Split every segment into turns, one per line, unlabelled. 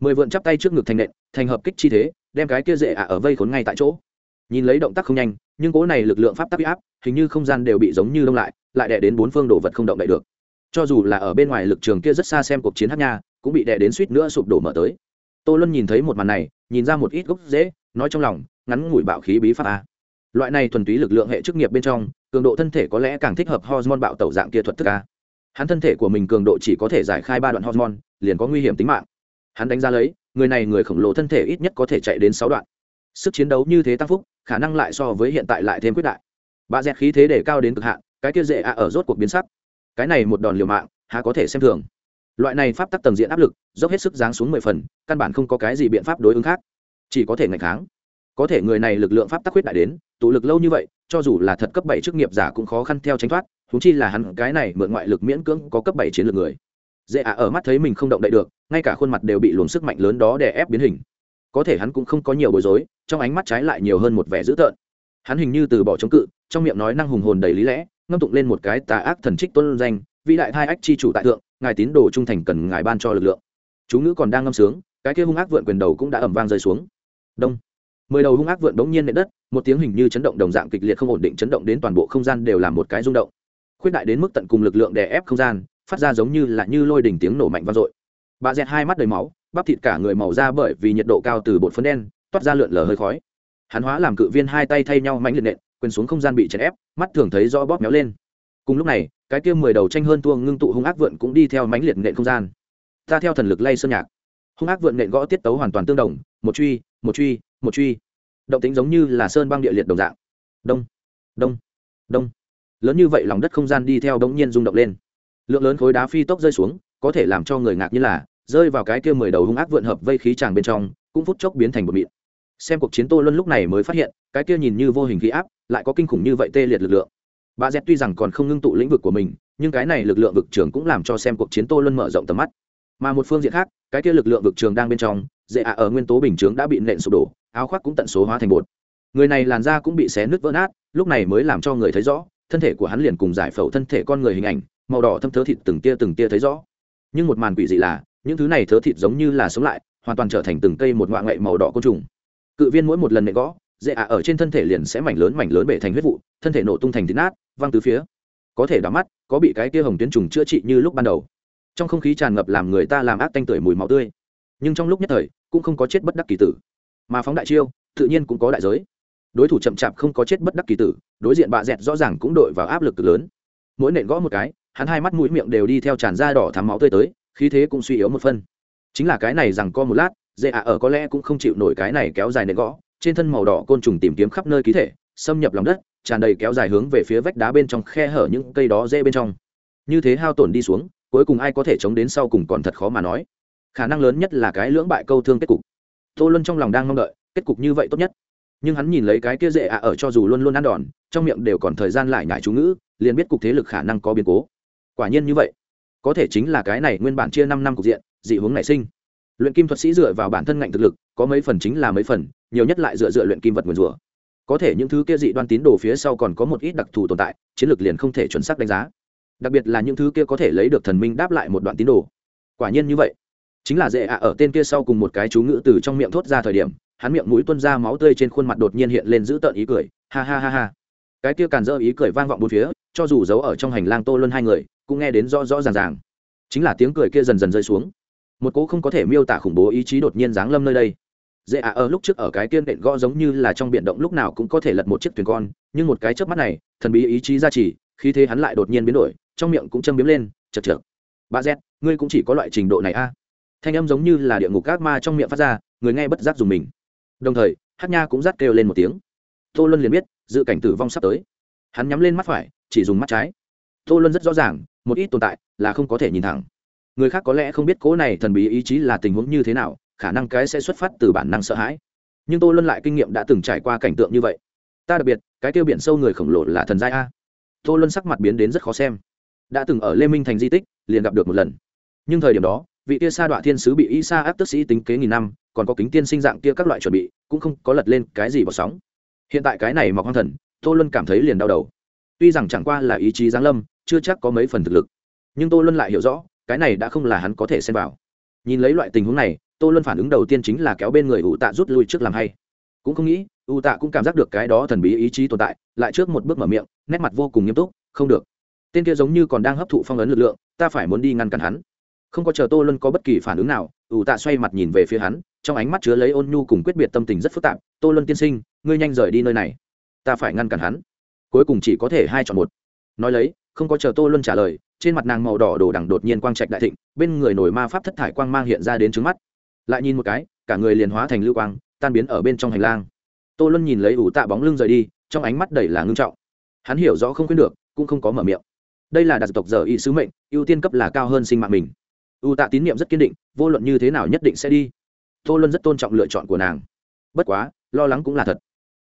mười vượn chắp tay trước ngực thành nện, thành hợp kích chi thế, đem cái kia dễ ạ ở vây khốn ngay tại chỗ. Nhìn lấy động tác không nhanh, nhưng cố này lực lượng pháp tắc huy áp, hình như không gian đều bị giống như đông lại lại đè đến bốn phương đồ vật không động đậy được. Cho dù là ở bên ngoài lực trường kia rất xa xem cuộc chiến hát nha, cũng bị đè đến suýt nữa sụp đổ mở tới. Tô luân nhìn thấy một màn này, nhìn ra một ít gốc dễ nói trong lòng, ngắn ngủi bạo khí bí pháp a. Loại này thuần túy lực lượng hệ chức nghiệp bên trong, cường độ thân thể có lẽ càng thích hợp hormone bạo tẩu dạng kia thuật thức a. Hắn thân thể của mình cường độ chỉ có thể giải khai ba đoạn hormone, liền có nguy hiểm tính mạng hắn đánh giá lấy, người này người khổng lồ thân thể ít nhất có thể chạy đến sáu đoạn. Sức chiến đấu như thế tăng phúc, khả năng lại so với hiện tại lại thêm quyết đại. Bà dẹt khí thế để cao đến cực hạn, cái kia dễ ạ ở rốt cuộc biến sắc. Cái này một đòn liều mạng, há có thể xem thường. Loại này pháp tắc tầng diện áp lực, dốc hết sức giáng xuống mười phần, căn bản không có cái gì biện pháp đối ứng khác. Chỉ có thể ngày kháng. Có thể người này lực lượng pháp tắc huyết đại đến, tụ lực lâu như vậy, cho dù là thật cấp bảy chức nghiệp giả cũng khó khăn theo tránh thoát húng chi là hắn cái này mượn ngoại lực miễn cưỡng có cấp bảy chiến lược người. Dễ ạ ở mắt thấy mình không động đậy được ngay cả khuôn mặt đều bị luồng sức mạnh lớn đó đè ép biến hình. Có thể hắn cũng không có nhiều bối rối, trong ánh mắt trái lại nhiều hơn một vẻ dữ tợn. Hắn hình như từ bỏ chống cự, trong miệng nói năng hùng hồn đầy lý lẽ, ngâm tụng lên một cái tà ác thần trích tôn danh, vĩ đại thai ách chi chủ tại thượng, ngài tín đồ trung thành cần ngài ban cho lực lượng. Chú ngữ còn đang ngâm sướng, cái kia hung ác vượn quyền đầu cũng đã ẩm vang rơi xuống. Đông. Mười đầu hung ác vượn bỗng nhiên nệ đất, một tiếng hình như chấn động đồng dạng kịch liệt không ổn định chấn động đến toàn bộ không gian đều là một cái rung động. Khuyết đại đến mức tận cùng lực lượng đè ép không gian, phát ra giống như là như lôi đỉnh tiếng nổ mạnh vang dội bà dẹt hai mắt đầy máu, bắp thịt cả người màu da bởi vì nhiệt độ cao từ bột phấn đen, toát ra lượn lờ hơi khói. Hắn hóa làm cự viên hai tay thay nhau mánh liệt nện quyền xuống không gian bị chèn ép, mắt thường thấy rõ bóp méo lên. Cùng lúc này, cái kia mười đầu tranh hơn tuông ngưng tụ hung ác vượn cũng đi theo mãnh liệt nện không gian. Ta theo thần lực lay sơn nhạc. Hung ác vượn nện gõ tiết tấu hoàn toàn tương đồng, một truy một truy một truy. Động tính giống như là sơn băng địa liệt đồng dạng. Đông đông đông. Lớn như vậy lòng đất không gian đi theo đống nhiên rung động lên. Lượng lớn khối đá phi tốc rơi xuống, có thể làm cho người ngạc như là rơi vào cái kia mười đầu hung ác vượn hợp vây khí tràng bên trong, cũng phút chốc biến thành bột mịn. Xem cuộc chiến tô luân lúc này mới phát hiện, cái kia nhìn như vô hình khí áp, lại có kinh khủng như vậy tê liệt lực lượng. Bà dẹt tuy rằng còn không ngưng tụ lĩnh vực của mình, nhưng cái này lực lượng vực trường cũng làm cho xem cuộc chiến tô luân mở rộng tầm mắt. Mà một phương diện khác, cái kia lực lượng vực trường đang bên trong dễ ạ ở nguyên tố bình chướng đã bị nện sụp đổ, áo khoác cũng tận số hóa thành bột. Người này làn da cũng bị xé nứt vỡ nát, lúc này mới làm cho người thấy rõ, thân thể của hắn liền cùng giải phẫu thân thể con người hình ảnh, màu đỏ thâm thớ thịt từng tia từng tia thấy rõ. Nhưng một màn quỷ dị là những thứ này thớ thịt giống như là sống lại, hoàn toàn trở thành từng cây một ngoại ngậy màu đỏ côn trùng. Cự viên mỗi một lần nệ gõ, dễ ạ, ở trên thân thể liền sẽ mảnh lớn mảnh lớn bể thành huyết vụ, thân thể nổ tung thành thịt nát, văng từ phía. Có thể đắm mắt, có bị cái kia hồng tuyến trùng chữa trị như lúc ban đầu. Trong không khí tràn ngập làm người ta làm ác tanh tưởi mùi máu tươi. Nhưng trong lúc nhất thời, cũng không có chết bất đắc kỳ tử. Mà phóng đại chiêu, tự nhiên cũng có đại giới. Đối thủ chậm chạp không có chết bất đắc kỳ tử, đối diện bạ dẹt rõ ràng cũng đội vào áp lực cực lớn. Mỗi nện gõ một cái, hắn hai mắt mũi miệng đều đi theo tràn da đỏ thắm máu tươi tới khí thế cũng suy yếu một phân. Chính là cái này rằng co một lát dễ ạ ở có lẽ cũng không chịu nổi cái này kéo dài nệ gõ, trên thân màu đỏ côn trùng tìm kiếm khắp nơi ký thể, xâm nhập lòng đất, tràn đầy kéo dài hướng về phía vách đá bên trong khe hở những cây đó dễ bên trong. Như thế hao tổn đi xuống, cuối cùng ai có thể chống đến sau cùng còn thật khó mà nói. Khả năng lớn nhất là cái lưỡng bại câu thương kết cục. Tô luân trong lòng đang mong đợi, kết cục như vậy tốt nhất. Nhưng hắn nhìn lấy cái kia dễ ạ ở cho dù luôn luôn ăn đòn, trong miệng đều còn thời gian lại nhải chú ngữ, liền biết cục thế lực khả năng có biến cố. Quả nhiên như vậy có thể chính là cái này nguyên bản chia năm năm cục diện, dị hướng nảy sinh. Luyện kim thuật sĩ dựa vào bản thân ngạnh thực lực, có mấy phần chính là mấy phần, nhiều nhất lại dựa dựa luyện kim vật nguyền rủa. Có thể những thứ kia dị đoan tín đồ phía sau còn có một ít đặc thù tồn tại, chiến lược liền không thể chuẩn xác đánh giá. Đặc biệt là những thứ kia có thể lấy được thần minh đáp lại một đoạn tín đồ. Quả nhiên như vậy. Chính là dễ ạ ở tên kia sau cùng một cái chú ngữ từ trong miệng thốt ra thời điểm, hắn miệng mũi tuân ra máu tươi trên khuôn mặt đột nhiên hiện lên giữ tợn ý cười, ha ha ha ha cái kia càn dơ ý cười vang vọng bốn phía, cho dù giấu ở trong hành lang tô luân hai người, cũng nghe đến rõ rõ ràng ràng. Chính là tiếng cười kia dần dần rơi xuống. Một cỗ không có thể miêu tả khủng bố ý chí đột nhiên giáng lâm nơi đây. Dễ ạ, ở lúc trước ở cái tiên đệm gõ giống như là trong biển động lúc nào cũng có thể lật một chiếc thuyền con, nhưng một cái chớp mắt này, thần bí ý chí ra chỉ khi thế hắn lại đột nhiên biến đổi, trong miệng cũng châm biếm lên chật chật bà z, ngươi cũng chỉ có loại trình độ này a. Thanh âm giống như là địa ngục các ma trong miệng phát ra, người nghe bất giác dùng mình. Đồng thời, hát nha cũng rát kêu lên một tiếng. Tô luân liền biết dự cảnh tử vong sắp tới. Hắn nhắm lên mắt phải, chỉ dùng mắt trái. Tô luân rất rõ ràng, một ít tồn tại là không có thể nhìn thẳng. Người khác có lẽ không biết cố này thần bí ý chí là tình huống như thế nào, khả năng cái sẽ xuất phát từ bản năng sợ hãi. Nhưng tô luân lại kinh nghiệm đã từng trải qua cảnh tượng như vậy. Ta đặc biệt, cái tiêu biển sâu người khổng lồ là thần giai a. Tô luân sắc mặt biến đến rất khó xem. Đã từng ở lê minh thành di tích, liền gặp được một lần. Nhưng thời điểm đó, vị tia sa đọa thiên sứ bị y sa áp tức sĩ tính kế nghìn năm, còn có kính tiên sinh dạng kia các loại chuẩn bị, cũng không có lật lên cái gì vào sóng hiện tại cái này mọc hoang thần, tô luân cảm thấy liền đau đầu. Tuy rằng chẳng qua là ý chí giáng lâm, chưa chắc có mấy phần thực lực. Nhưng tô luân lại hiểu rõ, cái này đã không là hắn có thể xem vào. Nhìn lấy loại tình huống này, tô luân phản ứng đầu tiên chính là kéo bên người ủ tạ rút lui trước làm hay. Cũng không nghĩ, ủ tạ cũng cảm giác được cái đó thần bí ý chí tồn tại, lại trước một bước mở miệng, nét mặt vô cùng nghiêm túc, không được. Tên kia giống như còn đang hấp thụ phong ấn lực lượng, ta phải muốn đi ngăn cản hắn. Không có chờ tô luân có bất kỳ phản ứng nào, ủ tạ xoay mặt nhìn về phía hắn, trong ánh mắt chứa lấy ôn nhu cùng quyết biệt tâm tình rất phức tạp, tô luân tiên sinh ngươi nhanh rời đi nơi này. Ta phải ngăn cản hắn. Cuối cùng chỉ có thể hai chọn một. Nói lấy, không có chờ tô luân trả lời, trên mặt nàng màu đỏ đồ đằng đột nhiên quang trạch đại thịnh, bên người nổi ma pháp thất thải quang mang hiện ra đến trước mắt. Lại nhìn một cái, cả người liền hóa thành lưu quang, tan biến ở bên trong hành lang. Tô luân nhìn lấy ủ tạ bóng lưng rời đi, trong ánh mắt đầy là ngưng trọng. Hắn hiểu rõ không khuyên được, cũng không có mở miệng. Đây là đặc tộc giờ y sứ mệnh, ưu tiên cấp là cao hơn sinh mạng mình. U tạ tín nhiệm rất kiên định, vô luận như thế nào nhất định sẽ đi. Tô luân rất tôn trọng lựa chọn của nàng. Bất quá, lo lắng cũng là thật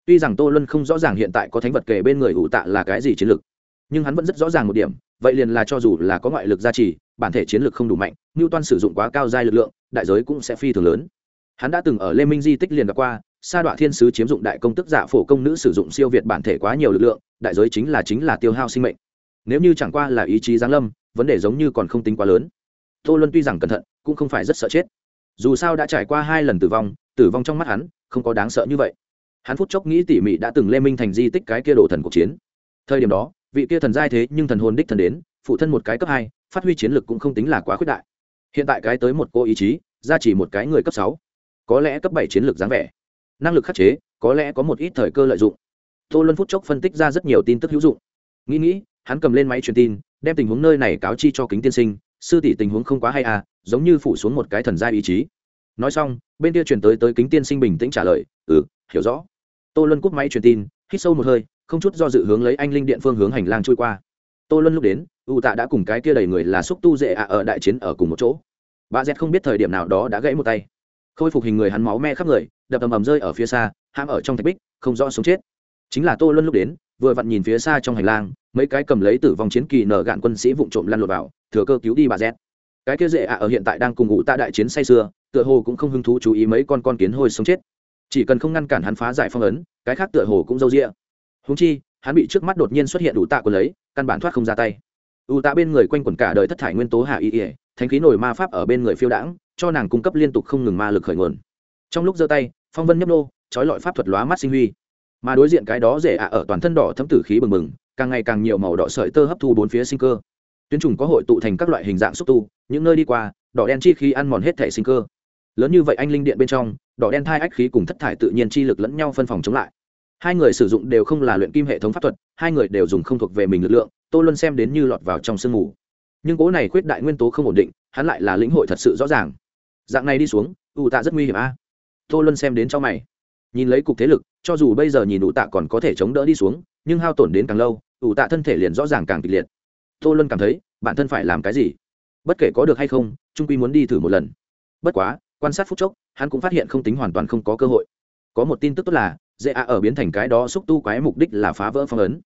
tuy rằng tô luân không rõ ràng hiện tại có thánh vật kể bên người ủ tạ là cái gì chiến lược nhưng hắn vẫn rất rõ ràng một điểm, vậy liền là cho dù là có ngoại lực gia trì, bản thể chiến lược không đủ mạnh ngưu toan sử dụng quá cao giai lực lượng, đại giới cũng sẽ phi thường lớn. Hắn đã từng ở lê minh di tích liền gặp qua, sa đọa thiên sứ chiếm dụng đại công tức giả phổ công nữ sử dụng siêu việt bản thể quá nhiều lực lượng, đại giới chính là chính là tiêu hao sinh mệnh. Nếu như chẳng qua là ý chí giáng lâm, vấn đề giống như còn không tính quá lớn. Tô luân tuy rằng cẩn thận, cũng không phải rất sợ chết. Dù sao đã trải qua hai lần tử vong tử vong trong mắt hắn, không có đáng sợ như vậy hắn phút chốc nghĩ tỉ mỉ đã từng lê minh thành di tích cái kia đổ thần cuộc chiến. Thời điểm đó, vị kia thần giai thế nhưng thần hồn đích thần đến, phụ thân một cái cấp hai, phát huy chiến lực cũng không tính là quá khuyết đại. Hiện tại cái tới một cô ý chí, ra chỉ một cái người cấp sáu. Có lẽ cấp bảy chiến lược dáng vẻ. Năng lực khắc chế, có lẽ có một ít thời cơ lợi dụng. Tô luân phút chốc phân tích ra rất nhiều tin tức hữu dụng. Nghĩ nghĩ, hắn cầm lên máy truyền tin, đem tình huống nơi này cáo chi cho kính tiên sinh, sư tỷ tình huống không quá hay à giống như phủ xuống một cái thần gia ý chí nói xong, bên kia truyền tới tới kính tiên sinh bình tĩnh trả lời ừ hiểu rõ. Tô luân cúp máy truyền tin, hít sâu một hơi, không chút do dự hướng lấy anh linh điện phương hướng hành lang trôi qua. Tô luân lúc đến, u tạ đã cùng cái kia đầy người là xúc tu dễ ạ ở đại chiến ở cùng một chỗ. Bà z không biết thời điểm nào đó đã gãy một tay. Khôi phục hình người hắn máu me khắp người, đập ầm ầm rơi ở phía xa ham ở trong thạch bích, không rõ sống chết. Chính là tô luân lúc đến, vừa vặn nhìn phía xa trong hành lang, mấy cái cầm lấy tử vong chiến kỳ nở gạn quân sĩ vụng trộm lăn lộn vào, thừa cơ cứu đi bà z cái kia dễ ạ ở hiện tại đang cùng ngụ tạ đại chiến say sưa, tựa hồ cũng không hứng thú chú ý mấy con con kiến hôi sống chết. Chỉ cần không ngăn cản hắn phá giải phong ấn, cái khác tựa hồ cũng râu rịa húng chi, hắn bị trước mắt đột nhiên xuất hiện đủ tạ của lấy, căn bản thoát không ra tay. Ủ tạ bên người quanh quẩn cả đời thất thải nguyên tố hạ y ỉa thánh khí nổi ma pháp ở bên người phiêu đãng, cho nàng cung cấp liên tục không ngừng ma lực khởi nguồn. Trong lúc giơ tay, phong vân nhấp nô, trói lọi pháp thuật lóa mắt sinh huy. Mà đối diện cái đó dễ ạ ở toàn thân đỏ thấm tử khí bừng bừng, càng ngày càng nhiều màu đỏ sợi tơ hấp thu bốn phía sinh cơ tuyến trùng có hội tụ thành các loại hình dạng xúc tu, những nơi đi qua, đỏ đen chi khí ăn mòn hết thể sinh cơ. Lớn như vậy anh linh điện bên trong, đỏ đen thai ách khí cùng thất thải tự nhiên chi lực lẫn nhau phân phòng chống lại. Hai người sử dụng đều không là luyện kim hệ thống pháp thuật, hai người đều dùng không thuộc về mình lực lượng, tô luân xem đến như lọt vào trong sương mù. Nhưng cố này khuyết đại nguyên tố không ổn định, hắn lại là lĩnh hội thật sự rõ ràng. Dạng này đi xuống ủ tạ rất nguy hiểm a. Tô luân xem đến cho mày. Nhìn lấy cục thế lực, cho dù bây giờ nhìn ủ tạ còn có thể chống đỡ đi xuống, nhưng hao tổn đến càng lâu ủ tạ thân thể liền rõ ràng càng kịch liệt tô luân cảm thấy, bản thân phải làm cái gì? Bất kể có được hay không trung quy muốn đi thử một lần. Bất quá, quan sát phút chốc, hắn cũng phát hiện không tính hoàn toàn không có cơ hội. Có một tin tức tốt là dễ ạ ở biến thành cái đó xúc tu quái mục đích là phá vỡ phong ấn.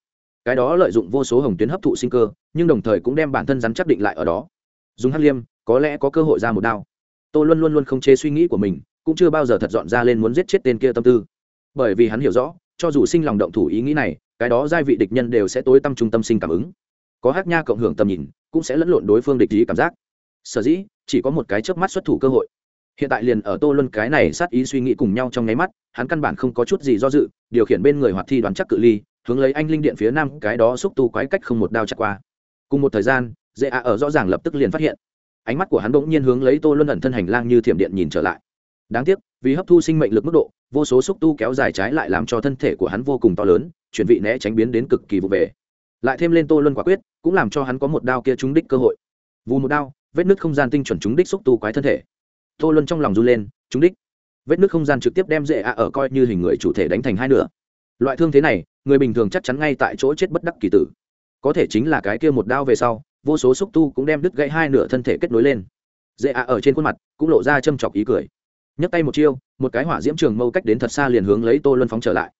Cái đó lợi dụng vô số hồng tuyến hấp thụ sinh cơ, nhưng đồng thời cũng đem bản thân rắn chắc định lại ở đó. Dùng hắc liêm, có lẽ có cơ hội ra một đao. Tô luôn luôn luôn không chế suy nghĩ của mình, cũng chưa bao giờ thật dọn ra lên muốn giết chết tên kia tâm tư. Bởi vì hắn hiểu rõ, cho dù sinh lòng động thủ ý nghĩ này, cái đó giai vị địch nhân đều sẽ tối tâm trung tâm sinh cảm ứng có hát nha cộng hưởng tầm nhìn, cũng sẽ lẫn lộn đối phương địch ý cảm giác. Sở dĩ, chỉ có một cái chớp mắt xuất thủ cơ hội. Hiện tại liền ở tô luân cái này sát ý suy nghĩ cùng nhau trong nháy mắt, hắn căn bản không có chút gì do dự, điều khiển bên người hoạt thi đoán chắc cự ly, hướng lấy anh linh điện phía nam cái đó xúc tu quái cách không một đao chặt qua. Cùng một thời gian dễ ạ ở rõ ràng lập tức liền phát hiện. Ánh mắt của hắn bỗng nhiên hướng lấy tô luân ẩn thân hành lang như thiểm điện nhìn trở lại. Đáng tiếc, vì hấp thu sinh mệnh lực mức độ, vô số xúc tu kéo dài trái lại làm cho thân thể của hắn vô cùng to lớn, chuyển vị né tránh biến đến cực kỳ vụ về lại thêm lên tô luân quả quyết, cũng làm cho hắn có một đao kia trúng đích cơ hội. Vù một đao, vết nứt không gian tinh chuẩn trúng đích xúc tu quái thân thể. Tô luân trong lòng run lên, trúng đích. Vết nứt không gian trực tiếp đem dễ ạ ở coi như hình người chủ thể đánh thành hai nửa. Loại thương thế này, người bình thường chắc chắn ngay tại chỗ chết bất đắc kỳ tử. Có thể chính là cái kia một đao về sau, vô số xúc tu cũng đem đứt gãy hai nửa thân thể kết nối lên. Dễ ạ ở trên khuôn mặt, cũng lộ ra châm chọc ý cười. Nhấc tay một chiêu, một cái hỏa diễm trường mâu cách đến thật xa liền hướng lấy tô luân phóng trở lại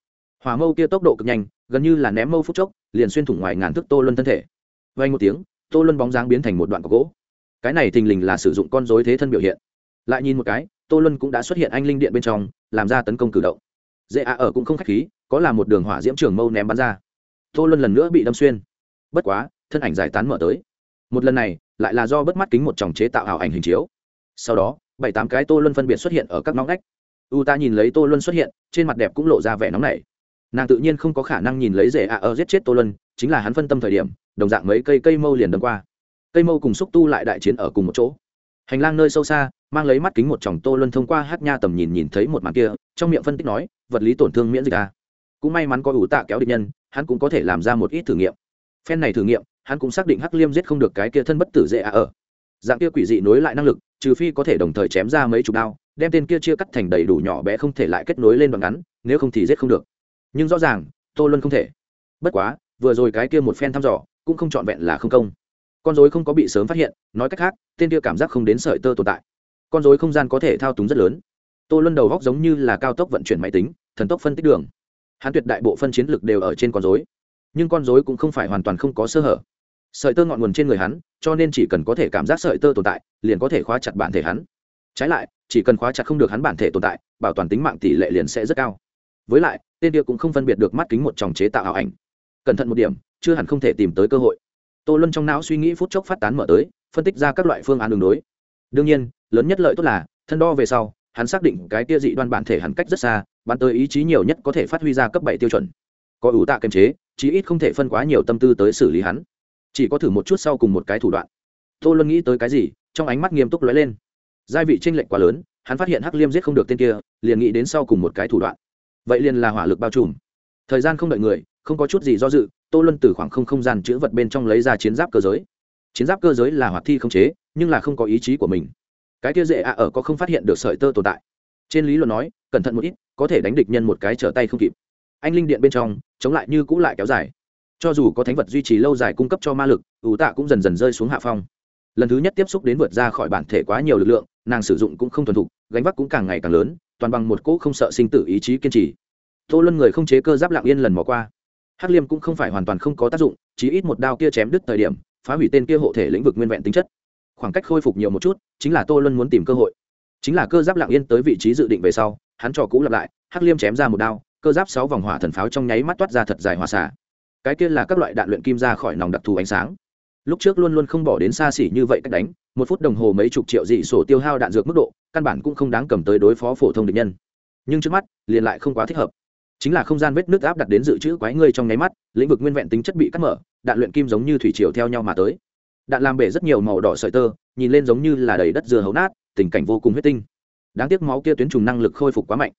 hỏa mâu kia tốc độ cực nhanh, gần như là ném mâu phút chốc, liền xuyên thủng ngoài ngàn thước tô luân thân thể. Vay một tiếng, tô luân bóng dáng biến thành một đoạn cọc gỗ. Cái này thình lình là sử dụng con dối thế thân biểu hiện. Lại nhìn một cái, tô luân cũng đã xuất hiện anh linh điện bên trong, làm ra tấn công cử động. Dễ ạ ở cũng không k h á c h khí, có là một đường hỏa diễm trường mâu ném bắn ra. Tô luân lần nữa bị đâm xuyên. Bất quá, thân ảnh giải tán mở tới. Một lần này, lại là do bất mắt kính một tròng chế tạo ảo ảnh hình chiếu. Sau đó, bảy tám cái tô luân phân biệt xuất hiện ở các nóng ngách. U ta nhìn lấy tô luân xuất hiện, trên mặt đẹp cũng lộ ra vẻ nóng nảy nàng tự nhiên không có khả năng nhìn lấy rể ạ ở giết chết tô luân, chính là hắn phân tâm thời điểm, đồng dạng mấy cây cây mâu liền đâm qua. Cây mâu cùng xúc tu lại đại chiến ở cùng một chỗ. Hành lang nơi sâu xa, mang lấy mắt kính một chồng tô luân thông qua hát nha tầm nhìn nhìn thấy một màn kia, trong miệng phân tích nói, vật lý tổn thương miễn dịch à. cũng may mắn có ủ tạ kéo địch nhân, hắn cũng có thể làm ra một ít thử nghiệm. Phen này thử nghiệm, hắn cũng xác định hắc liêm giết không được cái kia thân bất tử dễ ạ ở. Dạng kia quỷ dị nối lại năng lực, trừ phi có thể đồng thời chém ra mấy chục đao, đem tên kia chia cắt thành đầy đủ nhỏ bé không thể lại kết nối lên đoạn ngắn, nếu không thì giết không được nhưng rõ ràng, tô luân không thể. Bất quá, vừa rồi cái kia một phen thăm dò, cũng không trọn vẹn là không công. Con dối không có bị sớm phát hiện, nói cách khác, tên kia cảm giác không đến sợi tơ tồn tại. Con dối không gian có thể thao túng rất lớn. Tô luân đầu góc giống như là cao tốc vận chuyển máy tính, thần tốc phân tích đường. Hắn tuyệt đại bộ phân chiến lực đều ở trên con dối nhưng con dối cũng không phải hoàn toàn không có sơ hở. Sợi tơ ngọn nguồn trên người hắn, cho nên chỉ cần có thể cảm giác sợi tơ tồn tại, liền có thể khóa chặt bản thể hắn. Trái lại, chỉ cần khóa chặt không được hắn bản thể tồn tại, bảo toàn tính mạng tỷ lệ liền sẽ rất cao với lại, tên kia cũng không phân biệt được mắt kính một tròng chế tạo ảo ảnh. Cẩn thận một điểm, chưa hẳn không thể tìm tới cơ hội. Tô luân trong não suy nghĩ phút chốc phát tán mở tới, phân tích ra các loại phương án đường đối. Đương nhiên, lớn nhất lợi tốt là, thân đo về sau, hắn xác định cái tia dị đoan bản thể hắn cách rất xa, bắn tới ý chí nhiều nhất có thể phát huy ra cấp bảy tiêu chuẩn. Có ủ tạ kiềm chế, chí ít không thể phân quá nhiều tâm tư tới xử lý hắn. Chỉ có thử một chút sau cùng một cái thủ đoạn. Tô luân nghĩ tới cái gì, trong ánh mắt nghiêm túc lóe lên. Gia vị tranh lệch quá lớn, hắn phát hiện hắc liêm giết không được tên kia, liền nghĩ đến sau cùng một cái thủ đoạn vậy liền là hỏa lực bao trùm. Thời gian không đợi người, không có chút gì do dự, tô luân từ khoảng không không gian chữ vật bên trong lấy ra chiến giáp cơ giới. Chiến giáp cơ giới là hoạt thi không chế, nhưng là không có ý chí của mình. Cái kia dễ ạ, ở có không phát hiện được sợi tơ tồn tại? Trên lý luận nói, cẩn thận một ít, có thể đánh địch nhân một cái trở tay không kịp. Anh linh điện bên trong, chống lại như cũ lại kéo dài. Cho dù có thánh vật duy trì lâu dài cung cấp cho ma lực, ủ tạ cũng dần dần rơi xuống hạ phong. Lần thứ nhất tiếp xúc đến vượt ra khỏi bản thể quá nhiều lực lượng, nàng sử dụng cũng không thuần thục, gánh vác cũng càng ngày càng lớn toàn bằng một cỗ không sợ sinh tử ý chí kiên trì. Tô luân người không chế cơ giáp lạng yên lần mò qua. Hắc liêm cũng không phải hoàn toàn không có tác dụng chỉ ít một đao kia chém đứt thời điểm, phá hủy tên kia hộ thể lĩnh vực nguyên vẹn tính chất. Khoảng cách khôi phục nhiều một chút, chính là tô luân muốn tìm cơ hội. Chính là cơ giáp lạng yên tới vị trí dự định về sau, hắn trò cũ lặp lại, hắc liêm chém ra một đao, cơ giáp sáu vòng hỏa thần pháo trong nháy mắt toát ra thật dài hỏa xả cái kia là các loại đạn luyện kim ra khỏi nòng đặc thù ánh sáng. Lúc trước luôn luôn không bỏ đến xa xỉ như vậy cách đánh một phút đồng hồ mấy chục triệu dị sổ tiêu hao đạn dược mức độ, căn bản cũng không đáng cầm tới đối phó phổ thông địch nhân. Nhưng trước mắt, liền lại không quá thích hợp. Chính là không gian vết nước áp đặt đến dự trữ quái ngươi trong nháy mắt, lĩnh vực nguyên vẹn tính chất bị cắt mở, đạn luyện kim giống như thủy triều theo nhau mà tới. Đạn làm bể rất nhiều màu đỏ sợi tơ, nhìn lên giống như là đầy đất dừa hấu nát, tình cảnh vô cùng huyết tinh. Đáng tiếc máu kia tuyến trùng năng lực khôi phục quá mạnh.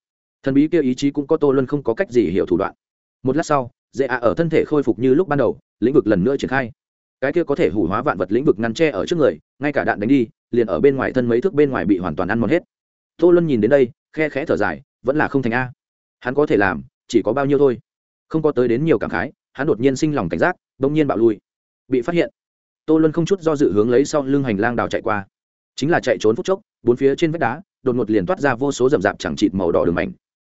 Thần bí kia ý chí cũng có tô luân không có cách gì hiểu thủ đoạn. Một lát sau dễ ạ ở thân thể khôi phục như lúc ban đầu, lĩnh vực lần nữa triển khai cái kia có thể hủ hóa vạn vật lĩnh vực ngăn tre ở trước người, ngay cả đạn đánh đi, liền ở bên ngoài thân mấy thước bên ngoài bị hoàn toàn ăn mòn hết. Tô luân nhìn đến đây, khe khẽ thở dài, vẫn là không thành a. Hắn có thể làm, chỉ có bao nhiêu thôi. Không có tới đến nhiều cảm khái, hắn đột nhiên sinh lòng cảnh giác đ ỗ n g nhiên bạo lui. Bị phát hiện. Tô luân không chút do dự hướng lấy sau lưng hành lang đào chạy qua. Chính là chạy trốn phút chốc, bốn phía trên vách đá, đột ngột liền toát ra vô số rậm rạp chẳng chịt màu đỏ đường mảnh.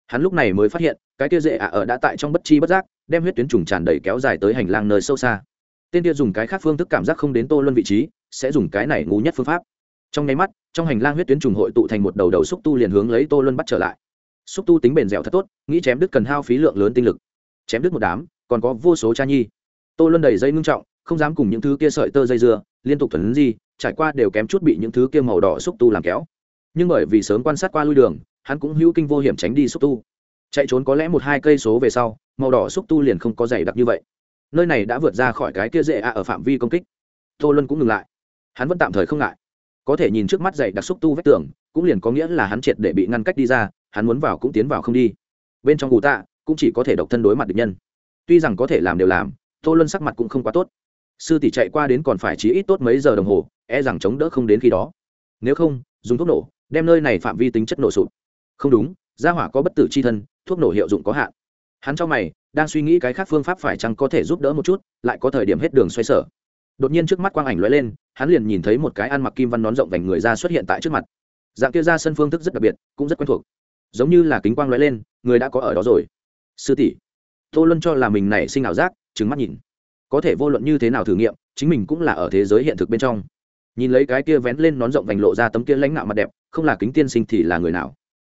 Hắn lúc này mới phát hiện, cái kia dễ ạ ở đã tại trong bất chi bất giác, đem huyết tuyến trùng tràn đầy kéo dài tới hành lang nơi sâu xa tên kia dùng cái khác phương thức cảm giác không đến tô luân vị trí, sẽ dùng cái này ngu nhất phương pháp. Trong nháy mắt, trong hành lang huyết tuyến trùng hội tụ thành một đầu đầu xúc tu liền hướng lấy tô luân bắt trở lại. Xúc tu tính bền dẻo thật tốt, nghĩ chém đứt cần hao phí lượng lớn tinh lực. Chém đứt một đám, còn có vô số cha nhi. Tô luân đầy dây ngưng trọng, không dám cùng những thứ kia sợi tơ dây dưa, liên tục thuần gì trải qua đều kém chút bị những thứ kia màu đỏ xúc tu làm kéo. Nhưng bởi vì sớm quan sát qua lui đường, hắn cũng hữu kinh vô hiểm tránh đi xúc tu. Chạy trốn có lẽ một hai cây số về sau, màu đỏ xúc tu liền không có dày đặc như vậy nơi này đã vượt ra khỏi cái kia dễ ạ ở phạm vi công kích. Tô luân cũng ngừng lại. Hắn vẫn tạm thời không ngại. Có thể nhìn trước mắt dậy đặc xúc tu vách tường, cũng liền có nghĩa là hắn triệt để bị ngăn cách đi ra, hắn muốn vào cũng tiến vào không đi. Bên trong cụ tạ, cũng chỉ có thể độc thân đối mặt địch nhân. Tuy rằng có thể làm đều làm, tô luân sắc mặt cũng không quá tốt. Sư tỷ chạy qua đến còn phải chí ít tốt mấy giờ đồng hồ e rằng chống đỡ không đến khi đó. Nếu không, dùng thuốc nổ, đem nơi này phạm vi tính chất nổ sụp. Không đúng, gia hỏa có bất tử c h i thân, thuốc nổ hiệu dụng có hạn. Hắn cho mày đang suy nghĩ cái khác phương pháp phải chăng có thể giúp đỡ một chút, lại có thời điểm hết đường xoay sở. Đột nhiên trước mắt quang ảnh lóe lên, hắn liền nhìn thấy một cái ăn mặc kim văn nón rộng vành người ra xuất hiện tại trước mặt. Dạng kia ra sân phương thức rất đặc biệt, cũng rất quen thuộc. Giống như là kính quang lóe lên, người đã có ở đó rồi. Sư tỷ, tô luân cho là mình này sinh ảo giác trứng mắt nhìn. Có thể vô luận như thế nào thử nghiệm, chính mình cũng là ở thế giới hiện thực bên trong. Nhìn lấy cái kia vén lên nón rộng vành lộ ra tấm kia lãnh nạo mặt đẹp, không là kính tiên sinh thì là người nào?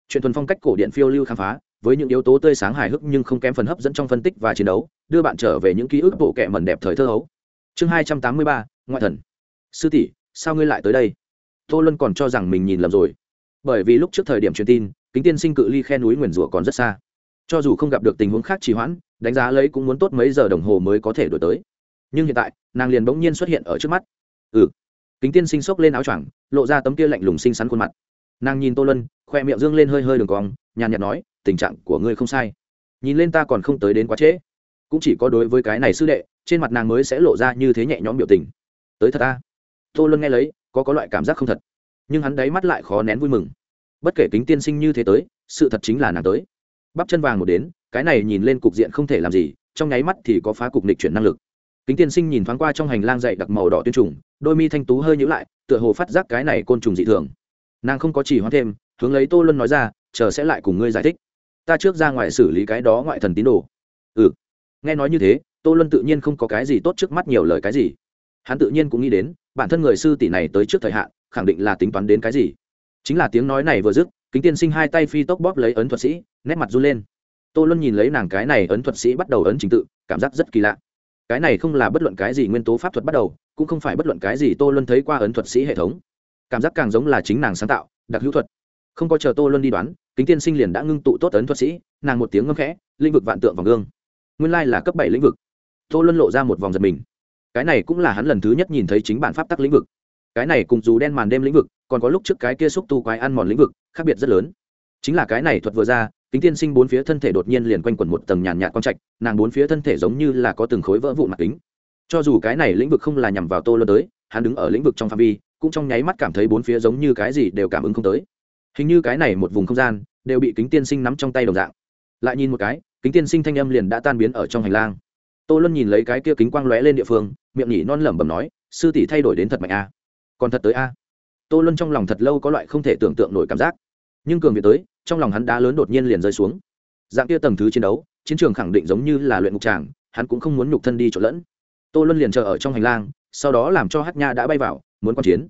Chuyện thuần phong cách cổ điện phiêu lưu khám phá với những yếu tố tươi sáng hài hước nhưng không kém phần hấp dẫn trong phân tích và chiến đấu, đưa bạn trở về những ký ức bộ kệ mẩn đẹp thời thơ hấu. Chương hai trăm tám mươi ba, ngoại thần. Sư tỷ, sao ngươi lại tới đây? Tô luân còn cho rằng mình nhìn lầm rồi. Bởi vì lúc trước thời điểm truyền tin, kính tiên sinh cự ly khe núi nguyền rủa còn rất xa. Cho dù không gặp được tình huống khác trì hoãn, đánh giá lấy cũng muốn tốt mấy giờ đồng hồ mới có thể đổi tới. Nhưng hiện tại, nàng liền bỗng nhiên xuất hiện ở trước mắt. Ừ. Kính tiên sinh xốc lên áo choàng, lộ ra tấm kia lạnh lùng xinh xắn khuôn mặt. Nàng nhìn tô lân khoe miệng dương lên hơi hơi đường cong nhàn nhạt nói, tình trạng của ngươi không sai. Nhìn lên ta còn không tới đến quá trễ. Cũng chỉ có đối với cái này sư đệ, trên mặt nàng mới sẽ lộ ra như thế nhẹ nhõm biểu tình. Tới thật ta. Tô Luân nghe lấy, có có loại cảm giác không thật. Nhưng hắn đáy mắt lại khó nén vui mừng. Bất kể kính tiên sinh như thế tới, sự thật chính là nàng tới. Bắp chân vàng một đến, cái này nhìn lên cục diện không thể làm gì, trong nháy mắt thì có phá cục nịch chuyển năng lực. Kính tiên sinh nhìn thoáng qua trong hành lang dậy đặc màu đỏ tuyên trùng, đôi mi thanh tú hơi nhữ lại, tựa hồ phát giác cái này côn trùng dị thường. Nàng không có chỉ hoãn thêm, hướng lấy tô luân nói ra chờ sẽ lại cùng ngươi giải thích. Ta trước ra ngoài xử lý cái đó ngoại thần tín đồ. Ừ. Nghe nói như thế, tô luân tự nhiên không có cái gì tốt trước mắt nhiều lời cái gì. Hắn tự nhiên cũng nghĩ đến, bản thân người sư tỷ này tới trước thời hạn, khẳng định là tính toán đến cái gì. Chính là tiếng nói này vừa dứt, kính tiên sinh hai tay phi tốc bóp lấy ấn thuật sĩ, nét mặt run lên. Tô luân nhìn lấy nàng cái này ấn thuật sĩ bắt đầu ấn trình tự, cảm giác rất kỳ lạ. Cái này không là bất luận cái gì nguyên tố pháp thuật bắt đầu, cũng không phải bất luận cái gì tô luân thấy qua ấn thuật sĩ hệ thống. Cảm giác càng giống là chính nàng sáng tạo, đặc hữu thuật không có chờ tô luân đi đoán, kính tiên sinh liền đã ngưng tụ tốt ấn thuật sĩ, nàng một tiếng ngâm khẽ, lĩnh vực vạn tượng vòng gương. Nguyên lai là cấp bảy lĩnh vực. Tô luân lộ ra một vòng giật mình. Cái này cũng là hắn lần thứ nhất nhìn thấy chính bản pháp tắc lĩnh vực. Cái này cùng dù đen màn đêm lĩnh vực, còn có lúc trước cái kia xúc tu quái ăn mòn lĩnh vực, khác biệt rất lớn. Chính là cái này thuật vừa ra, kính tiên sinh bốn phía thân thể đột nhiên liền quanh quẩn một tầng nhàn nhạt quang trạch, nàng bốn phía thân thể giống như là có từng khối vỡ vụn mặt kính. Cho dù cái này lĩnh vực không là nhằm vào tô luân tới, hắn đứng ở lĩnh vực trong phạm vi, cũng trong nháy mắt cảm thấy bốn phía giống như cái gì đều cảm ứng không tới hình như cái này một vùng không gian đều bị kính tiên sinh nắm trong tay đồng dạng. Lại nhìn một cái, kính tiên sinh thanh âm liền đã tan biến ở trong hành lang. Tô luân nhìn lấy cái kia kính quang lóe lên địa phương, miệng nhỉ non lẩm bẩm nói, sư tỷ thay đổi đến thật mạnh a. Còn thật tới a? Tô luân trong lòng thật lâu có loại không thể tưởng tượng nổi cảm giác. Nhưng cường việt tới, trong lòng hắn đá lớn đột nhiên liền rơi xuống. Dạng kia tầng thứ chiến đấu, chiến trường khẳng định giống như là luyện ngục tràng, hắn cũng không muốn nhục thân đi trộn lẫn. Tô luân liền chờ ở trong hành lang, sau đó làm cho hát nha đã bay vào, muốn quan chiến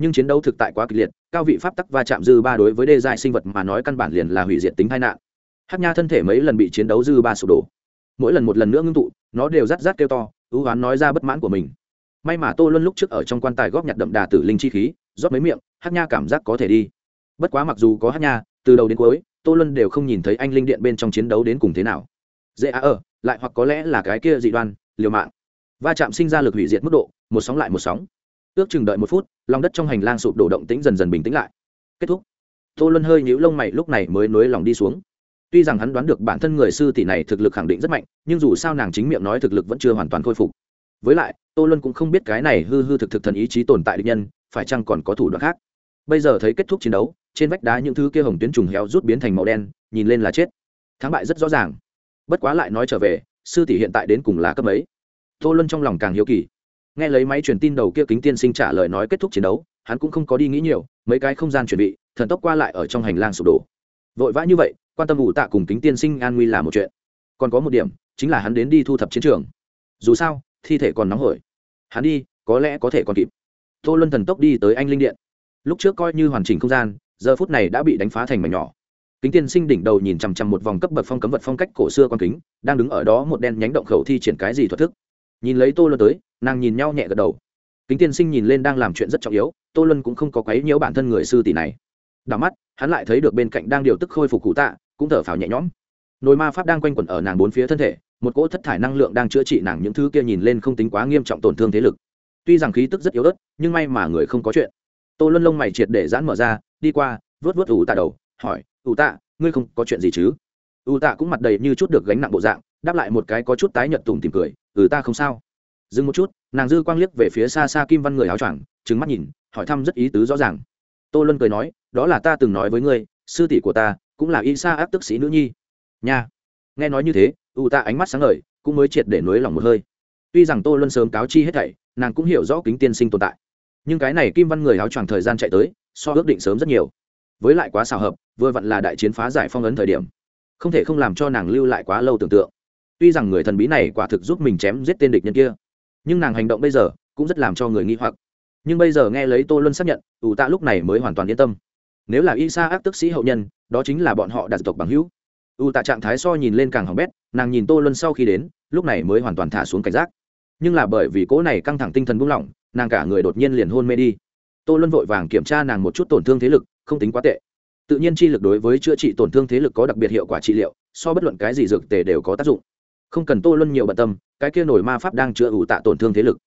nhưng chiến đấu thực tại quá kịch liệt, cao vị pháp tắc va chạm dư ba đối với đê dài sinh vật mà nói căn bản liền là hủy diệt tính tai nạn. Hát nha thân thể mấy lần bị chiến đấu dư ba sụp đổ. Mỗi lần một lần nữa ngưng tụ, nó đều rát rát kêu to, ưu oán nói ra bất mãn của mình. May mà tô luân lúc trước ở trong quan tài góp nhặt đậm đà tử linh chi khí, rót mấy miệng hát nha cảm giác có thể đi. Bất quá mặc dù có hát nha, từ đầu đến cuối, tô luân đều không nhìn thấy anh linh điện bên trong chiến đấu đến cùng thế nào. Dễ à ở lại hoặc có lẽ là cái kia dị đoan, liều mạng. Va chạm sinh ra lực hủy diệt mức độ, một sóng lại một sóng ước chừng đợi một phút, lòng đất trong hành lang sụp đổ động tĩnh dần dần bình tĩnh lại. Kết thúc. Tô luân hơi nhíu lông mày, lúc này mới nối lòng đi xuống. Tuy rằng hắn đoán được bản thân người sư tỷ này thực lực khẳng định rất mạnh, nhưng dù sao nàng chính miệng nói thực lực vẫn chưa hoàn toàn khôi phục. Với lại, tô luân cũng không biết cái này hư hư thực thực thần ý chí tồn tại định nhân, phải chăng còn có thủ đoạn khác. Bây giờ thấy kết thúc chiến đấu, trên vách đá những thứ kia hồng tuyến trùng héo rút biến thành màu đen, nhìn lên là chết. Thắng bại rất rõ ràng. Bất quá lại nói trở về, sư tỷ hiện tại đến cùng là cấp ấy tô luân trong lòng càng hiếu kỳ nghe lấy máy truyền tin đầu kia kính tiên sinh trả lời nói kết thúc chiến đấu, hắn cũng không có đi nghĩ nhiều, mấy cái không gian chuẩn bị, thần tốc qua lại ở trong hành lang sụp đổ. Vội vã như vậy, quan tâm ủ tạ cùng kính tiên sinh an nguy là một chuyện. Còn có một điểm, chính là hắn đến đi thu thập chiến trường. Dù sao, thi thể còn nóng hổi. Hắn đi, có lẽ có thể còn kịp. Tô luân thần tốc đi tới anh linh điện. Lúc trước coi như hoàn chỉnh không gian, giờ phút này đã bị đánh phá thành mảnh nhỏ. Kính tiên sinh đỉnh đầu nhìn chằm chằm một vòng cấp bậc phong cấm vật phong cách cổ xưa q kính, đang đứng ở đó một đen nhánh động khẩu thi triển cái gì thuật thức nhìn lấy tô luân tới, nàng nhìn nhau nhẹ gật đầu. Kính tiên sinh nhìn lên đang làm chuyện rất trọng yếu, tô luân cũng không có quấy nhiễu bản thân người sư tỷ này. Đảo mắt, hắn lại thấy được bên cạnh đang điều tức khôi phục cụ tạ, cũng thở phào nhẹ nhõm. Nồi ma pháp đang quanh quẩn ở nàng bốn phía thân thể, một cỗ thất thải năng lượng đang chữa trị nàng những thứ kia nhìn lên không tính quá nghiêm trọng tổn thương thế lực. Tuy rằng khí tức rất yếu ớt, nhưng may mà người không có chuyện. Tô luân lông mày triệt để giãn mở ra, đi qua vớt vớt ủ tạ đầu, hỏi, ủ tạ, ngươi không có chuyện gì chứ? Ủ tạ cũng mặt đầy như chút được gánh nặng bộ dạng đáp lại một cái có chút tái nhợt tùng tìm cười ừ ta không sao. Dừng một chút, nàng dư quang liếc về phía xa xa kim văn người áo choàng trứng mắt nhìn, hỏi thăm rất ý tứ rõ ràng. Tô luân cười nói, đó là ta từng nói với ngươi, sư tỷ của ta cũng là y sa áp tức sĩ nữ nhi. Nha. Nghe nói như thế ủ ta ánh mắt sáng ngời, cũng mới triệt để nối lòng một hơi. Tuy rằng tô luân sớm cáo chi hết thảy, nàng cũng hiểu rõ kính tiên sinh tồn tại. Nhưng cái này kim văn người áo choàng thời gian chạy tới, so ước định sớm rất nhiều. Với lại quá xào hợp, vừa vặn là đại chiến phá giải phong ấn thời điểm. Không thể không làm cho nàng lưu lại quá lâu tưởng tượng tuy rằng người thần bí này quả thực giúp mình chém giết tên địch nhân kia, nhưng nàng hành động bây giờ cũng rất làm cho người nghi hoặc. Nhưng bây giờ nghe lấy tô luân xác nhận, ủ tạ lúc này mới hoàn toàn yên tâm. Nếu là y sa ác tức sĩ hậu nhân, đó chính là bọn họ đạt tộc bằng hữu. Ủ tạ trạng thái so nhìn lên càng hỏng bét, nàng nhìn tô luân sau khi đến, lúc này mới hoàn toàn thả xuống cảnh giác. Nhưng là bởi vì cỗ này căng thẳng tinh thần buông lỏng, nàng cả người đột nhiên liền hôn mê đi. Tô luân vội vàng kiểm tra nàng một chút tổn thương thế lực, không tính quá tệ. Tự nhiên chi lực đối với chữa trị tổn thương thế lực có đặc biệt hiệu quả trị liệu, so bất luận cái gì dược tề đều có tác dụng không cần tô luân nhiều bận tâm, cái kia nổi ma pháp đang chữa ủ tạ tổn thương thế lực.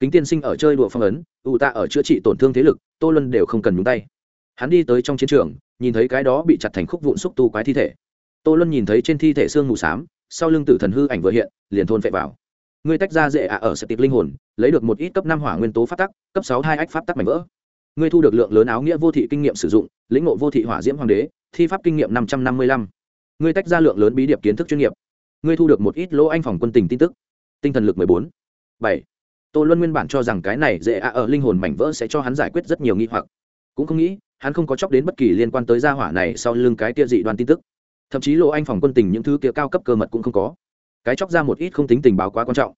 Kính tiên sinh ở chơi đùa phong ấn, ủ tạ ở chữa trị tổn thương thế lực, tô luân đều không cần nhúng tay. Hắn đi tới trong chiến trường, nhìn thấy cái đó bị chặt thành khúc vụn xúc tu quái thi thể. Tô luân nhìn thấy trên thi thể xương mù s á m sau lưng tử thần hư ảnh vừa hiện, liền thôn vệ vào. Ngươi tách ra dễ ạ ở sạch tiệp linh hồn, lấy được một ít cấp năm hỏa nguyên tố phát tắc, cấp sáu hai ách phát tắc mảnh vỡ. Ngươi thu được lượng lớn áo nghĩa vô thị kinh nghiệm sử dụng, lĩnh ngộ vô thị hỏa diễm hoàng đế, thi pháp kinh nghiệm năm trăm năm mươi lăm. Ngươi tách ra lượng lớn bí điệp kiến thức chuyên nghiệp ngươi thu được một ít lỗ anh phòng quân tình tin tức. Tinh thần lực mười bốn. Bảy. Tô luân nguyên bản cho rằng cái này dễ ạ ở linh hồn mảnh vỡ sẽ cho hắn giải quyết rất nhiều nghi hoặc. Cũng không nghĩ, hắn không có chóc đến bất kỳ liên quan tới gia hỏa này sau lưng cái kia dị đoan tin tức. Thậm chí lỗ anh phòng quân tình những thứ kia cao cấp cơ mật cũng không có. Cái chóc ra một ít không tính tình báo quá quan trọng.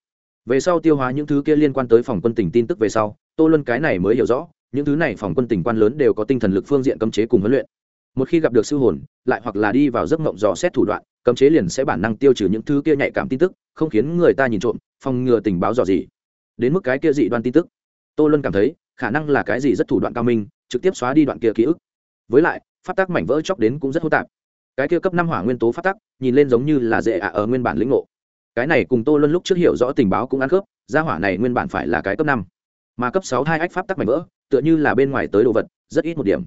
Về sau tiêu hóa những thứ kia liên quan tới phòng quân tình tin tức về sau, tô luân cái này mới hiểu rõ, những thứ này phòng quân tình quan lớn đều có tinh thần lực phương diện cấm chế cùng huấn luyện một khi gặp được sư hồn, lại hoặc là đi vào giấc mộng dò xét thủ đoạn, cấm chế liền sẽ bản năng tiêu trừ những thứ kia nhạy cảm tin tức, không khiến người ta nhìn trộm, phòng ngừa tình báo dò gì đến mức cái kia dị đoan tin tức, tô luân cảm thấy, khả năng là cái gì rất thủ đoạn cao minh, trực tiếp xóa đi đoạn kia ký ức. Với lại phát tác mảnh vỡ chóc đến cũng rất hô tạp. Cái kia cấp năm hỏa nguyên tố phát tác nhìn lên giống như là dễ ạ ở nguyên bản lĩnh ngộ. Cái này cùng tô luân lúc trước hiểu rõ tình báo cũng ăn khớp, gia hỏa này nguyên bản phải là cái cấp năm. Mà cấp sáu hai ách pháp tắc mảnh vỡ, tựa như là bên ngoài tới đồ vật, rất ít một điểm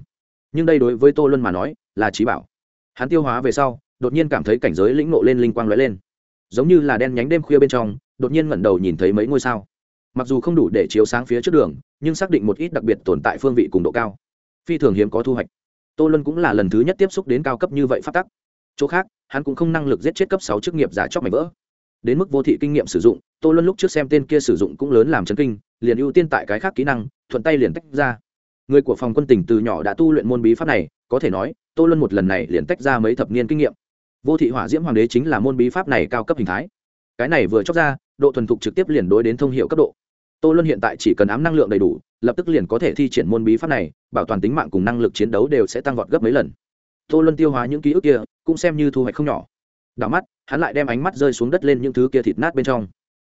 nhưng đây đối với tô luân mà nói, là trí bảo. Hắn tiêu hóa về sau, đột nhiên cảm thấy cảnh giới lĩnh nộ lên linh quang lóe lên. Giống như là đen nhánh đêm khuya bên trong, đột nhiên ngẩng đầu nhìn thấy mấy ngôi sao. Mặc dù không đủ để chiếu sáng phía trước đường, nhưng xác định một ít đặc biệt tồn tại phương vị cùng độ cao. Phi thường hiếm có thu hoạch. Tô luân cũng là lần thứ nhất tiếp xúc đến cao cấp như vậy phát tắc. Chỗ khác, hắn cũng không năng lực giết chết cấp sáu chức nghiệp giả chóc mảnh vỡ. Đến mức vô thị kinh nghiệm sử dụng, tô luân lúc trước xem tên kia sử dụng cũng lớn làm chấn kinh, liền ưu tiên tại cái khác kỹ năng, thuận tay liền tách ra người của phòng quân tỉnh từ nhỏ đã tu luyện môn bí pháp này, có thể nói, tô luân một lần này liền tách ra mấy thập niên kinh nghiệm. Vô thị hỏa diễm hoàng đế chính là môn bí pháp này cao cấp hình thái. Cái này vừa chóc ra, độ thuần thục trực tiếp liền đối đến thông hiệu cấp độ. Tô luân hiện tại chỉ cần ám năng lượng đầy đủ, lập tức liền có thể thi triển môn bí pháp này, bảo toàn tính mạng cùng năng lực chiến đấu đều sẽ tăng vọt gấp mấy lần. Tô luân tiêu hóa những ký ức kia, cũng xem như thu hoạch không nhỏ. Đảo mắt, hắn lại đem ánh mắt rơi xuống đất lên những thứ kia thịt nát bên trong.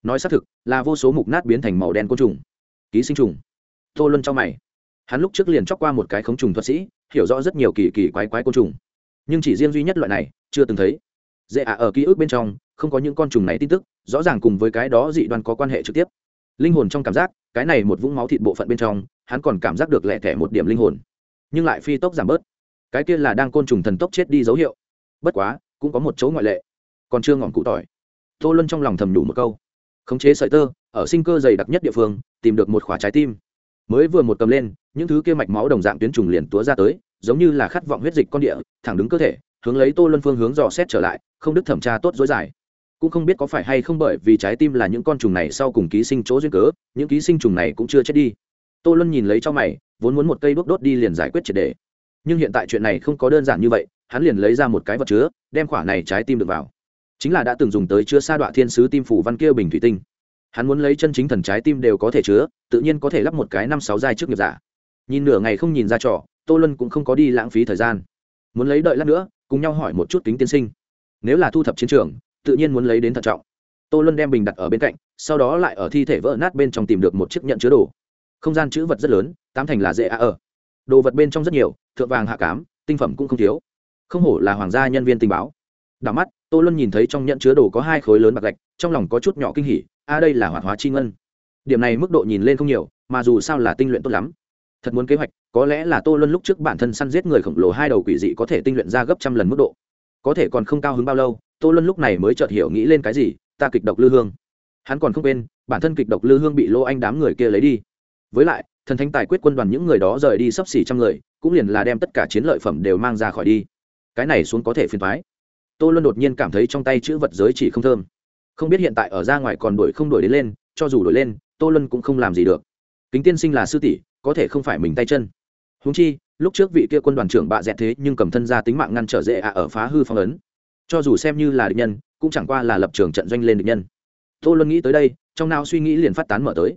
Nói xác thực, là vô số mục nát biến thành màu đen côn trùng. Ký sinh trùng. Tô luân cho mày hắn lúc trước liền chóc qua một cái khống trùng thuật sĩ, hiểu rõ rất nhiều kỳ kỳ quái quái côn trùng. Nhưng chỉ riêng duy nhất loại này, chưa từng thấy. Dễ ạ, ở ký ức bên trong, không có những con trùng này tin tức, rõ ràng cùng với cái đó dị đoan có quan hệ trực tiếp. Linh hồn trong cảm giác, cái này một vũng máu thịt bộ phận bên trong, hắn còn cảm giác được lẹ thẻ một điểm linh hồn. Nhưng lại phi tốc giảm bớt. Cái kia là đang côn trùng thần tốc chết đi dấu hiệu. Bất quá, cũng có một chỗ ngoại lệ. Còn chưa ngọn cụ tỏi. Tô luân trong lòng thầm đủ một câu. Khống chế sợi tơ, ở sinh cơ dày đặc nhất địa phương, tìm được một khóa trái tim. Mới vừa một cầm lên những thứ kia mạch máu đồng dạng tuyến trùng liền túa ra tới, giống như là khát vọng huyết dịch con địa, thẳng đứng cơ thể, hướng lấy tô luân phương hướng dò xét trở lại, không đứt thẩm tra tốt dối dài. Cũng không biết có phải hay không bởi vì trái tim là những con trùng này sau cùng ký sinh chỗ duyên cớ, những ký sinh trùng này cũng chưa chết đi. Tô luân nhìn lấy cho mày, vốn muốn một cây đốt đốt đi liền giải quyết triệt đề. Nhưng hiện tại chuyện này không có đơn giản như vậy, hắn liền lấy ra một cái vật chứa, đem quả này trái tim được vào. Chính là đã từng dùng tới chứa sa đọa thiên sứ tim phủ văn kia bình thủy tinh. Hắn muốn lấy chân chính thần trái tim đều có thể chứa, tự nhiên có thể lắp một cái năm sáu giai trước nghiệp giả nhìn nửa ngày không nhìn ra trò, tô luân cũng không có đi lãng phí thời gian. Muốn lấy đợi lát nữa, cùng nhau hỏi một chút kính tiên sinh. Nếu là thu thập chiến trường, tự nhiên muốn lấy đến thận trọng. Tô luân đem bình đặt ở bên cạnh, sau đó lại ở thi thể vỡ nát bên trong tìm được một chiếc nhận chứa đồ. Không gian chữ vật rất lớn, tám thành là dễ a ở. Đồ vật bên trong rất nhiều, thượng vàng hạ cám, tinh phẩm cũng không thiếu. Không hổ là hoàng gia nhân viên tình báo. Đảo mắt, tô luân nhìn thấy trong nhận chứa đồ có hai khối lớn bạc gạch, trong lòng có chút nhỏ kinh hỉ a đây là hoạt hóa chi ngân. Điểm này mức độ nhìn lên không nhiều, mà dù sao là tinh luyện tốt lắm thật muốn kế hoạch, có lẽ là tô luân lúc trước bản thân săn giết người khổng lồ hai đầu quỷ dị có thể tinh luyện ra gấp trăm lần mức độ. Có thể còn không cao hứng bao lâu, tô luân lúc này mới chợt hiểu nghĩ lên cái gì, ta kịch độc lư hương. Hắn còn không quên, bản thân kịch độc lư hương bị lô anh đám người kia lấy đi. Với lại, thần thánh tài quyết quân đoàn những người đó rời đi sấp xỉ trăm người, cũng liền là đem tất cả chiến lợi phẩm đều mang ra khỏi đi. Cái này xuống có thể phiền thoái tô luân đột nhiên cảm thấy trong tay chữ vật giới chỉ không thơm. Không biết hiện tại ở ra ngoài còn đuổi không đuổi đến lên, cho dù đuổi lên, tô luân cũng không làm gì được. Kính tiên sinh là sư tỷ có thể không phải mình tay chân. Húng chi, lúc trước vị kia quân đoàn trưởng bạ dẹt thế nhưng cầm thân ra tính mạng ngăn trở dễ ạ ở phá hư phong ấn. Cho dù xem như là địch nhân, cũng chẳng qua là lập trường trận doanh lên địch nhân. Tô luân nghĩ tới đây, trong nào suy nghĩ liền phát tán mở tới.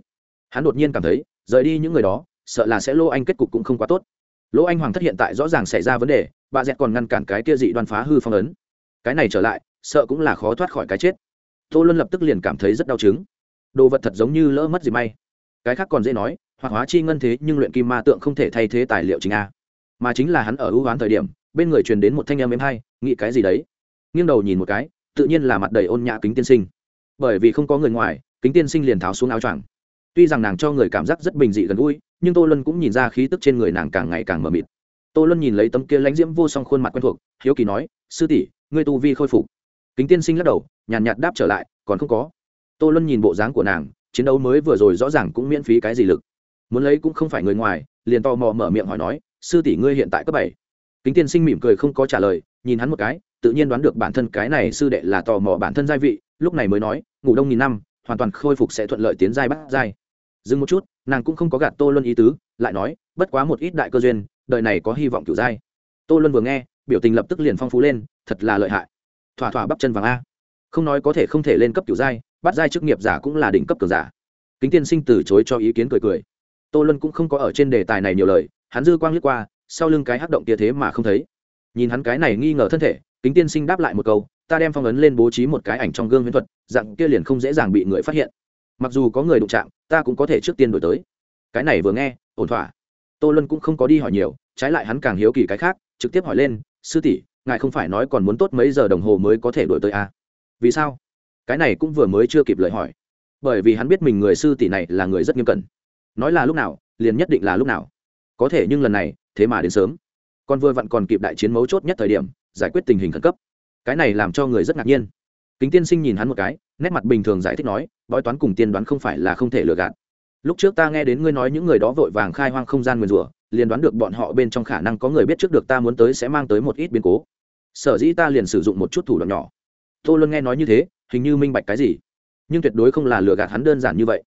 Hắn đột nhiên cảm thấy, rời đi những người đó, sợ là sẽ lô anh kết cục cũng không quá tốt. Lỗ anh hoàng thất hiện tại rõ ràng xảy ra vấn đề bà dẹt còn ngăn cản cái kia dị đoan phá hư phong ấn. Cái này trở lại, sợ cũng là khó thoát khỏi cái chết. Tô luân lập tức liền cảm thấy rất đau chứng. Đồ vật thật giống như lỡ mất gì may. Cái khác còn dễ nói hoặc hóa chi ngân thế nhưng luyện kim ma tượng không thể thay thế tài liệu chính a. Mà chính là hắn ở ưu hoán thời điểm bên người truyền đến một thanh em êm hai nghĩ cái gì đấy? Nghiêng đầu nhìn một cái tự nhiên là mặt đầy ôn nhã kính tiên sinh. Bởi vì không có người ngoài kính tiên sinh liền tháo xuống áo choàng. Tuy rằng nàng cho người cảm giác rất bình dị gần gũi nhưng tô luân cũng nhìn ra khí tức trên người nàng càng ngày càng mờ mịt. Tô luân nhìn lấy tấm kia lãnh diễm vô song khuôn mặt quen thuộc hiếu kỳ nói sư tỷ ngươi tu vi khôi phục. Kính tiên sinh lắc đầu nhàn nhạt, nhạt đáp trở lại còn không có. Tô luân nhìn bộ dáng của nàng chiến đấu mới vừa rồi rõ ràng cũng miễn phí cái gì lực muốn lấy cũng không phải người ngoài, liền to mò mở miệng hỏi nói, sư tỷ ngươi hiện tại cấp bảy? Kính tiên sinh mỉm cười không có trả lời, nhìn hắn một cái, tự nhiên đoán được bản thân cái này sư đệ là tò mò bản thân giai vị, lúc này mới nói, ngủ đông nghìn năm, hoàn toàn khôi phục sẽ thuận lợi tiến giai bắt giai. Dừng một chút, nàng cũng không có gạt tô luân ý tứ, lại nói, bất quá một ít đại cơ duyên, đời này có hy vọng cửu giai. Tô luân vừa nghe, biểu tình lập tức liền phong phú lên, thật là lợi hại. Thỏa thỏa bắp chân vàng a. Không nói có thể không thể lên cấp cửu giai, bắt giai chức nghiệp giả cũng là đỉnh cấp cường giả. Kính tiên sinh từ chối cho ý kiến cười cười tô luân cũng không có ở trên đề tài này nhiều lời, hắn dư quang liếc qua, sau lưng cái hắc động tia thế mà không thấy. Nhìn hắn cái này nghi ngờ thân thể, kính tiên sinh đáp lại một câu, ta đem phong ấn lên bố trí một cái ảnh trong gương huyễn thuật, dạng kia liền không dễ dàng bị người phát hiện. Mặc dù có người đụng chạm, ta cũng có thể trước tiên đổi tới. Cái này vừa nghe, ổn thỏa. Tô luân cũng không có đi hỏi nhiều, trái lại hắn càng hiếu kỳ cái khác, trực tiếp hỏi lên, sư tỷ, ngài không phải nói còn muốn tốt mấy giờ đồng hồ mới có thể đổi tới à? vì sao? Cái này cũng vừa mới chưa kịp lời hỏi. Bởi vì hắn biết mình người sư tỷ này là người rất nghiêm cẩn nói là lúc nào, liền nhất định là lúc nào. Có thể nhưng lần này, thế mà đến sớm. Còn vừa vặn còn kịp đại chiến mấu chốt nhất thời điểm, giải quyết tình hình khẩn cấp. Cái này làm cho người rất ngạc nhiên. Kính tiên sinh nhìn hắn một cái, nét mặt bình thường giải thích nói, bói toán cùng tiên đoán không phải là không thể lừa gạt. Lúc trước ta nghe đến ngươi nói những người đó vội vàng khai hoang không gian nguyền rủa, liền đoán được bọn họ bên trong khả năng có người biết trước được ta muốn tới sẽ mang tới một ít biến cố. Sở dĩ ta liền sử dụng một chút thủ đoạn nhỏ. Tô luân nghe nói như thế, hình như minh bạch cái gì. Nhưng tuyệt đối không là lừa gạt hắn đơn giản như vậy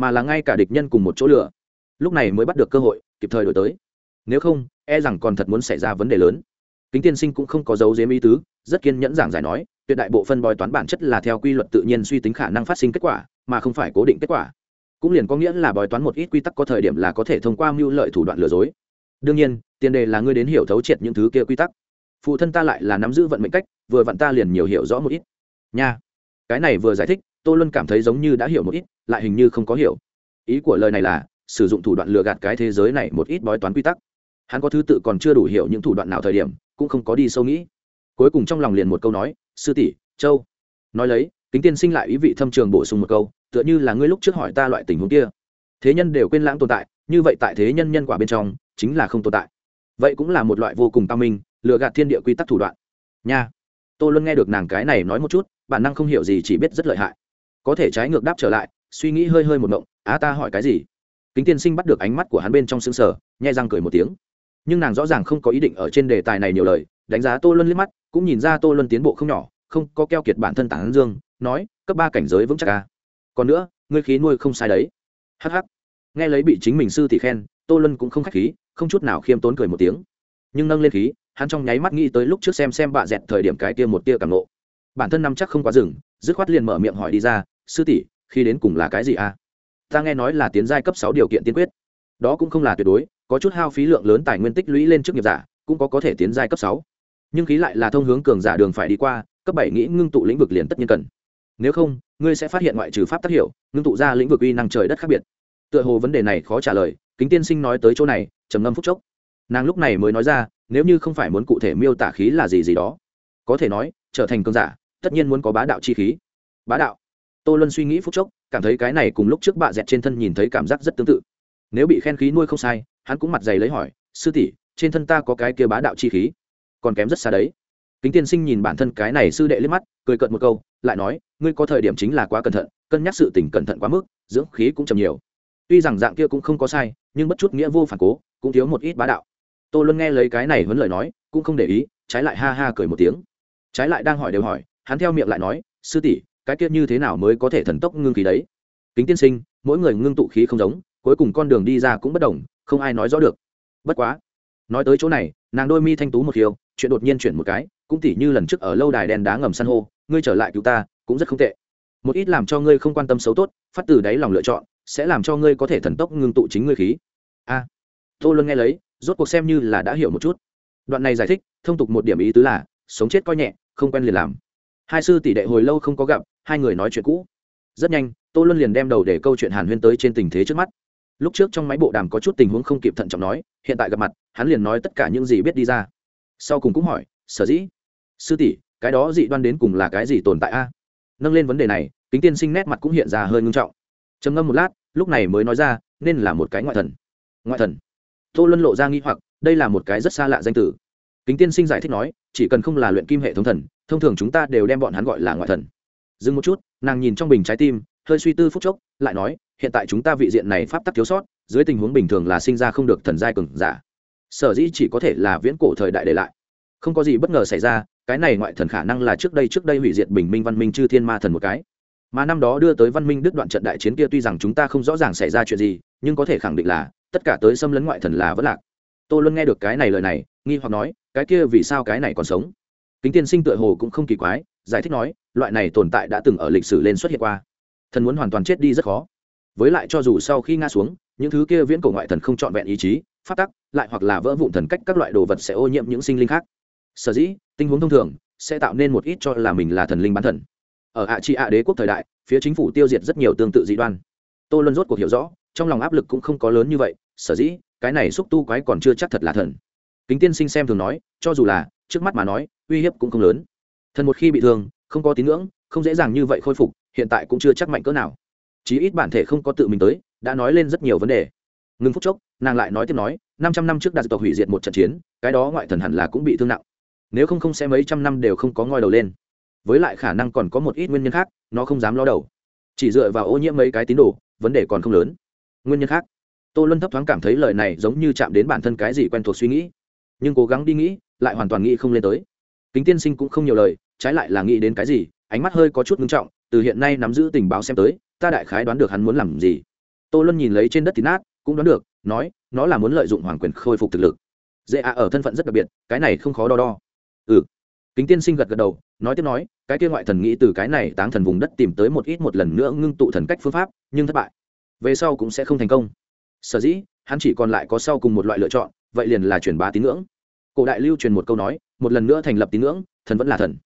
mà là ngay cả địch nhân cùng một chỗ lửa, lúc này mới bắt được cơ hội kịp thời đổi tới. Nếu không e rằng còn thật muốn xảy ra vấn đề lớn. Kính tiên sinh cũng không có dấu dếm ý tứ rất kiên nhẫn giảng giải nói tuyệt đại bộ phân bói toán bản chất là theo quy luật tự nhiên suy tính khả năng phát sinh kết quả mà không phải cố định kết quả. Cũng liền có nghĩa là bói toán một ít quy tắc có thời điểm là có thể thông qua mưu lợi thủ đoạn lừa dối. Đương nhiên tiền đề là ngươi đến hiểu thấu triệt những thứ kia quy tắc. Phụ thân ta lại là nắm giữ vận mệnh cách vừa vặn ta liền nhiều hiểu rõ một ít. Nha cái này vừa giải thích Tô Luân cảm thấy giống như đã hiểu một ít, lại hình như không có hiểu. Ý của lời này là, sử dụng thủ đoạn lừa gạt cái thế giới này một ít bói toán quy tắc. Hắn có thứ tự còn chưa đủ hiểu những thủ đoạn nào thời điểm, cũng không có đi sâu nghĩ. Cuối cùng trong lòng liền một câu nói, sư tỷ, châu. Nói lấy, kính tiên sinh lại ý vị thâm trường bổ sung một câu, tựa như là ngươi lúc trước hỏi ta loại tình huống kia. Thế nhân đều quên lãng tồn tại, như vậy tại thế nhân nhân quả bên trong, chính là không tồn tại. Vậy cũng là một loại vô cùng tam minh, lừa gạt thiên địa quy tắc thủ đoạn. Nha. Tôi luôn nghe được nàng cái này nói một chút, bản năng không hiểu gì, chỉ biết rất lợi hại có thể trái ngược đáp trở lại, suy nghĩ hơi hơi một mộng á, ta hỏi cái gì? Kính tiên sinh bắt được ánh mắt của hắn bên trong xương sở nhai răng cười một tiếng. Nhưng nàng rõ ràng không có ý định ở trên đề tài này nhiều lời, đánh giá tô luân liếc mắt, cũng nhìn ra tô luân tiến bộ không nhỏ, không có keo kiệt bản thân tản dương, nói, cấp ba cảnh giới vững chắc ca còn nữa, ngươi khí nuôi không sai đấy. Hh nghe lấy bị chính mình sư thì khen, tô luân cũng không k h á c h khí, không chút nào khiêm tốn cười một tiếng. Nhưng nâng lên khí, hắn trong nháy mắt nghĩ tới lúc trước xem xem bạ dẹt thời điểm cái tia một tia càng nộ bản thân nắm chắc không quá rừng dứt khoát liền mở miệng hỏi đi ra sư tỷ, khi đến cùng là cái gì à? Ta nghe nói là tiến giai cấp sáu điều kiện tiên quyết. Đó cũng không là tuyệt đối, có chút hao phí lượng lớn tài nguyên tích lũy lên trước nghiệp giả, cũng có có thể tiến giai cấp sáu. Nhưng khí lại là thông hướng cường giả đường phải đi qua, cấp bảy nghĩ ngưng tụ lĩnh vực liền tất nhiên cần. Nếu không, ngươi sẽ phát hiện ngoại trừ pháp tác hiệu, ngưng tụ ra lĩnh vực uy năng trời đất khác biệt. Tựa hồ vấn đề này khó trả lời, kính tiên sinh nói tới chỗ này, trầm ngâm phúc chốc. Nàng lúc này mới nói ra, nếu như không phải muốn cụ thể miêu tả khí là gì gì đó, có thể nói, trở thành cường giả, tất nhiên muốn có bá đạo chi khí. Bá đạo? Tô luân suy nghĩ phúc chốc, cảm thấy cái này cùng lúc trước bạ dẹt trên thân nhìn thấy cảm giác rất tương tự. Nếu bị khen khí nuôi không sai, hắn cũng mặt dày lấy hỏi, sư tỷ, trên thân ta có cái kia bá đạo chi khí? Còn kém rất xa đấy. Kính tiên sinh nhìn bản thân cái này sư đệ liếc mắt, cười cợt một câu, lại nói, ngươi có thời điểm chính là quá cẩn thận, cân nhắc sự tình cẩn thận quá mức, dưỡng khí cũng chầm nhiều. Tuy rằng dạng kia cũng không có sai, nhưng bất chút nghĩa vô phản cố, cũng thiếu một ít bá đạo. Tô luân nghe lấy cái này huấn lời nói, cũng không để ý, trái lại ha ha cười một tiếng. Trái lại đang hỏi đều hỏi, hắn theo miệng lại nói, sư tỷ cái kia như thế nào mới có thể thần tốc ngưng khí đấy? Kính tiên sinh, mỗi người ngưng tụ khí không giống, cuối cùng con đường đi ra cũng bất đồng, không ai nói rõ được. Bất quá, nói tới chỗ này, nàng đôi mi thanh tú một khiêu chuyện đột nhiên chuyển một cái, cũng tỉ như lần trước ở lâu đài đen đá ngầm san hô, ngươi trở lại cứu ta, cũng rất không tệ. Một ít làm cho ngươi không quan tâm xấu tốt, phát từ đáy lòng lựa chọn, sẽ làm cho ngươi có thể thần tốc ngưng tụ chính ngươi khí. A, tô luân nghe lấy, rốt cuộc xem như là đã hiểu một chút. Đoạn này giải thích, thông tục một điểm ý tứ là, sống chết coi nhẹ, không quen liền làm. Hai sư tỷ đệ hồi lâu không có gặp hai người nói chuyện cũ. Rất nhanh, tô luân liền đem đầu để câu chuyện hàn huyên tới trên tình thế trước mắt. Lúc trước trong máy bộ đàm có chút tình huống không kịp thận trọng nói, hiện tại gặp mặt, hắn liền nói tất cả những gì biết đi ra. Sau cùng cũng hỏi, sở dĩ? Sư tỷ, cái đó dị đoan đến cùng là cái gì tồn tại a? Nâng lên vấn đề này, kính tiên sinh nét mặt cũng hiện ra hơi ngưng trọng. Trầm ngâm một lát, lúc này mới nói ra, nên là một cái ngoại thần. Ngoại thần? Tô luân lộ ra nghi hoặc, đây là một cái rất xa lạ danh tử kính tiên sinh giải thích nói, chỉ cần không là luyện kim hệ thống thần, thông thường chúng ta đều đem bọn hắn gọi là ngoại thần dừng một chút, nàng nhìn trong bình trái tim, hơi suy tư phút chốc, lại nói, hiện tại chúng ta vị diện này pháp tắc thiếu sót, dưới tình huống bình thường là sinh ra không được thần giai cường giả. Sở dĩ chỉ có thể là viễn cổ thời đại để lại. Không có gì bất ngờ xảy ra, cái này ngoại thần khả năng là trước đây trước đây hủy diệt bình minh văn minh chư thiên ma thần một cái. Mà năm đó đưa tới văn minh đứt đoạn trận đại chiến kia tuy rằng chúng ta không rõ ràng xảy ra chuyện gì, nhưng có thể khẳng định là, tất cả tới xâm lấn ngoại thần là vẫn lạc. Tô luân nghe được cái này lời này, nghi hoặc nói, cái kia vì sao cái này còn sống? Kính tiên sinh tựa hồ cũng không kỳ quái giải thích nói, loại này tồn tại đã từng ở lịch sử lên xuất hiện qua. Thần muốn hoàn toàn chết đi rất khó. Với lại cho dù sau khi nga xuống, những thứ kia viễn cổ ngoại thần không trọn vẹn ý chí phát tắc, lại hoặc là vỡ vụn thần cách các loại đồ vật sẽ ô nhiễm những sinh linh khác. Sở dĩ, tình huống thông thường sẽ tạo nên một ít cho là mình là thần linh bán thần. Ở ạ tri ạ đế quốc thời đại, phía chính phủ tiêu diệt rất nhiều tương tự dị đoan. Tô luân rốt cuộc hiểu rõ, trong lòng áp lực cũng không có lớn như vậy, sở dĩ, cái này xúc tu quái còn chưa chắc thật là thần. Kính tiên sinh xem thường nói, cho dù là, trước mắt mà nói, uy hiếp cũng không lớn thần một khi bị thương, không có tín ngưỡng, không dễ dàng như vậy khôi phục, hiện tại cũng chưa chắc mạnh cỡ nào. Chí ít bản thể không có tự mình tới, đã nói lên rất nhiều vấn đề. Ngừng phút chốc, nàng lại nói tiếp nói, năm trăm năm trước đạt tộc hủy diệt một trận chiến, cái đó ngoại thần hẳn là cũng bị thương nặng. Nếu không không sẽ mấy trăm năm đều không có ngoi đầu lên. Với lại khả năng còn có một ít nguyên nhân khác, nó không dám lo đầu. Chỉ dựa vào ô nhiễm mấy cái tín đồ, vấn đề còn không lớn. Nguyên nhân khác. Tô luân thấp thoáng cảm thấy lời này giống như chạm đến bản thân cái gì quen thuộc suy nghĩ. Nhưng cố gắng đi nghĩ, lại hoàn toàn nghĩ không lên tới kính tiên sinh cũng không nhiều lời, trái lại là nghĩ đến cái gì, ánh mắt hơi có chút ngưng trọng, từ hiện nay nắm giữ tình báo xem tới, ta đại khái đoán được hắn muốn làm gì. Tô luân nhìn lấy trên đất thì nát, cũng đoán được, nói, nó là muốn lợi dụng hoàng quyền khôi phục thực lực. Dễ ạ, ở thân phận rất đặc biệt, cái này không khó đo đo. Ừ. Kính tiên sinh gật gật đầu, nói tiếp nói, cái kia ngoại thần nghĩ từ cái này táng thần vùng đất tìm tới một ít một lần nữa ngưng tụ thần cách phương pháp, nhưng thất bại. Về sau cũng sẽ không thành công. Sở dĩ, hắn chỉ còn lại có sau cùng một loại lựa chọn, vậy liền là truyền bá tín ngưỡng. Cổ đại lưu truyền một câu nói một lần nữa thành lập tín ngưỡng, thần vẫn là thần.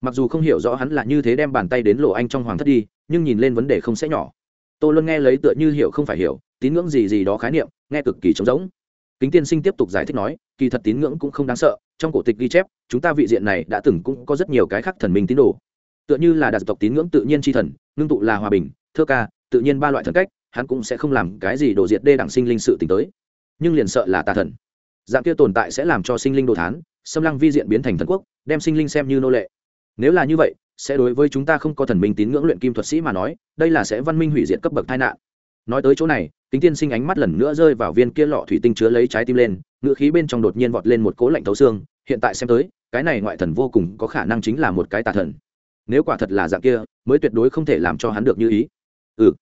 Mặc dù không hiểu rõ hắn là như thế đem bàn tay đến lộ anh trong hoàng thất đi, nhưng nhìn lên vấn đề không sẽ nhỏ. Tôi luôn nghe lấy tựa như hiểu không phải hiểu, tín ngưỡng gì gì đó khái niệm, nghe cực kỳ trống rỗng. Kính tiên sinh tiếp tục giải thích nói, kỳ thật tín ngưỡng cũng không đáng sợ, trong cổ tịch ghi chép, chúng ta vị diện này đã từng cũng có rất nhiều cái khác thần minh tín đồ. Tựa như là đặc tộc tín ngưỡng tự nhiên tri thần, ngưng tụ là hòa bình, thơ ca, tự nhiên ba loại thần cách, hắn cũng sẽ không làm cái gì đổ diệt đê đẳng sinh linh sự t tới. Nhưng liền sợ là tà thần dạng kia tồn tại sẽ làm cho sinh linh đồ thán, xâm lăng vi diện biến thành thần quốc, đem sinh linh xem như nô lệ. Nếu là như vậy, sẽ đối với chúng ta không có thần minh tín ngưỡng luyện kim thuật sĩ mà nói, đây là sẽ văn minh hủy diệt cấp bậc tai nạn. Nói tới chỗ này, kính tiên sinh ánh mắt lần nữa rơi vào viên kia lọ thủy tinh chứa lấy trái tim lên ngựa khí bên trong đột nhiên vọt lên một cố lạnh thấu xương, hiện tại xem tới, cái này ngoại thần vô cùng có khả năng chính là một cái tà thần. Nếu quả thật là dạng kia, mới tuyệt đối không thể làm cho hắn được như ý. Ừ.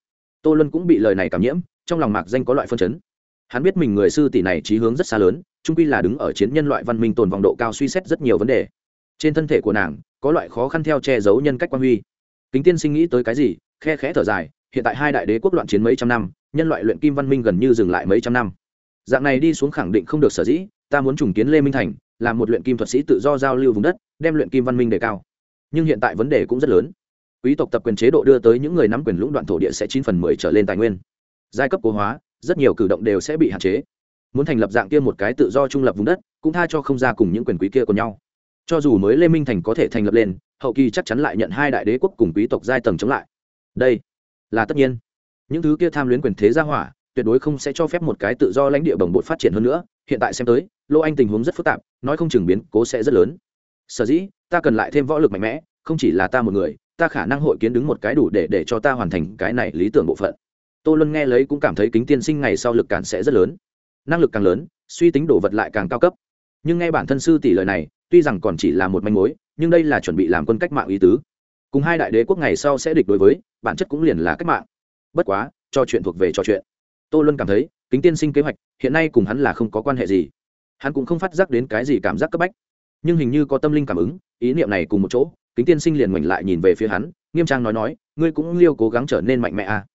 Tô luân cũng bị lời này cảm nhiễm, trong lòng mạc danh có loại phân chấn. Hắn biết mình người sư tỷ này trí hướng rất xa lớn trung quy là đứng ở chiến nhân loại văn minh tồn vòng độ cao suy xét rất nhiều vấn đề. Trên thân thể của nàng, có loại khó khăn theo che giấu nhân cách quan huy. Kính tiên sinh nghĩ tới cái gì, khe khẽ thở dài, hiện tại hai đại đế quốc loạn chiến mấy trăm năm, nhân loại luyện kim văn minh gần như dừng lại mấy trăm năm. Dạng này đi xuống khẳng định không được sở dĩ, ta muốn trùng kiến lê minh thành, làm một luyện kim thuật sĩ tự do giao lưu vùng đất, đem luyện kim văn minh đề cao. Nhưng hiện tại vấn đề cũng rất lớn. Quý tộc tập quyền chế độ đưa tới những người nắm quyền lũng đoạn thổ địa sẽ chín phần mười trở lên tài nguyên. Giai cấp cố hóa, rất nhiều cử động đều sẽ bị hạn chế muốn thành lập dạng kia một cái tự do trung lập vùng đất, cũng tha cho không ra cùng những quyền quý kia của nhau. Cho dù mới lê minh thành có thể thành lập lên, hậu kỳ chắc chắn lại nhận hai đại đế quốc cùng quý tộc giai tầng chống lại. Đây là tất nhiên. Những thứ kia tham luyến quyền thế gia hỏa, tuyệt đối không sẽ cho phép một cái tự do lãnh địa bồng bột phát triển hơn nữa. Hiện tại xem tới, lô anh tình huống rất phức tạp, nói không chừng biến cố sẽ rất lớn. Sở dĩ, ta cần lại thêm võ lực mạnh mẽ, không chỉ là ta một người, ta khả năng hội kiến đứng một cái đủ để để cho ta hoàn thành cái này lý tưởng bộ phận. Tô luân nghe lấy cũng cảm thấy kính tiên sinh ngày sau lực cản sẽ rất lớn năng lực càng lớn, suy tính đồ vật lại càng cao cấp. Nhưng nghe bản thân sư tỷ lời này, tuy rằng còn chỉ là một manh mối, nhưng đây là chuẩn bị làm quân cách mạng ý tứ. Cùng hai đại đế quốc ngày sau sẽ địch đối với, bản chất cũng liền là cách mạng. Bất quá, cho chuyện thuộc về trò chuyện. Tô luân cảm thấy, kính tiên sinh kế hoạch, hiện nay cùng hắn là không có quan hệ gì. Hắn cũng không phát giác đến cái gì cảm giác cấp bách. Nhưng hình như có tâm linh cảm ứng, ý niệm này cùng một chỗ, kính tiên sinh liền ngoảnh lại nhìn về phía hắn, nghiêm trang nói nói, ngươi cũng liêu cố gắng trở nên mạnh mẽ à.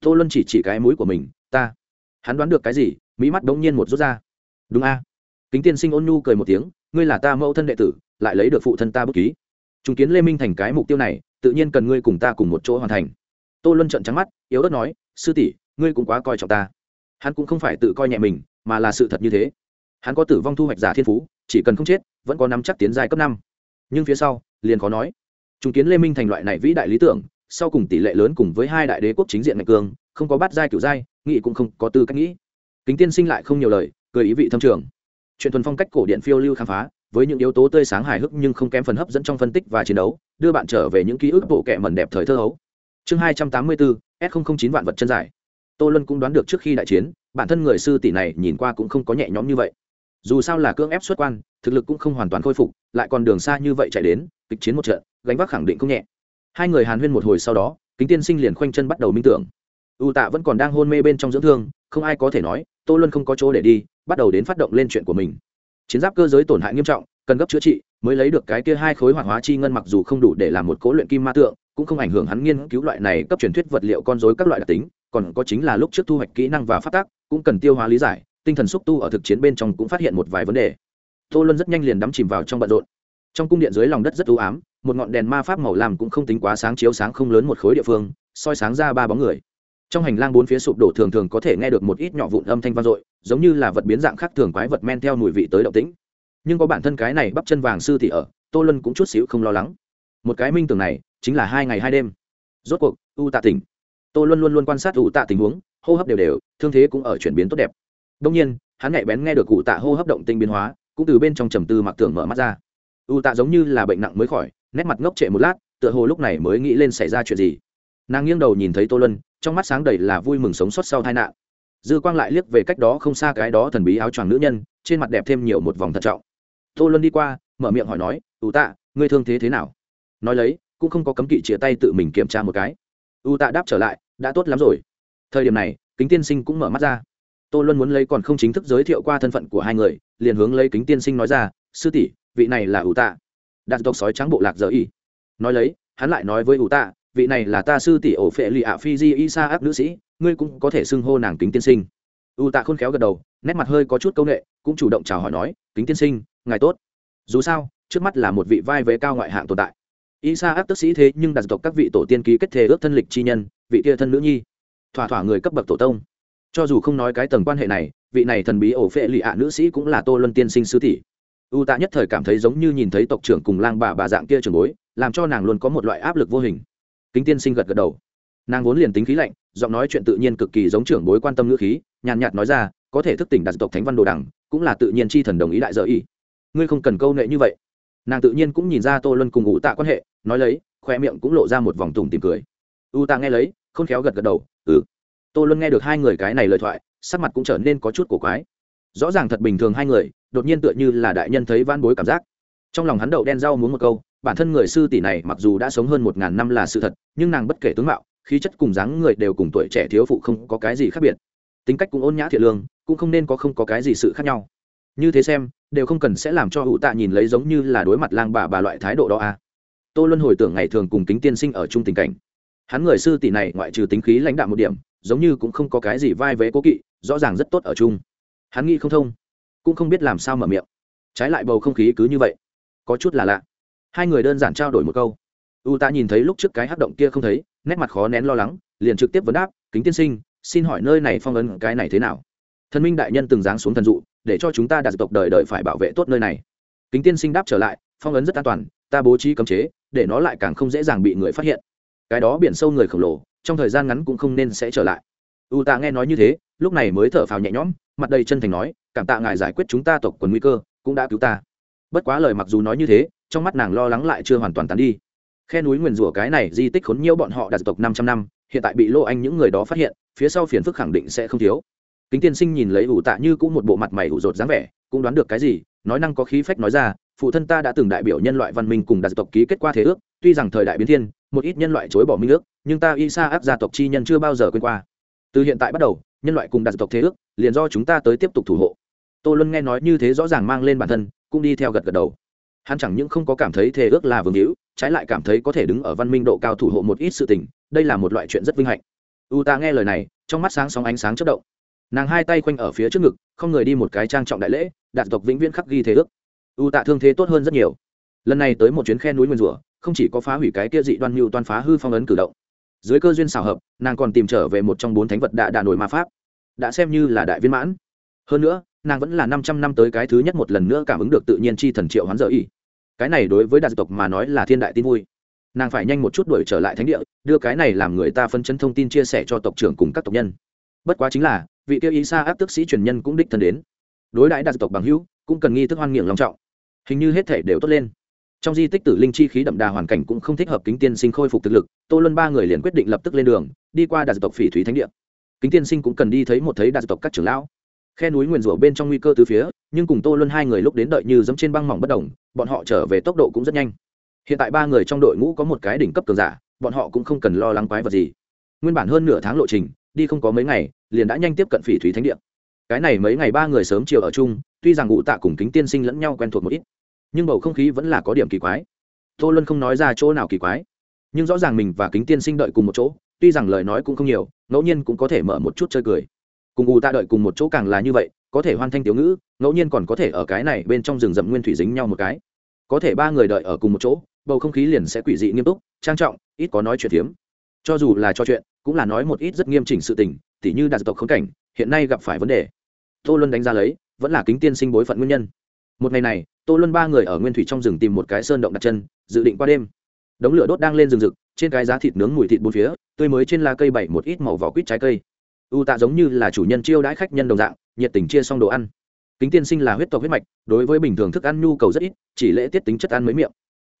tô luân chỉ chỉ cái mũi của mình, ta. Hắn đoán được cái gì mỹ mắt đống nhiên một rút ra. Đúng a. À. kính tiên sinh ôn nhu cười một tiếng, ngươi là ta mẫu thân đệ tử, lại lấy được phụ thân ta bất ký. Chứng kiến lê minh thành cái mục tiêu này, tự nhiên cần ngươi cùng ta cùng một chỗ hoàn thành. Tô luân trận trắng mắt, yếu ớt nói, sư tỷ, ngươi cũng quá coi trọng ta. Hắn cũng không phải tự coi nhẹ mình, mà là sự thật như thế. Hắn có tử vong thu hoạch giả thiên phú, chỉ cần không chết, vẫn có nắm chắc tiến giai cấp năm. Nhưng phía sau, liền khó nói. Chứng kiến lê minh thành loại này vĩ đại lý tưởng, sau cùng tỷ lệ lớn cùng với hai đại đế quốc chính diện ngạch cường không có bắt giai kiểu giai, nghị cũng không có tư cách nghĩ kính tiên sinh lại không nhiều lời, cười ý vị thâm trường. Chuyện thuần phong cách cổ điện phiêu lưu khám phá, với những yếu tố tươi sáng hài hước nhưng không kém phần hấp dẫn trong phân tích và chiến đấu, đưa bạn trở về những ký ức bộ kệ mẩn đẹp thời thơ hấu. Chương hai trăm tám mươi bốn s chín vạn vật chân dài. tô luân cũng đoán được trước khi đại chiến, bản thân người sư tỷ này nhìn qua cũng không có nhẹ nhõm như vậy. Dù sao là cưỡng ép xuất quan, thực lực cũng không hoàn toàn khôi phục, lại còn đường xa như vậy chạy đến, kịch chiến một trận, gánh vác khẳng định không nhẹ. Hai người hàn huyên một hồi sau đó, kính tiên sinh liền khoanh chân bắt đầu minh tưởng. U tạ vẫn còn đang hôn mê bên trong dưỡng thương, không ai có thể nói tô luân không có chỗ để đi, bắt đầu đến phát động lên chuyện của mình. Chiến giáp cơ giới tổn hại nghiêm trọng, cần gấp chữa trị, mới lấy được cái kia hai khối hoạt hóa chi ngân mặc dù không đủ để làm một cố luyện kim ma tượng, cũng không ảnh hưởng hắn nghiên cứu loại này cấp truyền thuyết vật liệu con dối các loại đặc tính, còn có chính là lúc trước thu hoạch kỹ năng và phát tác, cũng cần tiêu hóa lý giải, tinh thần xúc tu ở thực chiến bên trong cũng phát hiện một vài vấn đề. Tô luân rất nhanh liền đắm chìm vào trong bận rộn. Trong cung điện dưới lòng đất rất ưu ám, một ngọn đèn ma pháp màu làm cũng không tính quá sáng chiếu sáng không lớn một khối địa phương, soi sáng ra ba bóng người trong hành lang bốn phía sụp đổ thường thường có thể nghe được một ít nhỏ vụn âm thanh vang dội, giống như là vật biến dạng khác thường quái vật men theo mùi vị tới động tĩnh. Nhưng có bản thân cái này bắp chân vàng sư thì ở, tô lân cũng chút xíu không lo lắng. Một cái minh tưởng này, chính là hai ngày hai đêm. Rốt cuộc, u tạ tỉnh. Tô luân luôn luôn quan sát u tạ tình huống, hô hấp đều đều, thương thế cũng ở chuyển biến tốt đẹp. Đông nhiên, hắn nhạy bén nghe được u tạ hô hấp động tinh biến hóa, cũng từ bên trong trầm tư mặc tưởng mở mắt ra. U tạ giống như là bệnh nặng mới khỏi, nét mặt ngốc trệ một lát, tựa hồ lúc này mới nghĩ lên xảy ra chuyện gì. Nàng nghiêng đầu nhìn thấy tô luân trong mắt sáng đầy là vui mừng sống sót sau tai nạn. Dư quang lại liếc về cách đó không xa cái đó thần bí áo choàng nữ nhân, trên mặt đẹp thêm nhiều một vòng thận trọng. Tô luân đi qua, mở miệng hỏi nói ủ tạ, ngươi thương thế thế nào? Nói lấy, cũng không có cấm kỵ chia tay tự mình kiểm tra một cái. U tạ đáp trở lại, đã tốt lắm rồi. Thời điểm này, kính tiên sinh cũng mở mắt ra. Tô luân muốn lấy còn không chính thức giới thiệu qua thân phận của hai người, liền hướng lấy kính tiên sinh nói ra, sư tỷ, vị này là ủ tạ. Đạt tộc sói trắng bộ lạc giờ y. Nói lấy, hắn lại nói với ủ tạ vị này là ta sư tỷ ổ phệ lì ạ phi di y sa ác nữ sĩ, ngươi cũng có thể xưng hô nàng kính tiên sinh. U tạ khôn khéo gật đầu, nét mặt hơi có chút c â u n ệ cũng chủ động chào hỏi nói, kính tiên sinh, ngài tốt. Dù sao, trước mắt là một vị vai vế cao ngoại hạng tồn tại. Y sa ác tức sĩ thế nhưng đặt tộc các vị tổ tiên ký kết thề ước thân lịch chi nhân, vị kia thân nữ nhi. Thỏa thỏa người cấp bậc tổ tông. Cho dù không nói cái tầng quan hệ này, vị này thần bí ổ phệ lì ạ nữ sĩ cũng là tô luân tiên sinh sư tỷ. U tạ nhất thời cảm thấy giống như nhìn thấy tộc trưởng cùng lang bà bà dạng kia trường bối, làm cho nàng luôn có một loại áp lực vô hình kính tiên sinh gật gật đầu. Nàng vốn liền tính khí lạnh, giọng nói chuyện tự nhiên cực kỳ giống trưởng bối quan tâm ngữ khí, nhàn nhạt nói ra, có thể thức tỉnh đạt tộc thánh văn đồ đẳng, cũng là tự nhiên chi thần đồng ý đại dở ý ngươi không cần câu nệ như vậy. Nàng tự nhiên cũng nhìn ra tô luân cùng ủ tạ quan hệ, nói lấy, khoe miệng cũng lộ ra một vòng tùng tìm cười. U tạ nghe lấy không khéo gật gật đầu ừ. Tô luân nghe được hai người cái này lời thoại, sắc mặt cũng trở nên có chút cổ quái. Rõ ràng thật bình thường hai người, đột nhiên tựa như là đại nhân thấy van bối cảm giác. Trong lòng hắn đậu đen rau muốn một câu bản thân người sư tỷ này mặc dù đã sống hơn một ngàn năm là sự thật, nhưng nàng bất kể tướng mạo, khí chất cùng dáng người đều cùng tuổi trẻ thiếu phụ không có cái gì khác biệt. Tính cách cũng ôn nhã thiện lương, cũng không nên có không có cái gì sự khác nhau. Như thế xem, đều không cần sẽ làm cho hữu tạ nhìn lấy giống như là đối mặt lang bà bà loại thái độ đó à. tô luân hồi tưởng ngày thường cùng kính tiên sinh ở chung tình cảnh. Hắn người sư tỷ này ngoại trừ tính khí lãnh đạo một điểm, giống như cũng không có cái gì vai vế cố kỵ, rõ ràng rất tốt ở chung. Hắn nghĩ không thông, cũng không biết làm sao mở miệng. Trái lại bầu không khí cứ như vậy. Có chút là lạ hai người đơn giản trao đổi một câu. U ta nhìn thấy lúc trước cái hắc động kia không thấy, nét mặt khó nén lo lắng, liền trực tiếp vấn đáp, kính tiên sinh, xin hỏi nơi này phong ấn cái này thế nào? Thần minh đại nhân từng giáng xuống thần dụ, để cho chúng ta đạt tộc đời đời phải bảo vệ tốt nơi này. Kính tiên sinh đáp trở lại, phong ấn rất an toàn, ta bố trí cấm chế, để nó lại càng không dễ dàng bị người phát hiện. Cái đó biển sâu người khổng lồ, trong thời gian ngắn cũng không nên sẽ trở lại. U ta nghe nói như thế, lúc này mới thở phào nhẹ nhõm, mặt đầy chân thành nói, cảm tạ ngài giải quyết chúng ta tộc quần nguy cơ, cũng đã cứu ta. Bất quá lời mặc dù nói như thế trong mắt nàng lo lắng lại chưa hoàn toàn tán đi. Khe núi nguyền rủa cái này, di tích khốn nhiễu bọn họ đạt tộc năm trăm năm, hiện tại bị lô anh những người đó phát hiện, phía sau phiền phức khẳng định sẽ không thiếu. Kính tiên sinh nhìn lấy ủ tạ như cũng một bộ mặt mày ủ rột dáng vẻ, cũng đoán được cái gì, nói năng có khí phách nói ra, phụ thân ta đã từng đại biểu nhân loại văn minh cùng đạt tộc ký kết qua thế ước, tuy rằng thời đại biến thiên, một ít nhân loại chối bỏ minh ước, nhưng ta y sa áp gia tộc chi nhân chưa bao giờ quên qua. Từ hiện tại bắt đầu, nhân loại cùng đạt tộc thế ước, liền do chúng ta tới tiếp tục thủ hộ. Tô luân nghe nói như thế rõ ràng mang lên bản thân, cũng đi theo gật gật đầu hắn chẳng những không có cảm thấy thề ước là vương hữu, trái lại cảm thấy có thể đứng ở văn minh độ cao thủ hộ một ít sự tình, đây là một loại chuyện rất vinh hạnh. U ta nghe lời này, trong mắt sáng sóng ánh sáng chất động. Nàng hai tay quanh ở phía trước ngực, không người đi một cái trang trọng đại lễ đạt tộc vĩnh viễn khắc ghi thế ước. U tạ thương thế tốt hơn rất nhiều. Lần này tới một chuyến khe núi nguyên rủa, không chỉ có phá hủy cái kia dị đoan mưu toan phá hư phong ấn cử động. Dưới cơ duyên xảo hợp, nàng còn tìm trở về một trong bốn thánh vật đạ đà nổi ma pháp. Đã xem như là đại viên mãn. Hơn nữa nàng vẫn là năm trăm năm tới cái thứ nhất một lần nữa cảm ứng được tự nhiên chi thần triệu hoán giờ ỉ cái này đối với đại tộc mà nói là thiên đại tin vui. Nàng phải nhanh một chút đuổi trở lại thánh địa, đưa cái này làm người ta phân chấn thông tin chia sẻ cho tộc trưởng cùng các tộc nhân. Bất quá chính là, vị tiêu ý xa áp tức sĩ truyền nhân cũng đích thân đến. Đối đãi đại tộc bằng hữu, cũng cần nghi thức hoan nghiện long trọng. Hình như hết thể đều tốt lên. Trong di tích tử linh chi khí đậm đà hoàn cảnh cũng không thích hợp kính tiên sinh khôi phục thực lực, tô luân ba người liền quyết định lập tức lên đường, đi qua đại tộc phỉ thúy thánh địa. Kính tiên sinh cũng cần đi thấy một thấy đại tộc các trưởng lão khe núi nguyền rủa bên trong nguy cơ từ phía, nhưng cùng tô luân hai người lúc đến đợi như dẫm trên băng mỏng bất đồng, bọn họ trở về tốc độ cũng rất nhanh. Hiện tại ba người trong đội ngũ có một cái đỉnh cấp cường giả, bọn họ cũng không cần lo lắng quái vật gì. Nguyên bản hơn nửa tháng lộ trình, đi không có mấy ngày, liền đã nhanh tiếp cận phỉ thúy thánh địa. Cái này mấy ngày ba người sớm chiều ở chung, tuy rằng ngụ tạ cùng kính tiên sinh lẫn nhau quen thuộc một ít, nhưng bầu không khí vẫn là có điểm kỳ quái. Tô luân không nói ra chỗ nào kỳ quái, nhưng rõ ràng mình và kính tiên sinh đợi cùng một chỗ, tuy rằng lời nói cũng không nhiều, ngẫu nhiên cũng có thể mở một chút chơi cười cùng u tạ đợi cùng một chỗ càng là như vậy, có thể hoan thanh tiểu ngữ, ngẫu nhiên còn có thể ở cái này bên trong rừng rậm nguyên thủy dính nhau một cái. Có thể ba người đợi ở cùng một chỗ, bầu không khí liền sẽ quỷ dị nghiêm túc, trang trọng, ít có nói chuyện tiếm cho dù là cho chuyện, cũng là nói một ít rất nghiêm chỉnh sự tình, tỉ như đạt tộc khống cảnh, hiện nay gặp phải vấn đề. Tô luân đánh giá lấy, vẫn là kính tiên sinh bối phận nguyên nhân. Một ngày này, tô luân ba người ở nguyên thủy trong rừng tìm một cái sơn động đặt chân, dự định qua đêm. Đống lửa đốt đang lên rừng rực, trên cái giá thịt nướng mùi thịt bốn phía, tươi mới trên lá cây bảy một ít màu vỏ quýt trái cây u tạ giống như là chủ nhân chiêu đãi khách nhân đồng dạng, nhiệt tình chia xong đồ ăn. Kính tiên sinh là huyết tộc huyết mạch, đối với bình thường thức ăn nhu cầu rất ít, chỉ lễ tiết tính chất ăn mới miệng.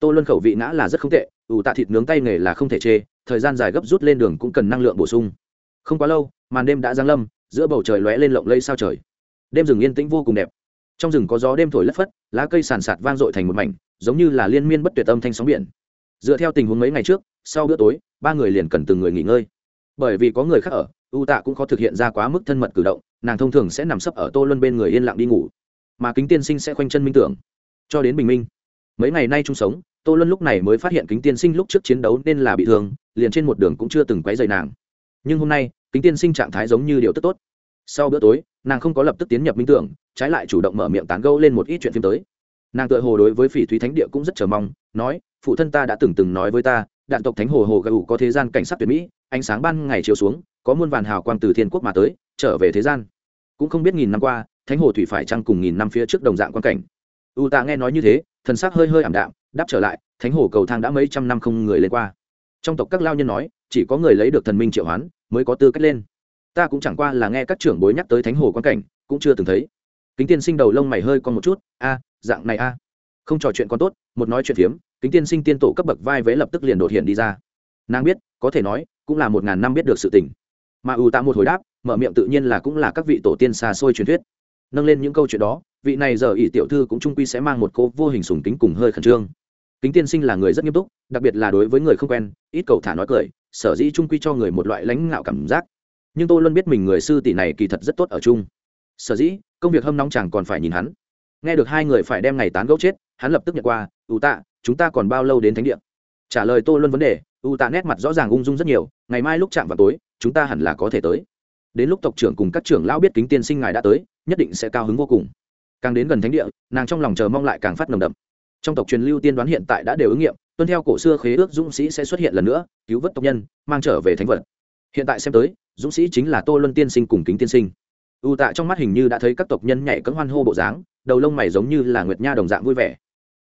Tô luân khẩu vị ngã là rất không tệ ủ tạ thịt nướng tay nghề là không thể chê, thời gian dài gấp rút lên đường cũng cần năng lượng bổ sung. Không quá lâu, màn đêm đã giáng lâm, giữa bầu trời lóe lên lộng lây sao trời. Đêm rừng yên tĩnh vô cùng đẹp. Trong rừng có gió đêm thổi lất phất, lá cây sàn sạt vang dội thành một mảnh, giống như là liên miên bất tuyệt âm thanh sóng biển. Dựa theo tình huống mấy ngày trước, sau bữa tối, ba người liền cần từng người nghỉ ngơi. Bởi vì có người khác ở u tạ cũng khó thực hiện ra quá mức thân mật cử động, nàng thông thường sẽ nằm sấp ở tô luân bên người yên lặng đi ngủ. Mà kính tiên sinh sẽ khoanh chân minh tưởng. Cho đến bình minh, mấy ngày nay chung sống, tô luân lúc này mới phát hiện kính tiên sinh lúc trước chiến đấu nên là bị thương, liền trên một đường cũng chưa từng quấy dày nàng. Nhưng hôm nay, kính tiên sinh trạng thái giống như điều tức tốt. Sau bữa tối, nàng không có lập tức tiến nhập minh tưởng, trái lại chủ động mở miệng tán gâu lên một ít chuyện phim tới. Nàng tự hồ đối với phỉ thúy thánh địa cũng rất chờ mong, nói, phụ thân ta đã từng từng nói với ta, đạn tộc thánh hồ hồ gù có thế gian cảnh sát tuyệt mỹ, ánh sáng ban ngày chiều xuống có muôn vàn hào quang từ thiên quốc mà tới, trở về thế gian. Cũng không biết nghìn năm qua, thánh hồ thủy phải chăng cùng nghìn năm phía trước đồng dạng quan cảnh. U tạ nghe nói như thế, thần sắc hơi hơi ảm đạm, đáp trở lại, thánh hồ cầu thang đã mấy trăm năm không người lên qua. Trong tộc các lao nhân nói, chỉ có người lấy được thần minh triệu hoán mới có tư cách lên. Ta cũng chẳng qua là nghe các trưởng bối nhắc tới thánh hồ quan cảnh, cũng chưa từng thấy. Kính tiên sinh đầu lông mày hơi con một chút, a, dạng này a. Không trò chuyện con tốt, một nói chuyện phiếm, kính tiên sinh tiên tổ cấp bậc vai vế lập tức liền đột hiện đi ra. Nàng biết, có thể nói, cũng là một ngàn năm biết được sự tình mà ưu tạ một hồi đáp, mở miệng tự nhiên là cũng là các vị tổ tiên xa xôi truyền thuyết. Nâng lên những câu chuyện đó, vị này giờ ỷ tiểu thư cũng trung quy sẽ mang một cô vô hình sùng kính cùng hơi khẩn trương. Kính tiên sinh là người rất nghiêm túc, đặc biệt là đối với người không quen, ít cầu thả nói cười, sở dĩ trung quy cho người một loại lãnh ngạo cảm giác. Nhưng tôi luôn biết mình người sư tỷ này kỳ thật rất tốt ở chung. Sở dĩ, công việc hâm nóng chẳng còn phải nhìn hắn. Nghe được hai người phải đem ngày tán gẫu chết, hắn lập tức nhận qua ưu tạ, chúng ta còn bao lâu đến thánh địa? Trả lời tôi luôn vấn đề ưu tạ nét mặt rõ ràng ung dung rất nhiều, ngày mai lúc chạm vào tối chúng ta hẳn là có thể tới. Đến lúc tộc trưởng cùng các trưởng lão biết kính tiên sinh ngài đã tới, nhất định sẽ cao hứng vô cùng. Càng đến gần thánh địa, nàng trong lòng chờ mong lại càng phát nồng đậm. Trong tộc truyền lưu tiên đoán hiện tại đã đều ứng nghiệm, tuân theo cổ xưa khế ước dũng sĩ sẽ xuất hiện lần nữa, cứu vớt tộc nhân, mang trở về thánh vật. Hiện tại xem tới, dũng sĩ chính là tô luân tiên sinh cùng kính tiên sinh. U tạ trong mắt hình như đã thấy các tộc nhân nhảy cấm hoan hô bộ dáng, đầu lông mày giống như là nguyệt nha đồng dạng vui vẻ.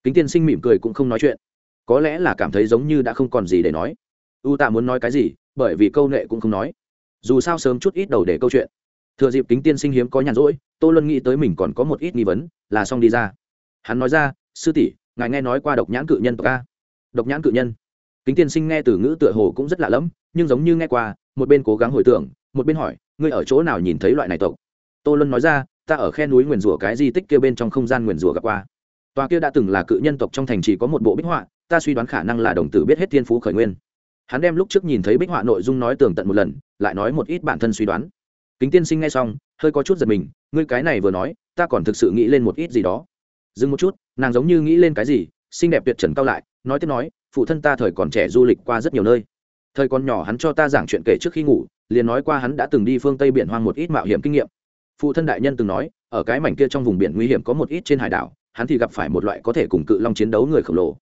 Kính tiên sinh mỉm cười cũng không nói chuyện. Có lẽ là cảm thấy giống như đã không còn gì để nói u tạ muốn nói cái gì, bởi vì câu nệ cũng không nói. Dù sao sớm chút ít đầu để câu chuyện. Thừa dịp kính tiên sinh hiếm có nhàn rỗi, tô luân nghĩ tới mình còn có một ít nghi vấn, là xong đi ra. Hắn nói ra, sư tỷ, ngài nghe nói qua độc nhãn cự nhân tộc a. Độc nhãn cự nhân. Kính tiên sinh nghe từ ngữ tựa hồ cũng rất lạ lẫm, nhưng giống như nghe qua, một bên cố gắng hồi tưởng, một bên hỏi, ngươi ở chỗ nào nhìn thấy loại này tộc? Tô luân nói ra, ta ở khe núi nguyền rủa cái di tích kia bên trong không gian nguyền rủa gặp qua. Tòa kia đã từng là cự nhân tộc trong thành chỉ có một bộ bích họa, ta suy đoán khả năng là đồng tử biết hết thiên phú khởi nguyên hắn đem lúc trước nhìn thấy bích họa nội dung nói tường tận một lần, lại nói một ít bản thân suy đoán. Kính tiên sinh nghe xong, hơi có chút giật mình, ngươi cái này vừa nói, ta còn thực sự nghĩ lên một ít gì đó. Dừng một chút, nàng giống như nghĩ lên cái gì, xinh đẹp tuyệt trần cao lại, nói tiếp nói, phụ thân ta thời còn trẻ du lịch qua rất nhiều nơi. Thời còn nhỏ hắn cho ta giảng chuyện kể trước khi ngủ, liền nói qua hắn đã từng đi phương tây biển hoang một ít mạo hiểm kinh nghiệm. Phụ thân đại nhân từng nói, ở cái mảnh kia trong vùng biển nguy hiểm có một ít trên hải đảo, hắn thì gặp phải một loại có thể cùng cự long chiến đấu người khổng lồ.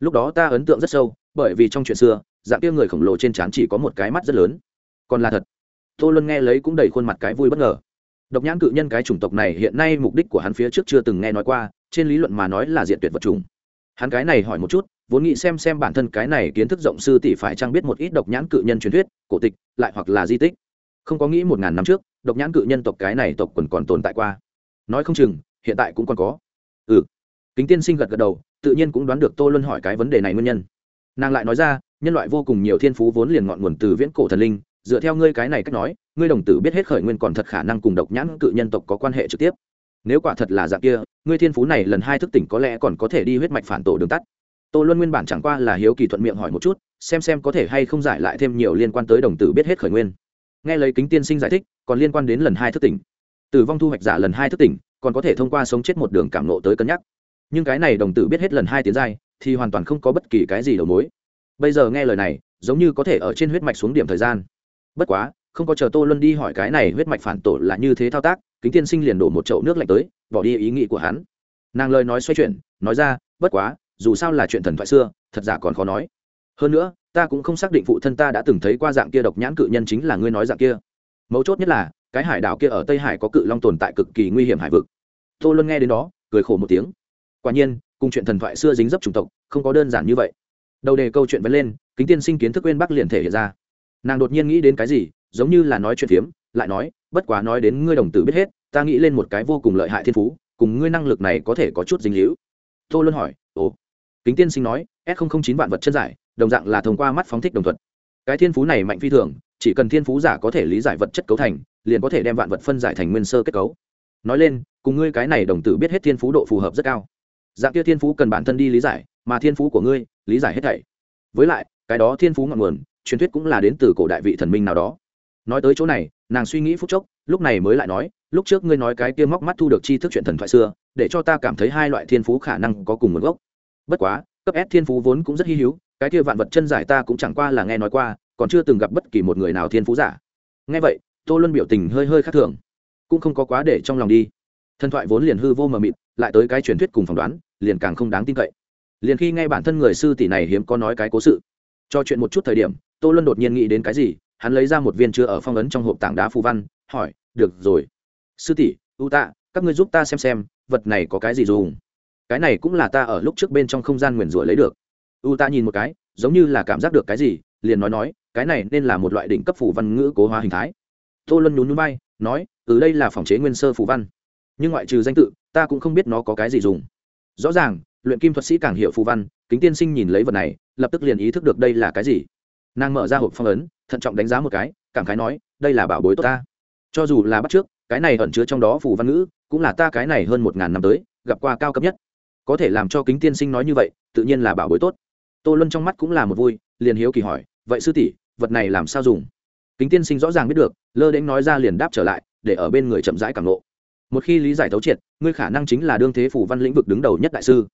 Lúc đó ta ấn tượng rất sâu, bởi vì trong chuyện xưa dạng kia người khổng lồ trên trán chỉ có một cái mắt rất lớn. Còn là thật. Tô luân nghe lấy cũng đầy khuôn mặt cái vui bất ngờ. Độc nhãn cự nhân cái chủng tộc này hiện nay mục đích của hắn phía trước chưa từng nghe nói qua, trên lý luận mà nói là diện tuyệt vật chủng. Hắn cái này hỏi một chút, vốn nghĩ xem xem bản thân cái này kiến thức rộng sư tỷ phải trang biết một ít độc nhãn cự nhân truyền thuyết, cổ tịch, lại hoặc là di tích. Không có nghĩ một ngàn năm trước, độc nhãn cự nhân tộc cái này tộc quần còn tồn tại qua. Nói không chừng, hiện tại cũng còn có. Ừ. Kính tiên sinh gật gật đầu, tự nhiên cũng đoán được tô luân hỏi cái vấn đề này nguyên nhân. Nàng lại nói ra nhân loại vô cùng nhiều thiên phú vốn liền ngọn nguồn từ viễn cổ thần linh, dựa theo ngươi cái này cách nói, ngươi đồng tử biết hết khởi nguyên còn thật khả năng cùng độc nhãn cự nhân tộc có quan hệ trực tiếp. Nếu quả thật là dạng kia, ngươi thiên phú này lần hai thức tỉnh có lẽ còn có thể đi huyết mạch phản tổ đường tắt. Tô luân nguyên bản chẳng qua là hiếu kỳ thuận miệng hỏi một chút, xem xem có thể hay không giải lại thêm nhiều liên quan tới đồng tử biết hết khởi nguyên. Nghe lấy kính tiên sinh giải thích, còn liên quan đến lần hai thức tỉnh. Tử vong thu hoạch giả lần hai thức tỉnh, còn có thể thông qua sống chết một đường cảm nộ tới cân nhắc. Nhưng cái này đồng tử biết hết lần hai tiến giai, thì hoàn toàn không có bất kỳ cái gì đầu mối bây giờ nghe lời này, giống như có thể ở trên huyết mạch xuống điểm thời gian. Bất quá, không có chờ tô luân đi hỏi cái này huyết mạch phản tổ là như thế thao tác, kính tiên sinh liền đổ một chậu nước lạnh tới, bỏ đi ý nghĩ của hắn. Nàng lời nói xoay chuyển, nói ra, bất quá, dù sao là chuyện thần thoại xưa, thật giả còn khó nói. Hơn nữa, ta cũng không xác định phụ thân ta đã từng thấy qua dạng kia độc nhãn cự nhân chính là ngươi nói dạng kia. Mấu chốt nhất là, cái hải đảo kia ở tây hải có cự long tồn tại cực kỳ nguy hiểm hải vực. Tô luân nghe đến đó, cười khổ một tiếng. Quả nhiên, cùng chuyện thần thoại xưa dính dấp chủng tộc, không có đơn giản như vậy đầu đề câu chuyện vẫn lên, kính tiên sinh kiến thức quên bắc liền thể hiện ra. Nàng đột nhiên nghĩ đến cái gì, giống như là nói chuyện phiếm, lại nói, bất quá nói đến ngươi đồng tử biết hết, ta nghĩ lên một cái vô cùng lợi hại thiên phú, cùng ngươi năng lực này có thể có chút dính hữu tô luân hỏi, ồ. Kính tiên sinh nói, s chín vạn vật chân giải, đồng dạng là thông qua mắt phóng thích đồng thuận cái thiên phú này mạnh phi thường, chỉ cần thiên phú giả có thể lý giải vật chất cấu thành, liền có thể đem vạn vật phân giải thành nguyên sơ kết cấu. Nói lên, cùng ngươi cái này đồng tử biết hết thiên phú độ phù hợp rất cao dạng kia thiên phú cần bản thân đi lý giải, mà thiên phú của ngươi, lý giải hết thảy. Với lại, cái đó thiên phú ngọn nguồn, truyền thuyết cũng là đến từ cổ đại vị thần minh nào đó. Nói tới chỗ này, nàng suy nghĩ phút chốc, lúc này mới lại nói, lúc trước ngươi nói cái kia móc mắt thu được tri thức chuyện thần thoại xưa, để cho ta cảm thấy hai loại thiên phú khả năng có cùng nguồn gốc. Bất quá, cấp s thiên phú vốn cũng rất hy hữu, cái kia vạn vật chân giải ta cũng chẳng qua là nghe nói qua, còn chưa từng gặp bất kỳ một người nào thiên phú giả. Nghe vậy, tô luân biểu tình hơi hơi khác thường. Cũng không có quá để trong lòng đi. Thần thoại vốn liền hư vô mờ mịt lại tới cái truyền thuyết cùng phỏng đoán, liền càng không đáng tin cậy. Liền khi ngay bản thân người sư tỷ này hiếm có nói cái cố sự, cho chuyện một chút thời điểm, tô luân đột nhiên nghĩ đến cái gì, hắn lấy ra một viên chưa ở phong ấn trong hộp tảng đá phù văn, hỏi, được rồi, sư tỷ, ưu tạ các ngươi giúp ta xem xem, vật này có cái gì dùng? Cái này cũng là ta ở lúc trước bên trong không gian nguyền rủa lấy được. U ta nhìn một cái, giống như là cảm giác được cái gì, liền nói nói, cái này nên là một loại đỉnh cấp phủ văn ngữ cố hóa hình thái. Tô luân nhún núi bay nói từ đây là phòng chế nguyên sơ phủ văn nhưng ngoại trừ danh tự, ta cũng không biết nó có cái gì dùng. Rõ ràng, luyện kim thuật sĩ càng hiểu phù văn, kính tiên sinh nhìn lấy vật này, lập tức liền ý thức được đây là cái gì. Nàng mở ra hộp phong ấn, thận trọng đánh giá một cái, cảm khái nói, đây là bảo bối tốt ta. Cho dù là bắt trước, cái này ẩn chứa trong đó phù văn ngữ, cũng là ta cái này hơn một ngàn năm tới, gặp qua cao cấp nhất. Có thể làm cho kính tiên sinh nói như vậy, tự nhiên là bảo bối tốt. Tô luân trong mắt cũng là một vui, liền hiếu kỳ hỏi, vậy sư tỷ, vật này làm sao dùng? Kính tiên sinh rõ ràng biết được, lơ đễnh nói ra liền đáp trở lại, để ở bên người chậm rãi cảm lộ một khi lý giải thấu triệt, ngươi khả năng chính là đương thế phủ văn lĩnh vực đứng đầu nhất đại sư.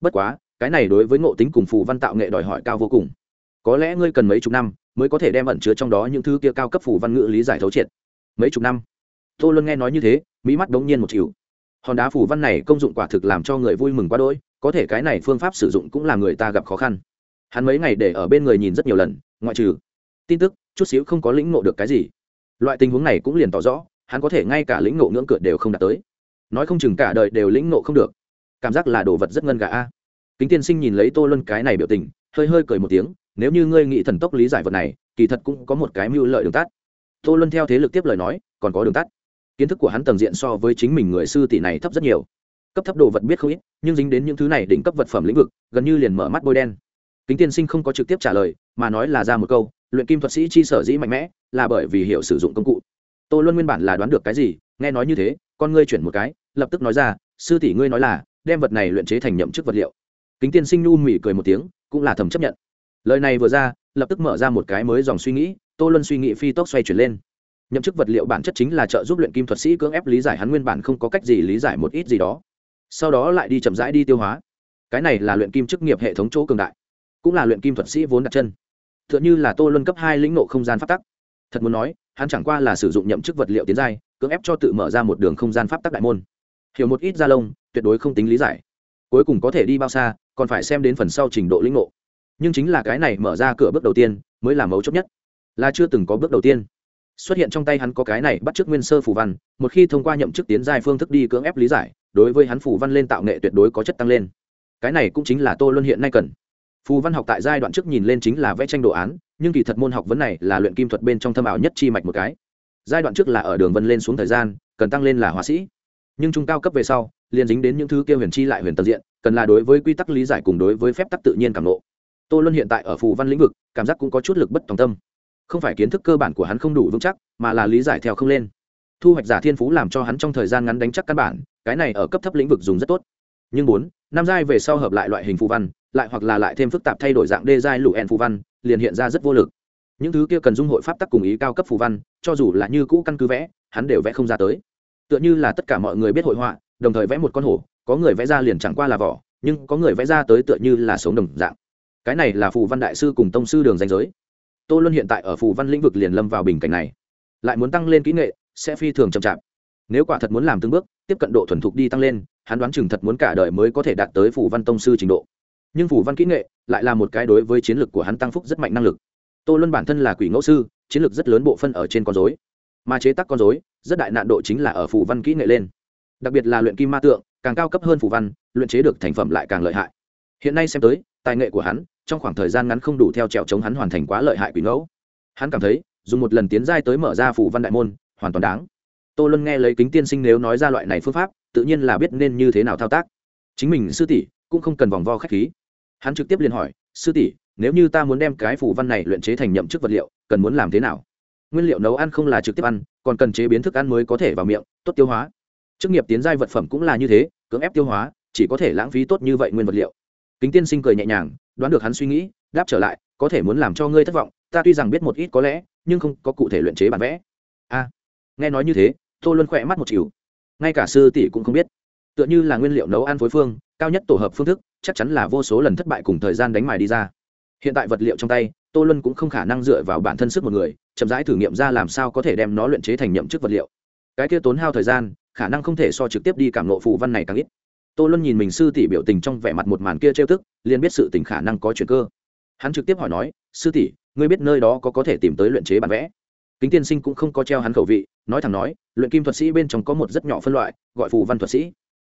Bất quá, cái này đối với ngộ tính cùng phủ văn tạo nghệ đòi hỏi cao vô cùng. Có lẽ ngươi cần mấy chục năm mới có thể đem ẩn chứa trong đó những thứ kia cao cấp phủ văn ngữ lý giải thấu triệt. Mấy chục năm? Tô luân nghe nói như thế mỹ mắt đống nhiên một chịu hòn đá phủ văn này công dụng quả thực làm cho người vui mừng quá đỗi, có thể cái này phương pháp sử dụng cũng làm người ta gặp khó khăn. Hắn mấy ngày để ở bên người nhìn rất nhiều lần, ngoại trừ tin tức, chút xíu không có lĩnh ngộ được cái gì. Loại tình huống này cũng liền tỏ rõ hắn có thể ngay cả lĩnh ngộ ngưỡng cửa đều không đạt tới. Nói không chừng cả đời đều lĩnh ngộ không được. Cảm giác là đồ vật rất ngân gà a. Kính tiên sinh nhìn lấy tô luân cái này biểu tình, hơi hơi cười một tiếng, nếu như ngươi nghĩ thần tốc lý giải vật này, kỳ thật cũng có một cái mưu lợi đường tắt. Tô luân theo thế lực tiếp lời nói, còn có đường tắt. Kiến thức của hắn tầng diện so với chính mình người sư tỷ này thấp rất nhiều. Cấp thấp đồ vật biết không ít, nhưng dính đến những thứ này đỉnh cấp vật phẩm lĩnh vực, gần như liền mở mắt bôi đen. Kính tiên sinh không có trực tiếp trả lời, mà nói là ra một câu, luyện kim thuật sĩ chi sở dĩ mạnh mẽ, là bởi vì hiểu sử dụng công cụ tô luân nguyên bản là đoán được cái gì, nghe nói như thế, con ngươi chuyển một cái, lập tức nói ra, sư tỷ ngươi nói là, đem vật này luyện chế thành nhậm chức vật liệu. Kính tiên sinh nhu mỉ cười một tiếng, cũng là thầm chấp nhận. Lời này vừa ra, lập tức mở ra một cái mới dòng suy nghĩ, tô luân suy nghĩ phi tốc xoay chuyển lên. Nhậm chức vật liệu bản chất chính là trợ giúp luyện kim thuật sĩ cưỡng ép lý giải hắn nguyên bản không có cách gì lý giải một ít gì đó. Sau đó lại đi chậm rãi đi tiêu hóa. Cái này là luyện kim chức nghiệp hệ thống chỗ cường đại, cũng là luyện kim thuật sĩ vốn đặt chân. T h ư ợ n h ư là tô luân cấp hai lĩnh nộ không gian pháp tắc. Thật muốn nói hắn chẳng qua là sử dụng nhậm chức vật liệu tiến giai, cưỡng ép cho tự mở ra một đường không gian pháp tắc đại môn. Hiểu một ít gia lông, tuyệt đối không tính lý giải. Cuối cùng có thể đi bao xa, còn phải xem đến phần sau trình độ lĩnh ngộ. nhưng chính là cái này mở ra cửa bước đầu tiên, mới là mấu chốt nhất. Là chưa từng có bước đầu tiên. Xuất hiện trong tay hắn có cái này bắt chước nguyên sơ phù văn, một khi thông qua nhậm chức tiến giai phương thức đi cưỡng ép lý giải, đối với hắn phù văn lên tạo nghệ tuyệt đối có chất tăng lên. Cái này cũng chính là tô luân hiện nay cần phù văn học tại giai đoạn trước nhìn lên chính là vẽ tranh đồ án, nhưng kỳ thật môn học vấn này là luyện kim thuật bên trong thâm ảo nhất chi mạch một cái. Giai đoạn trước là ở đường vân lên xuống thời gian, cần tăng lên là họa sĩ. Nhưng trung cao cấp về sau, liền dính đến những thứ kia huyền chi lại huyền tận diện, cần là đối với quy tắc lý giải cùng đối với phép tắc tự nhiên cảm nộ. Tô luân hiện tại ở phù văn lĩnh vực, cảm giác cũng có chút lực bất tòng tâm. Không phải kiến thức cơ bản của hắn không đủ vững chắc, mà là lý giải theo không lên. Thu hoạch giả thiên phú làm cho hắn trong thời gian ngắn đánh chắc căn bản, cái này ở cấp thấp lĩnh vực dùng rất tốt. Nhưng bốn năm giai về sau hợp lại loại hình phù văn, lại hoặc là lại thêm phức tạp thay đổi dạng đê giai lũ en phù văn, liền hiện ra rất vô lực. Những thứ kia cần dung hội pháp tắc cùng ý cao cấp phù văn, cho dù là như cũ căn cứ vẽ, hắn đều vẽ không ra tới. Tựa như là tất cả mọi người biết hội họa, đồng thời vẽ một con hổ, có người vẽ ra liền chẳng qua là vỏ, nhưng có người vẽ ra tới tựa như là sống đồng dạng. Cái này là phù văn đại sư cùng tông sư đường danh giới. Tô luân hiện tại ở phù văn lĩnh vực liền lâm vào bình cảnh này. Lại muốn tăng lên kỹ nghệ, sẽ phi thường chậm chạp. Nếu quả thật muốn làm từng bước, tiếp cận độ thuần thục đi tăng lên hắn đoán chừng thật muốn cả đời mới có thể đạt tới phủ văn tông sư trình độ. Nhưng phủ văn kỹ nghệ lại là một cái đối với chiến lược của hắn tăng phúc rất mạnh năng lực. Tô luân bản thân là quỷ ngẫu sư, chiến lược rất lớn bộ phân ở trên con dối mà chế tác con dối rất đại nạn độ chính là ở phủ văn kỹ nghệ lên. Đặc biệt là luyện kim ma tượng, càng cao cấp hơn phủ văn, luyện chế được thành phẩm lại càng lợi hại. Hiện nay xem tới, tài nghệ của hắn trong khoảng thời gian ngắn không đủ theo trèo chống hắn hoàn thành quá lợi hại quỷ ngẫu. Hắn cảm thấy, dùng một lần tiến giai tới mở ra phủ văn đại môn, hoàn toàn đáng. Tô luân nghe lấy kính tiên sinh nếu nói ra loại này phương pháp tự nhiên là biết nên như thế nào thao tác. Chính mình, sư tỷ, cũng không cần vòng vo khách khí. Hắn trực tiếp liền hỏi, sư tỷ, nếu như ta muốn đem cái phù văn này luyện chế thành nhậm chức vật liệu, cần muốn làm thế nào? Nguyên liệu nấu ăn không là trực tiếp ăn, còn cần chế biến thức ăn mới có thể vào miệng, tốt tiêu hóa. Chức nghiệp tiến giai vật phẩm cũng là như thế, cưỡng ép tiêu hóa, chỉ có thể lãng phí tốt như vậy nguyên vật liệu. Kính tiên sinh cười nhẹ nhàng, đoán được hắn suy nghĩ, đáp trở lại, có thể muốn làm cho ngươi thất vọng, ta tuy rằng biết một ít có lẽ, nhưng không có cụ thể luyện chế bản vẽ. A, nghe nói như thế, tô luân khỏe mắt một chiều ngay cả sư tỷ cũng không biết. Tựa như là nguyên liệu nấu ăn phối phương, cao nhất tổ hợp phương thức, chắc chắn là vô số lần thất bại cùng thời gian đánh mài đi ra. Hiện tại vật liệu trong tay, tô luân cũng không khả năng dựa vào bản thân sức một người, chậm rãi thử nghiệm ra làm sao có thể đem nó luyện chế thành nhậm chức vật liệu. Cái kia tốn hao thời gian, khả năng không thể so trực tiếp đi cảm lộ phù văn này càng ít. Tô luân nhìn mình sư tỷ biểu tình trong vẻ mặt một màn kia trêu tức, liền biết sự tình khả năng có chuyện cơ. Hắn trực tiếp hỏi nói, sư tỷ, ngươi biết nơi đó có có thể tìm tới luyện chế bản vẽ? Kính tiên sinh cũng không có treo hắn khẩu vị nói thẳng nói, luyện kim thuật sĩ bên trong có một rất nhỏ phân loại, gọi phù văn thuật sĩ.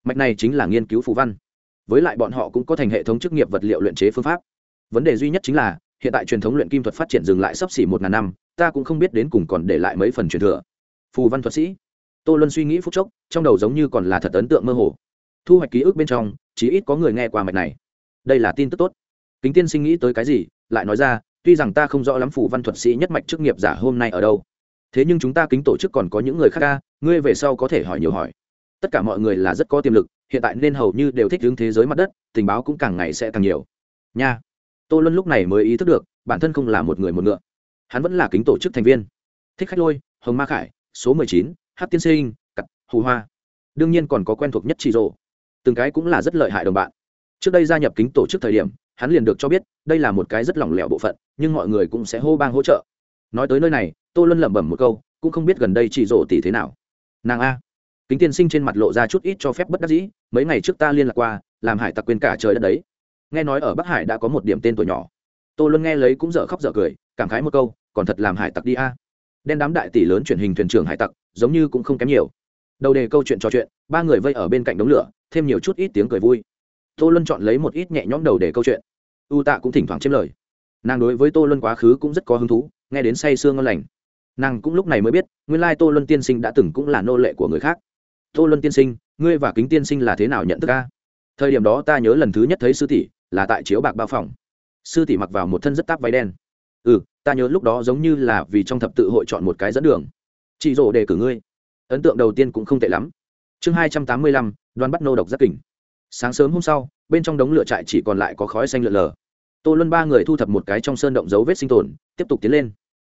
Mạch này chính là nghiên cứu phù văn. Với lại bọn họ cũng có thành hệ thống chức nghiệp vật liệu luyện chế phương pháp. Vấn đề duy nhất chính là, hiện tại truyền thống luyện kim thuật phát triển dừng lại sắp xỉ một ngàn năm, ta cũng không biết đến cùng còn để lại mấy phần truyền thừa. Phù văn thuật sĩ. Tô luân suy nghĩ phút chốc, trong đầu giống như còn là thật ấn tượng mơ hồ. Thu hoạch ký ức bên trong, chí ít có người nghe qua mạch này. Đây là tin tức tốt. Kính tiên sinh nghĩ tới cái gì, lại nói ra, tuy rằng ta không rõ lắm phù văn thuật sĩ nhất mạch chức nghiệp giả hôm nay ở đâu thế nhưng chúng ta kính tổ chức còn có những người khác ca, ngươi về sau có thể hỏi nhiều hỏi. Tất cả mọi người là rất có tiềm lực, hiện tại nên hầu như đều thích hướng thế giới mặt đất, tình báo cũng càng ngày sẽ càng nhiều. Nha. Tô luân lúc này mới ý thức được, bản thân không là một người một ngựa. Hắn vẫn là kính tổ chức thành viên. Thích khách lôi, hồng ma khải, số mười chín h tiên sinh cặp hù hoa. Đương nhiên còn có quen thuộc nhất chị rộ từng cái cũng là rất lợi hại đồng bạn. Trước đây gia nhập kính tổ chức thời điểm, hắn liền được cho biết, đây là một cái rất lỏng lẻo bộ phận, nhưng mọi người cũng sẽ hô bang hỗ trợ nói tới nơi này, tô luân lẩm bẩm một câu, cũng không biết gần đây chị rộ tỷ thế nào. Nàng a, kính tiên sinh trên mặt lộ ra chút ít cho phép bất đắc dĩ, mấy ngày trước ta liên lạc qua, làm hải tặc quên cả trời đất đấy. Nghe nói ở bắc hải đã có một điểm tên tuổi nhỏ. Tô luân nghe lấy cũng dở khóc dở cười, cảm khái một câu, còn thật làm hải tặc đi a. Đen đám đại tỷ lớn truyền hình thuyền trưởng hải tặc, giống như cũng không kém nhiều. Đầu đề câu chuyện trò chuyện, ba người vây ở bên cạnh đống lửa, thêm nhiều chút ít tiếng cười vui. Tô luân chọn lấy một ít nhẹ nhõm đầu đề câu chuyện. U tạ cũng thỉnh thoảng chiếm lời. Nàng đối với tô luân quá khứ cũng rất có hứng thú nghe đến say sương ngon lành. Nàng cũng lúc này mới biết, nguyên lai tô luân tiên sinh đã từng cũng là nô lệ của người khác. Tô luân tiên sinh, ngươi và kính tiên sinh là thế nào nhận thức ca thời điểm đó ta nhớ lần thứ nhất thấy sư tỷ, là tại chiếu bạc bao phòng. Sư tỷ mặc vào một thân rất táp váy đen. Ừ ta nhớ lúc đó giống như là vì trong thập tự hội chọn một cái dẫn đường. Chị rổ đề cử ngươi. Ấn tượng đầu tiên cũng không tệ lắm. Chương hai trăm tám mươi lăm đoan bắt nô độc rất kỉnh sáng sớm hôm sau, bên trong đống lửa trại chỉ còn lại có khói xanh lượn lờ tô luân ba người thu thập một cái trong sơn động dấu vết sinh tồn, tiếp tục tiến lên.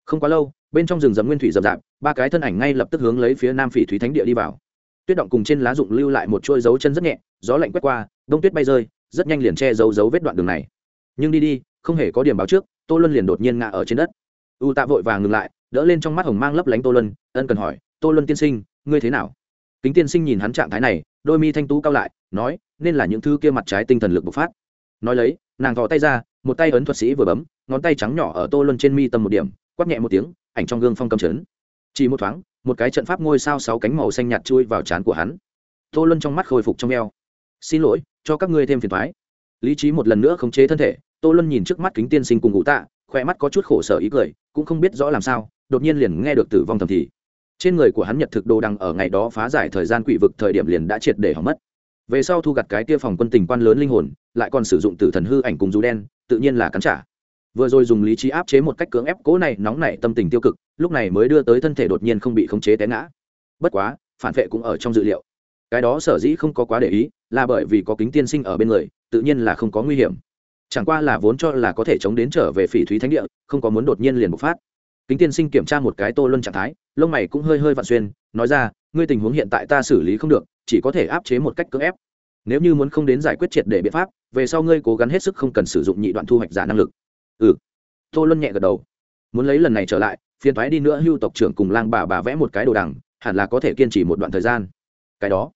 Không quá lâu, bên trong rừng rậm nguyên thủy rậm rạp, ba cái thân ảnh ngay lập tức hướng lấy phía nam phỉ thúy thánh địa đi vào. Tuyết động cùng trên lá rụng lưu lại một chuôi dấu chân rất nhẹ, gió lạnh quét qua, đông tuyết bay rơi, rất nhanh liền che giấu dấu vết đoạn đường này. Nhưng đi đi, không hề có điểm báo trước, tô luân liền đột nhiên ngã ở trên đất. U tạ vội vàng ngừng lại, đỡ lên trong mắt hồng mang lấp lánh tô luân, ân cần hỏi, tô luân tiên sinh, ngươi thế nào? Kính tiên sinh nhìn hắn trạng thái này, đôi mi thanh tú cao lại, nói, nên là những thứ kia mặt trái tinh thần lực bộc phát. Nói lấy nàng thò tay ra, một tay ấn thuật sĩ vừa bấm, ngón tay trắng nhỏ ở tô luân trên mi tầm một điểm, quát nhẹ một tiếng, ảnh trong gương phong cầm chấn. Chỉ một thoáng, một cái trận pháp ngôi sao sáu cánh màu xanh nhạt chui vào trán của hắn. Tô luân trong mắt khôi phục trong eo. Xin lỗi, cho các ngươi thêm phiền thoái lý trí một lần nữa khống chế thân thể, tô luân nhìn trước mắt kính tiên sinh cùng ngụ tạ khoe mắt có chút khổ sở ý cười, cũng không biết rõ làm sao, đột nhiên liền nghe được tử vong thầm thì. Trên người của hắn nhật thực đồ đằng ở ngày đó phá giải thời gian quỷ vực thời điểm liền đã triệt để hỏng mất về sau thu gặt cái kia phòng quân tình quan lớn linh hồn, lại còn sử dụng tử thần hư ảnh cùng dù đen, tự nhiên là cắn trả. Vừa rồi dùng lý trí áp chế một cách cưỡng ép cố này nóng nảy tâm tình tiêu cực, lúc này mới đưa tới thân thể đột nhiên không bị khống chế té ngã. Bất quá, phản vệ cũng ở trong dự liệu. Cái đó sở dĩ không có quá để ý, là bởi vì có kính tiên sinh ở bên người, tự nhiên là không có nguy hiểm. Chẳng qua là vốn cho là có thể chống đến trở về phỉ thúy thánh địa, không có muốn đột nhiên liền bộc phát. Kính tiên sinh kiểm tra một cái tô luân trạng thái, lông mày cũng hơi hơi vặn xuyên, nói ra, ngươi tình huống hiện tại ta xử lý không được chỉ có thể áp chế một cách cưỡng ép. Nếu như muốn không đến giải quyết triệt để biện pháp, về sau ngươi cố gắng hết sức không cần sử dụng nhị đoạn thu hoạch giả năng lực. Ừ. Tô luân nhẹ gật đầu. Muốn lấy lần này trở lại, phiền thoái đi nữa, hưu tộc trưởng cùng lang bà bà vẽ một cái đồ đằng, hẳn là có thể kiên trì một đoạn thời gian. Cái đó.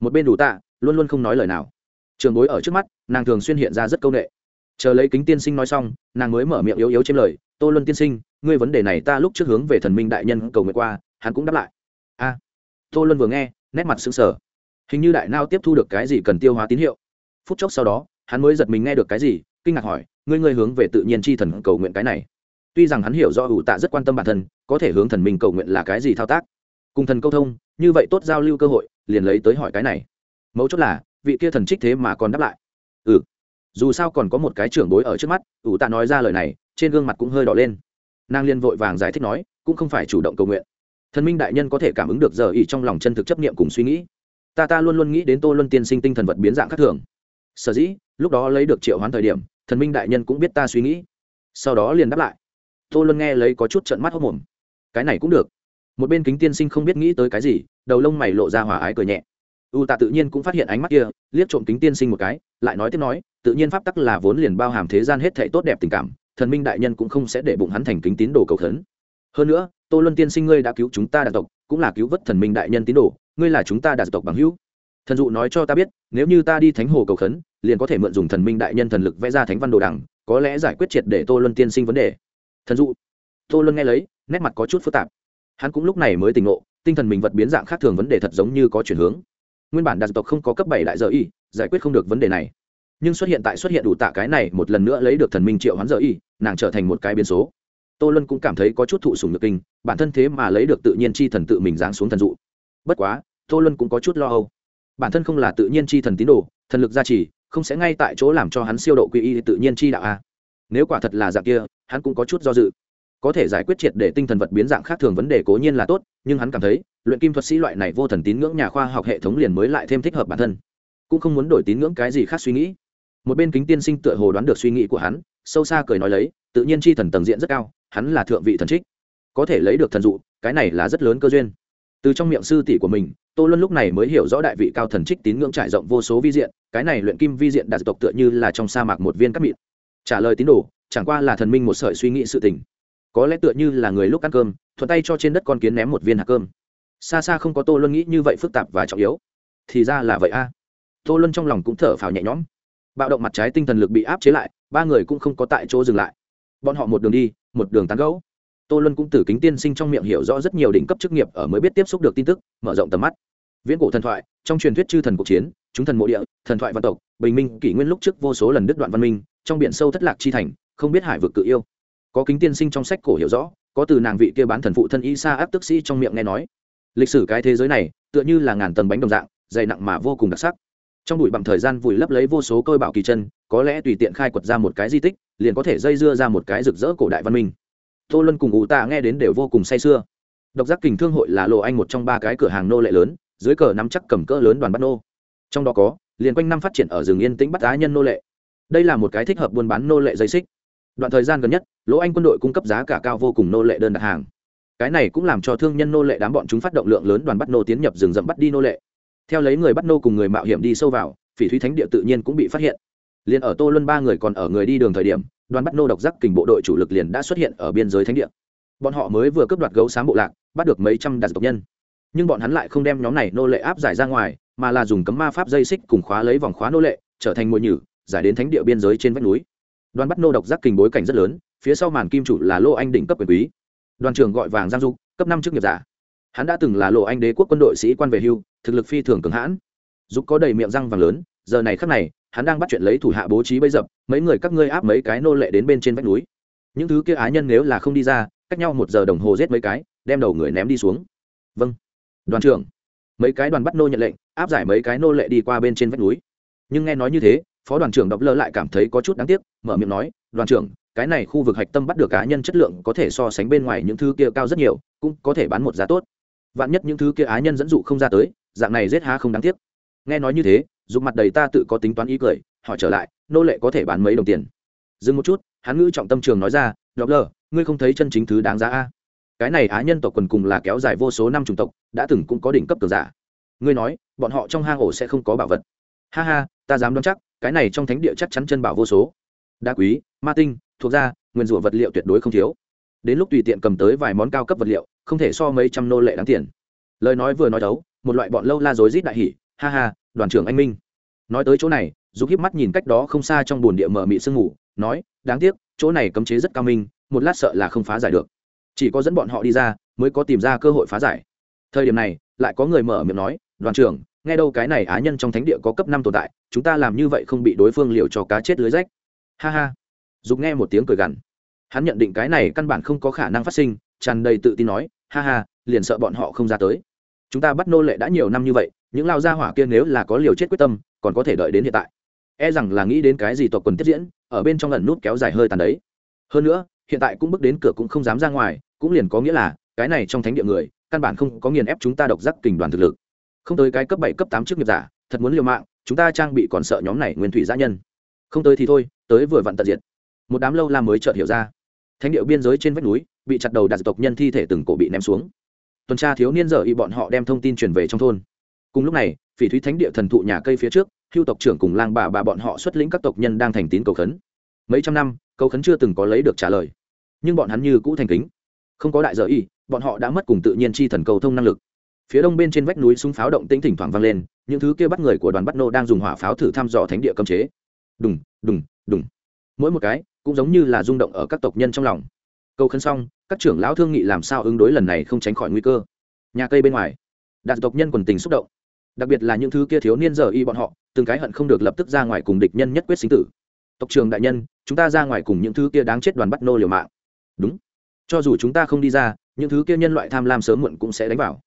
Một bên đủ tạ, luôn luôn không nói lời nào. Trường bối ở trước mắt, nàng thường xuyên hiện ra rất c â u n ệ chờ lấy kính tiên sinh nói xong, nàng mới mở miệng yếu yếu trên lời, tô luân tiên sinh, ngươi vấn đề này ta lúc trước hướng về thần minh đại nhân cầu nguyện qua, hắn cũng đáp lại. A. Tô luân vừa nghe, nét mặt xứng sở hình như đại nao tiếp thu được cái gì cần tiêu hóa tín hiệu. Phút chốc sau đó, hắn mới giật mình nghe được cái gì, kinh ngạc hỏi, ngươi ngươi hướng về tự nhiên chi thần cầu nguyện cái này? Tuy rằng hắn hiểu do ủ tạ rất quan tâm bản thân, có thể hướng thần minh cầu nguyện là cái gì thao tác. Cùng thần câu thông, như vậy tốt giao lưu cơ hội, liền lấy tới hỏi cái này. Mấu chốt là, vị kia thần trích thế mà còn đáp lại. Ừ. Dù sao còn có một cái trưởng bối ở trước mắt, ủ tạ nói ra lời này, trên gương mặt cũng hơi đỏ lên. Nàng liên vội vàng giải thích nói, cũng không phải chủ động cầu nguyện. Thần minh đại nhân có thể cảm ứng được giờ ý trong lòng chân thực chấp niệm cùng suy nghĩ ta ta luôn luôn nghĩ đến tô luân tiên sinh tinh thần vật biến dạng khác thường. Sở dĩ, lúc đó lấy được triệu hoán thời điểm, thần minh đại nhân cũng biết ta suy nghĩ. Sau đó liền đáp lại. Tô luân nghe lấy có chút trận mắt hốc mồm. Cái này cũng được. Một bên kính tiên sinh không biết nghĩ tới cái gì, đầu lông mày lộ ra hòa ái cười nhẹ. U tạ tự nhiên cũng phát hiện ánh mắt kia, liếc trộm kính tiên sinh một cái, lại nói tiếp nói, tự nhiên pháp tắc là vốn liền bao hàm thế gian hết thệ tốt đẹp tình cảm, thần minh đại nhân cũng không sẽ để bụng hắn thành kính tín đồ cầu khấn. Hơn nữa, tô luân tiên sinh ngươi đã cứu chúng ta đạt tộc, cũng là cứu vớt thần minh đại nhân tín đồ ngươi là chúng ta đạt tộc bằng hữu. Thần dụ nói cho ta biết, nếu như ta đi thánh hồ cầu khấn, liền có thể mượn dùng thần minh đại nhân thần lực vẽ ra thánh văn đồ đằng, có lẽ giải quyết triệt để tô luân tiên sinh vấn đề. Thần dụ. Tô luân nghe lấy, nét mặt có chút phức tạp. Hắn cũng lúc này mới tỉnh ngộ, tinh thần mình vật biến dạng khác thường vấn đề thật giống như có chuyển hướng. Nguyên bản đạt tộc không có cấp bảy đại giờ y, giải quyết không được vấn đề này. Nhưng xuất hiện tại xuất hiện đủ tạ cái này, một lần nữa lấy được thần minh triệu hoán giờ y, nàng trở thành một cái biến số. Tô luân cũng cảm thấy có chút thụ sùng nhược kinh, bản thân thế mà lấy được tự nhiên chi thần tự mình giáng xuống thần dụ. Bất quá tô luân cũng có chút lo âu. Bản thân không là tự nhiên chi thần tín đồ, thần lực gia trì, không sẽ ngay tại chỗ làm cho hắn siêu độ quy y tự nhiên chi đạo a. Nếu quả thật là dạng kia, hắn cũng có chút do dự. Có thể giải quyết triệt để tinh thần vật biến dạng khác thường vấn đề cố nhiên là tốt, nhưng hắn cảm thấy, luyện kim thuật sĩ loại này vô thần tín ngưỡng nhà khoa học hệ thống liền mới lại thêm thích hợp bản thân. Cũng không muốn đổi tín ngưỡng cái gì khác suy nghĩ. Một bên kính tiên sinh tựa hồ đoán được suy nghĩ của hắn, sâu xa cười nói lấy, tự nhiên chi thần tầng diện rất cao, hắn là thượng vị thần trích. Có thể lấy được thần dụ, cái này là rất lớn cơ duyên. Từ trong miệng sư tỷ của mình tô luân lúc này mới hiểu rõ đại vị cao thần trích tín ngưỡng trải rộng vô số vi diện cái này luyện kim vi diện đạt tộc tựa như là trong sa mạc một viên cắt mịn. Trả lời tín đồ chẳng qua là thần minh một sợi suy nghĩ sự tình. Có lẽ tựa như là người lúc ăn cơm thuận tay cho trên đất con kiến ném một viên hạt cơm. Xa xa không có tô luân nghĩ như vậy phức tạp và trọng yếu. Thì ra là vậy a. À. Tô luân trong lòng cũng thở phào nhẹ nhõm. Bạo động mặt trái tinh thần lực bị áp chế lại ba người cũng không có tại chỗ dừng lại. Bọn họ một đường đi một đường tán gẫu, tô luân cũng từ kính tiên sinh trong miệng hiểu rõ rất nhiều đỉnh cấp chức nghiệp ở mới biết tiếp xúc được tin tức mở rộng tầm mắt viễn cổ thần thoại, trong truyền thuyết chư thần cuộc chiến, chúng thần mộ địa, thần thoại văn tộc, bình minh kỷ nguyên lúc trước vô số lần đứt đoạn văn minh, trong biển sâu thất lạc chi thành, không biết hải vực cự yêu. Có kính tiên sinh trong sách cổ hiểu rõ, có từ nàng vị kia bán thần phụ thân y sa áp tức sĩ trong miệng nghe nói. Lịch sử cái thế giới này, tựa như là ngàn tầng bánh đồng dạng, dày nặng mà vô cùng đặc sắc. Trong bụi bằng thời gian vùi lấp lấy vô số côi bảo kỳ chân, có lẽ tùy tiện khai quật ra một cái di tích, liền có thể dây dưa ra một cái rực rỡ cổ đại văn minh. Tô luân cùng ủ tạ nghe đến đều vô cùng say sưa. Độc giác kình thương hội là lộ anh một trong ba cái cửa hàng nô lệ lớn dưới cờ nắm chắc cầm cỡ lớn đoàn bắt nô. Trong đó có, liền quanh năm phát triển ở rừng yên tĩnh bắt cá nhân nô lệ. Đây là một cái thích hợp buôn bán nô lệ dây xích. Đoạn thời gian gần nhất, lỗ anh quân đội cung cấp giá cả cao vô cùng nô lệ đơn đặt hàng. Cái này cũng làm cho thương nhân nô lệ đám bọn chúng phát động lượng lớn đoàn bắt nô tiến nhập rừng rậm bắt đi nô lệ. Theo lấy người bắt nô cùng người mạo hiểm đi sâu vào, phỉ thúy thánh địa tự nhiên cũng bị phát hiện. Liền ở tô luân ba người còn ở người đi đường thời điểm, đoàn bắt nô độc giác kình bộ đội chủ lực liền đã xuất hiện ở biên giới thánh địa. Bọn họ mới vừa cướp đoạt gấu sáng bộ lạc, bắt được mấy trăm đặc tộc nhân nhưng bọn hắn lại không đem nhóm này nô lệ áp giải ra ngoài, mà là dùng cấm ma pháp dây xích cùng khóa lấy vòng khóa nô lệ, trở thành mồi nhử, giải đến thánh địa biên giới trên vách núi. Đoàn bắt nô độc giác kình bối cảnh rất lớn, phía sau màn kim chủ là lô anh đỉnh cấp quyền quý. Đoàn trưởng gọi vàng giang du cấp năm chức nghiệp giả. Hắn đã từng là lộ anh đế quốc quân đội sĩ quan về hưu, thực lực phi thường cường hãn. Giúp có đầy miệng răng vàng lớn, giờ này khắc này, hắn đang bắt chuyện lấy thủ hạ bố trí bấy dập, mấy người các ngươi áp mấy cái nô lệ đến bên trên vách núi. Những thứ kia á nhân nếu là không đi ra, cách nhau một giờ đồng hồ giết mấy cái, đem đầu người ném đi xuống. Vâng đoàn trưởng. Mấy cái đoàn bắt nô nhận lệnh, áp giải mấy cái nô lệ đi qua bên trên vách núi. Nhưng nghe nói như thế, phó đoàn trưởng đọc lơ lại cảm thấy có chút đáng tiếc, mở miệng nói, đoàn trưởng, cái này khu vực hạch tâm bắt được cá nhân chất lượng có thể so sánh bên ngoài những thứ kia cao rất nhiều, cũng có thể bán một giá tốt. Vạn nhất những thứ kia á nhân dẫn dụ không ra tới, dạng này giết há không đáng tiếc. Nghe nói như thế, dùng mặt đầy ta tự có tính toán ý cười, hỏi trở lại, nô lệ có thể bán mấy đồng tiền? Dừng một chút, hắn ngữ trọng tâm trường nói ra đọc lơ, ngươi không thấy chân chính thứ đáng giá a? Cái này á nhân tộc quần cùng là kéo dài vô số năm chủng tộc, đã từng cũng có đỉnh cấp cường giả. Ngươi nói, bọn họ trong hang ổ sẽ không có bảo vật. Ha ha, ta dám đoán chắc, cái này trong thánh địa chắc chắn chân bảo vô số. Đa quý, ma tinh, thuộc ra nguyên rủa vật liệu tuyệt đối không thiếu. Đến lúc tùy tiện cầm tới vài món cao cấp vật liệu, không thể so mấy trăm nô lệ đáng tiền. Lời nói vừa nói đấu, một loại bọn lâu la dối rít đại hỉ. Ha ha, đoàn trưởng anh minh. Nói tới chỗ này giúp híp mắt nhìn cách đó không xa trong bồn địa mở mị sương ngủ nói, đáng tiếc, chỗ này cấm chế rất cao minh, một lát sợ là không phá giải được chỉ có dẫn bọn họ đi ra mới có tìm ra cơ hội phá giải. Thời điểm này, lại có người mở miệng nói, đoàn trưởng, nghe đâu cái này á nhân trong thánh địa có cấp năm tồn tại, chúng ta làm như vậy không bị đối phương liều cho cá chết lưới rách. Ha ha. Dục nghe một tiếng cười gằn. Hắn nhận định cái này căn bản không có khả năng phát sinh, tràn đầy tự tin nói, ha ha, liền sợ bọn họ không ra tới. Chúng ta bắt nô lệ đã nhiều năm như vậy, những lao gia hỏa kia nếu là có liều chết quyết tâm, còn có thể đợi đến hiện tại. E rằng là nghĩ đến cái gì tộc quần tiếp diễn, ở bên trong lần nút kéo dài hơi tàn đấy. Hơn nữa hiện tại cũng bước đến cửa cũng không dám ra ngoài, cũng liền có nghĩa là, cái này trong thánh địa người, căn bản không có nghiền ép chúng ta độc giác kình đoàn thực lực. Không tới cái cấp bảy, cấp tám trước nghiệp giả, thật muốn liều mạng, chúng ta trang bị còn sợ nhóm này nguyên thủy giã nhân. Không tới thì thôi, tới vừa vặn tận diệt. Một đám lâu la mới chợt hiểu ra. Thánh địa biên giới trên vách núi, bị chặt đầu đạt tộc nhân thi thể từng cổ bị ném xuống. Tuần tra thiếu niên giờ y bọn họ đem thông tin truyền về trong thôn. Cùng lúc này, phỉ thúy thánh địa thần thụ nhà cây phía trước, hưu tộc trưởng cùng lang bà bà bọn họ xuất lĩnh các tộc nhân đang thành tín cầu khấn. Mấy trăm năm, cầu khấn chưa từng có lấy được trả lời nhưng bọn hắn như cũ thành kính. Không có đại giờ y, bọn họ đã mất cùng tự nhiên chi thần cầu thông năng lực. Phía đông bên trên vách núi súng pháo động tĩnh thỉnh thoảng vang lên, những thứ kia bắt người của đoàn bắt nô đang dùng hỏa pháo thử thăm dò thánh địa cấm chế. Đùng đùng đùng. Mỗi một cái cũng giống như là rung động ở các tộc nhân trong lòng. Câu khấn xong, các trưởng lão thương nghị làm sao ứng đối lần này không tránh khỏi nguy cơ. Nhà cây bên ngoài, đạt tộc nhân quần tình xúc động. Đặc biệt là những thứ kia thiếu niên giờ y bọn họ, từng cái hận không được lập tức ra ngoài cùng địch nhân nhất quyết sinh tử. Tộc trường đại nhân, chúng ta ra ngoài cùng những thứ kia đáng chết đoàn bắt nô liều mạng đúng. Cho dù chúng ta không đi ra, những thứ kia nhân loại tham lam sớm muộn cũng sẽ đánh vào.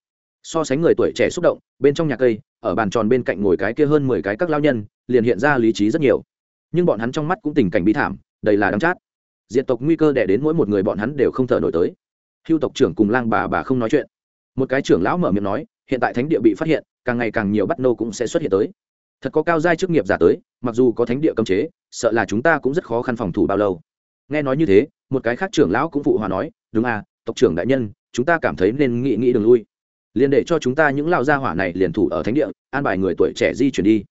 So sánh người tuổi trẻ xúc động, bên trong nhà cây, ở bàn tròn bên cạnh ngồi cái kia hơn mười cái các lao nhân, liền hiện ra lý trí rất nhiều. Nhưng bọn hắn trong mắt cũng tình cảnh bi thảm, đầy là đắng chát. Diện tộc nguy cơ đẻ đến mỗi một người bọn hắn đều không thở nổi tới. Hưu tộc trưởng cùng lang bà bà không nói chuyện. Một cái trưởng lão mở miệng nói, hiện tại thánh địa bị phát hiện, càng ngày càng nhiều bắt nô cũng sẽ xuất hiện tới. Thật có cao giai chức nghiệp giả tới, mặc dù có thánh địa cấm chế, sợ là chúng ta cũng rất khó khăn phòng thủ bao lâu nghe nói như thế, một cái khác trưởng lão cũng phụ hòa nói, đúng à tộc trưởng đại nhân, chúng ta cảm thấy nên nghĩ nghĩ đường lui. Liền để cho chúng ta những lao gia hỏa này liền thủ ở thánh địa, an bài người tuổi trẻ di chuyển đi.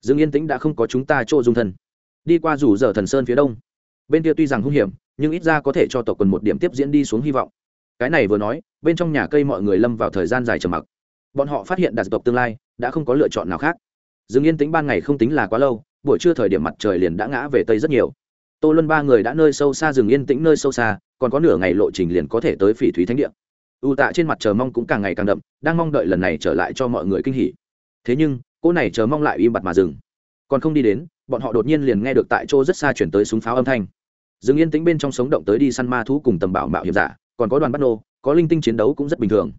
Dương yên tĩnh đã không có chúng ta chỗ dung thân. Đi qua rủ giờ thần sơn phía đông, bên kia tuy rằng hung hiểm, nhưng ít ra có thể cho tộc quần một điểm tiếp diễn đi xuống hy vọng. Cái này vừa nói, bên trong nhà cây mọi người lâm vào thời gian dài trầm mặc. Bọn họ phát hiện đạt tộc tương lai, đã không có lựa chọn nào khác. Dương yên tĩnh ban ngày không tính là quá lâu, buổi trưa thời điểm mặt trời liền đã ngã về tây rất nhiều tô luân ba người đã nơi sâu xa rừng yên tĩnh nơi sâu xa, còn có nửa ngày lộ trình liền có thể tới phỉ thúy thánh địa. U tạ trên mặt chờ mong cũng càng ngày càng đậm, đang mong đợi lần này trở lại cho mọi người kinh hỉ. Thế nhưng, cô này chờ mong lại im bặt mà dừng. Còn không đi đến, bọn họ đột nhiên liền nghe được tại chỗ rất xa chuyển tới súng pháo âm thanh. Dừng yên tĩnh bên trong sống động tới đi săn ma thú cùng tầm bảo mạo hiểm giả, còn có đoàn bắt nô, có linh tinh chiến đấu cũng rất bình thường.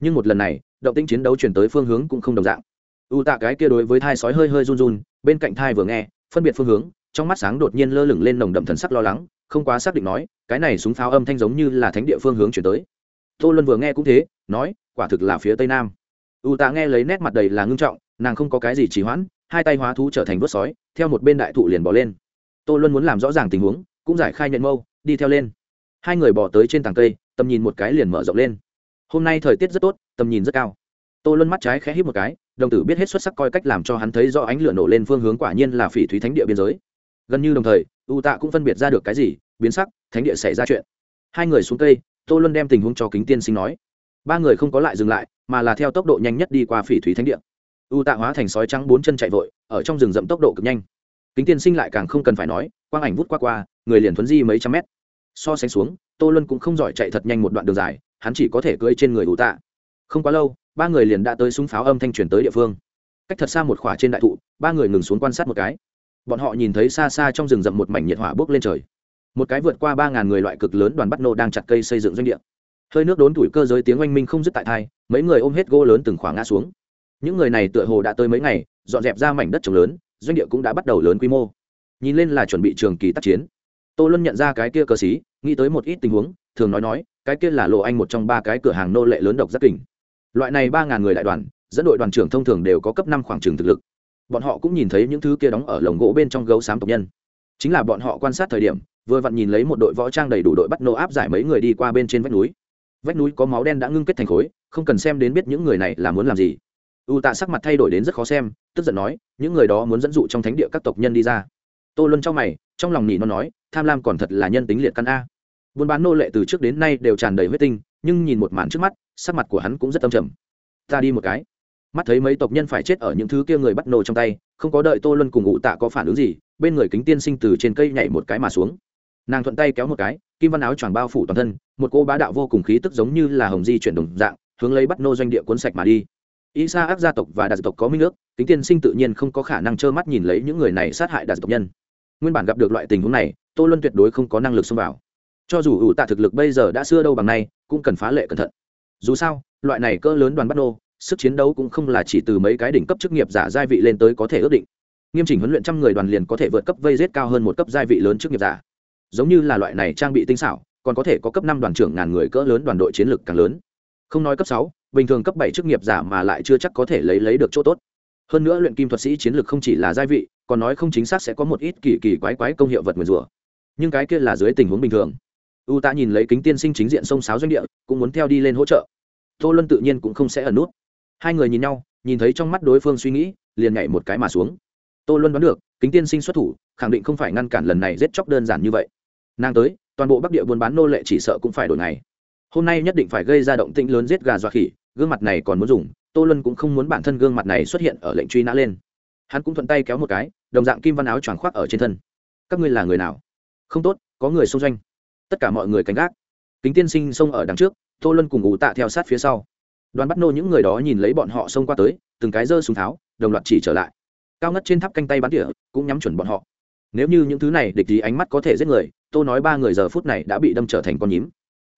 Nhưng một lần này, động tinh chiến đấu chuyển tới phương hướng cũng không đồng dạng. U tạ cái kia đối với thai sói hơi hơi run run, bên cạnh thai vừa nghe, phân biệt phương hướng trong mắt sáng đột nhiên lơ lửng lên nồng đậm thần sắc lo lắng, không quá xác định nói, cái này súng pháo âm thanh giống như là thánh địa phương hướng chuyển tới. Tô luân vừa nghe cũng thế, nói, quả thực là phía tây nam. U tạ nghe lấy nét mặt đầy là ngưng trọng, nàng không có cái gì trì hoãn, hai tay hóa thú trở thành vớt sói, theo một bên đại thụ liền bỏ lên. Tô luân muốn làm rõ ràng tình huống, cũng giải khai nhận mâu, đi theo lên. Hai người bỏ tới trên tàng cây, tầm nhìn một cái liền mở rộng lên. Hôm nay thời tiết rất tốt, tầm nhìn rất cao. Tô luân mắt trái khẽ hít một cái, đồng tử biết hết xuất sắc coi cách làm cho hắn thấy do ánh lửa nổ lên phương hướng quả nhiên là phỉ thúy thánh địa biên giới gần như đồng thời, u tạ cũng phân biệt ra được cái gì, biến sắc, thánh địa xảy ra chuyện. Hai người xuống cây, tô luân đem tình huống cho kính tiên sinh nói. Ba người không có lại dừng lại, mà là theo tốc độ nhanh nhất đi qua phỉ thúy thánh địa. U tạ hóa thành sói trắng bốn chân chạy vội, ở trong rừng rậm tốc độ cực nhanh. Kính tiên sinh lại càng không cần phải nói, quang ảnh vút qua qua, người liền thuấn di mấy trăm mét. So sánh xuống, tô luân cũng không giỏi chạy thật nhanh một đoạn đường dài, hắn chỉ có thể cưỡi trên người U tạ. Không quá lâu, ba người liền đã tới súng pháo âm thanh truyền tới địa phương. Cách thật xa một khỏa trên đại thụ, ba người ngừng xuống quan sát một cái bọn họ nhìn thấy xa xa trong rừng rậm một mảnh nhiệt hỏa bốc lên trời. Một cái vượt qua ba ngàn người loại cực lớn đoàn bắt nô đang chặt cây xây dựng doanh địa. Hơi nước đốn tuổi cơ giới tiếng oanh minh không dứt tại thai, mấy người ôm hết gỗ lớn từng khoảng ngã xuống. Những người này tựa hồ đã tới mấy ngày, dọn dẹp ra mảnh đất trồng lớn, doanh địa cũng đã bắt đầu lớn quy mô. Nhìn lên là chuẩn bị trường kỳ tác chiến. Tô luân nhận ra cái kia cờ xí nghĩ tới một ít tình huống, thường nói nói, cái kia là lộ anh một trong ba cái cửa hàng nô lệ lớn độc giác kình. Loại này ba ngàn người đại đoàn, dẫn đội đoàn trưởng thông thường đều có cấp năm khoảng trường thực lực bọn họ cũng nhìn thấy những thứ kia đóng ở lồng gỗ bên trong gấu xám tộc nhân. Chính là bọn họ quan sát thời điểm, vừa vặn nhìn lấy một đội võ trang đầy đủ đội bắt nô áp giải mấy người đi qua bên trên vách núi. Vách núi có máu đen đã ngưng kết thành khối, không cần xem đến biết những người này là muốn làm gì. U tạ sắc mặt thay đổi đến rất khó xem, tức giận nói, những người đó muốn dẫn dụ trong thánh địa các tộc nhân đi ra. Tô luân trong mày, trong lòng nỉ nó nói, tham lam còn thật là nhân tính liệt căn a. Buôn bán nô lệ từ trước đến nay đều tràn đầy huyết tinh, nhưng nhìn một màn trước mắt, sắc mặt của hắn cũng rất âm trầm. Ta đi một cái mắt thấy mấy tộc nhân phải chết ở những thứ kia người bắt nô trong tay, không có đợi tô luân cùng ngụ tạ có phản ứng gì, bên người kính tiên sinh từ trên cây nhảy một cái mà xuống. Nàng thuận tay kéo một cái, kim văn áo choàng bao phủ toàn thân, một cô bá đạo vô cùng khí tức giống như là hồng di chuyển đồng dạng, hướng lấy bắt nô doanh địa cuốn sạch mà đi. Y sa ác gia tộc và đạt tộc có minh nước kính tiên sinh tự nhiên không có khả năng trơ mắt nhìn lấy những người này sát hại đạt tộc nhân. Nguyên bản gặp được loại tình huống này, tô luân tuyệt đối không có năng lực xông vào. Cho dù ủ tạ thực lực bây giờ đã xưa đâu bằng nay, cũng cần phá lệ cẩn thận. Dù sao, loại này cỡ lớn đoàn bắt nô sức chiến đấu cũng không là chỉ từ mấy cái đỉnh cấp chức nghiệp giả giai vị lên tới có thể ước định. Nghiêm chỉnh huấn luyện trăm người đoàn liền có thể vượt cấp vây rết cao hơn một cấp giai vị lớn chức nghiệp giả. Giống như là loại này trang bị tinh xảo, còn có thể có cấp năm đoàn trưởng ngàn người cỡ lớn đoàn đội chiến lược càng lớn. Không nói cấp sáu, bình thường cấp bảy chức nghiệp giả mà lại chưa chắc có thể lấy lấy được chỗ tốt. Hơn nữa luyện kim thuật sĩ chiến lược không chỉ là giai vị, còn nói không chính xác sẽ có một ít kỳ kỳ quái quái công hiệu vật nguyền rủa. Nhưng cái kia là dưới tình huống bình thường. U ta nhìn lấy kính tiên sinh chính diện sông sáo doanh địa, cũng muốn theo đi lên hỗ trợ. Tô luân tự nhiên cũng không sẽ ẩn nút hai người nhìn nhau, nhìn thấy trong mắt đối phương suy nghĩ, liền nhảy một cái mà xuống. Tô luân đoán được, kính tiên sinh xuất thủ, khẳng định không phải ngăn cản lần này giết chóc đơn giản như vậy. Nàng tới, toàn bộ bắc địa buôn bán nô lệ chỉ sợ cũng phải đổi ngày. Hôm nay nhất định phải gây ra động tĩnh lớn giết gà dọa khỉ, gương mặt này còn muốn dùng, tô luân cũng không muốn bản thân gương mặt này xuất hiện ở lệnh truy nã lên. Hắn cũng thuận tay kéo một cái, đồng dạng kim văn áo choàng khoác ở trên thân. Các ngươi là người nào? Không tốt, có người xông doanh tất cả mọi người canh gác kính tiên sinh xông ở đằng trước, tô luân cùng ủ tạ theo sát phía sau đoàn bắt nô những người đó nhìn lấy bọn họ xông qua tới, từng cái giơ xuống tháo, đồng loạt chỉ trở lại. Cao ngất trên tháp canh tay bắn tỉa, cũng nhắm chuẩn bọn họ. Nếu như những thứ này địch gì ánh mắt có thể giết người tôi nói ba người giờ phút này đã bị đâm trở thành con nhím.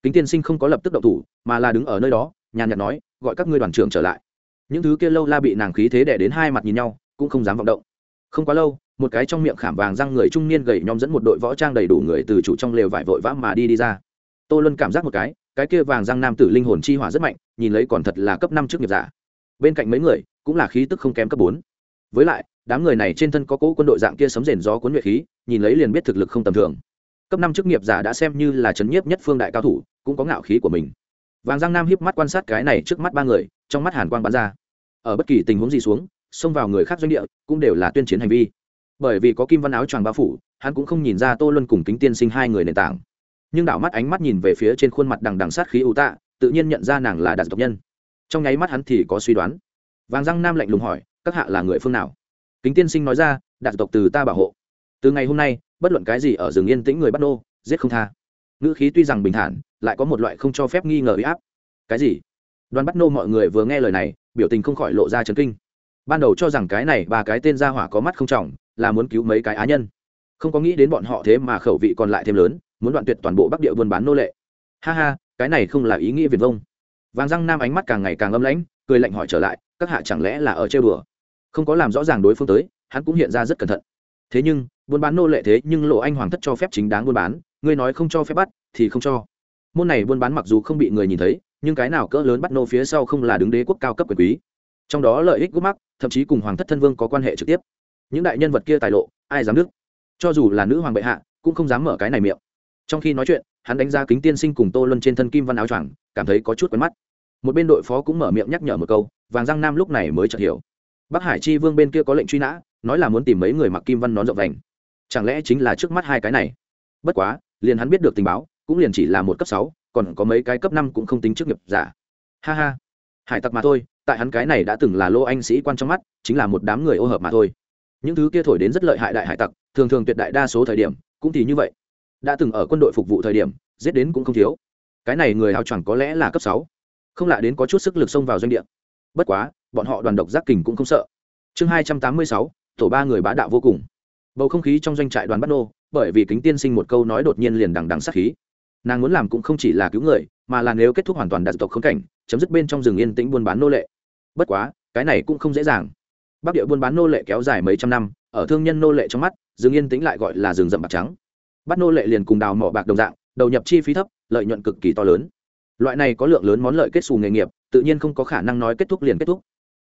Kính tiên sinh không có lập tức động thủ, mà là đứng ở nơi đó, nhàn nhạt nói, gọi các ngươi đoàn trưởng trở lại. Những thứ kia lâu la bị nàng khí thế đẻ đến hai mặt nhìn nhau, cũng không dám vọng động. Không quá lâu, một cái trong miệng khảm vàng răng người trung niên gầy nhom dẫn một đội võ trang đầy đủ người từ chủ trong lều vải vội vã mà đi đi ra. Tô luân cảm giác một cái cái kia vàng răng nam tử linh hồn chi hỏa rất mạnh nhìn lấy còn thật là cấp năm trước nghiệp giả. Bên cạnh mấy người, cũng là khí tức không kém cấp bốn. Với lại, đám người này trên thân có cỗ quân đội dạng kia sấm rền gió cuốn nhuệ khí, nhìn lấy liền biết thực lực không tầm thường. Cấp năm chức nghiệp giả đã xem như là chấn nhiếp nhất phương đại cao thủ, cũng có ngạo khí của mình. Vàng giang nam hiếp mắt quan sát cái này trước mắt ba người, trong mắt hàn quang bắn ra. Ở bất kỳ tình huống gì xuống, xông vào người khác doanh địa, cũng đều là tuyên chiến hành vi. Bởi vì có kim văn áo choàng bao phủ, hắn cũng không nhìn ra tô luân cùng kính tiên sinh hai người nền tảng. Nhưng đảo mắt ánh mắt nhìn về phía trên khuôn mặt đằng đằng sát khí ưu tạ tự nhiên nhận ra nàng là đạt tộc nhân. Trong nháy mắt hắn thì có suy đoán. Vàng răng nam lạnh lùng hỏi, các hạ là người phương nào? Kính tiên sinh nói ra, đạt tộc từ ta bảo hộ. Từ ngày hôm nay, bất luận cái gì ở rừng yên tĩnh người bắt nô, giết không tha. Ngữ khí tuy rằng bình thản, lại có một loại không cho phép nghi ngờ uy áp. Cái gì? Đoàn bắt nô mọi người vừa nghe lời này, biểu tình không khỏi lộ ra chấn kinh. Ban đầu cho rằng cái này ba cái tên gia hỏa có mắt không trọng, là muốn cứu mấy cái á nhân. Không có nghĩ đến bọn họ thế mà khẩu vị còn lại thêm lớn, muốn đoạn tuyệt toàn bộ bắc địa buôn bán nô lệ. Ha ha cái này không là ý nghĩa viền vông. Vàng răng nam ánh mắt càng ngày càng âm lãnh, cười lạnh hỏi trở lại, các hạ chẳng lẽ là ở chơi bừa không có làm rõ ràng đối phương tới, hắn cũng hiện ra rất cẩn thận. Thế nhưng, buôn bán nô lệ thế nhưng lộ anh hoàng thất cho phép chính đáng buôn bán, ngươi nói không cho phép bắt, thì không cho. Môn này buôn bán mặc dù không bị người nhìn thấy, nhưng cái nào cỡ lớn bắt nô phía sau không là đứng đế quốc cao cấp quyền quý. Trong đó lợi ích gút mắc, thậm chí cùng hoàng thất thân vương có quan hệ trực tiếp. Những đại nhân vật kia tài lộ, ai dám đức? Cho dù là nữ hoàng bệ hạ, cũng không dám mở cái này miệng. Trong khi nói chuyện hắn đánh giá kính tiên sinh cùng tô luân trên thân kim văn áo choàng, cảm thấy có chút quen mắt. Một bên đội phó cũng mở miệng nhắc nhở một câu, vàng răng nam lúc này mới chợt hiểu. Bắc hải chi vương bên kia có lệnh truy nã, nói là muốn tìm mấy người mặc kim văn nón rộng vành. Chẳng lẽ chính là trước mắt hai cái này? Bất quá, liền hắn biết được tình báo, cũng liền chỉ là một cấp sáu, còn có mấy cái cấp năm cũng không tính chức nghiệp giả. Ha ha. Hải tặc mà thôi, tại hắn cái này đã từng là lô anh sĩ quan trong mắt, chính là một đám người ô hợp mà thôi. Những thứ kia thổi đến rất lợi hại đại hải tặc, thường thường tuyệt đại đa số thời điểm, cũng thì như vậy đã từng ở quân đội phục vụ thời điểm, giết đến cũng không thiếu. Cái này người hào choàng có lẽ là cấp sáu. Không lạ đến có chút sức lực xông vào doanh địa. Bất quá, bọn họ đoàn độc giác kình cũng không sợ. Chương hai trăm tám mươi sáu, tổ ba người bá đạo vô cùng. Bầu không khí trong doanh trại đoàn bắt nô, bởi vì kính tiên sinh một câu nói đột nhiên liền đằng đằng sát khí. Nàng muốn làm cũng không chỉ là cứu người, mà là nếu kết thúc hoàn toàn đạt tộc khống cảnh, chấm dứt bên trong rừng yên tĩnh buôn bán nô lệ. Bất quá, cái này cũng không dễ dàng. Bắc địa buôn bán nô lệ kéo dài mấy trăm năm, ở thương nhân nô lệ trong mắt, rừng yên tĩnh lại gọi là rừng rậm bạc trắng bắt nô lệ liền cùng đào mỏ bạc đồng dạng, đầu nhập chi phí thấp, lợi nhuận cực kỳ to lớn. Loại này có lượng lớn món lợi kết xù nghề nghiệp, tự nhiên không có khả năng nói kết thúc liền kết thúc.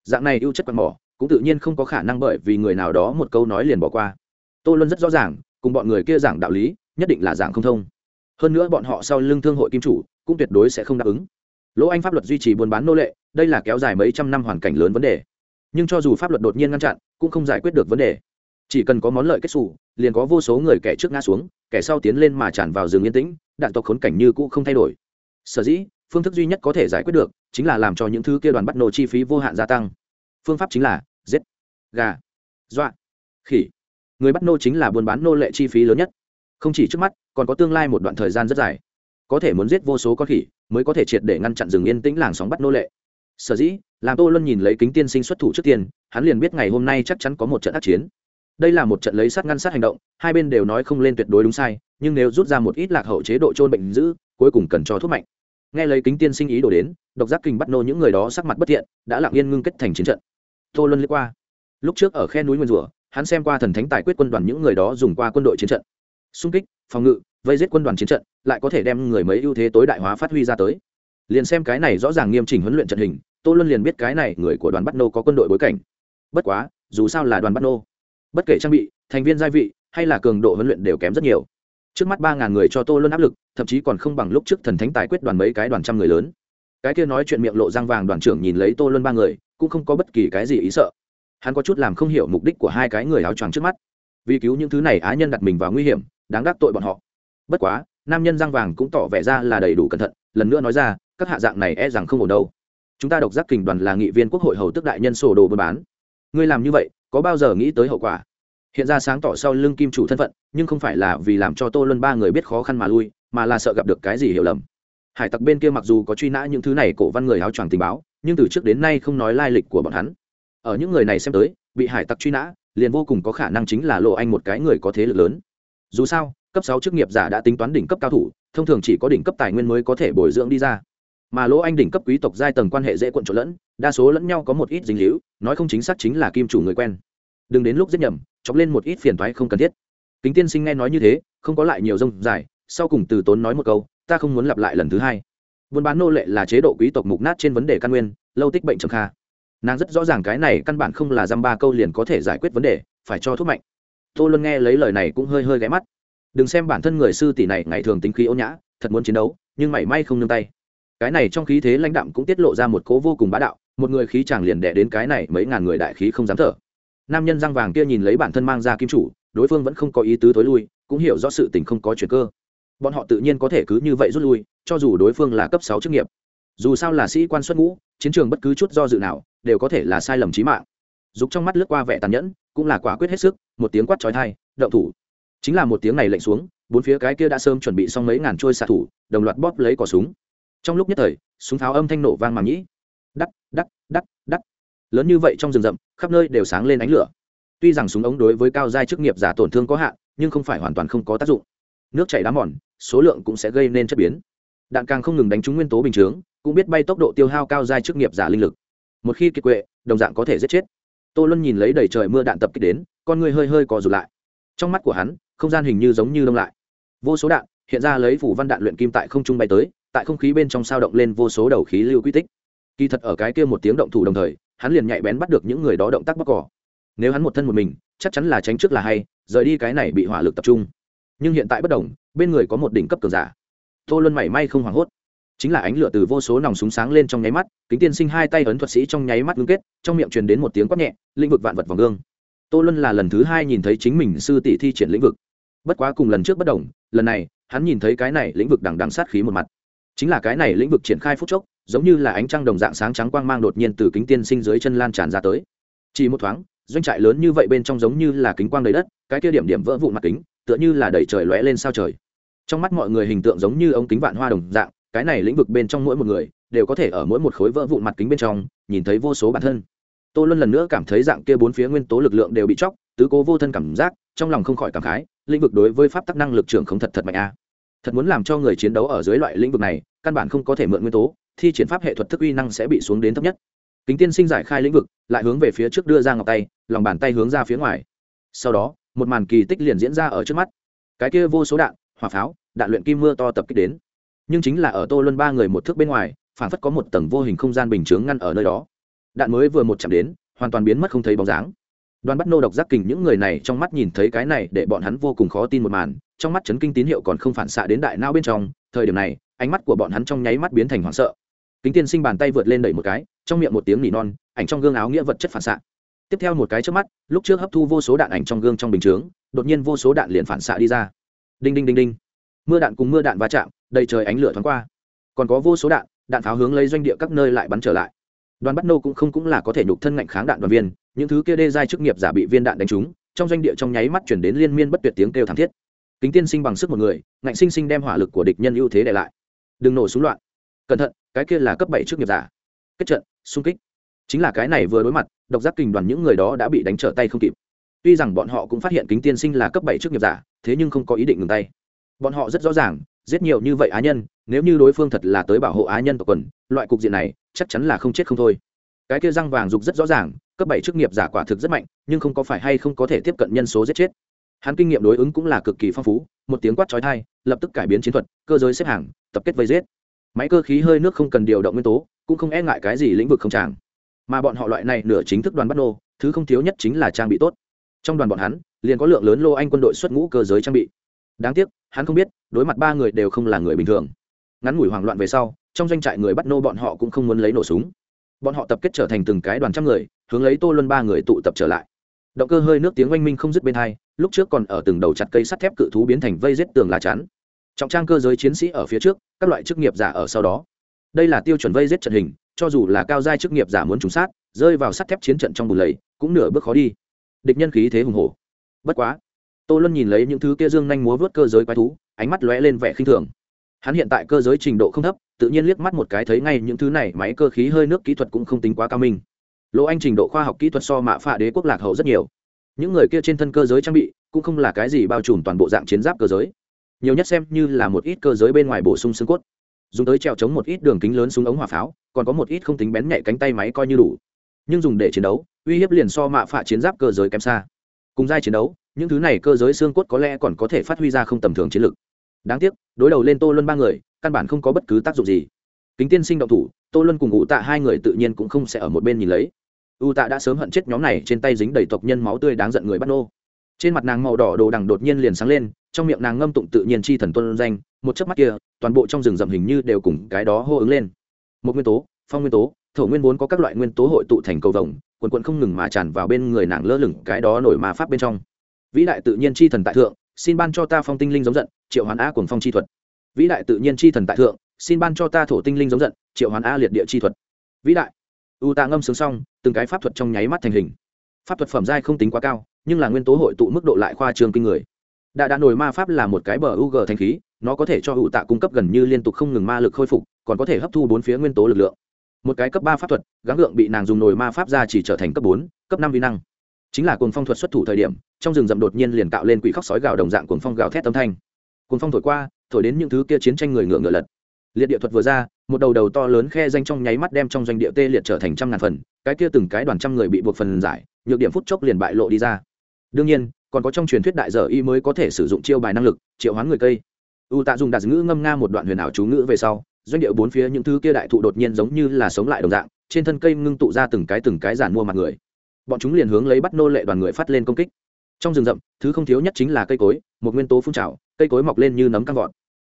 Dạng này ưu chất quạt mỏ, cũng tự nhiên không có khả năng bởi vì người nào đó một câu nói liền bỏ qua. Tô luân rất rõ ràng, cùng bọn người kia giảng đạo lý, nhất định là giảng không thông. Hơn nữa bọn họ sau lưng thương hội kim chủ, cũng tuyệt đối sẽ không đáp ứng. Lỗ anh pháp luật duy trì buôn bán nô lệ, đây là kéo dài mấy trăm năm hoàn cảnh lớn vấn đề. Nhưng cho dù pháp luật đột nhiên ngăn chặn, cũng không giải quyết được vấn đề. Chỉ cần có món lợi kết xù, liền có vô số người kẻ trước ngã xuống kẻ sau tiến lên mà tràn vào rừng yên tĩnh, đạn tộc khốn cảnh như cũ không thay đổi. Sở dĩ, phương thức duy nhất có thể giải quyết được chính là làm cho những thứ kia đoàn bắt nổ chi phí vô hạn gia tăng. Phương pháp chính là giết, gà, dọa, khỉ. Người bắt nô chính là buôn bán nô lệ chi phí lớn nhất. Không chỉ trước mắt, còn có tương lai một đoạn thời gian rất dài. Có thể muốn giết vô số con khỉ, mới có thể triệt để ngăn chặn rừng yên tĩnh làng sóng bắt nô lệ. Sở dĩ, làm tô luân nhìn lấy kính tiên sinh xuất thủ trước tiên, hắn liền biết ngày hôm nay chắc chắn có một trận ác chiến đây là một trận lấy sát ngăn sát hành động, hai bên đều nói không lên tuyệt đối đúng sai, nhưng nếu rút ra một ít lạc hậu chế độ trôn bệnh giữ, cuối cùng cần cho thuốc mạnh. Nghe lấy kính tiên sinh ý đổ đến, độc giác kinh bắt nô những người đó sắc mặt bất thiện, đã lặng yên ngưng kết thành chiến trận. Tô luân liếc qua. Lúc trước ở khe núi nguyên rùa hắn xem qua thần thánh tài quyết quân đoàn những người đó dùng qua quân đội chiến trận. Xung kích, phòng ngự, vây giết quân đoàn chiến trận, lại có thể đem người mấy ưu thế tối đại hóa phát huy ra tới. Liền xem cái này rõ ràng nghiêm chỉnh huấn luyện trận hình, tô luân liền biết cái này người của đoàn bắt nô có quân đội bối cảnh. Bất quá, dù sao là đoàn bắt nô bất kể trang bị, thành viên gia vị, hay là cường độ huấn luyện đều kém rất nhiều. Trước mắt ba ngàn người cho tô luân áp lực, thậm chí còn không bằng lúc trước thần thánh tài quyết đoàn mấy cái đoàn trăm người lớn. Cái kia nói chuyện miệng lộ răng vàng đoàn trưởng nhìn lấy tô luân ba người, cũng không có bất kỳ cái gì ý sợ. Hắn có chút làm không hiểu mục đích của hai cái người áo choàng trước mắt. Vì cứu những thứ này, á nhân đặt mình vào nguy hiểm, đáng đắc tội bọn họ. Bất quá, nam nhân răng vàng cũng tỏ vẻ ra là đầy đủ cẩn thận, lần nữa nói ra, các hạ dạng này e rằng không ổn đâu. Chúng ta độc giác kình đoàn là nghị viên quốc hội hầu tức đại nhân sổ đồ buôn bán. Ngươi làm như vậy có bao giờ nghĩ tới hậu quả? Hiện ra sáng tỏ sau lưng kim chủ thân phận, nhưng không phải là vì làm cho tô luân ba người biết khó khăn mà lui, mà là sợ gặp được cái gì hiểu lầm. Hải tặc bên kia mặc dù có truy nã những thứ này cổ văn người áo choàng tình báo, nhưng từ trước đến nay không nói lai lịch của bọn hắn. Ở những người này xem tới, bị hải tặc truy nã, liền vô cùng có khả năng chính là lộ anh một cái người có thế lực lớn. Dù sao, cấp sáu chức nghiệp giả đã tính toán đỉnh cấp cao thủ, thông thường chỉ có đỉnh cấp tài nguyên mới có thể bồi dưỡng đi ra mà lỗ anh đỉnh cấp quý tộc giai tầng quan hệ dễ cuộn trộn lẫn, đa số lẫn nhau có một ít dính líu, nói không chính xác chính là kim chủ người quen. Đừng đến lúc giết nhầm, chọc lên một ít phiền toái không cần thiết. Kính tiên sinh nghe nói như thế, không có lại nhiều rông dài, sau cùng từ tốn nói một câu, ta không muốn lặp lại lần thứ hai. Buôn bán nô lệ là chế độ quý tộc mục nát trên vấn đề căn nguyên, lâu tích bệnh trầm kha. Nàng rất rõ ràng cái này căn bản không là dăm ba câu liền có thể giải quyết vấn đề, phải cho thuốc mạnh. Tô luân nghe lấy lời này cũng hơi hơi ghé mắt. Đừng xem bản thân người sư tỷ này ngày thường tính khí ô nhã, thật muốn chiến đấu, nhưng mảy may không nương tay cái này trong khí thế lãnh đạm cũng tiết lộ ra một cố vô cùng bá đạo, một người khí chàng liền đẻ đến cái này mấy ngàn người đại khí không dám thở. Nam nhân răng vàng kia nhìn lấy bản thân mang ra kim chủ, đối phương vẫn không có ý tứ tối lui, cũng hiểu rõ sự tình không có chuyện cơ. Bọn họ tự nhiên có thể cứ như vậy rút lui, cho dù đối phương là cấp sáu chức nghiệp. Dù sao là sĩ quan xuất ngũ, chiến trường bất cứ chút do dự nào, đều có thể là sai lầm trí mạng. Dục trong mắt lướt qua vẻ tàn nhẫn, cũng là quả quyết hết sức, một tiếng quát trói thai đậu thủ. Chính là một tiếng này lệnh xuống, bốn phía cái kia đã sớm chuẩn bị xong mấy ngàn trôi xạ thủ, đồng loạt bóp lấy cỏ súng trong lúc nhất thời, súng tháo âm thanh nổ vang màng nhĩ. Đắc đắc đắc đắc. Lớn như vậy trong rừng rậm, khắp nơi đều sáng lên ánh lửa. Tuy rằng súng ống đối với cao giai chức nghiệp giả tổn thương có hạn, nhưng không phải hoàn toàn không có tác dụng. Nước chảy đá mòn, số lượng cũng sẽ gây nên chất biến. Đạn càng không ngừng đánh trúng nguyên tố bình chướng, cũng biết bay tốc độ tiêu hao cao giai chức nghiệp giả linh lực. Một khi kiệt quệ, đồng dạng có thể giết chết. Tô luân nhìn lấy đầy trời mưa đạn tập kích đến, con người hơi hơi cò rụt lại. Trong mắt của hắn, không gian hình như giống như đông lại. Vô số đạn, hiện ra lấy phủ văn đạn luyện kim tại không trung bay tới tại không khí bên trong sao động lên vô số đầu khí lưu quy tích. Kỳ thật ở cái kia một tiếng động thủ đồng thời, hắn liền nhạy bén bắt được những người đó động tác bóc cỏ. Nếu hắn một thân một mình, chắc chắn là tránh trước là hay, rời đi cái này bị hỏa lực tập trung. Nhưng hiện tại bất đồng, bên người có một đỉnh cấp cường giả. Tô luân mảy may không hoảng hốt. Chính là ánh lửa từ vô số nòng súng sáng lên trong nháy mắt, kính tiên sinh hai tay ấn thuật sĩ trong nháy mắt ngưng kết, trong miệng truyền đến một tiếng quát nhẹ, lĩnh vực vạn vật vòng gương. Tô luân là lần thứ hai nhìn thấy chính mình sư tỷ thi triển lĩnh vực. Bất quá cùng lần trước bất đồng, lần này, hắn nhìn thấy cái này lĩnh vực đằng đằng sát khí một mặt chính là cái này lĩnh vực triển khai phút chốc, giống như là ánh trăng đồng dạng sáng trắng quang mang đột nhiên từ kính tiên sinh dưới chân lan tràn ra tới. Chỉ một thoáng, doanh trại lớn như vậy bên trong giống như là kính quang đầy đất, cái kia điểm điểm vỡ vụn mặt kính, tựa như là đẩy trời lóe lên sao trời. Trong mắt mọi người hình tượng giống như ống kính vạn hoa đồng dạng, cái này lĩnh vực bên trong mỗi một người, đều có thể ở mỗi một khối vỡ vụn mặt kính bên trong, nhìn thấy vô số bản thân. Tôi luôn lần nữa cảm thấy dạng kia bốn phía nguyên tố lực lượng đều bị chóc, tứ cố vô thân cảm giác, trong lòng không khỏi cảm khái, lĩnh vực đối với pháp tắc năng lực trưởng không thật thật mạnh a thật muốn làm cho người chiến đấu ở dưới loại lĩnh vực này, căn bản không có thể mượn nguyên tố, thi triển pháp hệ thuật thức uy năng sẽ bị xuống đến thấp nhất. Kính tiên sinh giải khai lĩnh vực, lại hướng về phía trước đưa ra ngọc tay, lòng bàn tay hướng ra phía ngoài. Sau đó, một màn kỳ tích liền diễn ra ở trước mắt. Cái kia vô số đạn, hỏa pháo, đạn luyện kim mưa to tập kích đến. Nhưng chính là ở tô luân ba người một thước bên ngoài, phản phất có một tầng vô hình không gian bình chướng ngăn ở nơi đó. Đạn mới vừa một chạm đến, hoàn toàn biến mất không thấy bóng dáng đoàn bắt nô độc giác kình những người này trong mắt nhìn thấy cái này để bọn hắn vô cùng khó tin một màn, trong mắt chấn kinh tín hiệu còn không phản xạ đến đại não bên trong, thời điểm này, ánh mắt của bọn hắn trong nháy mắt biến thành hoảng sợ. Kính tiên sinh bàn tay vượt lên đẩy một cái, trong miệng một tiếng nỉ non, ảnh trong gương áo nghĩa vật chất phản xạ. Tiếp theo một cái trước mắt, lúc trước hấp thu vô số đạn ảnh trong gương trong bình chướng, đột nhiên vô số đạn liền phản xạ đi ra. Đinh đinh đinh đinh. Mưa đạn cùng mưa đạn va chạm, đầy trời ánh lửa thoáng qua. Còn có vô số đạn đạn pháo hướng lấy doanh địa các nơi lại bắn trở lại. Đoàn bắt nô cũng không cũng là có thể nhục thân ngạnh kháng đạn đoàn viên những thứ kia đê giai chức nghiệp giả bị viên đạn đánh trúng, trong doanh địa trong nháy mắt chuyển đến liên miên bất tuyệt tiếng kêu thảm thiết. Kính tiên sinh bằng sức một người, ngạnh sinh sinh đem hỏa lực của địch nhân ưu thế để lại. Đừng nổ súng loạn. Cẩn thận, cái kia là cấp bảy chức nghiệp giả. Kết trận, xung kích. Chính là cái này vừa đối mặt, độc giác kình đoàn những người đó đã bị đánh trở tay không kịp. Tuy rằng bọn họ cũng phát hiện kính tiên sinh là cấp bảy chức nghiệp giả, thế nhưng không có ý định ngừng tay. Bọn họ rất rõ ràng, giết nhiều như vậy á nhân, nếu như đối phương thật là tới bảo hộ á nhân tộc quần, loại cục diện này, chắc chắn là không chết không thôi. Cái kia răng vàng dục rất rõ ràng cấp bảy chức nghiệp giả quả thực rất mạnh, nhưng không có phải hay không có thể tiếp cận nhân số giết chết. Hắn kinh nghiệm đối ứng cũng là cực kỳ phong phú, một tiếng quát trói thai lập tức cải biến chiến thuật, cơ giới xếp hàng, tập kết vây giết. Máy cơ khí hơi nước không cần điều động nguyên tố, cũng không e ngại cái gì lĩnh vực không tràng. Mà bọn họ loại này nửa chính thức đoàn bắt nô, thứ không thiếu nhất chính là trang bị tốt. Trong đoàn bọn hắn, liền có lượng lớn lô anh quân đội xuất ngũ cơ giới trang bị. Đáng tiếc, hắn không biết, đối mặt ba người đều không là người bình thường. Ngắn ngủi hoảng loạn về sau, trong doanh trại người bắt nô bọn họ cũng không muốn lấy nổ súng bọn họ tập kết trở thành từng cái đoàn trăm người, hướng lấy tô luân ba người tụ tập trở lại. Động cơ hơi nước tiếng oanh minh không dứt bên hai, lúc trước còn ở từng đầu chặt cây sắt thép cự thú biến thành vây rết tường lá chắn. Trọng trang cơ giới chiến sĩ ở phía trước, các loại chức nghiệp giả ở sau đó. Đây là tiêu chuẩn vây rết trận hình, cho dù là cao giai chức nghiệp giả muốn trúng sát, rơi vào sắt thép chiến trận trong bùn lầy, cũng nửa bước khó đi. Địch nhân khí thế hùng hổ. Bất quá, tô luân nhìn lấy những thứ kia dương nhanh múa vớt cơ giới quái thú, ánh mắt lóe lên vẻ khinh thường hắn hiện tại cơ giới trình độ không thấp, tự nhiên liếc mắt một cái thấy ngay những thứ này, máy cơ khí hơi nước kỹ thuật cũng không tính quá cao minh. Lỗ anh trình độ khoa học kỹ thuật so mạ phạ đế quốc lạc hậu rất nhiều. Những người kia trên thân cơ giới trang bị, cũng không là cái gì bao trùm toàn bộ dạng chiến giáp cơ giới. Nhiều nhất xem như là một ít cơ giới bên ngoài bổ sung xương cốt. Dùng tới trèo chống một ít đường kính lớn súng ống hỏa pháo, còn có một ít không tính bén nhạy cánh tay máy coi như đủ. Nhưng dùng để chiến đấu, uy hiếp liền so mạ phạ chiến giáp cơ giới kém xa. Cùng giai chiến đấu, những thứ này cơ giới xương cốt có lẽ còn có thể phát huy ra không tầm thường chiến lực đáng tiếc, đối đầu lên tô luân ba người, căn bản không có bất cứ tác dụng gì. Kính tiên sinh động thủ, tô luân cùng ủ tạ hai người tự nhiên cũng không sẽ ở một bên nhìn lấy. U tạ đã sớm hận chết nhóm này, trên tay dính đầy tộc nhân máu tươi đáng giận người bắt nô. Trên mặt nàng màu đỏ đồ đằng đột nhiên liền sáng lên, trong miệng nàng ngâm tụng tự nhiên chi thần tuân danh, một chớp mắt kia, toàn bộ trong rừng rậm hình như đều cùng cái đó hô ứng lên. Một nguyên tố, phong nguyên tố, thổ nguyên vốn có các loại nguyên tố hội tụ thành cầu vồng, quần quận không ngừng mà tràn vào bên người nàng lơ lửng cái đó nổi mà pháp bên trong. Vĩ đại tự nhiên chi thần tại thượng xin ban cho ta phong tinh linh giống giận, triệu hoàn a cùng phong chi thuật. Vĩ đại tự nhiên chi thần tại thượng, xin ban cho ta thổ tinh linh giống giận, triệu hoàn a liệt địa chi thuật. Vĩ đại. U tạ ngâm sướng xong, từng cái pháp thuật trong nháy mắt thành hình. Pháp thuật phẩm giai không tính quá cao, nhưng là nguyên tố hội tụ mức độ lại khoa trương kinh người. Đại đạ nổi ma pháp là một cái bờ u g thành khí, nó có thể cho hữu tạ cung cấp gần như liên tục không ngừng ma lực khôi phục, còn có thể hấp thu bốn phía nguyên tố lực lượng. Một cái cấp ba pháp thuật, gắng lượng bị nàng dùng nồi ma pháp ra chỉ trở thành cấp bốn, cấp năm vi năng. Chính là cuồng phong thuật xuất thủ thời điểm trong rừng rậm đột nhiên liền tạo lên quỷ khóc sói gào đồng dạng cuồng phong gào thét âm thanh. Cuồng phong thổi qua, thổi đến những thứ kia chiến tranh người ngựa ngựa lật. Liệt địa thuật vừa ra, một đầu đầu to lớn khe danh trong nháy mắt đem trong doanh địa tê liệt trở thành trăm ngàn phần, cái kia từng cái đoàn trăm người bị buộc phần giải, nhược điểm phút chốc liền bại lộ đi ra. Đương nhiên, còn có trong truyền thuyết đại dở y mới có thể sử dụng chiêu bài năng lực, triệu hoán người cây. U tạ dùng đạt ngữ ngâm nga một đoạn huyền ảo chú ngữ về sau, doanh địa bốn phía những thứ kia đại thụ đột nhiên giống như là sống lại đồng dạng, trên thân cây ngưng tụ ra từng cái từng cái giản mua mặt người. Bọn chúng liền hướng lấy bắt nô lệ đoàn người phát lên công kích trong rừng rậm, thứ không thiếu nhất chính là cây cối, một nguyên tố phun trào, cây cối mọc lên như nấm căng vọt.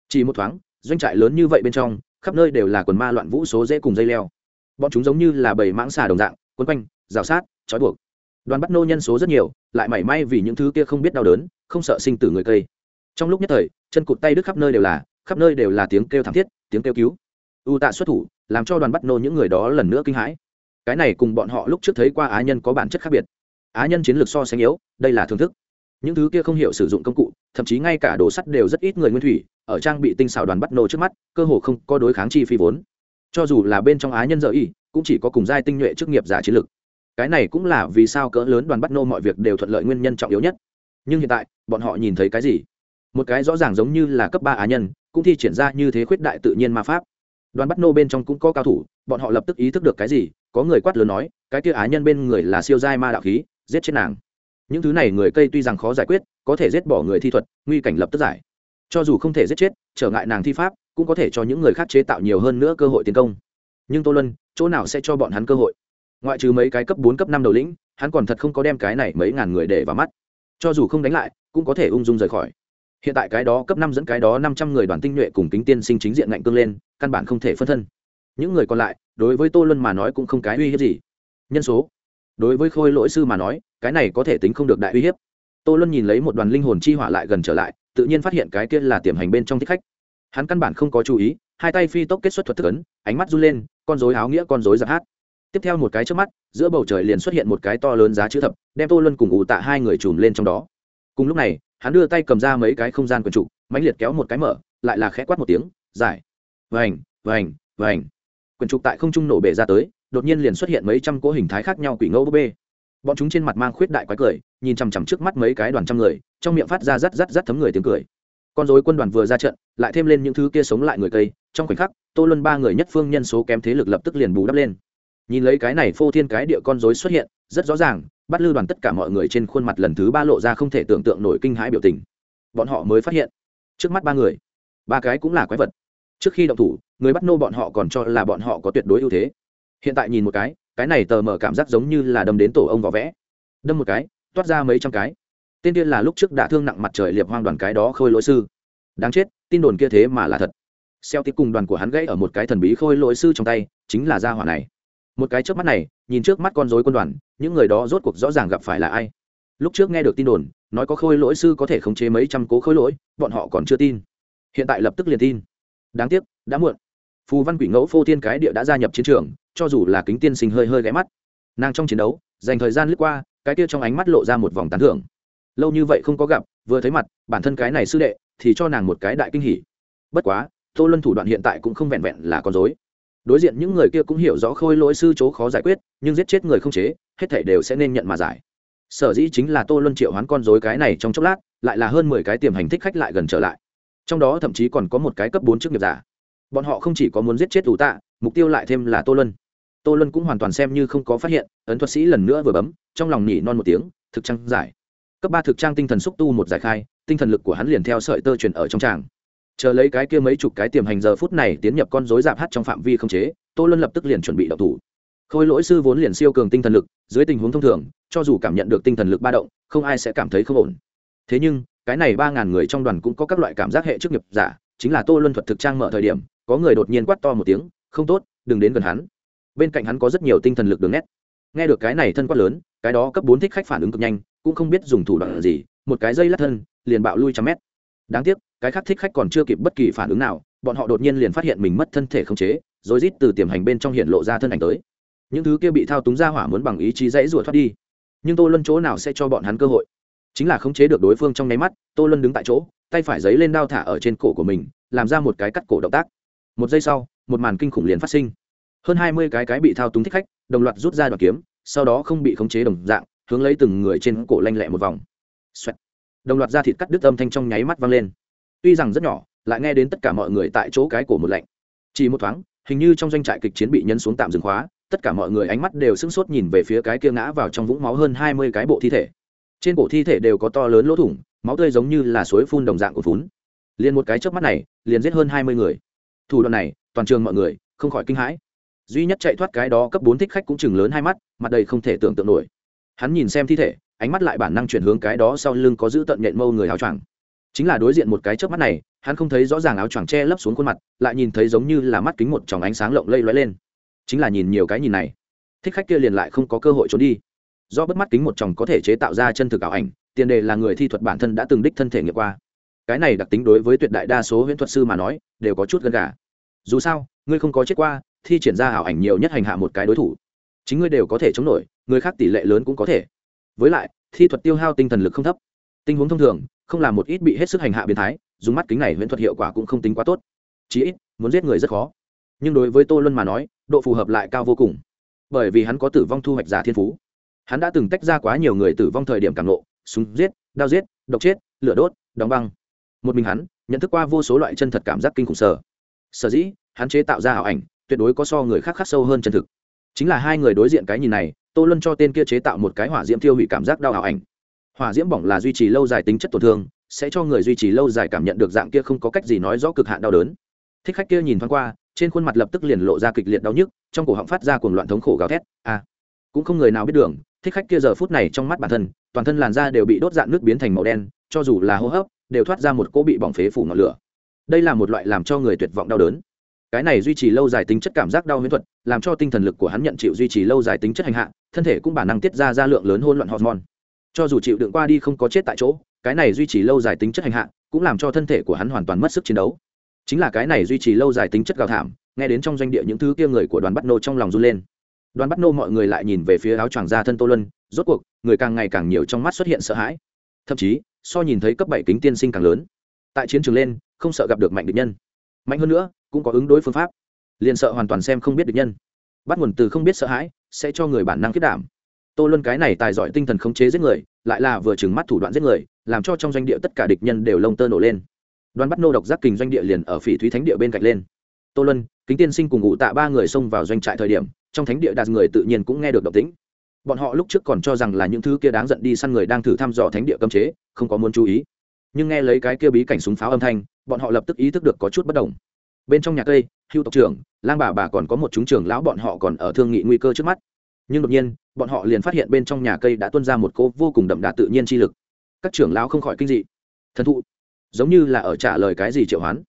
Chỉ một thoáng, doanh trại lớn như vậy bên trong, khắp nơi đều là quần ma loạn vũ số dễ cùng dây leo. Bọn chúng giống như là bầy mãng xà đồng dạng quấn quanh, rào sát, trói buộc. Đoàn bắt nô nhân số rất nhiều, lại mảy may vì những thứ kia không biết đau đớn, không sợ sinh tử người cây. Trong lúc nhất thời, chân cụt tay đứt khắp nơi đều là, khắp nơi đều là tiếng kêu thảm thiết, tiếng kêu cứu. U tạ xuất thủ, làm cho đoàn bắt nô những người đó lần nữa kinh hãi. Cái này cùng bọn họ lúc trước thấy qua á nhân có bản chất khác biệt á nhân chiến lược so sánh yếu, đây là thưởng thức. Những thứ kia không hiểu sử dụng công cụ, thậm chí ngay cả đồ sắt đều rất ít người nguyên thủy, ở trang bị tinh xảo đoàn bắt nô trước mắt, cơ hồ không có đối kháng chi phi vốn. Cho dù là bên trong á nhân dợ y cũng chỉ có cùng giai tinh nhuệ chức nghiệp giả chiến lược. cái này cũng là vì sao cỡ lớn đoàn bắt nô mọi việc đều thuận lợi nguyên nhân trọng yếu nhất. Nhưng hiện tại, bọn họ nhìn thấy cái gì? Một cái rõ ràng giống như là cấp ba á nhân, cũng thi triển ra như thế khuyết đại tự nhiên ma pháp. Đoàn bắt nô bên trong cũng có cao thủ, bọn họ lập tức ý thức được cái gì, có người quát lớn nói, cái kia á nhân bên người là siêu giai ma đạo khí giết chết nàng. Những thứ này người cây tuy rằng khó giải quyết, có thể giết bỏ người thi thuật, nguy cảnh lập tức giải. Cho dù không thể giết chết, trở ngại nàng thi pháp, cũng có thể cho những người khác chế tạo nhiều hơn nữa cơ hội tiến công. Nhưng tô lân chỗ nào sẽ cho bọn hắn cơ hội? Ngoại trừ mấy cái cấp bốn, cấp năm đầu lĩnh, hắn còn thật không có đem cái này mấy ngàn người để vào mắt. Cho dù không đánh lại, cũng có thể ung dung rời khỏi. Hiện tại cái đó cấp năm dẫn cái đó năm trăm người đoàn tinh nhuệ cùng kính tiên sinh chính diện ngạnh cương lên, căn bản không thể phân thân. Những người còn lại, đối với tô luân mà nói cũng không cái uy hiếp gì. Nhân số đối với khôi lỗi sư mà nói, cái này có thể tính không được đại uy hiếp. Tô luân nhìn lấy một đoàn linh hồn chi hỏa lại gần trở lại, tự nhiên phát hiện cái kia là tiềm hành bên trong thích khách. Hắn căn bản không có chú ý, hai tay phi tốc kết xuất thuật thức ấn, ánh mắt run lên, con dối áo nghĩa con dối giặc hát. Tiếp theo một cái trước mắt, giữa bầu trời liền xuất hiện một cái to lớn giá chữ thập, đem tô luân cùng ủ tạ hai người chùm lên trong đó. Cùng lúc này, hắn đưa tay cầm ra mấy cái không gian quần trụ, mãnh liệt kéo một cái mở, lại là khẽ quát một tiếng, giải. Vành vành vành. Quần trục tại không trung nổ bể ra tới đột nhiên liền xuất hiện mấy trăm cỗ hình thái khác nhau quỷ ngẫu búp bê. Bọn chúng trên mặt mang khuyết đại quái cười, nhìn chằm chằm trước mắt mấy cái đoàn trăm người, trong miệng phát ra rắt rắt rắt thấm người tiếng cười. Con dối quân đoàn vừa ra trận, lại thêm lên những thứ kia sống lại người cây, trong khoảnh khắc, tô luân ba người nhất phương nhân số kém thế lực lập tức liền bù đắp lên. Nhìn lấy cái này phô thiên cái địa con dối xuất hiện, rất rõ ràng, bắt lư đoàn tất cả mọi người trên khuôn mặt lần thứ ba lộ ra không thể tưởng tượng nổi kinh hãi biểu tình. Bọn họ mới phát hiện, trước mắt ba người, ba cái cũng là quái vật. Trước khi động thủ, người bắt nô bọn họ còn cho là bọn họ có tuyệt đối ưu thế hiện tại nhìn một cái cái này tờ mở cảm giác giống như là đâm đến tổ ông vỏ vẽ. Đâm một cái, toát ra mấy trăm cái. Tên tiên là lúc trước đã thương nặng mặt trời liệp hoang đoàn cái đó khôi lỗi sư. Đáng chết, tin đồn kia thế mà là thật. Xeo tiếp cùng đoàn của hắn gãy ở một cái thần bí khôi lỗi sư trong tay, chính là gia hỏa này. Một cái trước mắt này, nhìn trước mắt con dối quân đoàn, những người đó rốt cuộc rõ ràng gặp phải là ai. Lúc trước nghe được tin đồn, nói có khôi lỗi sư có thể khống chế mấy trăm cố khôi lỗi, bọn họ còn chưa tin. Hiện tại lập tức liền tin. Đáng tiếc, đã muộn. Phù văn quỷ ngẫu phô thiên cái địa đã gia nhập chiến trường cho dù là kính tiên sinh hơi hơi ghé mắt. Nàng trong chiến đấu, dành thời gian lướt qua, cái kia trong ánh mắt lộ ra một vòng tán thưởng. Lâu như vậy không có gặp, vừa thấy mặt, bản thân cái này sư đệ, thì cho nàng một cái đại kinh hỉ. Bất quá, tô luân thủ đoạn hiện tại cũng không vẹn vẹn là con dối đối diện những người kia cũng hiểu rõ khôi lỗi sư chỗ khó giải quyết, nhưng giết chết người không chế, hết thể đều sẽ nên nhận mà giải. Sở dĩ chính là tô luân triệu hoán con dối cái này trong chốc lát, lại là hơn mười cái tiềm hành thích khách lại gần trở lại. Trong đó thậm chí còn có một cái cấp bốn chức nghiệp giả. Bọn họ không chỉ có muốn giết chết ủ tạ, mục tiêu lại thêm là tô luân tô luân cũng hoàn toàn xem như không có phát hiện, ấn thuật sĩ lần nữa vừa bấm, trong lòng nhỉ non một tiếng, thực trang giải. Cấp ba thực trang tinh thần xúc tu một giải khai, tinh thần lực của hắn liền theo sợi tơ truyền ở trong tràng. Chờ lấy cái kia mấy chục cái tiềm hành giờ phút này tiến nhập con dối dạp hát trong phạm vi không chế, tô luân lập tức liền chuẩn bị đậu thủ. Khôi lỗi sư vốn liền siêu cường tinh thần lực, dưới tình huống thông thường, cho dù cảm nhận được tinh thần lực ba động, không ai sẽ cảm thấy không ổn. Thế nhưng, cái này ba ngàn người trong đoàn cũng có các loại cảm giác hệ chức nghiệp giả, chính là tô luân thuật thực trang mở thời điểm, có người đột nhiên quát to một tiếng, không tốt, đừng đến gần hắn bên cạnh hắn có rất nhiều tinh thần lực đường nét. Nghe được cái này thân quát lớn, cái đó cấp bốn thích khách phản ứng cực nhanh, cũng không biết dùng thủ đoạn gì, một cái dây lắc thân, liền bạo lui trăm mét. Đáng tiếc, cái khác thích khách còn chưa kịp bất kỳ phản ứng nào, bọn họ đột nhiên liền phát hiện mình mất thân thể khống chế, rồi rít từ tiềm hành bên trong hiện lộ ra thân ảnh tới. Những thứ kia bị thao túng ra hỏa muốn bằng ý chí dãy rủa thoát đi. Nhưng tô luân chỗ nào sẽ cho bọn hắn cơ hội? Chính là khống chế được đối phương trong nháy mắt, tô luân đứng tại chỗ, tay phải giấy lên đao thả ở trên cổ của mình, làm ra một cái cắt cổ động tác. Một giây sau, một màn kinh khủng liền phát sinh hơn hai mươi cái cái bị thao túng thích khách, đồng loạt rút ra đoạn kiếm, sau đó không bị khống chế đồng dạng, hướng lấy từng người trên cổ lanh lẹ một vòng、Xoẹt. đồng loạt ra thịt cắt đứt âm thanh trong nháy mắt vang lên. Tuy rằng rất nhỏ, lại nghe đến tất cả mọi người tại chỗ cái cổ một lạnh. Chỉ một thoáng, hình như trong doanh trại kịch chiến bị nhân xuống tạm dừng khóa, tất cả mọi người ánh mắt đều sững sốt nhìn về phía cái kia ngã vào trong vũng máu hơn hai mươi cái bộ thi thể. Trên cổ thi thể đều có to lớn lỗ thủng, máu tươi giống như là suối phun đồng dạng của phún liền một cái trước mắt này, liền giết hơn hai mươi người. Thủ đoạn này, toàn trường mọi người không khỏi kinh hãi duy nhất chạy thoát cái đó cấp bốn thích khách cũng chừng lớn hai mắt, mặt đầy không thể tưởng tượng nổi. Hắn nhìn xem thi thể, ánh mắt lại bản năng chuyển hướng cái đó sau lưng có giữ tận nhện mâu người áo choàng. Chính là đối diện một cái trước mắt này, hắn không thấy rõ ràng áo choàng che lấp xuống khuôn mặt, lại nhìn thấy giống như là mắt kính một tròng ánh sáng lộng lây lóe lên. Chính là nhìn nhiều cái nhìn này. Thích khách kia liền lại không có cơ hội trốn đi. Do bất mắt kính một chồng có thể chế tạo ra chân thực ảo ảnh, tiền đề là người thi thuật bản thân đã từng đích thân thể nghiệm qua. Cái này đặc tính đối với tuyệt đại đa số huyễn thuật sư mà nói, đều có chút gần cả dù sao, ngươi không có chết qua thi triển ra ảo ảnh nhiều nhất hành hạ một cái đối thủ. Chính ngươi đều có thể chống nổi, người khác tỷ lệ lớn cũng có thể. Với lại, thi thuật tiêu hao tinh thần lực không thấp. Tình huống thông thường, không làm một ít bị hết sức hành hạ biến thái, dùng mắt kính này huyễn thuật hiệu quả cũng không tính quá tốt. Chí ít, muốn giết người rất khó. Nhưng đối với tô luân mà nói, độ phù hợp lại cao vô cùng. Bởi vì hắn có tử vong thu hoạch giả thiên phú. Hắn đã từng tách ra quá nhiều người tử vong thời điểm cảm nộ súng giết, đao giết, độc chết, lửa đốt, đóng băng. Một mình hắn, nhận thức qua vô số loại chân thật cảm giác kinh khủng sở. Sở dĩ hắn chế tạo ra ảo ảnh tuyệt đối có so người khác khắc sâu hơn chân thực. Chính là hai người đối diện cái nhìn này tô luân cho tên kia chế tạo một cái hỏa diễm tiêu hủy cảm giác đau ảo ảnh. Hỏa diễm bỏng là duy trì lâu dài tính chất tổn thương sẽ cho người duy trì lâu dài cảm nhận được dạng kia không có cách gì nói rõ cực hạn đau đớn. Thích khách kia nhìn thoáng qua trên khuôn mặt lập tức liền lộ ra kịch liệt đau nhức trong cổ họng phát ra cuồng loạn thống khổ gào thét. A à, cũng không người nào biết đường thích khách kia giờ phút này trong mắt bản thân toàn thân làn da đều bị đốt dạn nước biến thành màu đen cho dù là hô hấp đều thoát ra một cỗ bị bỏng phế phủ ngọn lửa. Đây là một loại làm cho người tuyệt vọng đau đớn cái này duy trì lâu dài tính chất cảm giác đau huyễn thuật, làm cho tinh thần lực của hắn nhận chịu duy trì lâu dài tính chất hành hạ, thân thể cũng bản năng tiết ra ra lượng lớn hôn loạn hormone. Cho dù chịu đựng qua đi không có chết tại chỗ, cái này duy trì lâu dài tính chất hành hạ, cũng làm cho thân thể của hắn hoàn toàn mất sức chiến đấu. Chính là cái này duy trì lâu dài tính chất gào thảm, nghe đến trong doanh địa những thứ kia người của đoàn bắt nô trong lòng run lên. Đoàn bắt nô mọi người lại nhìn về phía áo choàng gia thân tô luân, rốt cuộc, người càng ngày càng nhiều trong mắt xuất hiện sợ hãi. Thậm chí, so nhìn thấy cấp bảy kính tiên sinh càng lớn. Tại chiến trường lên, không sợ gặp được mạnh địch nhân mạnh hơn nữa, cũng có ứng đối phương pháp. Liền sợ hoàn toàn xem không biết địch nhân. Bắt nguồn từ không biết sợ hãi, sẽ cho người bản năng kết đảm. Tô luân cái này tài giỏi tinh thần khống chế giết người, lại là vừa trừng mắt thủ đoạn giết người, làm cho trong doanh địa tất cả địch nhân đều lông tơ nổ lên. Đoàn bắt nô độc giác kình doanh địa liền ở phỉ thúy thánh địa bên cạnh lên. Tô luân, kính tiên sinh cùng ngụ tạ ba người xông vào doanh trại thời điểm, trong thánh địa đạt người tự nhiên cũng nghe được động tĩnh. Bọn họ lúc trước còn cho rằng là những thứ kia đáng giận đi săn người đang thử thăm dò thánh địa cấm chế, không có muốn chú ý nhưng nghe lấy cái kia bí cảnh súng pháo âm thanh, bọn họ lập tức ý thức được có chút bất đồng. Bên trong nhà cây, hưu tộc trưởng, lang bà bà còn có một chúng trưởng lão bọn họ còn ở thương nghị nguy cơ trước mắt. Nhưng đột nhiên, bọn họ liền phát hiện bên trong nhà cây đã tuân ra một cô vô cùng đậm đà tự nhiên chi lực. Các trưởng lão không khỏi kinh dị. Thần thụ, giống như là ở trả lời cái gì triệu hoán.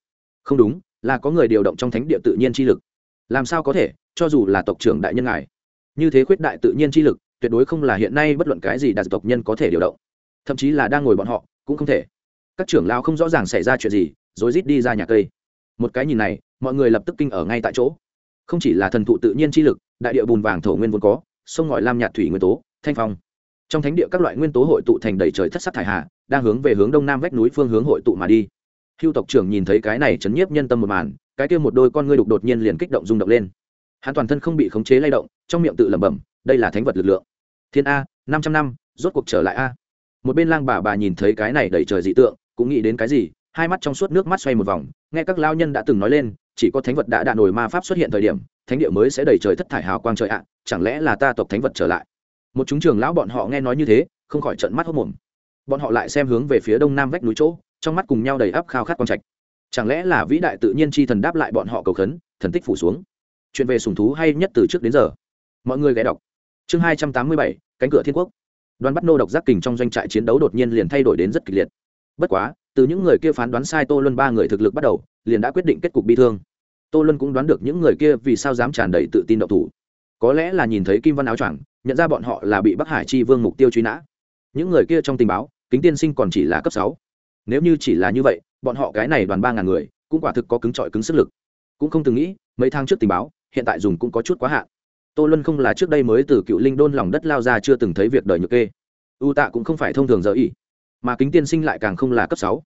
Không đúng, là có người điều động trong thánh địa tự nhiên chi lực. Làm sao có thể, cho dù là tộc trưởng đại nhân ngài. Như thế khuyết đại tự nhiên chi lực, tuyệt đối không là hiện nay bất luận cái gì đạt tộc nhân có thể điều động. Thậm chí là đang ngồi bọn họ, cũng không thể các trưởng lao không rõ ràng xảy ra chuyện gì, rồi rít đi ra nhà cây. Một cái nhìn này, mọi người lập tức kinh ở ngay tại chỗ. Không chỉ là thần thụ tự nhiên chi lực, đại địa bùn vàng thổ nguyên vốn có, sông ngòi lam nhạt thủy nguyên tố, thanh phong. Trong thánh địa các loại nguyên tố hội tụ thành đầy trời thất sắc thải hà, đang hướng về hướng đông nam vách núi phương hướng hội tụ mà đi. Hưu tộc trưởng nhìn thấy cái này chấn nhiếp nhân tâm một màn, cái kia một đôi con ngươi đục đột nhiên liền kích động rung động lên. Hắn toàn thân không bị khống chế lay động, trong miệng tự lẩm bẩm, đây là thánh vật lực lượng. Thiên a, năm trăm năm, rốt cuộc trở lại a. Một bên lang bà bà nhìn thấy cái này đầy trời dị tượng cũng nghĩ đến cái gì, hai mắt trong suốt nước mắt xoay một vòng, nghe các lao nhân đã từng nói lên, chỉ có thánh vật đã đạn nổi ma pháp xuất hiện thời điểm, thánh địa mới sẽ đầy trời thất thải hào quang trời ạ, chẳng lẽ là ta tộc thánh vật trở lại? Một chúng trường lão bọn họ nghe nói như thế, không khỏi trận mắt hốc mồm bọn họ lại xem hướng về phía đông nam vách núi chỗ, trong mắt cùng nhau đầy áp khao khát quang trạch. Chẳng lẽ là vĩ đại tự nhiên chi thần đáp lại bọn họ cầu khấn, thần tích phủ xuống? Chuyện về sùng thú hay nhất từ trước đến giờ? Mọi người ghé đọc. Chương hai trăm tám mươi bảy, cánh cửa thiên quốc. Đoàn bắt nô độc giác kình trong doanh trại chiến đấu đột nhiên liền thay đổi đến rất kịch liệt bất quá, từ những người kia phán đoán sai tô luân ba người thực lực bắt đầu, liền đã quyết định kết cục bi thương. Tô luân cũng đoán được những người kia vì sao dám tràn đầy tự tin động thủ. Có lẽ là nhìn thấy kim văn áo choàng, nhận ra bọn họ là bị bắc hải chi vương mục tiêu truy nã. Những người kia trong tình báo, kính tiên sinh còn chỉ là cấp sáu. Nếu như chỉ là như vậy, bọn họ cái này đoàn ba ngàn người, cũng quả thực có cứng trọi cứng sức lực. Cũng không từng nghĩ, mấy tháng trước tình báo, hiện tại dùng cũng có chút quá hạn. Tô luân không là trước đây mới từ cựu linh đôn lòng đất lao ra chưa từng thấy việc đời nhược kê. U tạ cũng không phải thông thường giờ ý mà kính tiên sinh lại càng không là cấp sáu.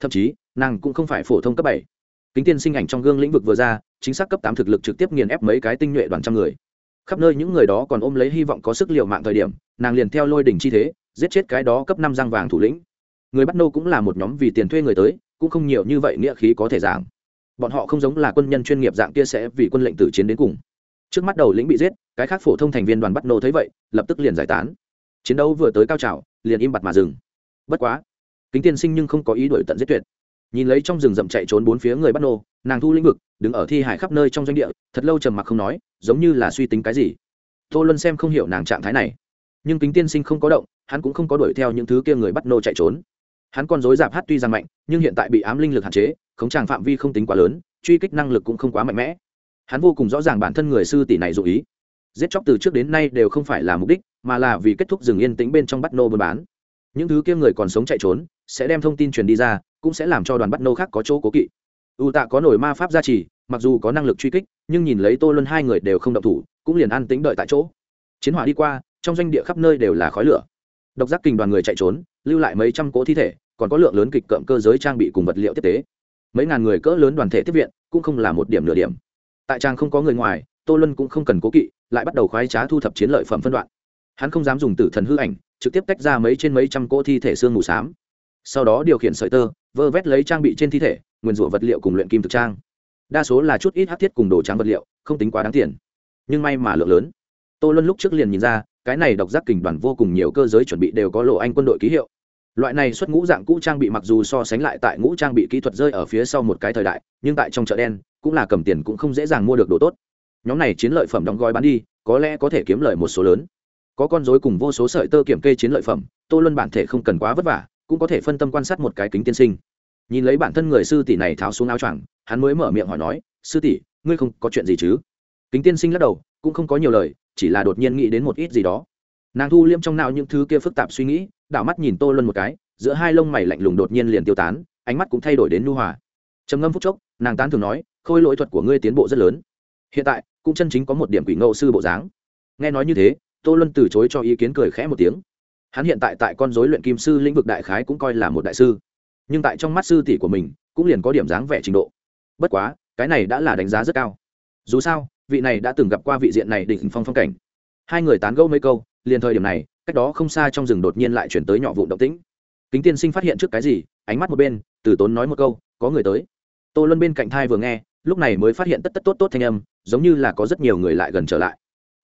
Thậm chí, nàng cũng không phải phổ thông cấp bảy. Kính tiên sinh ảnh trong gương lĩnh vực vừa ra, chính xác cấp tám thực lực trực tiếp nghiền ép mấy cái tinh nhuệ đoàn trăm người. Khắp nơi những người đó còn ôm lấy hy vọng có sức liệu mạng thời điểm, nàng liền theo lôi đỉnh chi thế, giết chết cái đó cấp năm răng vàng thủ lĩnh. Người bắt nô cũng là một nhóm vì tiền thuê người tới, cũng không nhiều như vậy nghĩa khí có thể giảng. Bọn họ không giống là quân nhân chuyên nghiệp dạng kia sẽ vì quân lệnh tử chiến đến cùng. Trước mắt đầu lĩnh bị giết, cái khác phổ thông thành viên đoàn bắt nô thấy vậy, lập tức liền giải tán. Chiến đấu vừa tới cao trào, liền im bặt mà dừng bất quá, kính tiên sinh nhưng không có ý đổi tận giết tuyệt. Nhìn lấy trong rừng rậm chạy trốn bốn phía người bắt nô, nàng thu lĩnh vực, đứng ở thi hải khắp nơi trong doanh địa, thật lâu trầm mặc không nói, giống như là suy tính cái gì. Tô luân xem không hiểu nàng trạng thái này. Nhưng kính tiên sinh không có động, hắn cũng không có đuổi theo những thứ kia người bắt nô chạy trốn. Hắn còn dối dạp hát tuy rằng mạnh, nhưng hiện tại bị ám linh lực hạn chế, khống tràng phạm vi không tính quá lớn, truy kích năng lực cũng không quá mạnh mẽ. Hắn vô cùng rõ ràng bản thân người sư tỷ này dụ ý. Giết chóc từ trước đến nay đều không phải là mục đích, mà là vì kết thúc rừng yên tĩnh bên trong bắt nô buôn bán những thứ kia người còn sống chạy trốn, sẽ đem thông tin truyền đi ra, cũng sẽ làm cho đoàn bắt nô khác có chỗ cố kỵ. U tạ có nổi ma pháp gia trì, mặc dù có năng lực truy kích, nhưng nhìn lấy tô luân hai người đều không động thủ, cũng liền an tính đợi tại chỗ. Chiến hỏa đi qua, trong doanh địa khắp nơi đều là khói lửa. Độc giác kình đoàn người chạy trốn, lưu lại mấy trăm cỗ thi thể, còn có lượng lớn kịch cợm cơ giới trang bị cùng vật liệu tiếp tế. Mấy ngàn người cỡ lớn đoàn thể tiếp viện, cũng không là một điểm nửa điểm. Tại trang không có người ngoài, tô luân cũng không cần cố kỵ, lại bắt đầu khoái trá thu thập chiến lợi phẩm phân đoạn. Hắn không dám dùng tử thần hư ảnh trực tiếp tách ra mấy trên mấy trăm cỗ thi thể xương mù s á m sau đó điều khiển sợi tơ, vơ vét lấy trang bị trên thi thể, nguyên rủa vật liệu cùng luyện kim thực trang. Đa số là chút ít hát thiết cùng đồ trắng vật liệu, không tính quá đáng tiền. Nhưng may mà lượng lớn. Tô luân lúc trước liền nhìn ra, cái này độc giác kình đoàn vô cùng nhiều cơ giới chuẩn bị đều có lộ anh quân đội ký hiệu. Loại này xuất ngũ dạng cũ trang bị mặc dù so sánh lại tại ngũ trang bị kỹ thuật rơi ở phía sau một cái thời đại, nhưng tại trong chợ đen, cũng là cầm tiền cũng không dễ dàng mua được đồ tốt. Nhóm này chiến lợi phẩm đóng gói bán đi, có lẽ có thể kiếm lời một số lớn có con rối cùng vô số sợi tơ kiểm kê chiến lợi phẩm, tô luân bản thể không cần quá vất vả, cũng có thể phân tâm quan sát một cái kính tiên sinh. Nhìn lấy bản thân người sư tỷ này tháo xuống áo choàng, hắn mới mở miệng hỏi nói, sư tỷ, ngươi không có chuyện gì chứ? Kính tiên sinh lắc đầu, cũng không có nhiều lời, chỉ là đột nhiên nghĩ đến một ít gì đó. Nàng thu liêm trong nào những thứ kia phức tạp suy nghĩ, đảo mắt nhìn tô luân một cái, giữa hai lông mày lạnh lùng đột nhiên liền tiêu tán, ánh mắt cũng thay đổi đến nu hòa. Trầm ngâm phúc chốc, nàng tán thường nói, khôi lỗi thuật của ngươi tiến bộ rất lớn. Hiện tại, cũng chân chính có một điểm quỷ ngẫu sư bộ dáng. Nghe nói như thế tô luân từ chối cho ý kiến cười khẽ một tiếng. Hắn hiện tại tại con dối luyện kim sư lĩnh vực đại khái cũng coi là một đại sư. Nhưng tại trong mắt sư tỷ của mình, cũng liền có điểm dáng vẻ trình độ. Bất quá, cái này đã là đánh giá rất cao. Dù sao, vị này đã từng gặp qua vị diện này đỉnh phong phong cảnh. Hai người tán gẫu mấy câu, liền thời điểm này, cách đó không xa trong rừng đột nhiên lại chuyển tới nhỏ vụ động tĩnh. Kính tiên sinh phát hiện trước cái gì, ánh mắt một bên, từ tốn nói một câu, có người tới. Tô luân bên cạnh thai vừa nghe, lúc này mới phát hiện tất tất tốt tốt thanh âm, giống như là có rất nhiều người lại gần trở lại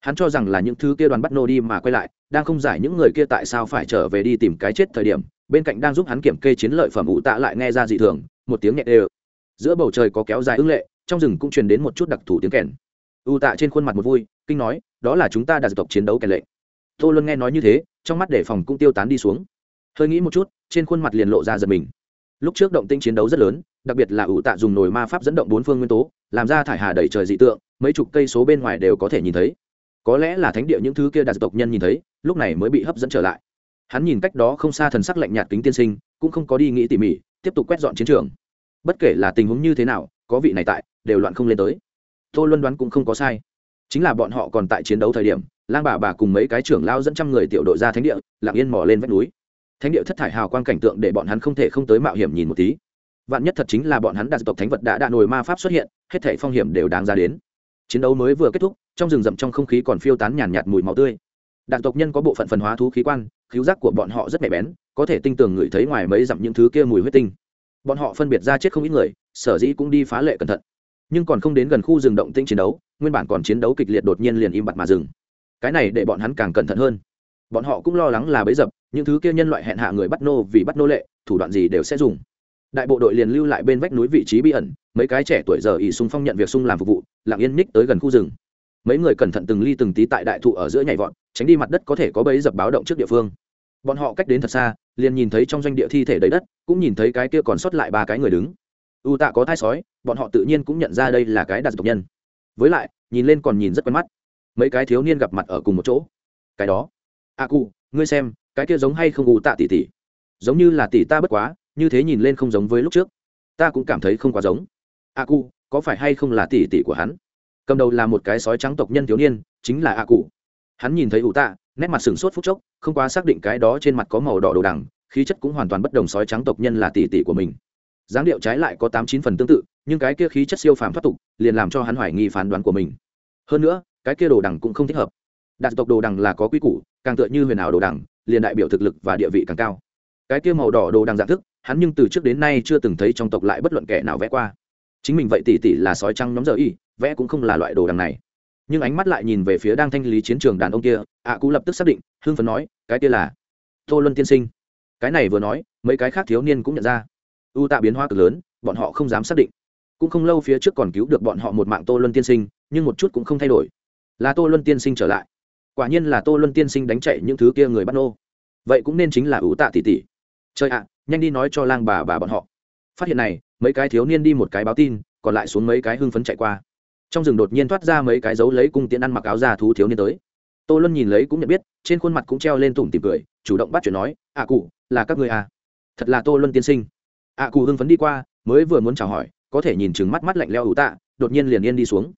hắn cho rằng là những thứ kia đoàn bắt nô đi mà quay lại, đang không giải những người kia tại sao phải trở về đi tìm cái chết thời điểm, bên cạnh đang giúp hắn kiểm kê chiến lợi phẩm ủ tạ lại nghe ra dị thường, một tiếng nhẹ đều. Giữa bầu trời có kéo dài ưng lệ, trong rừng cũng truyền đến một chút đặc thù tiếng kèn. U tạ trên khuôn mặt một vui, kinh nói, đó là chúng ta đạt tộc chiến đấu kèn lệ tô luân nghe nói như thế, trong mắt đề phòng cũng tiêu tán đi xuống. Hơi nghĩ một chút, trên khuôn mặt liền lộ ra giật mình. Lúc trước động tinh chiến đấu rất lớn, đặc biệt là ủ tạ dùng nồi ma pháp dẫn động bốn phương nguyên tố, làm ra thải hà đẩy trời dị tượng, mấy chục cây số bên ngoài đều có thể nhìn thấy có lẽ là thánh địa những thứ kia đạt tộc nhân nhìn thấy, lúc này mới bị hấp dẫn trở lại. Hắn nhìn cách đó không xa thần sắc lạnh nhạt kính tiên sinh, cũng không có đi nghĩ tỉ mỉ, tiếp tục quét dọn chiến trường. Bất kể là tình huống như thế nào, có vị này tại, đều loạn không lên tới. Tô luân đoán cũng không có sai. Chính là bọn họ còn tại chiến đấu thời điểm, lang bà bà cùng mấy cái trưởng lao dẫn trăm người tiểu đội ra thánh địa, lặng yên mò lên vách núi. Thánh địa thất thải hào quang cảnh tượng để bọn hắn không thể không tới mạo hiểm nhìn một tí. Vạn nhất thật chính là bọn hắn đạt tộc thánh vật đã đạ nồi ma pháp xuất hiện, hết thể phong hiểm đều đáng ra đến. Chiến đấu mới vừa kết thúc trong rừng rậm trong không khí còn phiêu tán nhàn nhạt, mùi máu tươi. Đạn tộc nhân có bộ phận phần hóa thú khí quan cứu giác của bọn họ rất nhạy bén có thể tinh tường ngửi thấy ngoài mấy dặm những thứ kia mùi huyết tinh. Bọn họ phân biệt ra chết không ít người sở dĩ cũng đi phá lệ cẩn thận. Nhưng còn không đến gần khu rừng động tĩnh chiến đấu nguyên bản còn chiến đấu kịch liệt đột nhiên liền im bặt mà dừng. Cái này để bọn hắn càng cẩn thận hơn. Bọn họ cũng lo lắng là bấy dập những thứ kia nhân loại hẹn hạ người bắt nô vì bắt nô lệ thủ đoạn gì đều sẽ dùng. Đại bộ đội liền lưu lại bên vách núi vị trí bí ẩn mấy cái trẻ tuổi giờ ỉ sung phong nhận việc sung làm phục vụ lặng yên ních tới gần khu rừng mấy người cẩn thận từng ly từng tí tại đại thụ ở giữa nhảy vọt, tránh đi mặt đất có thể có bấy dập báo động trước địa phương. Bọn họ cách đến thật xa, liền nhìn thấy trong doanh địa thi thể đầy đất, cũng nhìn thấy cái kia còn sót lại ba cái người đứng. U tạ có thai sói, bọn họ tự nhiên cũng nhận ra đây là cái đặc tộc nhân. Với lại, nhìn lên còn nhìn rất quen mắt. Mấy cái thiếu niên gặp mặt ở cùng một chỗ. Cái đó. A cụ, ngươi xem, cái kia giống hay không u tạ tỉ tỉ giống như là tỉ ta bất quá, như thế nhìn lên không giống với lúc trước. Ta cũng cảm thấy không quá giống. A cụ, có phải hay không là tỉ tỉ của hắn? Cầm đầu là một cái sói trắng tộc nhân thiếu niên, chính là a cụ. Hắn nhìn thấy ủ tạ, nét mặt sừng sốt phút chốc, không quá xác định cái đó trên mặt có màu đỏ đồ đằng, khí chất cũng hoàn toàn bất đồng sói trắng tộc nhân là tỷ tỷ của mình. Dáng điệu trái lại có tám chín phần tương tự, nhưng cái kia khí chất siêu phàm thoát tục, liền làm cho hắn hoài nghi phán đoán của mình. Hơn nữa, cái kia đồ đằng cũng không thích hợp. Đạt tộc đồ đằng là có quy củ, càng tựa như huyền ảo đồ đằng, liền đại biểu thực lực và địa vị càng cao. Cái kia màu đỏ đồ đằng dạng thức, hắn nhưng từ trước đến nay chưa từng thấy trong tộc lại bất luận kẻ nào vẽ qua chính mình vậy tỷ tỷ là sói trăng nhóm giờ y vẽ cũng không là loại đồ đằng này. Nhưng ánh mắt lại nhìn về phía đang thanh lý chiến trường đàn ông kia ạ à, cú lập tức xác định hương phấn nói cái kia là tô luân tiên sinh. Cái này vừa nói mấy cái khác thiếu niên cũng nhận ra. U tạ biến hoa cực lớn bọn họ không dám xác định. Cũng không lâu phía trước còn cứu được bọn họ một mạng tô luân tiên sinh nhưng một chút cũng không thay đổi. Là tô luân tiên sinh trở lại. Quả nhiên là tô luân tiên sinh đánh chạy những thứ kia người bắt nô. Vậy cũng nên chính là ủ tạ tỷ tỷ trời ạ nhanh đi nói cho lang bà bà bọn họ phát hiện này, mấy cái thiếu niên đi một cái báo tin, còn lại xuống mấy cái hưng phấn chạy qua. Trong rừng đột nhiên thoát ra mấy cái dấu lấy cung tiễn ăn mặc áo già thú thiếu niên tới. Tô luân nhìn lấy cũng nhận biết, trên khuôn mặt cũng treo lên tủm tìm cười, chủ động bắt chuyện nói ạ cụ là các người à? Thật là tô luân tiên sinh. Ạ cụ hưng phấn đi qua, mới vừa muốn chào hỏi, có thể nhìn chừng mắt mắt lạnh leo ưu tạ, đột nhiên liền yên đi xuống.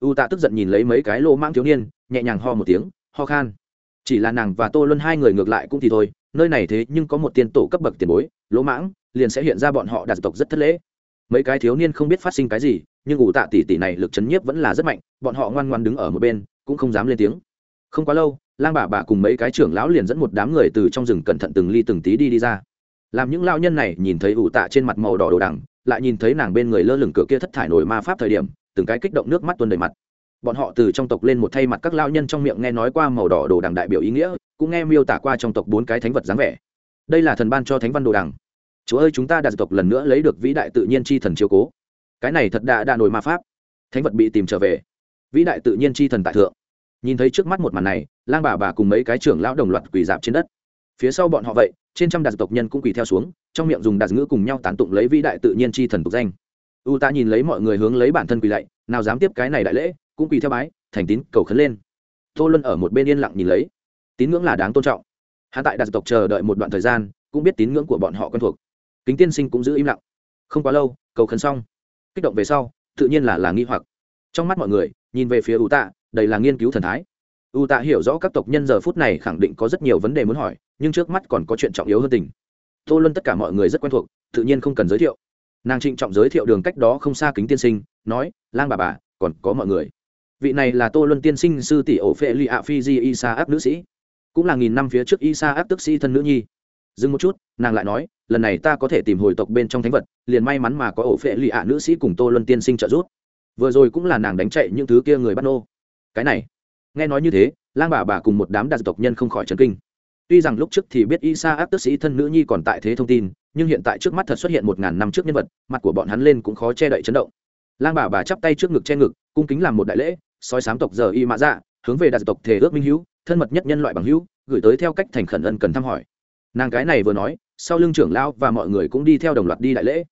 Ưu tạ tức giận nhìn lấy mấy cái lô mang thiếu niên, nhẹ nhàng ho một tiếng, ho khan. Chỉ là nàng và tô luân hai người ngược lại cũng thì thôi, nơi này thế nhưng có một tiên tổ cấp bậc tiền bối lỗ mãng liền sẽ hiện ra bọn họ đạt tộc rất thất lễ. Mấy cái thiếu niên không biết phát sinh cái gì, nhưng ủ tạ tỷ tỷ này lực chấn nhiếp vẫn là rất mạnh, bọn họ ngoan ngoan đứng ở một bên, cũng không dám lên tiếng. Không quá lâu, lang bà bà cùng mấy cái trưởng lão liền dẫn một đám người từ trong rừng cẩn thận từng ly từng tí đi đi ra. Làm những lao nhân này nhìn thấy ủ tạ trên mặt màu đỏ đồ đằng, lại nhìn thấy nàng bên người lơ lửng cửa kia thất thải nổi ma pháp thời điểm, từng cái kích động nước mắt tuôn đầy mặt. Bọn họ từ trong tộc lên một thay mặt các lao nhân trong miệng nghe nói qua màu đỏ đồ đằng đại biểu ý nghĩa, cũng nghe miêu tả qua trong tộc bốn cái thánh vật dáng vẻ. Đây là thần ban cho thánh văn đồ đằng chúa ơi, chúng ta đạt tộc lần nữa lấy được vĩ đại tự nhiên chi thần chiếu cố. Cái này thật đã đã nổi ma pháp. Thánh vật bị tìm trở về. Vĩ đại tự nhiên chi thần tại thượng. Nhìn thấy trước mắt một màn này, lang bà bà cùng mấy cái trưởng lão đồng loạt quỳ dạp trên đất. Phía sau bọn họ vậy, trên trăm đạt tộc nhân cũng quỳ theo xuống, trong miệng dùng đạt ngữ cùng nhau tán tụng lấy vĩ đại tự nhiên chi thần tục danh. U ta nhìn lấy mọi người hướng lấy bản thân quỳ lạy nào dám tiếp cái này đại lễ, cũng quỳ theo bái, thành tín cầu khấn lên. Tô luân ở một bên yên lặng nhìn lấy. Tín ngưỡng là đáng tôn trọng. Hạ tại đạt tộc chờ đợi một đoạn thời gian, cũng biết tín ngưỡng của bọn họ quen thuộc kính tiên sinh cũng giữ im lặng. Không quá lâu, cầu khấn xong. Kích động về sau, tự nhiên là là nghi hoặc. Trong mắt mọi người, nhìn về phía u tạ đây là nghiên cứu thần thái. U tạ hiểu rõ các tộc nhân giờ phút này khẳng định có rất nhiều vấn đề muốn hỏi, nhưng trước mắt còn có chuyện trọng yếu hơn tình. Tô luân tất cả mọi người rất quen thuộc, tự nhiên không cần giới thiệu. Nàng trịnh trọng giới thiệu đường cách đó không xa kính tiên sinh, nói, lang bà bà, còn có mọi người. Vị này là tô luân tiên sinh sư tỷ ổ phệ li ạ phi di isa áp nữ sĩ, cũng là nghìn năm phía trước isa áp tức sĩ thân nữ nhi dừng một chút, nàng lại nói, lần này ta có thể tìm hồi tộc bên trong thánh vật, liền may mắn mà có ổ phệ lì ạ nữ sĩ cùng tô luân tiên sinh trợ giúp. Vừa rồi cũng là nàng đánh chạy những thứ kia người bắt nô. Cái này, nghe nói như thế, lang bà bà cùng một đám đạt tộc nhân không khỏi trần kinh. Tuy rằng lúc trước thì biết isa áp tức sĩ thân nữ nhi còn tại thế thông tin, nhưng hiện tại trước mắt thật xuất hiện một ngàn năm trước nhân vật, mặt của bọn hắn lên cũng khó che đậy chấn động. Lang bà bà chắp tay trước ngực che ngực, cung kính làm một đại lễ, soi sám tộc giờ y mã dạ hướng về đạt tộc thể ước minh hữu, thân mật nhất nhân loại bằng hữu, gửi tới theo cách thành khẩn ân cần thăm hỏi nàng cái này vừa nói, sau lưng trưởng lao và mọi người cũng đi theo đồng loạt đi đại lễ.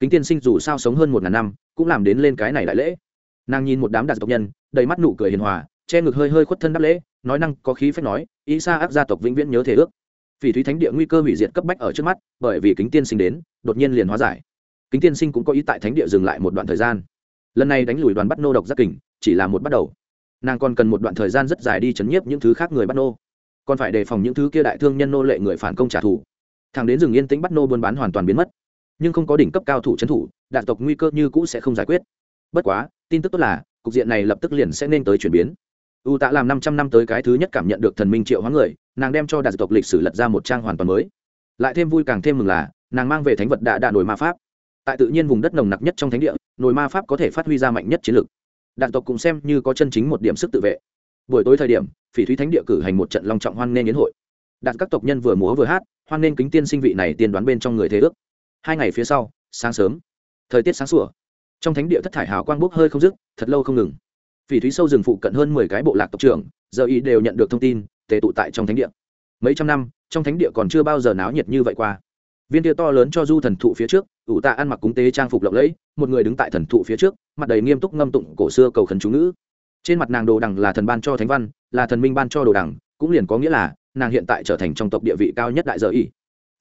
Kính tiên sinh dù sao sống hơn một ngàn năm, cũng làm đến lên cái này đại lễ. Nàng nhìn một đám đạt tộc nhân, đầy mắt nụ cười hiền hòa, che ngực hơi hơi khuất thân đáp lễ, nói năng có khí phép nói ý xa áp gia tộc vĩnh viễn nhớ thể ước. Phỉ thúy thánh địa nguy cơ hủy diệt cấp bách ở trước mắt, bởi vì kính tiên sinh đến, đột nhiên liền hóa giải. Kính tiên sinh cũng có ý tại thánh địa dừng lại một đoạn thời gian. Lần này đánh lùi đoàn bắt nô độc giác kình, chỉ là một bắt đầu. Nàng còn cần một đoạn thời gian rất dài đi chấn nhiếp những thứ khác người bắt nô còn phải đề phòng những thứ kia đại thương nhân nô lệ người phản công trả thù. Thằng đến rừng yên tĩnh bắt nô buôn bán hoàn toàn biến mất. Nhưng không có đỉnh cấp cao thủ trấn thủ đạn tộc nguy cơ như cũ sẽ không giải quyết. Bất quá, tin tức tốt là, cục diện này lập tức liền sẽ nên tới chuyển biến. U tạ làm năm trăm năm tới cái thứ nhất cảm nhận được thần minh triệu hóa người, nàng đem cho đạt tộc lịch sử lật ra một trang hoàn toàn mới. Lại thêm vui càng thêm mừng là, nàng mang về thánh vật đạ đạ nổi ma pháp. Tại tự nhiên vùng đất nồng nặc nhất trong thánh địa, nổi ma pháp có thể phát huy ra mạnh nhất chiến lược đạn tộc cũng xem như có chân chính một điểm sức tự vệ. Buổi tối thời điểm phỉ thúy thánh địa cử hành một trận long trọng hoan nghênh yến hội. Đạt các tộc nhân vừa múa vừa hát, hoan nghênh kính tiên sinh vị này tiên đoán bên trong người thế ước. Hai ngày phía sau, sáng sớm, thời tiết sáng sủa. Trong thánh địa thất thải hào quang bốc hơi không dứt, thật lâu không ngừng. Phỉ thúy sâu rừng phụ cận hơn mười cái bộ lạc tộc trưởng, giờ ý đều nhận được thông tin, tề tụ tại trong thánh địa. Mấy trăm năm, trong thánh địa còn chưa bao giờ náo nhiệt như vậy qua. Viên tia to lớn cho du thần thụ phía trước, ủ tạ ăn mặc cúng tế trang phục lộng lẫy, một người đứng tại thần thụ phía trước, mặt đầy nghiêm túc ngâm tụng cổ xưa cầu khấn chú ngữ trên mặt nàng đồ đằng là thần ban cho thánh văn là thần minh ban cho đồ đằng cũng liền có nghĩa là nàng hiện tại trở thành trong tộc địa vị cao nhất đại giờ y.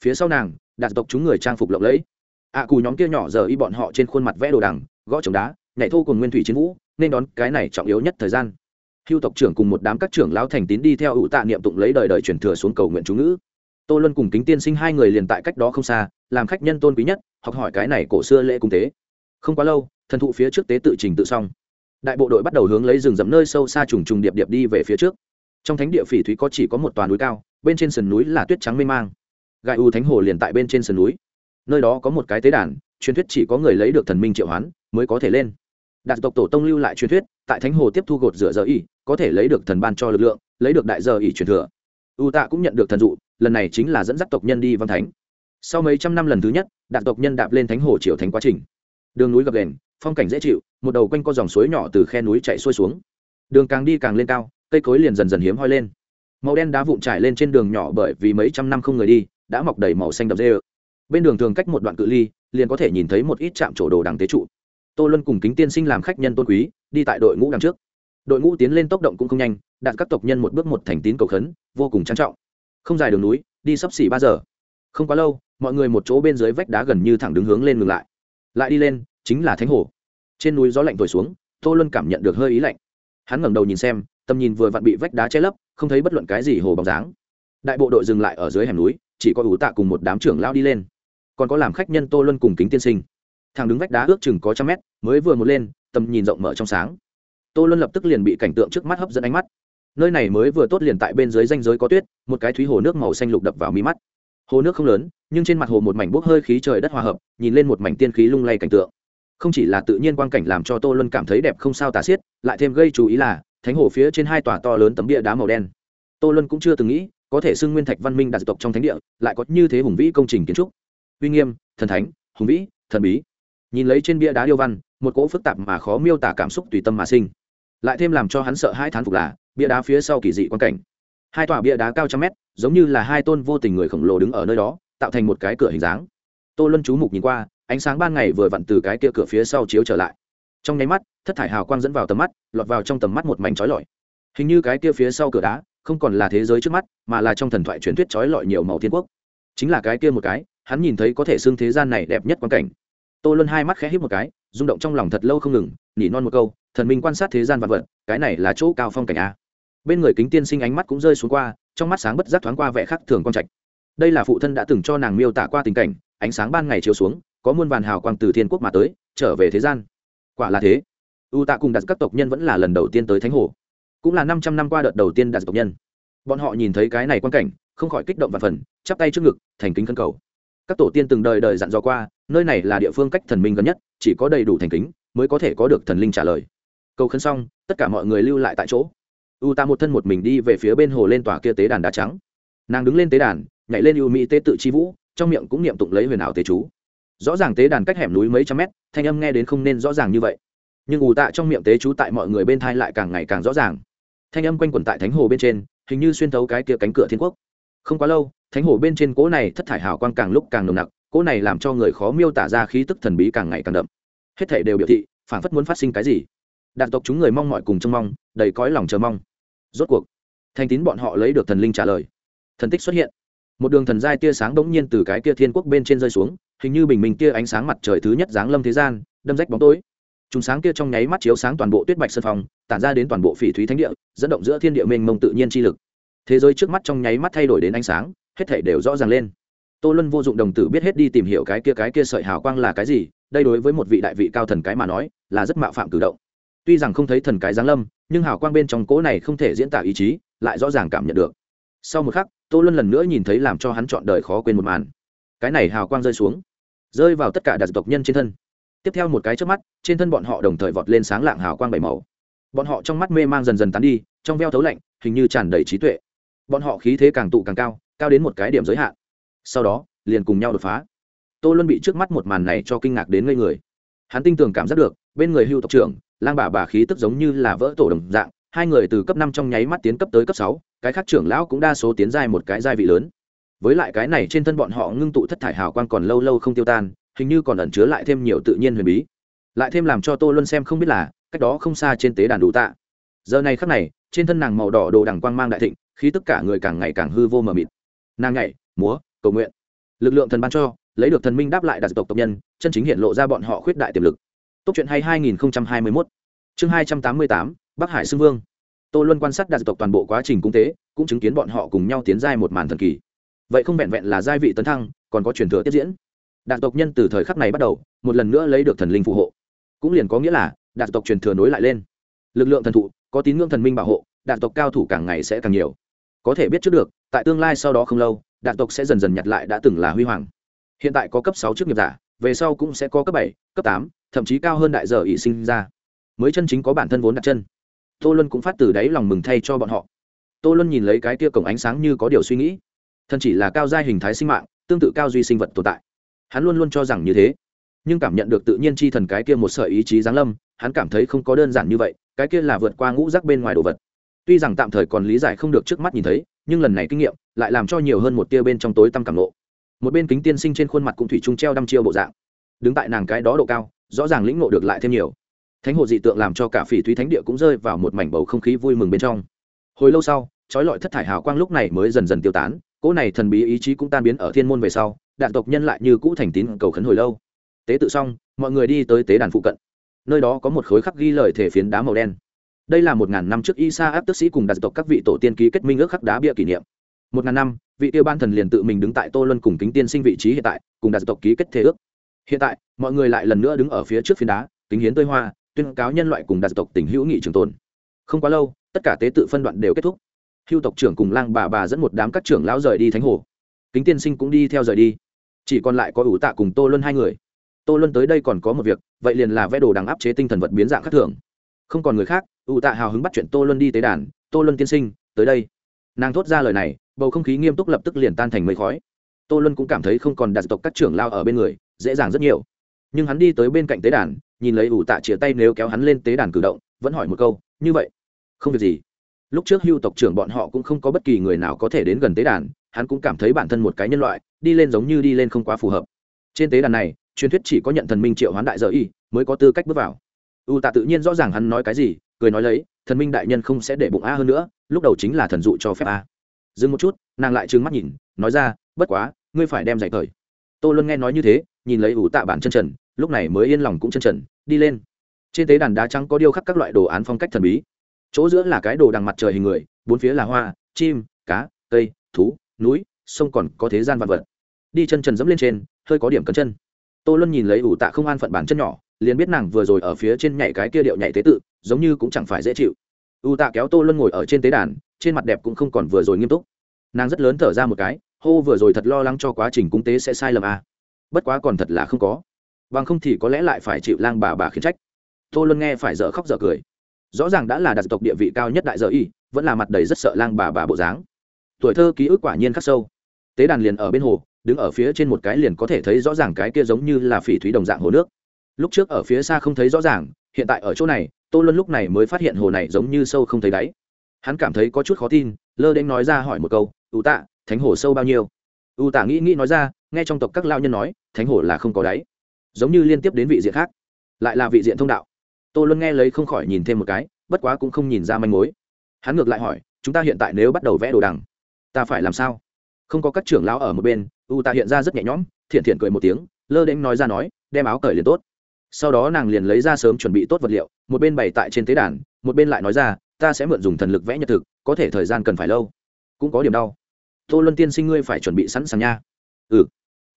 Phía sau nàng đạt tộc chúng người trang phục lộng lẫy. Ạ à, cù nhóm kia nhỏ giờ y bọn họ trên khuôn mặt vẽ đồ đằng gõ trống đá nhảy thô cùng nguyên thủy chiến vũ nên đón cái này trọng yếu nhất thời gian. Hưu tộc trưởng cùng một đám các trưởng lão thành tín đi theo ủ tạ niệm tụng lấy đời đời truyền thừa xuống cầu nguyện chú ngữ. Tô luân cùng kính tiên sinh hai người liền tại cách đó không xa làm khách nhân tôn quý nhất học hỏi cái này cổ xưa lễ cung tế. Không quá lâu thần thụ phía trước tế tự trình tự xong đại bộ đội bắt đầu hướng lấy rừng rậm nơi sâu xa trùng trùng điệp điệp đi về phía trước. Trong thánh địa phỉ thúy có chỉ có một toàn núi cao, bên trên sườn núi là tuyết trắng mê mang. Gai u thánh hồ liền tại bên trên sườn núi. Nơi đó có một cái tế đàn, truyền thuyết chỉ có người lấy được thần minh triệu hoán mới có thể lên. Đạt tộc tổ tông lưu lại truyền thuyết, tại thánh hồ tiếp thu gột rửa giờ ỉ có thể lấy được thần ban cho lực lượng, lấy được đại giờ ỉ truyền thừa. U tạ cũng nhận được thần dụ, lần này chính là dẫn dắt tộc nhân đi văn thánh. Sau mấy trăm năm lần thứ nhất, đạt tộc nhân đạp lên thánh hồ triều thánh quá trình. Đường núi gập đền phong cảnh dễ chịu, một đầu quanh co dòng suối nhỏ từ khe núi chạy xuôi xuống. Đường càng đi càng lên cao, cây cối liền dần dần hiếm hoi lên. Màu đen đá vụn trải lên trên đường nhỏ bởi vì mấy trăm năm không người đi, đã mọc đầy màu xanh đậm dê ơ. Bên đường thường cách một đoạn cự ly, liền có thể nhìn thấy một ít trạm trổ đồ đằng tế trụ. Tô luân cùng kính tiên sinh làm khách nhân tôn quý, đi tại đội ngũ đằng trước. Đội ngũ tiến lên tốc động cũng không nhanh đạt các tộc nhân một bước một thành tín cầu khấn, vô cùng trang trọng. Không dài đường núi, đi sắp xỉ ba giờ. Không quá lâu, mọi người một chỗ bên dưới vách đá gần như thẳng đứng hướng lên ngừng lại. Lại đi lên chính là thánh hồ. Trên núi gió lạnh thổi xuống, tô luân cảm nhận được hơi ý lạnh. Hắn ngẩng đầu nhìn xem, tầm nhìn vừa vặn bị vách đá che lấp, không thấy bất luận cái gì hồ bóng dáng. Đại bộ đội dừng lại ở dưới hẻm núi, chỉ có ủ tạ cùng một đám trưởng lao đi lên. Còn có làm khách nhân tô luân cùng kính tiên sinh. Thằng đứng vách đá ước chừng có trăm mét, mới vừa một lên, tầm nhìn rộng mở trong sáng. Tô luân lập tức liền bị cảnh tượng trước mắt hấp dẫn ánh mắt. Nơi này mới vừa tốt liền tại bên dưới danh giới có tuyết, một cái thúy hồ nước màu xanh lục đập vào mí mắt. Hồ nước không lớn, nhưng trên mặt hồ một mảnh bốc hơi khí trời đất hòa hợp, nhìn lên một mảnh tiên khí lung lay cảnh tượng không chỉ là tự nhiên quang cảnh làm cho tô luân cảm thấy đẹp không sao tả xiết, lại thêm gây chú ý là, thánh hồ phía trên hai tòa to lớn tấm địa đá màu đen. Tô luân cũng chưa từng nghĩ, có thể xưng nguyên thạch văn minh đạt tộc trong thánh địa, lại có như thế hùng vĩ công trình kiến trúc. Uy nghiêm, thần thánh, hùng vĩ, thần bí. Nhìn lấy trên bia đá điêu văn, một cỗ phức tạp mà khó miêu tả cảm xúc tùy tâm mà sinh. Lại thêm làm cho hắn sợ hai thán phục là, bia đá phía sau kỳ dị quan cảnh. Hai tòa bia đá cao trăm mét, giống như là hai tôn vô tình người khổng lồ đứng ở nơi đó, tạo thành một cái cửa hình dáng. Tô luân chú mục nhìn qua ánh sáng ban ngày vừa vặn từ cái kia cửa phía sau chiếu trở lại. Trong nháy mắt, thất thải hào quang dẫn vào tầm mắt, lọt vào trong tầm mắt một mảnh trói lọi. Hình như cái kia phía sau cửa đá, không còn là thế giới trước mắt, mà là trong thần thoại truyền thuyết trói lọi nhiều màu thiên quốc. Chính là cái kia một cái, hắn nhìn thấy có thể xưng thế gian này đẹp nhất quan cảnh. Tô luân hai mắt khẽ hít một cái, rung động trong lòng thật lâu không ngừng, nỉ non một câu, thần minh quan sát thế gian vật vật, cái này là chỗ cao phong cảnh a. Bên người kính tiên sinh ánh mắt cũng rơi xuống qua, trong mắt sáng bất giác thoáng qua vẻ khắc thường quang trạch. Đây là phụ thân đã từng cho nàng miêu tả qua tình cảnh, ánh sáng ban ngày chiếu xuống có muôn vàn hào quang từ thiên quốc mà tới, trở về thế gian. Quả là thế. U tạ cùng đặt các tộc nhân vẫn là lần đầu tiên tới thánh hồ. Cũng là năm trăm năm qua đợt đầu tiên đặt tộc nhân. Bọn họ nhìn thấy cái này quan cảnh, không khỏi kích động và phần, chắp tay trước ngực, thành kính khân cầu. Các tổ tiên từng đời đời dặn dò qua, nơi này là địa phương cách thần minh gần nhất, chỉ có đầy đủ thành kính mới có thể có được thần linh trả lời. Cầu khấn xong, tất cả mọi người lưu lại tại chỗ. U ta một thân một mình đi về phía bên hồ lên tòa kia tế đàn đá trắng. Nàng đứng lên tế đàn, nhảy lên ưu mỹ tế tự chi vũ, trong miệng cũng niệm tụng lấy huyền ảo tế chú rõ ràng tế đàn cách hẻm núi mấy trăm mét, thanh âm nghe đến không nên rõ ràng như vậy. Nhưng ù tạ trong miệng tế chú tại mọi người bên thai lại càng ngày càng rõ ràng. Thanh âm quanh quẩn tại thánh hồ bên trên, hình như xuyên thấu cái kia cánh cửa thiên quốc. Không quá lâu, thánh hồ bên trên cỗ này thất thải hào quang càng lúc càng nồng nặc, cỗ này làm cho người khó miêu tả ra khí tức thần bí càng ngày càng đậm. Hết thể đều biểu thị phản phất muốn phát sinh cái gì. Đạn tộc chúng người mong mọi cùng trông mong, đầy cõi lòng chờ mong. Rốt cuộc, thành tín bọn họ lấy được thần linh trả lời. Thần tích xuất hiện. Một đường thần giai tia sáng bỗng nhiên từ cái kia thiên quốc bên trên rơi xuống hình như bình minh kia ánh sáng mặt trời thứ nhất giáng lâm thế gian, đâm rách bóng tối. Chúng sáng kia trong nháy mắt chiếu sáng toàn bộ tuyết bạch sân phòng tản ra đến toàn bộ phỉ thúy thánh địa, dẫn động giữa thiên địa mênh mông tự nhiên chi lực. Thế giới trước mắt trong nháy mắt thay đổi đến ánh sáng, hết thể đều rõ ràng lên. Tô luân vô dụng đồng tử biết hết đi tìm hiểu cái kia cái kia sợi hào quang là cái gì, đây đối với một vị đại vị cao thần cái mà nói, là rất mạo phạm cử động. Tuy rằng không thấy thần cái giáng lâm, nhưng hào quang bên trong cỗ này không thể diễn tả ý chí, lại rõ ràng cảm nhận được. Sau một khắc, tô luân lần nữa nhìn thấy làm cho hắn chọn đời khó quên một màn cái này hào quang rơi xuống, rơi vào tất cả đặc tộc nhân trên thân. Tiếp theo một cái trước mắt, trên thân bọn họ đồng thời vọt lên sáng lạng hào quang bảy màu. Bọn họ trong mắt mê mang dần dần tán đi, trong veo thấu lạnh, hình như tràn đầy trí tuệ. Bọn họ khí thế càng tụ càng cao cao đến một cái điểm giới hạn. Sau đó, liền cùng nhau đột phá. Tô luân bị trước mắt một màn này cho kinh ngạc đến ngây người. Hắn tinh tường cảm giác được, bên người hưu tộc trưởng, lang bà bà khí tức giống như là vỡ tổ đồng dạng, hai người từ cấp năm trong nháy mắt tiến cấp tới cấp sáu, cái khác trưởng lão cũng đa số tiến giai một cái giai vị lớn với lại cái này trên thân bọn họ ngưng tụ thất thải hào quang còn lâu lâu không tiêu tan, hình như còn ẩn chứa lại thêm nhiều tự nhiên huyền bí. Lại thêm làm cho tô luân xem không biết là, cách đó không xa trên tế đàn đủ tạ. Giờ này khắc này, trên thân nàng màu đỏ đồ đằng quang mang đại thịnh khi tất cả người càng ngày càng hư vô mờ mịt. Nàng nhảy, múa, cầu nguyện. Lực lượng thần ban cho, lấy được thần minh đáp lại đặc tộc tộc nhân, chân chính hiện lộ ra bọn họ khuyết đại tiềm lực. Tốt chuyện hay 2021 chương 288 bắc hải xưng vương. Tô luân quan sát đặc tộc toàn bộ quá trình cung tế, cũng chứng kiến bọn họ cùng nhau tiến giai một màn thần kỳ vậy không vẹn vẹn là giai vị tấn thăng, còn có truyền thừa tiếp diễn. Đạn tộc nhân từ thời khắc này bắt đầu, một lần nữa lấy được thần linh phù hộ. Cũng liền có nghĩa là, đạn tộc truyền thừa nối lại lên. Lực lượng thần thụ, có tín ngưỡng thần minh bảo hộ, đạn tộc cao thủ càng ngày sẽ càng nhiều. Có thể biết trước được, tại tương lai sau đó không lâu, đạn tộc sẽ dần dần nhặt lại đã từng là huy hoàng. Hiện tại có cấp sáu chức nghiệp giả, về sau cũng sẽ có cấp bảy, cấp tám, thậm chí cao hơn đại giờ ỵ sinh ra. Mới chân chính có bản thân vốn đặt chân. Tô luân cũng phát từ đáy lòng mừng thay cho bọn họ. Tô luân nhìn lấy cái tia cổng ánh sáng như có điều suy nghĩ thần chỉ là cao giai hình thái sinh mạng, tương tự cao duy sinh vật tồn tại. Hắn luôn luôn cho rằng như thế. Nhưng cảm nhận được tự nhiên chi thần cái kia một sợi ý chí giáng lâm, hắn cảm thấy không có đơn giản như vậy, cái kia là vượt qua ngũ rác bên ngoài đồ vật. Tuy rằng tạm thời còn lý giải không được trước mắt nhìn thấy, nhưng lần này kinh nghiệm lại làm cho nhiều hơn một tia bên trong tối tăm cảm lộ một bên kính tiên sinh trên khuôn mặt cũng thủy chung treo đăm chiêu bộ dạng. Đứng tại nàng cái đó độ cao, rõ ràng lĩnh ngộ được lại thêm nhiều. Thánh hồ dị tượng làm cho cả phỉ thúy thánh địa cũng rơi vào một mảnh bầu không khí vui mừng bên trong. Hồi lâu sau, trói lọi thất thải hào quang lúc này mới dần dần tiêu tán cỗ này thần bí ý chí cũng tan biến ở thiên môn về sau, đạn tộc nhân lại như cũ thành tín cầu khấn hồi lâu. Tế tự xong, mọi người đi tới tế đàn phụ cận. Nơi đó có một khối khắc ghi lời thể phiến đá màu đen. Đây là một ngàn năm trước isa áp tức sĩ cùng đặt tộc các vị tổ tiên ký kết minh ước khắc đá bia kỷ niệm. Một ngàn năm, vị tiêu ban thần liền tự mình đứng tại tô luân cùng kính tiên sinh vị trí hiện tại, cùng đạt tộc ký kết thế ước. Hiện tại, mọi người lại lần nữa đứng ở phía trước phiến đá, kính hiến tươi hoa, tuyên cáo nhân loại cùng đạt tộc tình hữu nghị trường tồn. Không quá lâu, tất cả tế tự phân đoạn đều kết thúc hưu tộc trưởng cùng lang bà bà dẫn một đám các trưởng lão rời đi thánh hồ. Kính tiên sinh cũng đi theo rời đi. Chỉ còn lại có ủ tạ cùng tô luân hai người. Tô luân tới đây còn có một việc, vậy liền là vẽ đồ đằng áp chế tinh thần vật biến dạng khác thường. Không còn người khác, ủ tạ hào hứng bắt chuyện tô luân đi tế đàn. Tô luân tiên sinh, tới đây. Nàng thốt ra lời này, bầu không khí nghiêm túc lập tức liền tan thành mây khói. Tô luân cũng cảm thấy không còn đạt tộc các trưởng lao ở bên người, dễ dàng rất nhiều. Nhưng hắn đi tới bên cạnh tế đàn, nhìn lấy ủ tạ chia tay nếu kéo hắn lên tế đàn cử động, vẫn hỏi một câu, như vậy, không việc gì lúc trước hưu tộc trưởng bọn họ cũng không có bất kỳ người nào có thể đến gần tế đàn, hắn cũng cảm thấy bản thân một cái nhân loại, đi lên giống như đi lên không quá phù hợp. Trên tế đàn này, truyền thuyết chỉ có nhận thần minh triệu hoán đại giờ y mới có tư cách bước vào. U tạ tự nhiên rõ ràng hắn nói cái gì, cười nói lấy, thần minh đại nhân không sẽ để bụng a hơn nữa, lúc đầu chính là thần dụ cho phép a. Dừng một chút, nàng lại trừng mắt nhìn, nói ra, bất quá, ngươi phải đem giải thời tô luân nghe nói như thế, nhìn lấy ủ tạ bản chân trần, lúc này mới yên lòng cũng chân trần, đi lên. Trên tế đàn đá trắng có điêu khắc các loại đồ án phong cách thần bí chỗ giữa là cái đồ đằng mặt trời hình người, bốn phía là hoa, chim, cá, cây, thú, núi, sông còn có thế gian vạn vật. Đi chân trần dẫm lên trên, hơi có điểm cấn chân. Tô luân nhìn lấy ủ tạ không an phận bản chân nhỏ, liền biết nàng vừa rồi ở phía trên nhảy cái kia điệu nhảy tế tự, giống như cũng chẳng phải dễ chịu. U tạ kéo tô luân ngồi ở trên tế đàn, trên mặt đẹp cũng không còn vừa rồi nghiêm túc. Nàng rất lớn thở ra một cái, hô vừa rồi thật lo lắng cho quá trình cung tế sẽ sai lầm à. bất quá còn thật là không có. Bằng không thì có lẽ lại phải chịu lang bà bà khiến trách. Tô luân nghe phải dở khóc dở cười rõ ràng đã là đặc tộc địa vị cao nhất đại giờ y, vẫn là mặt đầy rất sợ lang bà bà bộ dáng. Tuổi thơ ký ức quả nhiên khắc sâu. Tế đàn liền ở bên hồ, đứng ở phía trên một cái liền có thể thấy rõ ràng cái kia giống như là phỉ thúy đồng dạng hồ nước. Lúc trước ở phía xa không thấy rõ ràng, hiện tại ở chỗ này, tô luân lúc này mới phát hiện hồ này giống như sâu không thấy đáy. Hắn cảm thấy có chút khó tin, lơ đ ế n nói ra hỏi một câu ưu tạ, thánh hồ sâu bao nhiêu? Ưu tạ nghĩ nghĩ nói ra, nghe trong tộc các lao nhân nói, thánh hồ là không có đáy. Giống như liên tiếp đến vị diện khác, lại là vị diện thông đạo tô luân nghe lấy không khỏi nhìn thêm một cái, bất quá cũng không nhìn ra manh mối. Hắn ngược lại hỏi, chúng ta hiện tại nếu bắt đầu vẽ đồ đằng, ta phải làm sao? Không có các trưởng lão ở một bên, u tạ hiện ra rất nhẹ nhõm, thiện thiện cười một tiếng, lơ đ n nói ra nói, đem áo cởi liền tốt. Sau đó nàng liền lấy ra sớm chuẩn bị tốt vật liệu, một bên bày tại trên tế đàn, một bên lại nói ra, ta sẽ mượn dùng thần lực vẽ nhật thực, có thể thời gian cần phải lâu. Cũng có điểm đau. Tô luân tiên sinh ngươi phải chuẩn bị sẵn sàng nha. Ừ.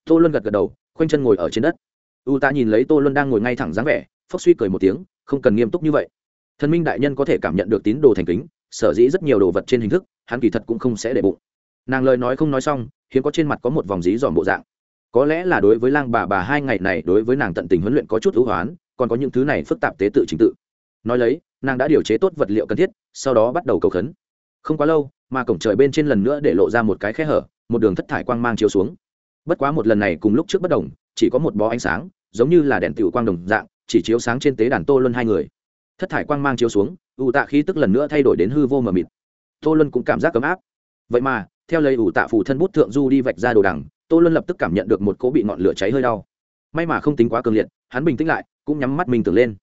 Tô luân gật gật đầu, khoanh chân ngồi ở trên đất. U ta nhìn lấy tô luân đang ngồi ngay thẳng dáng vẻ phốc suy cười một tiếng, không cần nghiêm túc như vậy. Thần minh đại nhân có thể cảm nhận được tín đồ thành kính, sở dĩ rất nhiều đồ vật trên hình thức, hắn kỳ thật cũng không sẽ để bụng. Nàng lời nói không nói xong, hiếm có trên mặt có một vòng dí dòm bộ dạng. Có lẽ là đối với lang bà bà hai ngày này đối với nàng tận tình huấn luyện có chút ưu hoán, còn có những thứ này phức tạp tế tự trình tự. Nói lấy, nàng đã điều chế tốt vật liệu cần thiết, sau đó bắt đầu cầu khấn. Không quá lâu, mà cổng trời bên trên lần nữa để lộ ra một cái khe hở, một đường thất thải quang mang chiếu xuống. Bất quá một lần này cùng lúc trước bất đồng, chỉ có một bó ánh sáng, giống như là đèn tiểu quang đồng dạng chỉ chiếu sáng trên tế đàn tô luân hai người. Thất thải quang mang chiếu xuống, ủ tạ khí tức lần nữa thay đổi đến hư vô mờ mịt. Tô luân cũng cảm giác cấm áp. Vậy mà, theo lời ủ tạ phủ thân bút thượng du đi vạch ra đồ đằng, tô luân lập tức cảm nhận được một cỗ bị ngọn lửa cháy hơi đau. May mà không tính quá cường liệt, hắn bình tĩnh lại, cũng nhắm mắt mình tưởng lên.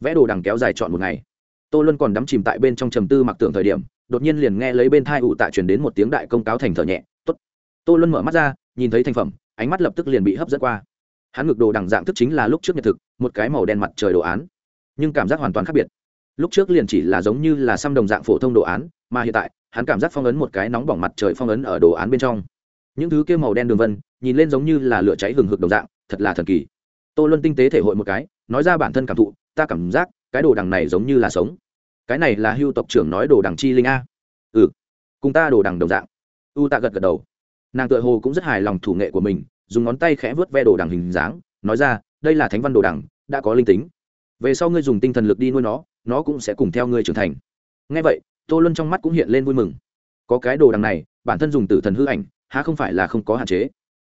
Vẽ đồ đằng kéo dài trọn một ngày. Tô luân còn đắm chìm tại bên trong trầm tư mặc tưởng thời điểm, đột nhiên liền nghe lấy bên thai ủ tạ truyền đến một tiếng đại công cáo thành thở nhẹ, tốt. Tô luân mở mắt ra, nhìn thấy thành phẩm, ánh mắt lập tức liền bị hấp dẫn qua hắn ngực đồ đằng dạng thức chính là lúc trước nhật thực, một cái màu đen mặt trời đồ án. Nhưng cảm giác hoàn toàn khác biệt. Lúc trước liền chỉ là giống như là xăm đồng dạng phổ thông đồ án, mà hiện tại, hắn cảm giác phong ấn một cái nóng bỏng mặt trời phong ấn ở đồ án bên trong. Những thứ kia màu đen đường vân, nhìn lên giống như là lửa cháy hừng hực đồng dạng, thật là thần kỳ. Tô luân tinh tế thể hội một cái, nói ra bản thân cảm thụ, ta cảm giác, cái đồ đằng này giống như là sống. Cái này là hưu tộc trưởng nói đồ đằng chi linh a. Ừ cùng ta đồ đằng đồng dạng. U tạ gật gật đầu. Nàng tự hồ cũng rất hài lòng thủ nghệ của mình dùng ngón tay khẽ vớt ve đồ đằng hình dáng, nói ra, đây là thánh văn đồ đằng, đã có linh tính. Về sau ngươi dùng tinh thần lực đi nuôi nó nó cũng sẽ cùng theo ngươi trưởng thành. Ngay vậy, tô luân trong mắt cũng hiện lên vui mừng. Có cái đồ đằng này, bản thân dùng tử thần hư ảnh, há không phải là không có hạn chế?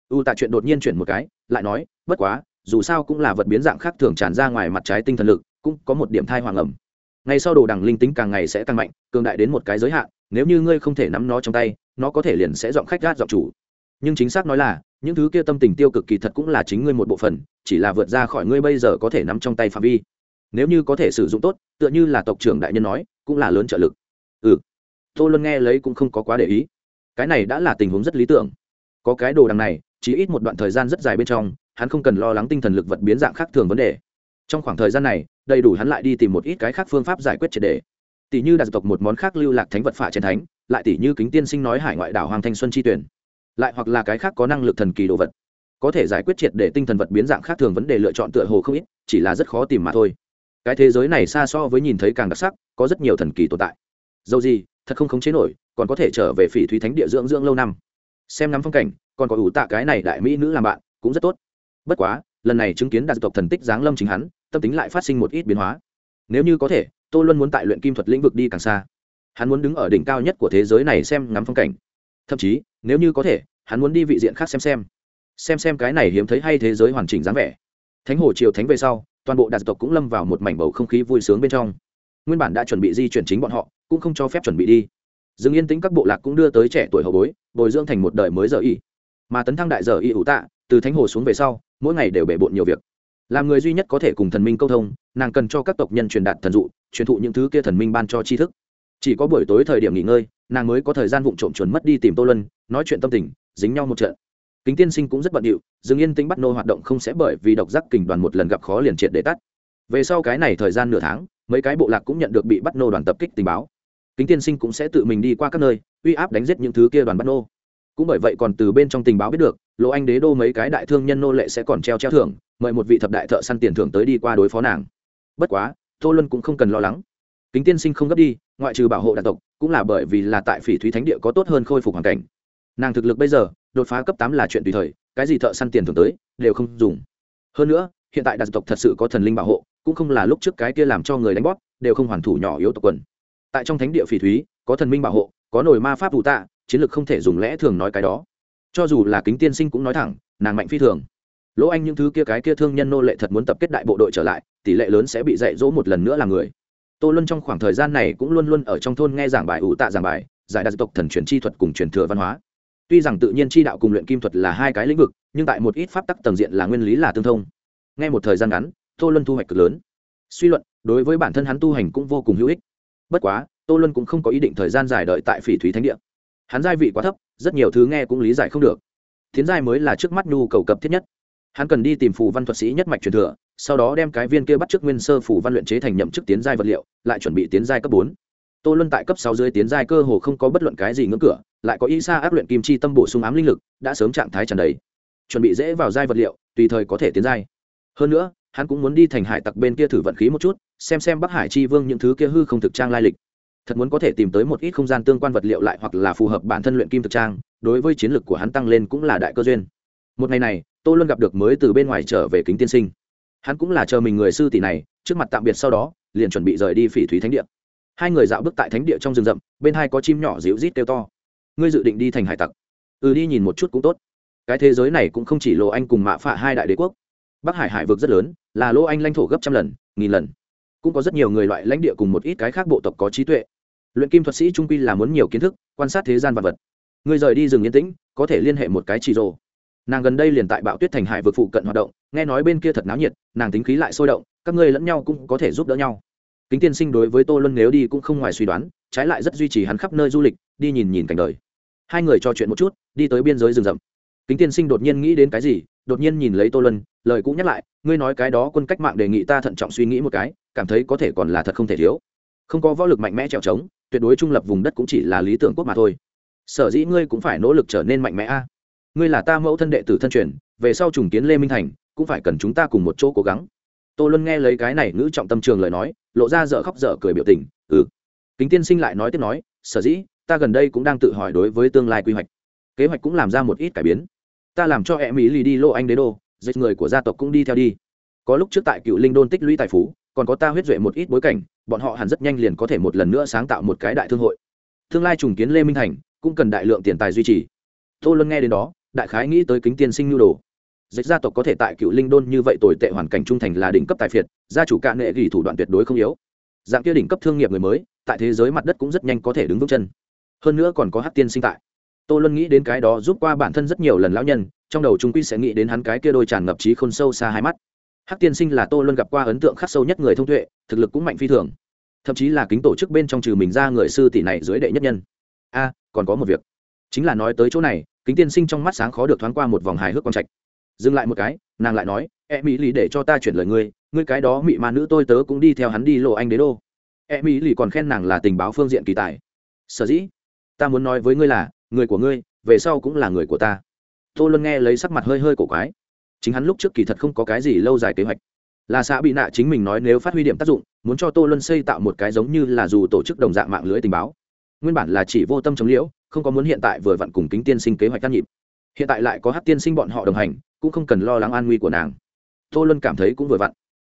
U tạ chuyện đột nhiên chuyển một cái, lại nói, bất quá, dù sao cũng là vật biến dạng khác thường tràn ra ngoài mặt trái tinh thần lực, cũng có một điểm thai hoàng ẩm. Ngay sau đồ đằng linh tính càng ngày sẽ tăng mạnh, cường đại đến một cái giới hạn, nếu như ngươi không thể nắm nó trong tay, nó có thể liền sẽ dọn khách gát dọn chủ nhưng chính xác nói là, những thứ kia tâm tình tiêu cực kỳ thật cũng là chính ngươi một bộ phận, chỉ là vượt ra khỏi ngươi bây giờ có thể nắm trong tay phạm vi. Nếu như có thể sử dụng tốt, tựa như là tộc trưởng đại nhân nói, cũng là lớn trợ lực. Ừ. Tô luân nghe lấy cũng không có quá để ý. Cái này đã là tình huống rất lý tưởng. Có cái đồ đằng này, chỉ ít một đoạn thời gian rất dài bên trong, hắn không cần lo lắng tinh thần lực vật biến dạng khác thường vấn đề. Trong khoảng thời gian này, đầy đủ hắn lại đi tìm một ít cái khác phương pháp giải quyết triệt đề. Tỷ như đạt tộc một món khác lưu lạc thánh vật phả trên thánh, lại tỷ như kính tiên sinh nói hải ngoại đảo hoàng thanh xuân chi tuyển lại hoặc là cái khác có năng lực thần kỳ đồ vật. Có thể giải quyết triệt để tinh thần vật biến dạng khác thường vấn đề lựa chọn tựa hồ không ít, chỉ là rất khó tìm mà thôi. Cái thế giới này xa so với nhìn thấy càng đặc sắc, có rất nhiều thần kỳ tồn tại. Dầu gì, thật không khống chế nổi, còn có thể trở về phỉ thúy thánh địa dưỡng dưỡng lâu năm. Xem ngắm phong cảnh, còn có ủ tạ cái này đại mỹ nữ làm bạn, cũng rất tốt. Bất quá, lần này chứng kiến đạt tộc thần tích giáng lâm chính hắn, tâm tính lại phát sinh một ít biến hóa. Nếu như có thể, tô luân muốn tại luyện kim thuật lĩnh vực đi càng xa. Hắn muốn đứng ở đỉnh cao nhất của thế giới này xem ngắm phong cảnh. Thậm chí, nếu như có thể hắn muốn đi vị diện khác xem xem. Xem xem cái này hiếm thấy hay thế giới hoàn chỉnh dáng vẻ. Thánh hồ triều thánh về sau, toàn bộ đạt tộc cũng lâm vào một mảnh bầu không khí vui sướng bên trong. Nguyên bản đã chuẩn bị di chuyển chính bọn họ, cũng không cho phép chuẩn bị đi. Dừng yên tĩnh các bộ lạc cũng đưa tới trẻ tuổi hậu bối, bồi dưỡng thành một đời mới giờ y. Mà tấn thăng đại giờ y ủ tạ, từ thánh hồ xuống về sau, mỗi ngày đều bể bộn nhiều việc. Làm người duy nhất có thể cùng thần minh câu thông, nàng cần cho các tộc nhân truyền đạt thần dụ, truyền thụ những thứ kia thần minh ban cho tri thức chỉ có buổi tối thời điểm nghỉ ngơi, nàng mới có thời gian vụng trộm chuẩn mất đi tìm tô lân nói chuyện tâm tình, dính nhau một trận. Kính tiên sinh cũng rất bận điệu, dừng yên tĩnh bắt nô hoạt động không sẽ bởi vì độc giác kình đoàn một lần gặp khó liền triệt để tắt. Về sau cái này thời gian nửa tháng, mấy cái bộ lạc cũng nhận được bị bắt nô đoàn tập kích tình báo. Kính tiên sinh cũng sẽ tự mình đi qua các nơi, uy áp đánh giết những thứ kia đoàn bắt nô. Cũng bởi vậy còn từ bên trong tình báo biết được lỗ anh đế đô mấy cái đại thương nhân nô lệ sẽ còn treo treo thưởng, mời một vị thập đại thợ săn tiền thưởng tới đi qua đối phó nàng. Bất quá, tô luân cũng không cần lo lắng kính tiên sinh không gấp đi, ngoại trừ bảo hộ đạn tộc, cũng là bởi vì là tại phỉ thúy thánh địa có tốt hơn khôi phục hoàn cảnh. Nàng thực lực bây giờ, đột phá cấp tám là chuyện tùy thời, cái gì thợ săn tiền thưởng tới, đều không dùng. Hơn nữa, hiện tại đạn tộc thật sự có thần linh bảo hộ, cũng không là lúc trước cái kia làm cho người đánh bóp, đều không hoàn thủ nhỏ yếu tộc quần. Tại trong thánh địa phỉ thúy, có thần minh bảo hộ, có nổi ma pháp vụ tạ, chiến lược không thể dùng lẽ thường nói cái đó. Cho dù là kính tiên sinh cũng nói thẳng, nàng mạnh phi thường. Lỗ anh những thứ kia cái kia thương nhân nô lệ thật muốn tập kết đại bộ đội trở lại, tỷ lệ lớn sẽ bị dạy dỗ một lần nữa là người tô luân trong khoảng thời gian này cũng luôn luôn ở trong thôn nghe giảng bài, ủ tạ giảng bài, giải đa tộc thần truyền chi thuật cùng truyền thừa văn hóa. Tuy rằng tự nhiên chi đạo cùng luyện kim thuật là hai cái lĩnh vực, nhưng tại một ít pháp tắc tầng diện là nguyên lý là tương thông. Ngay một thời gian ngắn, tô luân thu hoạch cực lớn. Suy luận, đối với bản thân hắn tu hành cũng vô cùng hữu ích. Bất quá, tô luân cũng không có ý định thời gian dài đợi tại phỉ thúy thánh địa. Hắn giai vị quá thấp, rất nhiều thứ nghe cũng lý giải không được. Thiến giai mới là trước mắt nhu cầu cập thiết nhất. Hắn cần đi tìm phù văn thuật sĩ nhất mạch truyền thừa sau đó đem cái viên kia bắt trước nguyên sơ phủ văn luyện chế thành nhậm chức tiến giai vật liệu, lại chuẩn bị tiến giai cấp bốn. Tô luân tại cấp sáu dưới tiến giai cơ hồ không có bất luận cái gì ngưỡng cửa, lại có ý xa áp luyện kim chi tâm bổ sung ám linh lực, đã sớm trạng thái tràn đầy. Chuẩn bị dễ vào giai vật liệu, tùy thời có thể tiến giai. Hơn nữa, hắn cũng muốn đi thành hải tặc bên kia thử vận khí một chút, xem xem bắc hải chi vương những thứ kia hư không thực trang lai lịch. Thật muốn có thể tìm tới một ít không gian tương quan vật liệu lại hoặc là phù hợp bản thân luyện kim thực trang, đối với chiến lược của hắn tăng lên cũng là đại cơ duyên. Một ngày này, tô luôn gặp được mới từ bên ngoài trở về kính tiên sinh hắn cũng là chờ mình người sư tỷ này, trước mặt tạm biệt sau đó, liền chuẩn bị rời đi phỉ thúy thánh địa. Hai người dạo bước tại thánh địa trong rừng rậm, bên hai có chim nhỏ dịu rít kêu to. Ngươi dự định đi thành hải tặc? Ừ đi nhìn một chút cũng tốt. Cái thế giới này cũng không chỉ lộ anh cùng mạ phạ hai đại đế quốc. Bắc hải hải vực rất lớn, là lỗ anh lãnh thổ gấp trăm lần, nghìn lần. Cũng có rất nhiều người loại lãnh địa cùng một ít cái khác bộ tộc có trí tuệ. Luyện kim thuật sĩ trung quy là muốn nhiều kiến thức, quan sát thế gian vật vật. Người rời đi rừng yên tĩnh, có thể liên hệ một cái chỉ rồ nàng gần đây liền tại bạo tuyết thành hải vực phụ cận hoạt động, nghe nói bên kia thật náo nhiệt, nàng tính khí lại sôi động, các ngươi lẫn nhau cũng có thể giúp đỡ nhau. Kính tiên sinh đối với tô luân nếu đi cũng không ngoài suy đoán, trái lại rất duy trì hắn khắp nơi du lịch, đi nhìn nhìn cảnh đời. Hai người trò chuyện một chút, đi tới biên giới rừng rậm. Kính tiên sinh đột nhiên nghĩ đến cái gì, đột nhiên nhìn lấy tô luân, lời cũng nhắc lại, ngươi nói cái đó quân cách mạng đề nghị ta thận trọng suy nghĩ một cái, cảm thấy có thể còn là thật không thể thiếu. Không có võ lực mạnh mẽ trèo trống, tuyệt đối trung lập vùng đất cũng chỉ là lý tưởng quốc mà thôi. Sở dĩ ngươi cũng phải nỗ lực trở nên mạnh mẽ a ngươi là ta mẫu thân đệ tử thân truyền, về sau trùng kiến lê minh thành, cũng phải cần chúng ta cùng một chỗ cố gắng. Tô luân nghe lấy cái này ngữ trọng tâm trường lời nói, lộ ra dở khóc dở cười biểu tình ừ. Kính tiên sinh lại nói tiếp nói, sở dĩ, ta gần đây cũng đang tự hỏi đối với tương lai quy hoạch. Kế hoạch cũng làm ra một ít cải biến. Ta làm cho em ý lì đi lô anh đế đô, dịch người của gia tộc cũng đi theo đi. Có lúc trước tại cựu linh đôn tích lũy tài phú, còn có ta huyết duệ một ít bối cảnh, bọn họ hẳn rất nhanh liền có thể một lần nữa sáng tạo một cái đại thương hội. Tương lai trùng kiến lê minh thành, cũng cần đại lượng tiền tài duy trì. Tô luân nghe đến đó đại khái nghĩ tới kính tiên sinh nhu đồ. Dịch gia tộc có thể tại cựu linh đôn như vậy tồi tệ hoàn cảnh trung thành là đỉnh cấp tài phiệt, gia chủ cạn nghệ gỉ thủ đoạn tuyệt đối không yếu. Dạng kia đỉnh cấp thương nghiệp người mới, tại thế giới mặt đất cũng rất nhanh có thể đứng vững chân. Hơn nữa còn có hát tiên sinh tại. Tô luân nghĩ đến cái đó giúp qua bản thân rất nhiều lần lão nhân, trong đầu chúng quy sẽ nghĩ đến hắn cái kia đôi tràn ngập trí khôn sâu xa hai mắt. Hắc tiên sinh là tô luân gặp qua ấn tượng khắc sâu nhất người thông tuệ, thực lực cũng mạnh phi thường. Thậm chí là kính tổ chức bên trong trừ mình ra người sư tỷ này dưới đệ nhất nhân. A, còn có một việc. Chính là nói tới chỗ này kính tiên sinh trong mắt sáng khó được thoáng qua một vòng hài hước quang trạch. Dừng lại một cái, nàng lại nói e mỹ lì để cho ta chuyển lời ngươi ngươi cái đó mị ma nữ tôi tớ cũng đi theo hắn đi lộ anh đế đô. E mỹ lì còn khen nàng là tình báo phương diện kỳ tài. Sở dĩ, ta muốn nói với ngươi là, người của ngươi, về sau cũng là người của ta. Tô luân nghe lấy sắc mặt hơi hơi cổ quái. Chính hắn lúc trước kỳ thật không có cái gì lâu dài kế hoạch. Là xã bị nạ chính mình nói nếu phát huy điểm tác dụng, muốn cho tô luân xây tạo một cái giống như là dù tổ chức đồng dạng mạng lưới tình báo. Nguyên bản là chỉ vô tâm chống liễu không có muốn hiện tại vừa vặn cùng kính tiên sinh kế hoạch tác nhịp. Hiện tại lại có hát tiên sinh bọn họ đồng hành, cũng không cần lo lắng an nguy của nàng. Tô luân cảm thấy cũng vừa vặn.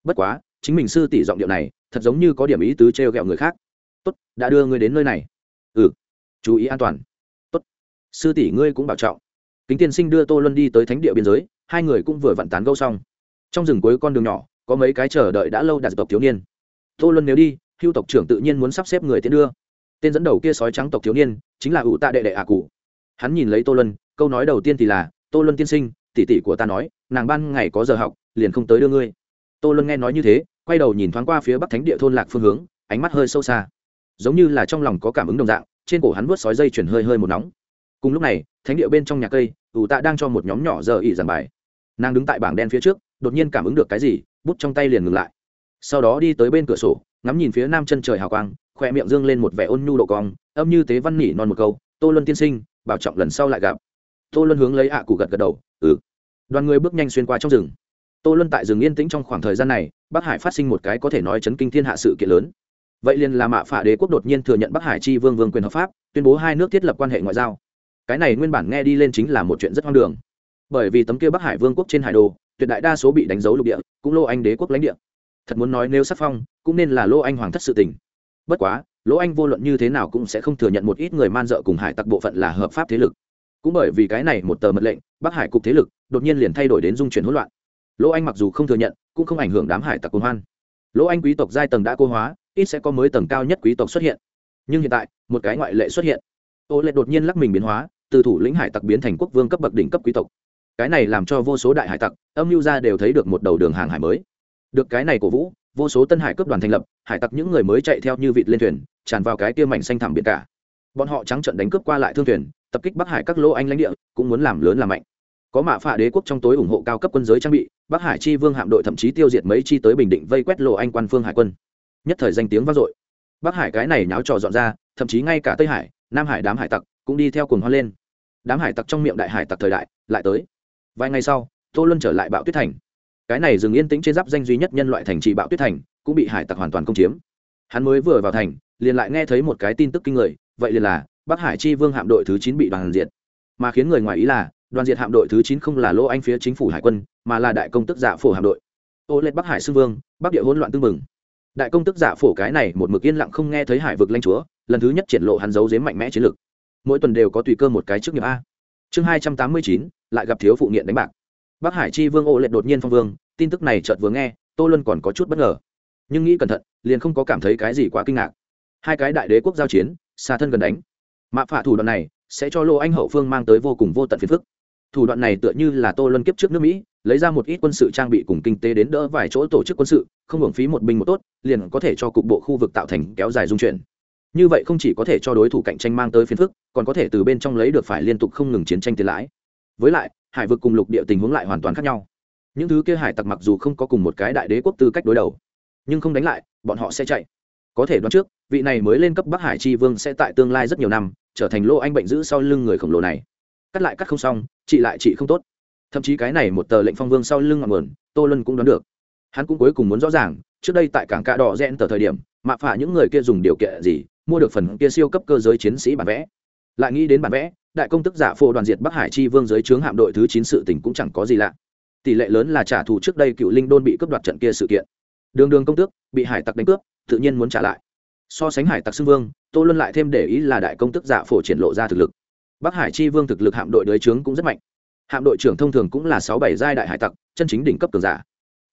Bất quá, chính mình sư tỷ giọng điệu này, thật giống như có điểm ý tứ t r e o g ẹ o người khác. Tốt, đã đưa ngươi đến nơi này. Ừ chú ý an toàn. Tốt, sư tỷ ngươi cũng bảo trọng. Kính tiên sinh đưa tô luân đi tới thánh địa biên giới, hai người cũng vừa vặn tán gâu xong. Trong rừng cuối con đường nhỏ, có mấy cái chờ đợi đã lâu đạt tộc thiếu niên. Tô luân nếu đi, hưu tộc trưởng tự nhiên muốn sắp xếp người tiến đưa tên dẫn đầu kia sói trắng tộc thiếu niên chính là ủ tạ đệ đệ ạ cụ hắn nhìn lấy tô luân, câu nói đầu tiên thì là, tô luân tiên sinh, tỷ tỷ của ta nói, nàng ban ngày có giờ học, liền không tới đưa ngươi. Tô luân nghe nói như thế, quay đầu nhìn thoáng qua phía bắc thánh địa thôn lạc phương hướng, ánh mắt hơi sâu xa. Giống như là trong lòng có cảm ứng đồng dạng, trên cổ hắn vuốt sói dây chuyển hơi hơi một nóng. Cùng lúc này, thánh địa bên trong nhà cây, ủ tạ đang cho một nhóm nhỏ giờ ỉ giảng bài. Nàng đứng tại bảng đen phía trước, đột nhiên cảm ứng được cái gì, bút trong tay liền ngừng lại. Sau đó đi tới bên cửa sổ, ngắm nhìn phía nam chân trời hào quang khoe miệng dương lên một vẻ ôn nhu độ cong, âm như tế văn nỉ non một câu, tô luân tiên sinh, bảo trọng lần sau lại gặp. Tô luân hướng lấy ạ cụ gật gật đầu ừ. Đoàn người bước nhanh xuyên qua trong rừng. Tô luân tại rừng yên tĩnh trong khoảng thời gian này, bắc hải phát sinh một cái có thể nói chấn kinh thiên hạ sự kiện lớn. Vậy liền là mạ phả đế quốc đột nhiên thừa nhận bắc hải chi vương vương quyền hợp pháp, tuyên bố hai nước thiết lập quan hệ ngoại giao. Cái này nguyên bản nghe đi lên chính là một chuyện rất hoang đường. Bởi vì tấm kia bắc hải vương quốc trên hải đồ, tuyệt đại đa số bị đánh dấu lục địa, cũng lô anh đế quốc lãnh địa. Thật muốn nói nếu sắc phong, cũng nên là lô anh hoàng thất sự tình bất quá, lỗ anh vô luận như thế nào cũng sẽ không thừa nhận một ít người man dợ cùng hải tặc bộ phận là hợp pháp thế lực. Cũng bởi vì cái này một tờ mật lệnh, bắc hải cục thế lực đột nhiên liền thay đổi đến dung chuyển hỗn loạn. Lỗ anh mặc dù không thừa nhận, cũng không ảnh hưởng đám hải tặc côn hoan. Lỗ anh quý tộc giai tầng đã cô hóa, ít sẽ có mới tầng cao nhất quý tộc xuất hiện. Nhưng hiện tại, một cái ngoại lệ xuất hiện. Ô lệ đột nhiên lắc mình biến hóa, từ thủ lĩnh hải tặc biến thành quốc vương cấp bậc đỉnh cấp quý tộc. Cái này làm cho vô số đại hải tặc, âm mưu ra đều thấy được một đầu đường hàng hải mới. Được cái này cổ vũ, vô số tân hải cấp đoàn thành lập hải tặc những người mới chạy theo như vịt lên thuyền, tràn vào cái kia mảnh xanh thẳm biển cả. Bọn họ trắng trận đánh cướp qua lại thương thuyền, tập kích bắc hải các lỗ anh lãnh địa, cũng muốn làm lớn làm mạnh. Có mạ phạ đế quốc trong tối ủng hộ cao cấp quân giới trang bị, bắc hải chi vương hạm đội thậm chí tiêu diệt mấy chi tới bình định vây quét lộ anh quan phương hải quân. Nhất thời danh tiếng vang dội. Bắc hải cái này náo trò dọn ra, thậm chí ngay cả tây hải, nam hải đám hải tặc cũng đi theo cùng hoa lên. Đám hải tặc trong miệng đại hải tặc thời đại lại tới. Vài ngày sau, tô luân trở lại bạo tuyết thành. Cái này dừng yên tĩnh trên giáp danh duy nhất nhân loại thành trì bạo tuyết thành cũng bị hải tặc hoàn toàn công chiếm. Hắn mới vừa vào thành, liền lại nghe thấy một cái tin tức kinh người, vậy liền là, bắc hải chi vương hạm đội thứ chín bị đoàn diệt. Mà khiến người ngoài ý là, đoàn diệt hạm đội thứ chín không là lỗ anh phía chính phủ hải quân, mà là đại công tức giả phổ hạm đội. Ô lên bắc hải sư vương, bắc địa hỗn loạn tương mừng đại công tức giả phổ cái này một mực yên lặng không nghe thấy hải vực lanh chúa, lần thứ nhất triển lộ hắn giấu dếm mạnh mẽ chiến lược. Mỗi tuần đều có tùy cơ một cái trước nghiệp a. Chương hai trăm tám mươi chín, lại gặp thiếu phụ nghiện đánh bạc. Bắc hải chi vương ô lệ đột nhiên phong vương, tin tức này chợt vừa nghe, tô luân còn có chút bất ngờ nhưng nghĩ cẩn thận, liền không có cảm thấy cái gì quá kinh ngạc. Hai cái đại đế quốc giao chiến, xa thân gần đánh. Mạ phạ thủ đoạn này sẽ cho lô anh hậu phương mang tới vô cùng vô tận phiền phức. Thủ đoạn này tựa như là tô luân kiếp trước nước mỹ, lấy ra một ít quân sự trang bị cùng kinh tế đến đỡ vài chỗ tổ chức quân sự, không hưởng phí một binh một tốt, liền có thể cho cục bộ khu vực tạo thành kéo dài dung chuyển. Như vậy không chỉ có thể cho đối thủ cạnh tranh mang tới phiền phức, còn có thể từ bên trong lấy được phải liên tục không ngừng chiến tranh tiền lãi. Với lại, hải vực cùng lục địa tình huống lại hoàn toàn khác nhau. Những thứ kia hải tặc mặc dù không có cùng một cái đại đế quốc tư cách đối đầu nhưng không đánh lại, bọn họ sẽ chạy. Có thể đoán trước, vị này mới lên cấp bắc hải tri vương sẽ tại tương lai rất nhiều năm trở thành lô anh bệnh giữ sau lưng người khổng lồ này. Cắt lại cắt không xong, trị lại trị không tốt. Thậm chí cái này một tờ lệnh phong vương sau lưng ngọn nguồn, tô lân cũng đoán được. Hắn cũng cuối cùng muốn rõ ràng, trước đây tại cảng cạ đỏ rẽn tờ thời điểm, mạ phả những người kia dùng điều kiện gì, mua được phần kia siêu cấp cơ giới chiến sĩ bản vẽ. Lại nghĩ đến bản vẽ, đại công tức giả phô đoàn diệt bắc hải chi vương giới trướng hạm đội thứ chín sự tỉnh cũng chẳng có gì lạ. Tỷ lệ lớn là trả thù trước đây cựu linh đôn bị cướp đoạt trận kia sự kiện đường đường công tước, bị hải tặc đánh cướp, tự nhiên muốn trả lại. So sánh hải tặc xưng vương, tô luân lại thêm để ý là đại công tức giả phổ triển lộ ra thực lực. Bắc hải chi vương thực lực hạm đội đới trướng cũng rất mạnh. Hạm đội trưởng thông thường cũng là sáu bảy giai đại hải tặc, chân chính đỉnh cấp cường giả.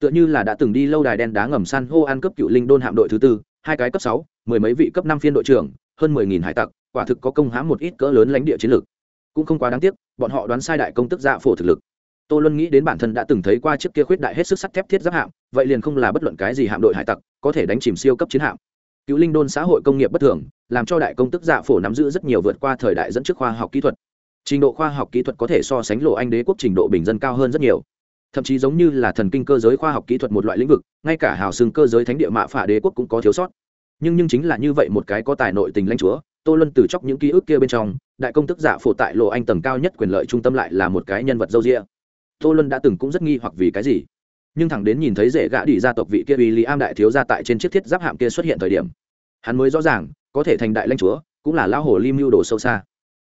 Tựa như là đã từng đi lâu đài đen đá ngầm san hô ăn cấp cựu linh đôn hạm đội thứ tư, hai cái cấp sáu, mười mấy vị cấp năm phiên đội trưởng, hơn mười nghìn hải tặc, quả thực có công hãm một ít cỡ lớn lãnh địa chiến lược. Cũng không quá đáng tiếc, bọn họ đoán sai đại công tức dạ phổ thực lực tô luân nghĩ đến bản thân đã từng thấy qua chiếc kia khuyết đại hết sức sắt thép thiết giáp hạm, vậy liền không là bất luận cái gì hạm đội hải tặc, có thể đánh chìm siêu cấp chiến hạm. Cựu linh đôn xã hội công nghiệp bất thường, làm cho đại công tức dạ phổ nắm giữ rất nhiều vượt qua thời đại dẫn trước khoa học kỹ thuật. Trình độ khoa học kỹ thuật có thể so sánh lộ anh đế quốc trình độ bình dân cao hơn rất nhiều. Thậm chí giống như là thần kinh cơ giới khoa học kỹ thuật một loại lĩnh vực, ngay cả hào xương cơ giới thánh địa mạ phả đế quốc cũng có thiếu sót. Nhưng nhưng chính là như vậy một cái có tài nội tình lãnh chúa, tô luân từ chóc những ký ức kia bên trong, đại công tức giả phổ tại lộ anh tầng cao nhất quyền lợi trung tâm lại là một cái nhân vật dâu rịa tô luân đã từng cũng rất nghi hoặc vì cái gì. Nhưng thẳng đến nhìn thấy rể gã đi gia tộc vị kia uy lý am đại thiếu gia tại trên chiếc thiết giáp hạm kia xuất hiện thời điểm, hắn mới rõ ràng, có thể thành đại lãnh chúa, cũng là lão hồ lim mưu đồ sâu xa.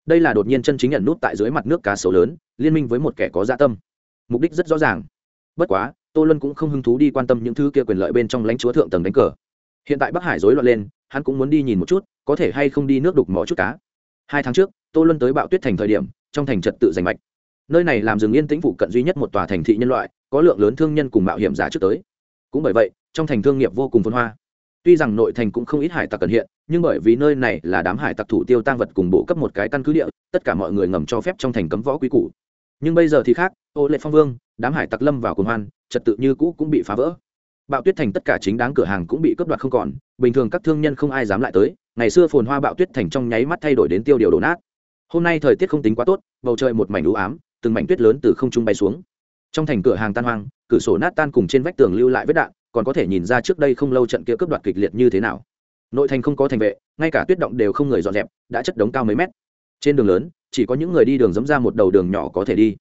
Đây là đột nhiên chân chính nhận nút tại dưới mặt nước cá sấu lớn, liên minh với một kẻ có dạ tâm. Mục đích rất rõ ràng. Bất quá, tô luân cũng không hứng thú đi quan tâm những thứ kia quyền lợi bên trong lãnh chúa thượng tầng đánh cờ. Hiện tại bắc hải rối loạn lên, hắn cũng muốn đi nhìn một chút, có thể hay không đi nước đục mỏ chút cá. Hai tháng trước, tô luân tới bạo tuyết thành thời điểm, trong thành trật tự giành mạch nơi này làm rừng yên tĩnh phụ cận duy nhất một tòa thành thị nhân loại, có lượng lớn thương nhân cùng mạo hiểm giả trước tới. Cũng bởi vậy, trong thành thương nghiệp vô cùng phân hoa. Tuy rằng nội thành cũng không ít hải tặc cần hiện, nhưng bởi vì nơi này là đám hải tặc thủ tiêu tăng vật cùng bộ cấp một cái căn cứ địa, tất cả mọi người ngầm cho phép trong thành cấm võ quý cũ nhưng bây giờ thì khác, ô lệ phong vương, đám hải tặc lâm vào cồn hoan, trật tự như cũ cũng bị phá vỡ. Bạo tuyết thành tất cả chính đáng cửa hàng cũng bị cướp đoạt không còn, bình thường các thương nhân không ai dám lại tới, ngày xưa phồn hoa bạo tuyết thành trong nháy mắt thay đổi đến tiêu điều đổ nát. Hôm nay thời tiết không tính quá tốt, bầu trời một mảnh u ám từng mảnh tuyết lớn từ không trung bay xuống. Trong thành cửa hàng tan hoang, cửa sổ nát tan cùng trên vách tường lưu lại vết đạn, còn có thể nhìn ra trước đây không lâu trận kia cướp đoạt kịch liệt như thế nào. Nội thành không có thành vệ, ngay cả tuyết động đều không người dọn dẹp, đã chất đống cao mấy mét. Trên đường lớn, chỉ có những người đi đường dẫm ra một đầu đường nhỏ có thể đi.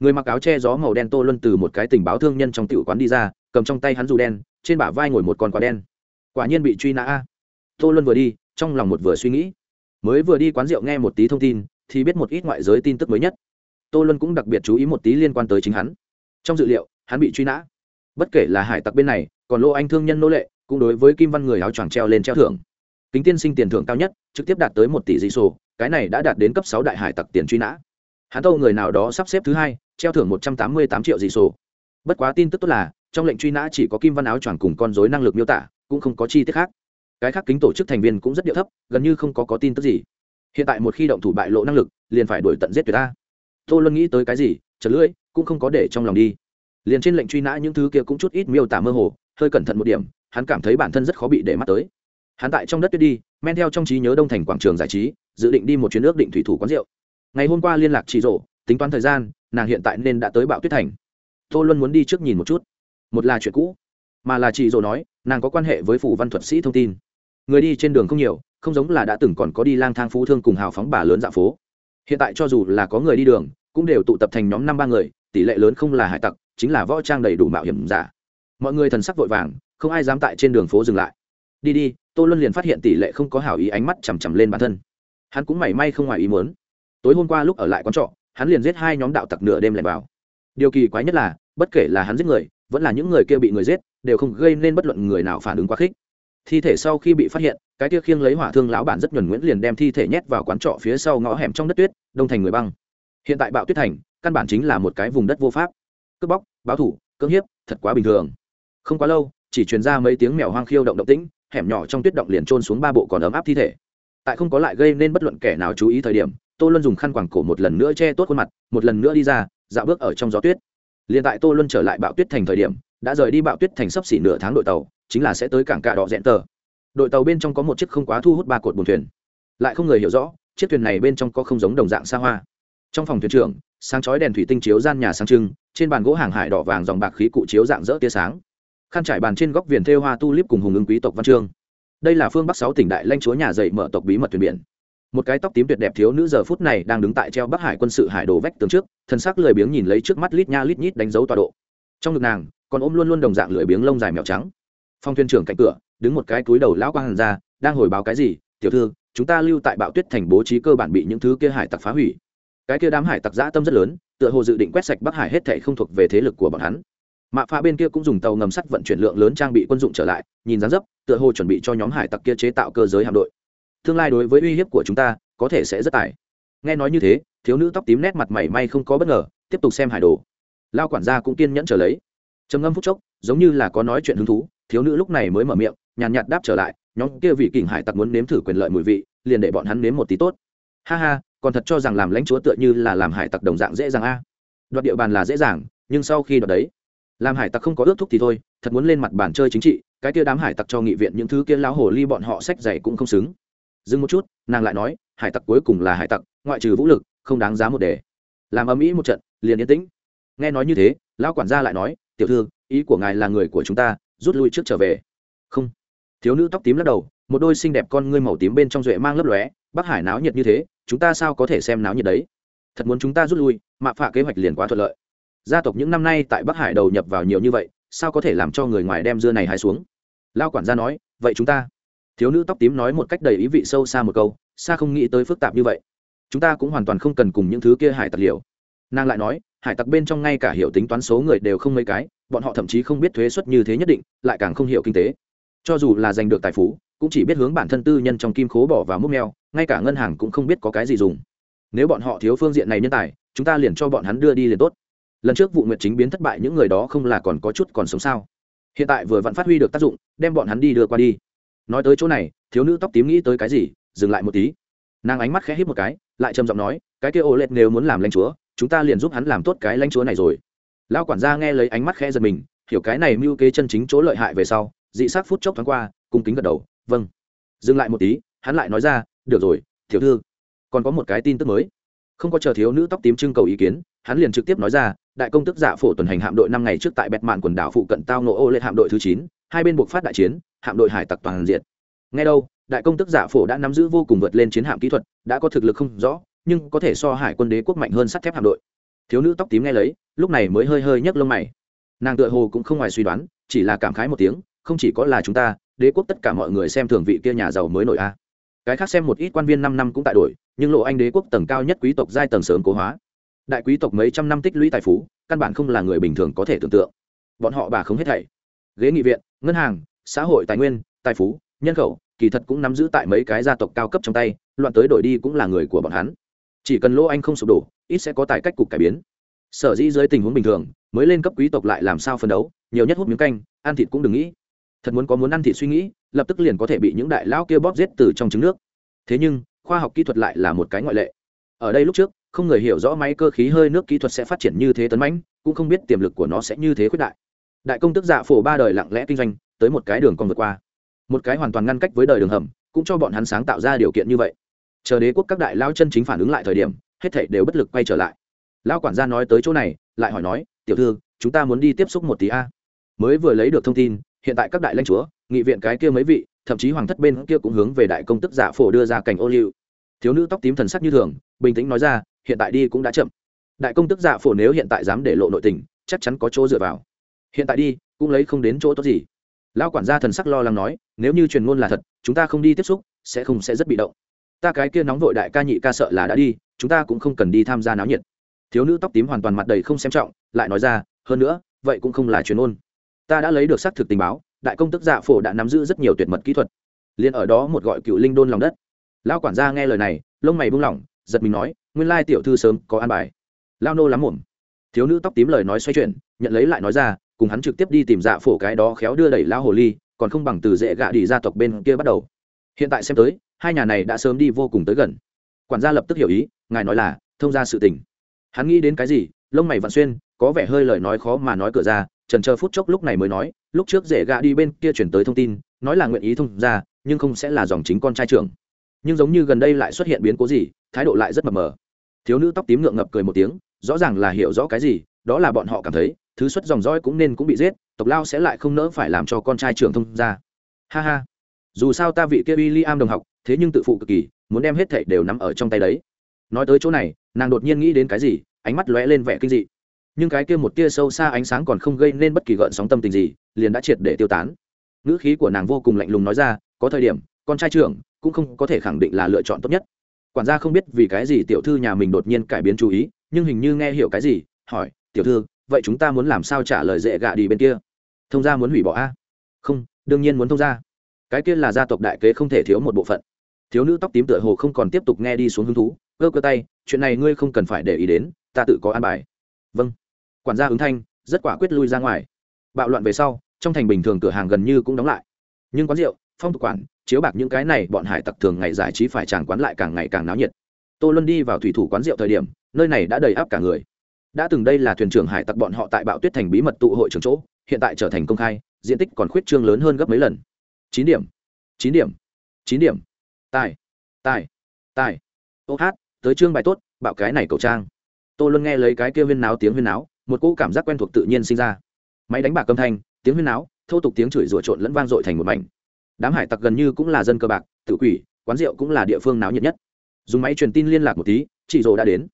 Người mặc áo che gió màu đen tô luân từ một cái tình báo thương nhân trong tiểu quán đi ra, cầm trong tay hắn dù đen, trên bả vai ngồi một con quả đen. Quả nhiên bị truy nã. A tô luân vừa đi, trong lòng một vừa suy nghĩ. Mới vừa đi quán rượu nghe một tí thông tin, thì biết một ít ngoại giới tin tức mới nhất tô luân cũng đặc biệt chú ý một tí liên quan tới chính hắn. Trong dự liệu, hắn bị truy nã. Bất kể là hải tặc bên này, còn lô anh thương nhân nô lệ, cũng đối với kim văn người áo choàng treo lên treo thưởng. Kính tiên sinh tiền thưởng cao nhất, trực tiếp đạt tới một tỷ dị sổ, cái này đã đạt đến cấp sáu đại hải tặc tiền truy nã. Hắn tâu người nào đó sắp xếp thứ hai, treo thưởng một trăm tám mươi tám triệu dị sổ. Bất quá tin tức tốt là, trong lệnh truy nã chỉ có kim văn áo choàng cùng con dối năng lực miêu tả, cũng không có chi tiết khác. Cái khác kính tổ chức thành viên cũng rất điệu thấp, gần như không có có tin tức gì. Hiện tại một khi động thủ bại lộ năng lực, liền phải đổi tận giết tuyệt ta tô luân nghĩ tới cái gì chật lưỡi, cũng không có để trong lòng đi. Liền trên lệnh truy nã những thứ kia cũng chút ít miêu tả mơ hồ, hơi cẩn thận một điểm, hắn cảm thấy bản thân rất khó bị để mắt tới. Hắn tại trong đất tuyết đi, men theo trong trí nhớ đông thành quảng trường giải trí, dự định đi một chuyến ước định thủy thủ quán rượu. Ngày hôm qua liên lạc chị rổ tính toán thời gian, nàng hiện tại nên đã tới bạo tuyết thành. Tô luân muốn đi trước nhìn một chút. Một là chuyện cũ, mà là chị rổ nói, nàng có quan hệ với phủ văn thuật sĩ thông tin. Người đi trên đường không nhiều, không giống là đã từng còn có đi lang thang phú thương cùng hào phóng bà lớn dạ phố hiện tại cho dù là có người đi đường, cũng đều tụ tập thành nhóm năm ba người, tỷ lệ lớn không là hải tặc, chính là võ trang đầy đủ mạo hiểm giả. Mọi người thần sắc vội vàng, không ai dám tại trên đường phố dừng lại. Đi đi, tô luân liền phát hiện tỷ lệ không có hảo ý ánh mắt chằm chằm lên bản thân. Hắn cũng mảy may không ngoài ý muốn. Tối hôm qua lúc ở lại quán trọ, hắn liền giết hai nhóm đạo tặc nửa đêm lại vào. Điều kỳ quái nhất là, bất kể là hắn giết người, vẫn là những người kia bị người giết, đều không gây nên bất luận người nào phản ứng quá khích thi thể sau khi bị phát hiện, cái kia khiêng lấy hỏa thương lão bản rất nhuần nguyễn liền đem thi thể nhét vào quán trọ phía sau ngõ hẻm trong đất tuyết, đông thành người băng. Hiện tại bạo tuyết thành, căn bản chính là một cái vùng đất vô pháp. Cướp bóc, báo thủ, cưỡng hiếp, thật quá bình thường. Không quá lâu, chỉ truyền ra mấy tiếng mèo hoang khiêu động động tĩnh, hẻm nhỏ trong tuyết động liền trôn xuống ba bộ còn ấm áp thi thể. Tại không có lại gây nên bất luận kẻ nào chú ý thời điểm, tô luân dùng khăn quàng cổ một lần nữa che tốt khuôn mặt, một lần nữa đi ra, dạo bước ở trong gió tuyết. Liền tại tô luân trở lại bạo tuyết thành thời điểm đã rời đi bạo tuyết thành sấp xỉ nửa tháng đội tàu, chính là sẽ tới cảng cạ đỏ rẽn tờ. Đội tàu bên trong có một chiếc không quá thu hút ba cột buồn thuyền. Lại không người hiểu rõ, chiếc thuyền này bên trong có không giống đồng dạng xa hoa. Trong phòng thuyền trưởng, sáng chói đèn thủy tinh chiếu gian nhà sáng trưng, trên bàn gỗ hàng hải đỏ vàng dòng bạc khí cụ chiếu dạng dỡ tia sáng. Khăn trải bàn trên góc viền thêu hoa tu líp cùng hùng ứng quý tộc văn chương. Đây là phương bắc sáu tỉnh đại lanh chúa nhà dạy mở tộc bí mật thuyền biển. Một cái tóc tím tuyệt đẹp thiếu nữ giờ phút này đang đứng tại treo bắc hải quân sự hải đồ vách tường trước, thân xác lười biếng nhìn lấy trước mắt lít nha lít nhít đánh dấu tọa độ. Trong ngực nàng còn ôm luôn luôn đồng dạng lưỡi biếng lông dài mèo trắng. Phong thuyền trưởng cạnh cửa, đứng một cái túi đầu lão quang hàn ra, đang hồi báo cái gì? Tiểu thư, chúng ta lưu tại bạo tuyết thành bố trí cơ bản bị những thứ kia hải tặc phá hủy. Cái kia đám hải tặc dã tâm rất lớn, tựa hồ dự định quét sạch bắc hải hết thảy không thuộc về thế lực của bọn hắn. Mạ phá bên kia cũng dùng tàu ngầm sắt vận chuyển lượng lớn trang bị quân dụng trở lại, nhìn dáng dấp, tựa hồ chuẩn bị cho nhóm hải tặc kia chế tạo cơ giới hạm đội. Tương lai đối với uy hiếp của chúng ta, có thể sẽ rất tải nghe nói như thế, thiếu nữ tóc tím nét mặt mày may không có bất ngờ, tiếp tục xem hải đồ. Lao quản gia cũng kiên nhẫn trở lấy trầm ngâm phút chốc, giống như là có nói chuyện hứng thú, thiếu nữ lúc này mới mở miệng, nhàn nhạt đáp trở lại, nhóm kia vị kình hải tặc muốn nếm thử quyền lợi mùi vị, liền để bọn hắn nếm một tí tốt. Ha ha, còn thật cho rằng làm lãnh chúa tựa như là làm hải tặc đồng dạng dễ dàng a. Đoạt địa bàn là dễ dàng, nhưng sau khi đoạt đấy, làm hải tặc không có ước thúc thì thôi, thật muốn lên mặt bàn chơi chính trị, cái kia đám hải tặc cho nghị viện những thứ kia lão hồ ly bọn họ sách dày cũng không xứng. Dừng một chút, nàng lại nói, hải tặc cuối cùng là hải tặc, ngoại trừ vũ lực, không đáng giá một đề. Làm âm ĩ một trận, liền yên tĩnh. Nghe nói như thế, lão quản gia lại nói tiểu thư, ý của ngài là người của chúng ta, rút lui trước trở về. Không. Thiếu nữ tóc tím lắc đầu, một đôi xinh đẹp con ngươi màu tím bên trong duệ mang lấp lóe bắc hải náo nhiệt như thế, chúng ta sao có thể xem náo nhiệt đấy? Thật muốn chúng ta rút lui, mạ phạ kế hoạch liền quá thuận lợi. Gia tộc những năm nay tại bắc hải đầu nhập vào nhiều như vậy, sao có thể làm cho người ngoài đem dưa này hái xuống? Lao quản gia nói, vậy chúng ta thiếu nữ tóc tím nói một cách đầy ý vị sâu xa một câu, xa không nghĩ tới phức tạp như vậy. Chúng ta cũng hoàn toàn không cần cùng những thứ kia hải tặc liều. Nàng lại nói hải tặc bên trong ngay cả hiểu tính toán số người đều không mấy cái, bọn họ thậm chí không biết thuế suất như thế nhất định, lại càng không hiểu kinh tế. Cho dù là giành được tài phú, cũng chỉ biết hướng bản thân tư nhân trong kim khố bỏ vào múc neo ngay cả ngân hàng cũng không biết có cái gì dùng. Nếu bọn họ thiếu phương diện này nhân tài, chúng ta liền cho bọn hắn đưa đi liền tốt. Lần trước vụ nguyện chính biến thất bại những người đó không là còn có chút còn sống sao? Hiện tại vừa vẫn phát huy được tác dụng, đem bọn hắn đi đưa qua đi. Nói tới chỗ này, thiếu nữ tóc tím nghĩ tới cái gì, dừng lại một tí. Nàng ánh mắt khẽ hít một cái, lại trầm giọng nói, cái kia ô lệch nếu muốn làm lãnh chúa chúng ta liền giúp hắn làm tốt cái lãnh chúa này rồi. Lao quản gia nghe lấy ánh mắt khẽ giật mình, hiểu cái này mưu kế chân chính chỗ lợi hại về sau, dị sắc phút chốc thoáng qua, cung kính gật đầu vâng. Dừng lại một tí, hắn lại nói ra, được rồi thiểu thư, còn có một cái tin tức mới. Không có chờ thiếu nữ tóc tím trưng cầu ý kiến, hắn liền trực tiếp nói ra, đại công tức giả phổ tuần hành hạm đội năm ngày trước tại bẹt mạn quần đảo phụ cận tao nổ ô lên hạm đội thứ chín, hai bên buộc phát đại chiến, hạm đội hải tặc toàn diện. Ngay đâu, đại công tức giả phổ đã nắm giữ vô cùng vượt lên chiến hạm kỹ thuật, đã có thực lực không rõ nhưng có thể so hải quân đế quốc mạnh hơn sắt thép hạm đội. Thiếu nữ tóc tím nghe lấy, lúc này mới hơi hơi nhấc lông mày. Nàng tựa hồ cũng không ngoài suy đoán, chỉ là cảm khái một tiếng, không chỉ có là chúng ta, đế quốc tất cả mọi người xem thường vị kia nhà giàu mới nổi a. Cái khác xem một ít quan viên năm năm cũng tại đổi, nhưng lộ anh đế quốc tầng cao nhất quý tộc giai tầng sớm cố hóa. Đại quý tộc mấy trăm năm tích lũy tài phú, căn bản không là người bình thường có thể tưởng tượng. Bọn họ bà không hết thảy. Ghế nghị viện, ngân hàng, xã hội tài nguyên, tài phú, nhân khẩu, kỳ thật cũng nắm giữ tại mấy cái gia tộc cao cấp trong tay, loạn tới đổi đi cũng là người của bọn hắn chỉ cần lỗ anh không sụp đổ, ít sẽ có tài cách cục cải biến. Sở dĩ dưới tình huống bình thường, mới lên cấp quý tộc lại làm sao phân đấu, nhiều nhất hút miếng canh, ăn thịt cũng đừng nghĩ. Thật muốn có muốn ăn thịt suy nghĩ, lập tức liền có thể bị những đại lão kia bóp giết từ trong trứng nước. Thế nhưng, khoa học kỹ thuật lại là một cái ngoại lệ. Ở đây lúc trước, không người hiểu rõ máy cơ khí hơi nước kỹ thuật sẽ phát triển như thế tấn mãnh, cũng không biết tiềm lực của nó sẽ như thế khuyết đại. Đại công tức dạ phổ ba đời lặng lẽ kinh doanh, tới một cái đường còn vượt qua. Một cái hoàn toàn ngăn cách với đời đường hầm, cũng cho bọn hắn sáng tạo ra điều kiện như vậy chờ đế quốc các đại lao chân chính phản ứng lại thời điểm, hết thảy đều bất lực quay trở lại. Lao quản gia nói tới chỗ này, lại hỏi nói, tiểu thư, chúng ta muốn đi tiếp xúc một tí a. Mới vừa lấy được thông tin, hiện tại các đại lãnh chúa, nghị viện cái kia mấy vị, thậm chí hoàng thất bên kia cũng hướng về đại công tức giả phổ đưa ra cảnh ô liu. Thiếu nữ tóc tím thần sắc như thường, bình tĩnh nói ra, hiện tại đi cũng đã chậm. Đại công tức giả phổ nếu hiện tại dám để lộ nội tình, chắc chắn có chỗ dựa vào. Hiện tại đi, cũng lấy không đến chỗ tốt gì. Lao quản gia thần sắc lo lắng nói, nếu như truyền ngôn là thật, chúng ta không đi tiếp xúc, sẽ không sẽ rất bị động ta cái kia nóng vội đại ca nhị ca sợ là đã đi, chúng ta cũng không cần đi tham gia náo nhiệt. Thiếu nữ tóc tím hoàn toàn mặt đầy không xem trọng, lại nói ra, hơn nữa, vậy cũng không là chuyên ngôn ta đã lấy được xác thực tình báo, đại công tức dạ phổ đã nắm giữ rất nhiều tuyệt mật kỹ thuật. Liền ở đó một gọi cựu linh đôn lòng đất. Lao quản gia nghe lời này, lông mày buông lỏng, giật mình nói, nguyên lai tiểu thư sớm có an bài. Lao nô lắm muộn. Thiếu nữ tóc tím lời nói xoay chuyển, nhận lấy lại nói ra, cùng hắn trực tiếp đi tìm dạ phổ cái đó khéo đưa đẩy lao hồ ly, còn không bằng từ dễ gạ đi gia tộc bên kia bắt đầu. Hiện tại xem tới hai nhà này đã sớm đi vô cùng tới gần. Quản gia lập tức hiểu ý, ngài nói là, thông ra sự tình. Hắn nghĩ đến cái gì, lông mày vặn xuyên, có vẻ hơi lời nói khó mà nói cửa ra, trần chờ phút chốc lúc này mới nói, lúc trước dễ gạ đi bên kia chuyển tới thông tin, nói là nguyện ý thông ra, nhưng không sẽ là dòng chính con trai trưởng. Nhưng giống như gần đây lại xuất hiện biến cố gì, thái độ lại rất mập mờ. Thiếu nữ tóc tím ngượng ngập cười một tiếng, rõ ràng là hiểu rõ cái gì, đó là bọn họ cảm thấy, thứ xuất dòng dõi cũng nên cũng bị giết, tộc lao sẽ lại không nỡ phải làm cho con trai trưởng thông ra. Ha ha. Dù sao ta vị kia w i l l i am đồng học thế nhưng tự phụ cực kỳ, muốn đem hết thảy đều nắm ở trong tay đấy. Nói tới chỗ này, nàng đột nhiên nghĩ đến cái gì, ánh mắt lóe lên vẻ kinh dị. Nhưng cái kia một tia sâu xa ánh sáng còn không gây nên bất kỳ gợn sóng tâm tình gì, liền đã triệt để tiêu tán. Ngữ khí của nàng vô cùng lạnh lùng nói ra, có thời điểm, con trai trưởng cũng không có thể khẳng định là lựa chọn tốt nhất. Quản gia không biết vì cái gì tiểu thư nhà mình đột nhiên cải biến chú ý, nhưng hình như nghe hiểu cái gì, hỏi, tiểu thư, vậy chúng ta muốn làm sao trả lời dễ gạ đi bên kia? Thông gia muốn hủy bỏ a. Không, đương nhiên muốn thông gia. Cái kia là gia tộc đại kế không thể thiếu một bộ phận thiếu nữ tóc tím tựa hồ không còn tiếp tục nghe đi xuống hứng thú cơ cơ tay, chuyện này ngươi không cần phải để ý đến, ta tự có an bài. Vâng. Quản gia ứng thanh, rất quả quyết lui ra ngoài. Bạo loạn về sau, trong thành bình thường cửa hàng gần như cũng đóng lại. Nhưng quán rượu, phong tục quản chiếu bạc những cái này bọn hải tặc thường ngày giải trí phải tràn quán lại càng ngày càng náo nhiệt. Tô luân đi vào thủy thủ quán rượu thời điểm, nơi này đã đầy áp cả người. Đã từng đây là thuyền trưởng hải tặc bọn họ tại bạo tuyết thành bí mật tụ hội trường chỗ, hiện tại trở thành công khai, diện tích còn khuyết trương lớn hơn gấp mấy lần. Chín điểm. Chín điểm. Chín điểm tài tài tài. Ô hát, tới chương bài tốt bạo cái này cầu trang. Tôi luôn nghe lấy cái kia huyên náo tiếng huyên náo, một cỗ cảm giác quen thuộc tự nhiên sinh ra. Máy đánh bạc âm thanh, tiếng huyên náo, thô tục tiếng chửi rủa trộn lẫn vang dội thành một mảnh. Đám hải tặc gần như cũng là dân cơ bạc tự quỷ, quán rượu cũng là địa phương náo nhiệt nhất. Dùng máy truyền tin liên lạc một tí, chị rồ đã đến.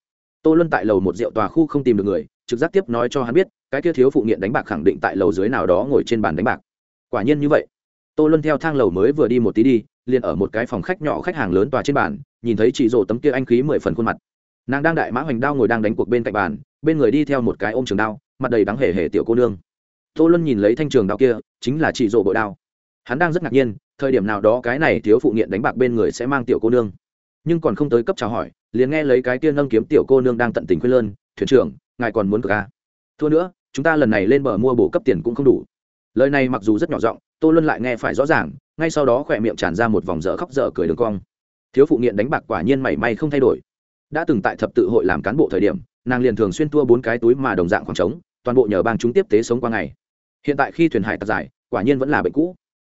Tô luân tại lầu một rượu tòa khu không tìm được người, trực giác tiếp nói cho hắn biết, cái kia thiếu phụ nghiện đánh bạc khẳng định tại lầu dưới nào đó ngồi trên bàn đánh bạc. Quả nhiên như vậy. Tô luân theo thang lầu mới vừa đi một tí đi liền ở một cái phòng khách nhỏ khách hàng lớn tòa trên bàn, nhìn thấy chị rồ tấm kia anh khí mười phần khuôn mặt. Nàng đang đại mã hoành đao ngồi đang đánh cuộc bên cạnh bàn, bên người đi theo một cái ôm trường đao, mặt đầy đắng hề hề tiểu cô nương. Tô luân nhìn lấy thanh trường đao kia, chính là chị rồ bội đao. Hắn đang rất ngạc nhiên, thời điểm nào đó cái này thiếu phụ nghiện đánh bạc bên người sẽ mang tiểu cô nương. Nhưng còn không tới cấp chào hỏi, liền nghe lấy cái kia nâng kiếm tiểu cô nương đang tận tình khuyên lơn, thuyền trưởng, ngài còn muốn cờ ca à? thua nữa, chúng ta lần này lên bờ mua bổ cấp tiền cũng không đủ. Lời này mặc dù rất nhỏ giọng, tô luân lại nghe phải rõ ràng ngay sau đó khỏe miệng tràn ra một vòng dở khóc dở cười đường cong. Thiếu phụ nghiện đánh bạc quả nhiên mảy may không thay đổi. Đã từng tại thập tự hội làm cán bộ thời điểm, nàng liền thường xuyên tua bốn cái túi mà đồng dạng khoảng trống, toàn bộ nhờ bang chúng tiếp tế sống qua ngày. Hiện tại khi thuyền hải tặc giải, quả nhiên vẫn là bệnh cũ.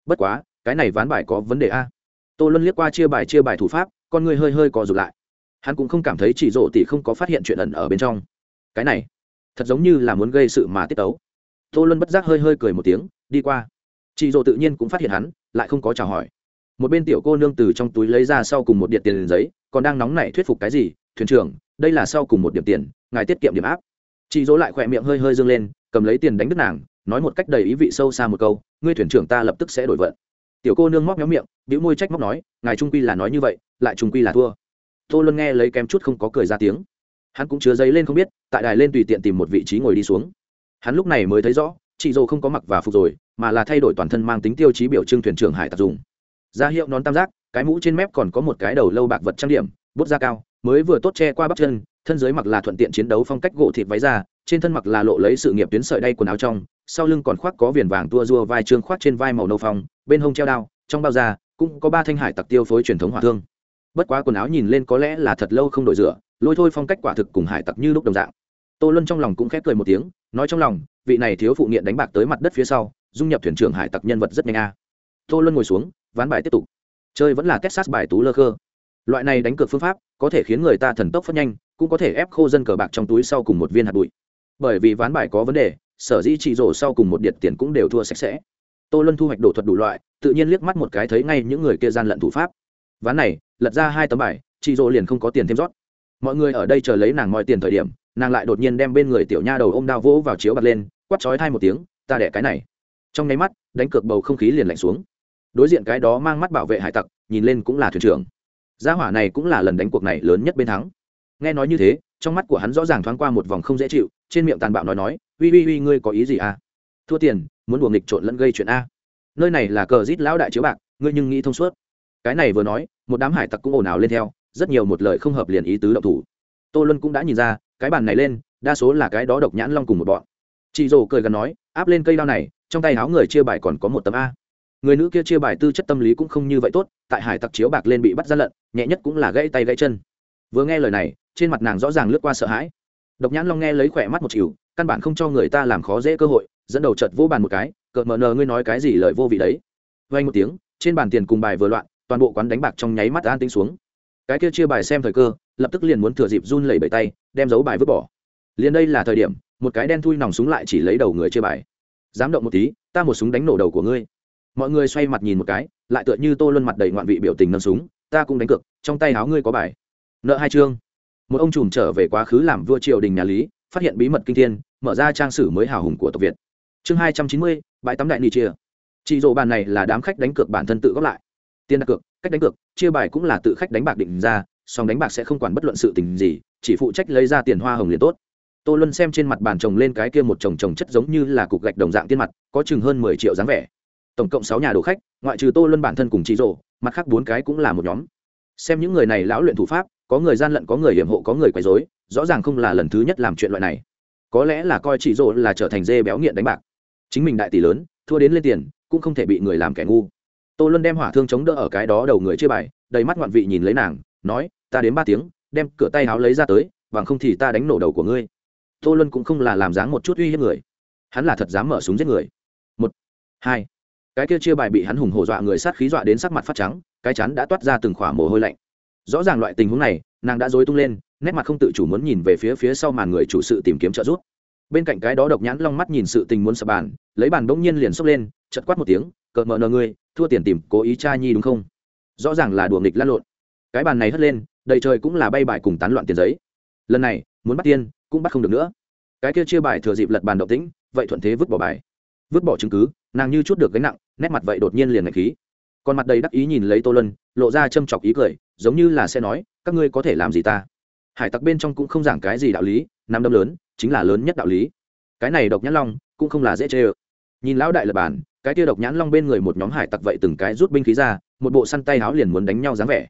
Bất quá, cái này ván bài có vấn đề a. Tô luân liếc qua chia bài chia bài thủ pháp, con người hơi hơi co rụt lại. Hắn cũng không cảm thấy chỉ rộ tỷ không có phát hiện chuyện ẩn ở bên trong. Cái này, thật giống như là muốn gây sự mà tiết tấu. Tô luân bất giác hơi hơi cười một tiếng, đi qua chị dỗ tự nhiên cũng phát hiện hắn, lại không có chào hỏi. Một bên tiểu cô nương từ trong túi lấy ra sau cùng một điện tiền giấy, còn đang nóng nảy thuyết phục cái gì, thuyền trưởng, đây là sau cùng một điểm tiền, ngài tiết kiệm điểm áp. Chị dỗ lại khỏe miệng hơi hơi dâng lên, cầm lấy tiền đánh đứt nàng, nói một cách đầy ý vị sâu xa một câu, ngươi thuyền trưởng ta lập tức sẽ đổi vận. Tiểu cô nương móc méo miệng, bĩu môi trách móc nói, ngài trung quy là nói như vậy, lại trung quy là thua. Tô luân nghe lấy kém chút không có cười ra tiếng. Hắn cũng chứa giấy lên không biết, tại đài lên tùy tiện tìm một vị trí ngồi đi xuống. Hắn lúc này mới thấy rõ chị dô không có mặc và phục rồi, mà là thay đổi toàn thân mang tính tiêu chí biểu trưng thuyền trưởng hải tặc dùng. Ra hiệu nón tam giác, cái mũ trên mép còn có một cái đầu lâu bạc vật trang điểm, bút da cao, mới vừa tốt che qua bắp chân, thân dưới mặc là thuận tiện chiến đấu phong cách gỗ thịt váy ra trên thân mặc là lộ lấy sự nghiệp tuyến sợi đay quần áo trong, sau lưng còn khoác có viền vàng tua rua vai trương khoác trên vai màu nâu phong, bên hông treo đao, trong bao da cũng có ba thanh hải tặc tiêu phối truyền thống hỏa thương. Bất quá quần áo nhìn lên có lẽ là thật lâu không đổi rửa, lôi thôi phong cách quả thực cùng hải tặc như lúc đồng dạng tô luân trong lòng cũng khép cười một tiếng, nói trong lòng, vị này thiếu phụ nghiện đánh bạc tới mặt đất phía sau, dung nhập thuyền trưởng hải tặc nhân vật rất nhanh a. À. tô luân ngồi xuống, ván bài tiếp tục. Chơi vẫn là texas bài tú lơ khơ. Loại này đánh cược phương pháp, có thể khiến người ta thần tốc phát nhanh, cũng có thể ép khô dân cờ bạc trong túi sau cùng một viên hạt bụi. Bởi vì ván bài có vấn đề, sở dĩ trị rổ sau cùng một điện tiền cũng đều thua sạch sẽ. Tô luân thu hoạch đồ thuật đủ loại, tự nhiên liếc mắt một cái thấy ngay những người kia gian lận thủ pháp. Ván này, lật ra hai tấm bài chị rổ liền không có tiền thêm rót. Mọi người ở đây chờ lấy nàng mọi tiền thời điểm nàng lại đột nhiên đem bên người tiểu nha đầu ôm đao vỗ vào chiếu bật lên quắt chói thai một tiếng, ta đẻ cái này. Trong nháy mắt, đánh cược bầu không khí liền lạnh xuống. Đối diện cái đó mang mắt bảo vệ hải tặc, nhìn lên cũng là thuyền trưởng. Gia hỏa này cũng là lần đánh cuộc này lớn nhất bên thắng. Nghe nói như thế, trong mắt của hắn rõ ràng thoáng qua một vòng không dễ chịu, trên miệng tàn bạo nói nói, uy uy uy, ngươi có ý gì à? Thua tiền, muốn buồng nghịch trộn lẫn gây chuyện a. Nơi này là cờ rít lão đại chiếu bạc, ngươi nhưng nghĩ thông suốt. Cái này vừa nói, một đám hải tặc cũng ồn ào lên theo, rất nhiều một lời không hợp liền ý tứ động thủ. Tô luân cũng đã nhìn ra cái bàn này lên, đa số là cái đó độc nhãn long cùng một bọn. Chị rồ cười gần nói, áp lên cây đao này, trong tay áo người chia bài còn có một tấm a. Người nữ kia chia bài tư chất tâm lý cũng không như vậy tốt, tại hải tặc chiếu bạc lên bị bắt ra lận, nhẹ nhất cũng là gãy tay gãy chân. Vừa nghe lời này, trên mặt nàng rõ ràng lướt qua sợ hãi. Độc nhãn long nghe lấy khỏe mắt một chịu, căn bản không cho người ta làm khó dễ cơ hội, dẫn đầu chợt vô bàn một cái cợt mờ nờ, ngươi nói cái gì lời vô vị đấy? Vay một tiếng, trên bàn tiền cùng bài vừa loạn, toàn bộ quán đánh bạc trong nháy mắt an tính xuống. Cái kia chia bài xem thời cơ, lập tức liền muốn thừa dịp run lẩy bẩy tay đem dấu bài vứt bỏ. Liền đây là thời điểm, một cái đen thui nòng súng lại chỉ lấy đầu người chơi bài. Dám động một tí, ta một súng đánh nổ đầu của ngươi. Mọi người xoay mặt nhìn một cái, lại tựa như tô luân mặt đầy ngoạn vị biểu tình nâng súng, ta cũng đánh cược, trong tay áo ngươi có bài. Nợ hai chương. Một ông trùm trở về quá khứ làm vua triều đình nhà lý, phát hiện bí mật kinh thiên, mở ra trang sử mới hào hùng của tộc việt. Chương hai trăm chín mươi, bãi tắm đại ni chia. Chị dỗ bàn này là đám khách đánh cược bản thân tự góp lại. Tiền đặt cược, cách đánh cược, chia bài cũng là tự khách đánh bạc định ra, song đánh bạc sẽ không quản bất luận sự tình gì chỉ phụ trách lấy ra tiền hoa hồng liền tốt. Tô luân xem trên mặt bàn chồng lên cái kia một chồng chồng chất giống như là cục gạch đồng dạng tiên mặt có chừng hơn mười triệu dáng vẻ. Tổng cộng sáu nhà đồ khách ngoại trừ tô luân bản thân cùng chị rổ, mặt khác bốn cái cũng là một nhóm. Xem những người này lão luyện thủ pháp có người gian lận có người hiểm hộ có người quấy dối rõ ràng không là lần thứ nhất làm chuyện loại này. Có lẽ là coi chị rổ là trở thành dê béo nghiện đánh bạc. Chính mình đại tỷ lớn thua đến lên tiền cũng không thể bị người làm kẻ ngu. Tô luân đem hỏa thương chống đỡ ở cái đó đầu người chia bài đầy mắt ngoạn vị nhìn lấy nàng nói ta đến ba tiếng đem cửa tay áo lấy ra tới, bằng không thì ta đánh nổ đầu của ngươi. Tô luân cũng không là làm dáng một chút uy hiếp người. Hắn là thật dám mở súng giết người. Một, hai. Cái kia chia bài bị hắn hùng hổ dọa người sát khí dọa đến sắc mặt phát trắng, cái chắn đã toát ra từng khỏa mồ hôi lạnh. Rõ ràng loại tình huống này, nàng đã dối tung lên, nét mặt không tự chủ muốn nhìn về phía phía sau màn người chủ sự tìm kiếm trợ giúp. Bên cạnh cái đó độc nhãn long mắt nhìn sự tình muốn sập bàn, lấy bàn bỗng nhiên liền xốc lên chật quát một tiếng cợt mờ nờ ngươi, thua tiền tìm cố ý cha nhi đúng không? Rõ ràng là đùa nghịch lăn lộn. Cái bàn này hất lên đầy trời cũng là bay bài cùng tán loạn tiền giấy. Lần này, muốn bắt tiên, cũng bắt không được nữa. Cái kia chia bài thừa dịp lật bàn động tĩnh, vậy thuận thế vứt bỏ bài. Vứt bỏ chứng cứ, nàng như chút được gánh nặng, nét mặt vậy đột nhiên liền ngạch khí. Còn mặt đầy đắc ý nhìn lấy tô lân lộ ra châm chọc ý cười, giống như là sẽ nói, các ngươi có thể làm gì ta? Hải tặc bên trong cũng không giảng cái gì đạo lý, năm đâm lớn, chính là lớn nhất đạo lý. Cái này độc nhãn long, cũng không là dễ chê ơ. Nhìn lão đại lập bản cái kia độc nhãn long bên người một nhóm hải tặc vậy từng cái rút binh khí ra, một bộ săn tay háo liền muốn đánh nhau dáng vẻ.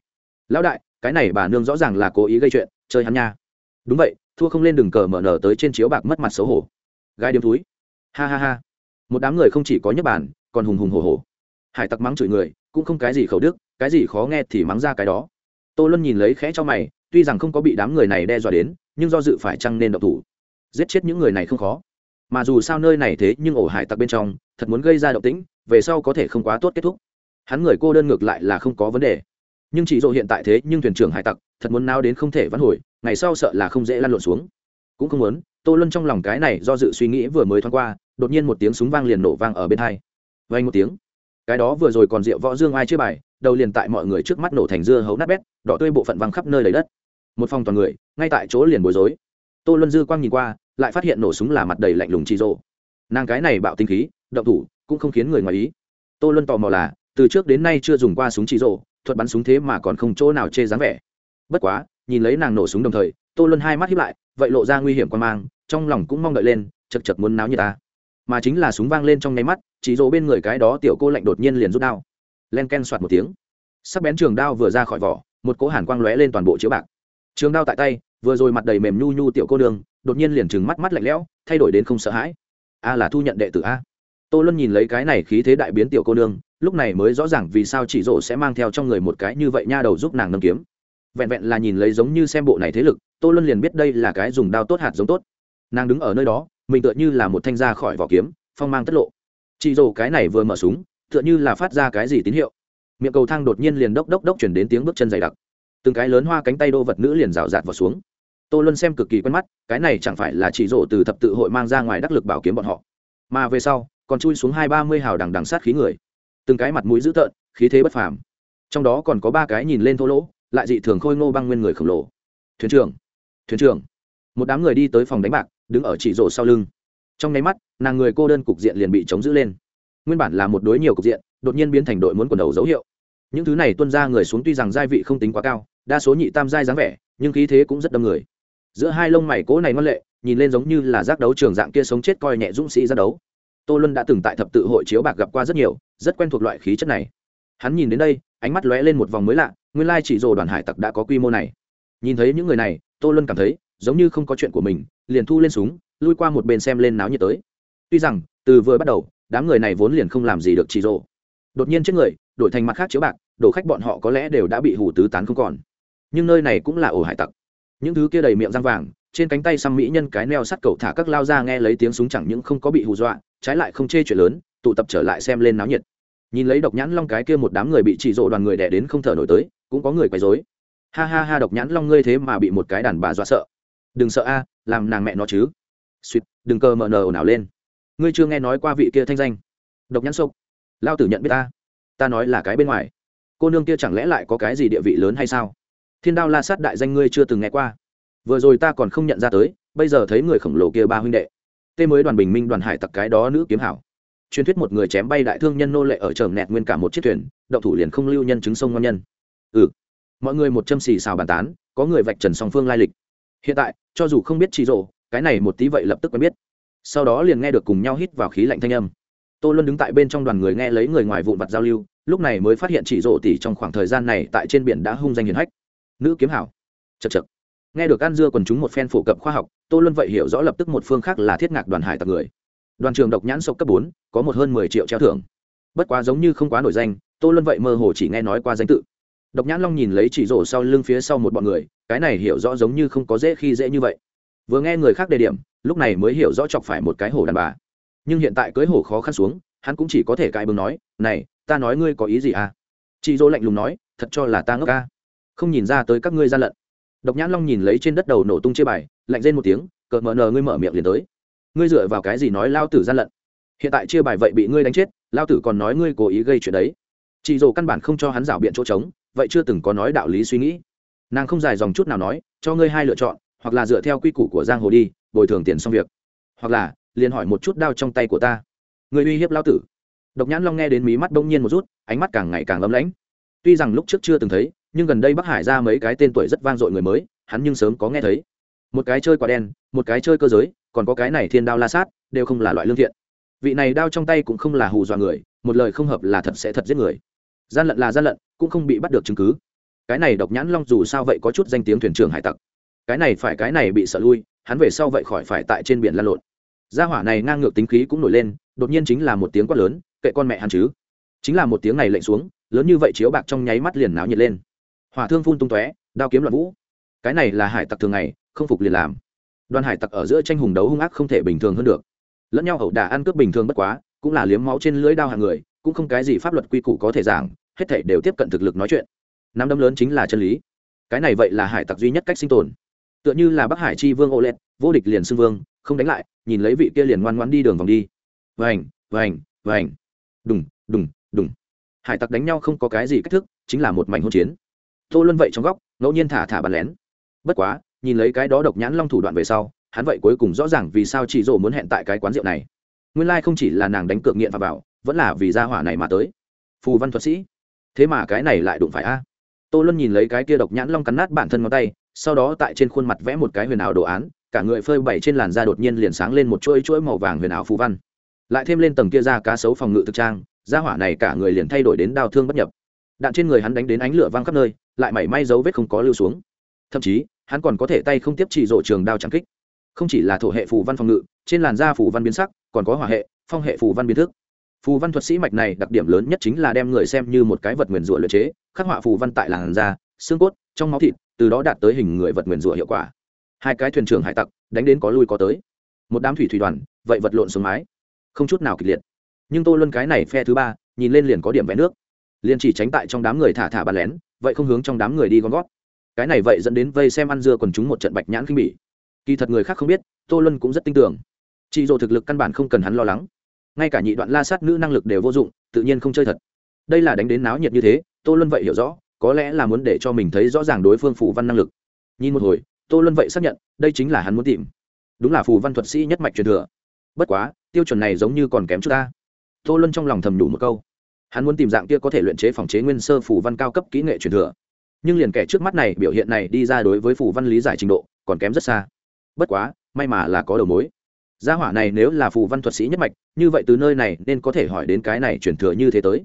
Lão đại cái này bà nương rõ ràng là cố ý gây chuyện, chơi hắn nha. Đúng vậy, thua không lên đừng cờ mở nở tới trên chiếu bạc mất mặt xấu hổ. Gai điếm túi. Ha ha ha. Một đám người không chỉ có nhấp bàn, còn hùng hùng hổ hổ. Hải tặc mắng chửi người, cũng không cái gì khẩu đức, cái gì khó nghe thì mắng ra cái đó. Tô luân nhìn lấy khẽ cho mày, tuy rằng không có bị đám người này đe dọa đến, nhưng do dự phải chăng nên độc thủ? Giết chết những người này không khó. Mà dù sao nơi này thế nhưng ổ hải tặc bên trong, thật muốn gây ra động tĩnh, về sau có thể không quá tốt kết thúc. Hắn người cô đơn ngược lại là không có vấn đề nhưng chỉ dụ hiện tại thế nhưng thuyền trưởng hải tặc, thật muốn nao đến không thể vãn hồi, ngày sau sợ là không dễ lăn lộn xuống. Cũng không muốn, tô luân trong lòng cái này do dự suy nghĩ vừa mới thoáng qua, đột nhiên một tiếng súng vang liền nổ vang ở bên hai. Vây một tiếng. Cái đó vừa rồi còn rượu võ dương ai chưa bài, đầu liền tại mọi người trước mắt nổ thành dưa hấu nát bét, đỏ tươi bộ phận văng khắp nơi lấy đất. Một phòng toàn người, ngay tại chỗ liền bối rối. Tô luân dư quang nhìn qua, lại phát hiện nổ súng là mặt đầy lạnh lùng chỉ rộ nàng cái này bạo tinh khí, động thủ, cũng không khiến người ngoài ý. Tô luân tò mò là, từ trước đến nay chưa dùng qua súng chỉ rộ thuật bắn súng thế mà còn không chỗ nào chê dáng vẻ. Bất quá, nhìn lấy nàng nổ súng đồng thời, tô luân hai mắt hiếp lại, vậy lộ ra nguy hiểm quan mang, trong lòng cũng mong đợi lên, chật chật muốn náo như ta. Mà chính là súng vang lên trong nháy mắt, chỉ dỗ bên người cái đó tiểu cô lạnh đột nhiên liền rút đao. Len ken soạt một tiếng. Sắc bén trường đao vừa ra khỏi vỏ, một cỗ hàn quang lóe lên toàn bộ chiếu bạc. Trường đao tại tay, vừa rồi mặt đầy mềm nhu nhu tiểu cô đường đột nhiên liền trừng mắt mắt lạnh lẽo, thay đổi đến không sợ hãi. A là thu nhận đệ tử a tô luân nhìn lấy cái này khí thế đại biến tiểu cô nương, lúc này mới rõ ràng vì sao chỉ rộ sẽ mang theo trong người một cái như vậy nha đầu giúp nàng nâng kiếm. Vẹn vẹn là nhìn lấy giống như xem bộ này thế lực, tô luân liền biết đây là cái dùng đao tốt hạt giống tốt. Nàng đứng ở nơi đó, mình tựa như là một thanh ra khỏi vỏ kiếm, phong mang tất lộ. Chị rồ cái này vừa mở súng, tựa như là phát ra cái gì tín hiệu. Miệng cầu thang đột nhiên liền đốc đốc đốc chuyển đến tiếng bước chân dày đặc. Từng cái lớn hoa cánh tay đô vật nữ liền rào rạt vào xuống. Tô luân xem cực kỳ quen mắt, cái này chẳng phải là chỉ rộ từ thập tự hội mang ra ngoài đắc lực bảo kiếm bọn họ. Mà về sau còn chui xuống hai ba mươi hào đằng đằng sát khí người. Từng cái mặt mũi dữ tợn, khí thế bất phàm. Trong đó còn có ba cái nhìn lên thô lỗ, lại dị thường khôi ngô băng nguyên người khổng lồ. Thuyền trưởng thuyền trưởng. Một đám người đi tới phòng đánh bạc, đứng ở chỉ rộ sau lưng. Trong nháy mắt, nàng người cô đơn cục diện liền bị chống giữ lên. Nguyên bản là một đối nhiều cục diện, đột nhiên biến thành đội muốn quần đầu dấu hiệu. Những thứ này tuân ra người xuống tuy rằng gia vị không tính quá cao, đa số nhị tam giai dáng vẻ, nhưng khí thế cũng rất đâm người. Giữa hai lông mày cố này ngoan lệ, nhìn lên giống như là giác đấu trường dạng kia sống chết coi nhẹ dũng sĩ giác đấu tô luân đã từng tại thập tự hội chiếu bạc gặp qua rất nhiều, rất quen thuộc loại khí chất này. Hắn nhìn đến đây, ánh mắt lóe lên một vòng mới lạ, nguyên lai chỉ rồ đoàn hải tặc đã có quy mô này. Nhìn thấy những người này, tô luân cảm thấy, giống như không có chuyện của mình, liền thu lên súng, lui qua một bên xem lên náo nhiệt tới. Tuy rằng, từ vừa bắt đầu, đám người này vốn liền không làm gì được chỉ rồ. Đột nhiên trước người, đổi thành mặt khác chiếu bạc, đồ khách bọn họ có lẽ đều đã bị hủ tứ tán không còn. Nhưng nơi này cũng là ổ hải tặc. Những thứ kia đầy miệng răng vàng, trên cánh tay xăm mỹ nhân cái neo sắt cầu thả các lao ra nghe lấy tiếng súng chẳng những không có bị hù dọa trái lại không chê chuyện lớn, tụ tập trở lại xem lên náo nhiệt. Nhìn lấy độc nhãn long cái kia một đám người bị chỉ rộ đoàn người đẻ đến không thở nổi tới, cũng có người quấy dối ha ha ha, độc nhãn long ngươi thế mà bị một cái đàn bà dọa sợ. Đừng sợ a, làm nàng mẹ nó chứ. Suýt, đừng cờ mờ nờ ồn ào lên. Ngươi chưa nghe nói qua vị kia thanh danh. Độc nhãn sộc. Lao tử nhận biết ta. Ta nói là cái bên ngoài. Cô nương kia chẳng lẽ lại có cái gì địa vị lớn hay sao? Thiên đao la sát đại danh ngươi chưa từng nghe qua. Vừa rồi ta còn không nhận ra tới, bây giờ thấy người khổng lồ kia ba huynh đệ tê mới đoàn bình minh đoàn hải tặc cái đó nữ kiếm hảo. Truyền thuyết một người chém bay đại thương nhân nô lệ ở trầm nẹt nguyên cả một chiếc thuyền, động thủ liền không lưu nhân chứng sông ngon nhân. Ừ. Mọi người một châm xì xào bàn tán, có người vạch trần song phương lai lịch. Hiện tại, cho dù không biết chỉ rộ, cái này một tí vậy lập tức quen biết. Sau đó liền nghe được cùng nhau hít vào khí lạnh thanh âm. Tô luân đứng tại bên trong đoàn người nghe lấy người ngoài vụn vặt giao lưu, lúc này mới phát hiện chỉ rộ tỷ trong khoảng thời gian này tại trên biển đã hung danh hiền hách. Nữ kiếm hảo. Chật chật nghe được ăn dưa còn chúng một phen phổ cập khoa học, tô luân vậy hiểu rõ lập tức một phương khác là thiết ngạc đoàn hải tặc người. Đoàn trường độc nhãn sộc cấp bốn, có một hơn mười triệu treo thưởng. Bất quá giống như không quá nổi danh, tô luân vậy mơ hồ chỉ nghe nói qua danh tự. Độc nhãn long nhìn lấy chỉ rổ sau lưng phía sau một bọn người, cái này hiểu rõ giống như không có dễ khi dễ như vậy. Vừa nghe người khác đề điểm, lúc này mới hiểu rõ chọc phải một cái hổ đàn bà. Nhưng hiện tại cưới hổ khó khăn xuống, hắn cũng chỉ có thể cãi bừng nói, này, ta nói ngươi có ý gì à? Chị dỗ lạnh lùng nói, thật cho là ta ngốc ca. Không nhìn ra tới các ngươi gian lận độc nhãn long nhìn lấy trên đất đầu nổ tung chia bài, lạnh rên một tiếng, cợt mở nờ, ngươi mở miệng liền tới. Ngươi dựa vào cái gì nói lao tử gian lận? Hiện tại chia bài vậy bị ngươi đánh chết, lao tử còn nói ngươi cố ý gây chuyện đấy. Chị dồ căn bản không cho hắn rảo biện chỗ trống, vậy chưa từng có nói đạo lý suy nghĩ. Nàng không dài dòng chút nào nói, cho ngươi hai lựa chọn, hoặc là dựa theo quy củ của giang hồ đi, bồi thường tiền xong việc, hoặc là liền hỏi một chút đao trong tay của ta. Người uy hiếp lao tử. Độc nhãn long nghe đến mí mắt đông nhiên một rút, ánh mắt càng ngày càng lấm lãnh tuy rằng lúc trước chưa từng thấy nhưng gần đây bắc hải ra mấy cái tên tuổi rất vang dội người mới, hắn nhưng sớm có nghe thấy. Một cái chơi quả đen, một cái chơi cơ giới, còn có cái này thiên đao la sát, đều không là loại lương thiện. Vị này đao trong tay cũng không là hù dọa người, một lời không hợp là thật sẽ thật giết người. Gian lận là gian lận, cũng không bị bắt được chứng cứ. Cái này độc nhãn long dù sao vậy có chút danh tiếng thuyền trưởng hải tặc. Cái này phải cái này bị sợ lui, hắn về sau vậy khỏi phải tại trên biển lăn lộn. Gia hỏa này ngang ngược tính khí cũng nổi lên, đột nhiên chính là một tiếng quát lớn, kệ con mẹ hắn chứ. Chính là một tiếng này lệnh xuống, lớn như vậy chiếu bạc trong nháy mắt liền náo nhiệt lên hỏa thương phun tung tóe, đao kiếm loạn vũ. Cái này là hải tặc thường ngày, không phục liền làm. Đoàn hải tặc ở giữa tranh hùng đấu hung ác không thể bình thường hơn được. Lẫn nhau ẩu đả ăn cướp bình thường bất quá, cũng là liếm máu trên lưỡi đao hàng người, cũng không cái gì pháp luật quy củ có thể giảng, hết thể đều tiếp cận thực lực nói chuyện. Nắm đấm lớn chính là chân lý. Cái này vậy là hải tặc duy nhất cách sinh tồn. Tựa như là bắc hải chi vương ô lẹt vô địch liền xưng vương, không đánh lại, nhìn lấy vị kia liền ngoan ngoan đi đường vòng đi. Vành vành vành. Đùng đùng đùng. Hải tặc đánh nhau không có cái gì cách thức, chính là một mảnh hôn chiến tô luân vậy trong góc, ngẫu nhiên thả thả bàn lén. Bất quá, nhìn lấy cái đó độc nhãn long thủ đoạn về sau, hắn vậy cuối cùng rõ ràng vì sao chị rồ muốn hẹn tại cái quán rượu này. Nguyên lai、like、không chỉ là nàng đánh cược nghiện và vào vẫn là vì gia hỏa này mà tới. Phù văn thuật sĩ. Thế mà cái này lại đụng phải a. Tô luân nhìn lấy cái kia độc nhãn long cắn nát bản thân ngón tay, sau đó tại trên khuôn mặt vẽ một cái huyền ảo đồ án, cả người phơi bày trên làn da đột nhiên liền sáng lên một chuỗi chuỗi màu vàng huyền ảo phù văn. Lại thêm lên tầng kia da cá sấu phòng ngự thực trang, gia hỏa này cả người liền thay đổi đến đau thương bất nhập đạn trên người hắn đánh đến ánh lửa vang khắp nơi, lại mảy may dấu vết không có lưu xuống. Thậm chí, hắn còn có thể tay không tiếp chỉ rộ trường đao trắng kích. Không chỉ là thổ hệ phù văn phòng ngự, trên làn da phù văn biến sắc, còn có hỏa hệ, phong hệ phù văn biến thức. Phù văn thuật sĩ mạch này đặc điểm lớn nhất chính là đem người xem như một cái vật nguyền rủa luyện chế, khắc họa phù văn tại làn da, xương cốt, trong máu thịt, từ đó đạt tới hình người vật nguyền rủa hiệu quả. Hai cái thuyền trưởng hải tặc, đánh đến có lui có tới. Một đám thủy thủy đoàn, vậy vật lộn xuống mái. Không chút nào kịch liệt. Nhưng tô luân cái này phe thứ ba, nhìn lên liền có điểm vẽ nước liền chỉ tránh tại trong đám người thả thả bàn lén, vậy không hướng trong đám người đi gom gót. Cái này vậy dẫn đến vây xem ăn dưa còn chúng một trận bạch nhãn khinh bỉ. Kỳ thật người khác không biết, tô luân cũng rất tin tưởng. Chị dỗ thực lực căn bản không cần hắn lo lắng. Ngay cả nhị đoạn la sát nữ năng lực đều vô dụng, tự nhiên không chơi thật. Đây là đánh đến náo nhiệt như thế, tô luân vậy hiểu rõ, có lẽ là muốn để cho mình thấy rõ ràng đối phương phù văn năng lực. Nhìn một hồi, tô luân vậy xác nhận, đây chính là hắn muốn tìm. Đúng là phù văn thuật sĩ nhất mạch truyền thừa. Bất quá, tiêu chuẩn này giống như còn kém chút ta. Tô luân trong lòng thầm đủ một câu hắn muốn tìm dạng kia có thể luyện chế phòng chế nguyên sơ phù văn cao cấp kỹ nghệ truyền thừa. Nhưng liền kẻ trước mắt này, biểu hiện này đi ra đối với phù văn lý giải trình độ, còn kém rất xa. Bất quá, may mà là có đầu mối. Gia hỏa này nếu là phù văn thuật sĩ nhất mạch, như vậy từ nơi này nên có thể hỏi đến cái này truyền thừa như thế tới.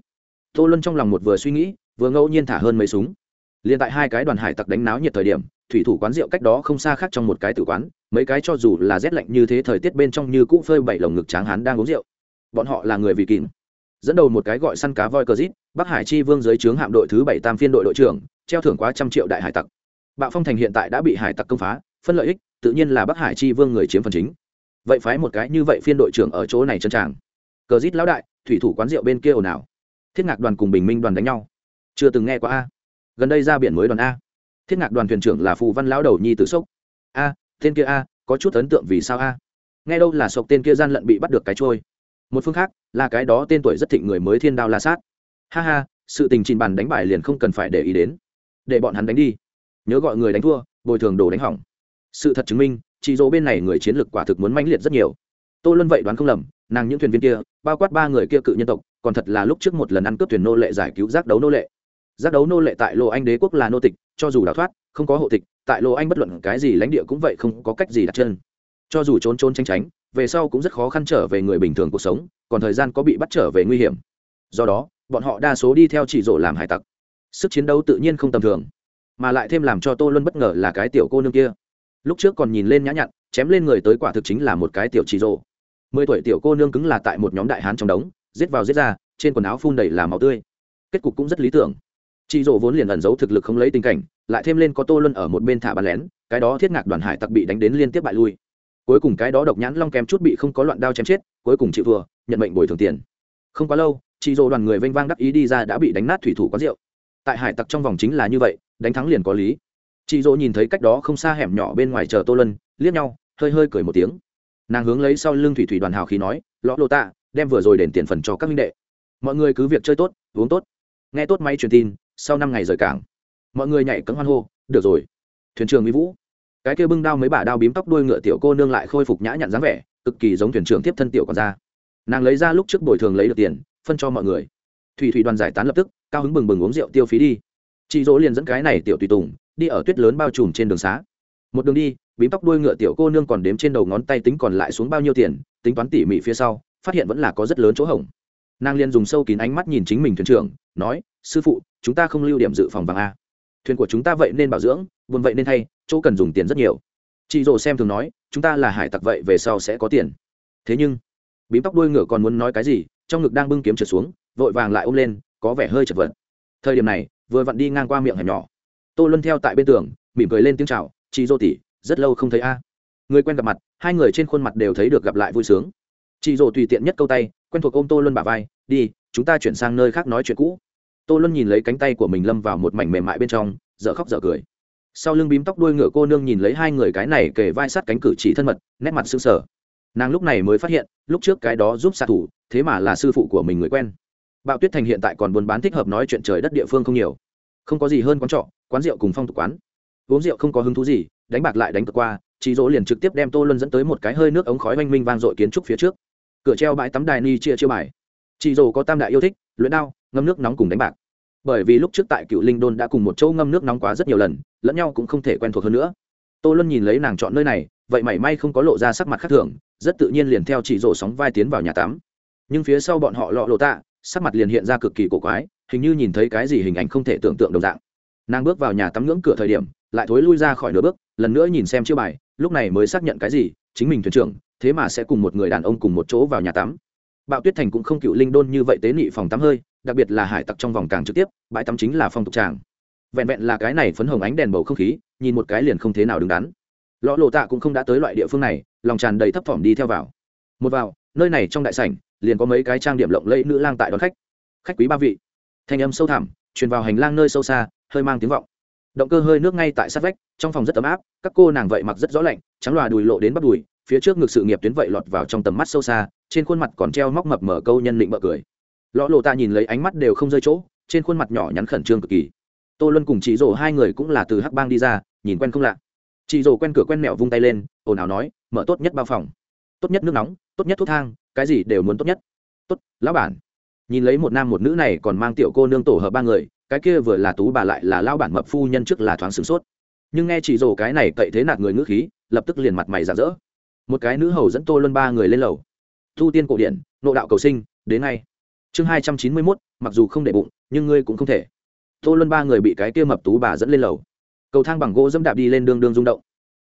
Tô luân trong lòng một vừa suy nghĩ, vừa ngẫu nhiên thả hơn mấy súng. Liền tại hai cái đoàn hải tặc đánh náo nhiệt thời điểm, thủy thủ quán rượu cách đó không xa khác trong một cái tử quán, mấy cái cho dù là rét lạnh như thế thời tiết bên trong như cũ phơi bảy lồng ngực tráng hán đang uống rượu. Bọn họ là người vì kín dẫn đầu một cái gọi săn cá voi cờ rít, bắc hải chi vương dưới trướng hạm đội thứ bảy tam phiên đội đội trưởng, treo thưởng quá trăm triệu đại hải tặc. Bạo phong thành hiện tại đã bị hải tặc công phá, phân lợi ích, tự nhiên là bắc hải chi vương người chiếm phần chính. Vậy phái một cái như vậy phiên đội trưởng ở chỗ này chân tràng. Cờ rít lão đại, thủy thủ quán rượu bên kia ồn ào. Thiết ngạc đoàn cùng bình minh đoàn đánh nhau. Chưa từng nghe qua a. Gần đây ra biển mới đoàn a. Thiết ngạc đoàn thuyền trưởng là phù văn lão đầu nhi tử sốc. A, tên kia a, có chút ấn tượng vì sao a? Nghe đâu là sộc tên kia gian lận bị bắt được cái trôi một phương khác, là cái đó tên tuổi rất thịnh người mới thiên đao la sát. Ha ha, sự tình trình bàn đánh bại liền không cần phải để ý đến. Để bọn hắn đánh đi. Nhớ gọi người đánh thua, bồi thường đồ đánh hỏng. Sự thật chứng minh chị dỗ bên này người chiến lược quả thực muốn mãnh liệt rất nhiều. Tô luân vậy đoán không lầm, nàng những thuyền viên kia, bao quát ba người kia cự nhân tộc, còn thật là lúc trước một lần ăn cướp thuyền nô lệ giải cứu giác đấu nô lệ. Giác đấu nô lệ tại lộ anh đế quốc là nô tịch, cho dù đào thoát, không có hộ tịch, tại lộ anh bất luận cái gì lãnh địa cũng vậy không có cách gì đặt chân. Cho dù trốn trốn tránh tránh về sau cũng rất khó khăn trở về người bình thường cuộc sống, còn thời gian có bị bắt trở về nguy hiểm. Do đó, bọn họ đa số đi theo chỉ rổ làm hải tặc. Sức chiến đấu tự nhiên không tầm thường, mà lại thêm làm cho tô luân bất ngờ là cái tiểu cô nương kia. Lúc trước còn nhìn lên nhã nhặn, chém lên người tới quả thực chính là một cái tiểu chỉ rổ mười tuổi tiểu cô nương cứng là tại một nhóm đại hán trong đống, giết vào giết ra, trên quần áo phun đầy là máu tươi. Kết cục cũng rất lý tưởng. Chị rổ vốn liền ẩn giấu thực lực không lấy tình cảnh, lại thêm lên có tô luân ở một bên thả bắn lén, cái đó thiết ngạc đoàn hải tặc bị đánh đến liên tiếp bại lui cuối cùng cái đó độc nhãn long kém chút bị không có loạn đao chém chết, cuối cùng chị vừa, nhận mệnh bồi thường tiền. Không quá lâu, chị dỗ đoàn người vênh vang đắc ý đi ra đã bị đánh nát thủy thủ quán rượu. Tại hải tặc trong vòng chính là như vậy, đánh thắng liền có lý. Chị dỗ nhìn thấy cách đó không xa hẻm nhỏ bên ngoài chờ tô lân liếc nhau, hơi hơi cười một tiếng. Nàng hướng lấy sau lưng thủy thủy đoàn hào khí nói lõ lô tạ, đem vừa rồi đền tiền phần cho các minh đệ. Mọi người cứ việc chơi tốt, uống tốt. Nghe tốt máy truyền tin, sau năm ngày rời cảng. Mọi người nhảy cấm hoan hô, được rồi. Thuyền trưởng mỹ vũ cái kia bưng đao mấy bả đao bím tóc đuôi ngựa tiểu cô nương lại khôi phục nhã nhặn dáng vẻ, cực kỳ giống thuyền trưởng tiếp thân tiểu còn ra. Nàng lấy ra lúc trước bồi thường lấy được tiền, phân cho mọi người. Thủy thủy đoàn giải tán lập tức, cao hứng bừng bừng uống rượu tiêu phí đi. Chị dỗ liền dẫn cái này tiểu tùy tùng, đi ở tuyết lớn bao trùm trên đường xá. Một đường đi, bím tóc đuôi ngựa tiểu cô nương còn đếm trên đầu ngón tay tính còn lại xuống bao nhiêu tiền, tính toán tỉ mỉ phía sau, phát hiện vẫn là có rất lớn chỗ hổng. Nàng liền dùng sâu kín ánh mắt nhìn chính mình thuyền trưởng, nói, sư phụ, chúng ta không lưu điểm dự phòng vàng a thuyền của chúng ta vậy nên bảo dưỡng, buồn vậy nên thay, chỗ cần dùng tiền rất nhiều. Chị rồ xem thường nói, chúng ta là hải tặc vậy về sau sẽ có tiền. Thế nhưng, bím tóc đuôi ngựa còn muốn nói cái gì, trong ngực đang bưng kiếm trượt xuống, vội vàng lại ôm lên, có vẻ hơi chật vật. Thời điểm này, vừa vặn đi ngang qua miệng hẻm nhỏ. Tô luân theo tại bên tường, mỉm cười lên tiếng chào, chị dô tỉ rất lâu không thấy a. Người quen gặp mặt, hai người trên khuôn mặt đều thấy được gặp lại vui sướng. Chị dô tùy tiện nhất câu tay, quen thuộc ôm tô luân bà vai, đi, chúng ta chuyển sang nơi khác nói chuyện cũ tô luân nhìn lấy cánh tay của mình lâm vào một mảnh mềm mại bên trong, dở khóc dở cười. Sau lưng bím tóc đuôi ngựa cô nương nhìn lấy hai người cái này kề vai sát cánh cử chỉ thân mật, nét mặt sững sờ. Nàng lúc này mới phát hiện, lúc trước cái đó giúp xạ thủ, thế mà là sư phụ của mình người quen. Bạo tuyết thành hiện tại còn buôn bán thích hợp nói chuyện trời đất địa phương không nhiều. Không có gì hơn quán trọ, quán rượu cùng phong tục quán. Uống rượu không có hứng thú gì, đánh bạc lại đánh cực qua chị dỗ liền trực tiếp đem tô luân dẫn tới một cái hơi nước ống khói oanh minh vang dội kiến trúc phía trước. Cửa treo bãi tắm đài ni chia chiêu bài. Chị dỗ có tam đại yêu thích, luyện đao ngâm nước nóng cùng đánh bạc. Bởi vì lúc trước tại cựu linh đôn đã cùng một chỗ ngâm nước nóng quá rất nhiều lần, lẫn nhau cũng không thể quen thuộc hơn nữa. Tô luân nhìn lấy nàng chọn nơi này, vậy mảy may không có lộ ra sắc mặt khác thường, rất tự nhiên liền theo chị rổ sóng vai tiến vào nhà tắm. Nhưng phía sau bọn họ lọ lộ tạ, sắc mặt liền hiện ra cực kỳ cổ quái, hình như nhìn thấy cái gì hình ảnh không thể tưởng tượng đồng dạng. Nàng bước vào nhà tắm ngưỡng cửa thời điểm, lại thối lui ra khỏi nửa bước, lần nữa nhìn xem chiêu bài, lúc này mới xác nhận cái gì, chính mình thuyền trưởng, thế mà sẽ cùng một người đàn ông cùng một chỗ vào nhà tắm. Bạo tuyết thành cũng không cựu linh đôn như vậy tế nị phòng tắm hơi đặc biệt là hải tặc trong vòng càng trực tiếp, bãi tắm chính là phong tục tràng. Vẹn vẹn là cái này phấn hồng ánh đèn bầu không khí, nhìn một cái liền không thế nào đứng đắn. Lọ lộ tạ cũng không đã tới loại địa phương này, lòng tràn đầy thấp thỏm đi theo vào. Một vào, nơi này trong đại sảnh, liền có mấy cái trang điểm lộng lẫy nữ lang tại đón khách. Khách quý ba vị. Thanh âm sâu thẳm, truyền vào hành lang nơi sâu xa, hơi mang tiếng vọng. Động cơ hơi nước ngay tại sát vách, trong phòng rất ấm áp, các cô nàng vậy mặc rất rõ lạnh, trắng loà đùi lộ đến bắt đùi, phía trước ngực sự nghiệp tuyến vậy lọt vào trong tầm mắt sâu xa, trên khuôn mặt còn treo móc mập mở câu nhân định bợ cười lọ lộ ta nhìn lấy ánh mắt đều không rơi chỗ, trên khuôn mặt nhỏ nhắn khẩn trương cực kỳ. Tô luân cùng chị rổ hai người cũng là từ hắc bang đi ra, nhìn quen không lạ. Chị rổ quen cửa quen mẹo vung tay lên, ồn ào nói, mở tốt nhất bao phòng. Tốt nhất nước nóng, tốt nhất thuốc thang, cái gì đều muốn tốt nhất. Tốt, lão bản. Nhìn lấy một nam một nữ này còn mang tiểu cô nương tổ hợp ba người, cái kia vừa là tú bà lại là lão bản mập phu nhân trước là thoáng sửng sốt. Nhưng nghe chị rổ cái này cậy thế nạt người ngữ khí, lập tức liền mặt mày rạng rỡ. Một cái nữ hầu dẫn tô luân ba người lên lầu. Thu tiên cổ điển nộ đạo cầu sinh, đến ngay chương hai trăm chín mươi mốt, mặc dù không để bụng, nhưng ngươi cũng không thể. Tô luân ba người bị cái kia mập tú bà dẫn lên lầu. Cầu thang bằng gỗ dẫm đạp đi lên đường đường rung động.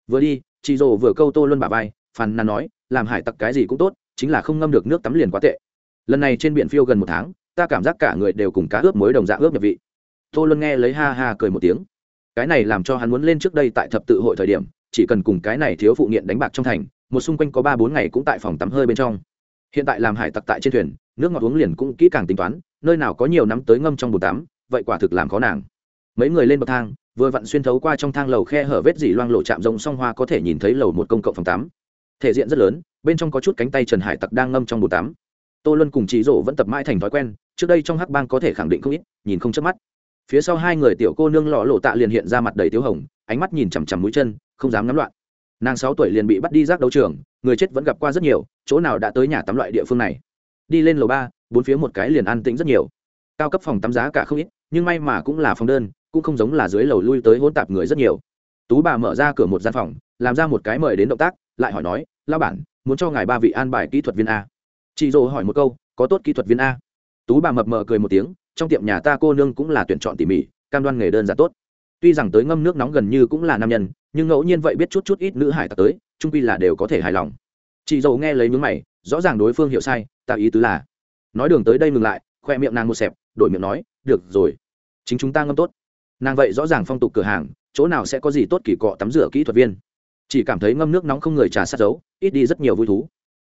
Vừa đi, chị rồ vừa câu tô luân bà vai, phàn nàn nói, làm hải tặc cái gì cũng tốt, chính là không ngâm được nước tắm liền quá tệ. Lần này trên biển phiêu gần một tháng, ta cảm giác cả người đều cùng cá ướp mới đồng dạng ướp nhập vị. Tô luân nghe lấy ha ha cười một tiếng. Cái này làm cho hắn muốn lên trước đây tại thập tự hội thời điểm, chỉ cần cùng cái này thiếu phụ nghiện đánh bạc trong thành, một xung quanh có ba bốn ngày cũng tại phòng tắm hơi bên trong. Hiện tại làm hải tặc tại trên thuyền nước ngọt uống liền cũng kỹ càng tính toán, nơi nào có nhiều nắm tới ngâm trong bồn tắm, vậy quả thực làm khó nàng. Mấy người lên bậc thang, vừa vặn xuyên thấu qua trong thang lầu khe hở vết dỉ loang lộ chạm rộng song hoa có thể nhìn thấy lầu một công cộng phòng tắm. Thể diện rất lớn, bên trong có chút cánh tay trần hải tặc đang ngâm trong bồn tắm. Tô luân cùng chị rổ vẫn tập mãi thành thói quen, trước đây trong hắc bang có thể khẳng định không ít, nhìn không chớp mắt. Phía sau hai người tiểu cô nương lọ lộ tạ liền hiện ra mặt đầy tiếu hồng, ánh mắt nhìn chằm chằm mũi chân, không dám ngắm loạn. Nàng sáu tuổi liền bị bắt đi rác đấu trường, người chết vẫn gặp qua rất nhiều, chỗ nào đã tới nhà tắm loại địa phương này đi lên lầu ba, bốn phía một cái liền an tĩnh rất nhiều. Cao cấp phòng tắm giá cả không ít, nhưng may mà cũng là phòng đơn, cũng không giống là dưới lầu lui tới hỗn tạp người rất nhiều. Tú bà mở ra cửa một gian phòng, làm ra một cái mời đến động tác, lại hỏi nói lao bản, muốn cho ngài ba vị an bài kỹ thuật viên a? Chị dỗ hỏi một câu, có tốt kỹ thuật viên a? Tú bà mập mờ cười một tiếng, trong tiệm nhà ta cô nương cũng là tuyển chọn tỉ mỉ, cam đoan nghề đơn giản tốt. Tuy rằng tới ngâm nước nóng gần như cũng là nam nhân, nhưng ngẫu nhiên vậy biết chút chút ít nữ hải tặc tới trung quy là đều có thể hài lòng. Chị dầu nghe lấy mướn mày, rõ ràng đối phương hiểu sai ta ý tứ là, nói đường tới đây ngừng lại, khoe miệng nàng một xẹp, đổi miệng nói, được rồi, chính chúng ta ngâm tốt. Nàng vậy rõ ràng phong tục cửa hàng, chỗ nào sẽ có gì tốt kỳ cọ tắm rửa kỹ thuật viên. Chỉ cảm thấy ngâm nước nóng không người trà sát dấu, ít đi rất nhiều vui thú.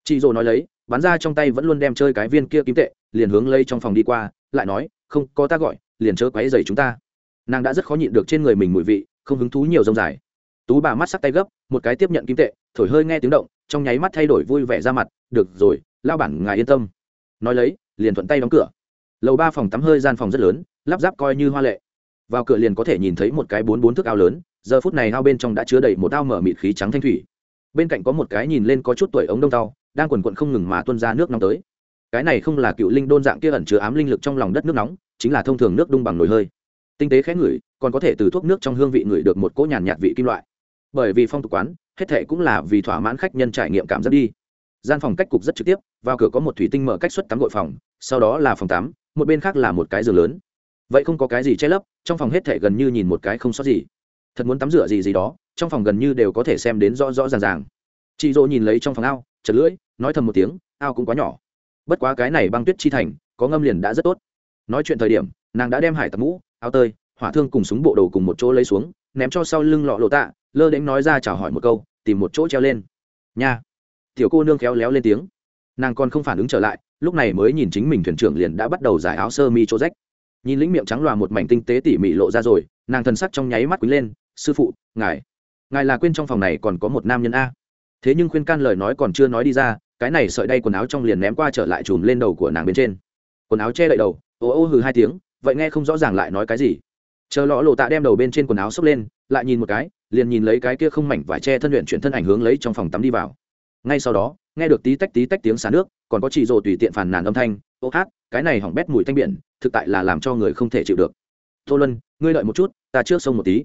Chị dồ nói lấy, bắn ra trong tay vẫn luôn đem chơi cái viên kia kim tệ, liền hướng lây trong phòng đi qua, lại nói, không, có ta gọi, liền chớ quáy dày chúng ta. Nàng đã rất khó nhịn được trên người mình mùi vị, không hứng thú nhiều rông dài. Tú bà mắt sắc tay gấp, một cái tiếp nhận kim tệ, thổi hơi nghe tiếng động, trong nháy mắt thay đổi vui vẻ ra mặt, được rồi lao bản, ngài yên tâm. Nói lấy, liền thuận tay đóng cửa. Lầu ba phòng tắm hơi gian phòng rất lớn, lắp ráp coi như hoa lệ. Vào cửa liền có thể nhìn thấy một cái bốn bốn thước ao lớn, giờ phút này ao bên trong đã chứa đầy một ao mở mịt khí trắng thanh thủy. Bên cạnh có một cái nhìn lên có chút tuổi ống đông tàu đang quần quận không ngừng mà tuân ra nước nóng tới. Cái này không là cựu linh đôn dạng kia ẩn chứa ám linh lực trong lòng đất nước nóng, chính là thông thường nước đung bằng nồi hơi. Tinh tế khẽ ngửi, còn có thể từ thuốc nước trong hương vị ngửi được một cỗ nhàn nhạt vị kim loại. Bởi vì phong tục quán, hết thệ cũng là vì thỏa mãn khách nhân trải nghiệm cảm giác đi gian phòng cách cục rất trực tiếp, vào cửa có một thủy tinh mở cách xuất tắm gội phòng, sau đó là phòng tắm, một bên khác là một cái giường lớn. Vậy không có cái gì che lấp, trong phòng hết thể gần như nhìn một cái không sót gì. Thật muốn tắm rửa gì gì đó, trong phòng gần như đều có thể xem đến rõ rõ ràng ràng. Chị dỗ nhìn lấy trong phòng ao, chật lưỡi, nói thầm một tiếng, ao cũng quá nhỏ. Bất quá cái này băng tuyết chi thành, có ngâm liền đã rất tốt. Nói chuyện thời điểm, nàng đã đem hải tặc mũ, áo tơi, hỏa thương cùng súng bộ đồ cùng một chỗ lấy xuống, ném cho sau lưng lọ lộ tạ, lơ đễnh nói ra chào hỏi một câu, tìm một chỗ treo lên. Nha tiểu cô nương khéo léo lên tiếng. Nàng còn không phản ứng trở lại, lúc này mới nhìn chính mình thuyền trưởng liền đã bắt đầu giải áo sơ mi chỗ rách. Nhìn lĩnh miệng trắng loà một mảnh tinh tế tỉ mỉ lộ ra rồi, nàng thần sắc trong nháy mắt quý lên, sư phụ, ngài ngài là quên trong phòng này còn có một nam nhân a. Thế nhưng khuyên can lời nói còn chưa nói đi ra, cái này sợi đay quần áo trong liền ném qua trở lại chùm lên đầu của nàng bên trên. Quần áo che đậy đầu, ô ô hừ hai tiếng, vậy nghe không rõ ràng lại nói cái gì. Chờ lọ lộ tạ đem đầu bên trên quần áo xốc lên, lại nhìn một cái, liền nhìn lấy cái kia không mảnh vải che thân luyện chuyển thân ảnh hướng lấy trong phòng tắm đi vào ngay sau đó, nghe được tí tách tí tách tiếng xả nước, còn có chỉ rồ tùy tiện phàn nàn âm thanh, ô hát, cái này hỏng bét mùi thanh biển, thực tại là làm cho người không thể chịu được. Tô luân, ngươi đợi một chút, ta trước sông một tí.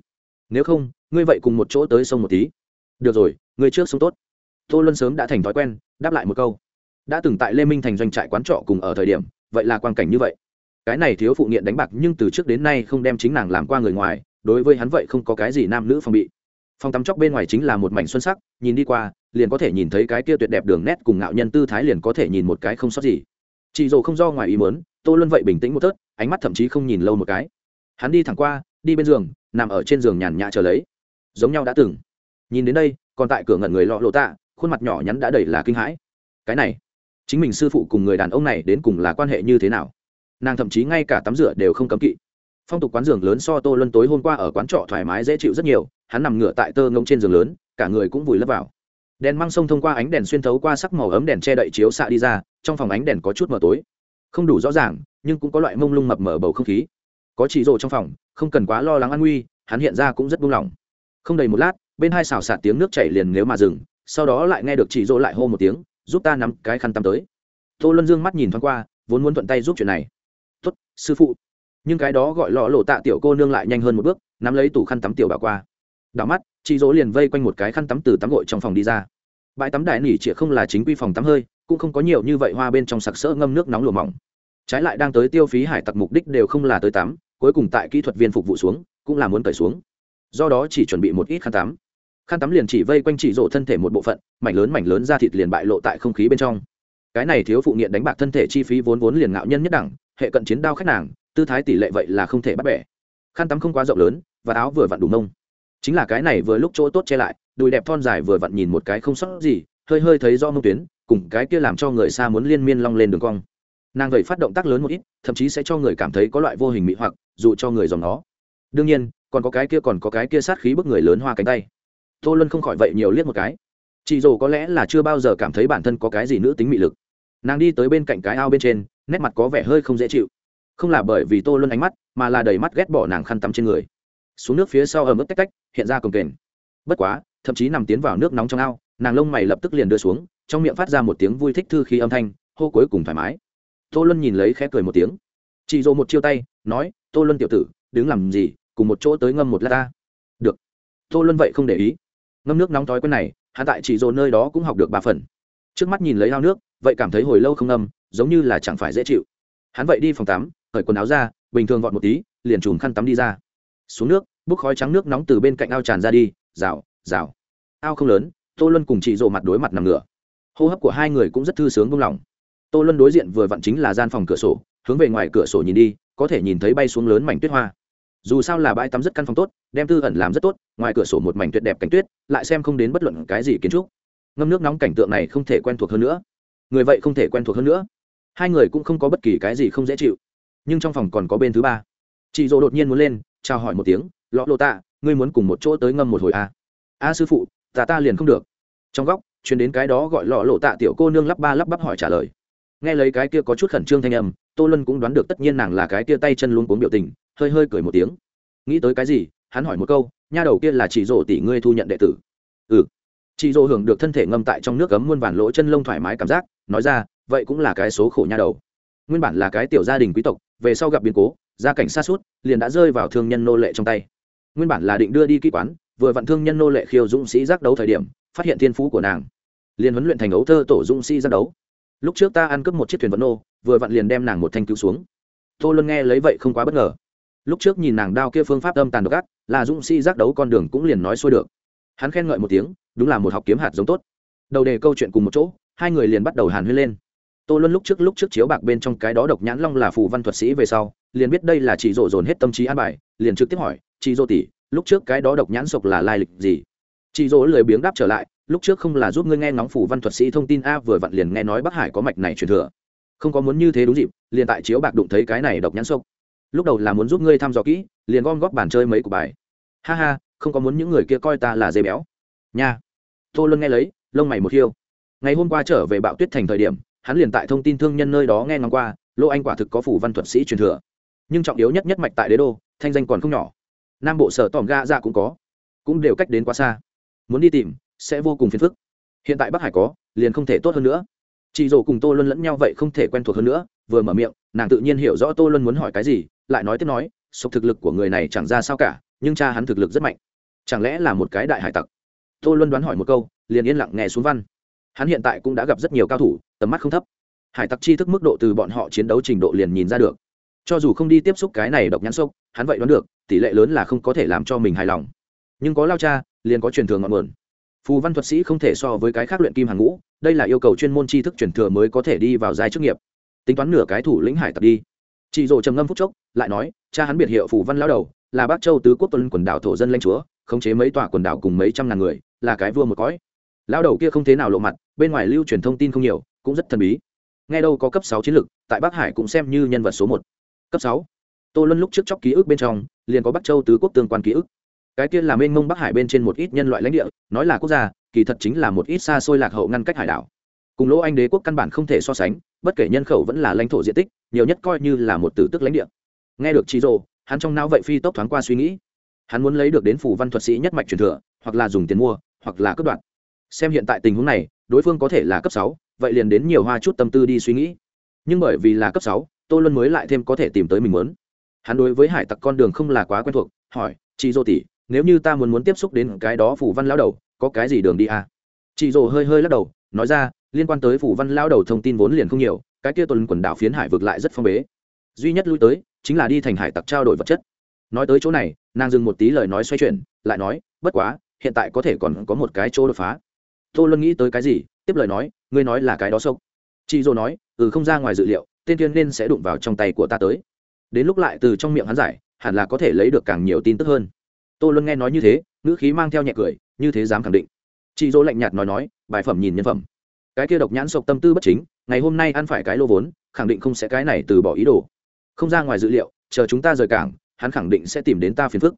Nếu không, ngươi vậy cùng một chỗ tới sông một tí. Được rồi, ngươi trước sông tốt. Tô luân sớm đã thành thói quen, đáp lại một câu. Đã từng tại lê minh thành doanh trại quán trọ cùng ở thời điểm, vậy là quan cảnh như vậy. Cái này thiếu phụ nghiện đánh bạc nhưng từ trước đến nay không đem chính nàng làm qua người ngoài, đối với hắn vậy không có cái gì nam nữ phòng bị. Phòng tắm chóc bên ngoài chính là một mảnh xuân sắc, nhìn đi qua liền có thể nhìn thấy cái kia tuyệt đẹp đường nét cùng ngạo nhân tư thái liền có thể nhìn một cái không sót gì. Chị dồ không do ngoài ý mớn tô luân vậy bình tĩnh một tớt ánh mắt thậm chí không nhìn lâu một cái. Hắn đi thẳng qua, đi bên giường, nằm ở trên giường nhàn nhã chờ lấy. Giống nhau đã từng. Nhìn đến đây, còn tại cửa ngẩn người lọ lộ tạ, khuôn mặt nhỏ nhắn đã đầy là kinh hãi. Cái này, chính mình sư phụ cùng người đàn ông này đến cùng là quan hệ như thế nào? Nàng thậm chí ngay cả tắm rửa đều không cấm kỵ. Phong tục quán giường lớn so tô luân tối hôm qua ở quán trọ thoải mái dễ chịu rất nhiều, hắn nằm ngửa tại tơ ngông trên giường lớn, cả người cũng vùi lấp vào đèn mang sông thông qua ánh đèn xuyên thấu qua sắc màu ấm đèn che đậy chiếu xạ đi ra, trong phòng ánh đèn có chút mờ tối. Không đủ rõ ràng, nhưng cũng có loại mông lung mập mở bầu không khí. Có chỉ rộ trong phòng, không cần quá lo lắng an nguy, hắn hiện ra cũng rất buông lỏng. Không đầy một lát, bên hai xào xạc tiếng nước chảy liền nếu mà dừng, sau đó lại nghe được chỉ rộ lại hô một tiếng, giúp ta nắm cái khăn tắm tới. Tô luân dương mắt nhìn thoáng qua, vốn muốn thuận tay giúp chuyện này. Tuất sư phụ. Nhưng cái đó gọi lọ lộ tạ tiểu cô nương lại nhanh hơn một bước, nắm lấy tủ khăn tắm tiểu bà qua. Đảo mắt chị dỗ liền vây quanh một cái khăn tắm từ tắm gội trong phòng đi ra. Bãi tắm đại nỉ chỉ không là chính quy phòng tắm hơi, cũng không có nhiều như vậy hoa bên trong sặc sỡ ngâm nước nóng lùa mỏng. Trái lại đang tới tiêu phí hải tặc mục đích đều không là tới tắm, cuối cùng tại kỹ thuật viên phục vụ xuống, cũng là muốn cởi xuống. Do đó chỉ chuẩn bị một ít khăn tắm. Khăn tắm liền chỉ vây quanh chỉ rộ thân thể một bộ phận, mảnh lớn mảnh lớn ra thịt liền bại lộ tại không khí bên trong. Cái này thiếu phụ nghiện đánh bạc thân thể chi phí vốn vốn liền ngạo nhân nhất đẳng, hệ cận chiến đao khách nàng, tư thái tỷ lệ vậy là không thể bắt bẻ. Khăn tắm không quá rộng lớn, và áo vừa vặn đủ mông chính là cái này vừa lúc chỗ tốt che lại, đùi đẹp thon dài vừa vặn nhìn một cái không sót gì, hơi hơi thấy do mông tuyến, cùng cái kia làm cho người xa muốn liên miên long lên đường cong. Nàng vậy phát động tác lớn một ít, thậm chí sẽ cho người cảm thấy có loại vô hình mỹ hoặc, dù cho người dòng nó. Đương nhiên, còn có cái kia còn có cái kia sát khí bức người lớn hoa cánh tay. Tô luân không khỏi vậy nhiều liếc một cái. Chị dồ có lẽ là chưa bao giờ cảm thấy bản thân có cái gì nữ tính mị lực. Nàng đi tới bên cạnh cái ao bên trên, nét mặt có vẻ hơi không dễ chịu. Không là bởi vì tô luân ánh mắt, mà là đầy mắt ghét bỏ nàng khăn tắm trên người xuống nước phía sau ở mức tách tách, hiện ra cồng kềnh. Bất quá, thậm chí nằm tiến vào nước nóng trong ao, nàng lông mày lập tức liền đưa xuống, trong miệng phát ra một tiếng vui thích thư khi âm thanh, hô cuối cùng thoải mái. Tô luân nhìn lấy khẽ cười một tiếng. Chị dỗ một chiêu tay, nói, tô luân tiểu tử, đứng làm gì, cùng một chỗ tới ngâm một lát ta. Được. Tô luân vậy không để ý. Ngâm nước nóng thói quen này hạ tại chị dỗ nơi đó cũng học được ba phần. Trước mắt nhìn lấy ao nước, vậy cảm thấy hồi lâu không ngâm, giống như là chẳng phải dễ chịu. Hắn vậy đi phòng tắm, cởi quần áo ra, bình thường vọt một tí, liền chùm khăn tắm đi ra xuống nước, bốc khói trắng nước nóng từ bên cạnh ao tràn ra đi, rào rào. Ao không lớn, tô luân cùng chị rộ mặt đối mặt nằm ngửa. Hô hấp của hai người cũng rất thư sướng buông lỏng. Tô luân đối diện vừa vặn chính là gian phòng cửa sổ, hướng về ngoài cửa sổ nhìn đi, có thể nhìn thấy bay xuống lớn mảnh tuyết hoa. Dù sao là bãi tắm rất căn phòng tốt, đem tư ẩn làm rất tốt, ngoài cửa sổ một mảnh tuyệt đẹp cảnh tuyết, lại xem không đến bất luận cái gì kiến trúc. Ngâm nước nóng cảnh tượng này không thể quen thuộc hơn nữa. Người vậy không thể quen thuộc hơn nữa. Hai người cũng không có bất kỳ cái gì không dễ chịu. Nhưng trong phòng còn có bên thứ ba chị dỗ đột nhiên muốn lên, chào hỏi một tiếng, lọ lộ tạ, ngươi muốn cùng một chỗ tới ngâm một hồi à? a, sư phụ, ta ta liền không được. Trong góc chuyến đến cái đó gọi lọ lộ tạ tiểu cô nương lắp ba lắp bắp hỏi trả lời. Nghe lấy cái kia có chút khẩn trương thanh âm, tô lân cũng đoán được tất nhiên nàng là cái kia tay chân luôn cuống biểu tình, hơi hơi cười một tiếng. Nghĩ tới cái gì, hắn hỏi một câu, nha đầu kia là chị dỗ tỷ ngươi thu nhận đệ tử? Ừ. Chị dỗ hưởng được thân thể ngâm tại trong nước cấm muôn vàn lỗ chân lông thoải mái cảm giác, nói ra, vậy cũng là cái số khổ nha đầu. Nguyên bản là cái tiểu gia đình quý tộc, về sau gặp biến cố gia cảnh xa suốt, liền đã rơi vào thương nhân nô lệ trong tay. Nguyên bản là định đưa đi kỹ quán, vừa vặn thương nhân nô lệ khiêu dũng sĩ giác đấu thời điểm, phát hiện thiên phú của nàng, liền huấn luyện thành ấu thơ tổ dũng sĩ giác đấu. Lúc trước ta ăn cướp một chiếc thuyền vận nô, vừa vặn liền đem nàng một thanh cứu xuống. Tô luân nghe lấy vậy không quá bất ngờ. Lúc trước nhìn nàng đao kia phương pháp âm tàn độc ác, là dũng sĩ giác đấu con đường cũng liền nói xuôi được. Hắn khen ngợi một tiếng, đúng là một học kiếm hạt giống tốt. Đầu đề câu chuyện cùng một chỗ, hai người liền bắt đầu hàn huyên lên tô luân lúc trước lúc trước chiếu bạc bên trong cái đó độc nhãn long là phù văn thuật sĩ về sau, liền biết đây là chị rộ dồn hết tâm trí an bài, liền trực tiếp hỏi chị rộ tỷ, lúc trước cái đó độc nhãn sộc là lai lịch gì? Chị rộ lười biếng đáp trở lại, lúc trước không là giúp ngươi nghe ngóng phù văn thuật sĩ thông tin a, vừa vặn liền nghe nói bắc hải có mạch này truyền thừa. Không có muốn như thế đúng dịp, liền tại chiếu bạc đụng thấy cái này độc nhãn sộc. Lúc đầu là muốn giúp ngươi thăm dò kỹ, liền gom góp bàn chơi mấy của bài. Ha ha, không có muốn những người kia coi ta là dây béo. Nha. Tô luân nghe lấy, lông mày một khiêu ngày hôm qua trở về bạo tuyết thành thời điểm hắn liền tại thông tin thương nhân nơi đó nghe ngóng qua, lô anh quả thực có phủ văn thuật sĩ truyền thừa. Nhưng trọng yếu nhất nhất mạch tại đế đô, thanh danh còn không nhỏ. Nam bộ sở tòm ga ra cũng có, cũng đều cách đến quá xa. Muốn đi tìm, sẽ vô cùng phiền phức. Hiện tại bắc hải có, liền không thể tốt hơn nữa. Chị dỗ cùng tô luân lẫn nhau vậy không thể quen thuộc hơn nữa, vừa mở miệng, nàng tự nhiên hiểu rõ tô luân muốn hỏi cái gì, lại nói tiếp nói số thực lực của người này chẳng ra sao cả, nhưng cha hắn thực lực rất mạnh. Chẳng lẽ là một cái đại hải tặc? Tô luân đoán hỏi một câu, liền yên lặng nghe xuống văn hắn hiện tại cũng đã gặp rất nhiều cao thủ, tầm mắt không thấp. Hải tặc chi thức mức độ từ bọn họ chiến đấu trình độ liền nhìn ra được. Cho dù không đi tiếp xúc cái này độc nhãn sốc, hắn vậy đoán được, tỷ lệ lớn là không có thể làm cho mình hài lòng. Nhưng có lao cha, liền có truyền thừa ngọn nguồn. Phù văn thuật sĩ không thể so với cái khác luyện kim hàng ngũ, đây là yêu cầu chuyên môn tri thức truyền thừa mới có thể đi vào giai chức nghiệp. Tính toán nửa cái thủ lĩnh hải tặc đi. Chị rồ trầm ngâm phúc chốc, lại nói, cha hắn biệt hiệu phù văn lao đầu, là bác châu tứ quốc tuân quần đảo thổ dân lãnh chúa, khống chế mấy tòa quần đảo cùng mấy trăm ngàn người, là cái vua một cõi lao đầu kia không thế nào lộ mặt, bên ngoài lưu truyền thông tin không nhiều, cũng rất thần bí. Nghe đâu có cấp sáu chiến lược tại bắc hải cũng xem như nhân vật số một. Cấp sáu? Tô luân lúc trước chóc ký ức bên trong, liền có bắc châu tứ quốc tương quan ký ức. Cái kia là mênh mông bắc hải bên trên một ít nhân loại lãnh địa, nói là quốc gia, kỳ thật chính là một ít xa xôi lạc hậu ngăn cách hải đảo. Cùng lỗ anh đế quốc căn bản không thể so sánh, bất kể nhân khẩu vẫn là lãnh thổ diện tích, nhiều nhất coi như là một tử tức lãnh địa. Nghe được chi rồ hắn trong não vậy phi tốc thoáng qua suy nghĩ. Hắn muốn lấy được đến phủ văn thuật sĩ nhất mạch truyền thừa, hoặc là dùng tiền mua, hoặc là cướp đoạt xem hiện tại tình huống này, đối phương có thể là cấp sáu, vậy liền đến nhiều hoa chút tâm tư đi suy nghĩ. Nhưng bởi vì là cấp sáu, tô luân mới lại thêm có thể tìm tới mình muốn. Hắn đối với hải tặc con đường không là quá quen thuộc, hỏi, chị dô tỷ, nếu như ta muốn muốn tiếp xúc đến cái đó phủ văn lao đầu, có cái gì đường đi à? chị dô hơi hơi lắc đầu, nói ra, liên quan tới phủ văn lao đầu thông tin vốn liền không nhiều, cái kia tuần quần đảo phiến hải vực lại rất phong bế. Duy nhất lui tới, chính là đi thành hải tặc trao đổi vật chất. Nói tới chỗ này, nàng dừng một tí lời nói xoay chuyển, lại nói, bất quá, hiện tại có thể còn có một cái chỗ đột phá tô luân nghĩ tới cái gì, tiếp lời nói, ngươi nói là cái đó sốc. Chị dô nói ừ không ra ngoài dự liệu, tên tiên nên sẽ đụng vào trong tay của ta tới. Đến lúc lại từ trong miệng hắn giải, hẳn là có thể lấy được càng nhiều tin tức hơn. Tô luân nghe nói như thế, ngữ khí mang theo nhẹ cười, như thế dám khẳng định. Chị dỗ lạnh nhạt nói nói, bài phẩm nhìn nhân phẩm. Cái kia độc nhãn sộc tâm tư bất chính, ngày hôm nay ăn phải cái lô vốn, khẳng định không sẽ cái này từ bỏ ý đồ. Không ra ngoài dự liệu, chờ chúng ta rời cảng, hắn khẳng định sẽ tìm đến ta phiền phức.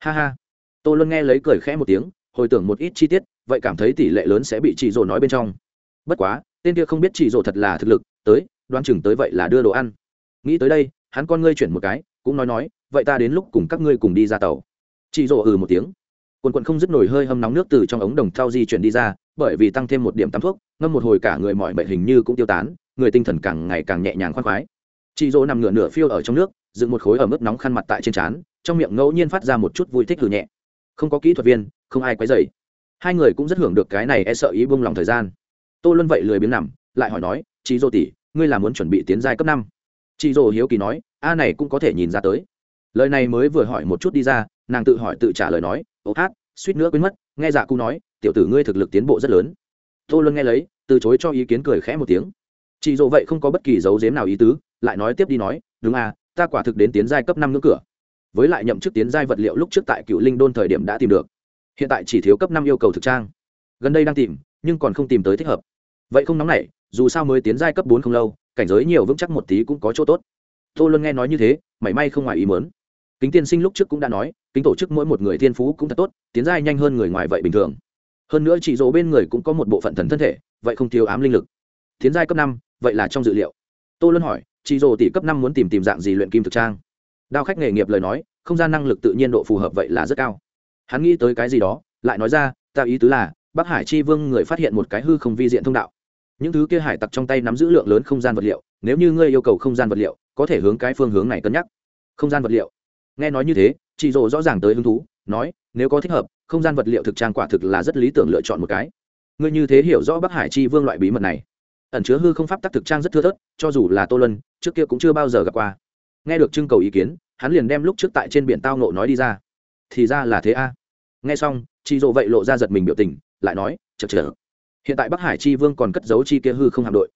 Ha ha. Tô luân nghe lấy cười khẽ một tiếng, hồi tưởng một ít chi tiết vậy cảm thấy tỷ lệ lớn sẽ bị chị rồ nói bên trong. Bất quá, tên kia không biết chị rồ thật là thực lực, tới, đoán chừng tới vậy là đưa đồ ăn. Nghĩ tới đây, hắn con ngươi chuyển một cái, cũng nói nói, vậy ta đến lúc cùng các ngươi cùng đi ra tàu. Chị rồ ừ một tiếng. Quần quần không dứt nổi hơi hâm nóng nước từ trong ống đồng thao di chuyển đi ra, bởi vì tăng thêm một điểm tắm thuốc, ngâm một hồi cả người mọi bệnh hình như cũng tiêu tán, người tinh thần càng ngày càng nhẹ nhàng khoan khoái. Chị dỗ nằm ngửa nửa phiêu ở trong nước, dựng một khối ở mức nóng khăn mặt tại trên trán, trong miệng ngẫu nhiên phát ra một chút vui thích hử nhẹ. Không có kỹ thuật viên, không ai quấy dày hai người cũng rất hưởng được cái này e sợ ý buông lòng thời gian. Tô luân vậy lười biếng nằm, lại hỏi nói chị dô tỷ, ngươi là muốn chuẩn bị tiến giai cấp năm? Chị dô hiếu kỳ nói, a này cũng có thể nhìn ra tới. Lời này mới vừa hỏi một chút đi ra, nàng tự hỏi tự trả lời nói, ô hát, suýt nữa quên mất, nghe dạ cu nói, tiểu tử ngươi thực lực tiến bộ rất lớn. Tô luân nghe lấy, từ chối cho ý kiến cười khẽ một tiếng. Chị dỗ vậy không có bất kỳ dấu dếm nào ý tứ, lại nói tiếp đi nói, đúng à ta quả thực đến tiến giai cấp năm ngưỡng cửa. Với lại nhậm chức tiến giai vật liệu lúc trước tại cựu linh đôn thời điểm đã tìm được hiện tại chỉ thiếu cấp năm yêu cầu thực trang. Gần đây đang tìm, nhưng còn không tìm tới thích hợp. Vậy không nóng nảy, dù sao mới tiến giai cấp bốn không lâu, cảnh giới nhiều vững chắc một tí cũng có chỗ tốt. Tô luân nghe nói như thế, mảy may không ngoài ý mớn kính tiên sinh lúc trước cũng đã nói, kính tổ chức mỗi một người thiên phú cũng thật tốt, tiến giai nhanh hơn người ngoài vậy bình thường. Hơn nữa chị dỗ bên người cũng có một bộ phận thần thân thể, vậy không thiếu ám linh lực. Tiến giai cấp năm, vậy là trong dự liệu. Tô luân hỏi chị dỗ tỷ cấp năm muốn tìm tìm dạng gì luyện kim thực trang? Đao khách nghề nghiệp lời nói, không gian năng lực tự nhiên độ phù hợp vậy là rất cao hắn nghĩ tới cái gì đó, lại nói ra, ta ý tứ là, bắc hải chi vương người phát hiện một cái hư không vi diện thông đạo. Những thứ kia hải tặc trong tay nắm giữ lượng lớn không gian vật liệu, nếu như ngươi yêu cầu không gian vật liệu, có thể hướng cái phương hướng này cân nhắc. Không gian vật liệu? Nghe nói như thế chị rồ rõ ràng tới hứng thú, nói, nếu có thích hợp, không gian vật liệu thực trang quả thực là rất lý tưởng lựa chọn một cái. Ngươi như thế hiểu rõ bắc hải chi vương loại bí mật này. Ẩn chứa hư không pháp tắc thực trang rất thưa thớt, cho dù là tô lân trước kia cũng chưa bao giờ gặp qua. Nghe được trưng cầu ý kiến, hắn liền đem lúc trước tại trên biển tao nộ nói đi ra thì ra là thế a. Nghe xong chị dỗ vậy lộ ra giật mình biểu tình, lại nói chật chật hiện tại bắc hải chi vương còn cất giấu chi kia hư không hạm đội.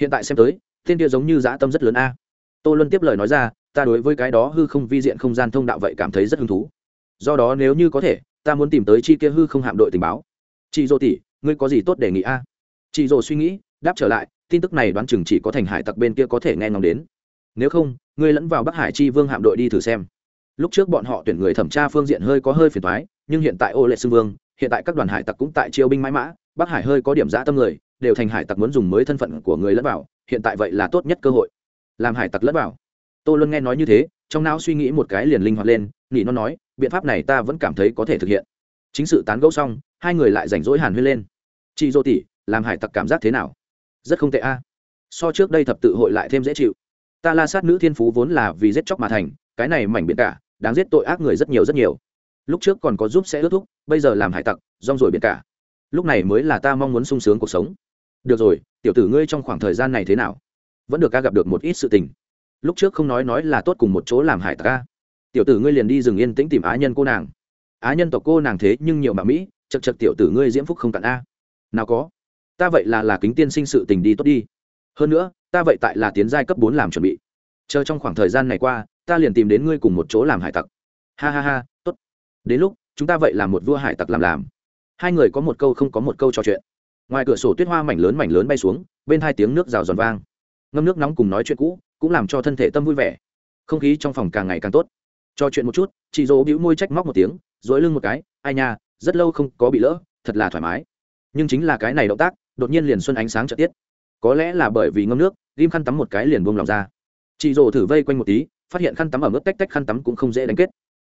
Hiện tại xem tới tên kia giống như dã tâm rất lớn a. Tô luân tiếp lời nói ra, ta đối với cái đó hư không vi diện không gian thông đạo vậy cảm thấy rất hứng thú. Do đó nếu như có thể, ta muốn tìm tới chi kia hư không hạm đội tình báo. Chị dỗ tỷ, ngươi có gì tốt đề nghị a? Chị dỗ suy nghĩ, đáp trở lại, tin tức này đoán chừng chỉ có thành hải tặc bên kia có thể nghe ngóng đến. Nếu không, ngươi lẫn vào bắc hải chi vương hạm đội đi thử xem lúc trước bọn họ tuyển người thẩm tra phương diện hơi có hơi phiền thoái nhưng hiện tại ô lệ xưng vương, hiện tại các đoàn hải tặc cũng tại chiêu binh mãi mã, bắc hải hơi có điểm giã tâm người, đều thành hải tặc muốn dùng mới thân phận của người lẫn vào, hiện tại vậy là tốt nhất cơ hội. Làm hải tặc lẫn vào. Tô luân nghe nói như thế, trong não suy nghĩ một cái liền linh hoạt lên nghĩ nó nói, biện pháp này ta vẫn cảm thấy có thể thực hiện. Chính sự tán gẫu xong, hai người lại rảnh rỗi hàn huyên lên. Chị dô tỷ, làm hải tặc cảm giác thế nào? Rất không tệ a. So trước đây thập tự hội lại thêm dễ chịu. Ta la sát nữ thiên phú vốn là vì giết chóc mà thành, cái này mảnh biển cả đáng giết tội ác người rất nhiều rất nhiều. Lúc trước còn có giúp sẽ ước thúc, bây giờ làm hải tặc, rong rồi biển cả. Lúc này mới là ta mong muốn sung sướng cuộc sống. Được rồi, tiểu tử ngươi trong khoảng thời gian này thế nào? Vẫn được ca gặp được một ít sự tình. Lúc trước không nói nói là tốt cùng một chỗ làm hải tặc ca. Tiểu tử ngươi liền đi rừng yên tĩnh tìm á nhân cô nàng. Á nhân tộc cô nàng thế nhưng nhiều mà mỹ, chật chật tiểu tử ngươi diễm phúc không cạn a. Nào có. Ta vậy là là kính tiên sinh sự tình đi tốt đi. Hơn nữa, ta vậy tại là tiến giai cấp bốn làm chuẩn bị. Chờ trong khoảng thời gian này qua ta liền tìm đến ngươi cùng một chỗ làm hải tặc. Ha ha ha, tốt. Đến lúc, chúng ta vậy là một vua hải tặc làm làm. Hai người có một câu không có một câu trò chuyện. Ngoài cửa sổ tuyết hoa mảnh lớn mảnh lớn bay xuống, bên hai tiếng nước rào giòn vang. Ngâm nước nóng cùng nói chuyện cũ, cũng làm cho thân thể tâm vui vẻ. Không khí trong phòng càng ngày càng tốt. Trò chuyện một chút, chị dỗ bĩu môi trách móc một tiếng dối lưng một cái, ai nha, rất lâu không có bị lỡ, thật là thoải mái. Nhưng chính là cái này động tác, đột nhiên liền xuân ánh sáng trợ tiết. Có lẽ là bởi vì ngâm nước ghim khăn tắm một cái liền buông lòng ra. Chị dỗ thử vây quanh một tí phát hiện khăn tắm ở mức tách tách khăn tắm cũng không dễ đánh kết.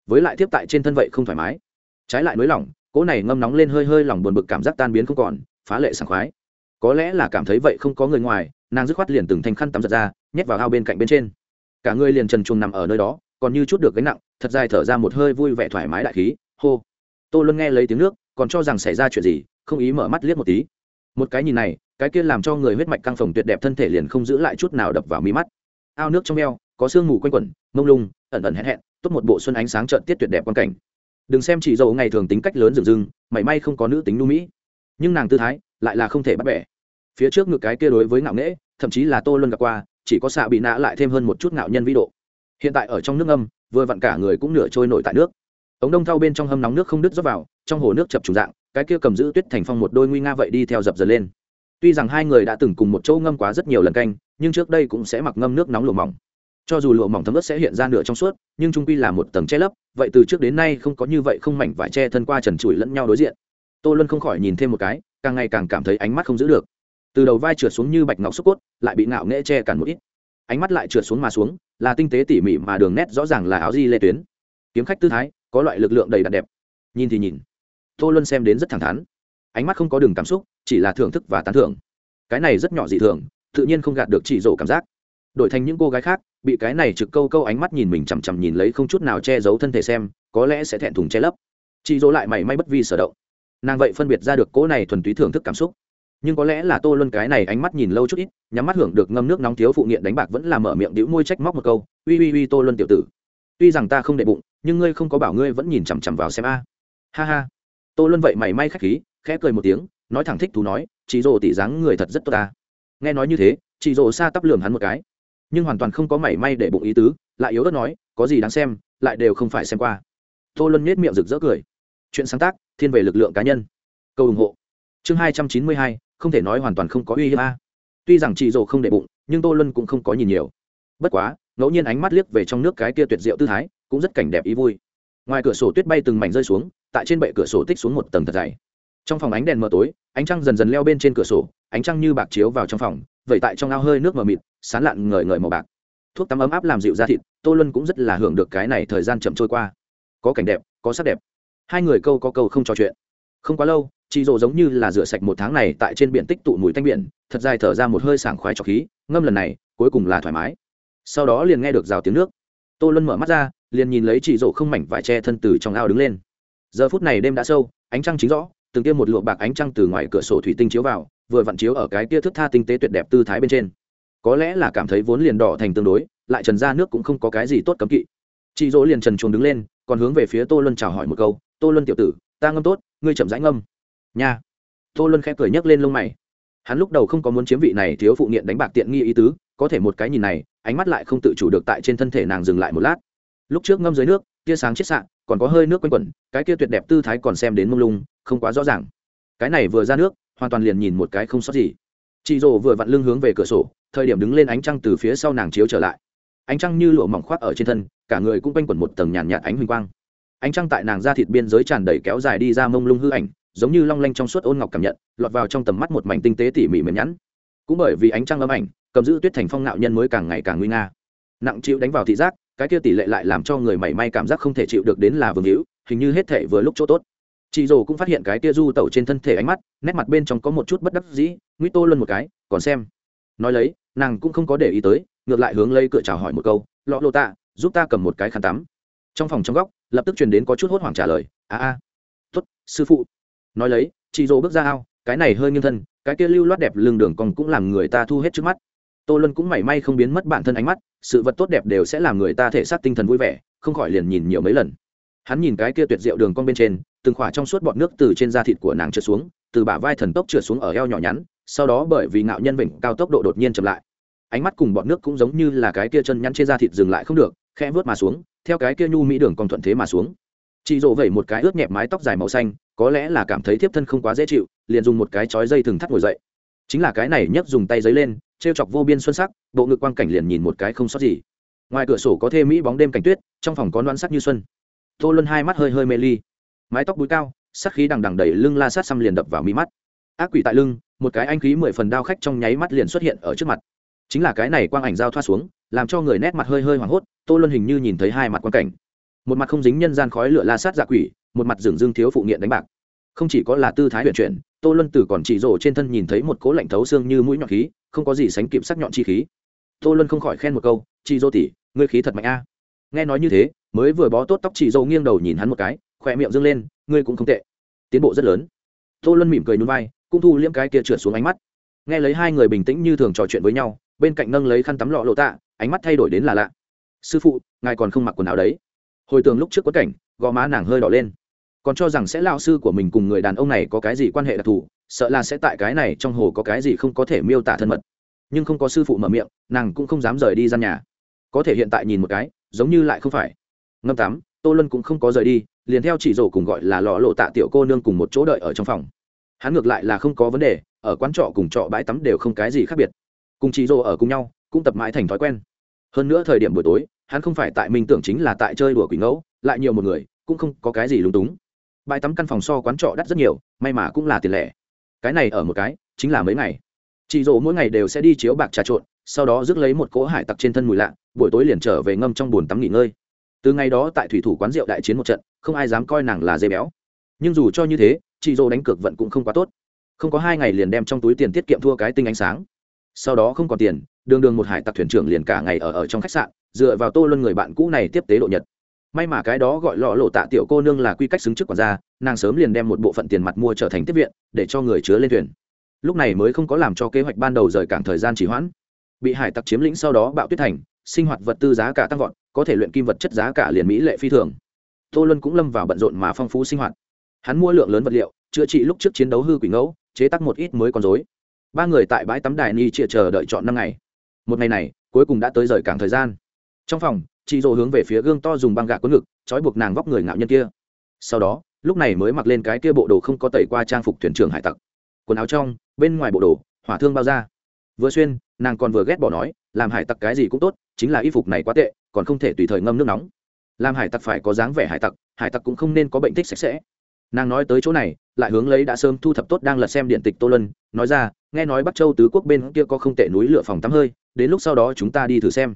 Với lại tiếp tại trên thân vậy không thoải mái. Trái lại nới lỏng, cỗ này ngâm nóng lên hơi hơi lòng buồn bực cảm giác tan biến không còn, phá lệ sảng khoái. Có lẽ là cảm thấy vậy không có người ngoài, nàng dứt khoát liền từng thanh khăn tắm giật ra, nhét vào ao bên cạnh bên trên. Cả người liền trần truồng nằm ở nơi đó, còn như chút được gánh nặng, thật dài thở ra một hơi vui vẻ thoải mái đại khí, hô. Tô luân nghe lấy tiếng nước, còn cho rằng xảy ra chuyện gì, không ý mở mắt liếc một tí. Một cái nhìn này, cái kia làm cho người huyết mạch căng phồng tuyệt đẹp thân thể liền không giữ lại chút nào đập vào mi mắt ao nước trong eo, có sương mù quanh quẩn, mông lung, ẩn ẩn hẹn hẹn, tốt một bộ xuân ánh sáng trợn tiết tuyệt đẹp quan cảnh. Đừng xem chỉ dâu ngày thường tính cách lớn rừng rừng, mảy may không có nữ tính nu mỹ. Nhưng nàng tư thái lại là không thể bắt bẻ. Phía trước ngực cái kia đối với ngạo nghễ, thậm chí là tô luân gặp qua, chỉ có xạ bị nã lại thêm hơn một chút ngạo nhân vĩ độ. Hiện tại ở trong nước âm vừa vặn cả người cũng nửa trôi nổi tại nước. Ống đông thau bên trong hâm nóng nước không đứt rót vào, trong hồ nước chập trùng dạng, cái kia cầm giữ tuyết thành phong một đôi nguy nga vậy đi theo dập dần lên. Tuy rằng hai người đã từng cùng một chỗ ngâm quá rất nhiều lần canh nhưng trước đây cũng sẽ mặc ngâm nước nóng lụa mỏng. Cho dù lụa mỏng thấm ướt sẽ hiện ra nửa trong suốt, nhưng trung quy là một tầng che lấp, vậy từ trước đến nay không có như vậy không mảnh vải che thân qua trần trụi lẫn nhau đối diện. Tô luân không khỏi nhìn thêm một cái, càng ngày càng cảm thấy ánh mắt không giữ được. Từ đầu vai trượt xuống như bạch ngọc xúc cốt, lại bị ngạo nghễ che cản một ít. Ánh mắt lại trượt xuống mà xuống, là tinh tế tỉ mỉ mà đường nét rõ ràng là áo di lê tuyến. Kiếm khách tư thái, có loại lực lượng đầy đặn đẹp. Nhìn thì nhìn. Tô luân xem đến rất thẳng thắn. Ánh mắt không có đường cảm xúc, chỉ là thưởng thức và tán thưởng. Cái này rất nhỏ dị thường tự nhiên không gạt được chỉ rổ cảm giác. Đổi thành những cô gái khác, bị cái này trực câu câu ánh mắt nhìn mình chằm chằm nhìn lấy không chút nào che giấu thân thể xem, có lẽ sẽ thẹn thùng che lấp. Chị dỗ lại mảy may bất vi sở động. Nàng vậy phân biệt ra được cỗ này thuần túy thưởng thức cảm xúc. Nhưng có lẽ là tô luân cái này ánh mắt nhìn lâu chút ít, nhắm mắt hưởng được ngâm nước nóng thiếu phụ nghiện đánh bạc vẫn là mở miệng đĩu môi trách móc một câu, uy uy uy, tô luân tiểu tử. Tuy rằng ta không đệ bụng, nhưng ngươi không có bảo ngươi vẫn nhìn chằm chằm vào xem a. Ha ha. Tô luân vậy mảy may khách khí, khẽ cười một tiếng, nói thẳng thích thú nói, chị rồ tỷ dáng người thật rất tốt ta nghe nói như thế, chị rồ xa tắp lường hắn một cái. Nhưng hoàn toàn không có mảy may để bụng ý tứ, lại yếu ớt nói, có gì đáng xem, lại đều không phải xem qua. Tô luân nhét miệng rực rỡ cười. Chuyện sáng tác, thiên về lực lượng cá nhân. Câu ủng hộ. Chương hai trăm chín mươi hai, không thể nói hoàn toàn không có uy hiếp a. Tuy rằng chị rộ không để bụng, nhưng tô luân cũng không có nhìn nhiều. Bất quá, ngẫu nhiên ánh mắt liếc về trong nước cái kia tuyệt diệu tư thái, cũng rất cảnh đẹp ý vui. Ngoài cửa sổ tuyết bay từng mảnh rơi xuống, tại trên bệ cửa sổ tích xuống một tầng thật dày. Trong phòng ánh đèn mờ tối, ánh trăng dần dần leo bên trên cửa sổ ánh trăng như bạc chiếu vào trong phòng vậy tại trong ao hơi nước mờ mịt, sán lạn ngời ngời màu bạc. Thuốc tắm ấm áp làm dịu da thịt, tô luân cũng rất là hưởng được cái này thời gian chậm trôi qua. Có cảnh đẹp, có sắc đẹp. Hai người câu có câu không trò chuyện. Không quá lâu, chị rồ giống như là rửa sạch một tháng này tại trên biển tích tụ mùi tanh biển, thật dài thở ra một hơi sảng khoái trọc khí, ngâm lần này, cuối cùng là thoải mái. Sau đó liền nghe được rào tiếng nước. Tô luân mở mắt ra, liền nhìn lấy chị rồ không mảnh vải che thân từ trong ao đứng lên. Giờ phút này đêm đã sâu, ánh trăng chính rõ, từng tiêm một lụa bạc ánh trăng từ ngoài cửa sổ thủy tinh chiếu vào vừa vặn chiếu ở cái kia thức tha tinh tế tuyệt đẹp tư thái bên trên. Có lẽ là cảm thấy vốn liền đỏ thành tương đối, lại trần ra nước cũng không có cái gì tốt cấm kỵ. Chị dỗ liền trần chuồng đứng lên, còn hướng về phía tô luân chào hỏi một câu, tô luân tiểu tử, ta ngâm tốt, ngươi chậm rãi ngâm. Nha. Tô luân khẽ cười nhấc lên lông mày. Hắn lúc đầu không có muốn chiếm vị này thiếu phụ nghiện đánh bạc tiện nghi ý tứ, có thể một cái nhìn này, ánh mắt lại không tự chủ được tại trên thân thể nàng dừng lại một lát. Lúc trước ngâm dưới nước, tia sáng chết sạn còn có hơi nước quanh quẩn, cái kia tuyệt đẹp tư thái còn xem đến mông lung, không quá rõ ràng. Cái này vừa ra nước hoàn toàn liền nhìn một cái không sót gì. Chị rồ vừa vặn lưng hướng về cửa sổ thời điểm đứng lên ánh trăng từ phía sau nàng chiếu trở lại. Ánh trăng như lụa mỏng khoác ở trên thân cả người cũng quanh quẩn một tầng nhàn nhạt, nhạt ánh huỳnh quang. Ánh trăng tại nàng ra thịt biên giới tràn đầy kéo dài đi ra mông lung hư ảnh giống như long lanh trong suốt ôn ngọc cảm nhận lọt vào trong tầm mắt một mảnh tinh tế tỉ mỉ mềm nhẵn. Cũng bởi vì ánh trăng âm ảnh cầm giữ tuyết thành phong nạo nhân mới càng ngày càng nguy nga. Nặng chịu đánh vào thị giác cái kia tỷ lệ lại làm cho người mảy may cảm giác không thể chịu được đến là vương hữu hình như hết thể vừa lúc chỗ tốt chị dồ cũng phát hiện cái kia du tẩu trên thân thể ánh mắt, nét mặt bên trong có một chút bất đắc dĩ nguy tô luôn một cái, còn xem. Nói lấy, nàng cũng không có để ý tới, ngược lại hướng lấy cửa chào hỏi một câu, lọ lô tạ, giúp ta cầm một cái khăn tắm. Trong phòng trong góc, lập tức truyền đến có chút hốt hoảng trả lời, a a à. tuất sư phụ. Nói lấy, chị dồ bước ra ao, cái này hơi nghiêng thân, cái kia lưu loát đẹp lưng đường còn cũng làm người ta thu hết trước mắt. Tô luân cũng mảy may không biến mất bản thân ánh mắt, sự vật tốt đẹp đều sẽ làm người ta thể xác tinh thần vui vẻ, không khỏi liền nhìn nhiều mấy lần. Hắn nhìn cái kia tuyệt diệu đường con bên trên từng khỏa trong suốt bọt nước từ trên da thịt của nàng trượt xuống, từ bả vai thần tốc trượt xuống ở eo nhỏ nhắn, sau đó bởi vì ngạo nhân vịnh cao tốc độ đột nhiên chậm lại. Ánh mắt cùng bọt nước cũng giống như là cái kia chân nhăn trên da thịt dừng lại không được, khẽ vớt mà xuống, theo cái kia nhu mỹ đường còn thuận thế mà xuống. Chị rộ vẩy một cái ướt nhẹp mái tóc dài màu xanh, có lẽ là cảm thấy thiếp thân không quá dễ chịu, liền dùng một cái chói dây thừng thắt ngồi dậy. Chính là cái này nhấc dùng tay giấy lên, trêu chọc vô biên xuân sắc, bộ ngực quang cảnh liền nhìn một cái không sót gì. Ngoài cửa sổ có thê mỹ bóng đêm cảnh tuyết, trong phòng có đoán sắc như xuân. Tô luân hai mắt hơi hơi mê ly mái tóc búi cao sắc khí đằng đằng đầy lưng la sát xăm liền đập vào mi mắt. Ác quỷ tại lưng, một cái anh khí mười phần đao khách trong nháy mắt liền xuất hiện ở trước mặt. Chính là cái này quang ảnh giao thoa xuống, làm cho người nét mặt hơi hơi hoảng hốt, tô luân hình như nhìn thấy hai mặt quan cảnh. Một mặt không dính nhân gian khói lửa la sát dạ quỷ, một mặt dường dương thiếu phụ nghiện đánh bạc. Không chỉ có là tư thái huyền chuyển, tô luân tử còn chỉ rổ trên thân nhìn thấy một cố lạnh thấu xương như mũi nhọn khí, không có gì sánh kịp sắc nhọn chi khí. Tô luân không khỏi khen một câu chị dô tỉ ngươi khí thật mạnh a. Nghe nói như thế, mới vừa bó tốt tóc chị dâu nghiêng đầu nhìn hắn một cái khỏe miệng dâng lên, ngươi cũng không tệ. Tiến bộ rất lớn. Tô luân mỉm cười nhún vai, cũng thu liễm cái kia trượt xuống ánh mắt. Nghe lấy hai người bình tĩnh như thường trò chuyện với nhau, bên cạnh nâng lấy khăn tắm lọ lộ tạ, ánh mắt thay đổi đến là lạ. Sư phụ, ngài còn không mặc quần áo đấy. Hồi tường lúc trước quất cảnh, gò má nàng hơi đỏ lên. Còn cho rằng sẽ lao sư của mình cùng người đàn ông này có cái gì quan hệ đặc thù, sợ là sẽ tại cái này trong hồ có cái gì không có thể miêu tả thân mật. Nhưng không có sư phụ mở miệng, nàng cũng không dám rời đi gian nhà. Có thể hiện tại nhìn một cái, giống như lại không phải. Ngâm tắm tô luân cũng không có rời đi, liền theo chỉ rổ cùng gọi là lò lộ tạ tiểu cô nương cùng một chỗ đợi ở trong phòng. Hắn ngược lại là không có vấn đề, ở quán trọ cùng trọ bãi tắm đều không cái gì khác biệt. Cùng chỉ rổ ở cùng nhau, cũng tập mãi thành thói quen. Hơn nữa thời điểm buổi tối, hắn không phải tại minh tưởng chính là tại chơi đùa quỷ ngẫu, lại nhiều một người, cũng không có cái gì lúng túng. Bãi tắm căn phòng so quán trọ đắt rất nhiều, may mà cũng là tiền lẻ. Cái này ở một cái, chính là mấy ngày. Chị rỗ mỗi ngày đều sẽ đi chiếu bạc trà trộn, sau đó rước lấy một cỗ hải tặc trên thân mùi lạ, buổi tối liền trở về ngâm trong bồn tắm nghỉ ngơi từ ngày đó tại thủy thủ quán rượu đại chiến một trận, không ai dám coi nàng là dây béo. Nhưng dù cho như thế, chị dô đánh cược vận cũng không quá tốt. Không có hai ngày liền đem trong túi tiền tiết kiệm thua cái tinh ánh sáng. Sau đó không còn tiền, đường đường một hải tặc thuyền trưởng liền cả ngày ở ở trong khách sạn, dựa vào tô luân người bạn cũ này tiếp tế độ nhật. May mà cái đó gọi lọ lộ tạ tiểu cô nương là quy cách xứng trước quản gia nàng sớm liền đem một bộ phận tiền mặt mua trở thành tiếp viện, để cho người chứa lên thuyền. Lúc này mới không có làm cho kế hoạch ban đầu rời cảng thời gian chỉ hoãn. Bị hải tặc chiếm lĩnh sau đó bạo tuyết thành, sinh hoạt vật tư giá cả tăng vọt có thể luyện kim vật chất giá cả liền mỹ lệ phi thường. Tô luân cũng lâm vào bận rộn mà phong phú sinh hoạt. Hắn mua lượng lớn vật liệu, chữa trị lúc trước chiến đấu hư quỷ ngẫu, chế tắc một ít mới còn dối ba người tại bãi tắm đài ni chia chờ đợi chọn năm ngày. Một ngày này, cuối cùng đã tới rời cảng thời gian. Trong phòng, chị dỗ hướng về phía gương to dùng băng gạc cuốn ngực, trói buộc nàng vóc người ngạo nhân kia. Sau đó, lúc này mới mặc lên cái kia bộ đồ không có tẩy qua trang phục thuyền trưởng hải tặc. Quần áo trong, bên ngoài bộ đồ, hỏa thương bao ra vừa xuyên nàng còn vừa ghét bỏ nói, làm hải tặc cái gì cũng tốt, chính là y phục này quá tệ, còn không thể tùy thời ngâm nước nóng. Làm hải tặc phải có dáng vẻ hải tặc hải tặc cũng không nên có bệnh tích sạch sẽ. Nàng nói tới chỗ này, lại hướng lấy đã sớm thu thập tốt đang lật xem điện tịch tô lân nói ra, nghe nói bắc châu tứ quốc bên kia có không tệ núi lửa phòng tắm hơi, đến lúc sau đó chúng ta đi thử xem.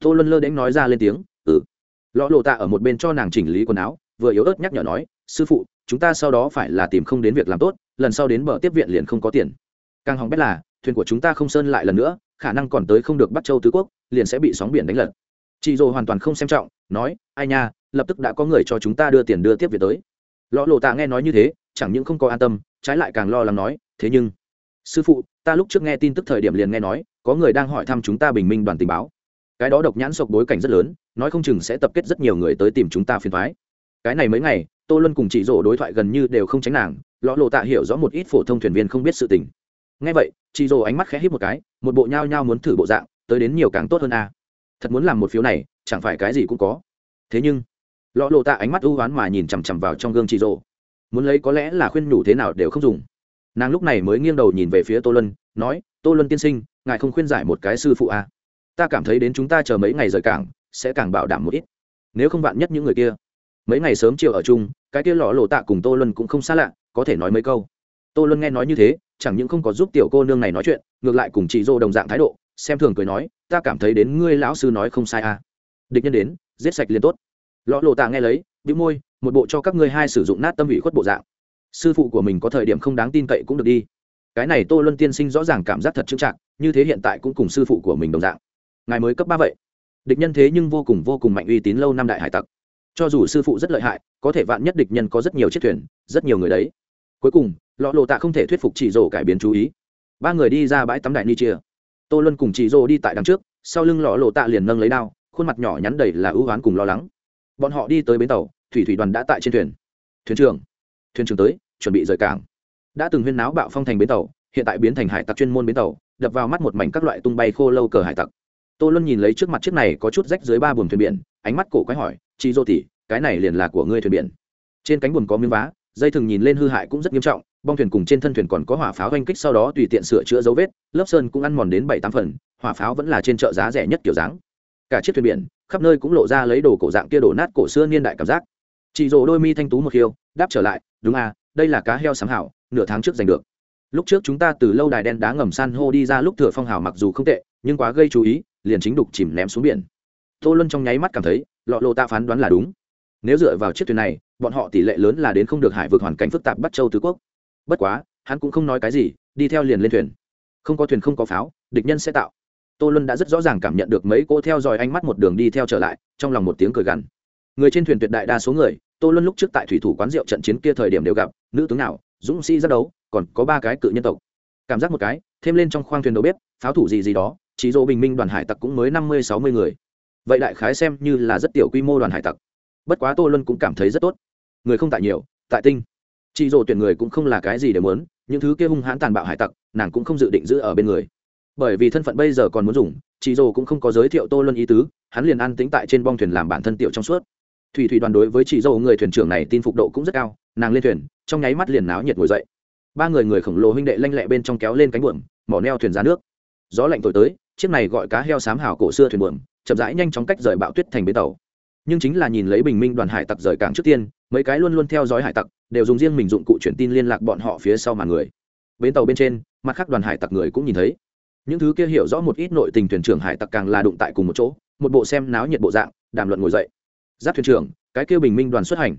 Tô lân lơ đễnh nói ra lên tiếng ừ. Lọ lộ tạ ở một bên cho nàng chỉnh lý quần áo, vừa yếu ớt nhắc nhở nói, sư phụ, chúng ta sau đó phải là tìm không đến việc làm tốt, lần sau đến bờ tiếp viện liền không có tiền. Càng hỏng bét là thuyền của chúng ta không sơn lại lần nữa, khả năng còn tới không được bắt châu tứ quốc, liền sẽ bị sóng biển đánh lật. Chị dồ hoàn toàn không xem trọng, nói, ai nha, lập tức đã có người cho chúng ta đưa tiền đưa tiếp về tới. Lọ lộ tạ nghe nói như thế, chẳng những không có an tâm, trái lại càng lo lắng nói, thế nhưng, sư phụ, ta lúc trước nghe tin tức thời điểm liền nghe nói, có người đang hỏi thăm chúng ta bình minh đoàn tình báo. Cái đó độc nhãn sộc bối cảnh rất lớn, nói không chừng sẽ tập kết rất nhiều người tới tìm chúng ta phiền thoái cái này mấy ngày, tô luân cùng chị Dỗ đối thoại gần như đều không tránh nàng, lọ lộ tạ hiểu rõ một ít phổ thông thuyền viên không biết sự tình ngay vậy chị rồ ánh mắt khẽ hít một cái một bộ nhao nhao muốn thử bộ dạng tới đến nhiều càng tốt hơn a. Thật muốn làm một phiếu này chẳng phải cái gì cũng có. Thế nhưng lọ lộ tạ ánh mắt ưu oán mà nhìn chằm chằm vào trong gương chị rồ, muốn lấy có lẽ là khuyên nhủ thế nào đều không dùng. Nàng lúc này mới nghiêng đầu nhìn về phía tô lân, nói tô lân tiên sinh ngài không khuyên giải một cái sư phụ a. Ta cảm thấy đến chúng ta chờ mấy ngày rời cảng sẽ càng bảo đảm một ít. Nếu không vạn nhất những người kia mấy ngày sớm chiều ở chung cái kia lọ lộ tạ cùng tô lân cũng không xa lạ có thể nói mấy câu. Tô lân nghe nói như thế chẳng những không có giúp tiểu cô nương này nói chuyện, ngược lại cùng chị dô đồng dạng thái độ, xem thường cười nói, ta cảm thấy đến ngươi lão sư nói không sai à. Địch nhân đến, giết sạch liền tốt. Lọ lộ tạ nghe lấy bị môi, một bộ cho các ngươi hai sử dụng nát tâm vị khuất bộ dạng. Sư phụ của mình có thời điểm không đáng tin cậy cũng được đi. Cái này tô luân tiên sinh rõ ràng cảm giác thật trưng trạng như thế hiện tại cũng cùng sư phụ của mình đồng dạng. Ngài mới cấp ba vậy. Địch nhân thế nhưng vô cùng vô cùng mạnh uy tín lâu năm đại hải tặc. Cho dù sư phụ rất lợi hại, có thể vạn nhất địch nhân có rất nhiều chiếc thuyền, rất nhiều người đấy cuối cùng, lọ lộ tạ không thể thuyết phục chị rổ cải biến chú ý. Ba người đi ra bãi tắm đại ni chia. Tô luân cùng chị rổ đi tại đằng trước, sau lưng lọ lộ tạ liền nâng lấy đao, khuôn mặt nhỏ nhắn đầy là ưu oán cùng lo lắng. Bọn họ đi tới bến tàu, thủy thủy đoàn đã tại trên thuyền. Thuyền trưởng thuyền trưởng tới, chuẩn bị rời cảng. Đã từng huyên náo bạo phong thành bến tàu, hiện tại biến thành hải tặc chuyên môn bến tàu, đập vào mắt một mảnh các loại tung bay khô lâu cờ hải tặc. Tô luân nhìn lấy trước mặt chiếc này có chút rách dưới ba buồng thuyền biển, ánh mắt cổ quái hỏi chị dô tỉ cái này liền là của ngươi thuyền biển? Trên cánh buồng có miếng vá dây thừng nhìn lên hư hại cũng rất nghiêm trọng, bong thuyền cùng trên thân thuyền còn có hỏa pháo oanh kích sau đó tùy tiện sửa chữa dấu vết, lớp sơn cũng ăn mòn đến bảy tám phần, hỏa pháo vẫn là trên chợ giá rẻ nhất kiểu dáng. Cả chiếc thuyền biển, khắp nơi cũng lộ ra lấy đồ cổ dạng kia đổ nát cổ xưa niên đại cảm giác. Chị rồ đôi mi thanh tú một khiêu, đáp trở lại, đúng à đây là cá heo sáng hảo, nửa tháng trước giành được. Lúc trước chúng ta từ lâu đài đen đá ngầm san hô đi ra lúc thừa phong hào mặc dù không tệ, nhưng quá gây chú ý, liền chính đục chìm ném xuống biển. Tô luân trong nháy mắt cảm thấy, lọ lộ ta phán đoán là đúng nếu dựa vào chiếc thuyền này, bọn họ tỷ lệ lớn là đến không được hải vượt hoàn cảnh phức tạp bắt châu tứ quốc. Bất quá, hắn cũng không nói cái gì, đi theo liền lên thuyền. Không có thuyền không có pháo, địch nhân sẽ tạo. Tô luân đã rất rõ ràng cảm nhận được mấy cô theo dõi ánh mắt một đường đi theo trở lại, trong lòng một tiếng cười gằn. Người trên thuyền tuyệt đại đa số người, tô luân lúc trước tại thủy thủ quán rượu trận chiến kia thời điểm đều gặp, nữ tướng nào, dũng sĩ ra đấu, còn có ba cái cự nhân tộc. Cảm giác một cái, thêm lên trong khoang thuyền đầu bếp, pháo thủ gì gì đó chỉ dỗ bình minh đoàn hải tặc cũng mới năm mươi sáu mươi người. Vậy đại khái xem như là rất tiểu quy mô đoàn hải tặc bất quá tô luân cũng cảm thấy rất tốt. Người không tại nhiều, tại tinh. Chị dỗ tuyển người cũng không là cái gì để muốn, những thứ kia hung hãn tàn bạo hải tặc, nàng cũng không dự định giữ ở bên người. Bởi vì thân phận bây giờ còn muốn dùng, chị dỗ cũng không có giới thiệu tô luân ý tứ, hắn liền ăn tính tại trên bong thuyền làm bản thân tiểu trong suốt. Thủy thủy đoàn đối với chị dỗ người thuyền trưởng này tin phục độ cũng rất cao, nàng lên thuyền, trong nháy mắt liền náo nhiệt ngồi dậy. Ba người người khổng lồ huynh đệ lanh lẹ bên trong kéo lên cánh buồm, mỏ neo thuyền ra nước. Gió lạnh thổi tới, chiếc này gọi cá heo xám hào cổ xưa thuyền buồm, chậm rãi nhanh chóng cách rời bão tuyết thành bến tàu nhưng chính là nhìn lấy bình minh đoàn hải tặc rời cảng trước tiên, mấy cái luôn luôn theo dõi hải tặc, đều dùng riêng mình dụng cụ truyền tin liên lạc bọn họ phía sau màn người. Bến tàu bên trên, mặt khác đoàn hải tặc người cũng nhìn thấy. Những thứ kia hiểu rõ một ít nội tình thuyền trưởng hải tặc càng là đụng tại cùng một chỗ, một bộ xem náo nhiệt bộ dạng, đàm luận ngồi dậy. Giáp thuyền trưởng, cái kia bình minh đoàn xuất hành.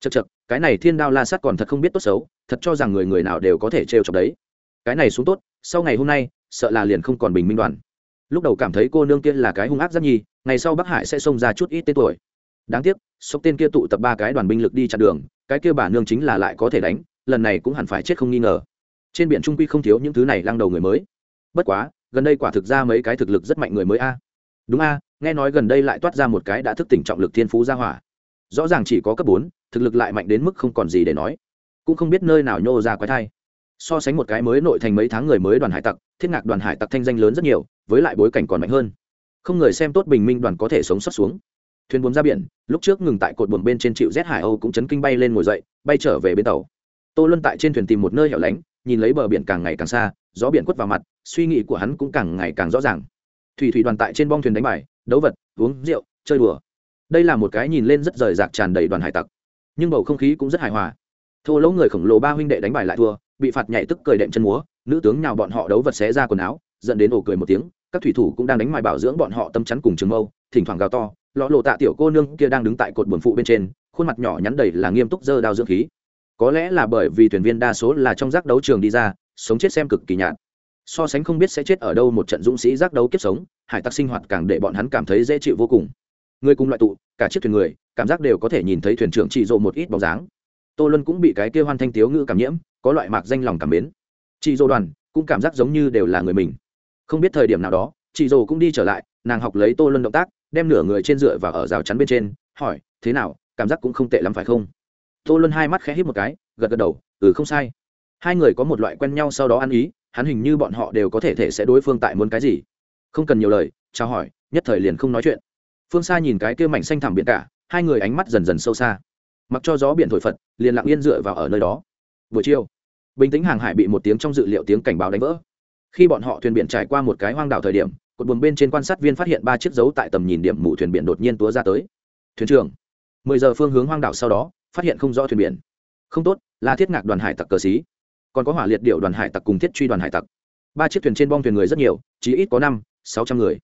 Chật chật cái này thiên đao la sắt còn thật không biết tốt xấu, thật cho rằng người người nào đều có thể trêu chọc đấy. Cái này xuống tốt, sau ngày hôm nay, sợ là liền không còn bình minh đoàn. Lúc đầu cảm thấy cô nương kia là cái hung ác rất nhi ngày sau bắc hải sẽ xông ra chút ít tên tuổi. Đáng tiếc, sốc tên kia tụ tập ba cái đoàn binh lực đi chặn đường, cái kia bà nương chính là lại có thể đánh, lần này cũng hẳn phải chết không nghi ngờ. Trên biển trung quy không thiếu những thứ này lăng đầu người mới. Bất quá, gần đây quả thực ra mấy cái thực lực rất mạnh người mới a. Đúng a, nghe nói gần đây lại toát ra một cái đã thức tỉnh trọng lực thiên phú ra hỏa. Rõ ràng chỉ có cấp bốn, thực lực lại mạnh đến mức không còn gì để nói. Cũng không biết nơi nào nhô ra quái thai. So sánh một cái mới nội thành mấy tháng người mới đoàn hải tặc, thiết ngạc đoàn hải tặc thanh danh lớn rất nhiều, với lại bối cảnh còn mạnh hơn không người xem tốt bình minh đoàn có thể sống sót xuống. Thuyền buồm ra biển, lúc trước ngừng tại cột buồm bên trên chịu rét hải âu cũng chấn kinh bay lên ngồi dậy, bay trở về bên tàu. Tô luân tại trên thuyền tìm một nơi hẻo lánh, nhìn lấy bờ biển càng ngày càng xa, gió biển quất vào mặt, suy nghĩ của hắn cũng càng ngày càng rõ ràng. Thủy thủy đoàn tại trên bong thuyền đánh bài, đấu vật, uống rượu, chơi đùa. Đây là một cái nhìn lên rất rời rạc tràn đầy đoàn hải tặc. Nhưng bầu không khí cũng rất hài hòa. Thô lỗ người khổng lồ ba huynh đệ đánh bài lại thua, bị phạt nhảy tức cười đệm chân múa, nữ tướng nào bọn họ đấu vật xé ra quần áo dẫn đến ổ cười một tiếng các thủy thủ cũng đang đánh mài bảo dưỡng bọn họ tâm chắn cùng trường mâu, thỉnh thoảng gào to, lọ lộ tạ tiểu cô nương kia đang đứng tại cột buồn phụ bên trên, khuôn mặt nhỏ nhắn đầy là nghiêm túc dơ đao dưỡng khí. Có lẽ là bởi vì thuyền viên đa số là trong giác đấu trường đi ra, sống chết xem cực kỳ nhạt. So sánh không biết sẽ chết ở đâu một trận dũng sĩ giác đấu kiếp sống, hải tặc sinh hoạt càng để bọn hắn cảm thấy dễ chịu vô cùng. Người cùng loại tụ, cả chiếc thuyền người, cảm giác đều có thể nhìn thấy thuyền trưởng chị rộ một ít bóng dáng. Tô luân cũng bị cái kêu hoan thanh tiếu ngữ cảm nhiễm, có loại mạc danh lòng cảm mến. Chị dô đoàn cũng cảm giác giống như đều là người mình không biết thời điểm nào đó, chị dồ cũng đi trở lại, nàng học lấy tô luân động tác, đem nửa người trên dựa và ở rào chắn bên trên, hỏi, thế nào, cảm giác cũng không tệ lắm phải không? Tô luân hai mắt khẽ hít một cái, gật gật đầu ừ không sai. Hai người có một loại quen nhau sau đó ăn ý, hắn hình như bọn họ đều có thể thể sẽ đối phương tại muốn cái gì. Không cần nhiều lời, chào hỏi, nhất thời liền không nói chuyện. Phương xa nhìn cái kia mảnh xanh thẳm biển cả, hai người ánh mắt dần dần sâu xa. Mặc cho gió biển thổi phật, liền lặng yên dựa vào ở nơi đó. Buổi chiều, bình tĩnh hàng hải bị một tiếng trong dự liệu tiếng cảnh báo đánh vỡ khi bọn họ thuyền biển trải qua một cái hoang đảo thời điểm, cột buồng bên trên quan sát viên phát hiện ba chiếc dấu tại tầm nhìn điểm mù thuyền biển đột nhiên túa ra tới. Thuyền trưởng, mười giờ phương hướng hoang đảo sau đó, phát hiện không rõ thuyền biển. Không tốt, là thiết ngạc đoàn hải tặc cờ xí. Còn có hỏa liệt điệu đoàn hải tặc cùng thiết truy đoàn hải tặc. Ba chiếc thuyền trên bong thuyền người rất nhiều, chỉ ít có năm, sáu trăm người.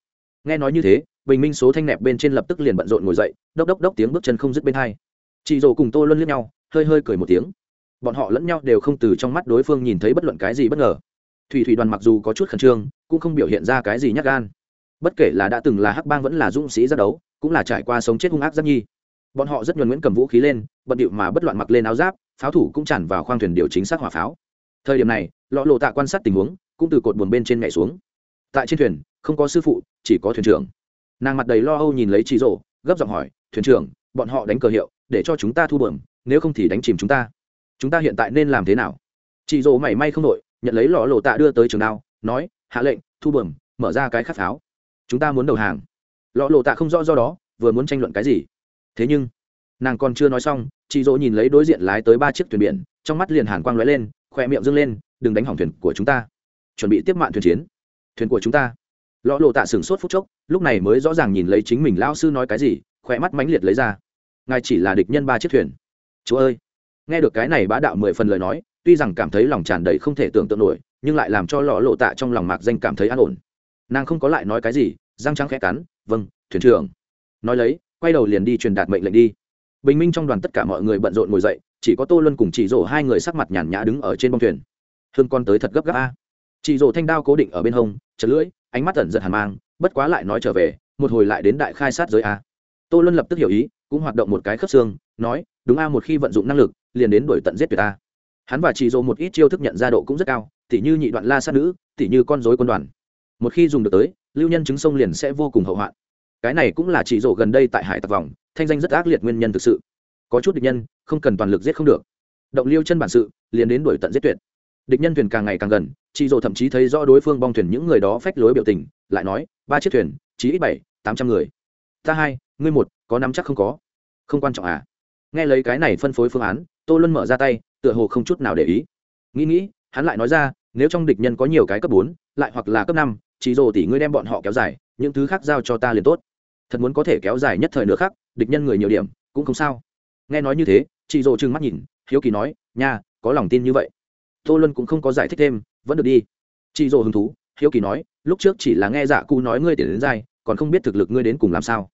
Nghe nói như thế, bình minh số thanh nẹp bên trên lập tức liền bận rộn ngồi dậy, đốc đốc đốc tiếng bước chân không dứt bên hai. Chị dỗ cùng tô luân liếc nhau, hơi hơi cười một tiếng. Bọn họ lẫn nhau đều không từ trong mắt đối phương nhìn thấy bất luận cái gì bất ngờ thủy thủy đoàn mặc dù có chút khẩn trương, cũng không biểu hiện ra cái gì nhắc gan. Bất kể là đã từng là hắc bang vẫn là dũng sĩ ra đấu, cũng là trải qua sống chết hung ác rất nhi. Bọn họ rất nhuần nguyễn cầm vũ khí lên, bận điệu mà bất loạn mặc lên áo giáp, pháo thủ cũng tràn vào khoang thuyền điều chính xác hỏa pháo. Thời điểm này, lọ lộ tạ quan sát tình huống, cũng từ cột buồn bên trên nhảy xuống. Tại trên thuyền, không có sư phụ, chỉ có thuyền trưởng. Nàng mặt đầy lo âu nhìn lấy chị rổ gấp giọng hỏi, thuyền trưởng, bọn họ đánh cờ hiệu, để cho chúng ta thu bờm nếu không thì đánh chìm chúng ta. Chúng ta hiện tại nên làm thế nào? Chị rổ mảy may không đội nhận lấy lọ lộ tạ đưa tới trường đao, nói, hạ lệnh, thu bẩm, mở ra cái khát pháo. Chúng ta muốn đầu hàng. Lọ lộ tạ không rõ do đó, vừa muốn tranh luận cái gì. Thế nhưng, nàng còn chưa nói xong, chị dỗ nhìn lấy đối diện lái tới ba chiếc thuyền biển, trong mắt liền hàn quang lóe lên, khoe miệng dâng lên, đừng đánh hỏng thuyền của chúng ta. Chuẩn bị tiếp mạng thuyền chiến. Thuyền của chúng ta. Lọ lộ tạ sửng sốt phút chốc, lúc này mới rõ ràng nhìn lấy chính mình lao sư nói cái gì, khoe mắt mãnh liệt lấy ra. Ngài chỉ là địch nhân ba chiếc thuyền. Chúa ơi. Nghe được cái này bá đạo mười phần lời nói tuy rằng cảm thấy lòng tràn đầy không thể tưởng tượng nổi, nhưng lại làm cho lọ lộ tạ trong lòng mạc danh cảm thấy an ổn. Nàng không có lại nói cái gì, răng trắng khẽ cắn vâng thuyền trưởng. Nói lấy, quay đầu liền đi truyền đạt mệnh lệnh đi. Bình minh trong đoàn tất cả mọi người bận rộn ngồi dậy, chỉ có tô luân cùng chị rổ hai người sắc mặt nhàn nhã đứng ở trên bông thuyền. Hương con tới thật gấp gáp a. Chị rổ thanh đao cố định ở bên hông, chật lưỡi, ánh mắt tẩn giật hàn mang, bất quá lại nói trở về, một hồi lại đến đại khai sát giới a. Tô luân lập tức hiểu ý, cũng hoạt động một cái khớp xương, nói, đúng a, một khi vận dụng năng lực, liền đến đổi tận giết tuyệt ta hắn và chị dỗ một ít chiêu thức nhận ra độ cũng rất cao, tỉ như nhị đoạn la sát nữ, tỉ như con dối quân đoàn. Một khi dùng được tới, lưu nhân chứng sông liền sẽ vô cùng hậu hoạn. Cái này cũng là chỉ dỗ gần đây tại hải tặc vòng, thanh danh rất ác liệt nguyên nhân thực sự. Có chút địch nhân, không cần toàn lực giết không được. Động liêu chân bản sự, liền đến đuổi tận giết tuyệt. Địch nhân thuyền càng ngày càng gần chị dỗ thậm chí thấy rõ đối phương bong thuyền những người đó phách lối biểu tình, lại nói, ba chiếc thuyền, chí ít bảy, tám trăm người. Ta hai, ngươi một, có nắm chắc không có? Không quan trọng à. Nghe lấy cái này phân phối phương án, tô luân mở ra tay tựa hồ không chút nào để ý. Nghĩ nghĩ, hắn lại nói ra, nếu trong địch nhân có nhiều cái cấp bốn, lại hoặc là cấp năm, chỉ rồ tỷ ngươi đem bọn họ kéo dài, những thứ khác giao cho ta liền tốt. Thật muốn có thể kéo dài nhất thời nữa khác địch nhân người nhiều điểm, cũng không sao. Nghe nói như thế chị rồ trừng mắt nhìn, hiếu kỳ nói, nha, có lòng tin như vậy? Tô luân cũng không có giải thích thêm, vẫn được đi. Chị rồ hứng thú, hiếu kỳ nói, lúc trước chỉ là nghe giả cu nói ngươi tiền đến dai, còn không biết thực lực ngươi đến cùng làm sao.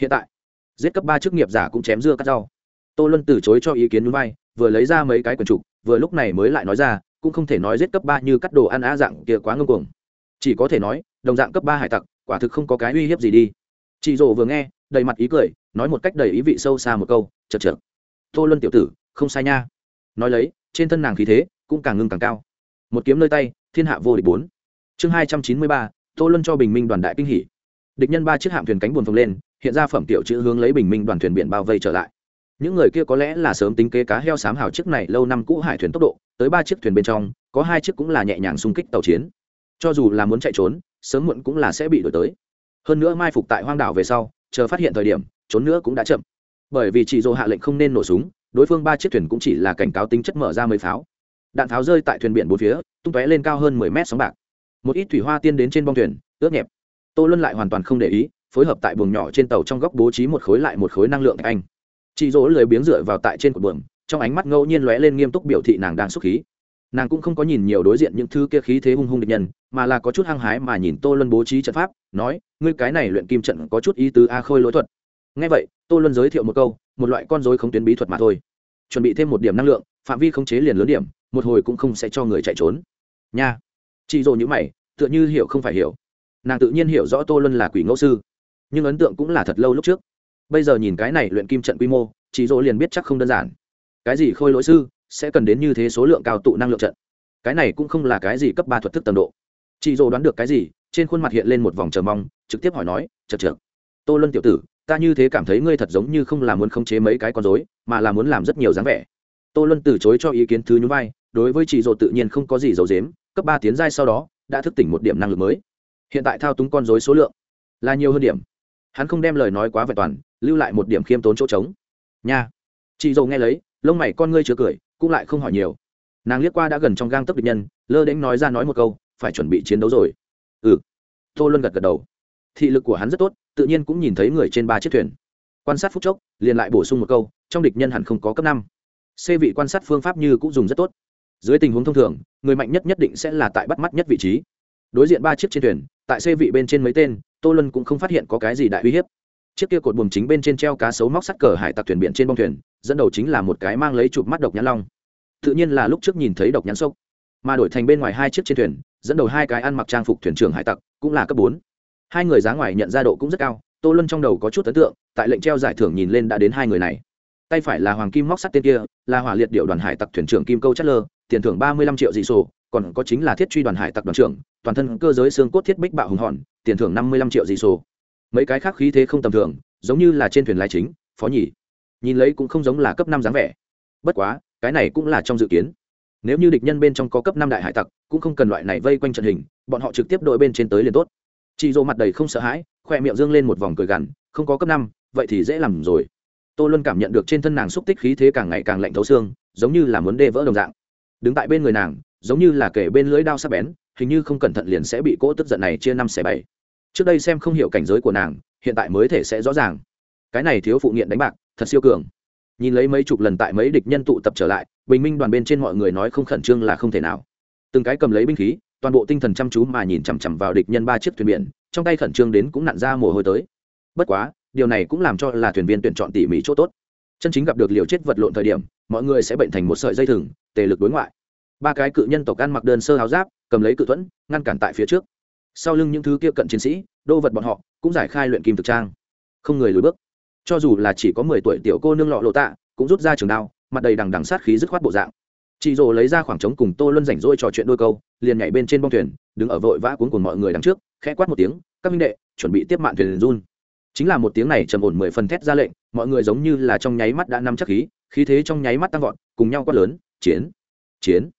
Hiện tại, giết cấp ba chức nghiệp giả cũng chém dưa cắt rau. Tô luân từ chối cho ý kiến núi bay vừa lấy ra mấy cái quần trục, vừa lúc này mới lại nói ra, cũng không thể nói giết cấp ba như cắt đồ ăn á dạng kia quá ngưng cuồng. Chỉ có thể nói, đồng dạng cấp ba hải tặc, quả thực không có cái uy hiếp gì đi. Chị rồ vừa nghe, đầy mặt ý cười, nói một cách đầy ý vị sâu xa một câu chật chật tô luân tiểu tử, không sai nha. Nói lấy, trên thân nàng khí thế cũng càng ngưng càng cao. Một kiếm nơi tay, thiên hạ vô địch bốn. Chương hai trăm chín mươi ba, tô luân cho bình minh đoàn đại kinh hỷ địch nhân ba chiếc hạm thuyền cánh buồn phồng lên, hiện ra phẩm tiểu chữ hướng lấy bình minh đoàn thuyền biển bao vây trở lại những người kia có lẽ là sớm tính kế cá heo sám hào chiếc này lâu năm cũ hải thuyền tốc độ, tới ba chiếc thuyền bên trong, có hai chiếc cũng là nhẹ nhàng xung kích tàu chiến. Cho dù là muốn chạy trốn, sớm muộn cũng là sẽ bị đổi tới. Hơn nữa mai phục tại hoang đảo về sau, chờ phát hiện thời điểm, trốn nữa cũng đã chậm. Bởi vì chị dô hạ lệnh không nên nổ súng, đối phương ba chiếc thuyền cũng chỉ là cảnh cáo tính chất mở ra mấy pháo. Đạn pháo rơi tại thuyền biển bốn phía, tung tóe lên cao hơn mười mét sóng bạc. Một ít thủy hoa tiên đến trên bong thuyền, ướt nhẹp. Tô luân lại hoàn toàn không để ý, phối hợp tại buồng nhỏ trên tàu trong góc bố trí một khối lại một khối năng lượng anh chị dỗ lười biếng dựa vào tại trên cột buồng trong ánh mắt ngẫu nhiên lóe lên nghiêm túc biểu thị nàng đang xúc khí. Nàng cũng không có nhìn nhiều đối diện những thứ kia khí thế hung hung địch nhân, mà là có chút hăng hái mà nhìn tô luân bố trí trận pháp, nói, ngươi cái này luyện kim trận có chút ý tứ a khôi lỗi thuật. Ngay vậy, tô luân giới thiệu một câu, một loại con dối không tuyến bí thuật mà thôi. Chuẩn bị thêm một điểm năng lượng, phạm vi khống chế liền lớn điểm, một hồi cũng không sẽ cho người chạy trốn. Nha. Chị dỗ nhữ mày, tựa như hiểu không phải hiểu. Nàng tự nhiên hiểu rõ tô luân là quỷ ngẫu sư, nhưng ấn tượng cũng là thật lâu lúc trước bây giờ nhìn cái này luyện kim trận quy mô chị dỗ liền biết chắc không đơn giản. Cái gì khôi lỗi sư sẽ cần đến như thế số lượng cao tụ năng lượng trận? Cái này cũng không là cái gì cấp ba thuật thức tầm độ. Chị dỗ đoán được cái gì, trên khuôn mặt hiện lên một vòng chờ mong, trực tiếp hỏi nói chật chật tô luân tiểu tử, ta như thế cảm thấy ngươi thật giống như không là muốn khống chế mấy cái con dối mà là muốn làm rất nhiều dáng vẻ. Tô luân từ chối cho ý kiến thứ nhún vai, đối với chị dỗ tự nhiên không có gì dầu dếm cấp ba tiến giai sau đó, đã thức tỉnh một điểm năng lực mới. Hiện tại thao túng con dối số lượng là nhiều hơn điểm hắn không đem lời nói quá vẹn toàn, lưu lại một điểm khiêm tốn chỗ trống. Nha. Chị dầu nghe lấy, lông mày con ngươi chứa cười, cũng lại không hỏi nhiều. Nàng liếc qua đã gần trong gang tấp địch nhân, lơ đễnh nói ra nói một câu, phải chuẩn bị chiến đấu rồi. Ừ. Tô luân gật gật đầu. Thị lực của hắn rất tốt, tự nhiên cũng nhìn thấy người trên ba chiếc thuyền. Quan sát phút chốc, liền lại bổ sung một câu, trong địch nhân hẳn không có cấp năm. Xê vị quan sát phương pháp như cũng dùng rất tốt. Dưới tình huống thông thường, người mạnh nhất nhất định sẽ là tại bắt mắt nhất vị trí đối diện ba chiếc trên thuyền, tại xê vị bên trên mấy tên, tô luân cũng không phát hiện có cái gì đại uy hiếp. Chiếc kia cột buồm chính bên trên treo cá sấu móc sắt cờ hải tặc thuyền biển trên bông thuyền, dẫn đầu chính là một cái mang lấy chụp mắt độc nhãn long. Tự nhiên là lúc trước nhìn thấy độc nhãn sốc. Mà đổi thành bên ngoài hai chiếc trên thuyền, dẫn đầu hai cái ăn mặc trang phục thuyền trưởng hải tặc, cũng là cấp bốn. Hai người giá ngoài nhận ra độ cũng rất cao, tô luân trong đầu có chút ấn tượng, tại lệnh treo giải thưởng nhìn lên đã đến hai người này. Tay phải là hoàng kim móc sắt tên kia, là hỏa liệt điệu đoàn hải tặc thuyền trưởng kim câu chất lơ, tiền thưởng ba mươi lăm triệu dị sổ, còn có chính là thiết truy đoàn hải tặc đoàn trưởng toàn thân cơ giới xương cốt thiết bích bạo hùng hòn, tiền thưởng năm mươi lăm triệu dị sổ. Mấy cái khác khí thế không tầm thường, giống như là trên thuyền lái chính, phó nhì. Nhìn lấy cũng không giống là cấp năm dáng vẻ. Bất quá, cái này cũng là trong dự kiến. Nếu như địch nhân bên trong có cấp năm đại hải tặc, cũng không cần loại này vây quanh trận hình, bọn họ trực tiếp đội bên trên tới liền tốt. Chị dỗ mặt đầy không sợ hãi, khoe miệng dương lên một vòng cười gằn, không có cấp năm, vậy thì dễ làm rồi. Tô luân cảm nhận được trên thân nàng xúc tích khí thế càng ngày càng lạnh thấu xương, giống như là muốn đê vỡ đồng dạng. Đứng tại bên người nàng giống như là kể bên lưỡi đao sắc bén, hình như không cẩn thận liền sẽ bị cỗ tức giận này chia năm xẻ bảy. Trước đây xem không hiểu cảnh giới của nàng, hiện tại mới thể sẽ rõ ràng. Cái này thiếu phụ nghiện đánh bạc, thật siêu cường. Nhìn lấy mấy chục lần tại mấy địch nhân tụ tập trở lại, bình minh đoàn bên trên mọi người nói không khẩn trương là không thể nào. Từng cái cầm lấy binh khí, toàn bộ tinh thần chăm chú mà nhìn chằm chằm vào địch nhân ba chiếc thuyền biển, trong tay khẩn trương đến cũng nặn ra mồ hôi tới. Bất quá, điều này cũng làm cho là thuyền viên tuyển chọn tỉ mỉ chỗ tốt. Chân chính gặp được liều chết vật lộn thời điểm, mọi người sẽ bệnh thành một sợi dây thừng, tề lực đối ngoại ba cái cự nhân tộc ăn mặc đơn sơ áo giáp, cầm lấy cự thuẫn, ngăn cản tại phía trước. Sau lưng những thứ kia cận chiến sĩ, đô vật bọn họ, cũng giải khai luyện kim thực trang. Không người lùi bước. Cho dù là chỉ có mười tuổi tiểu cô nương lọ lộ tạ, cũng rút ra trường đao, mặt đầy đằng đằng sát khí dứt khoát bộ dạng. Chị rồ lấy ra khoảng trống cùng tô luân rảnh rỗi trò chuyện đôi câu, liền nhảy bên trên bông thuyền, đứng ở vội vã cuốn cùng mọi người đằng trước, khẽ quát một tiếng, các minh đệ, chuẩn bị tiếp mạn thuyền run. Chính là một tiếng này trầm ổn mười phần thét ra lệnh, mọi người giống như là trong nháy mắt đã nắm chắc khí khí thế trong nháy mắt tăng vọt, cùng nhau quát lớn, chiến! Chiến!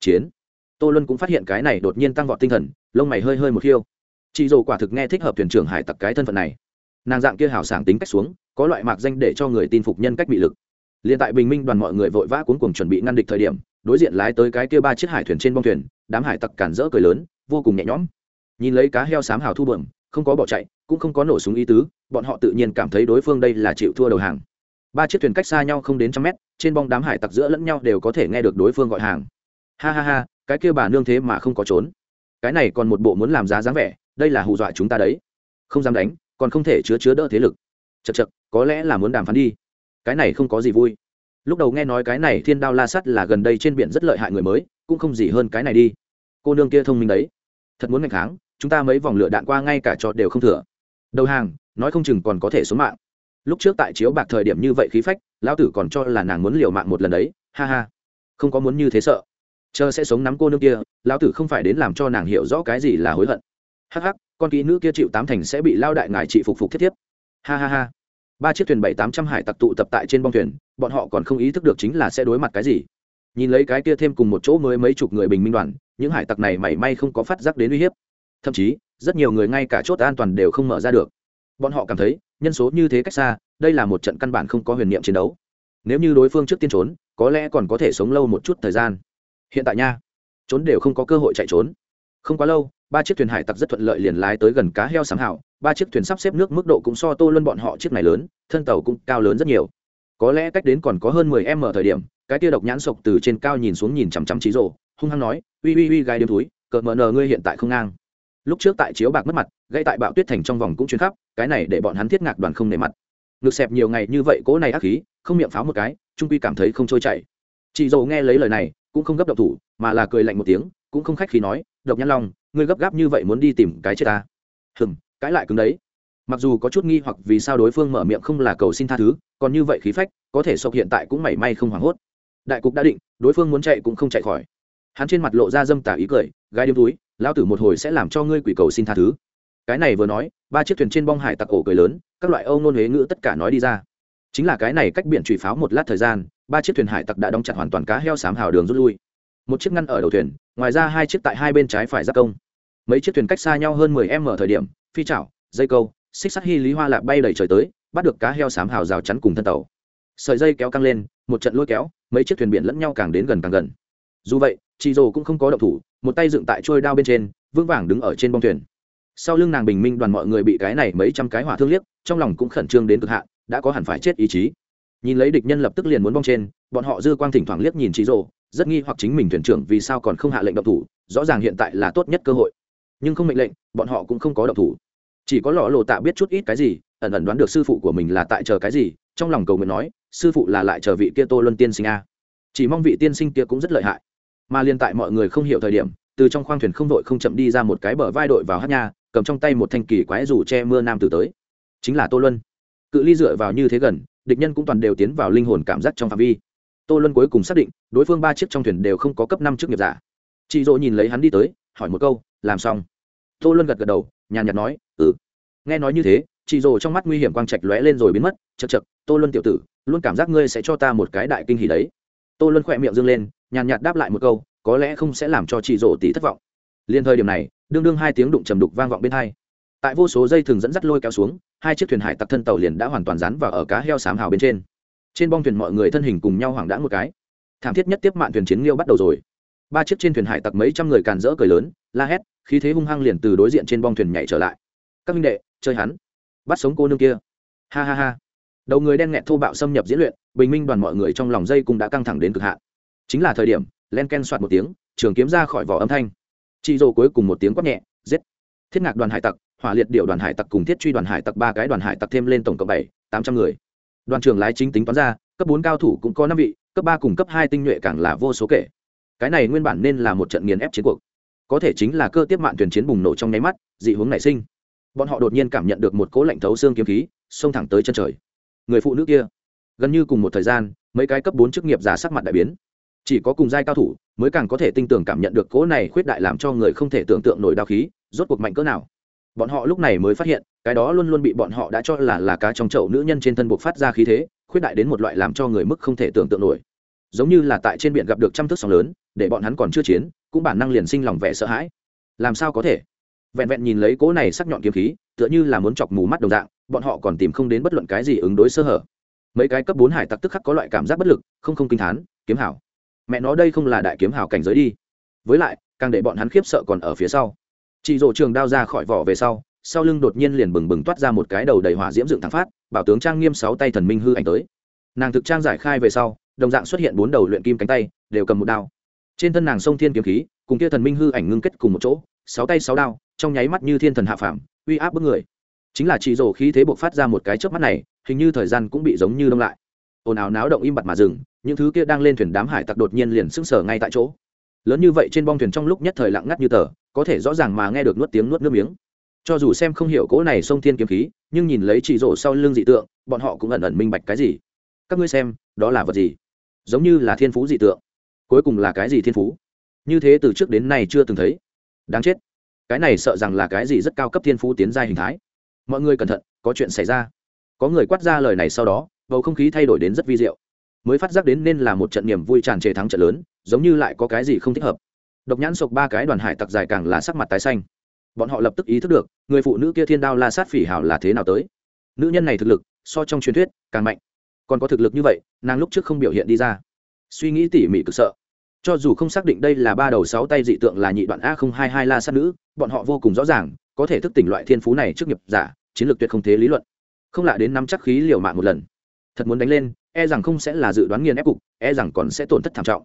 Chiến. Tô luân cũng phát hiện cái này đột nhiên tăng vọt tinh thần, lông mày hơi hơi một khiêu. Chị dồ quả thực nghe thích hợp thuyền trưởng hải tặc cái thân phận này. Nàng dạng kia hào sảng tính cách xuống, có loại mạc danh để cho người tin phục nhân cách bị lực. Liền tại bình minh đoàn mọi người vội vã cuốn cuồng chuẩn bị ngăn địch thời điểm, đối diện lái tới cái kia ba chiếc hải thuyền trên bông thuyền, đám hải tặc cản rỡ cười lớn, vô cùng nhẹ nhõm. Nhìn lấy cá heo sám hào thu bờm không có bỏ chạy, cũng không có nổ súng ý tứ, bọn họ tự nhiên cảm thấy đối phương đây là chịu thua đầu hàng. Ba chiếc thuyền cách xa nhau không đến trăm mét, trên bong đám hải tặc giữa lẫn nhau đều có thể nghe được đối phương gọi hàng ha ha ha, cái kia bà nương thế mà không có trốn. Cái này còn một bộ muốn làm giá dáng vẻ, đây là hù dọa chúng ta đấy. Không dám đánh, còn không thể chứa chứa đỡ thế lực. Chật chật có lẽ là muốn đàm phán đi. Cái này không có gì vui. Lúc đầu nghe nói cái này thiên đao la sắt là gần đây trên biển rất lợi hại người mới, cũng không gì hơn cái này đi. Cô nương kia thông minh đấy. Thật muốn ngày tháng chúng ta mấy vòng lửa đạn qua ngay cả trọt đều không thừa. Đầu hàng, nói không chừng còn có thể xuống mạng. Lúc trước tại chiếu bạc thời điểm như vậy khí phách, lão tử còn cho là nàng muốn liều mạng một lần đấy. Ha ha. Không có muốn như thế sợ chờ sẽ sống nắm cô nương kia, lão tử không phải đến làm cho nàng hiểu rõ cái gì là hối hận. Hắc hắc, con kỹ nữ kia chịu tám thành sẽ bị lao đại ngài trị phục phục thiết thiếp ha ha ha. Ba chiếc thuyền bảy tám trăm hải tặc tụ tập tại trên bong thuyền, bọn họ còn không ý thức được chính là sẽ đối mặt cái gì. Nhìn lấy cái kia thêm cùng một chỗ mới mấy chục người bình minh đoàn, những hải tặc này mảy may không có phát giác đến uy hiếp. Thậm chí, rất nhiều người ngay cả chốt an toàn đều không mở ra được. Bọn họ cảm thấy, nhân số như thế cách xa, đây là một trận căn bản không có huyền niệm chiến đấu. Nếu như đối phương trước tiên trốn, có lẽ còn có thể sống lâu một chút thời gian hiện tại nha, trốn đều không có cơ hội chạy trốn. Không quá lâu, ba chiếc thuyền hải tặc rất thuận lợi liền lái tới gần cá heo sáng hảo. Ba chiếc thuyền sắp xếp nước mức độ cũng so tô luân bọn họ chiếc này lớn, thân tàu cũng cao lớn rất nhiều. Có lẽ cách đến còn có hơn mười m thời điểm, cái tia độc nhãn sộc từ trên cao nhìn xuống nhìn chằm chằm trí rồ hung hăng nói, uy uy uy gai đêm túi cờ mờ nờ ngươi hiện tại không ngang. Lúc trước tại chiếu bạc mất mặt gây tại bạo tuyết thành trong vòng cũng chuyến khắp, cái này để bọn hắn thiết ngạc đoàn không nề mặt. Ngực xẹp nhiều ngày như vậy cỗ này ác khí, không miệng pháo một cái, trung quy cảm thấy không trôi chảy. Chị dầu nghe lấy lời này cũng không gấp động thủ, mà là cười lạnh một tiếng, cũng không khách khi nói, độc nhãn long, ngươi gấp gáp như vậy muốn đi tìm cái chết ta? Hừng cãi lại cứng đấy. Mặc dù có chút nghi hoặc vì sao đối phương mở miệng không là cầu xin tha thứ, còn như vậy khí phách, có thể sộc hiện tại cũng mảy may không hoảng hốt. Đại cục đã định, đối phương muốn chạy cũng không chạy khỏi. Hắn trên mặt lộ ra dâm tả ý cười gai đêm túi, lão tử một hồi sẽ làm cho ngươi quỷ cầu xin tha thứ. Cái này vừa nói, ba chiếc thuyền trên bong hải tặc ổ cười lớn, các loại âu nôn huế ngữ tất cả nói đi ra chính là cái này cách biển trụy pháo một lát thời gian, ba chiếc thuyền hải tặc đã đóng chặt hoàn toàn cá heo sám hào đường rút lui. Một chiếc ngăn ở đầu thuyền, ngoài ra hai chiếc tại hai bên trái phải giáp công. Mấy chiếc thuyền cách xa nhau hơn mười m thời điểm, phi chảo, dây câu, xích sắt hy lý hoa lạp bay đầy trời tới, bắt được cá heo sám hào rào chắn cùng thân tàu. Sợi dây kéo căng lên, một trận lôi kéo, mấy chiếc thuyền biển lẫn nhau càng đến gần càng gần. Dù vậy, chị dồ cũng không có động thủ, một tay dựng tại trôi đao bên trên, vững vàng đứng ở trên bông thuyền. Sau lưng nàng bình minh đoàn mọi người bị cái này mấy trăm cái hỏa thương liếc, trong lòng cũng khẩn trương đến cực hạn đã có hẳn phải chết ý chí. Nhìn lấy địch nhân lập tức liền muốn bong trên, bọn họ dư quang thỉnh thoảng liếc nhìn chị rồ rất nghi hoặc chính mình thuyền trưởng vì sao còn không hạ lệnh động thủ, rõ ràng hiện tại là tốt nhất cơ hội. Nhưng không mệnh lệnh, bọn họ cũng không có động thủ. Chỉ có lọ lộ tạ biết chút ít cái gì, ẩn ẩn đoán được sư phụ của mình là tại chờ cái gì, trong lòng cầu nguyện nói, sư phụ là lại chờ vị kia tô luân tiên sinh a. Chỉ mong vị tiên sinh kia cũng rất lợi hại. Mà liên tại mọi người không hiểu thời điểm, từ trong khoang thuyền không đội không chậm đi ra một cái bờ vai đội vào hát nha, cầm trong tay một thanh kỳ quái rủ che mưa nam tử tới. Chính là tô luân cự ly dựa vào như thế gần, địch nhân cũng toàn đều tiến vào linh hồn cảm giác trong phạm vi. Tô luân cuối cùng xác định, đối phương ba chiếc trong thuyền đều không có cấp năm chức nghiệp giả. Chị dỗ nhìn lấy hắn đi tới, hỏi một câu, làm xong? Tô luân gật gật đầu, nhàn nhạt nói ừ. Nghe nói như thế, chị dỗ trong mắt nguy hiểm quang trạch lóe lên rồi biến mất chật chật tô luân tiểu tử, luôn cảm giác ngươi sẽ cho ta một cái đại kinh hỉ đấy. Tô luân khỏe miệng dâng lên, nhàn nhạt đáp lại một câu, có lẽ không sẽ làm cho chị dỗ tỷ thất vọng. Liên thời điểm này, đương đương hai tiếng đụng trầm đục vang vọng bên hai. Tại vô số dây thường dẫn dắt lôi kéo xuống hai chiếc thuyền hải tặc thân tàu liền đã hoàn toàn rán vào ở cá heo xám hào bên trên. Trên bong thuyền mọi người thân hình cùng nhau hoảng đã một cái. Thảm thiết nhất tiếp mạn thuyền chiến liêu bắt đầu rồi. Ba chiếc trên thuyền hải tặc mấy trăm người càn rỡ cười lớn, la hét, khí thế hung hăng liền từ đối diện trên bong thuyền nhảy trở lại. Các minh đệ, chơi hắn. Bắt sống cô nương kia. Ha ha ha. Đầu người đen nghẹt thô bạo xâm nhập diễn luyện, bình minh đoàn mọi người trong lòng dây cũng đã căng thẳng đến cực hạn. Chính là thời điểm, len ken soạt một tiếng, trường kiếm ra khỏi vỏ âm thanh. Chị rồ cuối cùng một tiếng quát nhẹ, giết. Thiết ngạc đoàn hải tặc hỏa liệt điệu đoàn hải tặc cùng thiết truy đoàn hải tặc ba cái đoàn hải tặc thêm lên tổng cộng bảy, tám trăm người. Đoàn trưởng lái chính tính toán ra, cấp bốn cao thủ cũng có năm vị, cấp ba cùng cấp hai tinh nhuệ càng là vô số kể. Cái này nguyên bản nên là một trận nghiền ép chiến cuộc. Có thể chính là cơ tiếp mạng thuyền chiến bùng nổ trong nháy mắt, dị hướng nảy sinh. Bọn họ đột nhiên cảm nhận được một cố lạnh thấu xương kiếm khí, xông thẳng tới chân trời. Người phụ nữ kia, gần như cùng một thời gian, mấy cái cấp bốn chức nghiệp giả sắc mặt đại biến. Chỉ có cùng giai cao thủ, mới càng có thể tinh tưởng cảm nhận được cố này khuyết đại làm cho người không thể tưởng tượng nổi đao khí, rốt cuộc mạnh cỡ nào bọn họ lúc này mới phát hiện, cái đó luôn luôn bị bọn họ đã cho là là cá trong chậu nữ nhân trên thân buộc phát ra khí thế, khuyết đại đến một loại làm cho người mức không thể tưởng tượng nổi. Giống như là tại trên biển gặp được trăm thước sóng lớn, để bọn hắn còn chưa chiến, cũng bản năng liền sinh lòng vẻ sợ hãi. Làm sao có thể? Vẹn vẹn nhìn lấy cố này sắc nhọn kiếm khí, tựa như là muốn chọc mù mắt đồng dạng, bọn họ còn tìm không đến bất luận cái gì ứng đối sơ hở. Mấy cái cấp bốn hải tặc tức khắc có loại cảm giác bất lực, không không kinh thán, kiếm hảo. Mẹ nó đây không là đại kiếm hảo cảnh giới đi. Với lại, càng để bọn hắn khiếp sợ còn ở phía sau chị rộ trường đao ra khỏi vỏ về sau sau lưng đột nhiên liền bừng bừng toát ra một cái đầu đầy hỏa diễm dựng thẳng phát, bảo tướng trang nghiêm sáu tay thần minh hư ảnh tới. Nàng thực trang giải khai về sau, đồng dạng xuất hiện bốn đầu luyện kim cánh tay, đều cầm một đao. Trên thân nàng sông thiên kiếm khí, cùng kia thần minh hư ảnh ngưng kết cùng một chỗ, sáu tay sáu đao, trong nháy mắt như thiên thần hạ phảm uy áp bức người. Chính là chị rổ khí thế buộc phát ra một cái chớp mắt này, hình như thời gian cũng bị giống như đông lại. Ồn ào náo động im bặt mà dừng, những thứ kia đang lên thuyền đám hải tặc đột nhiên liền sững sờ ngay tại chỗ. Lớn như vậy trên bong thuyền trong lúc nhất thời lặng ngắt như tờ có thể rõ ràng mà nghe được nuốt tiếng nuốt nước miếng. Cho dù xem không hiểu cỗ này sông thiên kiếm khí, nhưng nhìn lấy chỉ rổ sau lưng dị tượng, bọn họ cũng ẩn ẩn minh bạch cái gì. Các ngươi xem, đó là vật gì? Giống như là thiên phú dị tượng. Cuối cùng là cái gì thiên phú? Như thế từ trước đến nay chưa từng thấy. Đáng chết. Cái này sợ rằng là cái gì rất cao cấp thiên phú tiến ra hình thái. Mọi người cẩn thận, có chuyện xảy ra. Có người quát ra lời này sau đó, bầu không khí thay đổi đến rất vi diệu. Mới phát giác đến nên là một trận niềm vui tràn trề thắng trận lớn, giống như lại có cái gì không thích hợp độc nhãn sộc ba cái đoàn hải tặc dài càng là sắc mặt tái xanh. Bọn họ lập tức ý thức được, người phụ nữ kia thiên đao la sát phỉ hảo là thế nào tới. Nữ nhân này thực lực, so trong truyền thuyết, càng mạnh. Còn có thực lực như vậy, nàng lúc trước không biểu hiện đi ra. Suy nghĩ tỉ mỉ cực sợ. Cho dù không xác định đây là ba đầu sáu tay dị tượng là nhị đoạn a không hai hai la sát nữ, bọn họ vô cùng rõ ràng, có thể thức tỉnh loại thiên phú này trước nghiệp giả, chiến lược tuyệt không thế lý luận. Không lạ đến nắm chắc khí liều mạng một lần. Thật muốn đánh lên e rằng không sẽ là dự đoán nghiền ép cục e rằng còn sẽ tổn thất thảm trọng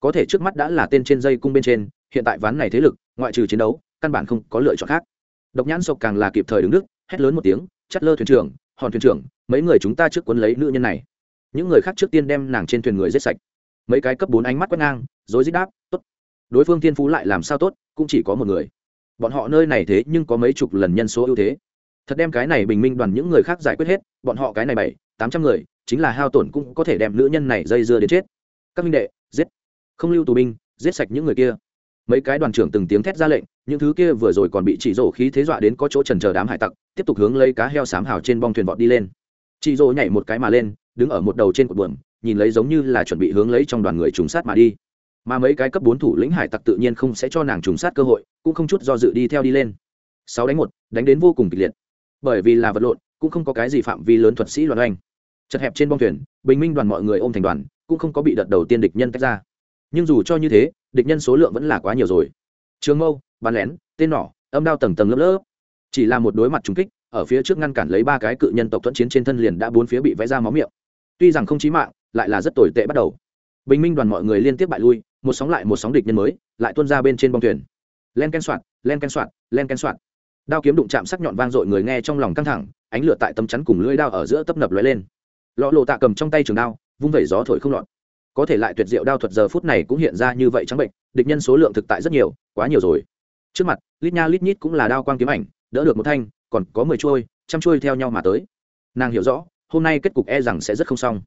có thể trước mắt đã là tên trên dây cung bên trên, hiện tại ván này thế lực, ngoại trừ chiến đấu, căn bản không có lựa chọn khác. Độc nhãn sộc càng là kịp thời đứng đức hét lớn một tiếng chắt lơ thuyền trưởng, hòn thuyền trưởng, mấy người chúng ta trước cuốn lấy nữ nhân này. Những người khác trước tiên đem nàng trên thuyền người giết sạch. Mấy cái cấp bốn ánh mắt quét ngang rồi dít đáp, tốt. Đối phương thiên phú lại làm sao tốt, cũng chỉ có một người. Bọn họ nơi này thế nhưng có mấy chục lần nhân số ưu thế. Thật đem cái này bình minh đoàn những người khác giải quyết hết, bọn họ cái này bảy, tám trăm người, chính là hao tổn cũng có thể đem nữ nhân này dây dưa đến chết. Các minh đệ, giết không lưu tù binh, giết sạch những người kia. Mấy cái đoàn trưởng từng tiếng thét ra lệnh, những thứ kia vừa rồi còn bị chỉ rổ khí thế dọa đến có chỗ trần chờ đám hải tặc, tiếp tục hướng lấy cá heo sám hào trên bong thuyền vọt đi lên. Chị rổ nhảy một cái mà lên, đứng ở một đầu trên cột buồm, nhìn lấy giống như là chuẩn bị hướng lấy trong đoàn người trùng sát mà đi. Mà mấy cái cấp bốn thủ lĩnh hải tặc tự nhiên không sẽ cho nàng trùng sát cơ hội, cũng không chút do dự đi theo đi lên. Sáu đánh một, đánh đến vô cùng kịch liệt. Bởi vì là vật lộn, cũng không có cái gì phạm vi lớn thuật sĩ loạn oanh. Chật hẹp trên bong thuyền, bình minh đoàn mọi người ôm thành đoàn, cũng không có bị đợt đầu tiên địch nhân tách ra nhưng dù cho như thế, địch nhân số lượng vẫn là quá nhiều rồi. Trường mâu bắn lén, tên nỏ, âm đao tầng tầng lớp lớp. Chỉ là một đối mặt trúng kích, ở phía trước ngăn cản lấy ba cái cự nhân tộc thuận chiến trên thân liền đã bốn phía bị vẽ ra máu miệng. Tuy rằng không chí mạng, lại là rất tồi tệ bắt đầu. Bình minh đoàn mọi người liên tiếp bại lui, một sóng lại một sóng địch nhân mới, lại tuôn ra bên trên bong thuyền. Len ken soạn, len ken soạn, len ken soạn. Đao kiếm đụng chạm sắc nhọn vang dội người nghe trong lòng căng thẳng, ánh lửa tại tấm chắn cùng lưỡi đao ở giữa tấp nập lóe lên. Lọ lộ tạ cầm trong tay trường đao, vung vẩy gió thổi không lọt có thể lại tuyệt diệu đao thuật giờ phút này cũng hiện ra như vậy trắng bệnh, địch nhân số lượng thực tại rất nhiều, quá nhiều rồi. Trước mặt, lít nha lít nhít cũng là đao quang kiếm ảnh, đỡ được một thanh, còn có mười trôi trăm trôi theo nhau mà tới. Nàng hiểu rõ, hôm nay kết cục e rằng sẽ rất không xong.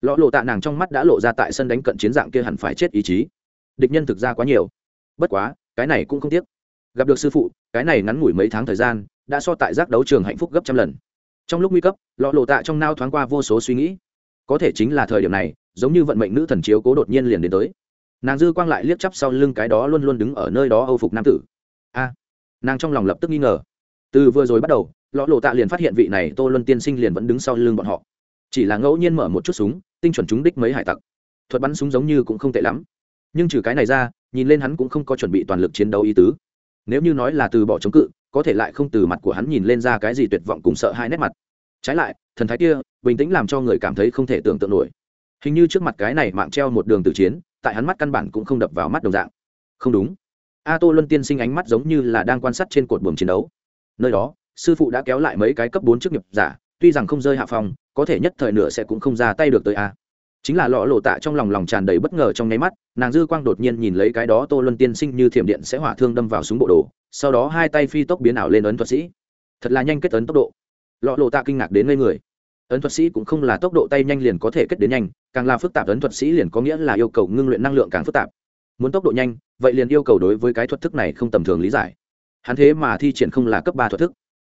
Lọ lộ tạ nàng trong mắt đã lộ ra tại sân đánh cận chiến dạng kia hẳn phải chết ý chí. Địch nhân thực ra quá nhiều. Bất quá, cái này cũng không tiếc. Gặp được sư phụ, cái này ngắn ngủi mấy tháng thời gian, đã so tại giác đấu trường hạnh phúc gấp trăm lần. Trong lúc nguy cấp, lọ lộ tạ trong nao thoáng qua vô số suy nghĩ có thể chính là thời điểm này, giống như vận mệnh nữ thần chiếu cố đột nhiên liền đến tới. Nàng dư quang lại liếc chắp sau lưng cái đó luôn luôn đứng ở nơi đó âu phục nam tử. A! Nàng trong lòng lập tức nghi ngờ. Từ vừa rồi bắt đầu, lọ lộ tạ liền phát hiện vị này tô luân tiên sinh liền vẫn đứng sau lưng bọn họ. Chỉ là ngẫu nhiên mở một chút súng, tinh chuẩn chúng đích mấy hải tặc. Thuật bắn súng giống như cũng không tệ lắm. Nhưng trừ cái này ra, nhìn lên hắn cũng không có chuẩn bị toàn lực chiến đấu ý tứ. Nếu như nói là từ bỏ chống cự, có thể lại không từ mặt của hắn nhìn lên ra cái gì tuyệt vọng cùng sợ hai nét mặt trái lại, thần thái kia bình tĩnh làm cho người cảm thấy không thể tưởng tượng nổi. Hình như trước mặt cái này mạng treo một đường tử chiến, tại hắn mắt căn bản cũng không đập vào mắt đồng dạng. Không đúng. A tô luân tiên sinh ánh mắt giống như là đang quan sát trên cột buồng chiến đấu. Nơi đó, sư phụ đã kéo lại mấy cái cấp bốn chức nghiệp giả, tuy rằng không rơi hạ phòng có thể nhất thời nửa sẽ cũng không ra tay được tới a. Chính là lọ lộ tạ trong lòng lòng tràn đầy bất ngờ trong nháy mắt, nàng dư quang đột nhiên nhìn lấy cái đó tô luân tiên sinh như thiểm điện sẽ hỏa thương đâm vào súng bộ đồ, sau đó hai tay phi tốc biến ảo lên ấn thuật sĩ. Thật là nhanh kết ấn tốc độ lọ lộ tạ kinh ngạc đến ngây người. Ấn thuật sĩ cũng không là tốc độ tay nhanh liền có thể kết đến nhanh, càng là phức tạp ấn thuật sĩ liền có nghĩa là yêu cầu ngưng luyện năng lượng càng phức tạp. Muốn tốc độ nhanh, vậy liền yêu cầu đối với cái thuật thức này không tầm thường lý giải. Hắn thế mà thi triển không là cấp ba thuật thức.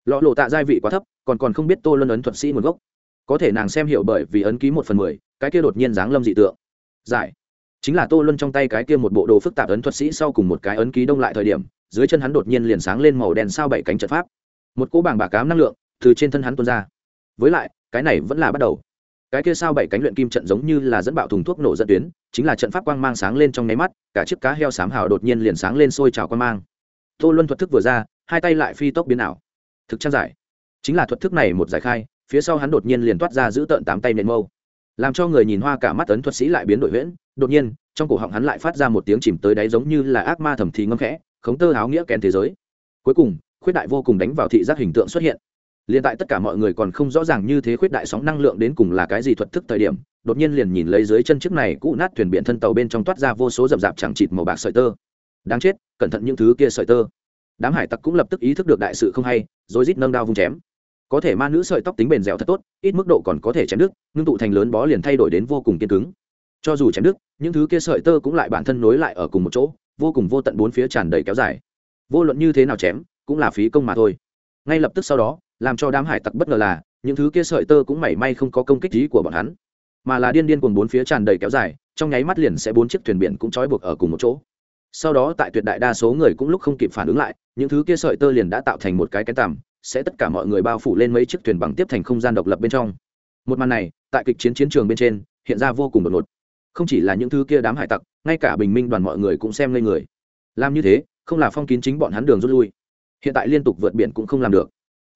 Lọ lộ tạ giai vị quá thấp, còn còn không biết tô luân ấn thuật sĩ nguồn gốc. Có thể nàng xem hiểu bởi vì ấn ký một phần mười, cái kia đột nhiên giáng lâm dị tượng. Giải. Chính là tô luân trong tay cái kia một bộ đồ phức tạp ấn thuật sĩ sau cùng một cái ấn ký đông lại thời điểm, dưới chân hắn đột nhiên liền sáng lên màu đen sao bảy cánh trận pháp. Một cỗ bảng bạc cám năng lượng từ trên thân hắn tuôn ra. Với lại, cái này vẫn là bắt đầu. Cái kia sao bảy cánh luyện kim trận giống như là dẫn bạo thùng thuốc nổ dẫn tuyến, chính là trận pháp quang mang sáng lên trong nháy mắt, cả chiếc cá heo sám hào đột nhiên liền sáng lên sôi trào quang mang. Tô luân thuật thức vừa ra, hai tay lại phi tốc biến ảo. Thực trang giải. Chính là thuật thức này một giải khai, phía sau hắn đột nhiên liền toát ra giữ tợn tám tay niệm mâu. Làm cho người nhìn hoa cả mắt ấn thuật sĩ lại biến đổi huyễn, đột nhiên, trong cổ họng hắn lại phát ra một tiếng chìm tới đáy giống như là ác ma thầm thì ngâm khẽ, khống tơ áo nghĩa kèn thế giới. Cuối cùng, khuyết đại vô cùng đánh vào thị giác hình tượng xuất hiện liền tại tất cả mọi người còn không rõ ràng như thế khuyết đại sóng năng lượng đến cùng là cái gì thuật thức thời điểm, đột nhiên liền nhìn lấy dưới chân chiếc này cũ nát thuyền biển thân tàu bên trong toát ra vô số rậm rạp chẳng chịt màu bạc sợi tơ. Đáng chết, cẩn thận những thứ kia sợi tơ. Đám hải tặc cũng lập tức ý thức được đại sự không hay, rồi rít nâng đao vung chém. Có thể ma nữ sợi tóc tính bền dẻo thật tốt, ít mức độ còn có thể chém đứt, ngưng tụ thành lớn bó liền thay đổi đến vô cùng kiên cứng. Cho dù chém đứt, những thứ kia sợi tơ cũng lại bản thân nối lại ở cùng một chỗ, vô cùng vô tận bốn phía tràn đầy kéo dài. Vô luận như thế nào chém, cũng là phí công mà thôi ngay lập tức sau đó, làm cho đám hải tặc bất ngờ là, những thứ kia sợi tơ cũng mảy may không có công kích ý của bọn hắn. Mà là điên điên cuồng bốn phía tràn đầy kéo dài, trong nháy mắt liền sẽ bốn chiếc thuyền biển cũng trói buộc ở cùng một chỗ. Sau đó tại tuyệt đại đa số người cũng lúc không kịp phản ứng lại, những thứ kia sợi tơ liền đã tạo thành một cái cái tằm, sẽ tất cả mọi người bao phủ lên mấy chiếc thuyền bằng tiếp thành không gian độc lập bên trong. Một màn này, tại kịch chiến chiến trường bên trên, hiện ra vô cùng đột ngột. Không chỉ là những thứ kia đám hải tặc, ngay cả bình minh đoàn mọi người cũng xem lên người. Làm như thế, không là phong kín chính bọn hắn đường rút lui hiện tại liên tục vượt biển cũng không làm được.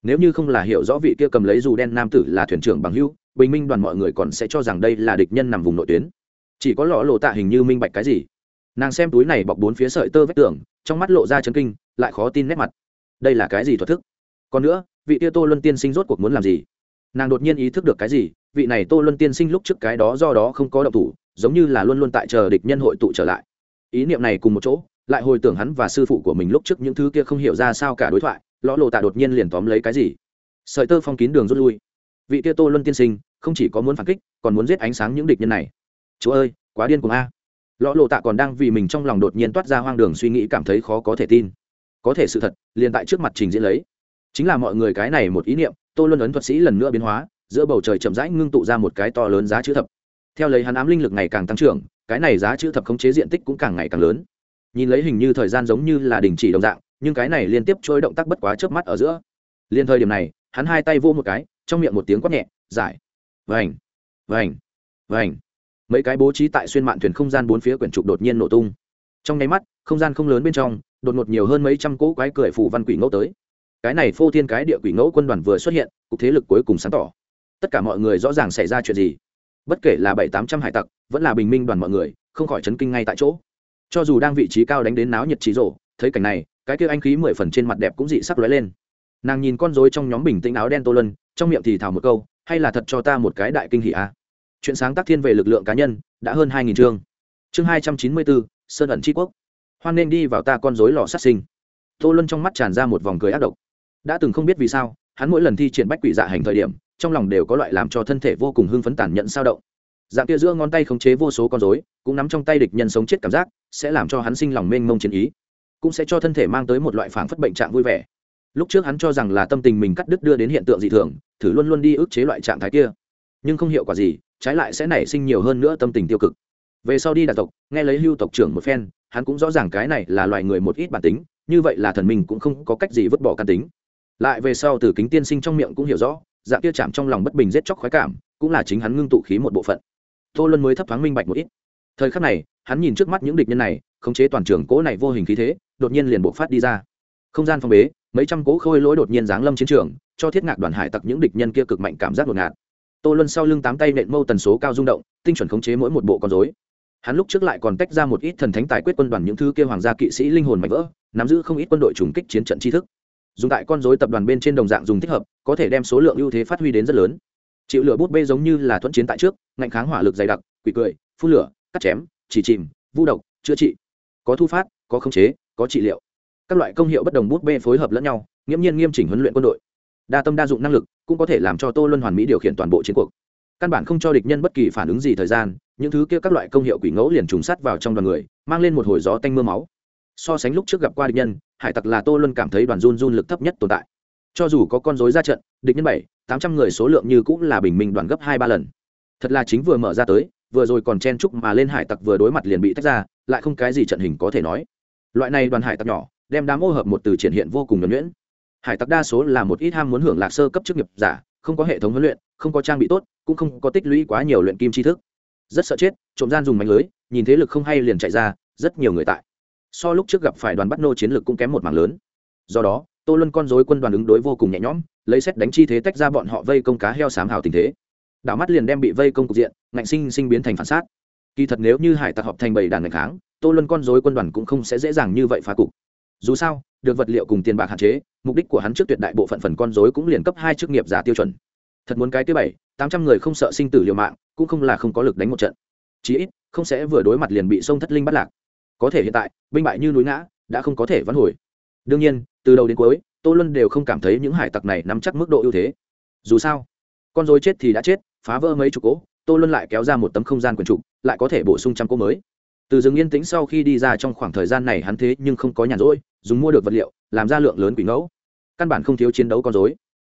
Nếu như không là hiểu rõ vị kia cầm lấy dù đen nam tử là thuyền trưởng bằng hưu bình minh đoàn mọi người còn sẽ cho rằng đây là địch nhân nằm vùng nội tuyến. Chỉ có lọ lộ tạ hình như minh bạch cái gì. Nàng xem túi này bọc bốn phía sợi tơ vách tường, trong mắt lộ ra chấn kinh, lại khó tin nét mặt. Đây là cái gì thuật thức? Còn nữa, vị tia tô luân tiên sinh rốt cuộc muốn làm gì? Nàng đột nhiên ý thức được cái gì, vị này tô luân tiên sinh lúc trước cái đó do đó không có động thủ, giống như là luôn luôn tại chờ địch nhân hội tụ trở lại. Ý niệm này cùng một chỗ lại hồi tưởng hắn và sư phụ của mình lúc trước những thứ kia không hiểu ra sao cả đối thoại, lõ lộ tạ đột nhiên liền tóm lấy cái gì. Sợi tơ phong kín đường rút lui. Vị kia tô luân tiên sinh, không chỉ có muốn phản kích, còn muốn giết ánh sáng những địch nhân này. Chúa ơi, quá điên cùng a. Lõ lộ tạ còn đang vì mình trong lòng đột nhiên toát ra hoang đường suy nghĩ cảm thấy khó có thể tin. Có thể sự thật, liền tại trước mặt trình diễn lấy. Chính là mọi người cái này một ý niệm, tô luân ấn thuật sĩ lần nữa biến hóa, giữa bầu trời chậm rãi ngưng tụ ra một cái to lớn giá chữ thập. Theo lấy hắn ám linh lực ngày càng tăng trưởng, cái này giá chữ thập khống chế diện tích cũng càng ngày càng lớn nhìn lấy hình như thời gian giống như là đình chỉ đồng dạng, nhưng cái này liên tiếp trôi động tác bất quá trước mắt ở giữa. Liên thời điểm này, hắn hai tay vô một cái, trong miệng một tiếng quát nhẹ, giải. Vành vành vành. Mấy cái bố trí tại xuyên mạn thuyền không gian bốn phía quyển trục đột nhiên nổ tung. Trong nháy mắt, không gian không lớn bên trong, đột ngột nhiều hơn mấy trăm cỗ quái cười phủ văn quỷ ngẫu tới. Cái này phô thiên cái địa quỷ ngẫu quân đoàn vừa xuất hiện, cục thế lực cuối cùng sáng tỏ. Tất cả mọi người rõ ràng xảy ra chuyện gì? Bất kể là bảy tám trăm hải tặc, vẫn là bình minh đoàn mọi người, không khỏi chấn kinh ngay tại chỗ cho dù đang vị trí cao đánh đến náo nhiệt trí rộ, thấy cảnh này, cái kia anh khí mười phần trên mặt đẹp cũng dị sắc lóe lên. Nàng nhìn con dối trong nhóm bình tĩnh áo đen tô lân trong miệng thì thào một câu, hay là thật cho ta một cái đại kinh hỷ a? À? chuyện sáng tác thiên về lực lượng cá nhân, đã hơn hai nghìn chương. Chương hai trăm chín mươi bốn, sơn ẩn tri quốc. Hoan nên đi vào ta con dối lò sát sinh. Tô lân trong mắt tràn ra một vòng cười ác độc. Đã từng không biết vì sao, hắn mỗi lần thi triển bách quỷ dạ hành thời điểm, trong lòng đều có loại làm cho thân thể vô cùng hưng phấn tản nhận sao động dạng kia giữa ngón tay khống chế vô số con dối cũng nắm trong tay địch nhân sống chết cảm giác, sẽ làm cho hắn sinh lòng mênh mông chiến ý, cũng sẽ cho thân thể mang tới một loại phản phất bệnh trạng vui vẻ. Lúc trước hắn cho rằng là tâm tình mình cắt đứt đưa đến hiện tượng dị thường, thử luôn luôn đi ức chế loại trạng thái kia. Nhưng không hiệu quả gì, trái lại sẽ nảy sinh nhiều hơn nữa tâm tình tiêu cực. Về sau đi đạt tộc, nghe lấy lưu tộc trưởng một phen, hắn cũng rõ ràng cái này là loài người một ít bản tính, như vậy là thần mình cũng không có cách gì vứt bỏ căn tính. Lại về sau từ kính tiên sinh trong miệng cũng hiểu rõ, dạng kia chạm trong lòng bất bình giết chóc khoái cảm, cũng là chính hắn ngưng tụ khí một bộ phận tô luân mới thấp thoáng minh bạch một ít. Thời khắc này, hắn nhìn trước mắt những địch nhân này, khống chế toàn trường cỗ này vô hình khí thế, đột nhiên liền bộc phát đi ra. Không gian phong bế, mấy trăm cỗ khôi lỗi đột nhiên giáng lâm chiến trường, cho thiết ngạc đoàn hải tặc những địch nhân kia cực mạnh cảm giác đột ngạt. Tô luân sau lưng tám tay nện mâu tần số cao rung động, tinh chuẩn khống chế mỗi một bộ con dối hắn lúc trước lại còn tách ra một ít thần thánh tài quyết quân đoàn những thứ kia hoàng gia kỵ sĩ linh hồn mạnh vỡ, nắm giữ không ít quân đội trùng kích chiến trận tri thức. Dùng tại con dối tập đoàn bên trên đồng dạng dùng thích hợp, có thể đem số lượng ưu thế phát huy đến rất lớn chịu lửa bút bê giống như là thuận chiến tại trước, ngạnh kháng hỏa lực dày đặc, quỷ cười, phun lửa, cắt chém, chỉ chìm, vu độc, chữa trị. Có thu phát, có khống chế, có trị liệu. Các loại công hiệu bất đồng bút bê phối hợp lẫn nhau, nghiễm nhiên nghiêm chỉnh huấn luyện quân đội. Đa tâm đa dụng năng lực cũng có thể làm cho tô luân hoàn mỹ điều khiển toàn bộ chiến cuộc. Căn bản không cho địch nhân bất kỳ phản ứng gì thời gian, những thứ kia các loại công hiệu quỷ ngẫu liền trùng sắt vào trong đoàn người, mang lên một hồi gió tanh mưa máu. So sánh lúc trước gặp qua địch nhân, hải tặc là tô luân cảm thấy đoàn run run lực thấp nhất tồn tại cho dù có con dối ra trận, địch nhân bảy, tám trăm người số lượng như cũng là bình minh đoàn gấp hai, ba lần. Thật là chính vừa mở ra tới, vừa rồi còn chen chúc mà lên hải tặc vừa đối mặt liền bị tách ra, lại không cái gì trận hình có thể nói. Loại này đoàn hải tặc nhỏ, đem đám ô hợp một từ triển hiện vô cùng nhuẩn nhuyễn. Hải tặc đa số là một ít ham muốn hưởng lạc sơ cấp chức nghiệp giả, không có hệ thống huấn luyện, không có trang bị tốt, cũng không có tích lũy quá nhiều luyện kim tri thức. Rất sợ chết, trộm gian dùng mánh lưới, nhìn thế lực không hay liền chạy ra, rất nhiều người tại. So lúc trước gặp phải đoàn bắt nô chiến lược cũng kém một mảng lớn. Do đó tô luân con dối quân đoàn ứng đối vô cùng nhẹ nhõm, lấy xét đánh chi thế tách ra bọn họ vây công cá heo sám hào tình thế. Đảo mắt liền đem bị vây công cục diện, ngạnh sinh sinh biến thành phản sát. Kỳ thật nếu như hải tặc họp thành bảy đàn ngày kháng, tô luân con dối quân đoàn cũng không sẽ dễ dàng như vậy phá cục. Dù sao, được vật liệu cùng tiền bạc hạn chế, mục đích của hắn trước tuyệt đại bộ phận phần con dối cũng liền cấp hai chức nghiệp giả tiêu chuẩn. Thật muốn cái thứ bảy, tám trăm người không sợ sinh tử liều mạng, cũng không là không có lực đánh một trận. Chí ít, không sẽ vừa đối mặt liền bị sông thất linh bắt lạc. Có thể hiện tại, binh bại như núi ngã, đã không có thể vãn hồi đương nhiên, từ đầu đến cuối, tô luân đều không cảm thấy những hải tặc này nắm chắc mức độ ưu thế. Dù sao, con dối chết thì đã chết, phá vỡ mấy chục cỗ, tô luân lại kéo ra một tấm không gian quần trục, lại có thể bổ sung trăm cỗ mới. Từ rừng yên tĩnh sau khi đi ra trong khoảng thời gian này hắn thế nhưng không có nhàn rỗi, dùng mua được vật liệu, làm ra lượng lớn quỷ ngẫu. Căn bản không thiếu chiến đấu con dối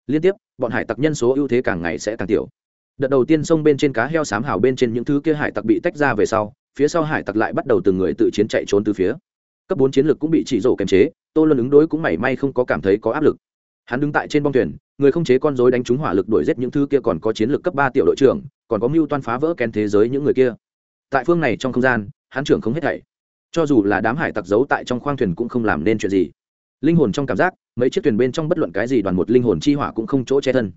liên tiếp, bọn hải tặc nhân số ưu thế càng ngày sẽ càng tiểu. Đợt đầu tiên sông bên trên cá heo sám hào bên trên những thứ kia hải tặc bị tách ra về sau, phía sau hải tặc lại bắt đầu từng người tự chiến chạy trốn từ phía cấp bốn chiến lược cũng bị chỉ rổ kềm chế, tô luân ứng đối cũng mảy may không có cảm thấy có áp lực. Hắn đứng tại trên bong thuyền, người không chế con dối đánh trúng hỏa lực đuổi giết những thứ kia còn có chiến lược cấp ba tiểu đội trưởng, còn có mưu toan phá vỡ kén thế giới những người kia. Tại phương này trong không gian, hắn trưởng không hết thảy. Cho dù là đám hải tặc giấu tại trong khoang thuyền cũng không làm nên chuyện gì. Linh hồn trong cảm giác, mấy chiếc thuyền bên trong bất luận cái gì đoàn một linh hồn chi hỏa cũng không chỗ che thân.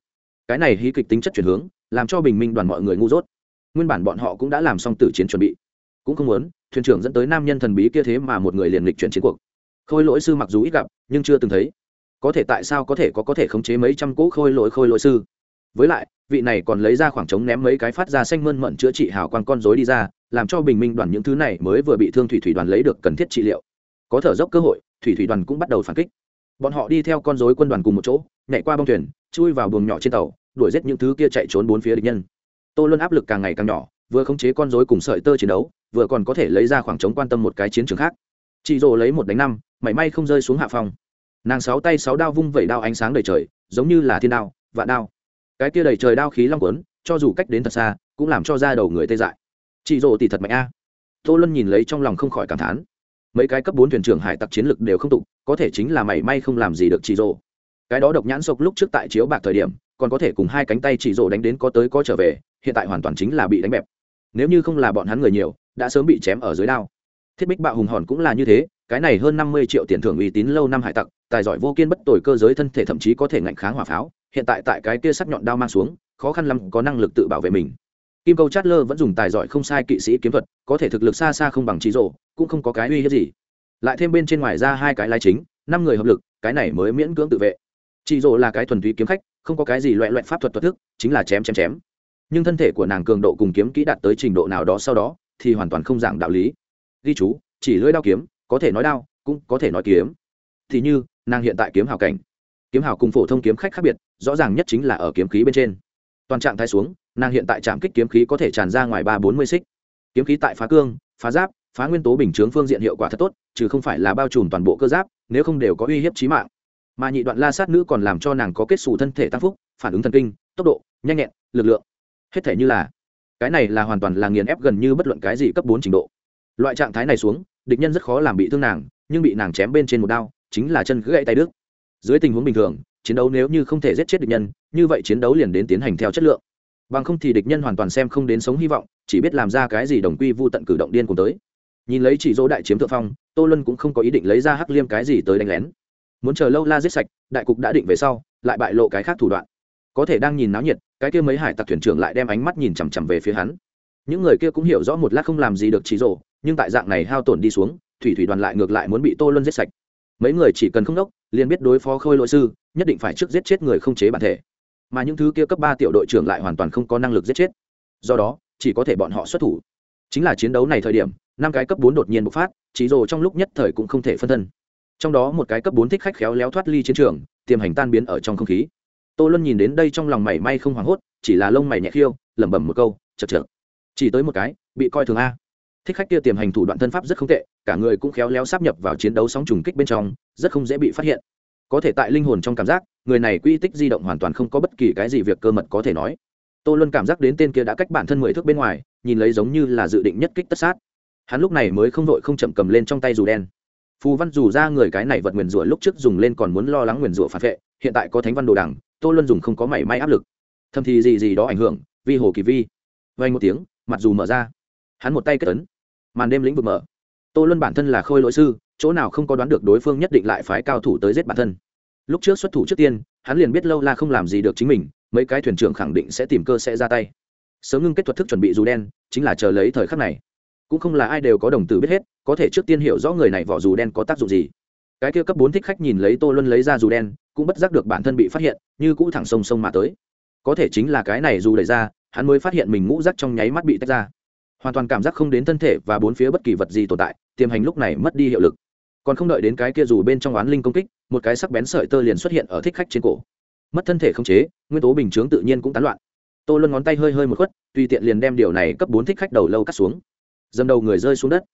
Cái này hí kịch tính chất chuyển hướng, làm cho bình minh đoàn mọi người ngu dốt. Nguyên bản bọn họ cũng đã làm xong tử chiến chuẩn bị. Cũng không muốn thuyền trưởng dẫn tới nam nhân thần bí kia thế mà một người liền lịch chuyển chiến cuộc. Khôi lỗi sư mặc dù ít gặp, nhưng chưa từng thấy. Có thể tại sao có thể có có thể khống chế mấy trăm cỗ khôi lỗi khôi lỗi sư? Với lại, vị này còn lấy ra khoảng trống ném mấy cái phát ra xanh mơn mận chữa trị hào quang con rối đi ra, làm cho bình minh đoàn những thứ này mới vừa bị thương thủy thủy đoàn lấy được cần thiết trị liệu. Có thở dốc cơ hội, thủy thủy đoàn cũng bắt đầu phản kích. Bọn họ đi theo con rối quân đoàn cùng một chỗ, nhảy qua bông thuyền, chui vào buồng nhỏ trên tàu, đuổi giết những thứ kia chạy trốn bốn phía địch nhân. Tô luân áp lực càng ngày càng nhỏ vừa khống chế con rối cùng sợi tơ chiến đấu, vừa còn có thể lấy ra khoảng trống quan tâm một cái chiến trường khác. Chị rồ lấy một đánh năm, mảy may không rơi xuống hạ phòng nàng sáu tay sáu đao vung vẩy đao ánh sáng đầy trời, giống như là thiên đao, vạn đao. Cái kia đầy trời đao khí long quấn cho dù cách đến thật xa, cũng làm cho da đầu người tê dại. Chị rồ tỷ thật mạnh a. Tô luân nhìn lấy trong lòng không khỏi cảm thán. Mấy cái cấp bốn thuyền trưởng hải tặc chiến lực đều không tục có thể chính là mảy may không làm gì được chị rồ cái đó độc nhãn sộc lúc trước tại chiếu bạc thời điểm, còn có thể cùng hai cánh tay chị rồ đánh đến có tới có trở về, hiện tại hoàn toàn chính là bị đánh bẹp nếu như không là bọn hắn người nhiều, đã sớm bị chém ở dưới đao. Thiết bích bạo hùng hòn cũng là như thế, cái này hơn năm mươi triệu tiền thưởng uy tín lâu năm hải tặc, tài giỏi vô kiên bất tồi cơ giới thân thể thậm chí có thể ngạnh kháng hỏa pháo, hiện tại tại cái kia sắc nhọn đao mang xuống, khó khăn lắm có năng lực tự bảo vệ mình. Kim câu chát lơ vẫn dùng tài giỏi không sai kỵ sĩ kiếm thuật, có thể thực lực xa xa không bằng trí rộ cũng không có cái uy hiếp gì. Lại thêm bên trên ngoài ra hai cái lái chính, năm người hợp lực, cái này mới miễn cưỡng tự vệ. Chị rộ là cái thuần túy kiếm khách, không có cái gì loại loại pháp thuật thuật thức, chính là chém chém chém nhưng thân thể của nàng cường độ cùng kiếm kỹ đạt tới trình độ nào đó sau đó, thì hoàn toàn không dạng đạo lý. Ghi chú, chỉ lưỡi đao kiếm, có thể nói đao, cũng có thể nói kiếm. Thì như, nàng hiện tại kiếm hào cảnh. Kiếm hào cùng phổ thông kiếm khách khác biệt, rõ ràng nhất chính là ở kiếm khí bên trên. Toàn trạng thái xuống, nàng hiện tại trạm kích kiếm khí có thể tràn ra ngoài ba bốn mươi xích. Kiếm khí tại phá cương, phá giáp, phá nguyên tố bình chướng phương diện hiệu quả thật tốt chứ không phải là bao trùm toàn bộ cơ giáp, nếu không đều có uy hiếp trí mạng. Mà nhị đoạn la sát nữ còn làm cho nàng có kết xù thân thể tăng phúc, phản ứng thần kinh, tốc độ, nhanh nhẹn, lực lượng hết thể như là, cái này là hoàn toàn là nghiền ép gần như bất luận cái gì cấp bốn trình độ. Loại trạng thái này xuống, địch nhân rất khó làm bị thương nàng, nhưng bị nàng chém bên trên một đao, chính là chân gãy tay đứt. Dưới tình huống bình thường, chiến đấu nếu như không thể giết chết địch nhân, như vậy chiến đấu liền đến tiến hành theo chất lượng. Bằng không thì địch nhân hoàn toàn xem không đến sống hy vọng, chỉ biết làm ra cái gì đồng quy vô tận cử động điên cùng tới. Nhìn lấy chỉ dỗ đại chiếm thượng phong, tô lân cũng không có ý định lấy ra hắc liêm cái gì tới đánh lén. Muốn chờ lâu la giết sạch, đại cục đã định về sau, lại bại lộ cái khác thủ đoạn. Có thể đang nhìn náo nhiệt cái kia mấy hải tặc thuyền trưởng lại đem ánh mắt nhìn chằm chằm về phía hắn. Những người kia cũng hiểu rõ một lát không làm gì được chỉ rổ nhưng tại dạng này hao tổn đi xuống, thủy thủy đoàn lại ngược lại muốn bị tô luân giết sạch. Mấy người chỉ cần không đốc, liền biết đối phó khôi lỗi sư, nhất định phải trước giết chết người không chế bản thể. Mà những thứ kia cấp ba tiểu đội trưởng lại hoàn toàn không có năng lực giết chết. Do đó, chỉ có thể bọn họ xuất thủ. Chính là chiến đấu này thời điểm, năm cái cấp bốn đột nhiên bộc phát chỉ rồ trong lúc nhất thời cũng không thể phân thân. Trong đó một cái cấp bốn thích khách khéo léo thoát ly chiến trường, tiềm hành tan biến ở trong không khí tô luân nhìn đến đây trong lòng mày may không hoảng hốt, chỉ là lông mày nhẹ khiêu, lẩm bẩm một câu chật chật chỉ tới một cái, bị coi thường a. Thích khách kia tiềm hành thủ đoạn thân pháp rất không tệ, cả người cũng khéo léo sắp nhập vào chiến đấu sóng trùng kích bên trong, rất không dễ bị phát hiện. Có thể tại linh hồn trong cảm giác, người này quy tích di động hoàn toàn không có bất kỳ cái gì việc cơ mật có thể nói. Tô luân cảm giác đến tên kia đã cách bản thân mười thước bên ngoài, nhìn lấy giống như là dự định nhất kích tất sát. Hắn lúc này mới không vội không chậm cầm lên trong tay dù đen. Phù văn dù ra người cái này vật nguyền rủa lúc trước dùng lên còn muốn lo lắng nguyền rủa phản vệ, hiện tại có thánh văn đồ đằng tô luân dùng không có mảy may áp lực. Thầm thì gì gì đó ảnh hưởng, vi hồ kỳ vi. Vay một tiếng, mặt dù mở ra. Hắn một tay kết ấn. Màn đêm lĩnh vực mở. Tô luân bản thân là khôi lỗi sư, chỗ nào không có đoán được đối phương nhất định lại phái cao thủ tới giết bản thân. Lúc trước xuất thủ trước tiên, hắn liền biết lâu la không làm gì được chính mình, mấy cái thuyền trưởng khẳng định sẽ tìm cơ sẽ ra tay. Sớm ngưng kết thuật thức chuẩn bị dù đen, chính là chờ lấy thời khắc này. Cũng không là ai đều có đồng tử biết hết, có thể trước tiên hiểu rõ người này vỏ dù đen có tác dụng gì. Cái kia cấp bốn thích khách nhìn lấy tô luân lấy ra dù đen cũng bất giác được bản thân bị phát hiện, như cũ thẳng sông sông mà tới. Có thể chính là cái này dù đẩy ra, hắn mới phát hiện mình ngũ rắc trong nháy mắt bị tách ra. Hoàn toàn cảm giác không đến thân thể và bốn phía bất kỳ vật gì tồn tại, tiềm hành lúc này mất đi hiệu lực. Còn không đợi đến cái kia dù bên trong oán linh công kích, một cái sắc bén sợi tơ liền xuất hiện ở thích khách trên cổ. Mất thân thể không chế, nguyên tố bình chướng tự nhiên cũng tán loạn. Tô luân ngón tay hơi hơi một khuất, tùy tiện liền đem điều này cấp bốn thích khách đầu lâu cắt xuống. Dầm đầu người rơi xuống đất.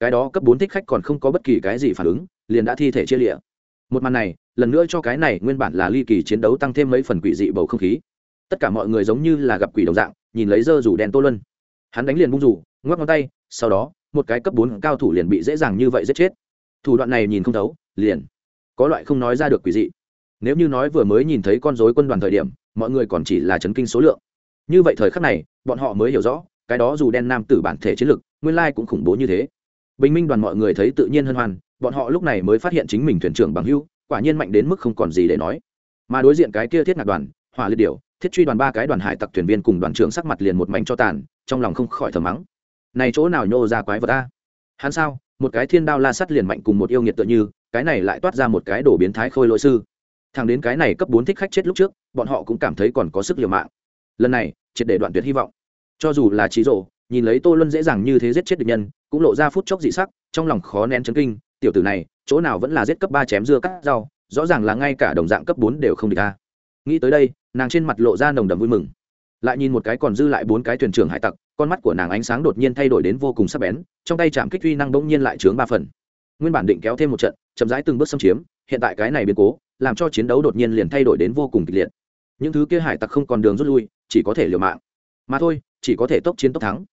Cái đó cấp bốn thích khách còn không có bất kỳ cái gì phản ứng, liền đã thi thể chia lịa một màn này, lần nữa cho cái này nguyên bản là ly kỳ chiến đấu tăng thêm mấy phần quỷ dị bầu không khí. Tất cả mọi người giống như là gặp quỷ đồng dạng, nhìn lấy dơ rủ đen tô luân. Hắn đánh liền bung rủ, ngoắc ngón tay, sau đó, một cái cấp bốn cao thủ liền bị dễ dàng như vậy giết chết. Thủ đoạn này nhìn không thấu, liền. Có loại không nói ra được quỷ dị. Nếu như nói vừa mới nhìn thấy con dối quân đoàn thời điểm, mọi người còn chỉ là chấn kinh số lượng. Như vậy thời khắc này, bọn họ mới hiểu rõ, cái đó dù đen nam tử bản thể chiến lực, nguyên lai cũng khủng bố như thế. Bình minh đoàn mọi người thấy tự nhiên hân hoan bọn họ lúc này mới phát hiện chính mình thuyền trưởng bằng hưu, quả nhiên mạnh đến mức không còn gì để nói. Mà đối diện cái kia thiết ngạc đoàn, hỏa liệt điều thiết truy đoàn ba cái đoàn hải tặc thuyền viên cùng đoàn trưởng sắc mặt liền một mảnh cho tàn, trong lòng không khỏi thờ mắng. Này chỗ nào nhô ra quái vật ta hắn sao? Một cái thiên đao la sắt liền mạnh cùng một yêu nghiệt tựa như, cái này lại toát ra một cái đổ biến thái khôi lỗi sư. Thằng đến cái này cấp bốn thích khách chết lúc trước, bọn họ cũng cảm thấy còn có sức liều mạng. Lần này, triệt để đoạn tuyệt hy vọng. Cho dù là trí rộ nhìn lấy tô luân dễ dàng như thế giết chết địch nhân, cũng lộ ra phút chốc dị sắc, trong lòng khó nén chấn kinh tiểu tử này, chỗ nào vẫn là giết cấp ba chém dưa cắt rau, rõ ràng là ngay cả đồng dạng cấp bốn đều không địch ta. Nghĩ tới đây, nàng trên mặt lộ ra nồng đầm vui mừng. Lại nhìn một cái còn dư lại bốn cái thuyền trưởng hải tặc, con mắt của nàng ánh sáng đột nhiên thay đổi đến vô cùng sắc bén, trong tay chạm kích uy năng bỗng nhiên lại chướng ba phần. Nguyên bản định kéo thêm một trận, chậm rãi từng bước xâm chiếm, hiện tại cái này biến cố, làm cho chiến đấu đột nhiên liền thay đổi đến vô cùng kịch liệt. Những thứ kia hải tặc không còn đường rút lui, chỉ có thể liều mạng. Mà thôi, chỉ có thể tốc chiến tốc thắng.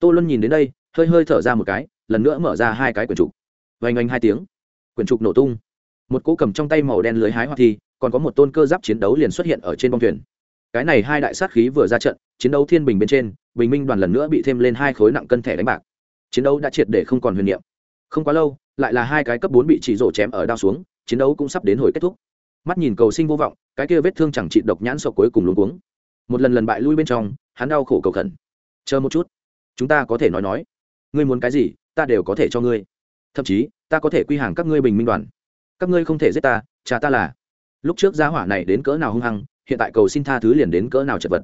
Tô luân nhìn đến đây, hơi hơi thở ra một cái, lần nữa mở ra hai cái quyển trục vành oanh hai tiếng, quyển trục nổ tung. Một cỗ cầm trong tay màu đen lưới hái hoa thi, còn có một tôn cơ giáp chiến đấu liền xuất hiện ở trên bông thuyền. Cái này hai đại sát khí vừa ra trận, chiến đấu thiên bình bên trên, bình minh đoàn lần nữa bị thêm lên hai khối nặng cân thẻ đánh bạc. Chiến đấu đã triệt để không còn huyền niệm. Không quá lâu, lại là hai cái cấp bốn bị chỉ rổ chém ở đao xuống, chiến đấu cũng sắp đến hồi kết thúc. Mắt nhìn cầu sinh vô vọng, cái kia vết thương chẳng trị độc nhãn sọc cuối cùng luống cuống. Một lần lần bại lui bên trong, hắn đau khổ cầu khẩn. Chờ một chút, chúng ta có thể nói nói. Ngươi muốn cái gì, ta đều có thể cho ngươi thậm chí, ta có thể quy hàng các ngươi bình minh đoàn. Các ngươi không thể giết ta, cha ta là. Lúc trước gia hỏa này đến cỡ nào hung hăng, hiện tại cầu xin tha thứ liền đến cỡ nào chật vật.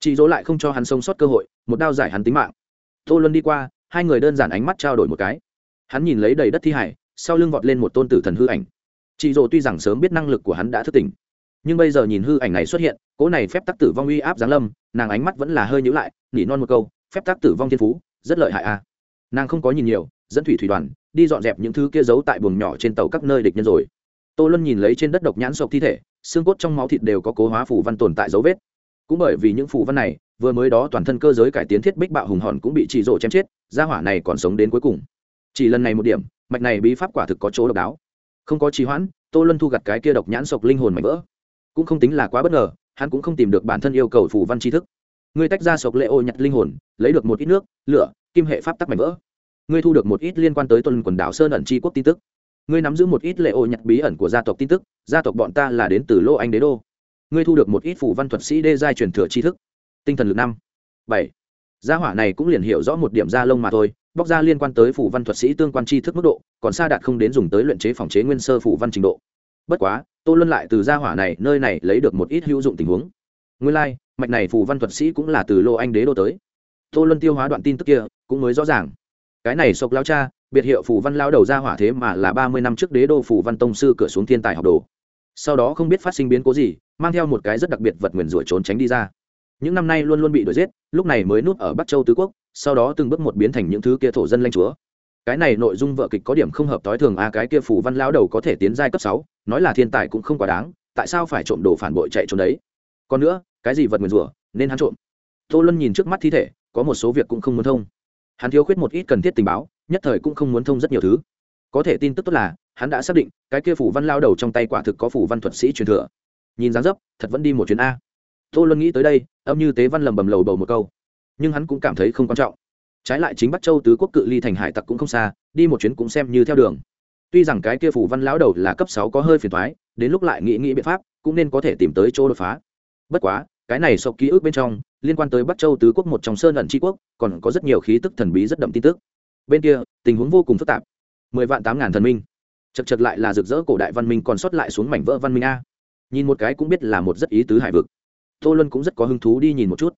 Chị dỗ lại không cho hắn sống sót cơ hội, một đao giải hắn tính mạng. Tô luân đi qua, hai người đơn giản ánh mắt trao đổi một cái. Hắn nhìn lấy đầy đất thi hải, sau lưng vọt lên một tôn tử thần hư ảnh. Chị dỗ tuy rằng sớm biết năng lực của hắn đã thức tỉnh, nhưng bây giờ nhìn hư ảnh này xuất hiện, cỗ này phép tắc tử vong uy áp giáng lâm, nàng ánh mắt vẫn là hơi nhữ lại, nỉ non một câu, phép tắc tử vong thiên phú, rất lợi hại à nàng không có nhìn nhiều, dẫn thủy thủy đoàn đi dọn dẹp những thứ kia giấu tại buồng nhỏ trên tàu các nơi địch nhân rồi. Tô luân nhìn lấy trên đất độc nhãn sộc thi thể, xương cốt trong máu thịt đều có cố hóa phủ văn tồn tại dấu vết. Cũng bởi vì những phủ văn này, vừa mới đó toàn thân cơ giới cải tiến thiết bích bạo hùng hòn cũng bị chỉ rộ chém chết, gia hỏa này còn sống đến cuối cùng. Chỉ lần này một điểm, mạch này bí pháp quả thực có chỗ độc đáo. Không có trì hoãn, tô luân thu gặt cái kia độc nhãn sộc linh hồn mạnh vỡ. Cũng không tính là quá bất ngờ, hắn cũng không tìm được bản thân yêu cầu phủ văn tri thức. Người tách ra sộc lệ ô nhặt linh hồn, lấy được một ít nước, lửa, kim hệ pháp tắc mạnh vỡ ngươi thu được một ít liên quan tới tuần quần đảo sơn ẩn tri quốc tin tức. Ngươi nắm giữ một ít lệ ô nhặt bí ẩn của gia tộc tin tức gia tộc bọn ta là đến từ lô anh đế đô. Ngươi thu được một ít phủ văn thuật sĩ đê giai truyền thừa tri thức. Tinh thần lực năm. Bảy. Gia hỏa này cũng liền hiểu rõ một điểm da lông mà thôi bóc ra liên quan tới phủ văn thuật sĩ tương quan tri thức mức độ còn xa đạt không đến dùng tới luyện chế phòng chế nguyên sơ phủ văn trình độ. Bất quá tô luân lại từ gia hỏa này nơi này lấy được một ít hữu dụng tình huống. Nguyên lai、like, mạch này phủ văn thuật sĩ cũng là từ lô anh đế đô tới. Tô luân tiêu hóa đoạn tin tức kia cũng mới rõ ràng cái này sộc lao cha, biệt hiệu phủ văn lao đầu ra hỏa thế mà là ba mươi năm trước đế đô phủ văn tông sư cửa xuống thiên tài học đồ. Sau đó không biết phát sinh biến cố gì, mang theo một cái rất đặc biệt vật nguyền rủa trốn tránh đi ra. Những năm nay luôn luôn bị đuổi giết, lúc này mới núp ở bắc châu tứ quốc, sau đó từng bước một biến thành những thứ kia thổ dân lanh chúa. Cái này nội dung vợ kịch có điểm không hợp tối thường a, cái kia phủ văn lao đầu có thể tiến giai cấp sáu, nói là thiên tài cũng không quá đáng, tại sao phải trộm đồ phản bội chạy trốn đấy? Còn nữa, cái gì vật nguyền rủa, nên hắn trộm. Tô luân nhìn trước mắt thi thể, có một số việc cũng không muốn thông hắn thiếu khuyết một ít cần thiết tình báo, nhất thời cũng không muốn thông rất nhiều thứ. Có thể tin tức tốt là, hắn đã xác định, cái kia phủ văn lao đầu trong tay quả thực có phủ văn thuật sĩ truyền thừa. Nhìn dáng dấp, thật vẫn đi một chuyến a. Tô luân nghĩ tới đây, âm như tế văn lầm bầm lầu bầu một câu. Nhưng hắn cũng cảm thấy không quan trọng. Trái lại chính bắc châu tứ quốc cự ly thành hải tặc cũng không xa, đi một chuyến cũng xem như theo đường. Tuy rằng cái kia phủ văn lão đầu là cấp sáu có hơi phiền thoái đến lúc lại nghĩ nghĩ biện pháp, cũng nên có thể tìm tới chỗ đột phá. Bất quá cái này sộp ký ức bên trong, liên quan tới bắc châu tứ quốc một trong sơn ẩn tri quốc, còn có rất nhiều khí tức thần bí rất đậm tin tức. Bên kia, tình huống vô cùng phức tạp. Mười vạn tám ngàn thần minh. Chật chật lại là rực rỡ cổ đại văn minh còn sót lại xuống mảnh vỡ văn minh a. Nhìn một cái cũng biết là một rất ý tứ hải vực. Tô luân cũng rất có hứng thú đi nhìn một chút.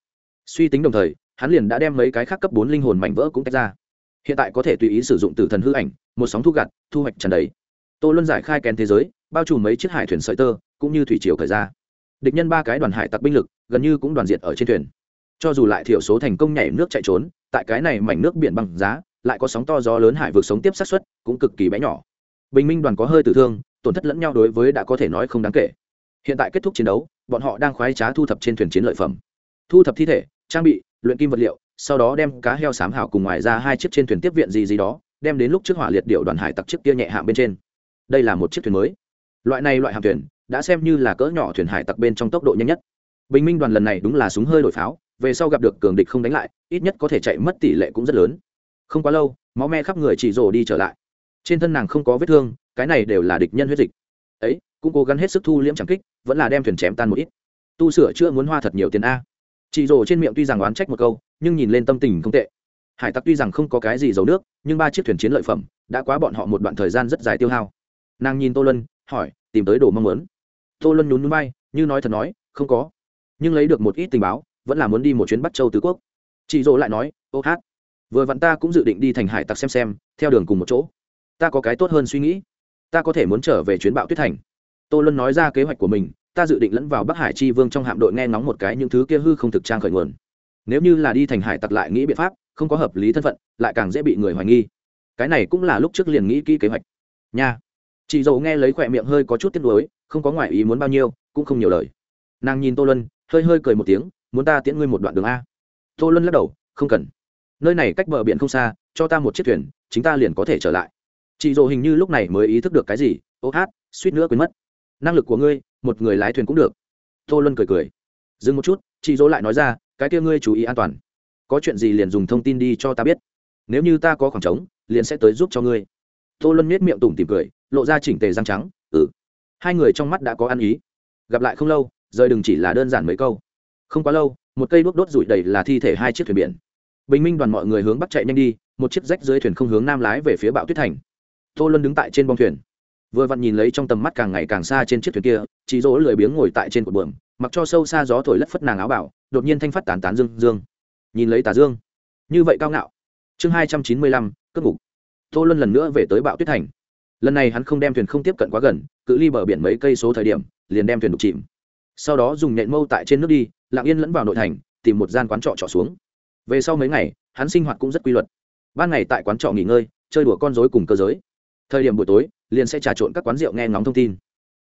Suy tính đồng thời, hắn liền đã đem mấy cái khác cấp bốn linh hồn mảnh vỡ cũng tách ra. Hiện tại có thể tùy ý sử dụng tử thần hư ảnh, một sóng thu gặt, thu hoạch trần đầy. Tô luân giải khai kèn thế giới, bao trùm mấy chiếc hải thuyền sợi tơ, cũng như thủy triều thời ra. Địch nhân ba cái đoàn hải tặc binh lực gần như cũng đoàn diện ở trên thuyền. Cho dù lại thiểu số thành công nhảy nước chạy trốn, tại cái này mảnh nước biển bằng giá, lại có sóng to gió lớn hải vực sống tiếp sát xuất cũng cực kỳ bé nhỏ. Bình minh đoàn có hơi tử thương, tổn thất lẫn nhau đối với đã có thể nói không đáng kể. Hiện tại kết thúc chiến đấu, bọn họ đang khoái trá thu thập trên thuyền chiến lợi phẩm. Thu thập thi thể, trang bị, luyện kim vật liệu, sau đó đem cá heo sám hảo cùng ngoài ra hai chiếc trên thuyền tiếp viện gì gì đó, đem đến lúc trước hỏa liệt điệu đoàn hải tặc chiếc kia nhẹ hạng bên trên. Đây là một chiếc thuyền mới. Loại này loại hạm thuyền, đã xem như là cỡ nhỏ thuyền hải tặc bên trong tốc độ nhanh nhất bình minh đoàn lần này đúng là súng hơi đổi pháo, về sau gặp được cường địch không đánh lại, ít nhất có thể chạy mất tỷ lệ cũng rất lớn. Không quá lâu, máu me khắp người chỉ rồ đi trở lại. Trên thân nàng không có vết thương, cái này đều là địch nhân huyết dịch. Ấy, cũng cố gắng hết sức thu liễm chẳng kích, vẫn là đem thuyền chém tan một ít. Tu sửa chưa muốn hoa thật nhiều tiền a. Chị rồ trên miệng tuy rằng oán trách một câu, nhưng nhìn lên tâm tình không tệ. Hải tặc tuy rằng không có cái gì giấu nước, nhưng ba chiếc thuyền chiến lợi phẩm đã quá bọn họ một đoạn thời gian rất dài tiêu hao. Nàng nhìn tô lân hỏi, tìm tới đồ mong muốn. Tô lân nhún núi bay như nói thật nói, không có nhưng lấy được một ít tình báo, vẫn là muốn đi một chuyến bắt châu tứ quốc. Chị dỗ lại nói, ô hát, vừa vặn ta cũng dự định đi thành hải tặc xem xem, theo đường cùng một chỗ. Ta có cái tốt hơn suy nghĩ. Ta có thể muốn trở về chuyến bạo tuyết thành. Tô luân nói ra kế hoạch của mình, ta dự định lẫn vào bắc hải chi vương trong hạm đội nghe ngóng một cái những thứ kia hư không thực trang khởi nguồn. Nếu như là đi thành hải tặc lại nghĩ biện pháp, không có hợp lý thân phận, lại càng dễ bị người hoài nghi. Cái này cũng là lúc trước liền nghĩ kỹ kế hoạch. Nha. Chị dầu nghe lấy khỏe miệng hơi có chút tiếc nuối, không có ngoại ý muốn bao nhiêu, cũng không nhiều lời. Nàng nhìn tô luân hơi hơi cười một tiếng, muốn ta tiễn ngươi một đoạn đường a? Tô lân lắc đầu, không cần. Nơi này cách bờ biển không xa, cho ta một chiếc thuyền, chính ta liền có thể trở lại. Chị dỗ hình như lúc này mới ý thức được cái gì, ô hát, suýt nữa quên mất. Năng lực của ngươi, một người lái thuyền cũng được. Tô luân cười cười. Dừng một chút, chị dỗ lại nói ra, cái kia ngươi chú ý an toàn. Có chuyện gì liền dùng thông tin đi cho ta biết. Nếu như ta có khoảng trống, liền sẽ tới giúp cho ngươi. Tô luân miết miệng tủm tìm cười, lộ ra chỉnh tề răng trắng ừ. Hai người trong mắt đã có ăn ý. Gặp lại không lâu rời đừng chỉ là đơn giản mấy câu. Không quá lâu, một cây đuốc đốt rụi đầy là thi thể hai chiếc thuyền biển. Bình minh đoàn mọi người hướng bắc chạy nhanh đi, một chiếc rách dưới thuyền không hướng nam lái về phía bão tuyết thành. Tô luân đứng tại trên bong thuyền. Vừa vặn nhìn lấy trong tầm mắt càng ngày càng xa trên chiếc thuyền kia chị dỗ lười biếng ngồi tại trên cột buồng mặc cho sâu xa gió thổi lất phất nàng áo bảo, đột nhiên thanh phát tán tán dương dương. Nhìn lấy tà dương. Như vậy cao ngạo. Chương hai trăm chín mươi lăm cất ngục. Tô luân lần nữa về tới bão tuyết thành. Lần này hắn không đem thuyền không tiếp cận quá gần, cự ly bờ biển mấy cây số thời điểm, liền đem thuyền đục chìm sau đó dùng nhện mâu tại trên nước đi, lặng yên lẫn vào nội thành, tìm một gian quán trọ trọ xuống. Về sau mấy ngày, hắn sinh hoạt cũng rất quy luật. Ban ngày tại quán trọ nghỉ ngơi, chơi đùa con dối cùng cơ giới. Thời điểm buổi tối, liền sẽ trà trộn các quán rượu nghe ngóng thông tin.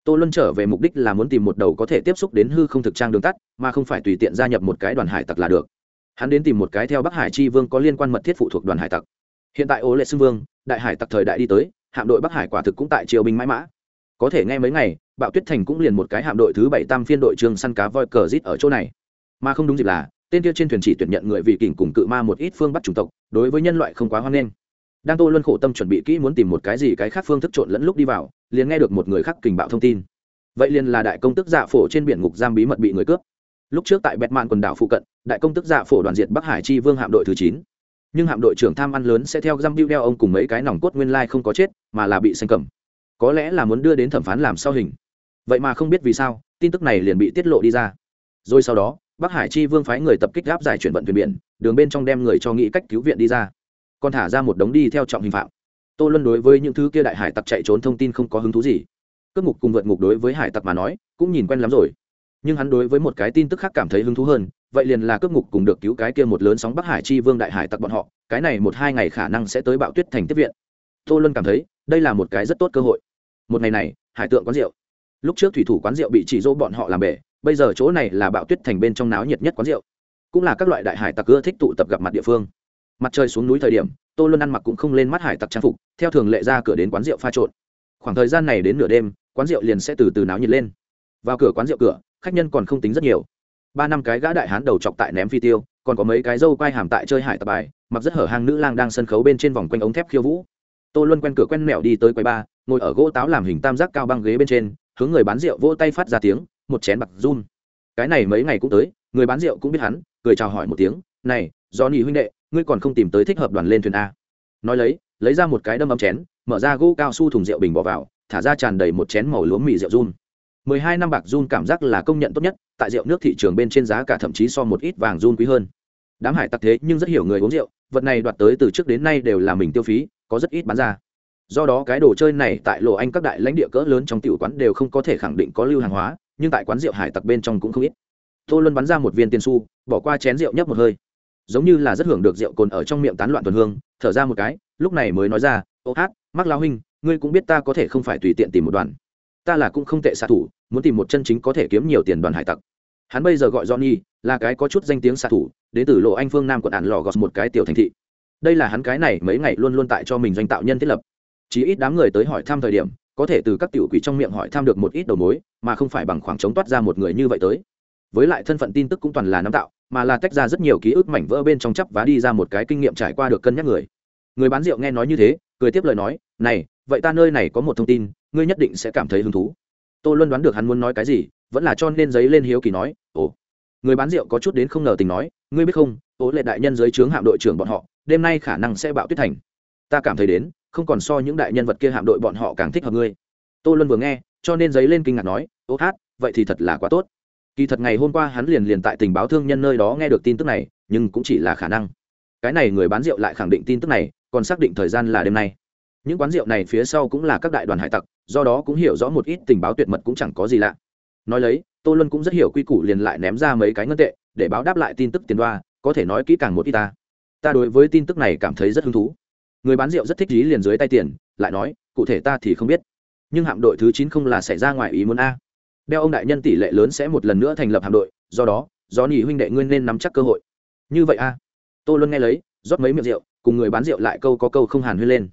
Tô luân trở về mục đích là muốn tìm một đầu có thể tiếp xúc đến hư không thực trang đường tắt, mà không phải tùy tiện gia nhập một cái đoàn hải tặc là được. Hắn đến tìm một cái theo bắc hải chi vương có liên quan mật thiết phụ thuộc đoàn hải tặc. Hiện tại ô lệ xưng vương, đại hải tặc thời đại đi tới, hạm đội bắc hải quả thực cũng tại triều binh mãi mã có thể nghe mấy ngày, bạo tuyết thành cũng liền một cái hạm đội thứ bảy tam phiên đội trường săn cá voi cờ rít ở chỗ này. Mà không đúng dịp là, tên kia trên thuyền chỉ tuyển nhận người vị kình cùng cự ma một ít phương bắt chủng tộc, đối với nhân loại không quá hoan nghênh. Đang tô luân khổ tâm chuẩn bị kỹ muốn tìm một cái gì cái khác phương thức trộn lẫn lúc đi vào, liền nghe được một người khác kình bạo thông tin. Vậy liền là đại công tức dạ phổ trên biển ngục giam bí mật bị người cướp. Lúc trước tại bẹt mạn quần đảo phụ cận, đại công tức dạ phổ đoàn diệt bắc hải chi vương hạm đội thứ chín. Nhưng hạm đội trưởng tham ăn lớn sẽ theo giam biêu đeo ông cùng mấy cái nòng cốt nguyên lai không có chết, mà là bị xanh cầm có lẽ là muốn đưa đến thẩm phán làm sao hình. Vậy mà không biết vì sao, tin tức này liền bị tiết lộ đi ra. Rồi sau đó, bắc hải chi vương phái người tập kích gáp giải chuyển vận thuyền biển, đường bên trong đem người cho nghĩ cách cứu viện đi ra. Còn thả ra một đống đi theo trọng hình phạm. Tô luân đối với những thứ kia đại hải tặc chạy trốn thông tin không có hứng thú gì. Cướp ngục cùng vượt ngục đối với hải tặc mà nói, cũng nhìn quen lắm rồi. Nhưng hắn đối với một cái tin tức khác cảm thấy hứng thú hơn, vậy liền là cướp ngục cùng được cứu cái kia một lớn sóng bắc hải chi vương đại hải tặc bọn họ, cái này một hai ngày khả năng sẽ tới bạo tuyết thành tiếp viện. Tô luân cảm thấy, đây là một cái rất tốt cơ hội một ngày này, hải tượng quán rượu. Lúc trước thủy thủ quán rượu bị chỉ dỗ bọn họ làm bể, bây giờ chỗ này là bạo tuyết thành bên trong náo nhiệt nhất quán rượu. Cũng là các loại đại hải tặc ưa thích tụ tập gặp mặt địa phương. Mặt trời xuống núi thời điểm, tô luôn ăn mặc cũng không lên mắt hải tặc trang phục, theo thường lệ ra cửa đến quán rượu pha trộn. Khoảng thời gian này đến nửa đêm, quán rượu liền sẽ từ từ náo nhiệt lên. Vào cửa quán rượu cửa, khách nhân còn không tính rất nhiều. Ba năm cái gã đại hán đầu chọc tại ném phi tiêu, còn có mấy cái dâu quai hàm tại chơi hải tặc bài, mặc rất hở hang nữ lang đang sân khấu bên trên vòng quanh ống thép khiêu vũ. Tô luân quen cửa quen mẹo đi tới quầy ba ngồi ở gỗ táo làm hình tam giác cao băng ghế bên trên, hướng người bán rượu vỗ tay phát ra tiếng, một chén bạc run. Cái này mấy ngày cũng tới, người bán rượu cũng biết hắn, cười chào hỏi một tiếng, này do nhị huynh đệ, ngươi còn không tìm tới thích hợp đoàn lên thuyền a. Nói lấy lấy ra một cái đâm ấm chén, mở ra gỗ cao su thùng rượu bình bỏ vào, thả ra tràn đầy một chén màu lúa mì rượu run. Mười hai năm bạc run cảm giác là công nhận tốt nhất, tại rượu nước thị trường bên trên giá cả thậm chí so một ít vàng run quý hơn. Đám hải tặc thế nhưng rất hiểu người uống rượu, vật này đoạt tới từ trước đến nay đều là mình tiêu phí, có rất ít bán ra do đó cái đồ chơi này tại lộ anh các đại lãnh địa cỡ lớn trong tiểu quán đều không có thể khẳng định có lưu hàng hóa, nhưng tại quán rượu hải tặc bên trong cũng không ít. Tô luân bắn ra một viên tiền su, bỏ qua chén rượu nhấp một hơi. Giống như là rất hưởng được rượu cồn ở trong miệng tán loạn tuần hương, thở ra một cái, lúc này mới nói ra, ô hát mắc lao huynh, ngươi cũng biết ta có thể không phải tùy tiện tìm một đoàn. Ta là cũng không tệ xạ thủ, muốn tìm một chân chính có thể kiếm nhiều tiền đoàn hải tặc. Hắn bây giờ gọi johnny, là cái có chút danh tiếng xạ thủ, đến từ lộ anh phương nam quận ản lò gọt một cái tiểu thành thị. Đây là hắn cái này mấy ngày luôn luôn tại cho mình doanh tạo nhân thiết lập chỉ ít đám người tới hỏi thăm thời điểm, có thể từ các tiểu quỷ trong miệng hỏi thăm được một ít đầu mối, mà không phải bằng khoảng trống toát ra một người như vậy tới. Với lại thân phận tin tức cũng toàn là nắm tạo, mà là tách ra rất nhiều ký ức mảnh vỡ bên trong chắp và đi ra một cái kinh nghiệm trải qua được cân nhắc người. Người bán rượu nghe nói như thế, cười tiếp lời nói, này, vậy ta nơi này có một thông tin, ngươi nhất định sẽ cảm thấy hứng thú. Tôi luôn đoán được hắn muốn nói cái gì, vẫn là cho nên giấy lên hiếu kỳ nói, ồ. Người bán rượu có chút đến không ngờ tình nói, ngươi biết không ố lệ đại nhân dưới trướng hạm đội trưởng bọn họ, đêm nay khả năng sẽ bạo tuyết thành. Ta cảm thấy đến không còn so những đại nhân vật kia hạm đội bọn họ càng thích hợp ngươi. Tô luân vừa nghe, cho nên giấy lên kinh ngạc nói, ô hát, vậy thì thật là quá tốt. Kỳ thật ngày hôm qua hắn liền liền tại tình báo thương nhân nơi đó nghe được tin tức này, nhưng cũng chỉ là khả năng. Cái này người bán rượu lại khẳng định tin tức này, còn xác định thời gian là đêm nay. Những quán rượu này phía sau cũng là các đại đoàn hải tặc, do đó cũng hiểu rõ một ít tình báo tuyệt mật cũng chẳng có gì lạ. Nói lấy, tô luân cũng rất hiểu quy củ liền lại ném ra mấy cái ngân tệ, để báo đáp lại tin tức tiền đoa, có thể nói kỹ càng một ít ta. Ta đối với tin tức này cảm thấy rất hứng thú người bán rượu rất thích lý liền dưới tay tiền, lại nói, cụ thể ta thì không biết. Nhưng hạm đội thứ chín không là xảy ra ngoài ý muốn a. Đeo ông đại nhân tỷ lệ lớn sẽ một lần nữa thành lập hạm đội, do đó, do nhị huynh đệ ngươi nên nắm chắc cơ hội. Như vậy a. Tô luôn nghe lấy, rót mấy miệng rượu, cùng người bán rượu lại câu có câu không hàn huyên lên.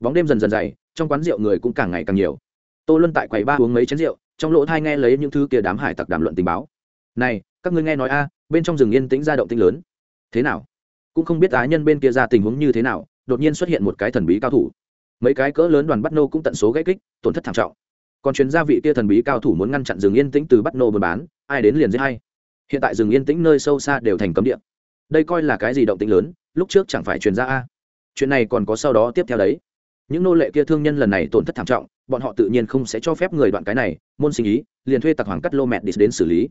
Bóng đêm dần dần dày, trong quán rượu người cũng càng ngày càng nhiều. Tô luân tại quầy ba uống mấy chén rượu, trong lỗ thai nghe lấy những thứ kia đám hải tặc đàm luận tình báo. Này, các ngươi nghe nói a, bên trong rừng yên tĩnh ra động tĩnh lớn. Thế nào? Cũng không biết á nhân bên kia ra tình huống như thế nào đột nhiên xuất hiện một cái thần bí cao thủ. Mấy cái cỡ lớn đoàn bắt nô cũng tận số gãy kích, tổn thất thảm trọng. Còn chuyên gia vị kia thần bí cao thủ muốn ngăn chặn rừng yên tĩnh từ bắt nô buôn bán, ai đến liền giết hay hiện tại rừng yên tĩnh nơi sâu xa đều thành cấm địa. Đây coi là cái gì động tĩnh lớn, lúc trước chẳng phải truyền gia a. Chuyện này còn có sau đó tiếp theo đấy. Những nô lệ kia thương nhân lần này tổn thất thảm trọng, bọn họ tự nhiên không sẽ cho phép người đoạn cái này, môn sinh ý, liền thuê tặc hoàng cắt lô mẹt đi đến xử lý.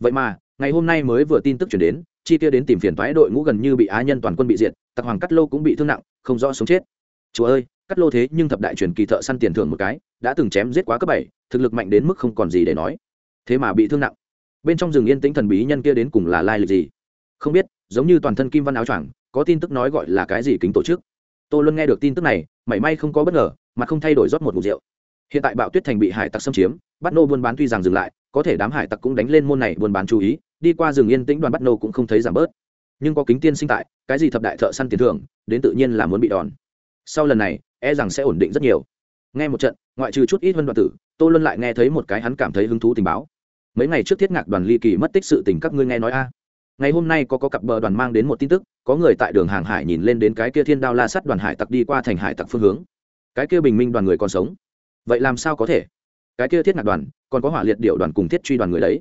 Vậy mà, ngày hôm nay mới vừa tin tức chuyển đến chi kia đến tìm phiền toái đội ngũ gần như bị á nhân toàn quân bị diệt, tặc hoàng cắt lô cũng bị thương nặng, không rõ sống chết. Chúa ơi, cắt lô thế nhưng thập đại truyền kỳ thợ săn tiền thưởng một cái, đã từng chém giết quá cấp bảy, thực lực mạnh đến mức không còn gì để nói. Thế mà bị thương nặng. Bên trong rừng yên tĩnh thần bí nhân kia đến cùng là lai lịch gì? Không biết, giống như toàn thân kim văn áo choàng, có tin tức nói gọi là cái gì kính tổ chức. Tôi luôn nghe được tin tức này, mảy may không có bất ngờ, mà không thay đổi rót một mục rượu. Hiện tại bạo tuyết thành bị hải tặc xâm chiếm bắt nô buôn bán tuy rằng dừng lại, có thể đám hải tặc cũng đánh lên môn này buôn bán chú ý đi qua rừng yên tĩnh đoàn bắt nô cũng không thấy giảm bớt. Nhưng có kính tiên sinh tại, cái gì thập đại thợ săn tiền thưởng, đến tự nhiên là muốn bị đòn. Sau lần này e rằng sẽ ổn định rất nhiều. Nghe một trận, ngoại trừ chút ít vân đoạn tử, tô luân lại nghe thấy một cái hắn cảm thấy hứng thú tình báo. Mấy ngày trước thiết ngạc đoàn ly kỳ mất tích sự tình các ngươi nghe nói a. Ngày hôm nay có có cặp bờ đoàn mang đến một tin tức, có người tại đường hàng hải nhìn lên đến cái kia thiên đao la sắt đoàn hải tặc đi qua thành hải tặc phương hướng. Cái kia bình minh đoàn người còn sống. Vậy làm sao có thể? Cái kia thiết ngạc đoàn, còn có hỏa liệt điệu đoàn cùng thiết truy đoàn người đấy.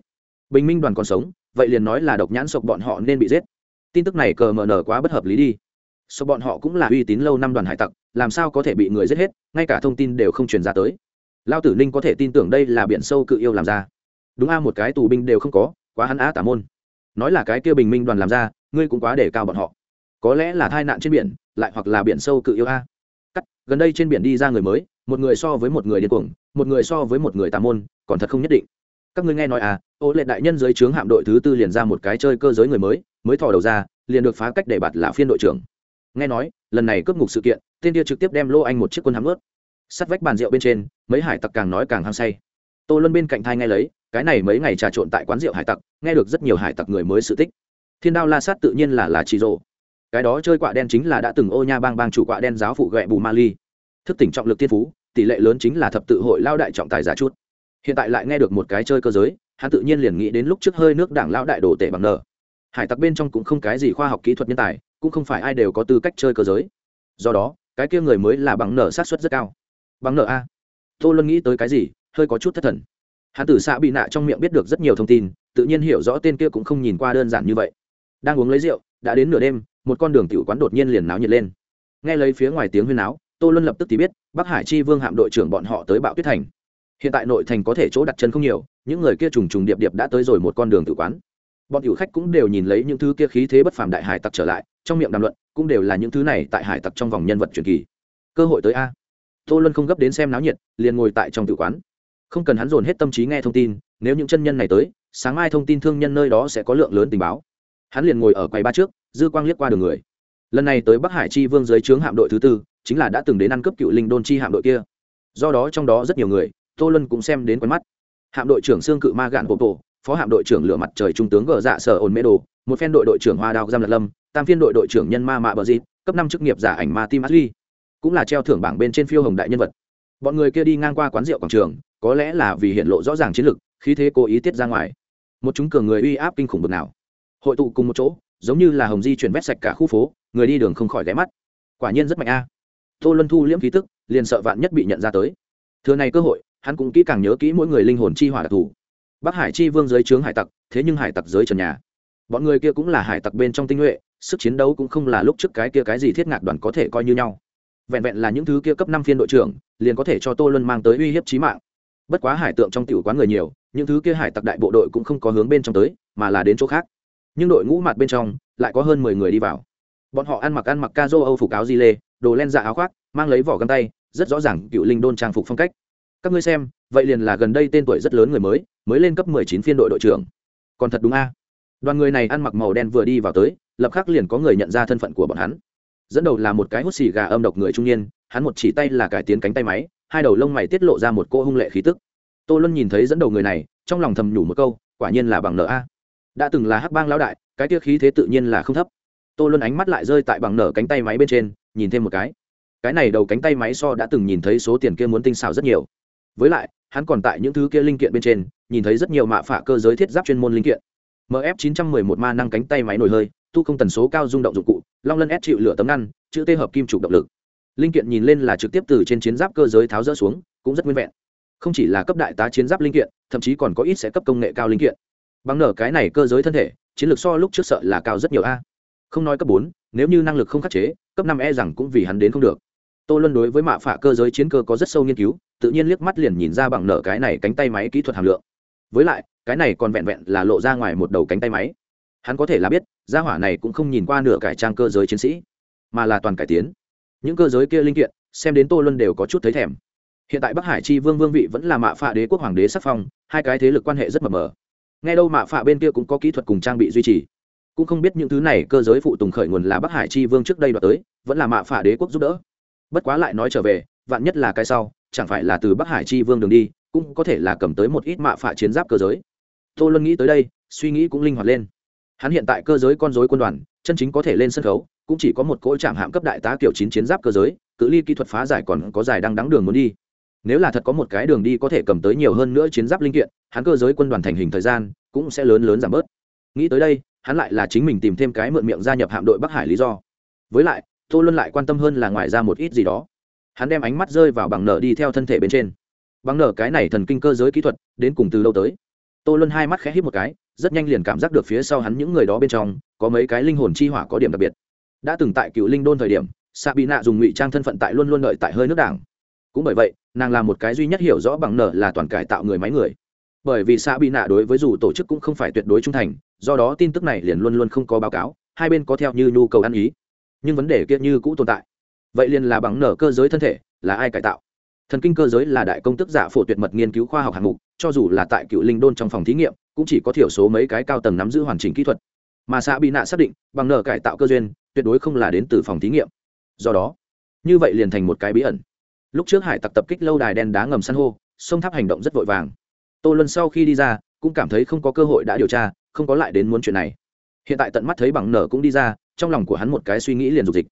Bình minh đoàn còn sống vậy liền nói là độc nhãn sộc bọn họ nên bị giết. Tin tức này cờ mờ nở quá bất hợp lý đi. Sộc bọn họ cũng là uy tín lâu năm đoàn hải tặc, làm sao có thể bị người giết hết, ngay cả thông tin đều không truyền ra tới. Lao tử ninh có thể tin tưởng đây là biển sâu cự yêu làm ra. Đúng a, một cái tù binh đều không có, quá hắn á tả môn. Nói là cái kia bình minh đoàn làm ra, ngươi cũng quá để cao bọn họ. Có lẽ là tai nạn trên biển, lại hoặc là biển sâu cự yêu a. Cắt, gần đây trên biển đi ra người mới, một người so với một người điên cuồng, một người so với một người tà môn, còn thật không nhất định các ngươi nghe nói à ô lệ đại nhân dưới trướng hạm đội thứ tư liền ra một cái chơi cơ giới người mới mới thò đầu ra, liền được phá cách để bạt là phiên đội trưởng. Nghe nói, lần này cướp ngục sự kiện, tên kia trực tiếp đem lô anh một chiếc quân hạm ướt sắt vách bàn rượu bên trên, mấy hải tặc càng nói càng hăng say. Tô luân bên cạnh thai nghe lấy, cái này mấy ngày trà trộn tại quán rượu hải tặc, nghe được rất nhiều hải tặc người mới sự tích. Thiên đao la sát tự nhiên là là chỉ rộ. Cái đó chơi quạ đen chính là đã từng ô nha bang bang chủ quạ đen giáo phụ ghẹ bù ma ly. Thức tỉnh trọng lực tiên phú, tỷ lệ lớn chính là thập tự hội lao đại trọng tài giả chút hiện tại lại nghe được một cái chơi cơ giới, hắn tự nhiên liền nghĩ đến lúc trước hơi nước đảng lao đại đồ tể bằng nở hải tặc bên trong cũng không cái gì khoa học kỹ thuật nhân tài, cũng không phải ai đều có tư cách chơi cơ giới. Do đó, cái kia người mới là bằng nở sát xuất rất cao. Bằng nở a. Tô luân nghĩ tới cái gì, hơi có chút thất thần. Hắn tử xạ bị nạ trong miệng biết được rất nhiều thông tin, tự nhiên hiểu rõ tên kia cũng không nhìn qua đơn giản như vậy. Đang uống lấy rượu, đã đến nửa đêm, một con đường tiểu quán đột nhiên liền náo nhiệt lên. Nghe lấy phía ngoài tiếng huyên náo, tô luân lập tức thì biết, bắc hải chi vương hạm đội trưởng bọn họ tới bạo tuyết thành hiện tại nội thành có thể chỗ đặt chân không nhiều, những người kia trùng trùng điệp điệp đã tới rồi một con đường tự quán. Bọn hữu khách cũng đều nhìn lấy những thứ kia khí thế bất phàm đại hải tặc trở lại, trong miệng đàm luận, cũng đều là những thứ này tại hải tặc trong vòng nhân vật truyền kỳ. Cơ hội tới a. Tô luân không gấp đến xem náo nhiệt, liền ngồi tại trong tự quán. Không cần hắn dồn hết tâm trí nghe thông tin, nếu những chân nhân này tới, sáng mai thông tin thương nhân nơi đó sẽ có lượng lớn tình báo. Hắn liền ngồi ở quầy ba trước, dư quang liếc qua đường người. Lần này tới bắc hải chi vương dưới trướng hạm đội thứ tư, chính là đã từng đến ăn cướp cựu linh đôn chi hạm đội kia. Do đó trong đó rất nhiều người tô luân cũng xem đến quen mắt. Hạm đội trưởng xương cự ma gạn bộ bộ phó hạm đội trưởng lửa mặt trời trung tướng gờ dạ sở ổn mê đồ, một phen đội đội trưởng hoa đao giam lật lâm, tam phiên đội đội trưởng nhân ma mạ bờ dịt, cấp năm chức nghiệp giả ảnh ma tim ashley cũng là treo thưởng bảng bên trên phiêu hồng đại nhân vật. Bọn người kia đi ngang qua quán rượu quảng trường, có lẽ là vì hiện lộ rõ ràng chiến lược, khí thế cố ý tiết ra ngoài. Một chúng cường người uy áp kinh khủng bực nào. Hội tụ cùng một chỗ, giống như là hồng di chuyển vét sạch cả khu phố, người đi đường không khỏi ghé mắt. Quả nhiên rất mạnh a. Tô luân thu liễm khí tức, liền sợ vạn nhất bị nhận ra tới. Thừa này cơ hội hắn cũng kỹ càng nhớ kỹ mỗi người linh hồn chi hỏa đặc thù. Bắc hải chi vương giới trướng hải tặc, thế nhưng hải tặc giới trần nhà. Bọn người kia cũng là hải tặc bên trong tinh nhuệ, sức chiến đấu cũng không là lúc trước cái kia cái gì thiết ngạc đoàn có thể coi như nhau. Vẹn vẹn là những thứ kia cấp năm phiên đội trưởng, liền có thể cho tô luân mang tới uy hiếp trí mạng. Bất quá hải tượng trong tiểu quán người nhiều, những thứ kia hải tặc đại bộ đội cũng không có hướng bên trong tới, mà là đến chỗ khác. Nhưng đội ngũ mặt bên trong, lại có hơn mười người đi vào. Bọn họ ăn mặc ăn mặc ca dô âu phục áo di lê, đồ len dạ áo khoác, mang lấy vỏ găng tay, rất rõ ràng cựu linh đôn trang phục phong cách các ngươi xem, vậy liền là gần đây tên tuổi rất lớn người mới mới lên cấp mười chín phiên đội đội trưởng. Còn thật đúng a. Đoàn người này ăn mặc màu đen vừa đi vào tới, lập khắc liền có người nhận ra thân phận của bọn hắn. Dẫn đầu là một cái hút xì gà âm độc người trung niên, hắn một chỉ tay là cải tiến cánh tay máy, hai đầu lông mày tiết lộ ra một cô hung lệ khí tức. Tô luân nhìn thấy dẫn đầu người này, trong lòng thầm nhủ một câu, quả nhiên là bằng nợ a. Đã từng là hắc bang lão đại, cái tia khí thế tự nhiên là không thấp. Tô luân ánh mắt lại rơi tại bằng nở cánh tay máy bên trên, nhìn thêm một cái. Cái này đầu cánh tay máy so đã từng nhìn thấy số tiền kia muốn tinh xảo rất nhiều với lại, hắn còn tại những thứ kia linh kiện bên trên, nhìn thấy rất nhiều mạ phả cơ giới thiết giáp chuyên môn linh kiện. Mf 911 ma năng cánh tay máy nổi hơi tu không tần số cao rung động dụng cụ, long lân ép chịu lửa tấm ngăn, chữ T hợp kim trục động lực. Linh kiện nhìn lên là trực tiếp từ trên chiến giáp cơ giới tháo rỡ xuống, cũng rất nguyên vẹn. Không chỉ là cấp đại tá chiến giáp linh kiện, thậm chí còn có ít sẽ cấp công nghệ cao linh kiện. Bằng nở cái này cơ giới thân thể, chiến lược so lúc trước sợ là cao rất nhiều a. Không nói cấp bốn, nếu như năng lực không khắc chế, cấp năm e rằng cũng vì hắn đến không được. Tô luân đối với mạ phả cơ giới chiến cơ có rất sâu nghiên cứu tự nhiên liếc mắt liền nhìn ra bằng nở cái này cánh tay máy kỹ thuật hàm lượng. Với lại, cái này còn vẹn vẹn là lộ ra ngoài một đầu cánh tay máy. Hắn có thể là biết, gia hỏa này cũng không nhìn qua nửa cải trang cơ giới chiến sĩ, mà là toàn cải tiến. Những cơ giới kia linh kiện, xem đến tô luân đều có chút thấy thèm. Hiện tại bắc hải chi vương vương vị vẫn là mạ phạ đế quốc hoàng đế sắc phong, hai cái thế lực quan hệ rất mập mờ. Nghe đâu mạ phạ bên kia cũng có kỹ thuật cùng trang bị duy trì. Cũng không biết những thứ này cơ giới phụ tùng khởi nguồn là bắc hải chi vương trước đây đoạt tới, vẫn là mạ phạ đế quốc giúp đỡ. Bất quá lại nói trở về, vạn nhất là cái sau chẳng phải là từ bắc hải chi vương đường đi, cũng có thể là cầm tới một ít mạ phạ chiến giáp cơ giới. Tô luân nghĩ tới đây, suy nghĩ cũng linh hoạt lên. Hắn hiện tại cơ giới con dối quân đoàn, chân chính có thể lên sân khấu, cũng chỉ có một cỗ trạm hạm cấp đại tá kiểu chín chiến giáp cơ giới, cự ly kỹ thuật phá giải còn có dài đang đắng đường muốn đi. Nếu là thật có một cái đường đi có thể cầm tới nhiều hơn nữa chiến giáp linh kiện, hắn cơ giới quân đoàn thành hình thời gian cũng sẽ lớn lớn giảm bớt. Nghĩ tới đây, hắn lại là chính mình tìm thêm cái mượn miệng gia nhập hạm đội bắc hải lý do. Với lại, tô luân lại quan tâm hơn là ngoài ra một ít gì đó hắn đem ánh mắt rơi vào bằng nở đi theo thân thể bên trên. Bằng nở cái này thần kinh cơ giới kỹ thuật, đến cùng từ lâu tới? Tô luân hai mắt khẽ hít một cái, rất nhanh liền cảm giác được phía sau hắn những người đó bên trong, có mấy cái linh hồn chi hỏa có điểm đặc biệt. Đã từng tại cựu linh đôn thời điểm xạ bị nạ dùng ngụy trang thân phận tại luôn luôn đợi tại hơi nước đảng. Cũng bởi vậy, nàng là một cái duy nhất hiểu rõ bằng nở là toàn cải tạo người máy người. Bởi vì xạ bị nạ đối với dù tổ chức cũng không phải tuyệt đối trung thành, do đó tin tức này liền luôn luôn không có báo cáo, hai bên có theo như nhu cầu ăn ý. Nhưng vấn đề kia như cũ tồn tại vậy liền là bằng nở cơ giới thân thể, là ai cải tạo? Thần kinh cơ giới là đại công tức giả phổ tuyệt mật nghiên cứu khoa học hạng mục, cho dù là tại cựu linh đôn trong phòng thí nghiệm, cũng chỉ có thiểu số mấy cái cao tầng nắm giữ hoàn chỉnh kỹ thuật. Mà xã bị nạ xác định, bằng nở cải tạo cơ duyên, tuyệt đối không là đến từ phòng thí nghiệm. Do đó, như vậy liền thành một cái bí ẩn. Lúc trước hải tặc tập kích lâu đài đen đá ngầm san hô, sông tháp hành động rất vội vàng. Tô luân sau khi đi ra, cũng cảm thấy không có cơ hội đã điều tra, không có lại đến muốn chuyện này. Hiện tại tận mắt thấy bằng nở cũng đi ra, trong lòng của hắn một cái suy nghĩ liền dục dịch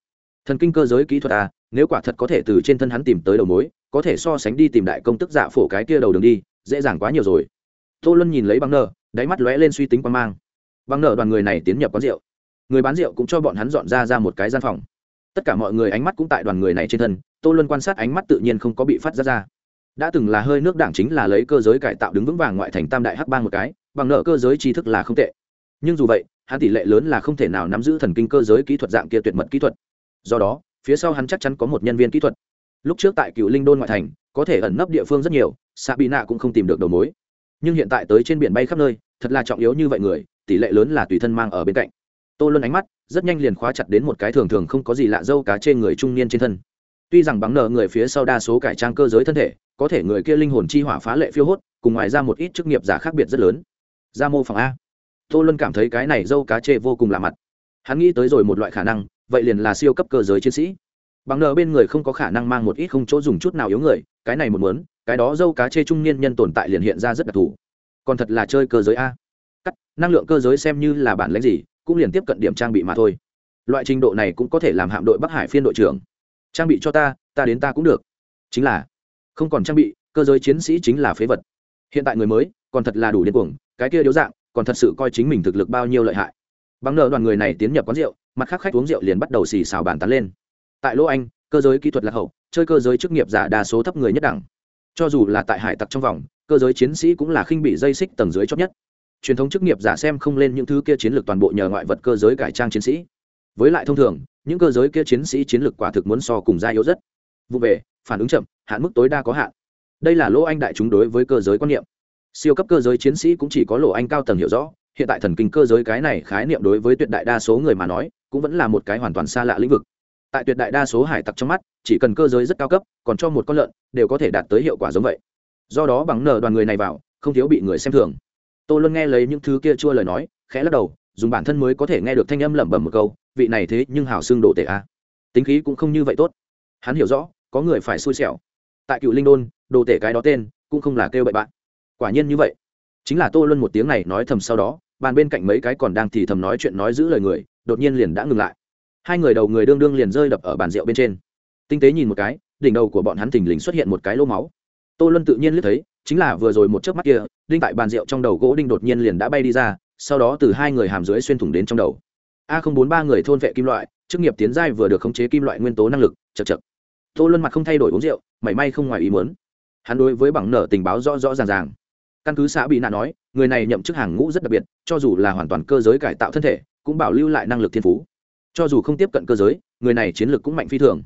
thần kinh cơ giới kỹ thuật à nếu quả thật có thể từ trên thân hắn tìm tới đầu mối, có thể so sánh đi tìm đại công tức dạ phổ cái kia đầu đường đi, dễ dàng quá nhiều rồi. Tô luân nhìn lấy băng nợ, đáy mắt lóe lên suy tính quan mang. Băng nợ đoàn người này tiến nhập quán rượu. Người bán rượu cũng cho bọn hắn dọn ra ra một cái gian phòng. Tất cả mọi người ánh mắt cũng tại đoàn người này trên thân, tô luân quan sát ánh mắt tự nhiên không có bị phát ra ra. Đã từng là hơi nước đảng chính là lấy cơ giới cải tạo đứng vững vàng ngoại thành tam đại hắc bang một cái, bằng nợ cơ giới tri thức là không tệ. Nhưng dù vậy, hắn tỷ lệ lớn là không thể nào nắm giữ thần kinh cơ giới kỹ thuật dạng kia tuyệt mật kỹ thuật do đó, phía sau hắn chắc chắn có một nhân viên kỹ thuật. Lúc trước tại cựu linh đôn ngoại thành, có thể ẩn nấp địa phương rất nhiều xạ bị nạ cũng không tìm được đầu mối. Nhưng hiện tại tới trên biển bay khắp nơi, thật là trọng yếu như vậy người, tỷ lệ lớn là tùy thân mang ở bên cạnh. Tô luân ánh mắt rất nhanh liền khóa chặt đến một cái thường thường không có gì lạ dâu cá trên người trung niên trên thân. Tuy rằng bắn nợ người phía sau đa số cải trang cơ giới thân thể, có thể người kia linh hồn chi hỏa phá lệ phiêu hốt, cùng ngoài ra một ít chức nghiệp giả khác biệt rất lớn. Ra mô phòng a. Tô luân cảm thấy cái này dâu cá chê vô cùng lạ mặt. Hắn nghĩ tới rồi một loại khả năng vậy liền là siêu cấp cơ giới chiến sĩ. Bằng nợ bên người không có khả năng mang một ít không chỗ dùng chút nào yếu người, cái này một mớn cái đó dâu cá chê trung niên nhân tồn tại liền hiện ra rất đặc thù. Còn thật là chơi cơ giới a. Cắt, năng lượng cơ giới xem như là bản lãnh gì, cũng liền tiếp cận điểm trang bị mà thôi. Loại trình độ này cũng có thể làm hạm đội bắc hải phiên đội trưởng. Trang bị cho ta ta đến ta cũng được. Chính là, không còn trang bị, cơ giới chiến sĩ chính là phế vật. Hiện tại người mới, còn thật là đủ điên cuồng, cái kia điếu dạng, còn thật sự coi chính mình thực lực bao nhiêu lợi hại bằng nợ đoàn người này tiến nhập quán rượu, mặt khác khách uống rượu liền bắt đầu xì xào bàn tán lên. Tại lỗ anh, cơ giới kỹ thuật lạc hậu, chơi cơ giới chức nghiệp giả đa số thấp người nhất đẳng. Cho dù là tại hải tặc trong vòng, cơ giới chiến sĩ cũng là khinh bị dây xích tầng dưới chót nhất. Truyền thống chức nghiệp giả xem không lên những thứ kia chiến lược toàn bộ nhờ ngoại vật cơ giới cải trang chiến sĩ. Với lại thông thường, những cơ giới kia chiến sĩ chiến lược quả thực muốn so cùng gia yếu rất. Vụ về, phản ứng chậm, hạn mức tối đa có hạn. Đây là lỗ anh đại chúng đối với cơ giới quan niệm. Siêu cấp cơ giới chiến sĩ cũng chỉ có lỗ anh cao tầng hiểu rõ hiện tại thần kinh cơ giới cái này khái niệm đối với tuyệt đại đa số người mà nói, cũng vẫn là một cái hoàn toàn xa lạ lĩnh vực. Tại tuyệt đại đa số hải tặc trong mắt, chỉ cần cơ giới rất cao cấp, còn cho một con lợn, đều có thể đạt tới hiệu quả giống vậy. Do đó bằng nợ đoàn người này vào, không thiếu bị người xem thường. Tôi luôn nghe lấy những thứ kia chua lời nói, khẽ lắc đầu, dùng bản thân mới có thể nghe được thanh âm lẩm bẩm một câu, vị này thế nhưng hào xương đồ tệ a. Tính khí cũng không như vậy tốt. Hắn hiểu rõ, có người phải xui xẻo. Tại cựu linh đôn, đồ tể cái đó tên, cũng không là kêu bậy bạn. Quả nhiên như vậy chính là tô luân một tiếng này nói thầm sau đó, bàn bên cạnh mấy cái còn đang thì thầm nói chuyện nói giữ lời người, đột nhiên liền đã ngừng lại. Hai người đầu người đương đương liền rơi đập ở bàn rượu bên trên. Tinh tế nhìn một cái, đỉnh đầu của bọn hắn thình lình xuất hiện một cái lỗ máu. Tô luân tự nhiên liếc thấy, chính là vừa rồi một chớp mắt kia, đinh tại bàn rượu trong đầu gỗ đinh đột nhiên liền đã bay đi ra, sau đó từ hai người hàm dưới xuyên thủng đến trong đầu. A không bốn ba người thôn vệ kim loại, chức nghiệp tiến giai vừa được khống chế kim loại nguyên tố năng lực chật chật tô luân mặt không thay đổi uống rượu, mảy may không ngoài ý muốn. Hắn đối với bằng nở tình báo rõ rõ ràng ràng căn cứ xã bị nạn nói, người này nhậm chức hàng ngũ rất đặc biệt, cho dù là hoàn toàn cơ giới cải tạo thân thể, cũng bảo lưu lại năng lực thiên phú. Cho dù không tiếp cận cơ giới, người này chiến lược cũng mạnh phi thường.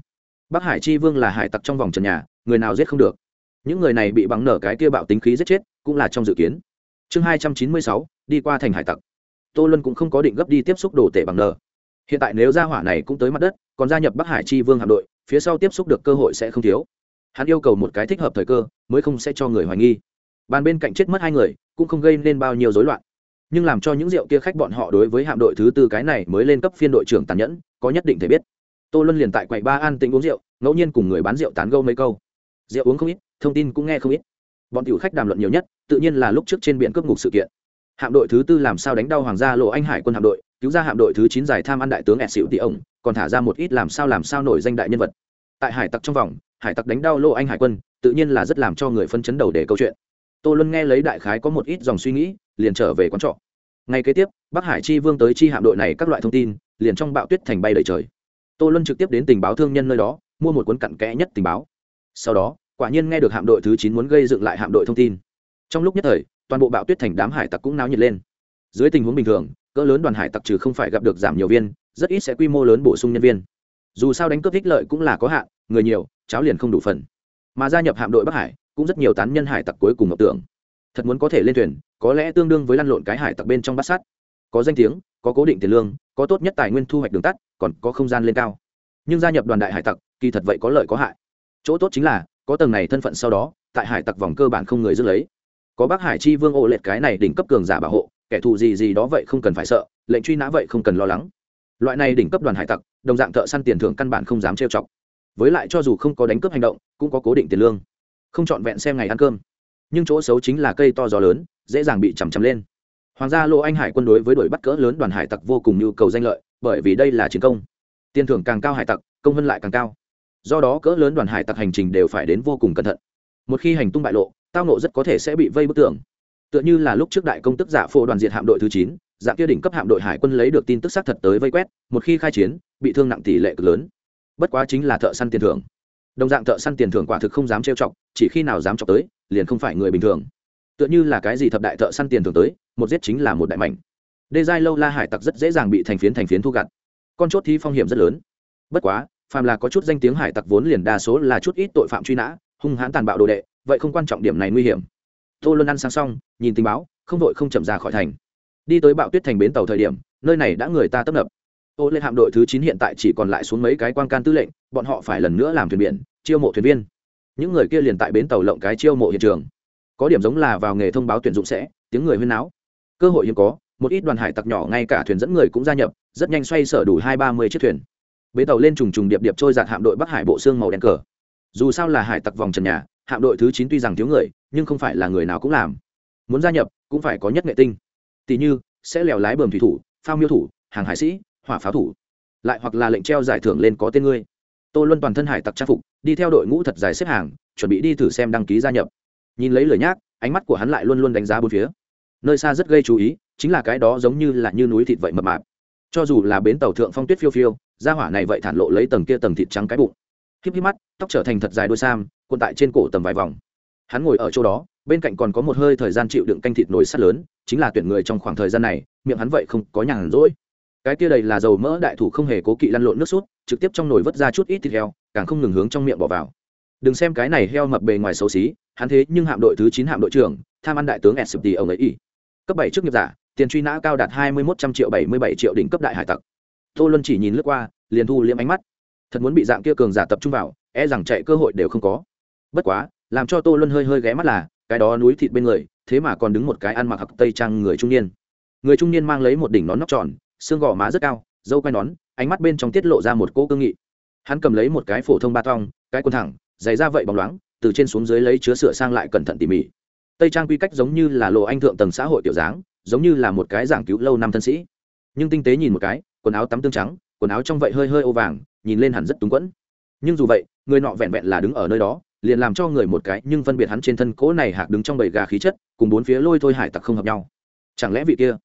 Bắc hải chi vương là hải tặc trong vòng trần nhà, người nào giết không được. Những người này bị bằng nở cái kia bạo tính khí giết chết, cũng là trong dự kiến. Chương hai trăm chín mươi sáu, đi qua thành hải tặc. Tô luân cũng không có định gấp đi tiếp xúc đồ tể bằng nở. Hiện tại nếu gia hỏa này cũng tới mặt đất, còn gia nhập bắc hải chi vương hạm đội, phía sau tiếp xúc được cơ hội sẽ không thiếu. Hắn yêu cầu một cái thích hợp thời cơ, mới không sẽ cho người hoài nghi bàn bên cạnh chết mất hai người, cũng không gây nên bao nhiêu rối loạn. Nhưng làm cho những rượu kia khách bọn họ đối với hạm đội thứ tư cái này mới lên cấp phiên đội trưởng tàn nhẫn, có nhất định thể biết. Tô luân liền tại quầy ba an tĩnh uống rượu, ngẫu nhiên cùng người bán rượu tán gâu mấy câu. Rượu uống không ít, thông tin cũng nghe không ít. Bọn tiểu khách đàm luận nhiều nhất, tự nhiên là lúc trước trên biển cướp ngục sự kiện. Hạm đội thứ tư làm sao đánh đau hoàng gia lộ anh hải quân hạm đội, cứu ra hạm đội thứ chín giải tham ăn đại tướng ẹt xịu tỷ ổng, còn thả ra một ít làm sao làm sao nổi danh đại nhân vật. Tại hải tặc trong vòng, hải tặc đánh đau lộ anh hải quân, tự nhiên là rất làm cho người phân chấn đầu để câu chuyện tô luân nghe lấy đại khái có một ít dòng suy nghĩ, liền trở về quán trọ. Ngay kế tiếp, bắc hải chi vương tới chi hạm đội này các loại thông tin, liền trong bạo tuyết thành bay đầy trời. Tô luân trực tiếp đến tình báo thương nhân nơi đó, mua một cuốn cặn kẽ nhất tình báo. Sau đó, quả nhiên nghe được hạm đội thứ chín muốn gây dựng lại hạm đội thông tin. Trong lúc nhất thời, toàn bộ bạo tuyết thành đám hải tặc cũng náo nhiệt lên. Dưới tình huống bình thường, cỡ lớn đoàn hải tặc trừ không phải gặp được giảm nhiều viên, rất ít sẽ quy mô lớn bổ sung nhân viên. Dù sao đánh cướp ích lợi cũng là có hạn, người nhiều, cháo liền không đủ phần. Mà gia nhập hạm đội bắc hải cũng rất nhiều tán nhân hải tặc cuối cùng mộng tưởng. Thật muốn có thể lên thuyền, có lẽ tương đương với lăn lộn cái hải tặc bên trong bát sát. Có danh tiếng, có cố định tiền lương, có tốt nhất tài nguyên thu hoạch đường tắt, còn có không gian lên cao. Nhưng gia nhập đoàn đại hải tặc, kỳ thật vậy có lợi có hại. Chỗ tốt chính là, có tầng này thân phận sau đó, tại hải tặc vòng cơ bản không người giữ lấy. Có bác hải chi vương ô lệch cái này đỉnh cấp cường giả bảo hộ, kẻ thù gì gì đó vậy không cần phải sợ, lệnh truy nã vậy không cần lo lắng. Loại này đỉnh cấp đoàn hải tặc, đồng dạng thợ săn tiền thưởng căn bản không dám trêu chọc. Với lại cho dù không có đánh cướp hành động, cũng có cố định tiền lương không trọn vẹn xem ngày ăn cơm. Nhưng chỗ xấu chính là cây to gió lớn, dễ dàng bị chằm chằm lên. Hoàng gia lô anh hải quân đối với đội bắt cỡ lớn đoàn hải tặc vô cùng nhu cầu danh lợi, bởi vì đây là chiến công. Tiền thưởng càng cao hải tặc, công vân lại càng cao. Do đó cỡ lớn đoàn hải tặc hành trình đều phải đến vô cùng cẩn thận. Một khi hành tung bại lộ, tao nộ rất có thể sẽ bị vây bức tường. Tựa như là lúc trước đại công tức giả phô đoàn diệt hạm đội thứ chín, dạng kia đỉnh cấp hạm đội hải quân lấy được tin tức xác thật tới vây quét, một khi khai chiến, bị thương nặng tỷ lệ cực lớn. Bất quá chính là thợ săn tiền thưởng đồng dạng thợ săn tiền thưởng quả thực không dám trêu chọc, chỉ khi nào dám chọc tới, liền không phải người bình thường. Tựa như là cái gì thập đại thợ săn tiền thưởng tới, một giết chính là một đại mảnh. Đê giai lâu la hải tặc rất dễ dàng bị thành phiến thành phiến thu gặt. Con chốt thi phong hiểm rất lớn. Bất quá, phàm là có chút danh tiếng hải tặc vốn liền đa số là chút ít tội phạm truy nã, hung hãn tàn bạo đồ đệ, vậy không quan trọng điểm này nguy hiểm. Tô luôn ăn sáng xong, nhìn tình báo, không vội không chậm ra khỏi thành. Đi tới bạo tuyết thành bến tàu thời điểm, nơi này đã người ta tấp nập ô lên hạm đội thứ chín hiện tại chỉ còn lại xuống mấy cái quan can tư lệnh, bọn họ phải lần nữa làm thuyền biển, chiêu mộ thuyền viên. Những người kia liền tại bến tàu lộng cái chiêu mộ hiện trường. Có điểm giống là vào nghề thông báo tuyển dụng sẽ, tiếng người huyên náo. Cơ hội hiếm có, một ít đoàn hải tặc nhỏ ngay cả thuyền dẫn người cũng gia nhập, rất nhanh xoay sở đủ hai ba mươi chiếc thuyền. Bến tàu lên trùng trùng điệp điệp trôi giạt hạm đội bắc hải bộ xương màu đen cờ. Dù sao là hải tặc vòng trần nhà, hạm đội thứ chín tuy rằng thiếu người, nhưng không phải là người nào cũng làm. Muốn gia nhập, cũng phải có nhất nghệ tinh. Tỷ như, sẽ lèo lái bờm thủy thủ, phao miêu thủ, hàng hải sĩ hỏa pháo thủ. Lại hoặc là lệnh treo giải thưởng lên có tên ngươi. Tô luân toàn thân hải tặc trang phục, đi theo đội ngũ thật dài xếp hàng, chuẩn bị đi thử xem đăng ký gia nhập. Nhìn lấy lời nhác ánh mắt của hắn lại luôn luôn đánh giá bốn phía. Nơi xa rất gây chú ý, chính là cái đó giống như là như núi thịt vậy mập mạp. Cho dù là bến tàu thượng phong tuyết phiêu phiêu ra hỏa này vậy thản lộ lấy tầng kia tầng thịt trắng cái bụng. Híp híp mắt, tóc trở thành thật dài đôi sam, cuộn tại trên cổ tầm vài vòng. Hắn ngồi ở chỗ đó, bên cạnh còn có một hơi thời gian chịu đựng canh thịt nổi sắt lớn, chính là tuyển người trong khoảng thời gian này, miệng hắn vậy không có nhàn rỗi cái kia đầy là dầu mỡ đại thủ không hề cố kỵ lăn lộn nước sút, trực tiếp trong nồi vớt ra chút ít thịt heo, càng không ngừng hướng trong miệng bỏ vào. Đừng xem cái này heo mập bề ngoài xấu xí, hắn thế nhưng hạm đội thứ chín hạm đội trưởng, tham ăn đại tướng spt ông ấy ý. Cấp bảy chức nghiệp giả, tiền truy nã cao đạt hai mươi một trăm triệu bảy mươi bảy triệu đỉnh cấp đại hải tặc. Tô luân chỉ nhìn lướt qua, liền thu liếm ánh mắt. Thật muốn bị dạng kia cường giả tập trung vào e rằng chạy cơ hội đều không có. Bất quá, làm cho tô luân hơi hơi ghé mắt là, cái đó núi thịt bên người, thế mà còn đứng một cái ăn mặc hặc tây trang người trung niên. Người trung niên mang lấy một đỉnh nón nóc tròn xương gò má rất cao, dâu quai nón, ánh mắt bên trong tiết lộ ra một cỗ cương nghị. Hắn cầm lấy một cái phổ thông ba thong cái quần thẳng, giày ra vậy bóng loáng, từ trên xuống dưới lấy chứa sửa sang lại cẩn thận tỉ mỉ. Tây trang quy cách giống như là lộ anh thượng tầng xã hội tiểu dáng, giống như là một cái giảng cứu lâu năm thân sĩ. Nhưng tinh tế nhìn một cái, quần áo tắm tương trắng, quần áo trong vậy hơi hơi ô vàng, nhìn lên hẳn rất túng quẫn. Nhưng dù vậy, người nọ vẹn vẹn là đứng ở nơi đó, liền làm cho người một cái, nhưng phân biệt hắn trên thân cỗ này hạc đứng trong bầy gà khí chất, cùng bốn phía lôi thôi hải tặc không hợp nhau. Chẳng lẽ vị kia?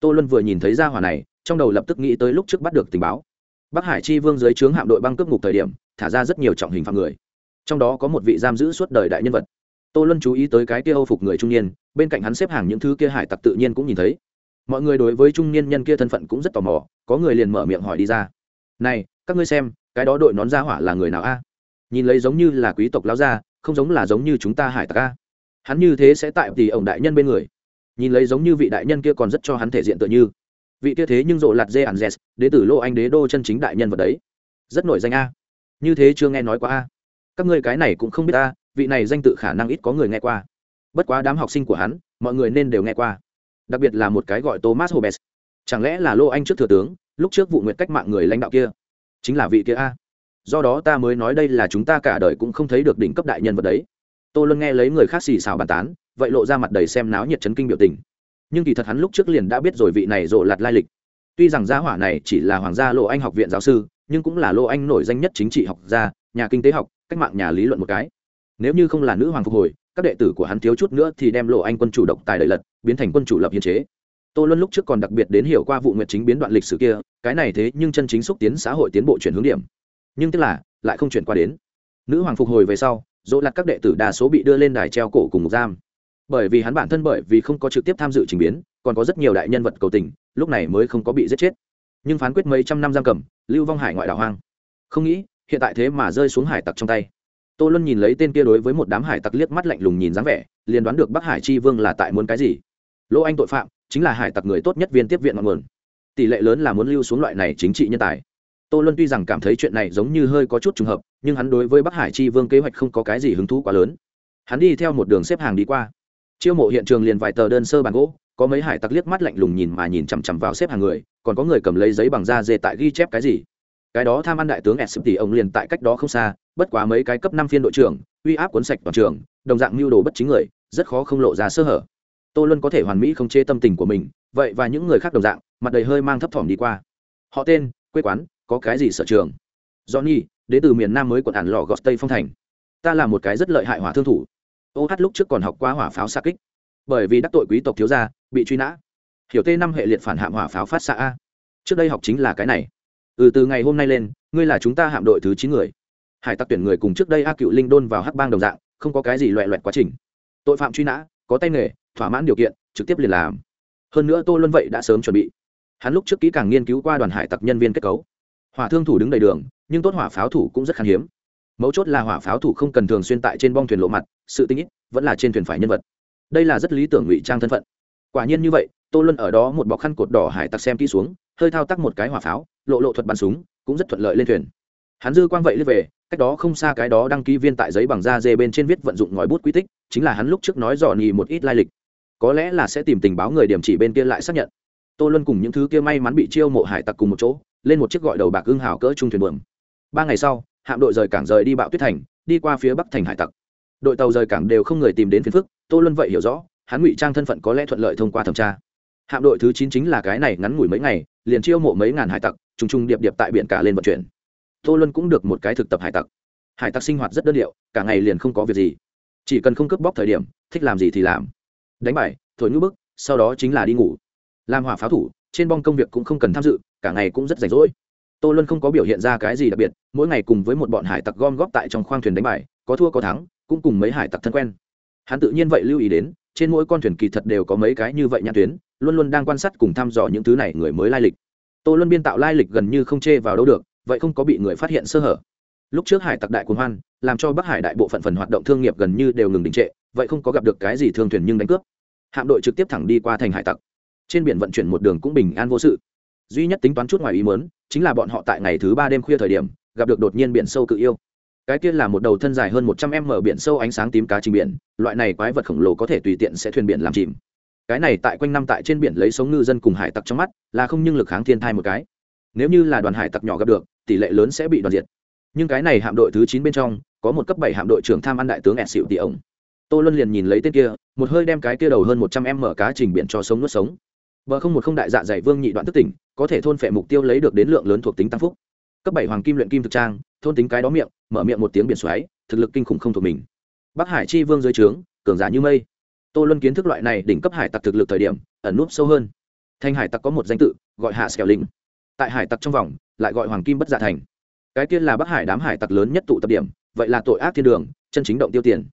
Tô luân vừa nhìn thấy ra hỏa này trong đầu lập tức nghĩ tới lúc trước bắt được tình báo. Bắc hải chi vương dưới trướng hạm đội băng cướp ngục thời điểm, thả ra rất nhiều trọng hình phạm người. Trong đó có một vị giam giữ suốt đời đại nhân vật. Tô luân chú ý tới cái kia âu phục người trung niên, bên cạnh hắn xếp hàng những thứ kia hải tặc tự nhiên cũng nhìn thấy. Mọi người đối với trung niên nhân kia thân phận cũng rất tò mò, có người liền mở miệng hỏi đi ra. Này, các ngươi xem, cái đó đội nón ra hỏa là người nào a? Nhìn lấy giống như là quý tộc lao ra không giống là giống như chúng ta hải tặc a. Hắn như thế sẽ tại tỷ ổng đại nhân bên người. Nhìn lấy giống như vị đại nhân kia còn rất cho hắn thể diện tựa như vị kia thế nhưng rộ lạt dê ản dẹt, đế tử lô anh đế đô chân chính đại nhân vật đấy. Rất nổi danh a. Như thế chưa nghe nói qua a. Các ngươi cái này cũng không biết a, vị này danh tự khả năng ít có người nghe qua. Bất quá đám học sinh của hắn, mọi người nên đều nghe qua. Đặc biệt là một cái gọi thomas hobbes chẳng lẽ là lô anh trước thừa tướng, lúc trước vụ nguyện cách mạng người lãnh đạo kia? Chính là vị kia a. Do đó ta mới nói đây là chúng ta cả đời cũng không thấy được đỉnh cấp đại nhân vật đấy. Tôi luôn nghe lấy người khác xì xào bàn tán, vậy lộ ra mặt đầy xem náo nhiệt chấn kinh biểu tình nhưng kỳ thật hắn lúc trước liền đã biết rồi vị này rộ lạt lai lịch. Tuy rằng gia hỏa này chỉ là hoàng gia lộ anh học viện giáo sư, nhưng cũng là lộ anh nổi danh nhất chính trị học gia, nhà kinh tế học, cách mạng nhà lý luận một cái. Nếu như không là nữ hoàng phục hồi, các đệ tử của hắn thiếu chút nữa thì đem lộ anh quân chủ độc tài đợi lật, biến thành quân chủ lập hiến chế. Tô luân lúc trước còn đặc biệt đến hiểu qua vụ nguyện chính biến đoạn lịch sử kia, cái này thế nhưng chân chính xúc tiến xã hội tiến bộ chuyển hướng điểm. Nhưng tức là, lại không chuyển qua đến. Nữ hoàng phục hồi về sau dỗ lặt các đệ tử đa số bị đưa lên đài treo cổ cùng một giam bởi vì hắn bản thân bởi vì không có trực tiếp tham dự trình biến, còn có rất nhiều đại nhân vật cầu tình, lúc này mới không có bị giết chết. Nhưng phán quyết mấy trăm năm giam cầm, lưu vong hải ngoại đảo hoang. Không nghĩ, hiện tại thế mà rơi xuống hải tặc trong tay. Tô luân nhìn lấy tên kia đối với một đám hải tặc liếc mắt lạnh lùng nhìn dáng vẻ, liền đoán được bắc hải chi vương là tại muốn cái gì. Lỗ anh tội phạm, chính là hải tặc người tốt nhất viên tiếp viện ngọn nguồn. Tỷ lệ lớn là muốn lưu xuống loại này chính trị nhân tài. Tô luân tuy rằng cảm thấy chuyện này giống như hơi có chút trùng hợp, nhưng hắn đối với bắc hải chi vương kế hoạch không có cái gì hứng thú quá lớn. Hắn đi theo một đường xếp hàng đi qua chiêu mộ hiện trường liền vài tờ đơn sơ bàn gỗ, có mấy hải tặc liếc mắt lạnh lùng nhìn mà nhìn chằm chằm vào xếp hàng người, còn có người cầm lấy giấy bằng da dê tại ghi chép cái gì. Cái đó tham ăn đại tướng s tỷ ông liền tại cách đó không xa, bất quá mấy cái cấp năm phiên đội trưởng, uy áp cuốn sạch toàn trường, đồng dạng mưu đồ bất chính người, rất khó không lộ ra sơ hở. Tô luân có thể hoàn mỹ không chê tâm tình của mình, vậy và những người khác đồng dạng, mặt đầy hơi mang thấp thỏm đi qua. Họ tên, quê quán, có cái gì sở trường? Johnny, đến từ miền nam mới quận ản lò gót tây phong thành. Ta là một cái rất lợi hại hỏa thương thủ ô hát lúc trước còn học qua hỏa pháo xa kích. Bởi vì đắc tội quý tộc thiếu gia, bị truy nã. Hiểu t năm hệ liệt phản hạm hỏa pháo phát xạ a. Trước đây học chính là cái này. Ừ từ ngày hôm nay lên, ngươi là chúng ta hạm đội thứ chín người. Hải tặc tuyển người cùng trước đây a cựu linh đôn vào hắc bang đồng dạng, không có cái gì loẹ loẹt quá trình. Tội phạm truy nã, có tay nghề, thỏa mãn điều kiện, trực tiếp liền làm. Hơn nữa tô luân vậy đã sớm chuẩn bị. Hắn lúc trước kỹ càng nghiên cứu qua đoàn hải tặc nhân viên kết cấu. Hỏa thương thủ đứng đầy đường, nhưng tốt hỏa pháo thủ cũng rất khan hiếm mấu chốt là hỏa pháo thủ không cần thường xuyên tại trên bong thuyền lộ mặt, sự tinh ít vẫn là trên thuyền phải nhân vật. Đây là rất lý tưởng ngụy trang thân phận. Quả nhiên như vậy, tô luân ở đó một bọc khăn cột đỏ hải tặc xem kỹ xuống, hơi thao tác một cái hỏa pháo, lộ lộ thuật bắn súng, cũng rất thuận lợi lên thuyền. Hắn dư quang vậy lướt về, cách đó không xa cái đó đăng ký viên tại giấy bằng da dê bên trên viết vận dụng ngòi bút quy tích, chính là hắn lúc trước nói dò nhì một ít lai lịch. Có lẽ là sẽ tìm tình báo người điểm chỉ bên kia lại xác nhận. Tô luân cùng những thứ kia may mắn bị chiêu mộ hải tặc cùng một chỗ, lên một chiếc gọi đầu bạc hưng hào cỡ trung thuyền buồm. Ba ngày sau hạm đội rời cảng rời đi bạo tuyết thành, đi qua phía bắc thành hải tặc. Đội tàu rời cảng đều không người tìm đến phiền phức, tô luân vậy hiểu rõ, hắn ngụy trang thân phận có lẽ thuận lợi thông qua thẩm tra. Hạm đội thứ chín chính là cái này ngắn ngủi mấy ngày, liền chiêu mộ mấy ngàn hải tặc, trùng trùng điệp điệp tại biển cả lên vận chuyển. Tô luân cũng được một cái thực tập hải tặc. Hải tặc sinh hoạt rất đơn điệu, cả ngày liền không có việc gì. Chỉ cần không cướp bóc thời điểm, thích làm gì thì làm. Đánh bài, thổi ngữ bức, sau đó chính là đi ngủ. Làm hỏa pháo thủ, trên bong công việc cũng không cần tham dự, cả ngày cũng rất rảnh rỗi tô luân không có biểu hiện ra cái gì đặc biệt, mỗi ngày cùng với một bọn hải tặc gom góp tại trong khoang thuyền đánh bài, có thua có thắng, cũng cùng mấy hải tặc thân quen. Hắn tự nhiên vậy lưu ý đến, trên mỗi con thuyền kỳ thật đều có mấy cái như vậy nhãn tuyến, luôn luôn đang quan sát cùng thăm dò những thứ này người mới lai lịch. Tô luân biên tạo lai lịch gần như không chê vào đâu được, vậy không có bị người phát hiện sơ hở. Lúc trước hải tặc đại cuồng hoan, làm cho bắc hải đại bộ phận phần hoạt động thương nghiệp gần như đều ngừng đình trệ, vậy không có gặp được cái gì thương thuyền nhưng đánh cướp. Hạm đội trực tiếp thẳng đi qua thành hải tặc. Trên biển vận chuyển một đường cũng bình an vô sự duy nhất tính toán chút ngoài ý mớn chính là bọn họ tại ngày thứ ba đêm khuya thời điểm, gặp được đột nhiên biển sâu cự yêu. Cái kia là một đầu thân dài hơn một trăm m biển sâu ánh sáng tím cá trình biển, loại này quái vật khổng lồ có thể tùy tiện sẽ thuyền biển làm chìm. Cái này tại quanh năm tại trên biển lấy sống ngư dân cùng hải tặc trong mắt, là không nhưng lực kháng thiên thai một cái. Nếu như là đoàn hải tặc nhỏ gặp được, tỷ lệ lớn sẽ bị đoàn diệt. Nhưng cái này hạm đội thứ chín bên trong, có một cấp bảy hạm đội trưởng tham ăn đại tướng ẹt xịu tỷ ổng tô luân liền nhìn lấy tên kia, một hơi đem cái kia đầu hơn một trăm em mở cá trình biển cho sống nuốt sống bờ không một không đại dạ dày vương nhị đoạn tức tỉnh, có thể thôn phệ mục tiêu lấy được đến lượng lớn thuộc tính tăng phúc. Cấp bảy hoàng kim luyện kim thực trang, thôn tính cái đó miệng, mở miệng một tiếng biển xoáy, thực lực kinh khủng không thuộc mình. Bắc hải chi vương dưới trướng, cường giả như mây. Tô luân kiến thức loại này đỉnh cấp hải tặc thực lực thời điểm, ẩn núp sâu hơn. Thanh hải tặc có một danh tự, gọi hạ xẻo linh tại hải tặc trong vòng, lại gọi hoàng kim bất dạ thành. Cái kia là bắc hải đám hải tặc lớn nhất tụ tập điểm, vậy là tội ác thiên đường, chân chính động tiêu tiền.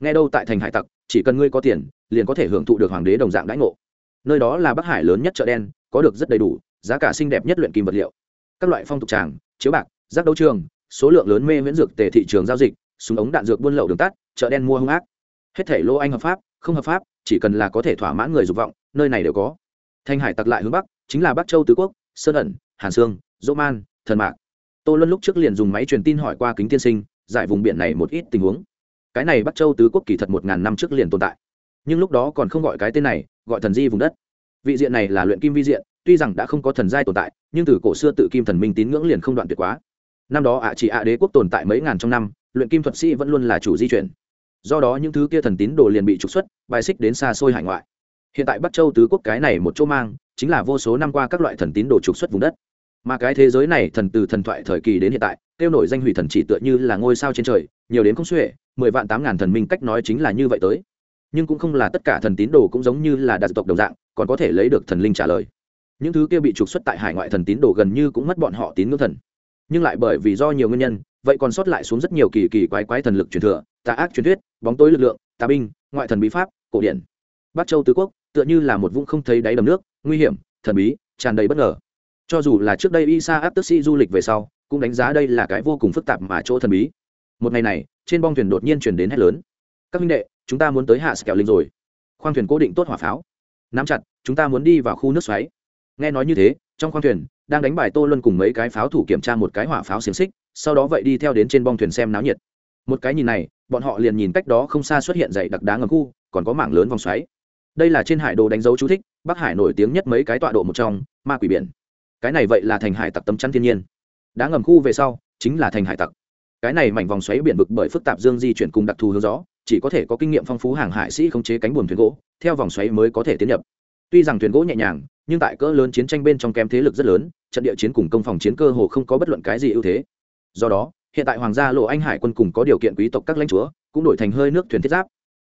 Nghe đâu tại thành hải tặc, chỉ cần ngươi có tiền, liền có thể hưởng thụ được hoàng đế đồng dạng đãi ngộ nơi đó là bắc hải lớn nhất chợ đen, có được rất đầy đủ, giá cả xinh đẹp nhất luyện kim vật liệu. Các loại phong tục tràng, chiếu bạc giác đấu trường, số lượng lớn mê miễn dược tề thị trường giao dịch, súng ống đạn dược buôn lậu đường tắt, chợ đen mua hung ác. Hết thể lô anh hợp pháp, không hợp pháp, chỉ cần là có thể thỏa mãn người dục vọng, nơi này đều có. Thanh hải tặc lại hướng bắc, chính là bắc châu tứ quốc, sơn ẩn, hàn sương, dỗ man, thần mạc. Tô luân lúc trước liền dùng máy truyền tin hỏi qua kính tiên sinh, giải vùng biển này một ít tình huống. Cái này bắc châu tứ quốc kỳ thật một ngàn năm trước liền tồn tại. Nhưng lúc đó còn không gọi cái tên này gọi thần di vùng đất. Vị diện này là luyện kim vi diện, tuy rằng đã không có thần giai tồn tại, nhưng từ cổ xưa tự kim thần minh tín ngưỡng liền không đoạn tuyệt quá. Năm đó ạ chỉ ạ đế quốc tồn tại mấy ngàn trong năm, luyện kim thuật sĩ vẫn luôn là chủ di chuyển. Do đó những thứ kia thần tín đồ liền bị trục xuất, bài xích đến xa xôi hải ngoại. Hiện tại bắc châu tứ quốc cái này một chỗ mang, chính là vô số năm qua các loại thần tín đồ trục xuất vùng đất. Mà cái thế giới này thần từ thần thoại thời kỳ đến hiện tại, tiêu nổi danh hủy thần chỉ tựa như là ngôi sao trên trời, nhiều đến không xuể, mười vạn tám ngàn thần minh cách nói chính là như vậy tới nhưng cũng không là tất cả thần tín đồ cũng giống như là đạt tộc đồng dạng, còn có thể lấy được thần linh trả lời. Những thứ kia bị trục xuất tại hải ngoại thần tín đồ gần như cũng mất bọn họ tín ngưỡng thần. Nhưng lại bởi vì do nhiều nguyên nhân, vậy còn sót lại xuống rất nhiều kỳ kỳ quái quái thần lực truyền thừa, tà ác truyền thuyết, bóng tối lực lượng, tà binh, ngoại thần bí pháp, cổ điển. Bắc châu tứ quốc, tựa như là một vũng không thấy đáy đầm nước, nguy hiểm, thần bí, tràn đầy bất ngờ. Cho dù là trước đây isa áp tức sĩ du lịch về sau, cũng đánh giá đây là cái vô cùng phức tạp mà chỗ thần bí. Một ngày này, trên bong thuyền đột nhiên chuyển đến hết lớn. Các minh đệ chúng ta muốn tới hạ kẹo linh rồi. Khoang thuyền cố định tốt hỏa pháo. Nắm chặt, chúng ta muốn đi vào khu nước xoáy. Nghe nói như thế, trong khoang thuyền, đang đánh bài tô luân cùng mấy cái pháo thủ kiểm tra một cái hỏa pháo xiềng xích, sau đó vậy đi theo đến trên bong thuyền xem náo nhiệt. Một cái nhìn này, bọn họ liền nhìn cách đó không xa xuất hiện dậy đặc đá ngầm khu, còn có mảng lớn vòng xoáy. Đây là trên hải đồ đánh dấu chú thích, bắc hải nổi tiếng nhất mấy cái tọa độ một trong, ma quỷ biển. Cái này vậy là thành hải tặc tâm chắn thiên nhiên. Đá ngầm khu về sau, chính là thành hải tặc. Cái này mảnh vòng xoáy biển vực bởi phức tạp dương di chuyển cùng đặc thù hướng gió chỉ có thể có kinh nghiệm phong phú hàng hải sĩ khống chế cánh buồm thuyền gỗ, theo vòng xoáy mới có thể tiến nhập. Tuy rằng thuyền gỗ nhẹ nhàng, nhưng tại cỡ lớn chiến tranh bên trong kém thế lực rất lớn, trận địa chiến cùng công phòng chiến cơ hồ không có bất luận cái gì ưu thế. Do đó, hiện tại hoàng gia lộ anh hải quân cùng có điều kiện quý tộc các lãnh chúa, cũng đổi thành hơi nước thuyền thiết giáp.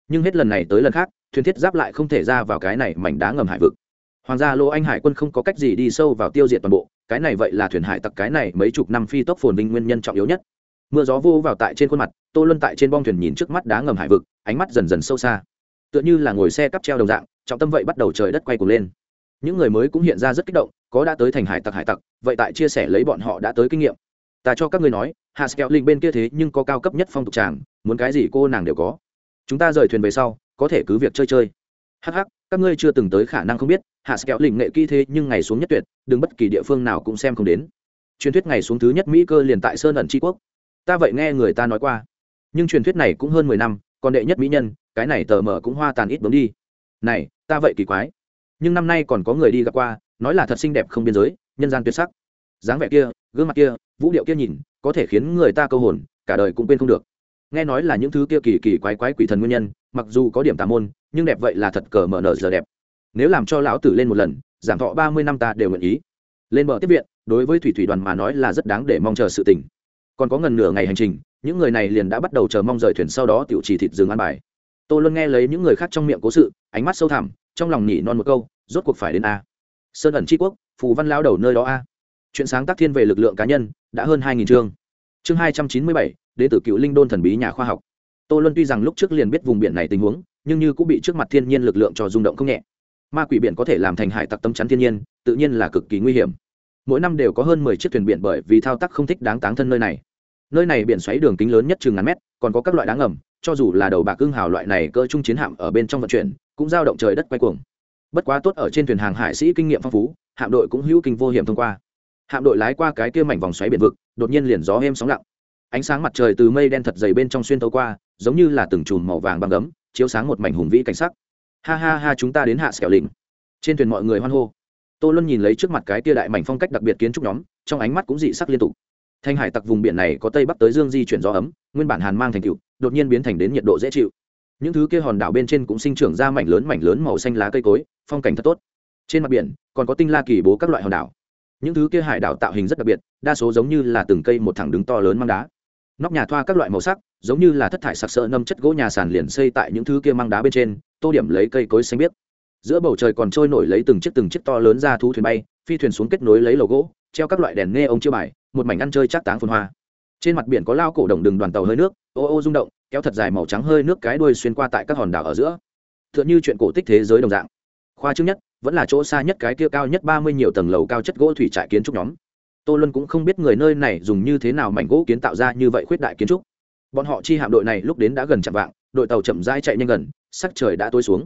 Nhưng hết lần này tới lần khác, thuyền thiết giáp lại không thể ra vào cái này mảnh đá ngầm hải vực. Hoàng gia lô anh hải quân không có cách gì đi sâu vào tiêu diệt toàn bộ, cái này vậy là thuyền hải tặc cái này mấy chục năm phi tốc phồn vinh nguyên nhân trọng yếu nhất mưa gió vô vào tại trên khuôn mặt, tô luân tại trên bong thuyền nhìn trước mắt đá ngầm hải vực, ánh mắt dần dần sâu xa. Tựa như là ngồi xe cắp treo đồng dạng, trọng tâm vậy bắt đầu trời đất quay cuồng lên. Những người mới cũng hiện ra rất kích động, có đã tới thành hải tặc hải tặc, vậy tại chia sẻ lấy bọn họ đã tới kinh nghiệm. Ta cho các ngươi nói hạ sẹo linh bên kia thế nhưng có cao cấp nhất phong tục tràng muốn cái gì cô nàng đều có. Chúng ta rời thuyền về sau, có thể cứ việc chơi chơi. Hh các ngươi chưa từng tới khả năng không biết hạ sẹo linh nghệ kỹ thế nhưng ngày xuống nhất tuyệt, đừng bất kỳ địa phương nào cũng xem không đến. Truyền thuyết ngày xuống thứ nhất mỹ cơ liền tại sơn ẩn tri quốc ta vậy nghe người ta nói qua. Nhưng truyền thuyết này cũng hơn mười năm, còn đệ nhất mỹ nhân, cái này tờ mờ cũng hoa tàn ít bấm đi. Này, ta vậy kỳ quái. Nhưng năm nay còn có người đi gặp qua, nói là thật xinh đẹp không biên giới, nhân gian tuyệt sắc. Dáng vẻ kia, gương mặt kia, vũ điệu kia nhìn, có thể khiến người ta câu hồn, cả đời cũng quên không được. Nghe nói là những thứ kia kỳ kỳ quái quái quỷ thần nguyên nhân, mặc dù có điểm tà môn, nhưng đẹp vậy là thật cờ mở nở giờ đẹp. Nếu làm cho lão tử lên một lần, giảm thọ ba mươi năm ta đều nguyện ý. Lên bờ tiếp viện, đối với thủy thủy đoàn mà nói là rất đáng để mong chờ sự tình còn có gần nửa ngày hành trình, những người này liền đã bắt đầu chờ mong rời thuyền sau đó tiểu trì thịt dừng ăn bài. Tôi luôn nghe lấy những người khác trong miệng cố sự, ánh mắt sâu thẳm, trong lòng nhỉ non một câu, rốt cuộc phải đến a. Sơn ẩn tri quốc, phù văn lao đầu nơi đó a. Chuyện sáng tác thiên về lực lượng cá nhân, đã hơn hai nghìn chương. Chương hai trăm chín mươi bảy đến từ cựu linh đôn thần bí nhà khoa học. Tô luân tuy rằng lúc trước liền biết vùng biển này tình huống, nhưng như cũng bị trước mặt thiên nhiên lực lượng cho rung động không nhẹ. Ma quỷ biển có thể làm thành hải tặc tâm chắn thiên nhiên, tự nhiên là cực kỳ nguy hiểm mỗi năm đều có hơn mười chiếc thuyền biển bởi vì thao tác không thích đáng táng thân nơi này. Nơi này biển xoáy đường kính lớn nhất chừng ngàn mét, còn có các loại đáng ngầm, cho dù là đầu bạc ưng hào loại này cơ trung chiến hạm ở bên trong vận chuyển, cũng giao động trời đất quay cuồng. Bất quá tốt ở trên thuyền hàng hải sĩ kinh nghiệm phong phú, hạm đội cũng hữu kinh vô hiểm thông qua. Hạm đội lái qua cái kia mảnh vòng xoáy biển vực, đột nhiên liền gió êm sóng lặng. Ánh sáng mặt trời từ mây đen thật dày bên trong xuyên tấu qua, giống như là từng chùm màu vàng băng gấm, chiếu sáng một mảnh hùng vĩ cảnh sắc. Ha ha ha, chúng ta đến hạ xẻo lĩnh. Trên thuyền mọi người hoan hô tô luân nhìn lấy trước mặt cái tia đại mảnh phong cách đặc biệt kiến trúc nhóm, trong ánh mắt cũng dị sắc liên tục. Thanh hải tặc vùng biển này có tây bắc tới dương di chuyển gió ấm, nguyên bản hàn mang thành cựu đột nhiên biến thành đến nhiệt độ dễ chịu. Những thứ kia hòn đảo bên trên cũng sinh trưởng ra mảnh lớn mảnh lớn màu xanh lá cây cối, phong cảnh thật tốt. Trên mặt biển, còn có tinh la kỳ bố các loại hòn đảo. Những thứ kia hải đảo tạo hình rất đặc biệt, đa số giống như là từng cây một thẳng đứng to lớn mang đá. Nóc nhà thoa các loại màu sắc, giống như là thất thải sặc sỡ nâm chất gỗ nhà sàn liền xây tại những thứ kia mang đá bên trên, tô điểm lấy cây cối xanh biếc giữa bầu trời còn trôi nổi lấy từng chiếc từng chiếc to lớn ra thú thuyền bay, phi thuyền xuống kết nối lấy lầu gỗ, treo các loại đèn nghe ông chiêu bài, một mảnh ăn chơi chắc táng phun hoa. Trên mặt biển có lao cổ đồng đường đoàn tàu hơi nước, ô ô rung động, kéo thật dài màu trắng hơi nước cái đuôi xuyên qua tại các hòn đảo ở giữa. T h ư ợ n h ư chuyện cổ tích thế giới đồng dạng. Khoa trước nhất, vẫn là chỗ xa nhất cái kia cao nhất ba mươi nhiều tầng lầu cao chất gỗ thủy trại kiến trúc nhóm. Tô luân cũng không biết người nơi này dùng như thế nào mảnh gỗ kiến tạo ra như vậy khuyết đại kiến trúc. Bọn họ chi hạm đội này lúc đến đã gần chạm vạng, đội tàu chậm rãi chạy nhanh gần, sắc trời đã tối xuống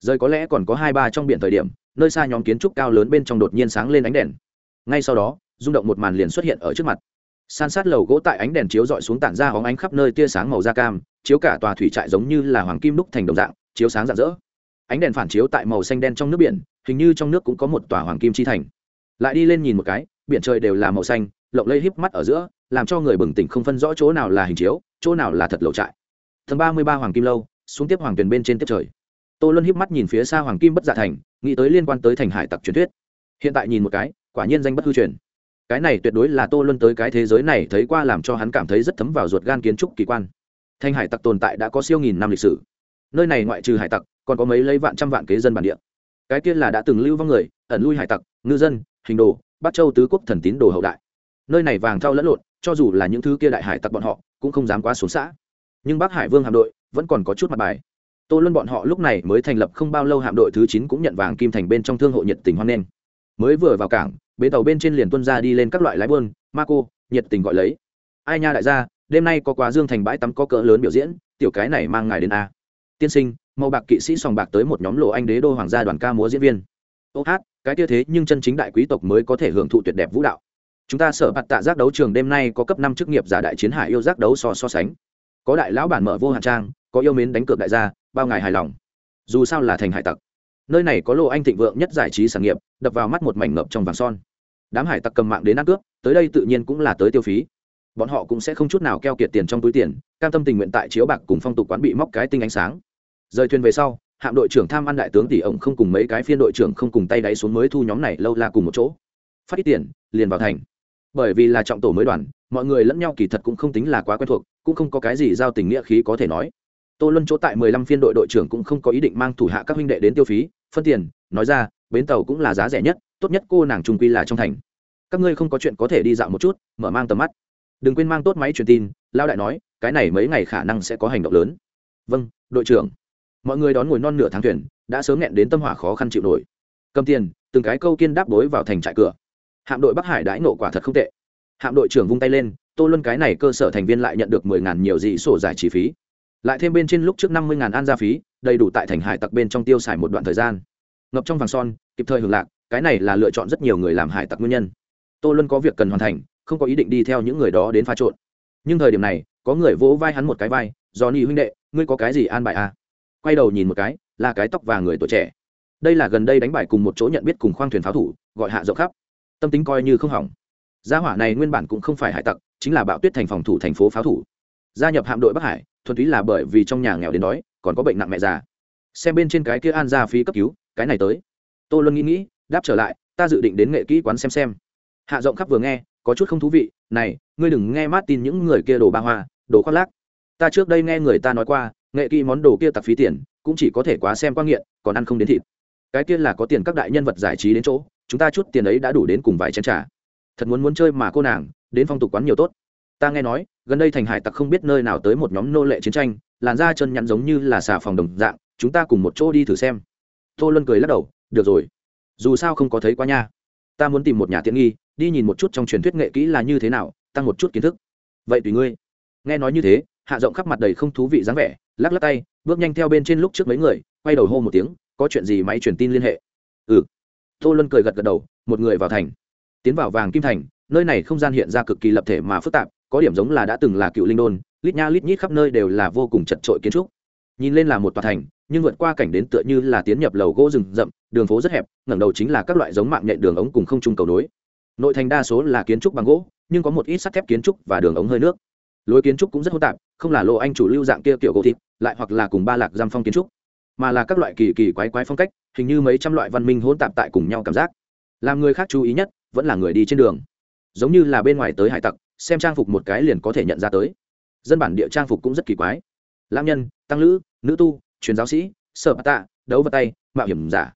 rời có lẽ còn có hai ba trong biển thời điểm, nơi xa nhóm kiến trúc cao lớn bên trong đột nhiên sáng lên ánh đèn. Ngay sau đó, rung động một màn liền xuất hiện ở trước mặt. San sát lầu gỗ tại ánh đèn chiếu dọi xuống tản ra hóng ánh khắp nơi tia sáng màu da cam, chiếu cả tòa thủy trại giống như là hoàng kim đúc thành đồng dạng, chiếu sáng rạng rỡ. Ánh đèn phản chiếu tại màu xanh đen trong nước biển, hình như trong nước cũng có một tòa hoàng kim chi thành. Lại đi lên nhìn một cái, biển trời đều là màu xanh, lộng lây híp mắt ở giữa, làm cho người bừng tỉnh không phân rõ chỗ nào là hình chiếu, chỗ nào là thật lầu trại. Tầng ba mươi ba hoàng kim lâu, xuống tiếp hoàng tuyền bên trên tiếp trời tô luân híp mắt nhìn phía xa hoàng kim bất dạ thành, nghĩ tới liên quan tới thành hải tặc truyền thuyết. Hiện tại nhìn một cái, quả nhiên danh bất hư truyền. Cái này tuyệt đối là tô luân tới cái thế giới này thấy qua làm cho hắn cảm thấy rất thấm vào ruột gan kiến trúc kỳ quan. Thanh hải tặc tồn tại đã có siêu nghìn năm lịch sử. Nơi này ngoại trừ hải tặc, còn có mấy lấy vạn trăm vạn kế dân bản địa. Cái kia là đã từng lưu vong người, ẩn lui hải tặc, ngư dân, hình đồ, bắc châu tứ quốc thần tín đồ hậu đại. Nơi này vàng thao lẫn lộn, cho dù là những thứ kia đại hải tặc bọn họ, cũng không dám quá xuống xã. Nhưng bắc hải vương hạm đội vẫn còn có chút mặt bài tô luân bọn họ lúc này mới thành lập không bao lâu hạm đội thứ chín cũng nhận vàng kim thành bên trong thương hộ nhiệt tình hoan nghênh. Mới vừa vào cảng, bến tàu bên trên liền tuân ra đi lên các loại lái buôn, Marco, nhiệt tình gọi lấy. Ai nha đại gia, đêm nay có quá dương thành bãi tắm có cỡ lớn biểu diễn, tiểu cái này mang ngài đến a. Tiên sinh, màu bạc kỵ sĩ sòng bạc tới một nhóm lộ anh đế đô hoàng gia đoàn ca múa diễn viên. Ô hát, cái kia thế nhưng chân chính đại quý tộc mới có thể hưởng thụ tuyệt đẹp vũ đạo. Chúng ta sợ bạt tạ giác đấu trường đêm nay có cấp năm chức nghiệp giả đại chiến hải yêu giác đấu so so sánh. Có đại lão bản mở vô hạn trang có yêu mến đánh cược đại gia, bao ngày hài lòng. Dù sao là thành hải tặc. Nơi này có lô anh thịnh vượng nhất giải trí sản nghiệp, đập vào mắt một mảnh ngập trong vàng son. Đám hải tặc cầm mạng đến ăn cướp, tới đây tự nhiên cũng là tới tiêu phí. Bọn họ cũng sẽ không chút nào keo kiệt tiền trong túi tiền, cam tâm tình nguyện tại chiếu bạc cùng phong tục quán bị móc cái tinh ánh sáng. Rời thuyền về sau, hạm đội trưởng tham ăn đại tướng tỷ ổng không cùng mấy cái phiên đội trưởng không cùng tay đáy xuống mới thu nhóm này lâu la cùng một chỗ. Phát ít tiền, liền vào thành. Bởi vì là trọng tổ mới đoàn, mọi người lẫn nhau kỳ thật cũng không tính là quá quen thuộc, cũng không có cái gì giao tình nghĩa khí có thể nói tô luân chỗ tại mười lăm phiên đội đội trưởng cũng không có ý định mang thủ hạ các huynh đệ đến tiêu phí, phân tiền, nói ra, bến tàu cũng là giá rẻ nhất, tốt nhất cô nàng trung quy là trong thành. Các ngươi không có chuyện có thể đi dạo một chút, mở mang tầm mắt. Đừng quên mang tốt máy truyền tin lao đại nói, cái này mấy ngày khả năng sẽ có hành động lớn. Vâng đội trưởng. Mọi người đón ngồi non nửa tháng thuyền, đã sớm nghẹn đến tâm hỏa khó khăn chịu nổi. Cầm tiền, từng cái câu kiên đáp đối vào thành trại cửa. Hạm đội bắc hải đãi nộ quả thật không tệ. Hạm đội trưởng vung tay lên, tô luân cái này cơ sở thành viên lại nhận được mười ngàn nhiều dị sổ giải chi phí lại thêm bên trên lúc trước năm mươi ngàn an gia phí, đầy đủ tại thành hải tặc bên trong tiêu xài một đoạn thời gian. Ngập trong vàng son, kịp thời hưởng lạc, cái này là lựa chọn rất nhiều người làm hải tặc nguyên nhân. Tô luân có việc cần hoàn thành, không có ý định đi theo những người đó đến pha trộn. Nhưng thời điểm này, có người vỗ vai hắn một cái vai do ni huynh đệ, ngươi có cái gì an bài à? quay đầu nhìn một cái, là cái tóc và người tuổi trẻ. Đây là gần đây đánh bài cùng một chỗ nhận biết cùng khoang thuyền pháo thủ, gọi hạ rộng khắp. Tâm tính coi như không hỏng. Gia hỏa này nguyên bản cũng không phải hải tặc, chính là bạo tuyết thành phòng thủ thành phố pháo thủ. Gia nhập hạm đội bắc hải thuần túy là bởi vì trong nhà nghèo đến đói, còn có bệnh nặng mẹ già. Xem bên trên cái kia an ra phí cấp cứu, cái này tới. Tô luân nghĩ nghĩ, đáp trở lại, ta dự định đến nghệ kỹ quán xem xem. Hạ rộng khắp vừa nghe, có chút không thú vị, này, ngươi đừng nghe mát tin những người kia đồ ba hoa đồ khoác lác. Ta trước đây nghe người ta nói qua, nghệ kỹ món đồ kia tặc phí tiền, cũng chỉ có thể quá xem qua nghiện, còn ăn không đến thịt. Cái kia là có tiền các đại nhân vật giải trí đến chỗ, chúng ta chút tiền ấy đã đủ đến cùng vài chén trả thật muốn muốn chơi mà cô nàng, đến phong tục quán nhiều tốt ta nghe nói, gần đây thành hải tặc không biết nơi nào tới một nhóm nô lệ chiến tranh, làn da chân nhắn giống như là xà phòng đồng dạng, chúng ta cùng một chỗ đi thử xem. Tô luân cười lắc đầu, được rồi. Dù sao không có thấy qua nha. Ta muốn tìm một nhà tiện nghi, đi nhìn một chút trong truyền thuyết nghệ kỹ là như thế nào, tăng một chút kiến thức. Vậy tùy ngươi. Nghe nói như thế, hạ rộng khắp mặt đầy không thú vị dáng vẻ, lắc lắc tay, bước nhanh theo bên trên lúc trước mấy người, quay đầu hô một tiếng, có chuyện gì máy truyền tin liên hệ? Ừ. Tô luân cười gật gật đầu, một người vào thành. Tiến vào vàng kim thành, nơi này không gian hiện ra cực kỳ lập thể mà phức tạp có điểm giống là đã từng là cựu linh đôn, lít nha lít nhít khắp nơi đều là vô cùng chật trội kiến trúc. Nhìn lên là một tòa thành, nhưng vượt qua cảnh đến tựa như là tiến nhập lầu gỗ rừng rậm, đường phố rất hẹp, ngẩng đầu chính là các loại giống mạng nhện đường ống cùng không trung cầu nối. Nội thành đa số là kiến trúc bằng gỗ, nhưng có một ít sắt thép kiến trúc và đường ống hơi nước. Lối kiến trúc cũng rất hỗn tạp, không là lộ anh chủ lưu dạng kia kiểu gỗ thịt, lại hoặc là cùng ba lạc giam phong kiến trúc, mà là các loại kỳ kỳ quái quái phong cách, hình như mấy trăm loại văn minh hỗn tạp tại cùng nhau cảm giác. Làm người khác chú ý nhất vẫn là người đi trên đường. Giống như là bên ngoài tới hải tặc xem trang phục một cái liền có thể nhận ra tới. Dân bản địa trang phục cũng rất kỳ quái. Lam nhân, tăng lữ, nữ tu, truyền giáo sĩ sợ tạ, đấu vật tay, mạo hiểm giả.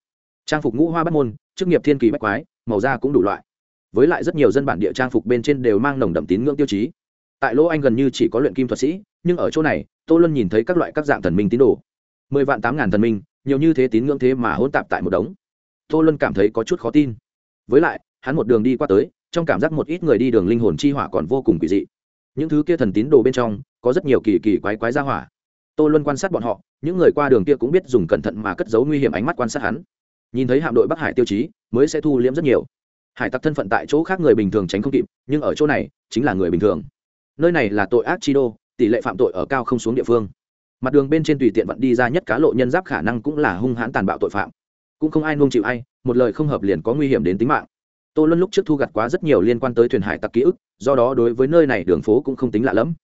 Trang phục ngũ hoa bắt môn, chức nghiệp thiên kỳ bách quái, màu da cũng đủ loại. Với lại rất nhiều dân bản địa trang phục bên trên đều mang nồng đậm tín ngưỡng tiêu chí. Tại lỗ anh gần như chỉ có luyện kim thuật sĩ, nhưng ở chỗ này, tô luân nhìn thấy các loại các dạng thần minh tín đồ. Mười vạn tám ngàn thần minh, nhiều như thế tín ngưỡng thế mà hỗn tạp tại một đống. Tô luân cảm thấy có chút khó tin. Với lại, hắn một đường đi qua tới trong cảm giác một ít người đi đường linh hồn chi hỏa còn vô cùng kỳ dị. Những thứ kia thần tín đồ bên trong, có rất nhiều kỳ kỳ quái quái ra hỏa. Tô luân quan sát bọn họ, những người qua đường kia cũng biết dùng cẩn thận mà cất giấu nguy hiểm ánh mắt quan sát hắn. Nhìn thấy hạm đội bắc hải tiêu chí, mới sẽ thu liễm rất nhiều. Hải tặc thân phận tại chỗ khác người bình thường tránh không kịp, nhưng ở chỗ này, chính là người bình thường. Nơi này là tội ác chi đô, tỷ lệ phạm tội ở cao không xuống địa phương. Mặt đường bên trên tùy tiện vận đi ra nhất cá lộ nhân giáp khả năng cũng là hung hãn tàn bạo tội phạm. Cũng không ai nuông chịu ai, một lời không hợp liền có nguy hiểm đến tính mạng tô luân lúc trước thu gặt quá rất nhiều liên quan tới thuyền hải tặc ký ức, do đó đối với nơi này đường phố cũng không tính lạ lẫm.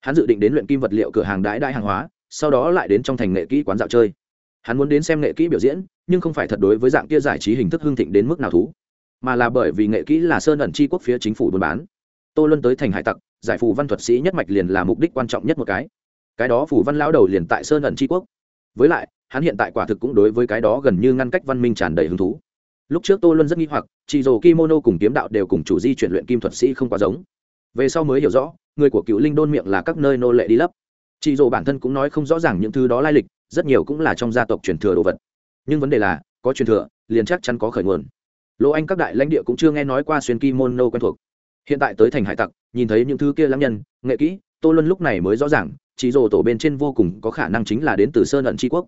Hắn dự định đến luyện kim vật liệu cửa hàng đãi đãi hàng hóa, sau đó lại đến trong thành nghệ kỹ quán dạo chơi. Hắn muốn đến xem nghệ kỹ biểu diễn, nhưng không phải thật đối với dạng kia giải trí hình thức hưng thịnh đến mức nào thú, mà là bởi vì nghệ kỹ là sơn ẩn chi quốc phía chính phủ buôn bán. Tô luân tới thành hải tặc, giải phù văn thuật sĩ nhất mạch liền là mục đích quan trọng nhất một cái. Cái đó phù văn lão đầu liền tại sơn ẩn tri quốc. Với lại, hắn hiện tại quả thực cũng đối với cái đó gần như ngăn cách văn minh tràn đầy hứng thú lúc trước tô luân rất nghi hoặc chị dồ kimono cùng kiếm đạo đều cùng chủ di chuyển luyện kim thuật sĩ không quá giống. Về sau mới hiểu rõ, người của cựu linh đôn miệng là các nơi nô lệ đi lấp. Chị dồ bản thân cũng nói không rõ ràng những thứ đó lai lịch, rất nhiều cũng là trong gia tộc truyền thừa đồ vật. Nhưng vấn đề là, có truyền thừa, liền chắc chắn có khởi nguồn. Lỗ anh các đại lãnh địa cũng chưa nghe nói qua xuyên kimono quen thuộc. Hiện tại tới thành hải tặc, nhìn thấy những thứ kia lãng nhân, nghệ kỹ, tô luân lúc này mới rõ ràng chỉ rồ tổ bên trên vô cùng có khả năng chính là đến từ sơn ẩn tri quốc.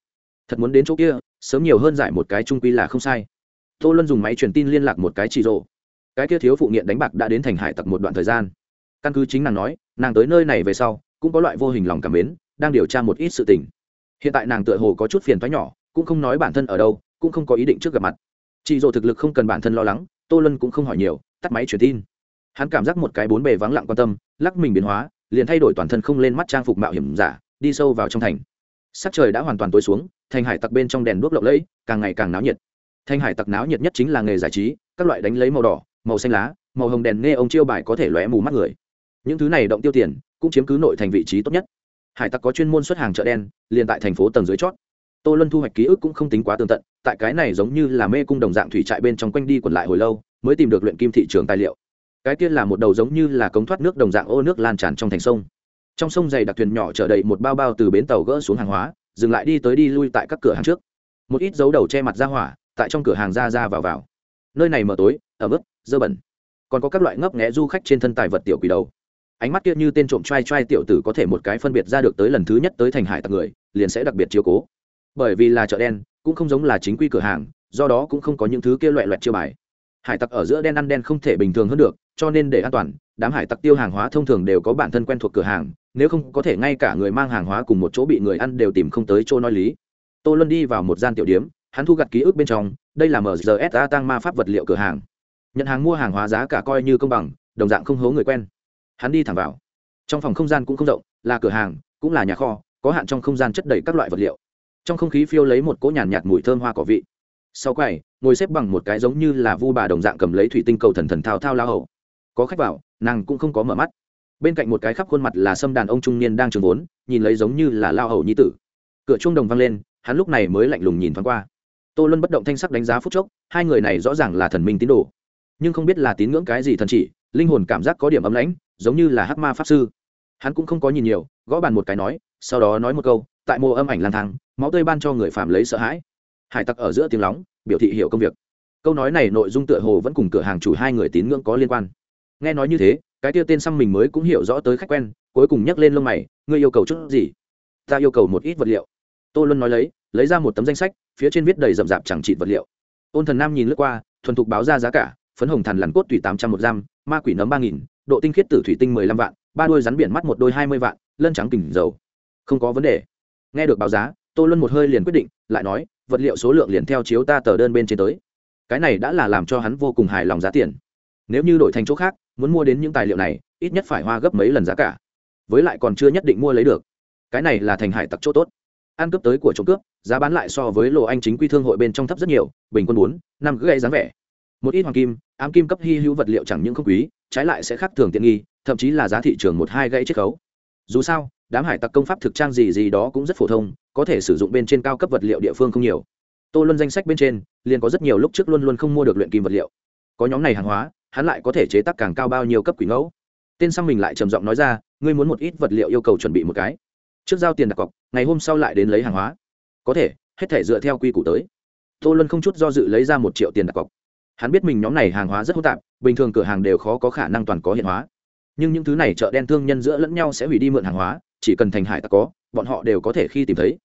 Thật muốn đến chỗ kia, sớm nhiều hơn giải một cái trung quy là không sai tô luân dùng máy truyền tin liên lạc một cái chỉ rồ cái kia thiếu phụ nghiện đánh bạc đã đến thành hải tặc một đoạn thời gian. Căn cứ chính nàng nói, nàng tới nơi này về sau, cũng có loại vô hình lòng cảm mến, đang điều tra một ít sự tình. Hiện tại nàng tựa hồ có chút phiền thoái nhỏ, cũng không nói bản thân ở đâu, cũng không có ý định trước gặp mặt. Chị rộ thực lực không cần bản thân lo lắng, tô luân cũng không hỏi nhiều, tắt máy truyền tin. Hắn cảm giác một cái bốn bề vắng lặng quan tâm, lắc mình biến hóa, liền thay đổi toàn thân không lên mắt trang phục mạo hiểm giả, đi sâu vào trong thành. Sắc trời đã hoàn toàn tối xuống, thành hải tặc bên trong đèn đuốc lộng lẫy, càng ngày càng náo nhiệt. Thanh hải tặc náo nhiệt nhất chính là nghề giải trí, các loại đánh lấy màu đỏ, màu xanh lá, màu hồng đèn nghe ông chiêu bài có thể lóe mù mắt người. Những thứ này động tiêu tiền, cũng chiếm cứ nội thành vị trí tốt nhất. Hải tặc có chuyên môn xuất hàng chợ đen, liền tại thành phố tầng dưới chót. Tô luân thu hoạch ký ức cũng không tính quá tường tận, tại cái này giống như là mê cung đồng dạng thủy trại bên trong quanh đi quẩn lại hồi lâu, mới tìm được luyện kim thị trường tài liệu. Cái kia là một đầu giống như là cống thoát nước đồng dạng ô nước lan tràn trong thành sông. Trong sông dày đặc thuyền nhỏ chở đầy một bao bao từ bến tàu gỡ xuống hàng hóa, dừng lại đi tới đi lui tại các cửa hàng trước. Một ít dấu đầu che mặt ra hỏa tại trong cửa hàng ra ra vào vào. Nơi này mở tối ở mức dơ bẩn. Còn có các loại ngấp nghẽ du khách trên thân tài vật tiểu quỷ đầu. Ánh mắt kia như tên trộm trai trai tiểu tử có thể một cái phân biệt ra được tới lần thứ nhất tới thành hải tặc người, liền sẽ đặc biệt chiếu cố. Bởi vì là chợ đen, cũng không giống là chính quy cửa hàng, do đó cũng không có những thứ kia loại loẹt chiêu bài. Hải tặc ở giữa đen ăn đen không thể bình thường hơn được, cho nên để an toàn, đám hải tặc tiêu hàng hóa thông thường đều có bản thân quen thuộc cửa hàng, nếu không có thể ngay cả người mang hàng hóa cùng một chỗ bị người ăn đều tìm không tới chỗ nói lý. Tô luân đi vào một gian tiểu điếm hắn thu gặt ký ức bên trong đây là mrsa tăng ma pháp vật liệu cửa hàng. Nhận hàng mua hàng hóa giá cả coi như công bằng đồng dạng không hố người quen. Hắn đi thẳng vào. Trong phòng không gian cũng không rộng là cửa hàng cũng là nhà kho có hạn trong không gian chất đầy các loại vật liệu. Trong không khí phiêu lấy một cỗ nhàn nhạt, mùi thơm hoa cỏ vị. Sau quầy ngồi xếp bằng một cái giống như là vu bà đồng dạng cầm lấy thủy tinh cầu thần thần thao thao lao hậu có khách vào nàng cũng không có mở mắt. Bên cạnh một cái khắp khuôn mặt là sâm đàn ông trung niên đang trường vốn nhìn lấy giống như là lao hậu nhi tử. Cửa chuông đồng vang lên hắn lúc này mới lạnh lùng nhìn thoáng qua tô luân bất động thanh sắc đánh giá phút chốc, hai người này rõ ràng là thần minh tín đồ. Nhưng không biết là tín ngưỡng cái gì thần chỉ, linh hồn cảm giác có điểm ấm lãnh, giống như là hắc ma pháp sư. Hắn cũng không có nhìn nhiều, gõ bàn một cái nói, sau đó nói một câu, tại mô âm ảnh lang thang, máu tươi ban cho người phạm lấy sợ hãi. Hải tặc ở giữa tiếng lóng, biểu thị hiểu công việc. Câu nói này nội dung tựa hồ vẫn cùng cửa hàng chủ hai người tín ngưỡng có liên quan. Nghe nói như thế, cái tiêu tên xăm mình mới cũng hiểu rõ tới khách quen, cuối cùng nhắc lên lông mày, ngươi yêu cầu chút gì? Ta yêu cầu một ít vật liệu. Tô luân nói lấy lấy ra một tấm danh sách phía trên viết đầy rậm rạp chẳng trị vật liệu. Ôn thần nam nhìn lướt qua, thuần thục báo ra giá cả, phấn hồng thần lằn cốt tùy tám trăm một giam, ma quỷ nấm ba nghìn, độ tinh khiết tử thủy tinh mười lăm vạn, ba đôi rắn biển mắt một đôi hai mươi vạn, lân trắng kình dầu. Không có vấn đề. Nghe được báo giá, tô luân một hơi liền quyết định, lại nói, vật liệu số lượng liền theo chiếu ta tờ đơn bên trên tới. Cái này đã là làm cho hắn vô cùng hài lòng giá tiền. Nếu như đổi thành chỗ khác, muốn mua đến những tài liệu này, ít nhất phải hoa gấp mấy lần giá cả. Với lại còn chưa nhất định mua lấy được. Cái này là thành hải tặc chỗ tốt ăn cướp tới của trộm cướp, giá bán lại so với lộ anh chính quy thương hội bên trong thấp rất nhiều, bình quân bốn, năm gây dáng vẻ. Một ít hoàng kim, ám kim cấp hy hữu vật liệu chẳng những không quý, trái lại sẽ khác thường tiện nghi, thậm chí là giá thị trường một hai gãy chiết khấu. Dù sao, đám hải tặc công pháp thực trang gì gì đó cũng rất phổ thông, có thể sử dụng bên trên cao cấp vật liệu địa phương không nhiều. Tô luân danh sách bên trên, liền có rất nhiều lúc trước luôn luôn không mua được luyện kim vật liệu. Có nhóm này hàng hóa, hắn lại có thể chế tác càng cao bao nhiêu cấp quỷ ngẫu. Tên sang mình lại trầm giọng nói ra, ngươi muốn một ít vật liệu yêu cầu chuẩn bị một cái trước giao tiền đặt cọc, ngày hôm sau lại đến lấy hàng hóa. Có thể, hết thể dựa theo quy củ tới. Tô luân không chút do dự lấy ra một triệu tiền đặt cọc. Hắn biết mình nhóm này hàng hóa rất hỗn tạp, bình thường cửa hàng đều khó có khả năng toàn có hiện hóa. Nhưng những thứ này chợ đen thương nhân giữa lẫn nhau sẽ hủy đi mượn hàng hóa, chỉ cần thành hải ta có, bọn họ đều có thể khi tìm thấy.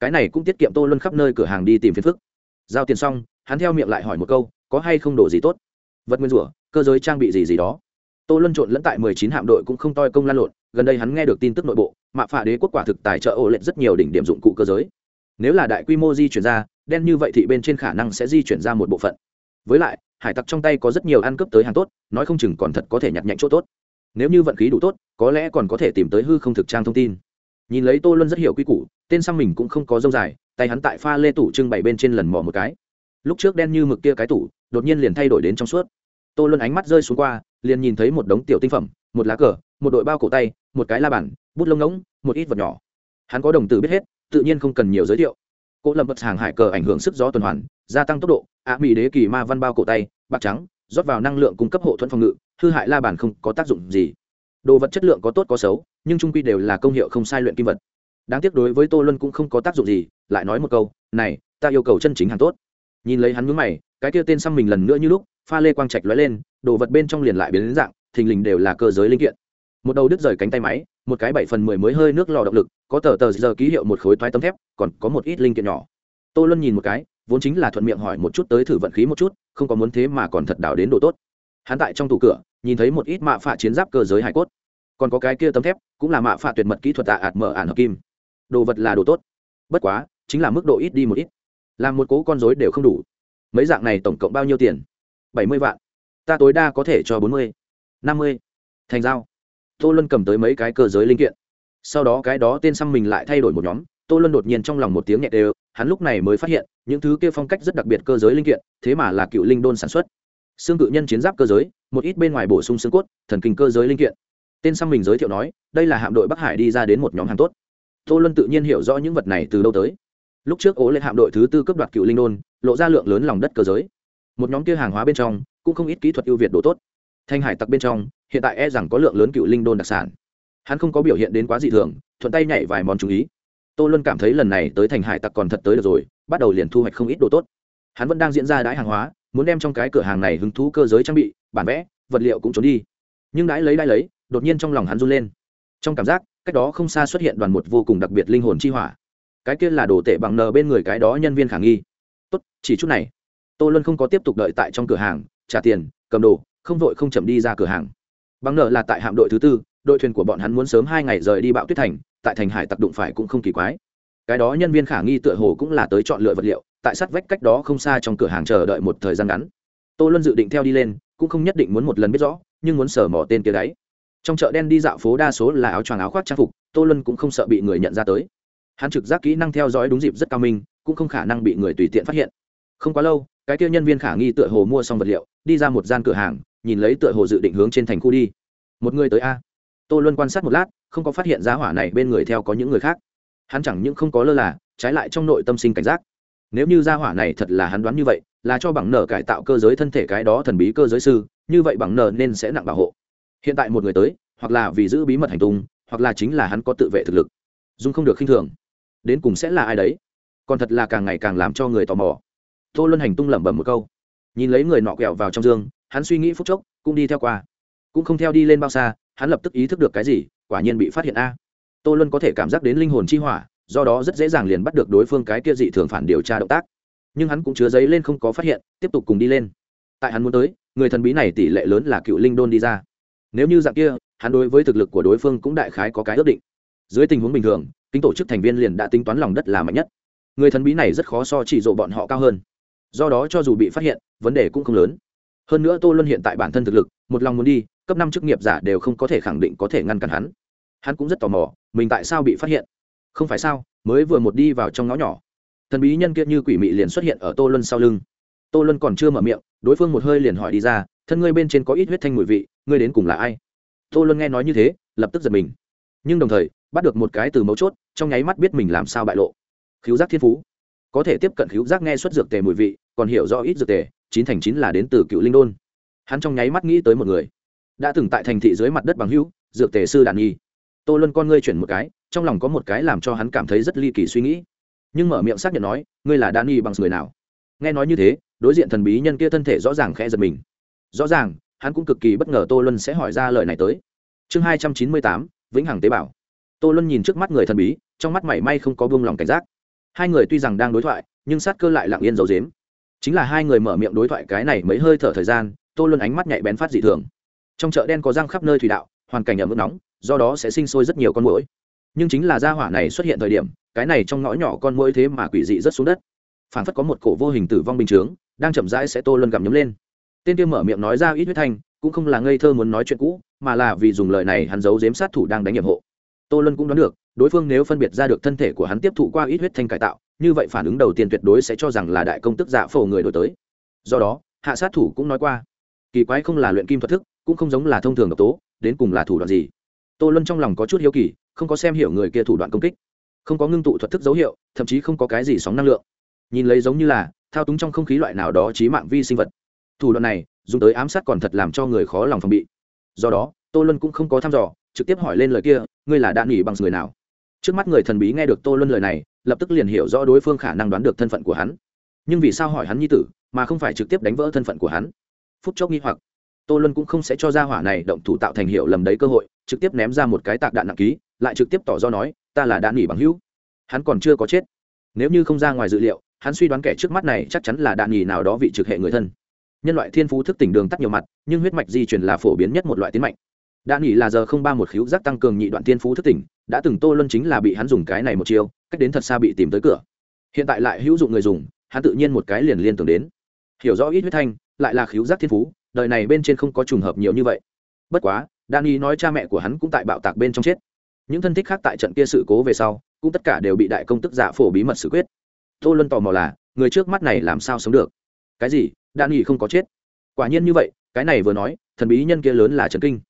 Cái này cũng tiết kiệm tô luân khắp nơi cửa hàng đi tìm phiền phức. Giao tiền xong, hắn theo miệng lại hỏi một câu, có hay không đồ gì tốt? Vật nguyên rủa, cơ giới trang bị gì gì đó. Tô luân trộn lẫn tại mười chín hạm đội cũng không toi công lan lộn, gần đây hắn nghe được tin tức nội bộ mạ phạ đế quốc quả thực tài trợ ổ lệch rất nhiều đỉnh điểm dụng cụ cơ giới. Nếu là đại quy mô di chuyển ra, đen như vậy thì bên trên khả năng sẽ di chuyển ra một bộ phận. Với lại, hải tặc trong tay có rất nhiều ăn cướp tới hàng tốt, nói không chừng còn thật có thể nhặt nhạnh chỗ tốt. Nếu như vận khí đủ tốt, có lẽ còn có thể tìm tới hư không thực trang thông tin. Nhìn lấy tô luân rất hiểu quy củ, tên xăm mình cũng không có dâu dài, tay hắn tại pha lê tủ trưng bày bên trên lần mò một cái. Lúc trước đen như mực kia cái tủ, đột nhiên liền thay đổi đến trong suốt. Tô luân ánh mắt rơi xuống qua, liền nhìn thấy một đống tiểu tinh phẩm, một lá cờ, một đội bao cổ tay, một cái la bàn bút lông ngỗng, một ít vật nhỏ. Hắn có đồng tử biết hết, tự nhiên không cần nhiều giới thiệu. Cỗ lâm vật hàng hải cờ ảnh hưởng sức gió tuần hoàn, gia tăng tốc độ, ạ mỹ đế kỳ ma văn bao cổ tay, bạc trắng, rót vào năng lượng cung cấp hộ thuẫn phòng ngự, hư hại la bàn không có tác dụng gì. Đồ vật chất lượng có tốt có xấu, nhưng trung quy đều là công hiệu không sai luyện kim vật. Đáng tiếc đối với tô luân cũng không có tác dụng gì, lại nói một câu, này, ta yêu cầu chân chính hàng tốt. Nhìn lấy hắn mướn mày, cái kia tên xăm mình lần nữa như lúc, pha lê quang trạch lóe lên, đồ vật bên trong liền lại biến đến dạng, thình lình đều là cơ giới linh kiện một đầu đứt rời cánh tay máy, một cái bảy phần mười mới hơi nước lò động lực, có tờ tờ giờ ký hiệu một khối toái tấm thép, còn có một ít linh kiện nhỏ. Tô luân nhìn một cái, vốn chính là thuận miệng hỏi một chút tới thử vận khí một chút, không có muốn thế mà còn thật đảo đến độ tốt. Hắn tại trong tủ cửa, nhìn thấy một ít mạ phạ chiến giáp cơ giới hải cốt. Còn có cái kia tấm thép, cũng là mạ phạ tuyệt mật kỹ thuật tạ ạt mở ản hợp kim. Đồ vật là đồ tốt. Bất quá, chính là mức độ ít đi một ít. Làm một cố con dối đều không đủ. Mấy dạng này tổng cộng bao nhiêu tiền? Bảy mươi vạn. Ta tối đa có thể cho bốn mươi, năm mươi. Thành giao tô luân cầm tới mấy cái cơ giới linh kiện. Sau đó cái đó tên xăm mình lại thay đổi một nhóm, tô luân đột nhiên trong lòng một tiếng nhẹ đều, hắn lúc này mới phát hiện, những thứ kia phong cách rất đặc biệt cơ giới linh kiện, thế mà là cựu linh đôn sản xuất. Xương cự nhân chiến giáp cơ giới, một ít bên ngoài bổ sung xương cốt, thần kinh cơ giới linh kiện. Tên xăm mình giới thiệu nói, đây là hạm đội bắc hải đi ra đến một nhóm hàng tốt. Tô luân tự nhiên hiểu rõ những vật này từ đâu tới. Lúc trước ố lên hạm đội thứ tư cấp đoạt cựu linh đôn, lộ ra lượng lớn lòng đất cơ giới. Một nhóm kia hàng hóa bên trong, cũng không ít kỹ thuật ưu việt đồ tốt. Thanh hải tặc bên trong hiện tại e rằng có lượng lớn cựu linh đôn đặc sản. Hắn không có biểu hiện đến quá dị thường, thuận tay nhảy vài món chú ý. Tô luân cảm thấy lần này tới thành hải tặc còn thật tới được rồi, bắt đầu liền thu hoạch không ít đồ tốt. Hắn vẫn đang diễn ra đãi hàng hóa, muốn đem trong cái cửa hàng này hứng thú cơ giới trang bị, bản vẽ, vật liệu cũng trốn đi. Nhưng đãi lấy đãi lấy, đột nhiên trong lòng hắn run lên. Trong cảm giác, cách đó không xa xuất hiện đoàn một vô cùng đặc biệt linh hồn chi hỏa. Cái kia là đồ tệ bằng nờ bên người cái đó nhân viên khả nghi. Tốt, chỉ chút này. Tô luân không có tiếp tục đợi tại trong cửa hàng, trả tiền, cầm đồ, không vội không chậm đi ra cửa hàng bằng nợ là tại hạm đội thứ tư, đội thuyền của bọn hắn muốn sớm hai ngày rời đi bạo tuyết thành, tại thành hải tặc đụng phải cũng không kỳ quái. Cái đó nhân viên khả nghi tựa hồ cũng là tới chọn lựa vật liệu, tại sát vách cách đó không xa trong cửa hàng chờ đợi một thời gian ngắn. Tô luân dự định theo đi lên, cũng không nhất định muốn một lần biết rõ, nhưng muốn sờ mỏ tên kia đáy trong chợ đen đi dạo phố đa số là áo choàng áo khoác trang phục, tô luân cũng không sợ bị người nhận ra tới. Hắn trực giác kỹ năng theo dõi đúng dịp rất cao minh, cũng không khả năng bị người tùy tiện phát hiện. Không quá lâu, cái kia nhân viên khả nghi tựa hồ mua xong vật liệu, đi ra một gian cửa hàng nhìn lấy tựa hồ dự định hướng trên thành khu đi. Một người tới a. Tô luân quan sát một lát, không có phát hiện giá hỏa này bên người theo có những người khác. Hắn chẳng những không có lơ là, trái lại trong nội tâm sinh cảnh giác. Nếu như gia hỏa này thật là hắn đoán như vậy, là cho bằng nở cải tạo cơ giới thân thể cái đó thần bí cơ giới sư, như vậy bằng nở nên sẽ nặng bảo hộ. Hiện tại một người tới, hoặc là vì giữ bí mật hành tung, hoặc là chính là hắn có tự vệ thực lực. Dung không được khinh thường. Đến cùng sẽ là ai đấy? Còn thật là càng ngày càng làm cho người tò mò. Tô luân hành tung lẩm bẩm một câu. Nhìn lấy người nọ quẹo vào trong dương hắn suy nghĩ phút chốc, cũng đi theo qua. Cũng không theo đi lên bao xa, hắn lập tức ý thức được cái gì, quả nhiên bị phát hiện a. Tô luân có thể cảm giác đến linh hồn chi hỏa, do đó rất dễ dàng liền bắt được đối phương cái kia dị thường phản điều tra động tác. Nhưng hắn cũng chứa giấy lên không có phát hiện, tiếp tục cùng đi lên. Tại hắn muốn tới, người thần bí này tỷ lệ lớn là cựu linh đôn đi ra. Nếu như dạng kia, hắn đối với thực lực của đối phương cũng đại khái có cái ước định. Dưới tình huống bình thường, kính tổ chức thành viên liền đã tính toán lòng đất là mạnh nhất. Người thần bí này rất khó so chỉ dụ bọn họ cao hơn. Do đó cho dù bị phát hiện, vấn đề cũng không lớn hơn nữa tô luân hiện tại bản thân thực lực, một lòng muốn đi, cấp năm chức nghiệp giả đều không có thể khẳng định có thể ngăn cản hắn. Hắn cũng rất tò mò, mình tại sao bị phát hiện? Không phải sao, mới vừa một đi vào trong ngõ nhỏ. Thần bí nhân kia như quỷ mị liền xuất hiện ở tô luân sau lưng. Tô luân còn chưa mở miệng, đối phương một hơi liền hỏi đi ra, thân ngươi bên trên có ít huyết thanh mùi vị, ngươi đến cùng là ai? Tô luân nghe nói như thế, lập tức giật mình. Nhưng đồng thời, bắt được một cái từ mấu chốt, trong nháy mắt biết mình làm sao bại lộ. Khiếu giác thiên phú. Có thể tiếp cận khiếu giác nghe xuất dược tề mùi vị, còn hiểu rõ ít dược tề chín thành chín là đến từ cựu linh đôn. Hắn trong nháy mắt nghĩ tới một người. Đã từng tại thành thị dưới mặt đất bằng hữu, dược tề sư đàn nhi. Tô luân con ngươi chuyển một cái, trong lòng có một cái làm cho hắn cảm thấy rất ly kỳ suy nghĩ. Nhưng mở miệng xác nhận nói, ngươi là đan nhi bằng người nào? Nghe nói như thế, đối diện thần bí nhân kia thân thể rõ ràng khẽ giật mình. Rõ ràng, hắn cũng cực kỳ bất ngờ tô luân sẽ hỏi ra lời này tới. Chương hai trăm chín mươi tám, vĩnh hằng tế bào tô luân nhìn trước mắt người thần bí, trong mắt mảy may không có buông lòng cảnh giác. Hai người tuy rằng đang đối thoại, nhưng sát cơ lại lặng yên giấu dếm chính là hai người mở miệng đối thoại cái này mấy hơi thở thời gian, tô luân ánh mắt nhạy bén phát dị thường. Trong chợ đen có răng khắp nơi thủy đạo, hoàn cảnh ở mức nóng, do đó sẽ sinh sôi rất nhiều con mũi nhưng chính là gia hỏa này xuất hiện thời điểm, cái này trong ngõ nhỏ con mũi thế mà quỷ dị rất xuống đất. Phản phất có một cổ vô hình tử vong bình chướng, đang chậm rãi sẽ tô luân gặm nhấm lên. Tên kia mở miệng nói ra ít huyết thanh, cũng không là ngây thơ muốn nói chuyện cũ, mà là vì dùng lời này hắn giấu giếm sát thủ đang đánh nhiệm hộ. Tô luân cũng đoán được, đối phương nếu phân biệt ra được thân thể của hắn tiếp thụ qua ít huyết thanh cải tạo như vậy phản ứng đầu tiên tuyệt đối sẽ cho rằng là đại công tức dạ phổ người đổi tới. Do đó, hạ sát thủ cũng nói qua, kỳ quái không là luyện kim thuật thức, cũng không giống là thông thường độc tố, đến cùng là thủ đoạn gì. Tô luân trong lòng có chút hiếu kỳ, không có xem hiểu người kia thủ đoạn công kích, không có ngưng tụ thuật thức dấu hiệu, thậm chí không có cái gì sóng năng lượng. Nhìn lấy giống như là thao túng trong không khí loại nào đó trí mạng vi sinh vật. Thủ đoạn này, dùng tới ám sát còn thật làm cho người khó lòng phòng bị. Do đó, tô luân cũng không có thăm dò, trực tiếp hỏi lên lời kia, ngươi là đạn nghỉ bằng người nào? Trước mắt người thần bí nghe được tô luân lời này lập tức liền hiểu rõ đối phương khả năng đoán được thân phận của hắn. Nhưng vì sao hỏi hắn nhi tử, mà không phải trực tiếp đánh vỡ thân phận của hắn? Phút chốc nghi hoặc. Tô luân cũng không sẽ cho ra hỏa này động thủ tạo thành hiệu lầm đấy cơ hội, trực tiếp ném ra một cái tạc đạn nặng ký, lại trực tiếp tỏ do nói, ta là đạn nghỉ bằng hữu. Hắn còn chưa có chết. Nếu như không ra ngoài dự liệu, hắn suy đoán kẻ trước mắt này chắc chắn là đạn nghỉ nào đó vị trực hệ người thân. Nhân loại thiên phú thức tỉnh đường tắt nhiều mặt, nhưng huyết mạch di chuyển là phổ biến nhất một loại tiến mạnh. Đạn nghỉ là giờ không ba một khíu giác tăng cường nhị đoạn thiên phú thức tỉnh, đã từng tô luân chính là bị hắn dùng cái này một chiêu cách đến thật xa bị tìm tới cửa. Hiện tại lại hữu dụng người dùng, hắn tự nhiên một cái liền liên tưởng đến. Hiểu rõ ít huyết thanh, lại là khiếu giác thiên phú, đời này bên trên không có trùng hợp nhiều như vậy. Bất quá Danny nói cha mẹ của hắn cũng tại bạo tạc bên trong chết. Những thân thích khác tại trận kia sự cố về sau, cũng tất cả đều bị đại công tức giả phổ bí mật xử quyết. Tô luân tò mò là, người trước mắt này làm sao sống được? Cái gì? Danny không có chết? Quả nhiên như vậy, cái này vừa nói, thần bí nhân kia lớn là trần kinh.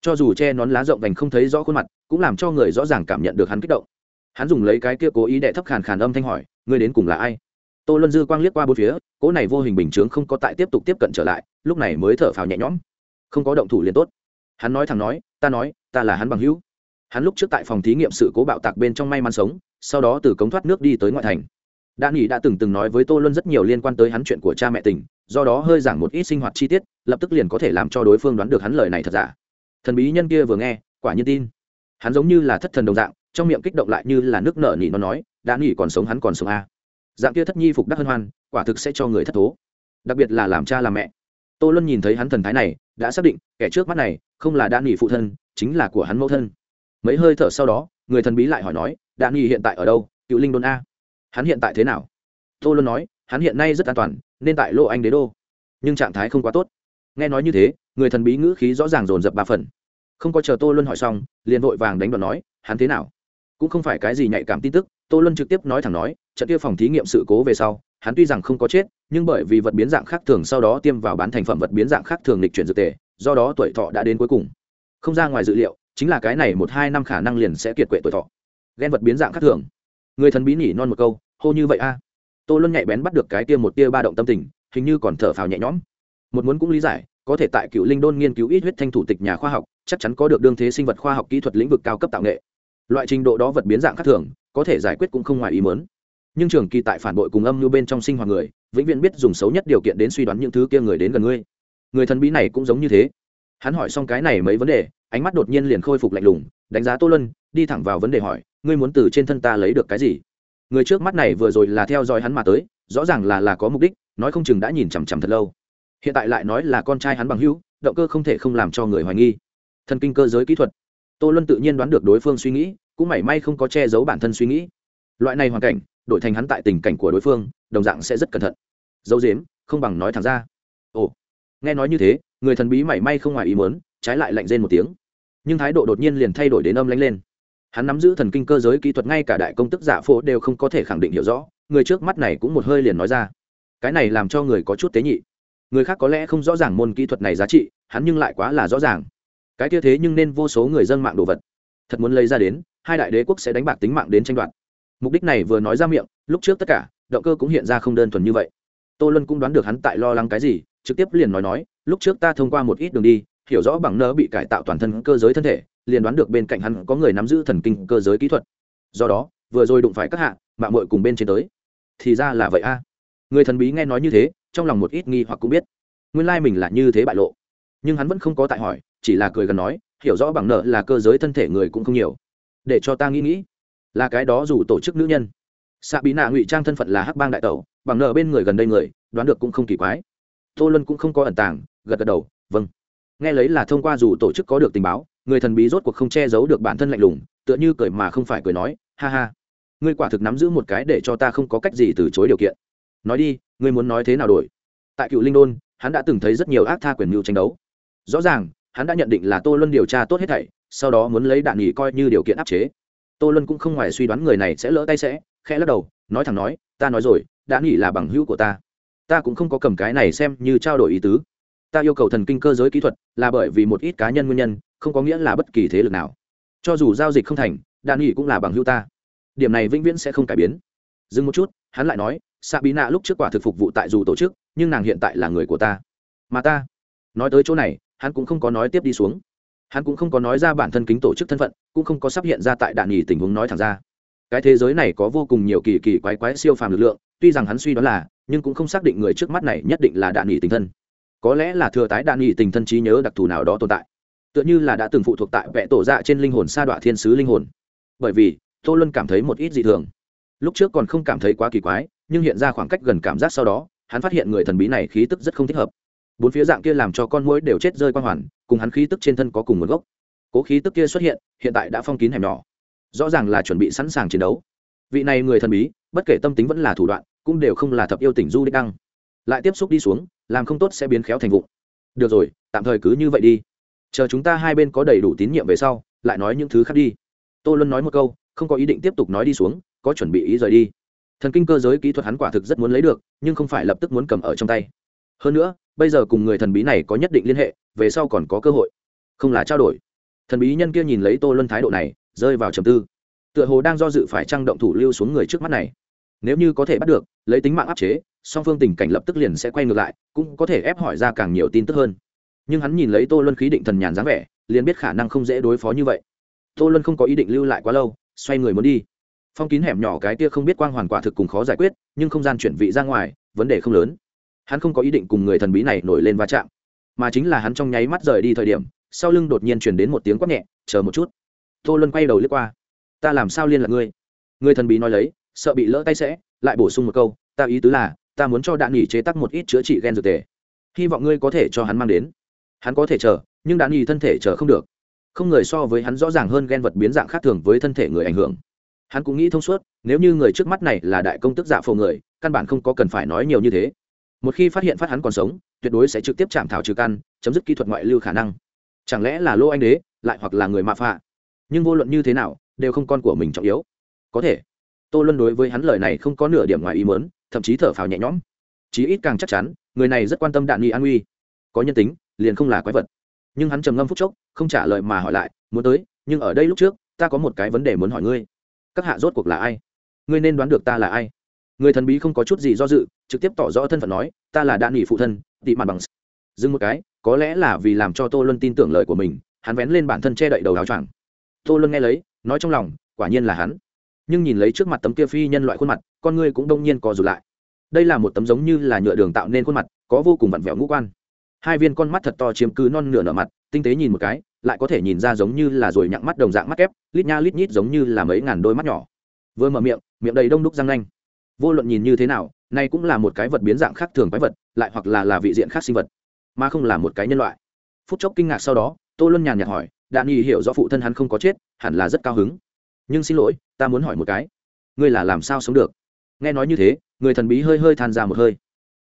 Cho dù che nón lá rộng vành không thấy rõ khuôn mặt, cũng làm cho người rõ ràng cảm nhận được hắn kích động hắn dùng lấy cái kia cố ý đệ thấp khàn khàn âm thanh hỏi, ngươi đến cùng là ai? Tô luân dư quang liếc qua bốn phía cỗ này vô hình bình chướng không có tại tiếp tục tiếp cận trở lại, lúc này mới thở phào nhẹ nhõm. Không có động thủ liền tốt. Hắn nói thẳng nói, ta nói, ta là hắn bằng hữu. Hắn lúc trước tại phòng thí nghiệm sự cố bạo tạc bên trong may mắn sống, sau đó từ cống thoát nước đi tới ngoại thành. Đã nghỉ đã từng từng nói với tô luân rất nhiều liên quan tới hắn chuyện của cha mẹ tình, do đó hơi giảng một ít sinh hoạt chi tiết, lập tức liền có thể làm cho đối phương đoán được hắn lời này thật giả. Thần bí nhân kia vừa nghe, quả nhiên tin. Hắn giống như là thất thần đồng dạng trong miệng kích động lại như là nước nở nhỉ nó nói, đã nghỉ còn sống hắn còn sống a. Dạng kia thất nhi phục đắc hân hoan, quả thực sẽ cho người thất thố. Đặc biệt là làm cha làm mẹ. Tô luân nhìn thấy hắn thần thái này, đã xác định, kẻ trước mắt này, không là đan nghỉ phụ thân, chính là của hắn mẫu thân. Mấy hơi thở sau đó, người thần bí lại hỏi nói đan nghỉ hiện tại ở đâu, cựu linh đôn a? Hắn hiện tại thế nào? Tô luân nói, hắn hiện nay rất an toàn, nên tại lô anh đế đô. Nhưng trạng thái không quá tốt. Nghe nói như thế, người thần bí ngữ khí rõ ràng dồn dập ba phần. Không có chờ tô luân hỏi xong, liền vội vàng đánh đoạn nói, hắn thế nào? Cũng không phải cái gì nhạy cảm tin tức, tô luân trực tiếp nói thẳng nói, trận kia phòng thí nghiệm sự cố về sau, hắn tuy rằng không có chết, nhưng bởi vì vật biến dạng khác thường sau đó tiêm vào bán thành phẩm vật biến dạng khác thường lịch chuyển dược tề, do đó tuổi thọ đã đến cuối cùng. Không ra ngoài dự liệu, chính là cái này một hai năm khả năng liền sẽ kiệt quệ tuổi thọ. Ghen vật biến dạng khác thường. Người thần bí nhỉ non một câu, hô như vậy a. Tô luân nhạy bén bắt được cái tia một tia ba động tâm tình, hình như còn thở phào nhẹ nhõm. Một muốn cũng lý giải, có thể tại cựu linh đôn nghiên cứu ít huyết thanh thủ tịch nhà khoa học, chắc chắn có được đương thế sinh vật khoa học kỹ thuật lĩnh vực cao cấp tạo nghệ loại trình độ đó vật biến dạng khác thường, có thể giải quyết cũng không ngoài ý mớn nhưng trường kỳ tại phản bội cùng âm như bên trong sinh hoạt người, vĩnh viễn biết dùng xấu nhất điều kiện đến suy đoán những thứ kia người đến gần ngươi. Người thần bí này cũng giống như thế. Hắn hỏi xong cái này mấy vấn đề, ánh mắt đột nhiên liền khôi phục lạnh lùng, đánh giá tô lân đi thẳng vào vấn đề hỏi, ngươi muốn từ trên thân ta lấy được cái gì? Người trước mắt này vừa rồi là theo dõi hắn mà tới, rõ ràng là là có mục đích, nói không chừng đã nhìn chằm chằm thật lâu. Hiện tại lại nói là con trai hắn bằng hữu, động cơ không thể không làm cho người hoài nghi. Thần kinh cơ giới kỹ thuật tô luân tự nhiên đoán được đối phương suy nghĩ, cũng mảy may không có che giấu bản thân suy nghĩ. Loại này hoàn cảnh, đổi thành hắn tại tình cảnh của đối phương, đồng dạng sẽ rất cẩn thận. Dấu dếm không bằng nói thẳng ra. Ồ, nghe nói như thế, người thần bí mảy may không ngoài ý mớn trái lại lạnh rên một tiếng. Nhưng thái độ đột nhiên liền thay đổi đến âm lanh lên. Hắn nắm giữ thần kinh cơ giới kỹ thuật ngay cả đại công tức giả phố đều không có thể khẳng định hiểu rõ, người trước mắt này cũng một hơi liền nói ra. Cái này làm cho người có chút tế nhị. Người khác có lẽ không rõ ràng môn kỹ thuật này giá trị, hắn nhưng lại quá là rõ ràng cái kia thế nhưng nên vô số người dân mạng đồ vật. Thật muốn lấy ra đến, hai đại đế quốc sẽ đánh bạc tính mạng đến tranh đoạt. Mục đích này vừa nói ra miệng, lúc trước tất cả, động cơ cũng hiện ra không đơn thuần như vậy. Tô lân cũng đoán được hắn tại lo lắng cái gì, trực tiếp liền nói nói, lúc trước ta thông qua một ít đường đi, hiểu rõ bằng nơ bị cải tạo toàn thân cơ giới thân thể, liền đoán được bên cạnh hắn có người nắm giữ thần kinh cơ giới kỹ thuật. Do đó, vừa rồi đụng phải các hạ, mạng mội cùng bên trên tới. Thì ra là vậy a. Người thần bí nghe nói như thế, trong lòng một ít nghi hoặc cũng biết. Nguyên lai mình là như thế bại lộ. Nhưng hắn vẫn không có tại hỏi chỉ là cười gần nói, hiểu rõ bằng nợ là cơ giới thân thể người cũng không nhiều. Để cho ta nghĩ nghĩ, là cái đó dù tổ chức nữ nhân. Xạ bí nạ ngụy trang thân phận là hắc bang đại tẩu, bằng nợ bên người gần đây người, đoán được cũng không kỳ quái. Tô luân cũng không có ẩn tàng, gật gật đầu vâng. Nghe lấy là thông qua dù tổ chức có được tình báo, người thần bí rốt cuộc không che giấu được bản thân lạnh lùng, tựa như cười mà không phải cười nói, ha ha, ngươi quả thực nắm giữ một cái để cho ta không có cách gì từ chối điều kiện. Nói đi, ngươi muốn nói thế nào đổi? Tại cựu linh đôn, hắn đã từng thấy rất nhiều ác tha quyền mưu tranh đấu. Rõ ràng hắn đã nhận định là tô luân điều tra tốt hết thảy, sau đó muốn lấy đạn nghỉ coi như điều kiện áp chế. Tô luân cũng không ngoài suy đoán người này sẽ lỡ tay sẽ, khẽ lắc đầu, nói thẳng nói, ta nói rồi đã nghỉ là bằng hữu của ta. Ta cũng không có cầm cái này xem như trao đổi ý tứ. Ta yêu cầu thần kinh cơ giới kỹ thuật là bởi vì một ít cá nhân nguyên nhân, không có nghĩa là bất kỳ thế lực nào. Cho dù giao dịch không thành, đạn nghỉ cũng là bằng hữu ta. Điểm này vĩnh viễn sẽ không cải biến. Dừng một chút, hắn lại nói xạ bí nạ lúc trước quả thực phục vụ tại dù tổ chức, nhưng nàng hiện tại là người của ta. Mà ta? Nói tới chỗ này hắn cũng không có nói tiếp đi xuống. Hắn cũng không có nói ra bản thân kính tổ chức thân phận, cũng không có sắp hiện ra tại đạn nghỉ tình huống nói thẳng ra. Cái thế giới này có vô cùng nhiều kỳ kỳ quái quái siêu phàm lực lượng, tuy rằng hắn suy đoán là, nhưng cũng không xác định người trước mắt này nhất định là đạn nghỉ tình thân. Có lẽ là thừa tái đạn nghỉ tình thân trí nhớ đặc thù nào đó tồn tại. Tựa như là đã từng phụ thuộc tại vẽ tổ dạ trên linh hồn sa đọa thiên sứ linh hồn. Bởi vì, tô luân cảm thấy một ít dị thường. Lúc trước còn không cảm thấy quá kỳ quái, nhưng hiện ra khoảng cách gần cảm giác sau đó, hắn phát hiện người thần bí này khí tức rất không thích hợp bốn phía dạng kia làm cho con mũi đều chết rơi quang hoàn, cùng hắn khí tức trên thân có cùng nguồn gốc. Cố khí tức kia xuất hiện hiện tại đã phong kín hẻm nhỏ. Rõ ràng là chuẩn bị sẵn sàng chiến đấu. Vị này người thần bí, bất kể tâm tính vẫn là thủ đoạn, cũng đều không là thập yêu tỉnh du đích đăng. Lại tiếp xúc đi xuống, làm không tốt sẽ biến khéo thành vụ. Được rồi, tạm thời cứ như vậy đi. Chờ chúng ta hai bên có đầy đủ tín nhiệm về sau, lại nói những thứ khác đi. Tô luân nói một câu, không có ý định tiếp tục nói đi xuống, có chuẩn bị ý rời đi. Thần kinh cơ giới kỹ thuật hắn quả thực rất muốn lấy được, nhưng không phải lập tức muốn cầm ở trong tay hơn nữa, bây giờ cùng người thần bí này có nhất định liên hệ, về sau còn có cơ hội. Không là trao đổi. Thần bí nhân kia nhìn lấy tô luân thái độ này, rơi vào trầm tư. Tựa hồ đang do dự phải trang động thủ lưu xuống người trước mắt này. Nếu như có thể bắt được, lấy tính mạng áp chế, song phương tình cảnh lập tức liền sẽ quay ngược lại, cũng có thể ép hỏi ra càng nhiều tin tức hơn. Nhưng hắn nhìn lấy tô luân khí định thần nhàn dáng vẻ, liền biết khả năng không dễ đối phó như vậy. Tô luân không có ý định lưu lại quá lâu, xoay người muốn đi. Phong kín hẻm nhỏ cái kia không biết quang hoàn quả thực cùng khó giải quyết, nhưng không gian chuyển vị ra ngoài, vấn đề không lớn hắn không có ý định cùng người thần bí này nổi lên va chạm, mà chính là hắn trong nháy mắt rời đi thời điểm, sau lưng đột nhiên chuyển đến một tiếng quát nhẹ, chờ một chút. Tô luân quay đầu lướt qua, ta làm sao liên lạc ngươi? Người thần bí nói lấy, sợ bị lỡ tay sẽ, lại bổ sung một câu, ta ý tứ là, ta muốn cho đạn nghỉ chế tắc một ít chữa trị gen dược tề. Hy vọng ngươi có thể cho hắn mang đến. Hắn có thể chờ, nhưng đạn nghỉ thân thể chờ không được. Không người so với hắn rõ ràng hơn gen vật biến dạng khác thường với thân thể người ảnh hưởng. Hắn cũng nghĩ thông suốt, nếu như người trước mắt này là đại công tức giả phổ người, căn bản không có cần phải nói nhiều như thế một khi phát hiện phát hắn còn sống, tuyệt đối sẽ trực tiếp chạm thảo trừ căn, chấm dứt kỹ thuật ngoại lưu khả năng. Chẳng lẽ là lô anh đế, lại hoặc là người mạ phạ? Nhưng vô luận như thế nào, đều không con của mình trọng yếu. Có thể, tô luân đối với hắn lời này không có nửa điểm ngoài ý mớn thậm chí thở phào nhẹ nhõm. Chí ít càng chắc chắn, người này rất quan tâm đạn nghi an uy. Có nhân tính, liền không là quái vật. Nhưng hắn trầm ngâm phúc chốc, không trả lời mà hỏi lại, muốn tới, nhưng ở đây lúc trước, ta có một cái vấn đề muốn hỏi ngươi. Các hạ rốt cuộc là ai? Ngươi nên đoán được ta là ai? Người thần bí không có chút gì do dự, trực tiếp tỏ rõ thân phận nói, ta là đạn nghỉ phụ thân, tị mặt bằng. Dừng một cái, có lẽ là vì làm cho tô luân tin tưởng lời của mình, hắn vén lên bản thân che đậy đầu áo choàng. Tô luân nghe lấy, nói trong lòng, quả nhiên là hắn. Nhưng nhìn lấy trước mặt tấm kia phi nhân loại khuôn mặt, con ngươi cũng đông nhiên co rụt lại. Đây là một tấm giống như là nhựa đường tạo nên khuôn mặt, có vô cùng vặn vẹo ngũ quan. Hai viên con mắt thật to chiếm cứ non nửa nở mặt, tinh tế nhìn một cái, lại có thể nhìn ra giống như là rồi nhặng mắt đồng dạng mắt kép, lít nha lít nhít giống như là mấy ngàn đôi mắt nhỏ. Vừa mở miệng miệng đầy đông đúc răng nanh vô luận nhìn như thế nào nay cũng là một cái vật biến dạng khác thường quái vật, lại hoặc là là vị diện khác sinh vật, mà không là một cái nhân loại. Phút chốc kinh ngạc sau đó, tô luân nhàn nhạt hỏi, đạn nhi hiểu rõ phụ thân hắn không có chết, hẳn là rất cao hứng. Nhưng xin lỗi, ta muốn hỏi một cái. Ngươi là làm sao sống được? Nghe nói như thế, người thần bí hơi hơi than ra một hơi.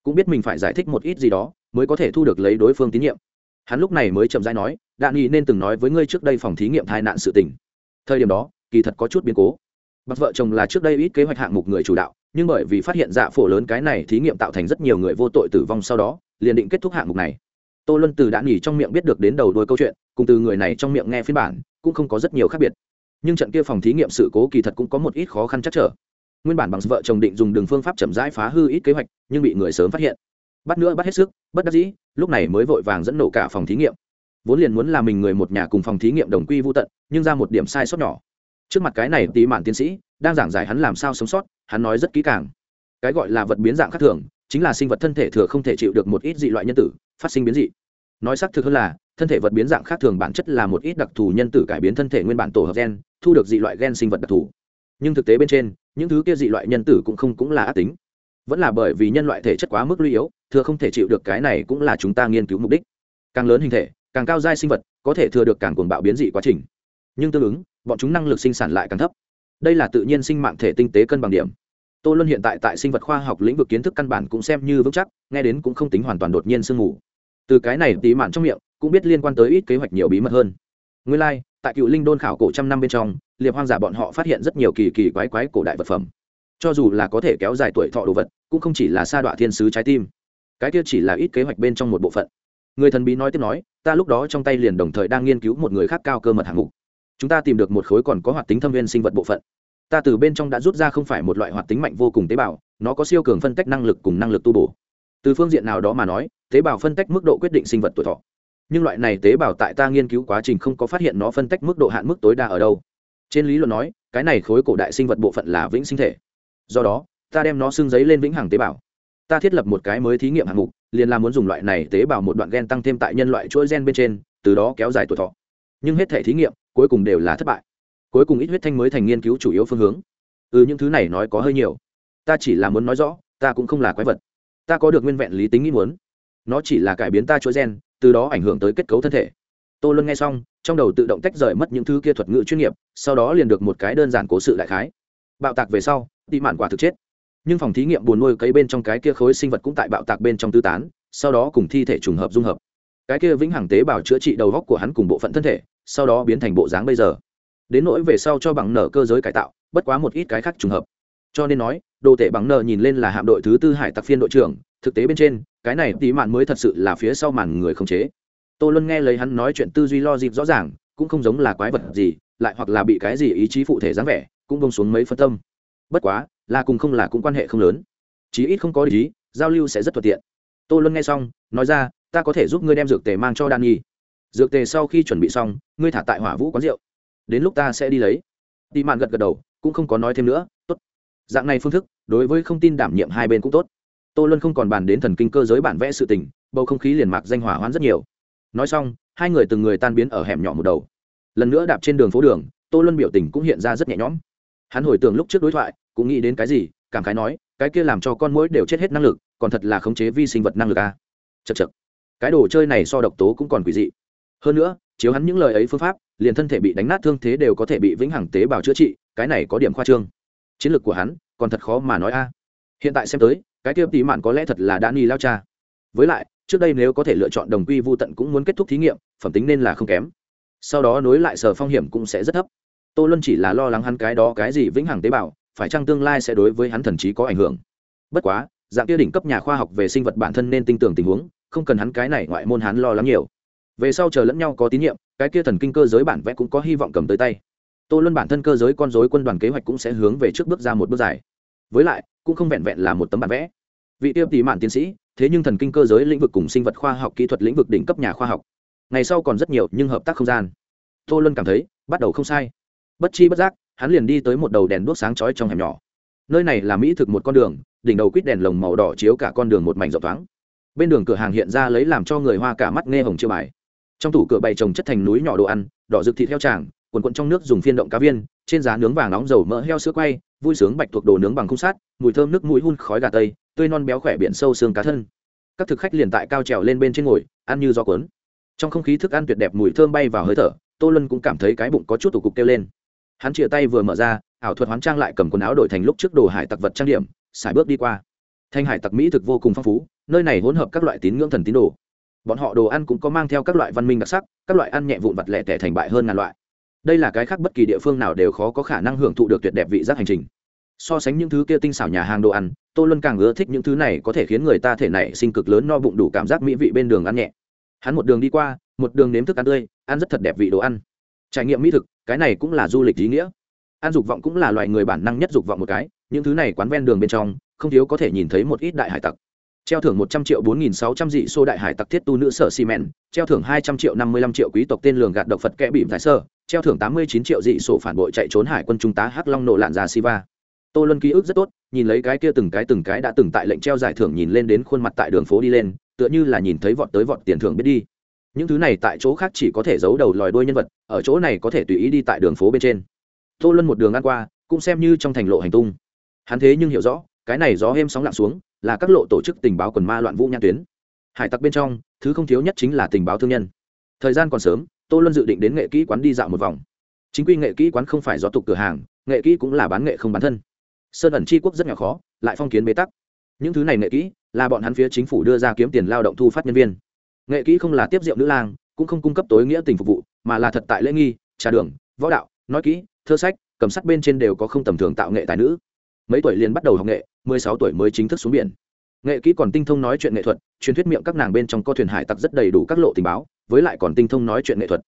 Cũng biết mình phải giải thích một ít gì đó, mới có thể thu được lấy đối phương tín nhiệm. Hắn lúc này mới chậm rãi nói, đạn nhi nên từng nói với ngươi trước đây phòng thí nghiệm tai nạn sự tình. Thời điểm đó, kỳ thật có chút biến cố. Bậc vợ chồng là trước đây ít kế hoạch hạng mục người chủ đạo nhưng bởi vì phát hiện dạ phổ lớn cái này thí nghiệm tạo thành rất nhiều người vô tội tử vong sau đó, liền định kết thúc hạng mục này. Tô luân từ đã nghỉ trong miệng biết được đến đầu đuôi câu chuyện, cùng từ người này trong miệng nghe phiên bản, cũng không có rất nhiều khác biệt. Nhưng trận kia phòng thí nghiệm sự cố kỳ thật cũng có một ít khó khăn chắc trở. Nguyên bản bằng vợ chồng định dùng đường phương pháp chậm rãi phá hư ít kế hoạch, nhưng bị người sớm phát hiện. Bắt nữa bắt hết sức, bất đắc dĩ, lúc này mới vội vàng dẫn nổ cả phòng thí nghiệm. Vốn liền muốn là mình người một nhà cùng phòng thí nghiệm đồng quy vô tận, nhưng ra một điểm sai sót nhỏ. Trước mặt cái này tí mạn tiến sĩ đang giảng giải hắn làm sao sống sót, hắn nói rất kỹ càng. Cái gọi là vật biến dạng khác thường, chính là sinh vật thân thể thừa không thể chịu được một ít dị loại nhân tử, phát sinh biến dị. Nói xác thực hơn là, thân thể vật biến dạng khác thường bản chất là một ít đặc thù nhân tử cải biến thân thể nguyên bản tổ hợp gen, thu được dị loại gen sinh vật đặc thù. Nhưng thực tế bên trên, những thứ kia dị loại nhân tử cũng không cũng là ác tính. Vẫn là bởi vì nhân loại thể chất quá mức lưu yếu, thừa không thể chịu được cái này cũng là chúng ta nghiên cứu mục đích. Càng lớn hình thể, càng cao giai sinh vật, có thể thừa được càng cuồng bạo biến dị quá trình. Nhưng tương ứng, bọn chúng năng lực sinh sản lại càng thấp đây là tự nhiên sinh mạng thể tinh tế cân bằng điểm. Tô luân hiện tại tại sinh vật khoa học lĩnh vực kiến thức căn bản cũng xem như vững chắc nghe đến cũng không tính hoàn toàn đột nhiên sương mù. Từ cái này tí mạn trong miệng cũng biết liên quan tới ít kế hoạch nhiều bí mật hơn. Nguyên lai、like, tại cựu linh đôn khảo cổ trăm năm bên trong liệp hoang giả bọn họ phát hiện rất nhiều kỳ kỳ quái quái cổ đại vật phẩm. Cho dù là có thể kéo dài tuổi thọ đồ vật cũng không chỉ là sa đọa thiên sứ trái tim. Cái kia chỉ là ít kế hoạch bên trong một bộ phận. Người thần bí nói tiếp nói ta lúc đó trong tay liền đồng thời đang nghiên cứu một người khác cao cơ mật hạng mục chúng ta tìm được một khối còn có hoạt tính thâm viên sinh vật bộ phận. Ta từ bên trong đã rút ra không phải một loại hoạt tính mạnh vô cùng tế bào, nó có siêu cường phân tách năng lực cùng năng lực tu bổ. Từ phương diện nào đó mà nói, tế bào phân tách mức độ quyết định sinh vật tuổi thọ. Nhưng loại này tế bào tại ta nghiên cứu quá trình không có phát hiện nó phân tách mức độ hạn mức tối đa ở đâu. Trên lý luận nói, cái này khối cổ đại sinh vật bộ phận là vĩnh sinh thể. Do đó, ta đem nó xưng giấy lên vĩnh hằng tế bào. Ta thiết lập một cái mới thí nghiệm hạng mục, liền là muốn dùng loại này tế bào một đoạn gen tăng thêm tại nhân loại chuỗi gen bên trên, từ đó kéo dài tuổi thọ nhưng hết thể thí nghiệm, cuối cùng đều là thất bại. Cuối cùng ít huyết thanh mới thành nghiên cứu chủ yếu phương hướng. Ừ những thứ này nói có hơi nhiều. Ta chỉ là muốn nói rõ, ta cũng không là quái vật. Ta có được nguyên vẹn lý tính nghĩ muốn. Nó chỉ là cải biến ta chuỗi gen, từ đó ảnh hưởng tới kết cấu thân thể. Tô luân nghe xong, trong đầu tự động tách rời mất những thứ kia thuật ngữ chuyên nghiệp, sau đó liền được một cái đơn giản cố sự đại khái. Bạo tạc về sau, tị mạn quả thực chết. Nhưng phòng thí nghiệm buồn nuôi cấy bên trong cái kia khối sinh vật cũng tại bạo tạc bên trong tư tán, sau đó cùng thi thể trùng hợp dung hợp cái kia vĩnh hằng tế bào chữa trị đầu góc của hắn cùng bộ phận thân thể, sau đó biến thành bộ dáng bây giờ. Đến nỗi về sau cho bằng nở cơ giới cải tạo, bất quá một ít cái khác trùng hợp. Cho nên nói, đồ tể bằng nở nhìn lên là hạm đội thứ tư hải tặc phiên đội trưởng, thực tế bên trên, cái này tí mạn mới thật sự là phía sau màn người không chế. Tô luân nghe lấy hắn nói chuyện tư duy lo dịp rõ ràng, cũng không giống là quái vật gì, lại hoặc là bị cái gì ý chí phụ thể dáng vẻ, cũng bông xuống mấy phân tâm. Bất quá, là cùng không là cũng quan hệ không lớn. Chí ít không có ý giao lưu sẽ rất thuận tiện. Tô luân nghe xong, nói ra ta có thể giúp ngươi đem dược tề mang cho đan nhi. Dược tề sau khi chuẩn bị xong, ngươi thả tại hỏa vũ quán rượu. Đến lúc ta sẽ đi lấy. Đi mạn gật gật đầu, cũng không có nói thêm nữa, tốt. Dạng này phương thức, đối với không tin đảm nhiệm hai bên cũng tốt. Tô luân không còn bàn đến thần kinh cơ giới bản vẽ sự tình, bầu không khí liền mạc danh hỏa hoãn rất nhiều. Nói xong, hai người từng người tan biến ở hẻm nhỏ một đầu. Lần nữa đạp trên đường phố đường, tô luân biểu tình cũng hiện ra rất nhẹ nhõm. Hắn hồi tưởng lúc trước đối thoại, cũng nghĩ đến cái gì, cảm khái nói, cái kia làm cho con mũi đều chết hết năng lực, còn thật là khống chế vi sinh vật năng lực à. chật chật cái đồ chơi này so độc tố cũng còn quỷ dị. Hơn nữa, chiếu hắn những lời ấy phương pháp, liền thân thể bị đánh nát thương thế đều có thể bị vĩnh hằng tế bào chữa trị, cái này có điểm khoa trương. Chiến lược của hắn, còn thật khó mà nói a. Hiện tại xem tới, cái tiêu tí mạn có lẽ thật là đã ni lao cha. Với lại, trước đây nếu có thể lựa chọn đồng quy vô tận cũng muốn kết thúc thí nghiệm, phẩm tính nên là không kém. Sau đó nối lại sở phong hiểm cũng sẽ rất thấp. Tô luân chỉ là lo lắng hắn cái đó cái gì vĩnh hằng tế bào, phải chăng tương lai sẽ đối với hắn thần trí có ảnh hưởng. Bất quá, dạng kia đỉnh cấp nhà khoa học về sinh vật bản thân nên tin tưởng tình huống không cần hắn cái này ngoại môn hắn lo lắng nhiều. Về sau chờ lẫn nhau có tín nhiệm, cái kia thần kinh cơ giới bản vẽ cũng có hy vọng cầm tới tay. Tô luân bản thân cơ giới con dối quân đoàn kế hoạch cũng sẽ hướng về trước bước ra một bước dài. Với lại, cũng không vẹn vẹn là một tấm bản vẽ. Vị tiêu tỷ mạn tiến sĩ, thế nhưng thần kinh cơ giới lĩnh vực cùng sinh vật khoa học kỹ thuật lĩnh vực đỉnh cấp nhà khoa học. Ngày sau còn rất nhiều nhưng hợp tác không gian. Tô luân cảm thấy, bắt đầu không sai. Bất chi bất giác, hắn liền đi tới một đầu đèn đuốc sáng chói trong hẻm nhỏ. Nơi này là mỹ thực một con đường, đỉnh đầu quýt đèn lồng màu đỏ chiếu cả con đường một mảnh rộng thoáng bên đường cửa hàng hiện ra lấy làm cho người hoa cả mắt nghe hồng chưa bài. Trong tủ cửa bày trồng chất thành núi nhỏ đồ ăn, đỏ rực thịt heo tràng, quần quận trong nước dùng phiên động cá viên, trên giá nướng vàng nóng dầu mỡ heo sữa quay, vui sướng bạch thuộc đồ nướng bằng khung sát mùi thơm nước mũi hun khói gà tây, tươi non béo khỏe biển sâu xương cá thân. Các thực khách liền tại cao trèo lên bên trên ngồi, ăn như gió cuốn. Trong không khí thức ăn tuyệt đẹp mùi thơm bay vào hơi thở, tô luân cũng cảm thấy cái bụng có chút tủ cục kêu lên. Hắn chia tay vừa mở ra, ảo thuật hoán trang lại cầm quần áo đổi thành lúc trước đồ hải tặc vật trang điểm xài bước đi qua. Thanh hải tặc mỹ thực vô cùng phong phú nơi này hỗn hợp các loại tín ngưỡng thần tín đồ. Bọn họ đồ ăn cũng có mang theo các loại văn minh đặc sắc, các loại ăn nhẹ vụn vặt lẻ tẻ thành bại hơn ngàn loại. Đây là cái khác bất kỳ địa phương nào đều khó có khả năng hưởng thụ được tuyệt đẹp vị giác hành trình. So sánh những thứ kia tinh xảo nhà hàng đồ ăn, tô luân càng ưa thích những thứ này có thể khiến người ta thể nảy sinh cực lớn no bụng đủ cảm giác mỹ vị bên đường ăn nhẹ. Hắn một đường đi qua, một đường nếm thức ăn tươi, ăn rất thật đẹp vị đồ ăn. Trải nghiệm mỹ thực, cái này cũng là du lịch ý nghĩa. Ăn dục vọng cũng là loài người bản năng nhất dục vọng một cái, những thứ này quán ven đường bên trong, không thiếu có thể nhìn thấy một ít đại hải tặc treo thưởng một trăm triệu bốn nghìn sáu trăm dị xô đại hải tặc thiết tu nữ sở xi mèn treo thưởng hai trăm triệu năm mươi lăm triệu quý tộc tên lường gạt độc phật kẽ bịm thái sơ. Treo thưởng tám mươi chín triệu dị sổ phản bội chạy trốn hải quân trung tá hắc long nổ lạn ra siva. Tô luân ký ức rất tốt, nhìn lấy cái kia từng cái từng cái đã từng tại lệnh treo giải thưởng nhìn lên đến khuôn mặt tại đường phố đi lên, tựa như là nhìn thấy vọt tới vọt tiền thưởng biết đi. Những thứ này tại chỗ khác chỉ có thể giấu đầu lòi đuôi nhân vật, ở chỗ này có thể tùy ý đi tại đường phố bên trên. Tô luân một đường ăn qua, cũng xem như trong thành lộ hành tung. Hắn thế nhưng hiểu rõ, cái này gió êm sóng lặng xuống là các lộ tổ chức tình báo quần ma loạn vũ nhãn tuyến. Hải tặc bên trong, thứ không thiếu nhất chính là tình báo thương nhân. Thời gian còn sớm, tô luân dự định đến nghệ kỹ quán đi dạo một vòng. Chính quy nghệ kỹ quán không phải do tục cửa hàng, nghệ kỹ cũng là bán nghệ không bán thân. Sơn ẩn tri quốc rất nhỏ khó, lại phong kiến bế tắc. Những thứ này nghệ kỹ, là bọn hắn phía chính phủ đưa ra kiếm tiền lao động thu phát nhân viên. Nghệ kỹ không là tiếp rượu nữ lang, cũng không cung cấp tối nghĩa tình phục vụ, mà là thật tại lễ nghi, trà đường, võ đạo, nói kỹ, thơ sách, cầm sắt bên trên đều có không tầm thường tạo nghệ tài nữ. Mấy tuổi liền bắt đầu học nghệ mười sáu tuổi mới chính thức xuống biển. Nghệ kỹ còn tinh thông nói chuyện nghệ thuật, truyền thuyết miệng các nàng bên trong co thuyền hải tặc rất đầy đủ các lộ tình báo, với lại còn tinh thông nói chuyện nghệ thuật.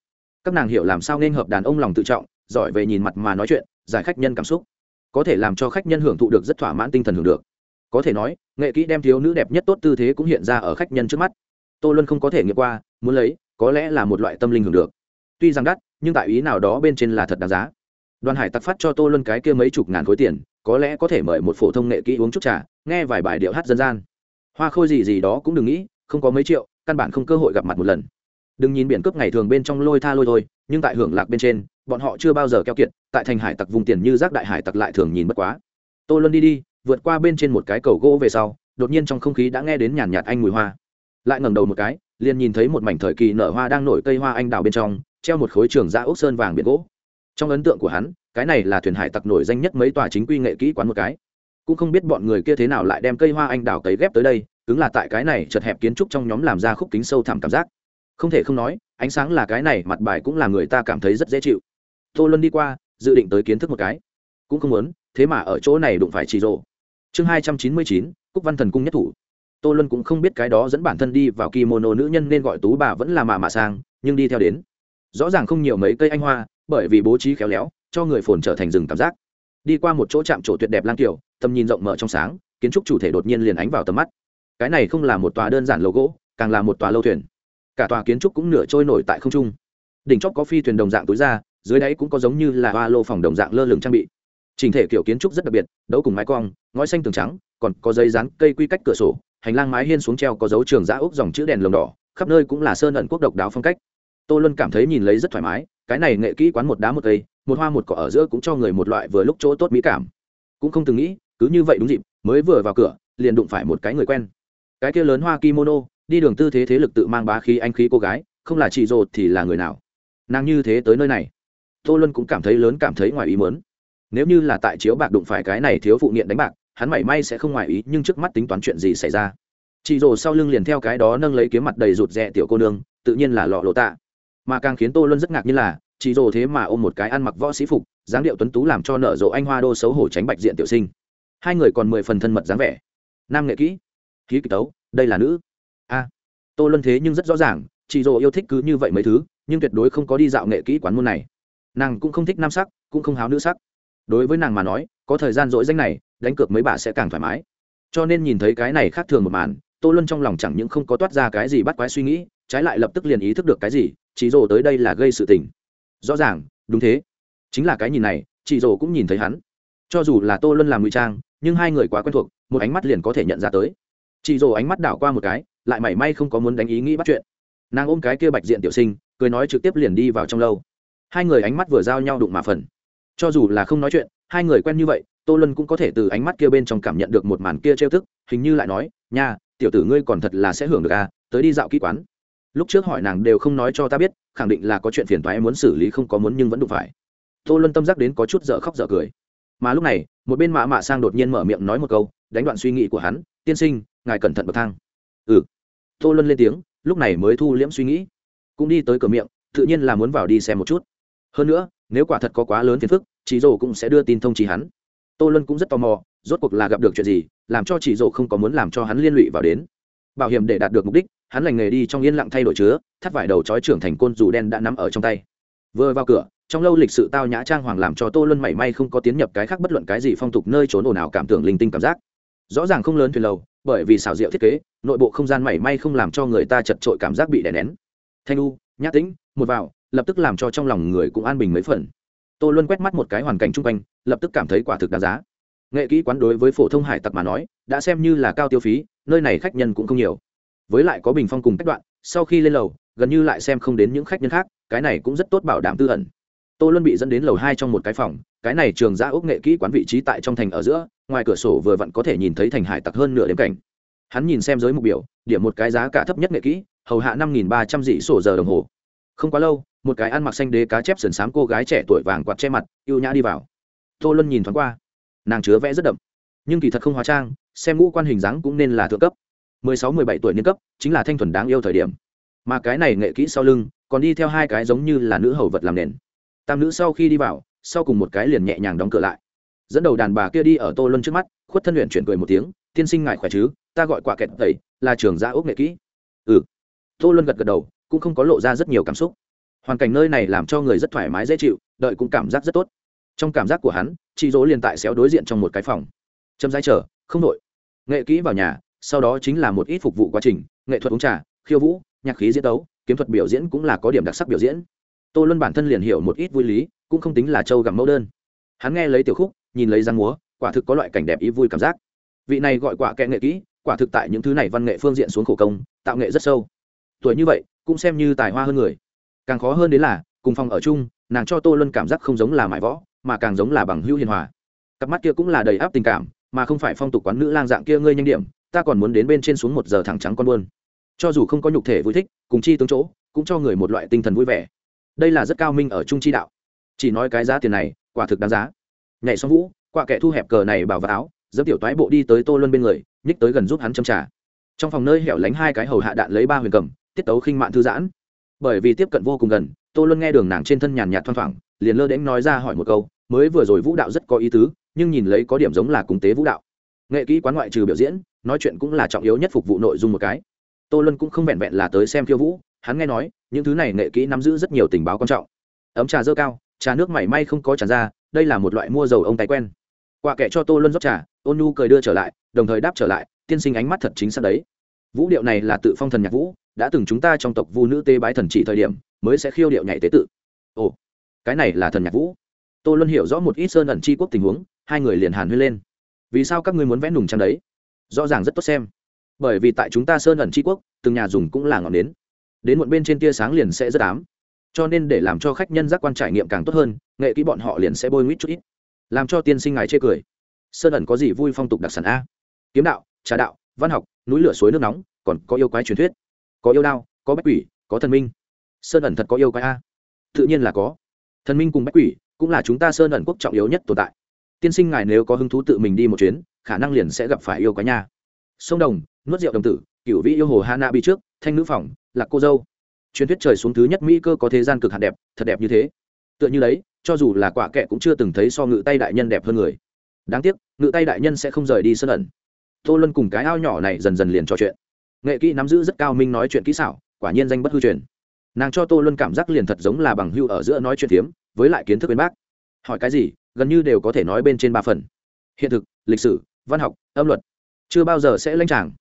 Các nàng hiểu làm sao nên hợp đàn ông lòng tự trọng, giỏi về nhìn mặt mà nói chuyện, giải khách nhân cảm xúc. Có thể làm cho khách nhân hưởng thụ được rất thỏa mãn tinh thần hưởng được. Có thể nói, nghệ kỹ đem thiếu nữ đẹp nhất tốt tư thế cũng hiện ra ở khách nhân trước mắt. Tô luân không có thể nghiệm qua, muốn lấy, có lẽ là một loại tâm linh hưởng được. Tuy rằng đắt, nhưng tại ý nào đó bên trên là thật đáng giá đoàn hải tặc phát cho tô luân cái kia mấy chục ngàn khối tiền, có lẽ có thể mời một phổ thông nghệ kỹ uống chút trà, nghe vài bài điệu hát dân gian. Hoa khôi gì gì đó cũng đừng nghĩ, không có mấy triệu, căn bản không cơ hội gặp mặt một lần. Đừng nhìn biển cướp ngày thường bên trong lôi tha lôi thôi, nhưng tại hưởng lạc bên trên, bọn họ chưa bao giờ keo kiệt, tại thành hải tặc vùng tiền như rác đại hải tặc lại thường nhìn bất quá. Tô luân đi đi, vượt qua bên trên một cái cầu gỗ về sau, đột nhiên trong không khí đã nghe đến nhàn nhạt anh mùi hoa. Lại ngẩng đầu một cái, liền nhìn thấy một mảnh thời kỳ nở hoa đang nổi cây hoa anh đào bên trong, treo một khối trường da ốc sơn vàng biển gỗ trong ấn tượng của hắn, cái này là thuyền hải tặc nổi danh nhất mấy tòa chính quy nghệ kỹ quán một cái. Cũng không biết bọn người kia thế nào lại đem cây hoa anh đào cấy ghép tới đây, cứng là tại cái này chật hẹp kiến trúc trong nhóm làm ra khúc kính sâu thẳm cảm giác. Không thể không nói, ánh sáng là cái này, mặt bài cũng là người ta cảm thấy rất dễ chịu. Tô luân đi qua, dự định tới kiến thức một cái. Cũng không muốn, thế mà ở chỗ này đụng phải chỉ rộ chương hai trăm chín mươi chín, cúc văn thần cung nhất thủ. Tô luân cũng không biết cái đó dẫn bản thân đi vào kimono nữ nhân nên gọi tú bà vẫn là mà mạ sang, nhưng đi theo đến rõ ràng không nhiều mấy cây anh hoa, bởi vì bố trí khéo léo, cho người phồn trở thành rừng cảm giác. Đi qua một chỗ chạm trổ tuyệt đẹp lang kiểu, tầm nhìn rộng mở trong sáng, kiến trúc chủ thể đột nhiên liền ánh vào tầm mắt. Cái này không là một tòa đơn giản lầu gỗ, càng là một tòa lâu thuyền. Cả tòa kiến trúc cũng nửa trôi nổi tại không trung. Đỉnh chóp có phi thuyền đồng dạng túi ra, dưới đáy cũng có giống như là hoa lô phòng đồng dạng lơ lửng trang bị. Trình thể kiểu kiến trúc rất đặc biệt, đấu cùng mái cong, ngói xanh tường trắng, còn có giấy rán cây quy cách cửa sổ, hành lang mái hiên xuống treo có dấu trường giã úc dòng chữ đèn lồng đỏ, khắp nơi cũng là sơn ẩn quốc độc đáo phong cách tô luân cảm thấy nhìn lấy rất thoải mái, cái này nghệ kỹ quán một đá một cây, một hoa một cỏ ở giữa cũng cho người một loại vừa lúc chỗ tốt mỹ cảm. Cũng không từng nghĩ, cứ như vậy đúng dịp, mới vừa vào cửa, liền đụng phải một cái người quen. Cái kia lớn hoa kimono, đi đường tư thế thế lực tự mang bá khí anh khí cô gái, không là chị rột thì là người nào? Nàng như thế tới nơi này. Tô luân cũng cảm thấy lớn cảm thấy ngoài ý mớn nếu như là tại chiếu bạc đụng phải cái này thiếu phụ nghiện đánh bạc, hắn mảy may sẽ không ngoài ý, nhưng trước mắt tính toán chuyện gì xảy ra? Chị rồ sau lưng liền theo cái đó nâng lấy kiếm mặt đầy rụt rè tiểu cô nương, tự nhiên là lọ lộ tạ mà càng khiến tô luân rất ngạc như là chị rồ thế mà ôm một cái ăn mặc võ sĩ phục, dáng điệu tuấn tú làm cho nở rộ anh hoa đô xấu hổ tránh bạch diện tiểu sinh. Hai người còn mười phần thân mật dáng vẻ. Nam nghệ kỹ ký kịch tấu, đây là nữ. A. Tô luân thế nhưng rất rõ ràng chị rồ yêu thích cứ như vậy mấy thứ, nhưng tuyệt đối không có đi dạo nghệ kỹ quán môn này. Nàng cũng không thích nam sắc, cũng không háo nữ sắc. Đối với nàng mà nói, có thời gian dỗi danh này, đánh cược mấy bà sẽ càng thoải mái. Cho nên nhìn thấy cái này khác thường một màn, tô luân trong lòng chẳng những không có toát ra cái gì bắt quái suy nghĩ, trái lại lập tức liền ý thức được cái gì chị rồ tới đây là gây sự tình. Rõ ràng, đúng thế. Chính là cái nhìn này chị rồ cũng nhìn thấy hắn. Cho dù là tô luân làm ngụy trang, nhưng hai người quá quen thuộc, một ánh mắt liền có thể nhận ra tới. Chị rồ ánh mắt đảo qua một cái, lại mảy may không có muốn đánh ý nghĩ bắt chuyện. Nàng ôm cái kia bạch diện tiểu sinh, cười nói trực tiếp liền đi vào trong lâu. Hai người ánh mắt vừa giao nhau đụng mà phần. Cho dù là không nói chuyện, hai người quen như vậy, tô lân cũng có thể từ ánh mắt kia bên trong cảm nhận được một màn kia trêu thức hình như lại nói, nha, tiểu tử ngươi còn thật là sẽ hưởng được à tới đi dạo kỹ quán lúc trước hỏi nàng đều không nói cho ta biết, khẳng định là có chuyện phiền toái muốn xử lý không có muốn nhưng vẫn đụng phải. Tô luân tâm giác đến có chút dở khóc dở cười. Mà lúc này, một bên mạ mạ sang đột nhiên mở miệng nói một câu, đánh đoạn suy nghĩ của hắn, tiên sinh, ngài cẩn thận bậc thang. Ừ. Tô luân lên tiếng, lúc này mới thu liễm suy nghĩ. Cũng đi tới cửa miệng, tự nhiên là muốn vào đi xem một chút. Hơn nữa, nếu quả thật có quá lớn phiền phức chị dỗ cũng sẽ đưa tin thông trí hắn. Tô luân cũng rất tò mò, rốt cuộc là gặp được chuyện gì, làm cho chị dỗ không có muốn làm cho hắn liên lụy vào đến. Bảo hiểm để đạt được mục đích hắn lành nghề đi trong yên lặng thay đổi chứa, thắt vải đầu trói trưởng thành côn dù đen đã nắm ở trong tay. Vừa vào cửa, trong lâu lịch sự tao nhã trang hoàng làm cho tô luân mảy may không có tiến nhập cái khác bất luận cái gì phong tục nơi trốn ồn ào cảm tưởng linh tinh cảm giác. Rõ ràng không lớn thuyền lầu, bởi vì xảo diệu thiết kế, nội bộ không gian mảy may không làm cho người ta chật trội cảm giác bị đè nén. Thanh u, nhã tĩnh, một vào, lập tức làm cho trong lòng người cũng an bình mấy phần. Tô luân quét mắt một cái hoàn cảnh chung quanh, lập tức cảm thấy quả thực đáng giá. Nghệ kỹ quán đối với phổ thông hải tặc mà nói, đã xem như là cao tiêu phí, nơi này khách nhân cũng không nhiều với lại có bình phong cùng cách đoạn, sau khi lên lầu, gần như lại xem không đến những khách nhân khác, cái này cũng rất tốt bảo đảm tư ẩn. Tô luân bị dẫn đến lầu hai trong một cái phòng, cái này trường giã ốc nghệ kỹ quán vị trí tại trong thành ở giữa, ngoài cửa sổ vừa vặn có thể nhìn thấy thành hải tặc hơn nửa đêm cảnh. Hắn nhìn xem giới mục biểu, điểm một cái giá cả thấp nhất nghệ kỹ, hầu hạ năm nghìn ba trăm dị sổ giờ đồng hồ. Không quá lâu, một cái ăn mặc xanh đế cá chép sườn xám cô gái trẻ tuổi vàng quạt che mặt y ê u nhã đi vào. Tô luân nhìn thoáng qua, nàng chứa vẽ rất đậm, nhưng kỳ thật không hóa trang, xem ngũ quan hình dáng cũng nên là thượng cấp mười sáu mười bảy tuổi niên cấp, chính là thanh thuần đáng yêu thời điểm. Mà cái này nghệ kỹ sau lưng, còn đi theo hai cái giống như là nữ hầu vật làm nền. Tam nữ sau khi đi vào, sau cùng một cái liền nhẹ nhàng đóng cửa lại. Dẫn đầu đàn bà kia đi ở tô luân trước mắt, khuất thân luyện chuyển cười một tiếng, tiên sinh ngại khỏe chứ? Ta gọi quả kẹt tẩy, là trường gia ốc nghệ kỹ. Ừ. Tô luân gật gật đầu, cũng không có lộ ra rất nhiều cảm xúc. Hoàn cảnh nơi này làm cho người rất thoải mái, dễ chịu, đợi cũng cảm giác rất tốt. Trong cảm giác của hắn, chị dỗ liền tại xéo đối diện trong một cái phòng. Châm rãi chờ, không đội. Nghệ kỹ vào nhà sau đó chính là một ít phục vụ quá trình, nghệ thuật uống trà, khiêu vũ, nhạc khí diễn tấu, kiếm thuật biểu diễn cũng là có điểm đặc sắc biểu diễn. Tô luân bản thân liền hiểu một ít vui lý, cũng không tính là châu gặm mẫu đơn. Hắn nghe lấy tiểu khúc, nhìn lấy răng múa, quả thực có loại cảnh đẹp ý vui cảm giác. Vị này gọi quả kệ nghệ kỹ, quả thực tại những thứ này văn nghệ phương diện xuống khổ công, tạo nghệ rất sâu. Tuổi như vậy, cũng xem như tài hoa hơn người. Càng khó hơn đến là, cùng phòng ở chung, nàng cho tô luân cảm giác không giống là mải võ, mà càng giống là bằng hữu hiền hòa. Cặp mắt kia cũng là đầy áp tình cảm, mà không phải phong tục quán nữ lang dạng kia ngươi nhanh điểm ta còn muốn đến bên trên xuống một giờ thẳng trắng con buôn. Cho dù không có nhục thể vui thích, cùng chi tướng chỗ, cũng cho người một loại tinh thần vui vẻ. Đây là rất cao minh ở trung chi đạo. Chỉ nói cái giá tiền này, quả thực đáng giá. Nhảy xong vũ quả kẻ thu hẹp cờ này bảo vào áo dẫm tiểu toái bộ đi tới tô luân bên người, nhích tới gần giúp hắn châm trả trong phòng nơi hẻo lánh hai cái hầu hạ đạn lấy ba huyền cầm, tiết tấu khinh mạn thư giãn. Bởi vì tiếp cận vô cùng gần, tô luân nghe đường nàng trên thân nhàn nhạt thoang thoảng, liền lơ đễnh nói ra hỏi một câu, mới vừa rồi vũ đạo rất có ý tứ, nhưng nhìn lấy có điểm giống là cúng tế vũ đạo nghệ kỹ quán ngoại trừ biểu diễn, nói chuyện cũng là trọng yếu nhất phục vụ nội dung một cái. Tô luân cũng không vẹn vẹn là tới xem khiêu vũ, hắn nghe nói, những thứ này nghệ kỹ nắm giữ rất nhiều tình báo quan trọng. Ấm trà dơ cao, trà nước mảy may không có tràn ra, đây là một loại mua dầu ông tay quen. Quả kệ cho tô luân rót trà, ôn nhu cười đưa trở lại, đồng thời đáp trở lại, tiên sinh ánh mắt thật chính xác đấy. Vũ điệu này là tự phong thần nhạc vũ, đã từng chúng ta trong tộc vu nữ tê bái thần chỉ thời điểm, mới sẽ khiêu điệu nhảy tế tự. Ồ, cái này là thần nhạc vũ. Tô luân hiểu rõ một ít sơn ẩn c quốc tình huống, hai người liền hàn huyên lên vì sao các ngươi muốn vẽ nùng trang đấy? Rõ ràng rất tốt xem. Bởi vì tại chúng ta sơn ẩn tri quốc, từng nhà dùng cũng là ngọn nến. Đến một bên trên tia sáng liền sẽ rất ám. Cho nên để làm cho khách nhân giác quan trải nghiệm càng tốt hơn, nghệ kỹ bọn họ liền sẽ bôi nguyết chút ít. Làm cho tiên sinh ngài chê cười. Sơn ẩn có gì vui phong tục đặc sản a? Kiếm đạo, trà đạo, văn học, núi lửa suối nước nóng, còn có yêu quái truyền thuyết. Có yêu đao, có bách quỷ, có thần minh. Sơn ẩn thật có yêu quái a. Tự nhiên là có. Thần minh cùng bách quỷ cũng là chúng ta sơn ẩn quốc trọng yếu nhất tồn tại tiên sinh ngài nếu có hứng thú tự mình đi một chuyến, khả năng liền sẽ gặp phải yêu quái nha. Sông đồng, nuốt rượu đồng tử cựu vĩ yêu hồ hana bị trước, thanh nữ phòng, lạc cô dâu. Truyền thuyết trời xuống thứ nhất mỹ cơ có thế gian cực hạt đẹp, thật đẹp như thế. Tựa như đấy, cho dù là quả kệ cũng chưa từng thấy so ngự tay đại nhân đẹp hơn người. Đáng tiếc, ngự tay đại nhân sẽ không rời đi sân ẩn. Tô luân cùng cái ao nhỏ này dần dần liền trò chuyện. Nghệ kỹ nắm giữ rất cao minh nói chuyện kỹ xảo, quả nhiên danh bất hư truyền. Nàng cho tô luân cảm giác liền thật giống là bằng hưu ở giữa nói chuyện phiếm, với lại kiến thức bên bác. Hỏi cái gì gần như đều có thể nói bên trên ba phần. Hiện thực, lịch sử, văn học, âm luật, chưa bao giờ sẽ lãnh tràng.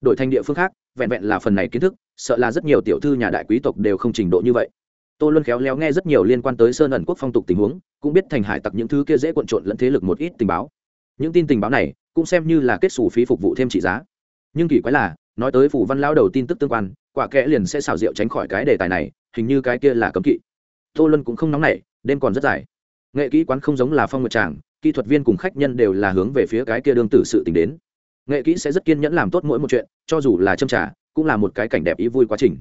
Đổi thành địa phương khác, vẹn vẹn là phần này kiến thức, sợ là rất nhiều tiểu thư nhà đại quý tộc đều không trình độ như vậy. Tôi luôn khéo léo nghe rất nhiều liên quan tới sơn ẩn quốc phong tục tình huống, cũng biết thành hải tặc những thứ kia dễ cuộn trộn lẫn thế lực một ít tình báo. Những tin tình báo này, cũng xem như là kết xù phí phục vụ thêm trị giá. Nhưng kỳ quái là, nói tới phủ văn lao đầu tin tức tương quan, quả kẽ liền sẽ xào rượu tránh khỏi cái đề tài này, hình như cái kia là cấm kỵ. Tô luân cũng không nóng nảy, đêm còn rất dài nghệ kỹ quán không giống là phong nguyệt tràng, kỹ thuật viên cùng khách nhân đều là hướng về phía cái kia đương tử sự tình đến. Nghệ kỹ sẽ rất kiên nhẫn làm tốt mỗi một chuyện, cho dù là châm trả cũng là một cái cảnh đẹp ý vui quá trình.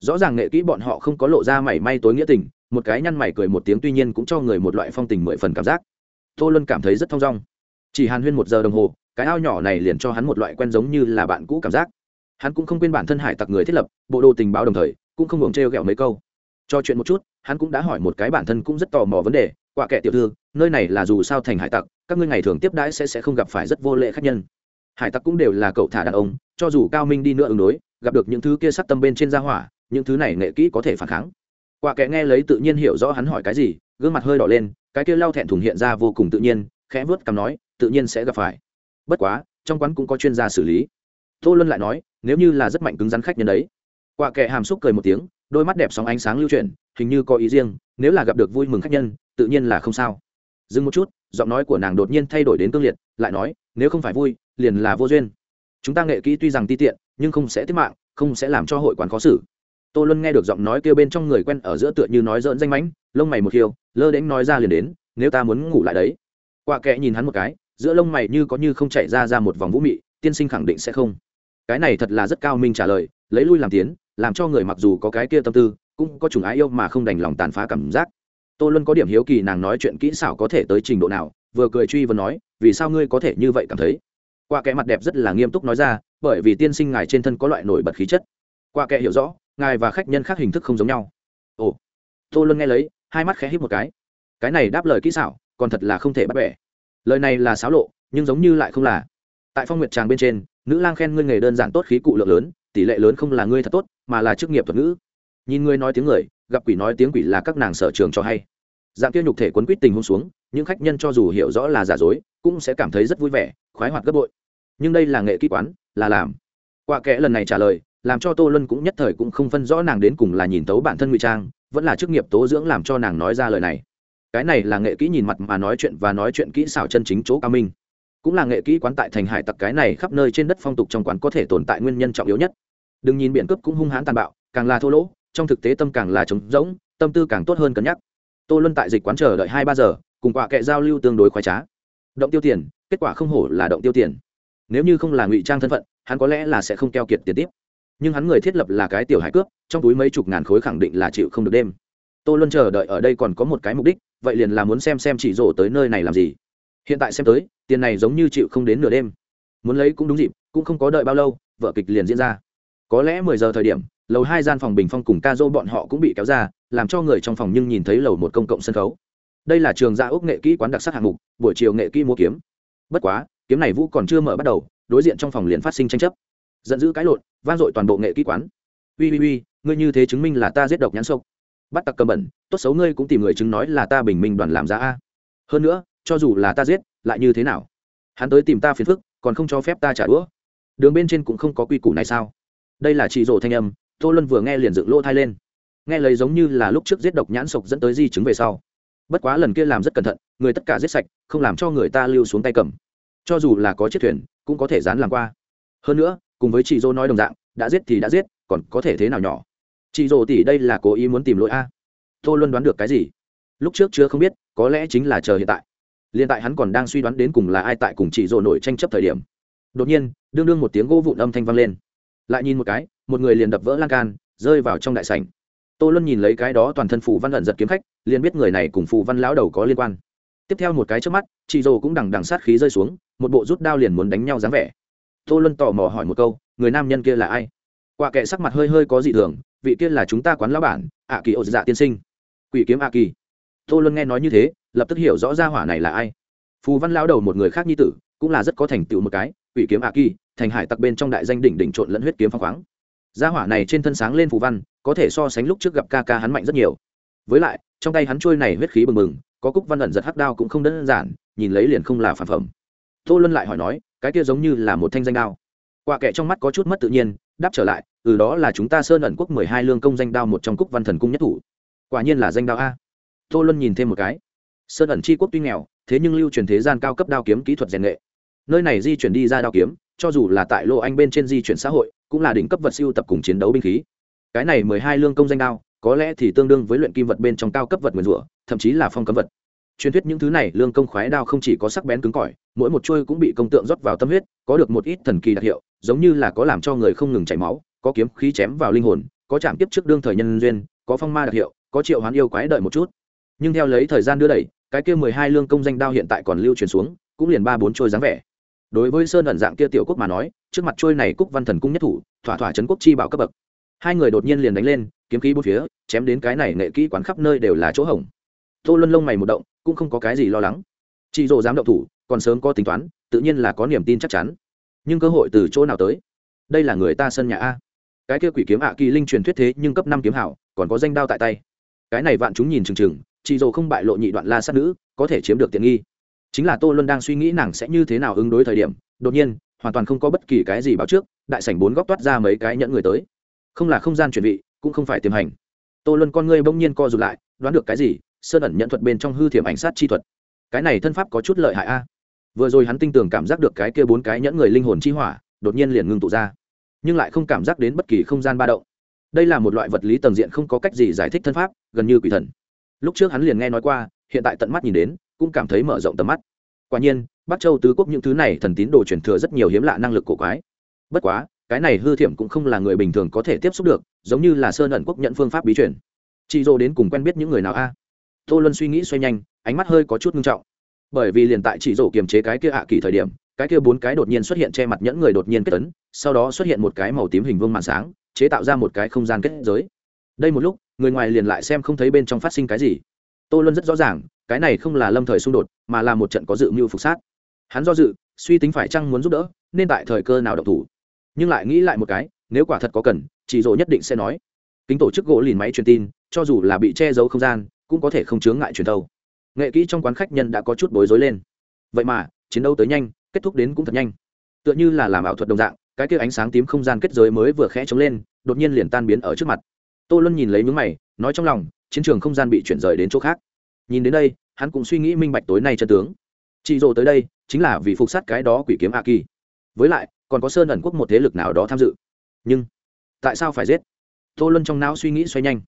Rõ ràng nghệ kỹ bọn họ không có lộ ra mảy may tối nghĩa tình, một cái nhăn mày cười một tiếng tuy nhiên cũng cho người một loại phong tình mười phần cảm giác. Tô luân cảm thấy rất thong dong. Chỉ hàn huyên một giờ đồng hồ, cái ao nhỏ này liền cho hắn một loại quen giống như là bạn cũ cảm giác. Hắn cũng không quên bản thân hải tặc người thiết lập, bộ đồ tình báo đồng thời, cũng không ngừng trêu ghẹo mấy câu. Cho chuyện một chút, hắn cũng đã hỏi một cái bản thân cũng rất tò mò vấn đề quả kệ tiểu thư, nơi này là dù sao thành hải tặc, các ngươi ngày thường tiếp đãi sẽ sẽ không gặp phải rất vô lệ khách nhân. Hải tặc cũng đều là cậu thả đàn ông, cho dù cao minh đi nữa ứng đối, gặp được những thứ kia sắc tâm bên trên gia hỏa, những thứ này nghệ kỹ có thể phản kháng. Quả kệ nghe lấy tự nhiên hiểu rõ hắn hỏi cái gì, gương mặt hơi đỏ lên, cái kia lau thẹn thùng hiện ra vô cùng tự nhiên, khẽ vớt cằm nói, tự nhiên sẽ gặp phải. Bất quá, trong quán cũng có chuyên gia xử lý. Tô luân lại nói, nếu như là rất mạnh cứng rắn khách nhân đấy. Quả kệ hàm xúc cười một tiếng, đôi mắt đẹp sóng ánh sáng lưu chuyển, hình như có ý riêng, nếu là gặp được vui mừng khách nhân tự nhiên là không sao. Dừng một chút giọng nói của nàng đột nhiên thay đổi đến cương liệt lại nói nếu không phải vui liền là vô duyên. Chúng ta nghệ kỹ tuy rằng ti tiện nhưng không sẽ tiếp mạng không sẽ làm cho hội quán khó xử. Tô luân nghe được giọng nói kêu bên trong người quen ở giữa tựa như nói dỡn danh mánh, lông mày một khiêu lơ đễnh nói ra liền đến nếu ta muốn ngủ lại đấy. Quạ kệ nhìn hắn một cái giữa lông mày như có như không chạy ra ra một vòng vũ mị tiên sinh khẳng định sẽ không. Cái này thật là rất cao minh trả lời lấy lui làm tiến làm cho người mặc dù có cái kia tâm tư cũng có chủng ái yêu mà không đành lòng tàn phá cảm giác tô luân có điểm hiếu kỳ nàng nói chuyện kỹ xảo có thể tới trình độ nào, vừa cười truy vừa nói, vì sao ngươi có thể như vậy cảm thấy? Qua kẻ mặt đẹp rất là nghiêm túc nói ra, bởi vì tiên sinh ngài trên thân có loại nổi bật khí chất. Qua kẻ hiểu rõ, ngài và khách nhân khác hình thức không giống nhau. Ồ. Tô luân nghe lấy, hai mắt khẽ hít một cái. Cái này đáp lời kỹ xảo, còn thật là không thể bắt bẻ. Lời này là xáo lộ, nhưng giống như lại không là. Tại phong nguyệt tràng bên trên, nữ lang khen ngươi nghề đơn giản tốt, khí cụ lượng lớn, tỷ lệ lớn không là ngươi thật tốt, mà là chức nghiệp thuật ngữ. Nhìn ngươi nói tiếng người gặp quỷ nói tiếng quỷ là các nàng sở trường cho hay. Dạng kia nhục thể quấn quýt tình hôn xuống, những khách nhân cho dù hiểu rõ là giả dối, cũng sẽ cảm thấy rất vui vẻ, khoái hoạt gấp bội. Nhưng đây là nghệ kỹ quán, là làm. Quả kẽ lần này trả lời, làm cho tô luân cũng nhất thời cũng không phân rõ nàng đến cùng là nhìn tấu bản thân ngụy trang, vẫn là chức nghiệp tố dưỡng làm cho nàng nói ra lời này. Cái này là nghệ kỹ nhìn mặt mà nói chuyện và nói chuyện kỹ xảo chân chính chỗ cao minh. Cũng là nghệ kỹ quán tại thành hải tặc cái này khắp nơi trên đất phong tục trong quán có thể tồn tại nguyên nhân trọng yếu nhất. Đừng nhìn biện cướp cũng hung hãn tàn bạo, càng là thô lỗ trong thực tế tâm càng là trống rỗng, tâm tư càng tốt hơn cân nhắc. Tô luân tại dịch quán chờ đợi hai ba giờ, cùng quả kệ giao lưu tương đối khoái trá. Động tiêu tiền, kết quả không hổ là động tiêu tiền. Nếu như không là ngụy trang thân phận, hắn có lẽ là sẽ không keo kiệt tiền tiếp. Nhưng hắn người thiết lập là cái tiểu hải cướp, trong túi mấy chục ngàn khối khẳng định là chịu không được đêm. Tô luân chờ đợi ở đây còn có một cái mục đích, vậy liền là muốn xem xem chỉ rổ tới nơi này làm gì. Hiện tại xem tới, tiền này giống như chịu không đến nửa đêm. Muốn lấy cũng đúng dịp, cũng không có đợi bao lâu, vợ kịch liền diễn ra. Có lẽ mười giờ thời điểm lầu hai gian phòng bình phong cùng ca dô bọn họ cũng bị kéo ra, làm cho người trong phòng nhưng nhìn thấy lầu một công cộng sân khấu. Đây là trường gia ốc nghệ kỹ quán đặc sắc hạng mục, buổi chiều nghệ kỹ mua kiếm. Bất quá, kiếm này vũ còn chưa mở bắt đầu, đối diện trong phòng liền phát sinh tranh chấp. Giận dữ cãi lộn, vang dội toàn bộ nghệ kỹ quán. Ui ui ui ngươi như thế chứng minh là ta giết độc nhãn sâu bắt tặc cầm bẩn, tốt xấu ngươi cũng tìm người chứng nói là ta bình minh đoàn làm ra a. Hơn nữa, cho dù là ta giết, lại như thế nào? Hắn tới tìm ta phiền phức, còn không cho phép ta trả đũa. Đường bên trên cũng không có quy củ này sao? Đây là chị rổ thanh âm tô luân vừa nghe liền dựng lỗ thai lên. Nghe lấy giống như là lúc trước giết độc nhãn sộc dẫn tới di chứng về sau. Bất quá lần kia làm rất cẩn thận, người tất cả giết sạch, không làm cho người ta lưu xuống tay cầm. Cho dù là có chiếc thuyền, cũng có thể dán làm qua. Hơn nữa, cùng với chị dô nói đồng dạng, đã giết thì đã giết, còn có thể thế nào nhỏ? Chị dô tỷ đây là cố ý muốn tìm lỗi a? Tô luân đoán được cái gì? Lúc trước chưa không biết, có lẽ chính là chờ hiện tại. Liền tại hắn còn đang suy đoán đến cùng là ai tại cùng chị dô nổi tranh chấp thời điểm. Đột nhiên, đương đương một tiếng gỗ vụn âm thanh vang lên. Lại nhìn một cái một người liền đập vỡ lan can, rơi vào trong đại sảnh. Tô luân nhìn lấy cái đó toàn thân phù văn lận giật kiếm khách, liền biết người này cùng phù văn lão đầu có liên quan. Tiếp theo một cái trước mắt, chị dồ cũng đằng đằng sát khí rơi xuống, một bộ rút đao liền muốn đánh nhau dáng vẻ. Tô luân tò mò hỏi một câu, người nam nhân kia là ai? Quả kệ sắc mặt hơi hơi có dị thường, vị kia là chúng ta quán lão bản, ạ kỳ ô dạ tiên sinh. Quỷ kiếm ạ kỳ. Tô luân nghe nói như thế, lập tức hiểu rõ ra hỏa này là ai. Phù văn lão đầu một người khác nhi tử, cũng là rất có thành tựu một cái, quỷ kiếm ạ kỳ, thành hải tặc bên trong đại danh đỉnh đỉnh trộn lẫn huyết kiếm phong khoáng gia hỏa này trên thân sáng lên phù văn, có thể so sánh lúc trước gặp ca ca hắn mạnh rất nhiều. Với lại, trong tay hắn trôi này huyết khí bừng bừng, có cúc văn ẩn giật hắc đao cũng không đơn giản, nhìn lấy liền không là phản phẩm. Tô luân lại hỏi nói, cái kia giống như là một thanh danh đao. Quả kệ trong mắt có chút mất tự nhiên, đáp trở lại từ đó là chúng ta sơn ẩn quốc mười hai lương công danh đao một trong cúc văn thần cung nhất thủ. Quả nhiên là danh đao a. Tô luân nhìn thêm một cái. Sơn ẩn c quốc tuy nghèo, thế nhưng lưu truyền thế gian cao cấp đao kiếm kỹ thuật rèn nghệ. Nơi này di chuyển đi ra đao kiếm, cho dù là tại lô anh bên trên di chuyển xã hội cũng là đỉnh cấp vật siêu tập cùng chiến đấu binh khí. Cái này mười hai lương công danh đao, có lẽ thì tương đương với luyện kim vật bên trong cao cấp vật nguyền rủa, thậm chí là phong cấm vật. Truyền thuyết những thứ này, lương công khoái đao không chỉ có sắc bén cứng cỏi, mỗi một chuôi cũng bị công tượng rót vào tâm huyết, có được một ít thần kỳ đặc hiệu, giống như là có làm cho người không ngừng chảy máu, có kiếm khí chém vào linh hồn, có chạm tiếp trước đương thời nhân duyên, có phong ma đặc hiệu, có triệu hoán yêu quái đợi một chút. Nhưng theo lấy thời gian đưa đẩy, cái kia mười hai lương công danh đao hiện tại còn lưu truyền xuống, cũng liền ba bốn trôi dáng vẻ đối với sơn ẩn dạng kia tiểu quốc mà nói, trước mặt trôi này cúc văn thần cung nhất thủ, thỏa thỏa trấn quốc chi bảo cấp bậc. Hai người đột nhiên liền đánh lên, kiếm khí bốn phía, chém đến cái này nghệ kỹ quán khắp nơi đều là chỗ hỏng tô luân lông mày một động, cũng không có cái gì lo lắng. Chị dỗ dám động thủ, còn sớm có tính toán, tự nhiên là có niềm tin chắc chắn. Nhưng cơ hội từ chỗ nào tới? Đây là người ta sân nhà a. Cái kia quỷ kiếm ạ kỳ linh truyền thuyết thế nhưng cấp năm kiếm hảo, còn có danh đao tại tay. Cái này vạn chúng nhìn chừng chừng chị dỗ không bại lộ nhị đoạn la sát nữ, có thể chiếm được tiện nghi chính là tô luân đang suy nghĩ nàng sẽ như thế nào ứng đối thời điểm, đột nhiên, hoàn toàn không có bất kỳ cái gì báo trước, đại sảnh bốn góc toát ra mấy cái nhẫn người tới. Không là không gian chuẩn bị cũng không phải tiềm hành. Tô luân con ngươi bỗng nhiên co rụt lại, đoán được cái gì, sơn ẩn nhận thuật bên trong hư thiểm ảnh sát chi thuật. Cái này thân pháp có chút lợi hại a. Vừa rồi hắn tinh tường cảm giác được cái kia bốn cái nhẫn người linh hồn chi hỏa, đột nhiên liền ngưng tụ ra, nhưng lại không cảm giác đến bất kỳ không gian ba động. Đây là một loại vật lý tầng diện không có cách gì giải thích thân pháp, gần như quỷ thần. Lúc trước hắn liền nghe nói qua hiện tại tận mắt nhìn đến, cũng cảm thấy mở rộng tầm mắt. Quả nhiên, bắc châu tứ quốc những thứ này thần tín đồ truyền thừa rất nhiều hiếm lạ năng lực cổ quái. Bất quá, cái này hư thiểm cũng không là người bình thường có thể tiếp xúc được, giống như là sơn ẩn quốc nhận phương pháp bí truyền. Chị dô đến cùng quen biết những người nào a? Tô luân suy nghĩ xoay nhanh, ánh mắt hơi có chút ngưng trọng. Bởi vì liền tại chỉ dô kiềm chế cái kia hạ kỳ thời điểm, cái kia bốn cái đột nhiên xuất hiện che mặt nhẫn người đột nhiên kết tấn sau đó xuất hiện một cái màu tím hình vương màn sáng, chế tạo ra một cái không gian kết giới. Đây một lúc, người ngoài liền lại xem không thấy bên trong phát sinh cái gì tô luân rất rõ ràng, cái này không là lâm thời xung đột, mà là một trận có dự mưu phục sát. Hắn do dự, suy tính phải chăng muốn giúp đỡ, nên tại thời cơ nào độc thủ. Nhưng lại nghĩ lại một cái, nếu quả thật có cần chị dỗ nhất định sẽ nói. Kính tổ chức gỗ lìn máy truyền tin, cho dù là bị che giấu không gian, cũng có thể không chướng ngại truyền thâu. Nghệ kỹ trong quán khách nhân đã có chút bối rối lên. Vậy mà, chiến đấu tới nhanh, kết thúc đến cũng thật nhanh. Tựa như là làm ảo thuật đồng dạng, cái kia ánh sáng tím không gian kết giới mới vừa khẽ trống lên, đột nhiên liền tan biến ở trước mặt. Tô luân nhìn lấy mướn mày, nói trong lòng chiến trường không gian bị chuyển rời đến chỗ khác. Nhìn đến đây, hắn cũng suy nghĩ minh bạch tối nay chân tướng. Chị rồ tới đây, chính là vì phục sát cái đó quỷ kiếm a kỳ với lại, còn có sơn ẩn quốc một thế lực nào đó tham dự. Nhưng, tại sao phải giết? Tô luân trong não suy nghĩ xoay nhanh.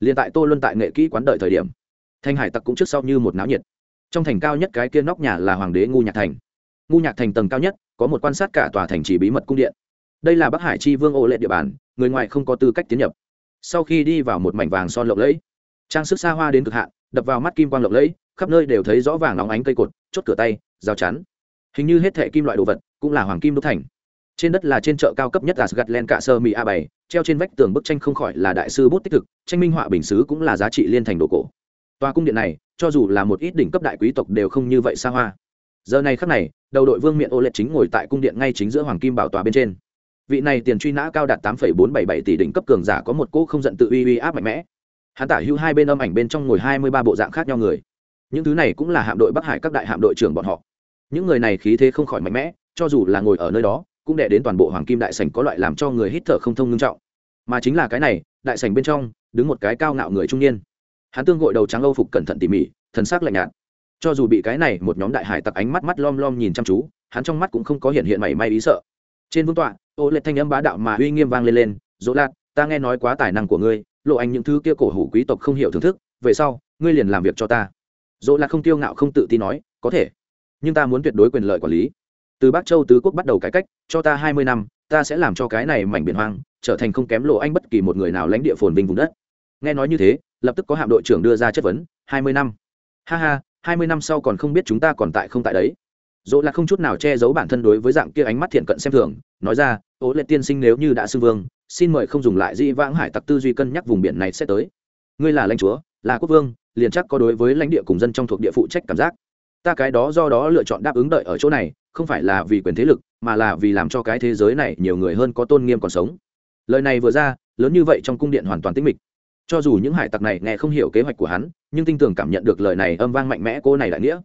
Liền tại tô luân tại nghệ kỹ quán đợi thời điểm, thanh hải tặc cũng trước sau như một náo nhiệt. Trong thành cao nhất cái kia nóc nhà là hoàng đế ngu nhạc thành. Ngu nhạc thành tầng cao nhất, có một quan sát cả tòa thành chỉ bí mật cung điện. Đây là bắc hải chi vương ô lệ địa bàn, người ngoài không có tư cách tiến nhập. Sau khi đi vào một mảnh vàng son lộng lẫy trang sức xa hoa đến cực hạn, đập vào mắt kim quang lộng lẫy, khắp nơi đều thấy rõ vàng óng ánh cây cột, chốt cửa tay, rào chắn. Hình như hết thệ kim loại đồ vật cũng là hoàng kim đúc thành. Trên đất là trên chợ cao cấp nhất Asgardland cả sơ mỹ a bảy, treo trên vách tường bức tranh không khỏi là đại sư bút tích thực, tranh minh họa bình xứ cũng là giá trị liên thành đồ cổ. Tòa cung điện này, cho dù là một ít đỉnh cấp đại quý tộc đều không như vậy xa hoa. Giờ này khắc này, đầu đội vương miện ô lệ chính ngồi tại cung điện ngay chính giữa hoàng kim bảo tòa bên trên. Vị này tiền truy nã cao đạt tám bốn bảy bảy tỷ đỉnh cấp cường giả có một cỗ không giận tự uy uy áp mạnh mẽ hắn tả hữu hai bên âm ảnh bên trong ngồi hai mươi ba bộ dạng khác nhau người. Những thứ này cũng là hạm đội bắc hải các đại hạm đội trưởng bọn họ. Những người này khí thế không khỏi mạnh mẽ, cho dù là ngồi ở nơi đó, cũng đệ đến toàn bộ hoàng kim đại sảnh có loại làm cho người hít thở không thông ngưng trọng. Mà chính là cái này, đại sảnh bên trong, đứng một cái cao ngạo người trung niên. Hắn tương gội đầu trắng âu phục cẩn thận tỉ mỉ, thần sắc lạnh nhạt. Cho dù bị cái này một nhóm đại hải tặc ánh mắt mắt lom lom nhìn chăm chú, hắn trong mắt cũng không có hiện hiện mảy may ý sợ. Trên vương tọa, ô lệ thanh âm bá đạo mà uy nghiêm vang lên lên, dỗ lạc, ta nghe nói quá tài năng của ngươi lộ anh những thứ kia cổ hủ quý tộc không hiểu thưởng thức, về sau, ngươi liền làm việc cho ta. Dỗ là không tiêu ngạo, không tự tin nói, có thể, nhưng ta muốn tuyệt đối quyền lợi quản lý. Từ bắc châu tứ quốc bắt đầu cải cách, cho ta hai mươi năm, ta sẽ làm cho cái này mảnh biển hoang, trở thành không kém lộ anh bất kỳ một người nào lãnh địa phồn vinh vùng đất. Nghe nói như thế, lập tức có hạm đội trưởng đưa ra chất vấn, hai mươi năm. Ha ha, hai mươi năm sau còn không biết chúng ta còn tại không tại đấy dỗ là không chút nào che giấu bản thân đối với dạng kia ánh mắt thiện cận xem thường, nói ra ố lệ tiên sinh nếu như đã xưng vương, xin mời không dùng lại di vãng hải tặc tư duy cân nhắc vùng biển này sẽ tới. Ngươi là lãnh chúa, là quốc vương, liền chắc có đối với lãnh địa cùng dân trong thuộc địa phụ trách cảm giác. Ta cái đó do đó lựa chọn đáp ứng đợi ở chỗ này, không phải là vì quyền thế lực, mà là vì làm cho cái thế giới này nhiều người hơn có tôn nghiêm còn sống. Lời này vừa ra, lớn như vậy trong cung điện hoàn toàn tĩnh mịch. Cho dù những hải tặc này nghe không hiểu kế hoạch của hắn, nhưng tinh tường cảm nhận được lời này âm vang mạnh mẽ cô này đại nghĩa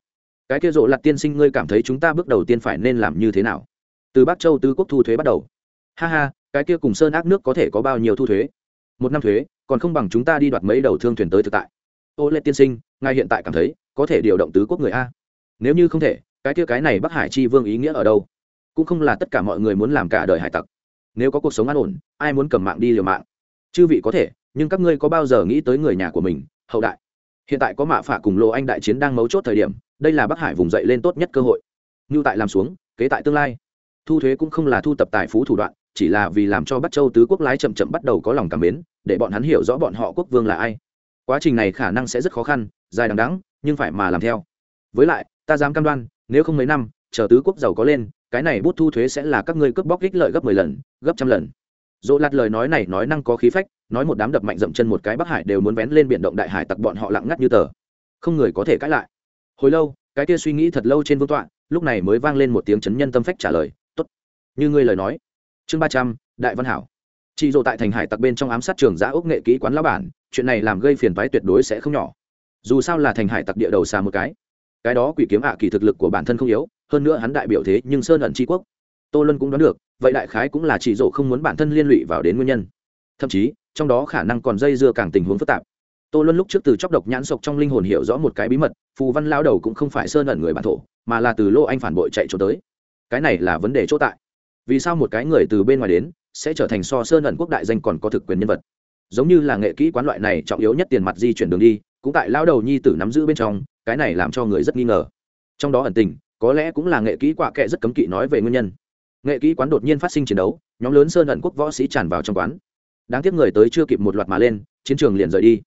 cái kia rộ lặt tiên sinh ngươi cảm thấy chúng ta bước đầu tiên phải nên làm như thế nào? Từ bắc châu tứ quốc thu thuế bắt đầu. Ha ha, cái kia cùng sơn ác nước có thể có bao nhiêu thu thuế? Một năm thuế, còn không bằng chúng ta đi đoạt mấy đầu thương thuyền tới thực tại. Ô lê tiên sinh, ngài hiện tại cảm thấy có thể điều động tứ quốc người a? Nếu như không thể, cái kia cái này bắc hải chi vương ý nghĩa ở đâu? Cũng không là tất cả mọi người muốn làm cả đời hải tặc. Nếu có cuộc sống an ổn, ai muốn cầm mạng đi liều mạng? Chư vị có thể, nhưng các ngươi có bao giờ nghĩ tới người nhà của mình, hậu đại? Hiện tại có mạ phả cùng lô anh đại chiến đang mấu chốt thời điểm đây là bắc hải vùng dậy lên tốt nhất cơ hội như tại làm xuống kế tại tương lai thu thuế cũng không là thu tập tài phú thủ đoạn chỉ là vì làm cho bắc châu tứ quốc lái chậm chậm bắt đầu có lòng cảm mến để bọn hắn hiểu rõ bọn họ quốc vương là ai quá trình này khả năng sẽ rất khó khăn dài đằng đắng nhưng phải mà làm theo với lại ta dám cam đoan nếu không mấy năm chờ tứ quốc giàu có lên cái này bút thu thuế sẽ là các ngươi cướp bóc ích lợi gấp mười lần gấp trăm lần dỗ lạt lời nói này nói năng có khí phách nói một đám đập mạnh dậm chân một cái bắc hải đều muốn vén lên biển động đại hải tặc bọn họ lặng ngắt như tờ không người có thể cãi lại hồi lâu, cái kia suy nghĩ thật lâu trên vương tọa, lúc này mới vang lên một tiếng chấn nhân tâm phách trả lời, tốt, như ngươi lời nói. Chương ba trăm, đại văn hảo. Chị dỗ tại thành hải tặc bên trong ám sát trường giã ốc nghệ kỹ quán lao bản, chuyện này làm gây phiền phái tuyệt đối sẽ không nhỏ. Dù sao là thành hải tặc địa đầu xa một cái. Cái đó quỷ kiếm ạ kỳ thực lực của bản thân không yếu, hơn nữa hắn đại biểu thế nhưng sơn ẩn tri quốc. Tô lân cũng đoán được, vậy đại khái cũng là chỉ dỗ không muốn bản thân liên lụy vào đến nguyên nhân. Thậm chí, trong đó khả năng còn dây dưa càng tình huống phức tạp tô luân lúc trước từ chóc độc nhãn sộc trong linh hồn hiểu rõ một cái bí mật, phù văn lao đầu cũng không phải sơn ẩn người bản thổ, mà là từ lô anh phản bội chạy trốn tới. Cái này là vấn đề chỗ tại. Vì sao một cái người từ bên ngoài đến, sẽ trở thành so sơn ẩn quốc đại danh còn có thực quyền nhân vật? Giống như là nghệ kỹ quán loại này trọng yếu nhất tiền mặt di chuyển đường đi, cũng tại lao đầu nhi tử nắm giữ bên trong, cái này làm cho người rất nghi ngờ. Trong đó ẩn tình, có lẽ cũng là nghệ kỹ quạ kệ rất cấm kỵ nói về nguyên nhân. Nghệ kỹ quán đột nhiên phát sinh chiến đấu, nhóm lớn sơn ẩn quốc võ sĩ tràn vào trong quán. Đáng tiếc người tới chưa kịp một loạt mà lên, chiến trường liền rời đi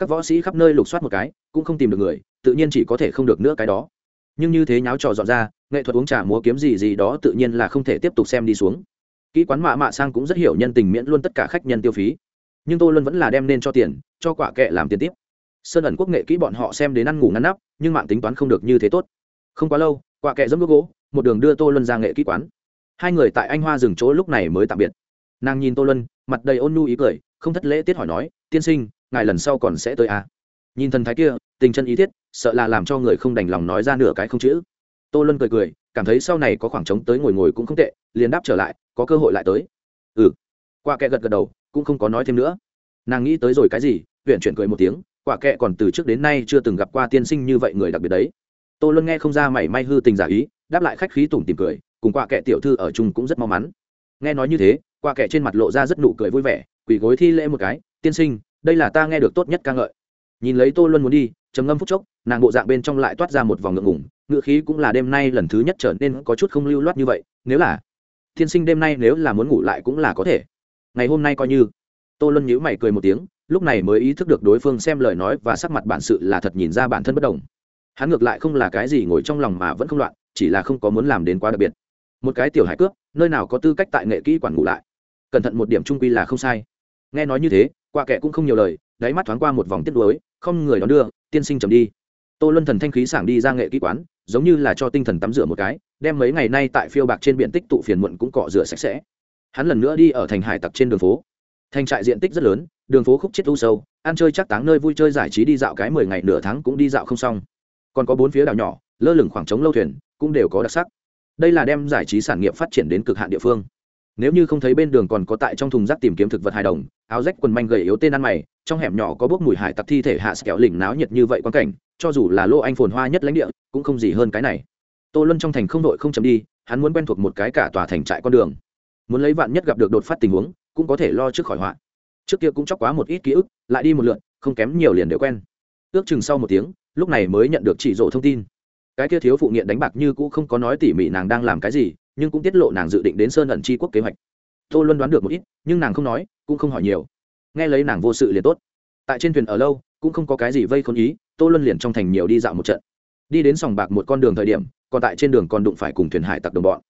các võ sĩ khắp nơi lục soát một cái, cũng không tìm được người, tự nhiên chỉ có thể không được nữa cái đó. Nhưng như thế nháo trò dọn ra, nghệ thuật uống trà múa kiếm gì gì đó tự nhiên là không thể tiếp tục xem đi xuống. Kỹ quán mạ mạ sang cũng rất hiểu nhân tình miễn luôn tất cả khách nhân tiêu phí. Nhưng tô luân vẫn là đem nên cho tiền, cho quả kệ làm tiền tiếp. Sơn ẩn quốc nghệ kỹ bọn họ xem đến ăn ngủ ngăn nắp, nhưng mạng tính toán không được như thế tốt. Không quá lâu, quả kệ dẫm nước gỗ, một đường đưa tô luân ra nghệ kỹ quán. Hai người tại anh hoa dừng chỗ lúc này mới tạm biệt. Nàng nhìn tô luân, mặt đầy ôn nhu ý cười, không thất lễ tiết hỏi nói, tiên sinh ngài lần sau còn sẽ tới à. nhìn thần thái kia, tình chân ý thiết, sợ là làm cho người không đành lòng nói ra nửa cái không chữ. Tô luân cười cười, cảm thấy sau này có khoảng trống tới ngồi ngồi cũng không tệ, liền đáp trở lại, có cơ hội lại tới. Ừ. Qua kệ gật gật đầu, cũng không có nói thêm nữa. Nàng nghĩ tới rồi cái gì, huyện chuyển cười một tiếng, quả kệ còn từ trước đến nay chưa từng gặp qua tiên sinh như vậy người đặc biệt đấy. Tô luân nghe không ra mảy may hư tình giả ý, đáp lại khách khí tủm tìm cười, cùng quả kệ tiểu thư ở chung cũng rất mau mắn. Nghe nói như thế, quả kệ trên mặt lộ ra rất nụ cười vui vẻ, quỳ gối thi lễ một cái, tiên sinh đây là ta nghe được tốt nhất ca ngợi. Nhìn lấy tô luân muốn đi, trầm ngâm phút chốc, nàng bộ dạng bên trong lại toát ra một vòng ngượng ngủng ngựa khí cũng là đêm nay lần thứ nhất trở nên có chút không lưu loát như vậy, nếu là thiên sinh đêm nay nếu là muốn ngủ lại cũng là có thể. Ngày hôm nay coi như. Tô luân nhíu mày cười một tiếng, lúc này mới ý thức được đối phương xem lời nói và sắc mặt bản sự là thật nhìn ra bản thân bất đồng. Hắn ngược lại không là cái gì ngồi trong lòng mà vẫn không loạn, chỉ là không có muốn làm đến quá đặc biệt. Một cái tiểu hải cướp, nơi nào có tư cách tại nghệ kỹ quản ngủ lại. Cẩn thận một điểm trung quy là không sai. Nghe nói như thế qua kệ cũng không nhiều lời, đáy mắt thoáng qua một vòng tiết đuối không người đón đưa, tiên sinh trầm đi. Tô luân thần thanh khí sảng đi ra nghệ kỹ quán, giống như là cho tinh thần tắm rửa một cái, đem mấy ngày nay tại phiêu bạc trên biển tích tụ phiền muộn cũng cọ rửa sạch sẽ. Hắn lần nữa đi ở thành hải tặc trên đường phố. Thành trại diện tích rất lớn, đường phố khúc chết u sâu, ăn chơi chắc táng nơi vui chơi giải trí đi dạo cái mười ngày nửa tháng cũng đi dạo không xong. Còn có bốn phía đảo nhỏ, lơ lửng khoảng trống lâu thuyền, cũng đều có đặc sắc. Đây là đem giải trí sản nghiệp phát triển đến cực hạn địa phương nếu như không thấy bên đường còn có tại trong thùng rác tìm kiếm thực vật hài đồng, áo rách quần manh gầy yếu tên ăn mày, trong hẻm nhỏ có bốc mùi hải tặc thi thể hạ kẹo lỉnh náo nhiệt như vậy quan cảnh, cho dù là lô anh phồn hoa nhất lãnh địa, cũng không gì hơn cái này. Tô luân trong thành không đội không chấm đi, hắn muốn quen thuộc một cái cả tòa thành trại con đường. Muốn lấy vạn nhất gặp được đột phát tình huống, cũng có thể lo trước khỏi họa. Trước kia cũng chóc quá một ít ký ức, lại đi một lượn, không kém nhiều liền đều quen. Ước chừng sau một tiếng, lúc này mới nhận được chỉ rộ thông tin. Cái kia thiếu phụ nghiện đánh bạc như cũ không có nói tỉ mỉ nàng đang làm cái gì nhưng cũng tiết lộ nàng dự định đến sơn ẩn c quốc kế hoạch. Tô luân đoán được một ít, nhưng nàng không nói, cũng không hỏi nhiều. Nghe lấy nàng vô sự liền tốt. Tại trên thuyền ở lâu, cũng không có cái gì vây khôn ý, tô luân liền trong thành nhiều đi dạo một trận. Đi đến sòng bạc một con đường thời điểm, còn tại trên đường còn đụng phải cùng thuyền hải tặc đồng bọn.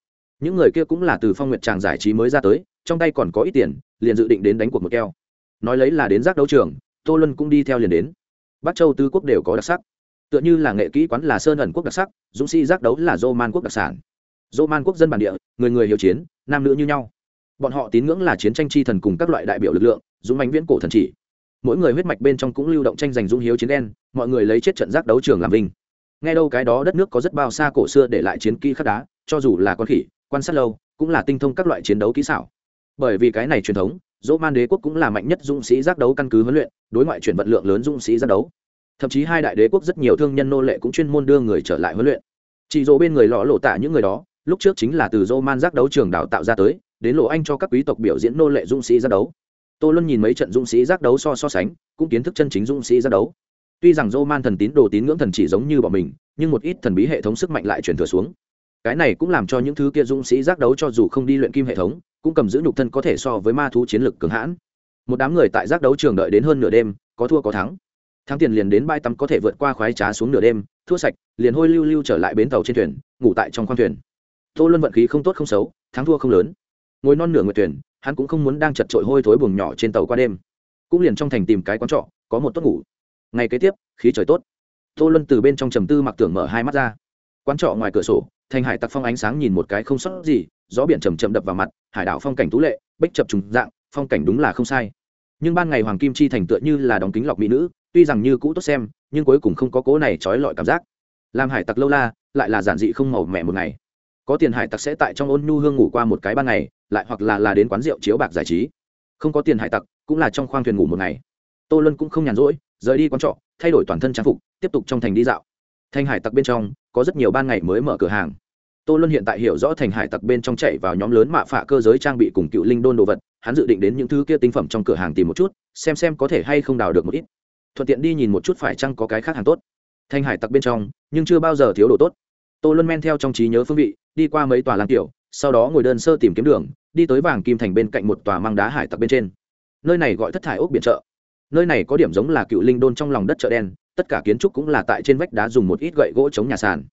Những người kia cũng là từ phong nguyệt tràng giải trí mới ra tới, trong tay còn có ít tiền, liền dự định đến đánh cuộc một keo. Nói lấy là đến giác đấu trường, tô luân cũng đi theo liền đến. Bắc châu tứ quốc đều có đặc sắc. Tựa như là nghệ kỹ quán là sơn ẩn quốc đặc sắc, dũng sĩ giác đấu là dô man quốc đặc sản dỗ man quốc dân bản địa, người người hiểu chiến, nam nữ như nhau. Bọn họ tín ngưỡng là chiến tranh chi thần cùng các loại đại biểu lực lượng, dũng mánh viễn cổ thần chỉ. Mỗi người huyết mạch bên trong cũng lưu động tranh giành dũng hiếu chiến đen, mọi người lấy chết trận giác đấu trường làm vinh. Nghe đâu cái đó đất nước có rất bao xa cổ xưa để lại chiến kỹ khắc đá, cho dù là con khỉ, quan sát lâu, cũng là tinh thông các loại chiến đấu kỹ xảo. Bởi vì cái này truyền thống, dỗ man đế quốc cũng là mạnh nhất dũng sĩ giác đấu căn cứ huấn luyện, đối ngoại chuyển vận lượng lớn dũng sĩ giác đấu. Thậm chí hai đại đế quốc rất nhiều thương nhân nô lệ cũng chuyên môn đưa người trở lại huấn luyện. Chỉ dỗ bên người lọ lộ tạ những người đó lúc trước chính là từ dô man giác đấu trường đào tạo ra tới, đến lộ anh cho các quý tộc biểu diễn nô lệ dũng sĩ giác đấu. Tô luân nhìn mấy trận dũng sĩ giác đấu so so sánh, cũng kiến thức chân chính dũng sĩ giác đấu. Tuy rằng dô man thần tín đồ tín ngưỡng thần chỉ giống như bọn mình, nhưng một ít thần bí hệ thống sức mạnh lại truyền thừa xuống. Cái này cũng làm cho những thứ kia dũng sĩ giác đấu cho dù không đi luyện kim hệ thống, cũng cầm giữ nhục thân có thể so với ma thú chiến lực cường hãn. Một đám người tại giác đấu trường đợi đến hơn nửa đêm, có thua có thắng. Thắng tiền liền đến bãi tắm có thể vượt qua khoái trá xuống nửa đêm, thua sạch, liền hôi lưu lưu trở lại bến tàu trên thuyền, ngủ tại trong khoang thuyền tô luân vận khí không tốt không xấu thắng thua không lớn. Ngồi non nửa nguyệt tuyển, hắn cũng không muốn đang chật trội hôi thối buồng nhỏ trên tàu qua đêm. Cũng liền trong thành tìm cái quán trọ có một tốt ngủ. Ngày kế tiếp khí trời tốt. Tô luân từ bên trong trầm tư mặc tưởng mở hai mắt ra. Quán trọ ngoài cửa sổ thành hải tặc phong ánh sáng nhìn một cái không sót gì gió biển chầm chậm đập vào mặt hải đảo phong cảnh tú lệ bích chập trùng dạng phong cảnh đúng là không sai. Nhưng ban ngày hoàng kim chi thành tựa như là đóng kính lọc mỹ nữ tuy rằng như cũ tốt xem nhưng cuối cùng không có cố này trói lọi cảm giác. Làm hải tặc lâu la lại là giản dị không màu mẹ một ngày có tiền hải tặc sẽ tại trong ôn nhu hương ngủ qua một cái ban ngày, lại hoặc là là đến quán rượu chiếu bạc giải trí. Không có tiền hải tặc, cũng là trong khoang thuyền ngủ một ngày. Tô lân cũng không nhàn rỗi, rời đi quán trọ, thay đổi toàn thân trang phục, tiếp tục trong thành đi dạo. Thành hải tặc bên trong, có rất nhiều ban ngày mới mở cửa hàng. Tô luân hiện tại hiểu rõ thành hải tặc bên trong chạy vào nhóm lớn mạ phạ cơ giới trang bị cùng cựu linh đôn đồ vật, hắn dự định đến những thứ kia tinh phẩm trong cửa hàng tìm một chút, xem xem có thể hay không đào được một ít. Thuận tiện đi nhìn một chút phải chăng có cái khác hàng tốt. Thành hải tặc bên trong, nhưng chưa bao giờ thiếu đồ tốt. Tô luân men theo trong trí nhớ phương vị đi qua mấy tòa làng tiểu, sau đó ngồi đơn sơ tìm kiếm đường, đi tới vàng kim thành bên cạnh một tòa mang đá hải tặc bên trên. Nơi này gọi thất thải ốc biển chợ. Nơi này có điểm giống là cựu linh đôn trong lòng đất chợ đen, tất cả kiến trúc cũng là tại trên vách đá dùng một ít gậy gỗ chống nhà sàn.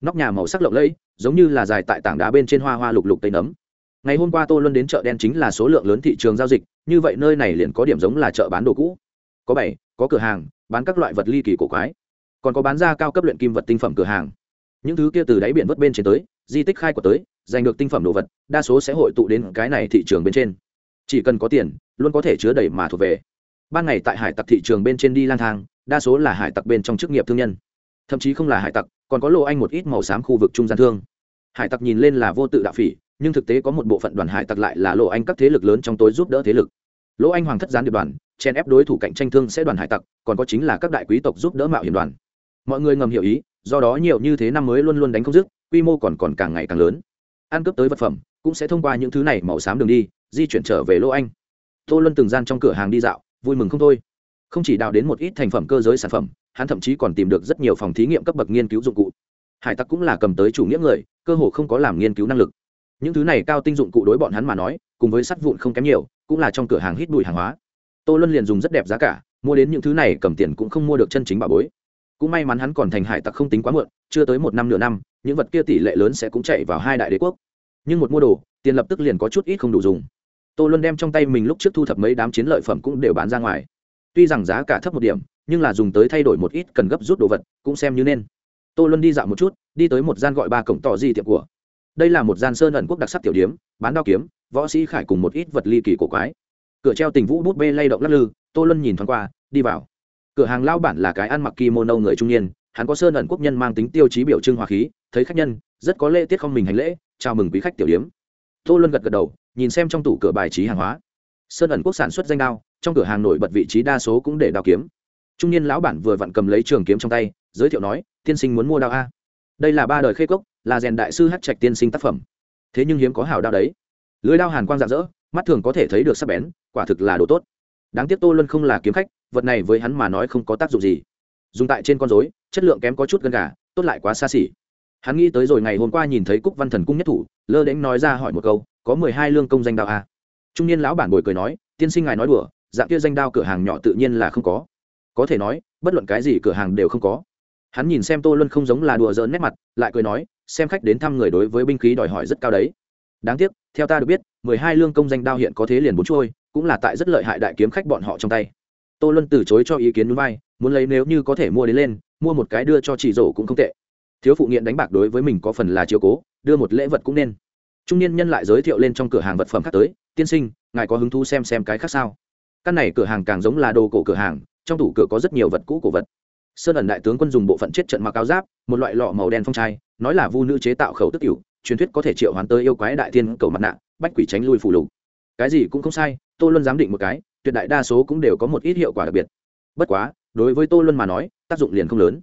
Nóc nhà màu sắc lộng lẫy, giống như là dài tại tảng đá bên trên hoa hoa lục lục tây nấm. Ngày hôm qua tô luân đến chợ đen chính là số lượng lớn thị trường giao dịch, như vậy nơi này liền có điểm giống là chợ bán đồ cũ. Có bảy, có cửa hàng, bán các loại vật ly kỳ cổ quái. Còn có bán ra cao cấp luyện kim vật tinh phẩm cửa hàng. Những thứ kia từ đáy biển vớt bên trên tới di tích khai của tới, giành được tinh phẩm đồ vật, đa số sẽ hội tụ đến cái này thị trường bên trên. Chỉ cần có tiền, luôn có thể chứa đầy mà thuộc về. Ban ngày tại hải tặc thị trường bên trên đi lang thang, đa số là hải tặc bên trong chức nghiệp thương nhân. Thậm chí không là hải tặc, còn có lộ anh một ít màu xám khu vực trung gian thương. Hải tặc nhìn lên là vô tự đạo phỉ, nhưng thực tế có một bộ phận đoàn hải tặc lại là lộ anh các thế lực lớn trong tối giúp đỡ thế lực. Lỗ anh hoàng thất gián điệp đoàn chen ép đối thủ cạnh tranh thương sẽ đoàn hải tặc, còn có chính là các đại quý tộc giúp đỡ mạo hiểm đoàn. Mọi người ngầm hiểu ý, do đó nhiều như thế năm mới luôn luôn đánh không dứt quy mô còn còn càng ngày càng lớn. Ăn cướp tới vật phẩm, cũng sẽ thông qua những thứ này màu xám đường đi, di chuyển trở về Lô anh. Tô luân từng gian trong cửa hàng đi dạo, vui mừng không thôi. Không chỉ đào đến một ít thành phẩm cơ giới sản phẩm, hắn thậm chí còn tìm được rất nhiều phòng thí nghiệm cấp bậc nghiên cứu dụng cụ. Hải tặc cũng là cầm tới chủ nghĩa người, cơ hồ không có làm nghiên cứu năng lực. Những thứ này cao tinh dụng cụ đối bọn hắn mà nói, cùng với sắt vụn không kém nhiều, cũng là trong cửa hàng hít bụi hàng hóa. Tô luân liền dùng rất đẹp giá cả, mua đến những thứ này cầm tiền cũng không mua được chân chính bà bối cũng may mắn hắn còn thành hải tặc không tính quá muộn, chưa tới một năm nửa năm, những vật kia tỷ lệ lớn sẽ cũng chạy vào hai đại đế quốc. Nhưng một mua đồ, tiền lập tức liền có chút ít không đủ dùng. Tô luân đem trong tay mình lúc trước thu thập mấy đám chiến lợi phẩm cũng đều bán ra ngoài. Tuy rằng giá cả thấp một điểm, nhưng là dùng tới thay đổi một ít cần gấp rút đồ vật, cũng xem như nên. Tô luân đi dạo một chút, đi tới một gian gọi ba cổng tỏ di tiệm của. Đây là một gian sơn ẩn quốc đặc sắc tiểu điếm, bán đao kiếm, võ sĩ khải cùng một ít vật ly kỳ cổ quái. Cửa treo tình vũ bút bê lay động lắc lư, tô luân nhìn thoáng qua, đi vào cửa hàng lao bản là cái ăn mặc kimono người trung niên, hắn có sơn ẩn quốc nhân mang tính tiêu chí biểu trưng hòa khí, thấy khách nhân, rất có lễ tiết không mình hành lễ, chào mừng quý khách tiểu điếm. Tô luân gật gật đầu, nhìn xem trong tủ cửa bài trí hàng hóa. Sơn ẩn quốc sản xuất danh đao, trong cửa hàng nổi bật vị trí đa số cũng để đao kiếm. Trung niên lão bản vừa vặn cầm lấy trường kiếm trong tay, giới thiệu nói, tiên sinh muốn mua đao a? Đây là ba đời khê cốc, là rèn đại sư hát trạch tiên sinh tác phẩm. Thế nhưng hiếm có hảo đao đấy. Lưới đao hàn quang rạng rỡ, mắt thường có thể thấy được sắc bén, quả thực là đồ tốt đáng tiếc tô luân không là kiếm khách, vật này với hắn mà nói không có tác dụng gì. Dùng tại trên con dối chất lượng kém có chút gần gà, tốt lại quá xa xỉ. Hắn nghĩ tới rồi ngày hôm qua nhìn thấy cúc văn thần cung nhất thủ, lơ đễnh nói ra hỏi một câu, có mười hai lương công danh đạo a trung niên lão bản bồi cười nói, tiên sinh ngài nói đùa, dạng kia danh đao cửa hàng nhỏ tự nhiên là không có. Có thể nói, bất luận cái gì cửa hàng đều không có. Hắn nhìn xem tô luân không giống là đùa giỡn nét mặt, lại cười nói, xem khách đến thăm người đối với binh khí đòi hỏi rất cao đấy. Đáng tiếc, theo ta được biết, mười hai lương công danh đao hiện có thế liền bốn trôi cũng là tại rất lợi hại đại kiếm khách bọn họ trong tay. Tô luân từ chối cho ý kiến núi vai, muốn lấy nếu như có thể mua đến lên, mua một cái đưa cho chị rổ cũng không tệ. Thiếu phụ nghiện đánh bạc đối với mình có phần là chiều cố, đưa một lễ vật cũng nên. Trung niên nhân lại giới thiệu lên trong cửa hàng vật phẩm khác tới, tiên sinh, ngài có hứng thú xem xem cái khác sao? Căn này cửa hàng càng giống là đồ cổ cửa hàng, trong tủ cửa có rất nhiều vật cũ cổ vật. Sơn ẩn đại tướng quân dùng bộ phận chết trận mặc áo giáp, một loại lọ màu đen phong trai, nói là vu nữ chế tạo khẩu tức cửu, truyền thuyết có thể triệu hoán tới yêu quái đại tiên cầu mặt nạ, bách quỷ tránh lui phủ lục. Cái gì cũng không sai tô luân giám định một cái, tuyệt đại đa số cũng đều có một ít hiệu quả đặc biệt. Bất quá, đối với tô luân mà nói, tác dụng liền không lớn.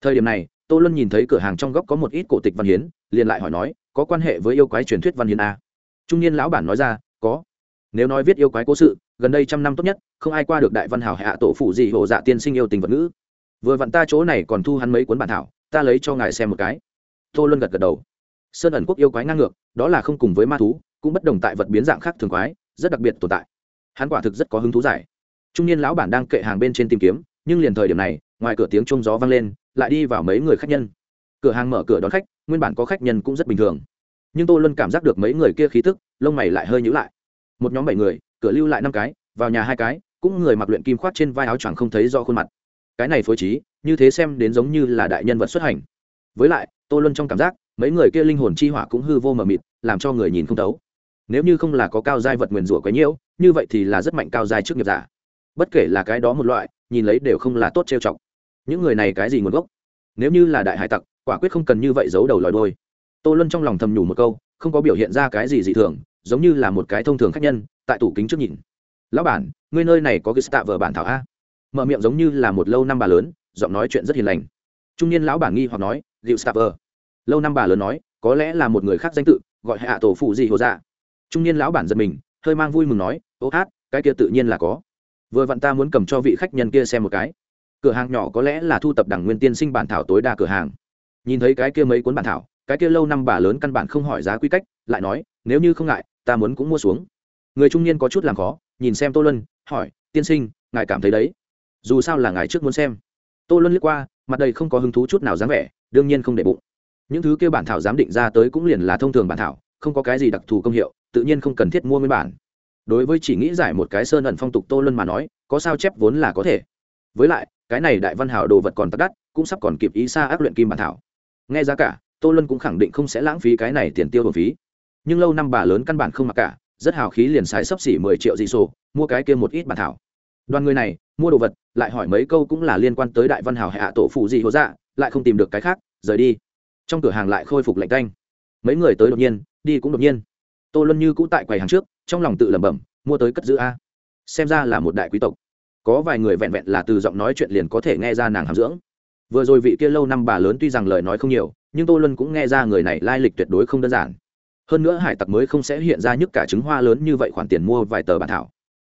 Thời điểm này, tô luân nhìn thấy cửa hàng trong góc có một ít cổ tịch văn hiến, liền lại hỏi nói, có quan hệ với yêu quái truyền thuyết văn hiến a trung niên lão bản nói ra, có. Nếu nói viết yêu quái cố sự, gần đây trăm năm tốt nhất, không ai qua được đại văn hảo hạ tổ phụ gì hộ dạ tiên sinh yêu tình vật ngữ. Vừa vặn ta chỗ này còn thu hắn mấy cuốn bản thảo, ta lấy cho ngài xem một cái. Tô luân gật gật đầu. Sơn ẩn quốc yêu quái ngang ngược, đó là không cùng với ma thú, cũng bất đồng tại vật biến dạng khác thường quái, rất đặc biệt tồn tại hắn quả thực rất có hứng thú giải. Trung niên lão bản đang kệ hàng bên trên tìm kiếm, nhưng liền thời điểm này, ngoài cửa tiếng trông gió vang lên, lại đi vào mấy người khách nhân. Cửa hàng mở cửa đón khách, nguyên bản có khách nhân cũng rất bình thường. Nhưng tôi luôn cảm giác được mấy người kia khí tức, lông mày lại hơi nhữ lại. Một nhóm bảy người, cửa lưu lại năm cái, vào nhà hai cái, cũng người mặc luyện kim khoát trên vai áo choàng không thấy do khuôn mặt. Cái này phối trí, như thế xem đến giống như là đại nhân vật xuất hành. Với lại tôi luôn trong cảm giác, mấy người kia linh hồn chi hỏa cũng hư vô mờ mịt, làm cho người nhìn không thấu nếu như không là có cao giai vật nguyền rủa quấy nhiễu, như vậy thì là rất mạnh cao giai trước nghiệp giả. Bất kể là cái đó một loại, nhìn lấy đều không là tốt trêu chọc. Những người này cái gì nguồn gốc? Nếu như là đại hải tặc, quả quyết không cần như vậy giấu đầu lòi đôi tô luân trong lòng thầm nhủ một câu, không có biểu hiện ra cái gì dị thường, giống như là một cái thông thường khác nhân, tại tủ kính trước nhìn. Lão bản, ngươi nơi này có cái tạ vợ bản thảo a? Mở miệng giống như là một lâu năm bà lớn, giọng nói chuyện rất hiền lành. Trung niên lão bản nghi hoặc nói dịu vợ. lâu năm bà lớn nói, có lẽ là một người khác danh tự, gọi hạ tổ phụ gì hồ dạ trung niên lão bản giật mình, hơi mang vui mừng nói, ô hát, cái kia tự nhiên là có. Vừa vặn ta muốn cầm cho vị khách nhân kia xem một cái. Cửa hàng nhỏ có lẽ là thu tập đẳng nguyên tiên sinh bản thảo tối đa cửa hàng. Nhìn thấy cái kia mấy cuốn bản thảo, cái kia lâu năm bà lớn căn bản không hỏi giá quy cách, lại nói, nếu như không ngại, ta muốn cũng mua xuống. Người trung niên có chút làm khó, nhìn xem tô lân hỏi, tiên sinh, ngài cảm thấy đấy? Dù sao là ngài trước muốn xem. Tô luân liếc qua, mặt đây không có hứng thú chút nào dáng vẻ, đương nhiên không để bụng. Những thứ kia bản thảo giám định ra tới cũng liền là thông thường bản thảo, không có cái gì đặc thù công hiệu tự nhiên không cần thiết mua nguyên bản. Đối với chỉ nghĩ giải một cái sơn ẩn phong tục tô luân mà nói, có sao chép vốn là có thể. Với lại, cái này đại văn hảo đồ vật còn tắt đắt, cũng sắp còn kịp ý xa ác luyện kim bản thảo. Nghe giá cả, tô luân cũng khẳng định không sẽ lãng phí cái này tiền tiêu bổ phí. Nhưng lâu năm bà lớn căn bản không mặc cả, rất hào khí liền xài sấp xỉ mười triệu dị sổ, mua cái kia một ít bản thảo. Đoàn người này, mua đồ vật, lại hỏi mấy câu cũng là liên quan tới đại văn hào hạ tổ phụ gì hố dạ lại không tìm được cái khác, rời đi. Trong cửa hàng lại khôi phục lạnh canh mấy người tới đột nhiên, đi cũng đột nhiên tô luân như cũ tại quầy hàng trước, trong lòng tự lẩm bẩm, mua tới cất giữ a. Xem ra là một đại quý tộc. Có vài người vẹn vẹn là từ giọng nói chuyện liền có thể nghe ra nàng hàm dưỡng. Vừa rồi vị kia lâu năm bà lớn tuy rằng lời nói không nhiều, nhưng tô luân cũng nghe ra người này lai lịch tuyệt đối không đơn giản. Hơn nữa hải tặc mới không sẽ hiện ra nhức cả trứng hoa lớn như vậy khoản tiền mua vài tờ bản thảo.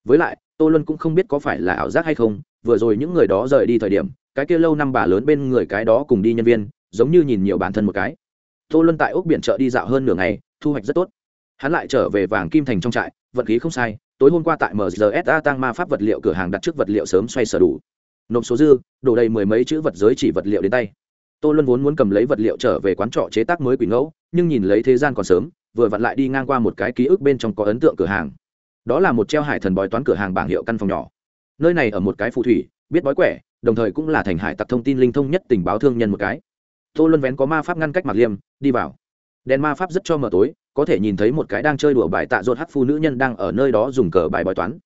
Với lại, tô luân cũng không biết có phải là ảo giác hay không, vừa rồi những người đó rời đi thời điểm, cái kia lâu năm bà lớn bên người cái đó cùng đi nhân viên, giống như nhìn nhiều bản thân một cái. Tô luân tại ốc biển chợ đi dạo hơn nửa ngày, thu hoạch rất tốt hắn lại trở về vàng kim thành trong trại, vận khí không sai, tối hôm qua tại MRSA tăng ma pháp vật liệu cửa hàng đặt trước vật liệu sớm xoay sở đủ. Nộp số dư, đổ đầy mười mấy chữ vật giới chỉ vật liệu đến tay. Tô luân vốn muốn cầm lấy vật liệu trở về quán trọ chế tác mới quỷ ngẫu, nhưng nhìn lấy thế gian còn sớm, vừa vặn lại đi ngang qua một cái ký ức bên trong có ấn tượng cửa hàng. Đó là một treo hải thần bói toán cửa hàng bảng hiệu căn phòng nhỏ. Nơi này ở một cái phù thủy, biết bói quẻ, đồng thời cũng là thành hải tặc thông tin linh thông nhất tình báo thương nhân một cái. Tô luân vén có ma pháp ngăn cách mặt liêm, đi vào. Đèn ma pháp rất cho mờ tối có thể nhìn thấy một cái đang chơi đùa bài tạ rột hắc phu nữ nhân đang ở nơi đó dùng cờ bài bói toán.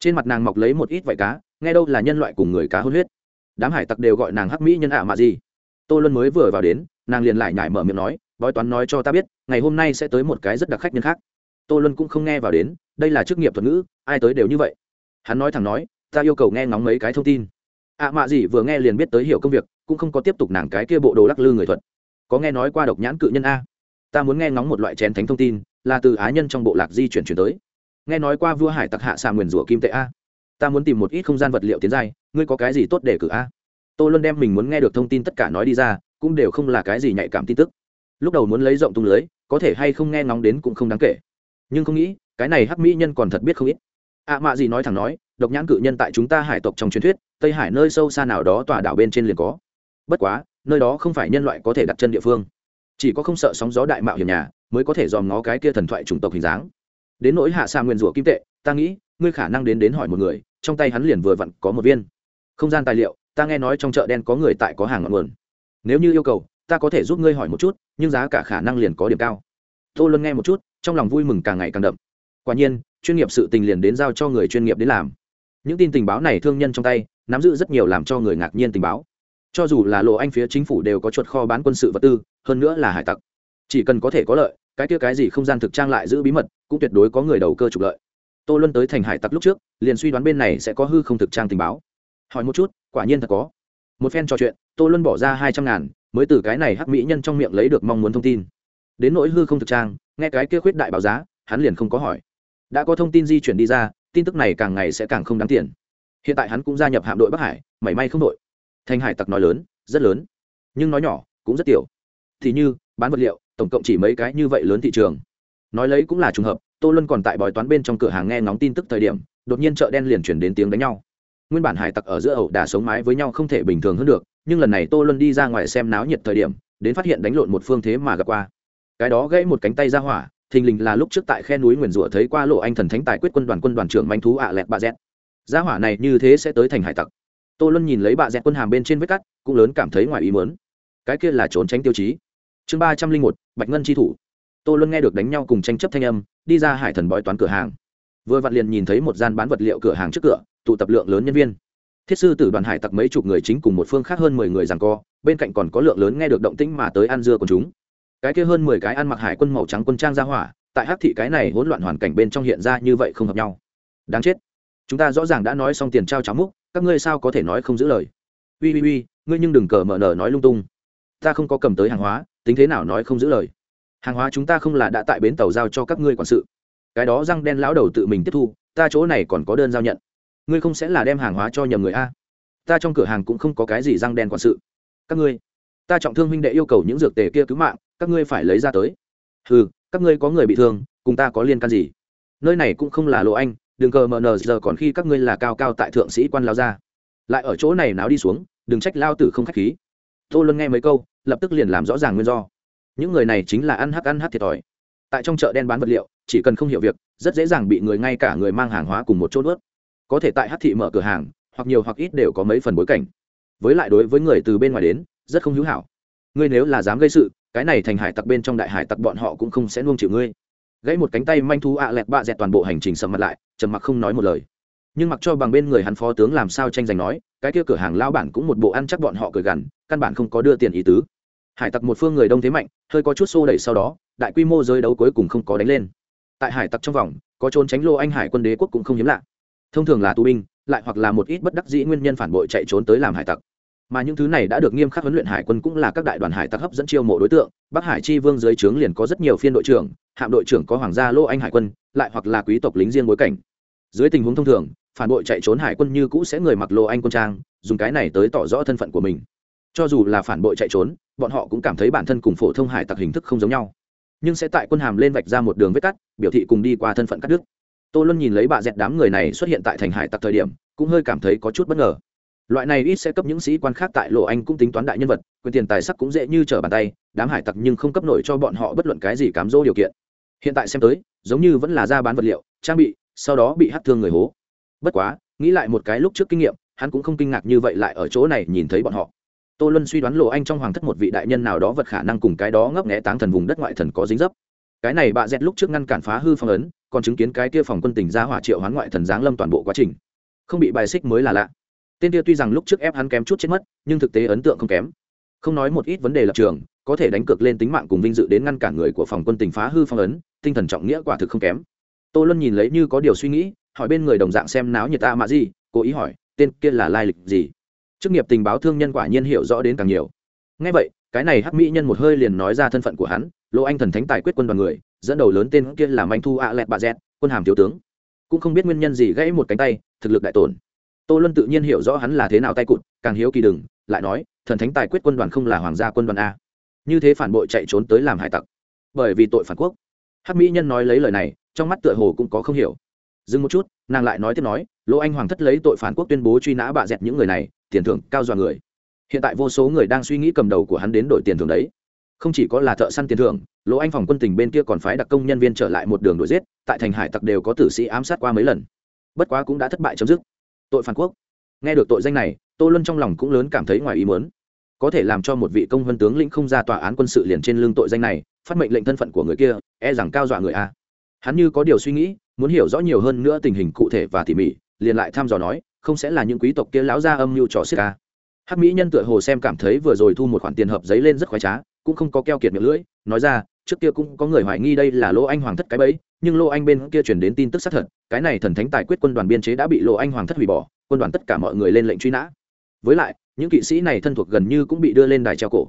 Trên mặt nàng mọc lấy một ít vải cá, nghe đâu là nhân loại cùng người cá hôn huyết. Đám hải tặc đều gọi nàng hắc mỹ nhân ạ à mà gì. Tô luân mới vừa vào đến, nàng liền lại nhải mở miệng nói, bói toán nói cho ta biết, ngày hôm nay sẽ tới một cái rất đặc khách nhân khác. Tô luân cũng không nghe vào đến, đây là chức nghiệp thuật ngữ, ai tới đều như vậy. Hắn nói thẳng nói, ta yêu cầu nghe ngóng mấy cái thông tin. Ạ à mạ gì vừa nghe liền biết tới hiểu công việc, cũng không có tiếp tục nàng cái kia bộ đồ lắc lư người thuật. Có nghe nói qua độc nhãn cự nhân a? Ta muốn nghe ngóng một loại chén thánh thông tin, là từ á nhân trong bộ lạc di chuyển chuyển tới. Nghe nói qua vua hải tặc hạ xà nguyền rủa kim tệ a. Ta muốn tìm một ít không gian vật liệu tiến giai, ngươi có cái gì tốt để cử a? Tô luân đem mình muốn nghe được thông tin tất cả nói đi ra, cũng đều không là cái gì nhạy cảm tin tức. Lúc đầu muốn lấy rộng tung lưới, có thể hay không nghe ngóng đến cũng không đáng kể. Nhưng không nghĩ, cái này hắc mỹ nhân còn thật biết không ít. Ạ à mạ gì nói thẳng nói, độc nhãn cự nhân tại chúng ta hải tộc trong truyền thuyết, tây hải nơi sâu xa nào đó tòa đảo bên trên liền có. Bất quá, nơi đó không phải nhân loại có thể đặt chân địa phương chỉ có không sợ sóng gió đại mạo hiểm nhà mới có thể dòm ngó cái kia thần thoại chủng tộc hình dáng. Đến nỗi hạ xa nguyên rủa kim tệ, ta nghĩ, ngươi khả năng đến đến hỏi một người, trong tay hắn liền vừa vặn có một viên. Không gian tài liệu, ta nghe nói trong chợ đen có người tại có hàng ngọn nguồn. Nếu như yêu cầu, ta có thể giúp ngươi hỏi một chút, nhưng giá cả khả năng liền có điểm cao. Tô luân nghe một chút, trong lòng vui mừng càng ngày càng đậm. Quả nhiên, chuyên nghiệp sự tình liền đến giao cho người chuyên nghiệp đến làm. Những tin tình báo này thương nhân trong tay, nắm giữ rất nhiều làm cho người ngạc nhiên tình báo. Cho dù là lộ anh phía chính phủ đều có chuột kho bán quân sự vật tư hơn nữa là hải tặc. Chỉ cần có thể có lợi, cái kia cái gì không gian thực trang lại giữ bí mật, cũng tuyệt đối có người đầu cơ trục lợi. Tô luân tới thành hải tặc lúc trước, liền suy đoán bên này sẽ có hư không thực trang tình báo. Hỏi một chút, quả nhiên thật có. Một phen trò chuyện, tô luân bỏ ra hai trăm ngàn, mới từ cái này hắc mỹ nhân trong miệng lấy được mong muốn thông tin. Đến nỗi hư không thực trang, nghe cái kia khuyết đại báo giá, hắn liền không có hỏi. Đã có thông tin di chuyển đi ra, tin tức này càng ngày sẽ càng không đáng tiền. Hiện tại hắn cũng gia nhập hạm đội bắc hải, mảy may không đội. Thành hải tặc nói lớn, rất lớn. Nhưng nói nhỏ, cũng rất tiểu thì như, bán vật liệu, tổng cộng chỉ mấy cái như vậy lớn thị trường. Nói lấy cũng là trùng hợp, tô luân còn tại bói toán bên trong cửa hàng nghe ngóng tin tức thời điểm, đột nhiên chợ đen liền chuyển đến tiếng đánh nhau. Nguyên bản hải tặc ở giữa ẩu đả sống mái với nhau không thể bình thường hơn được, nhưng lần này tô luân đi ra ngoài xem náo nhiệt thời điểm, đến phát hiện đánh lộn một phương thế mà gặp qua. Cái đó gãy một cánh tay ra hỏa, thình lình là lúc trước tại khe núi nguyền rủa thấy qua lộ anh thần thánh tài quyết quân đoàn quân đoàn trưởng manh thú ạ lẹt bà dẹt. Gia hỏa này như thế sẽ tới thành hải tặc. Tô luân nhìn lấy bà dẹt quân hàm bên trên vết cắt, cũng lớn cảm thấy ngoài ý mớn cái kia là trốn tránh tiêu chí chương ba trăm linh một, bạch ngân tri thủ. Tô luân nghe được đánh nhau cùng tranh chấp thanh âm, đi ra hải thần bói toán cửa hàng. Vừa vặn liền nhìn thấy một gian bán vật liệu cửa hàng trước cửa, tụ tập lượng lớn nhân viên. Thiết sư tử đoàn hải tặc mấy chục người chính cùng một phương khác hơn mười người rằng co, bên cạnh còn có lượng lớn nghe được động tĩnh mà tới ăn dưa của chúng. Cái kia hơn mười cái ăn mặc hải quân màu trắng quân trang ra hỏa, tại hắc thị cái này hỗn loạn hoàn cảnh bên trong hiện ra như vậy không hợp nhau. Đáng chết. Chúng ta rõ ràng đã nói xong tiền trao cháo múc, các ngươi sao có thể nói không giữ lời? Ui ui ui ngươi nhưng đừng cờ mở nở nói lung tung. Ta không có cầm tới hàng hóa tính thế nào nói không giữ lời. Hàng hóa chúng ta không là đã tại bến tàu giao cho các ngươi quản sự. Cái đó răng đen lão đầu tự mình tiếp thu, ta chỗ này còn có đơn giao nhận. Ngươi không sẽ là đem hàng hóa cho nhầm người a. Ta trong cửa hàng cũng không có cái gì răng đen quản sự. Các ngươi, ta trọng thương huynh đệ yêu cầu những dược tề kia cứu mạng, các ngươi phải lấy ra tới. Ừ các ngươi có người bị thương, cùng ta có liên can gì? Nơi này cũng không là lộ anh, đừng cờ mờ nờ giờ còn khi các ngươi là cao cao tại thượng sĩ quan lao ra. Lại ở chỗ này náo đi xuống, đừng trách lao tử không k h á c h khí. Tô luân nghe mấy câu lập tức liền làm rõ ràng nguyên do. Những người này chính là ăn hắc ăn hắc thiệt thòi. Tại trong chợ đen bán vật liệu, chỉ cần không hiểu việc, rất dễ dàng bị người ngay cả người mang hàng hóa cùng một chỗ ướt có thể tại hắc thị mở cửa hàng, hoặc nhiều hoặc ít đều có mấy phần bối cảnh. Với lại đối với người từ bên ngoài đến, rất không hữu hảo. Ngươi nếu là dám gây sự, cái này thành hải tặc bên trong đại hải tặc bọn họ cũng không sẽ nuông chịu ngươi. Gãy một cánh tay manh thú ạ lẹt bạ dẹt toàn bộ hành trình sầm mặt lại, trầm mặc không nói một lời. Nhưng mặc cho bằng bên người hắn phó tướng làm sao tranh giành nói cái kia cửa hàng lao bản cũng một bộ ăn chắc bọn họ cười gằn, căn bản không có đưa tiền ý tứ. Hải tặc một phương người đông thế mạnh, hơi có chút xô đẩy sau đó, đại quy mô giới đấu cuối cùng không có đánh lên. Tại hải tặc trong vòng, có trốn tránh lô anh hải quân đế quốc cũng không hiếm lạ. Thông thường là tù binh, lại hoặc là một ít bất đắc dĩ nguyên nhân phản bội chạy trốn tới làm hải tặc. Mà những thứ này đã được nghiêm khắc huấn luyện hải quân cũng là các đại đoàn hải tặc hấp dẫn chiêu mộ đối tượng, bắc hải chi vương dưới trướng liền có rất nhiều phiên đội trưởng, hạm đội trưởng có hoàng gia lô anh hải quân, lại hoặc là quý tộc lính riêng bối cảnh. Dưới tình huống thông thường phản bội chạy trốn hải quân như cũ sẽ người mặc lộ anh quân trang, dùng cái này tới tỏ rõ thân phận của mình. Cho dù là phản bội chạy trốn, bọn họ cũng cảm thấy bản thân cùng phổ thông hải tặc hình thức không giống nhau. Nhưng sẽ tại quân hàm lên vạch ra một đường vết cắt, biểu thị cùng đi qua thân phận cắt đứt. Tô luân nhìn lấy bà dẹt đám người này xuất hiện tại thành hải tặc thời điểm, cũng hơi cảm thấy có chút bất ngờ. Loại này ít sẽ cấp những sĩ quan khác tại lộ anh cũng tính toán đại nhân vật, quyền tiền tài sắc cũng dễ như trở bàn tay, đám hải tặc nhưng không cấp nổi cho bọn họ bất luận cái gì cám dỗ điều kiện. Hiện tại xem tới, giống như vẫn là ra bán vật liệu, trang bị, sau đó bị hắt thương người hố bất quá, nghĩ lại một cái lúc trước kinh nghiệm, hắn cũng không kinh ngạc như vậy lại ở chỗ này nhìn thấy bọn họ. Tô luân suy đoán lộ anh trong hoàng thất một vị đại nhân nào đó vật khả năng cùng cái đó ngấp nghẽ táng thần vùng đất ngoại thần có dính dấp. Cái này bạ dẹt lúc trước ngăn cản phá hư phong ấn, còn chứng kiến cái kia phòng quân tỉnh ra hỏa triệu hoán ngoại thần giáng lâm toàn bộ quá trình. Không bị bài xích mới là lạ. Tên kia tuy rằng lúc trước ép hắn kém chút chết mất, nhưng thực tế ấn tượng không kém. Không nói một ít vấn đề lập trường, có thể đánh cược lên tính mạng cùng vinh dự đến ngăn cản người của phòng quân tỉnh phá hư phong ấn, tinh thần trọng nghĩa quả thực không kém. Tô luân nhìn lấy như có điều suy nghĩ hỏi bên người đồng dạng xem náo nhiệt ta mà gì cố ý hỏi, tên kia là lai lịch gì? Chức nghiệp tình báo thương nhân quả nhiên hiểu rõ đến càng nhiều. Ngay vậy, cái này hắc mỹ nhân một hơi liền nói ra thân phận của hắn lỗ anh thần thánh tài quyết quân đoàn người, dẫn đầu lớn tên kia là manh thu ạ lẹt bà dẹt, quân hàm thiếu tướng. Cũng không biết nguyên nhân gì gãy một cánh tay, thực lực đại tổn. Tô luân tự nhiên hiểu rõ hắn là thế nào tay cụt, càng hiếu kỳ đừng, lại nói, thần thánh tài quyết quân đoàn không là hoàng gia quân đoàn a. Như thế phản bội chạy trốn tới làm hải tặc. Bởi vì tội phản quốc. Hắc mỹ nhân nói lấy lời này, trong mắt tựa hồ cũng có không hiểu dừng một chút, nàng lại nói tiếp nói lỗ anh hoàng thất lấy tội phản quốc tuyên bố truy nã bạ dẹt những người này, tiền thưởng cao dọa người. Hiện tại vô số người đang suy nghĩ cầm đầu của hắn đến đổi tiền thưởng đấy. Không chỉ có là thợ săn tiền thưởng lỗ anh phòng quân tình bên kia còn phái đặc công nhân viên trở lại một đường đuổi giết, tại thành hải tặc đều có tử sĩ ám sát qua mấy lần. Bất quá cũng đã thất bại chấm dứt. Tội phản quốc. Nghe được tội danh này, tô luân trong lòng cũng lớn cảm thấy ngoài ý mớn có thể làm cho một vị công vân tướng lĩnh không ra tòa án quân sự liền trên lương tội danh này, phát mệnh lệnh thân phận của người kia e rằng cao dọa người a hắn như có điều suy nghĩ, muốn hiểu rõ nhiều hơn nữa tình hình cụ thể và tỉ mỉ, liền lại thăm dò nói, không sẽ là những quý tộc kia láo ra âm mưu trò xích ca hắc mỹ nhân tựa hồ xem cảm thấy vừa rồi thu một khoản tiền hợp giấy lên rất khoái trá, cũng không có keo kiệt miệng lưỡi, nói ra, trước kia cũng có người hoài nghi đây là lô anh hoàng thất cái bẫy, nhưng lô anh bên kia chuyển đến tin tức xác thật, cái này thần thánh tài quyết quân đoàn biên chế đã bị lô anh hoàng thất hủy bỏ, quân đoàn tất cả mọi người lên lệnh truy nã. Với lại, những kỵ sĩ này thân thuộc gần như cũng bị đưa lên đài treo cổ.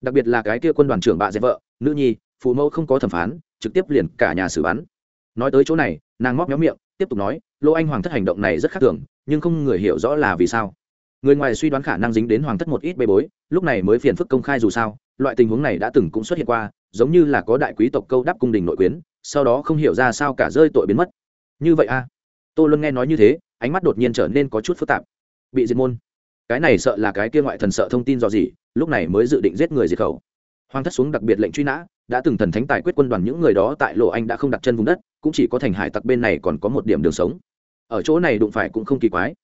Đặc biệt là cái kia quân đoàn trưởng bạ dẹp vợ, nữ nhi, phụ mẫu không có thẩm phán trực tiếp liền cả nhà xử bắn. Nói tới chỗ này, nàng móc méo miệng, tiếp tục nói, lô anh hoàng thất hành động này rất khác thường, nhưng không người hiểu rõ là vì sao. Người ngoài suy đoán khả năng dính đến hoàng thất một ít bê bối, lúc này mới phiền phức công khai dù sao, loại tình huống này đã từng cũng xuất hiện qua, giống như là có đại quý tộc câu đáp cung đình nội quyến, sau đó không hiểu ra sao cả rơi tội biến mất. Như vậy a à? tô luân nghe nói như thế, ánh mắt đột nhiên trở nên có chút phức tạp. Bị diệt môn. Cái này sợ là cái kia ngoại thần sợ thông tin do gì lúc này mới dự định giết người diệt khẩu. Hoàng thất xuống đặc biệt lệnh truy nã đã từng thần thánh tài quyết quân đoàn những người đó tại lộ anh đã không đặt chân vùng đất, cũng chỉ có thành hải tặc bên này còn có một điểm đường sống. Ở chỗ này đụng phải cũng không kỳ quái.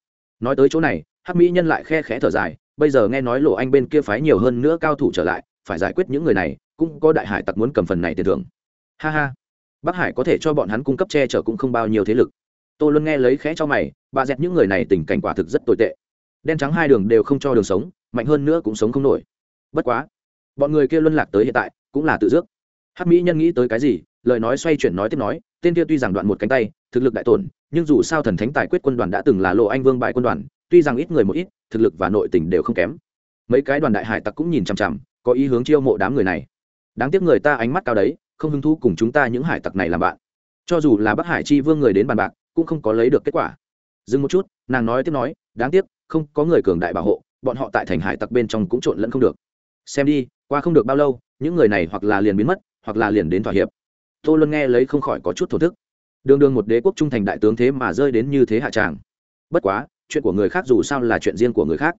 Nói tới chỗ này, hắc mỹ nhân lại khe khẽ thở dài, bây giờ nghe nói lộ anh bên kia phái nhiều hơn nữa cao thủ trở lại, phải giải quyết những người này, cũng có đại hải tặc muốn cầm phần này tiền thưởng. Ha ha. Bắc hải có thể cho bọn hắn cung cấp che chở cũng không bao nhiêu thế lực. Tôi luôn nghe lấy khẽ cho mày, bà dẹt những người này tình cảnh quả thực rất tồi tệ. Đen trắng hai đường đều không cho đường sống, mạnh hơn nữa cũng sống không nổi. Bất quá, bọn người kia luân lạc tới hiện tại, cũng là tự dước hát mỹ nhân nghĩ tới cái gì, lời nói xoay chuyển nói tiếp nói, tên kia tuy rằng đoạn một cánh tay, thực lực đại tổn, nhưng dù sao thần thánh tài quyết quân đoàn đã từng là lộ anh vương bại quân đoàn, tuy rằng ít người một ít, thực lực và nội tình đều không kém. Mấy cái đoàn đại hải tặc cũng nhìn chằm chằm, có ý hướng chiêu mộ đám người này. Đáng tiếc người ta ánh mắt cao đấy, không hứng thú cùng chúng ta những hải tặc này làm bạn. Cho dù là bắc hải chi vương người đến bàn bạc, cũng không có lấy được kết quả. Dừng một chút, nàng nói tiếp nói, đáng tiếc, không có người cường đại bảo hộ, bọn họ tại thành hải tặc bên trong cũng trộn lẫn không được. Xem đi, qua không được bao lâu, những người này hoặc là liền biến mất hoặc là liền đến thỏa hiệp. Tô luân nghe lấy không khỏi có chút thổ thức. Đường đường một đế quốc trung thành đại tướng thế mà rơi đến như thế hạ tràng. Bất quá chuyện của người khác dù sao là chuyện riêng của người khác.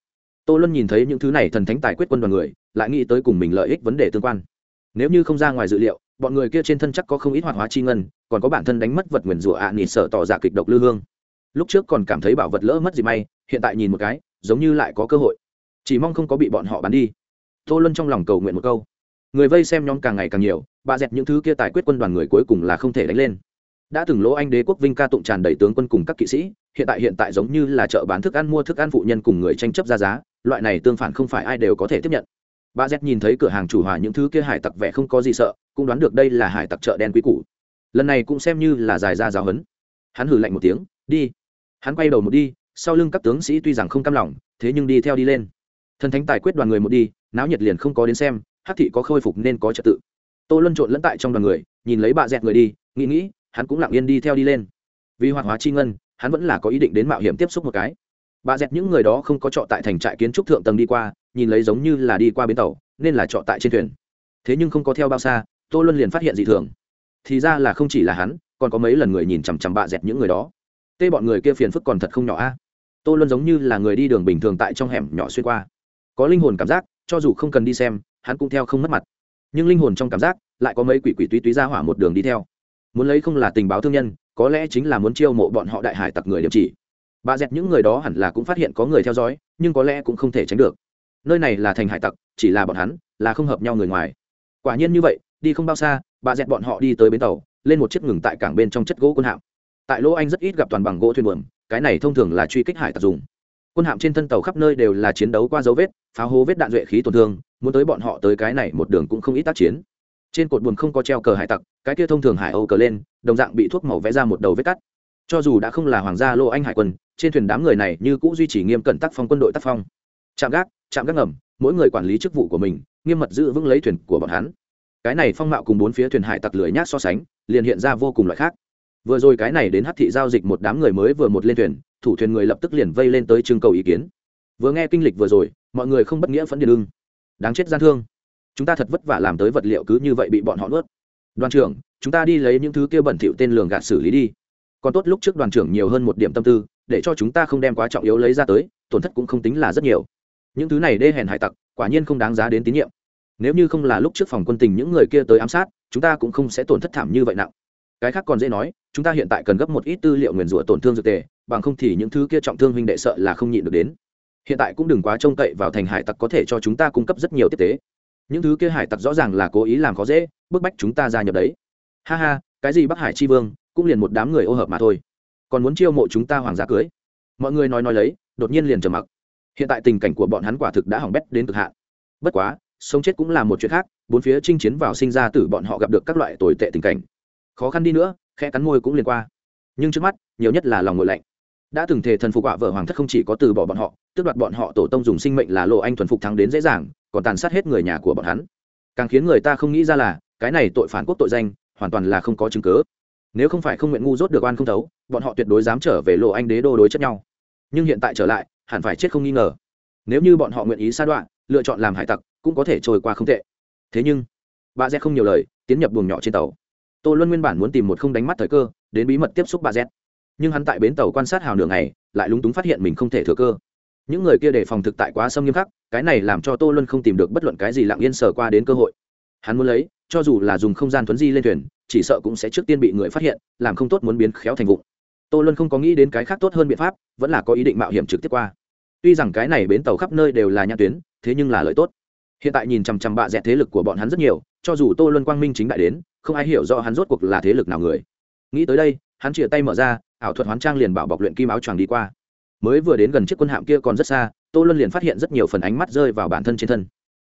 Tô luân nhìn thấy những thứ này thần thánh tài quyết quân đoàn người lại nghĩ tới cùng mình lợi ích vấn đề tương quan. Nếu như không ra ngoài dự liệu bọn người kia trên thân chắc có không ít hoạt hóa chi ngân còn có bản thân đánh mất vật nguyền rủa ạ à, nịt sợ tỏ giả kịch độc lư hương. Lúc trước còn cảm thấy bảo vật lỡ mất gì may hiện tại nhìn một cái giống như lại có cơ hội. Chỉ mong không có bị bọn họ bắn đi. Tô luân trong lòng cầu nguyện một câu người vây xem nhóm càng ngày càng nhiều, bà dẹt những thứ kia tài quyết quân đoàn người cuối cùng là không thể đánh lên. Đã từng lỗ anh đế quốc vinh ca tụng tràn đầy tướng quân cùng các kỵ sĩ, hiện tại hiện tại giống như là chợ bán thức ăn mua thức ăn phụ nhân cùng người tranh chấp ra giá, loại này tương phản không phải ai đều có thể tiếp nhận. Bà z nhìn thấy cửa hàng chủ hòa những thứ kia hải tặc vẻ không có gì sợ, cũng đoán được đây là hải tặc chợ đen quý cũ lần này cũng xem như là dài ra giáo hấn hắn hử lạnh một tiếng, đi. Hắn quay đầu một đi, sau lưng các tướng sĩ tuy rằng không cam lòng, thế nhưng đi theo đi lên. Thần thánh tài quyết đoàn người một đi, náo nhiệt liền không có đến xem hát thị có khôi phục nên có trật tự. Tô luân trộn lẫn tại trong đoàn người, nhìn lấy bà dẹt người đi, nghĩ nghĩ, hắn cũng lặng yên đi theo đi lên. Vì hoạt hóa chi ngân, hắn vẫn là có ý định đến mạo hiểm tiếp xúc một cái. Bà dẹt những người đó không có trọ tại thành trại kiến trúc thượng tầng đi qua, nhìn lấy giống như là đi qua bến tàu, nên là trọ tại trên thuyền. Thế nhưng không có theo bao xa, tô luân liền phát hiện dị thường. Thì ra là không chỉ là hắn, còn có mấy lần người nhìn chằm chằm bạ dẹt những người đó. Tê bọn người kia phiền phức còn thật không nhỏ a. Tô luân giống như là người đi đường bình thường tại trong hẻm nhỏ xuyên qua. Có linh hồn cảm giác, cho dù không cần đi xem hắn cũng theo không mất mặt. Nhưng linh hồn trong cảm giác lại có mấy quỷ quỷ túy túy ra hỏa một đường đi theo. Muốn lấy không là tình báo thương nhân, có lẽ chính là muốn chiêu mộ bọn họ đại hải tặc người điểm chỉ. Bà dẹt những người đó hẳn là cũng phát hiện có người theo dõi, nhưng có lẽ cũng không thể tránh được. Nơi này là thành hải tặc, chỉ là bọn hắn, là không hợp nhau người ngoài. Quả nhiên như vậy, đi không bao xa, bà dẹt bọn họ đi tới bến tàu, lên một chiếc ngừng tại cảng bên trong chất gỗ quân hạm. Tại lỗ anh rất ít gặp toàn bằng gỗ thuyền buồm, cái này thông thường là truy kích hải tặc dùng. Quân hạm trên thân tàu khắp nơi đều là chiến đấu qua dấu vết pháo hố vết đạn duệ khí tổn thương muốn tới bọn họ tới cái này một đường cũng không ít tác chiến. Trên cột buồm không có treo cờ hải tặc, cái kia thông thường hải âu cờ lên, đồng dạng bị thuốc màu vẽ ra một đầu vết cắt. Cho dù đã không là hoàng gia lô anh hải quân, trên thuyền đám người này như cũ duy trì nghiêm cẩn tác phong quân đội tác phong. Trạm gác trạm gác ngầm, mỗi người quản lý chức vụ của mình, nghiêm mật giữ vững lấy thuyền của bọn hắn. Cái này phong mạo cùng bốn phía thuyền hải tặc lưỡi nhát so sánh, liền hiện ra vô cùng loại khác. Vừa rồi cái này đến hát thị giao dịch một đám người mới vừa một lên thuyền, thủ thuyền người lập tức liền vây lên tới trưng cầu ý kiến. Vừa nghe kinh lịch vừa rồi, mọi người không bất nghĩa phẫn điện ưng đáng chết gian thương. Chúng ta thật vất vả làm tới vật liệu cứ như vậy bị bọn họ nuốt. Đoàn trưởng, chúng ta đi lấy những thứ kia bẩn thỉu tên lường gạt xử lý đi. Còn tốt lúc trước đoàn trưởng nhiều hơn một điểm tâm tư, để cho chúng ta không đem quá trọng yếu lấy ra tới, tổn thất cũng không tính là rất nhiều. Những thứ này đê hèn hải tặc, quả nhiên không đáng giá đến tín nhiệm. Nếu như không là lúc trước phòng quân tình những người kia tới ám sát, chúng ta cũng không sẽ tổn thất thảm như vậy nặng. Cái khác còn dễ nói, chúng ta hiện tại cần gấp một ít tư liệu nguyền rủa tổn thương dược tề, bằng không thì những thứ kia trọng thương huynh đệ sợ là không nhịn được đến hiện tại cũng đừng quá trông cậy vào thành hải tặc có thể cho chúng ta cung cấp rất nhiều tiếp tế. Những thứ kia hải tặc rõ ràng là cố ý làm khó dễ, bức bách chúng ta ra nhập đấy. Ha ha, cái gì bắc hải chi vương, cũng liền một đám người ô hợp mà thôi. Còn muốn chiêu mộ chúng ta hoàng gia cưới. Mọi người nói nói lấy, đột nhiên liền trầm mặc. Hiện tại tình cảnh của bọn hắn quả thực đã hỏng bét đến cực hạn. Bất quá, sống chết cũng là một chuyện khác, bốn phía chinh chiến vào sinh ra từ bọn họ gặp được các loại tồi tệ tình cảnh. Khó khăn đi nữa, khẽ cắn môi cũng liền qua. Nhưng trước mắt, nhiều nhất là lòng ngội lạnh. Đã từng thể thần phục quả vợ hoàng thất không chỉ có từ bỏ bọn họ tước đoạt bọn họ tổ tông dùng sinh mệnh là lộ anh thuần phục thắng đến dễ dàng, còn tàn sát hết người nhà của bọn hắn. Càng khiến người ta không nghĩ ra là, cái này tội phản quốc tội danh, hoàn toàn là không có chứng cứ. nếu không phải không nguyện ngu dốt được oan không thấu, bọn họ tuyệt đối dám trở về lộ anh đế đô đối chất nhau. Nhưng hiện tại trở lại, hẳn phải chết không nghi ngờ. Nếu như bọn họ nguyện ý sa đoạn lựa chọn làm hải tặc, cũng có thể trôi qua không tệ. Thế nhưng, bà z không nhiều lời, tiến nhập buồng nhỏ trên tàu. Tô luân nguyên bản muốn tìm một không đánh mắt thời cơ, đến bí mật tiếp xúc bà z. Nhưng hắn tại bến tàu quan sát hào nửa ngày, lại lúng túng phát hiện mình không thể thừa cơ những người kia đề phòng thực tại quá xâm nghiêm khắc, cái này làm cho tô luân không tìm được bất luận cái gì lặng yên sờ qua đến cơ hội. Hắn muốn lấy, cho dù là dùng không gian thuấn di lên thuyền, chỉ sợ cũng sẽ trước tiên bị người phát hiện, làm không tốt muốn biến khéo thành vụng. Tô luân không có nghĩ đến cái khác tốt hơn biện pháp, vẫn là có ý định mạo hiểm trực tiếp qua. Tuy rằng cái này bến tàu khắp nơi đều là nhãn tuyến, thế nhưng là lợi tốt. Hiện tại nhìn chằm chằm bạ dẹt thế lực của bọn hắn rất nhiều, cho dù tô luân quang minh chính đại đến, không ai hiểu rõ hắn rốt cuộc là thế lực nào người. Nghĩ tới đây, hắn chìa tay mở ra, ảo thuật hoán trang liền bảo bọc luyện kim áo choàng đi qua mới vừa đến gần chiếc quân hạm kia còn rất xa, tô luân liền phát hiện rất nhiều phần ánh mắt rơi vào bản thân trên thân.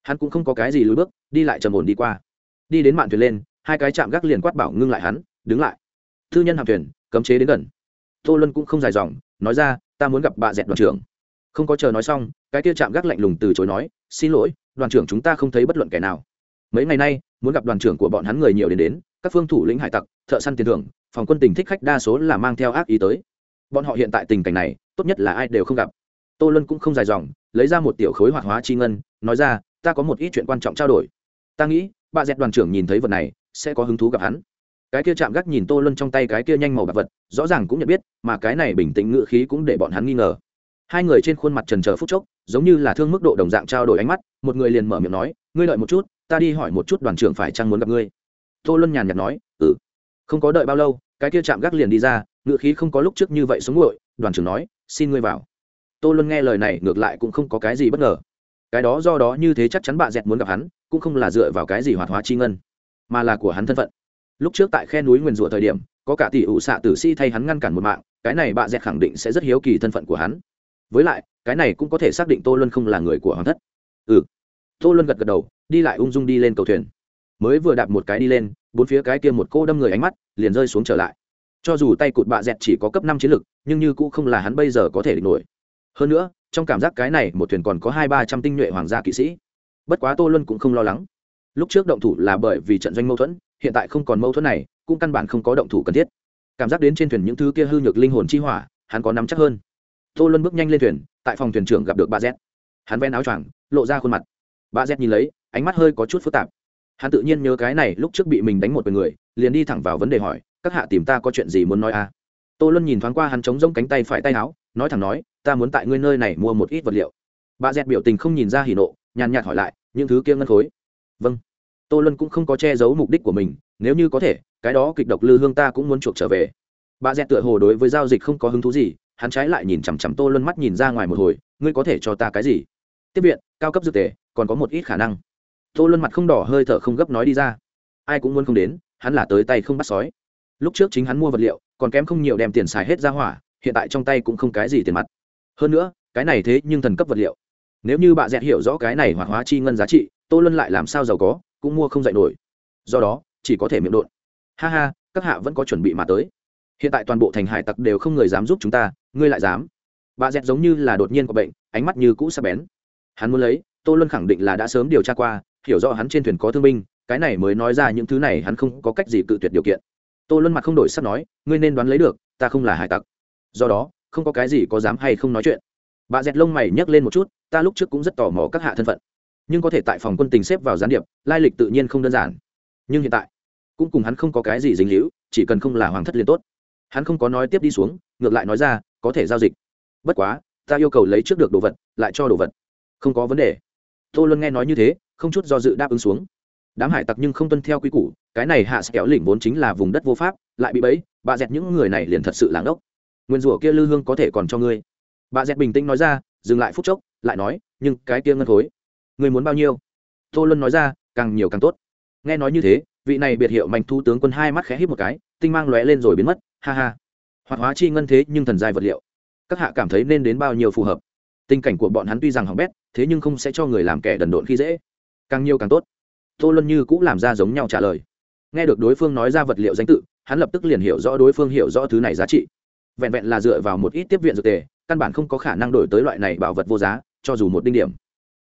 Hắn cũng không có cái gì lùi bước, đi lại trầm ổn đi qua. Đi đến mạn thuyền lên, hai cái chạm gác liền quát bảo ngưng lại hắn, đứng lại. Thư nhân hạm thuyền, cấm chế đến gần. Tô luân cũng không dài dòng, nói ra, ta muốn gặp bà dẹt đoàn trưởng. Không có chờ nói xong, cái kia chạm gác lạnh lùng từ chối nói, xin lỗi, đoàn trưởng chúng ta không thấy bất luận kẻ nào. Mấy ngày nay, muốn gặp đoàn trưởng của bọn hắn người nhiều đến đến, các phương thủ lĩnh hải tặc, thợ săn tiền thưởng, phòng quân tình thích khách đa số là mang theo ác ý tới. Bọn họ hiện tại tình cảnh này tốt nhất là ai đều không gặp. Tô luân cũng không dài dòng, lấy ra một tiểu khối hoạt hóa chi ngân, nói ra, ta có một ít chuyện quan trọng trao đổi. Ta nghĩ, bà dẹt đoàn trưởng nhìn thấy vật này, sẽ có hứng thú gặp hắn. Cái kia chạm gác nhìn tô luân trong tay cái kia nhanh màu bạc vật, rõ ràng cũng nhận biết, mà cái này bình tĩnh ngự khí cũng để bọn hắn nghi ngờ. Hai người trên khuôn mặt trần trờ phút chốc, giống như là thương mức độ đồng dạng trao đổi ánh mắt, một người liền mở miệng nói, ngươi đợi một chút, ta đi hỏi một chút đoàn trưởng phải chăng muốn gặp ngươi. Tô luân nhàn nhạt nói ừ. Không có đợi bao lâu, cái kia chạm gác liền đi ra ngựa khí không có lúc trước như vậy xuống nguội, đoàn trưởng nói xin ngươi vào. Tô luân nghe lời này ngược lại cũng không có cái gì bất ngờ. Cái đó do đó như thế chắc chắn bà dẹt muốn gặp hắn, cũng không là dựa vào cái gì hoạt hóa chi ngân, mà là của hắn thân phận. Lúc trước tại khe núi nguyền rủa thời điểm, có cả tỷ ủ xạ tử si thay hắn ngăn cản một mạng, cái này bà dẹt khẳng định sẽ rất hiếu kỳ thân phận của hắn. Với lại, cái này cũng có thể xác định tô luân không là người của hoàng thất. Ừ. Tô luân gật gật đầu, đi lại ung dung đi lên cầu thuyền. Mới vừa đạp một cái đi lên, bốn phía cái kia một cô đâm người ánh mắt, liền rơi xuống trở lại cho dù tay cụt bạ dẹt chỉ có cấp năm chiến lực, nhưng như cũng không là hắn bây giờ có thể địch nổi. Hơn nữa, trong cảm giác cái này, một thuyền còn có hai ba trăm tinh nhuệ hoàng gia kỵ sĩ. Bất quá tô luân cũng không lo lắng. Lúc trước động thủ là bởi vì trận doanh mâu thuẫn, hiện tại không còn mâu thuẫn này, cũng căn bản không có động thủ cần thiết. Cảm giác đến trên thuyền những thứ kia hư nhược linh hồn chi hỏa, hắn có nắm chắc hơn. Tô luân bước nhanh lên thuyền, tại phòng thuyền trưởng gặp được bà z hắn ven áo choàng, lộ ra khuôn mặt. Bà z nhìn lấy, ánh mắt hơi có chút phức tạp. Hắn tự nhiên nhớ cái này, lúc trước bị mình đánh một người, liền đi thẳng vào vấn đề hỏi các hạ tìm ta có chuyện gì muốn nói à? Tô luân nhìn thoáng qua hắn chống rông cánh tay phải tay áo, nói thẳng nói, ta muốn tại ngươi nơi này mua một ít vật liệu. Bà dẹt biểu tình không nhìn ra hỉ nộ, nhàn nhạt hỏi lại, những thứ kia ngân khối? Vâng. Tô luân cũng không có che giấu mục đích của mình, nếu như có thể, cái đó kịch độc lư hương ta cũng muốn chuộc trở về. Bà dẹt tựa hồ đối với giao dịch không có hứng thú gì, hắn trái lại nhìn chằm chằm tô luân mắt nhìn ra ngoài một hồi, ngươi có thể cho ta cái gì? Tiếp viện, cao cấp dược tề, còn có một ít khả năng. Tô luân mặt không đỏ, hơi thở không gấp nói đi ra. Ai cũng muốn không đến, hắn là tới tay không bắt sói lúc trước chính hắn mua vật liệu, còn kém không nhiều đem tiền xài hết ra hỏa, hiện tại trong tay cũng không cái gì tiền mặt. Hơn nữa, cái này thế nhưng thần cấp vật liệu. Nếu như bà dẹt hiểu rõ cái này hoạt hóa chi ngân giá trị, tô luân lại làm sao giàu có, cũng mua không dạy nổi. Do đó, chỉ có thể miệng đột ha ha, các hạ vẫn có chuẩn bị mà tới. Hiện tại toàn bộ thành hải tặc đều không người dám giúp chúng ta, ngươi lại dám. Bà dẹt giống như là đột nhiên có bệnh, ánh mắt như cũ sắp bén. Hắn muốn lấy, tô luân khẳng định là đã sớm điều tra qua, hiểu rõ hắn trên thuyền có thương binh, cái này mới nói ra những thứ này hắn không có cách gì cự tuyệt điều kiện tô luân mặt không đổi sắp nói, ngươi nên đoán lấy được, ta không là hải tặc. Do đó, không có cái gì có dám hay không nói chuyện. Bà dẹt lông mày nhấc lên một chút, ta lúc trước cũng rất tò mò các hạ thân phận, nhưng có thể tại phòng quân tình xếp vào gián điệp, lai lịch tự nhiên không đơn giản. Nhưng hiện tại, cũng cùng hắn không có cái gì dính hữu chỉ cần không là hoàng thất liên tốt. Hắn không có nói tiếp đi xuống, ngược lại nói ra, có thể giao dịch. Bất quá, ta yêu cầu lấy trước được đồ vật, lại cho đồ vật. Không có vấn đề. Tô luân nghe nói như thế, không chút do dự đáp ứng xuống đám hải tặc nhưng không tuân theo quy củ, cái này hạ kéo lỉnh vốn chính là vùng đất vô pháp, lại bị bẫy, bà dẹt những người này liền thật sự lãng ốc nguyên rủa kia lư hương có thể còn cho ngươi. Bà dẹt bình tĩnh nói ra, dừng lại phút chốc, lại nói, nhưng cái kia ngân khối, ngươi muốn bao nhiêu? Tô luân nói ra, càng nhiều càng tốt. Nghe nói như thế, vị này biệt hiệu mạnh thu tướng quân hai mắt khẽ hít một cái, tinh mang lóe lên rồi biến mất, ha ha. Hoạt hóa chi ngân thế nhưng thần dài vật liệu. Các hạ cảm thấy nên đến bao nhiêu phù hợp? Tình cảnh của bọn hắn tuy rằng hỏng bét, thế nhưng không sẽ cho người làm kẻ đần độn khi dễ. Càng nhiều càng tốt tô luân như cũng làm ra giống nhau trả lời. Nghe được đối phương nói ra vật liệu danh tự, hắn lập tức liền hiểu rõ đối phương hiểu rõ thứ này giá trị. Vẹn vẹn là dựa vào một ít tiếp viện dược tề, căn bản không có khả năng đổi tới loại này bảo vật vô giá, cho dù một đinh điểm.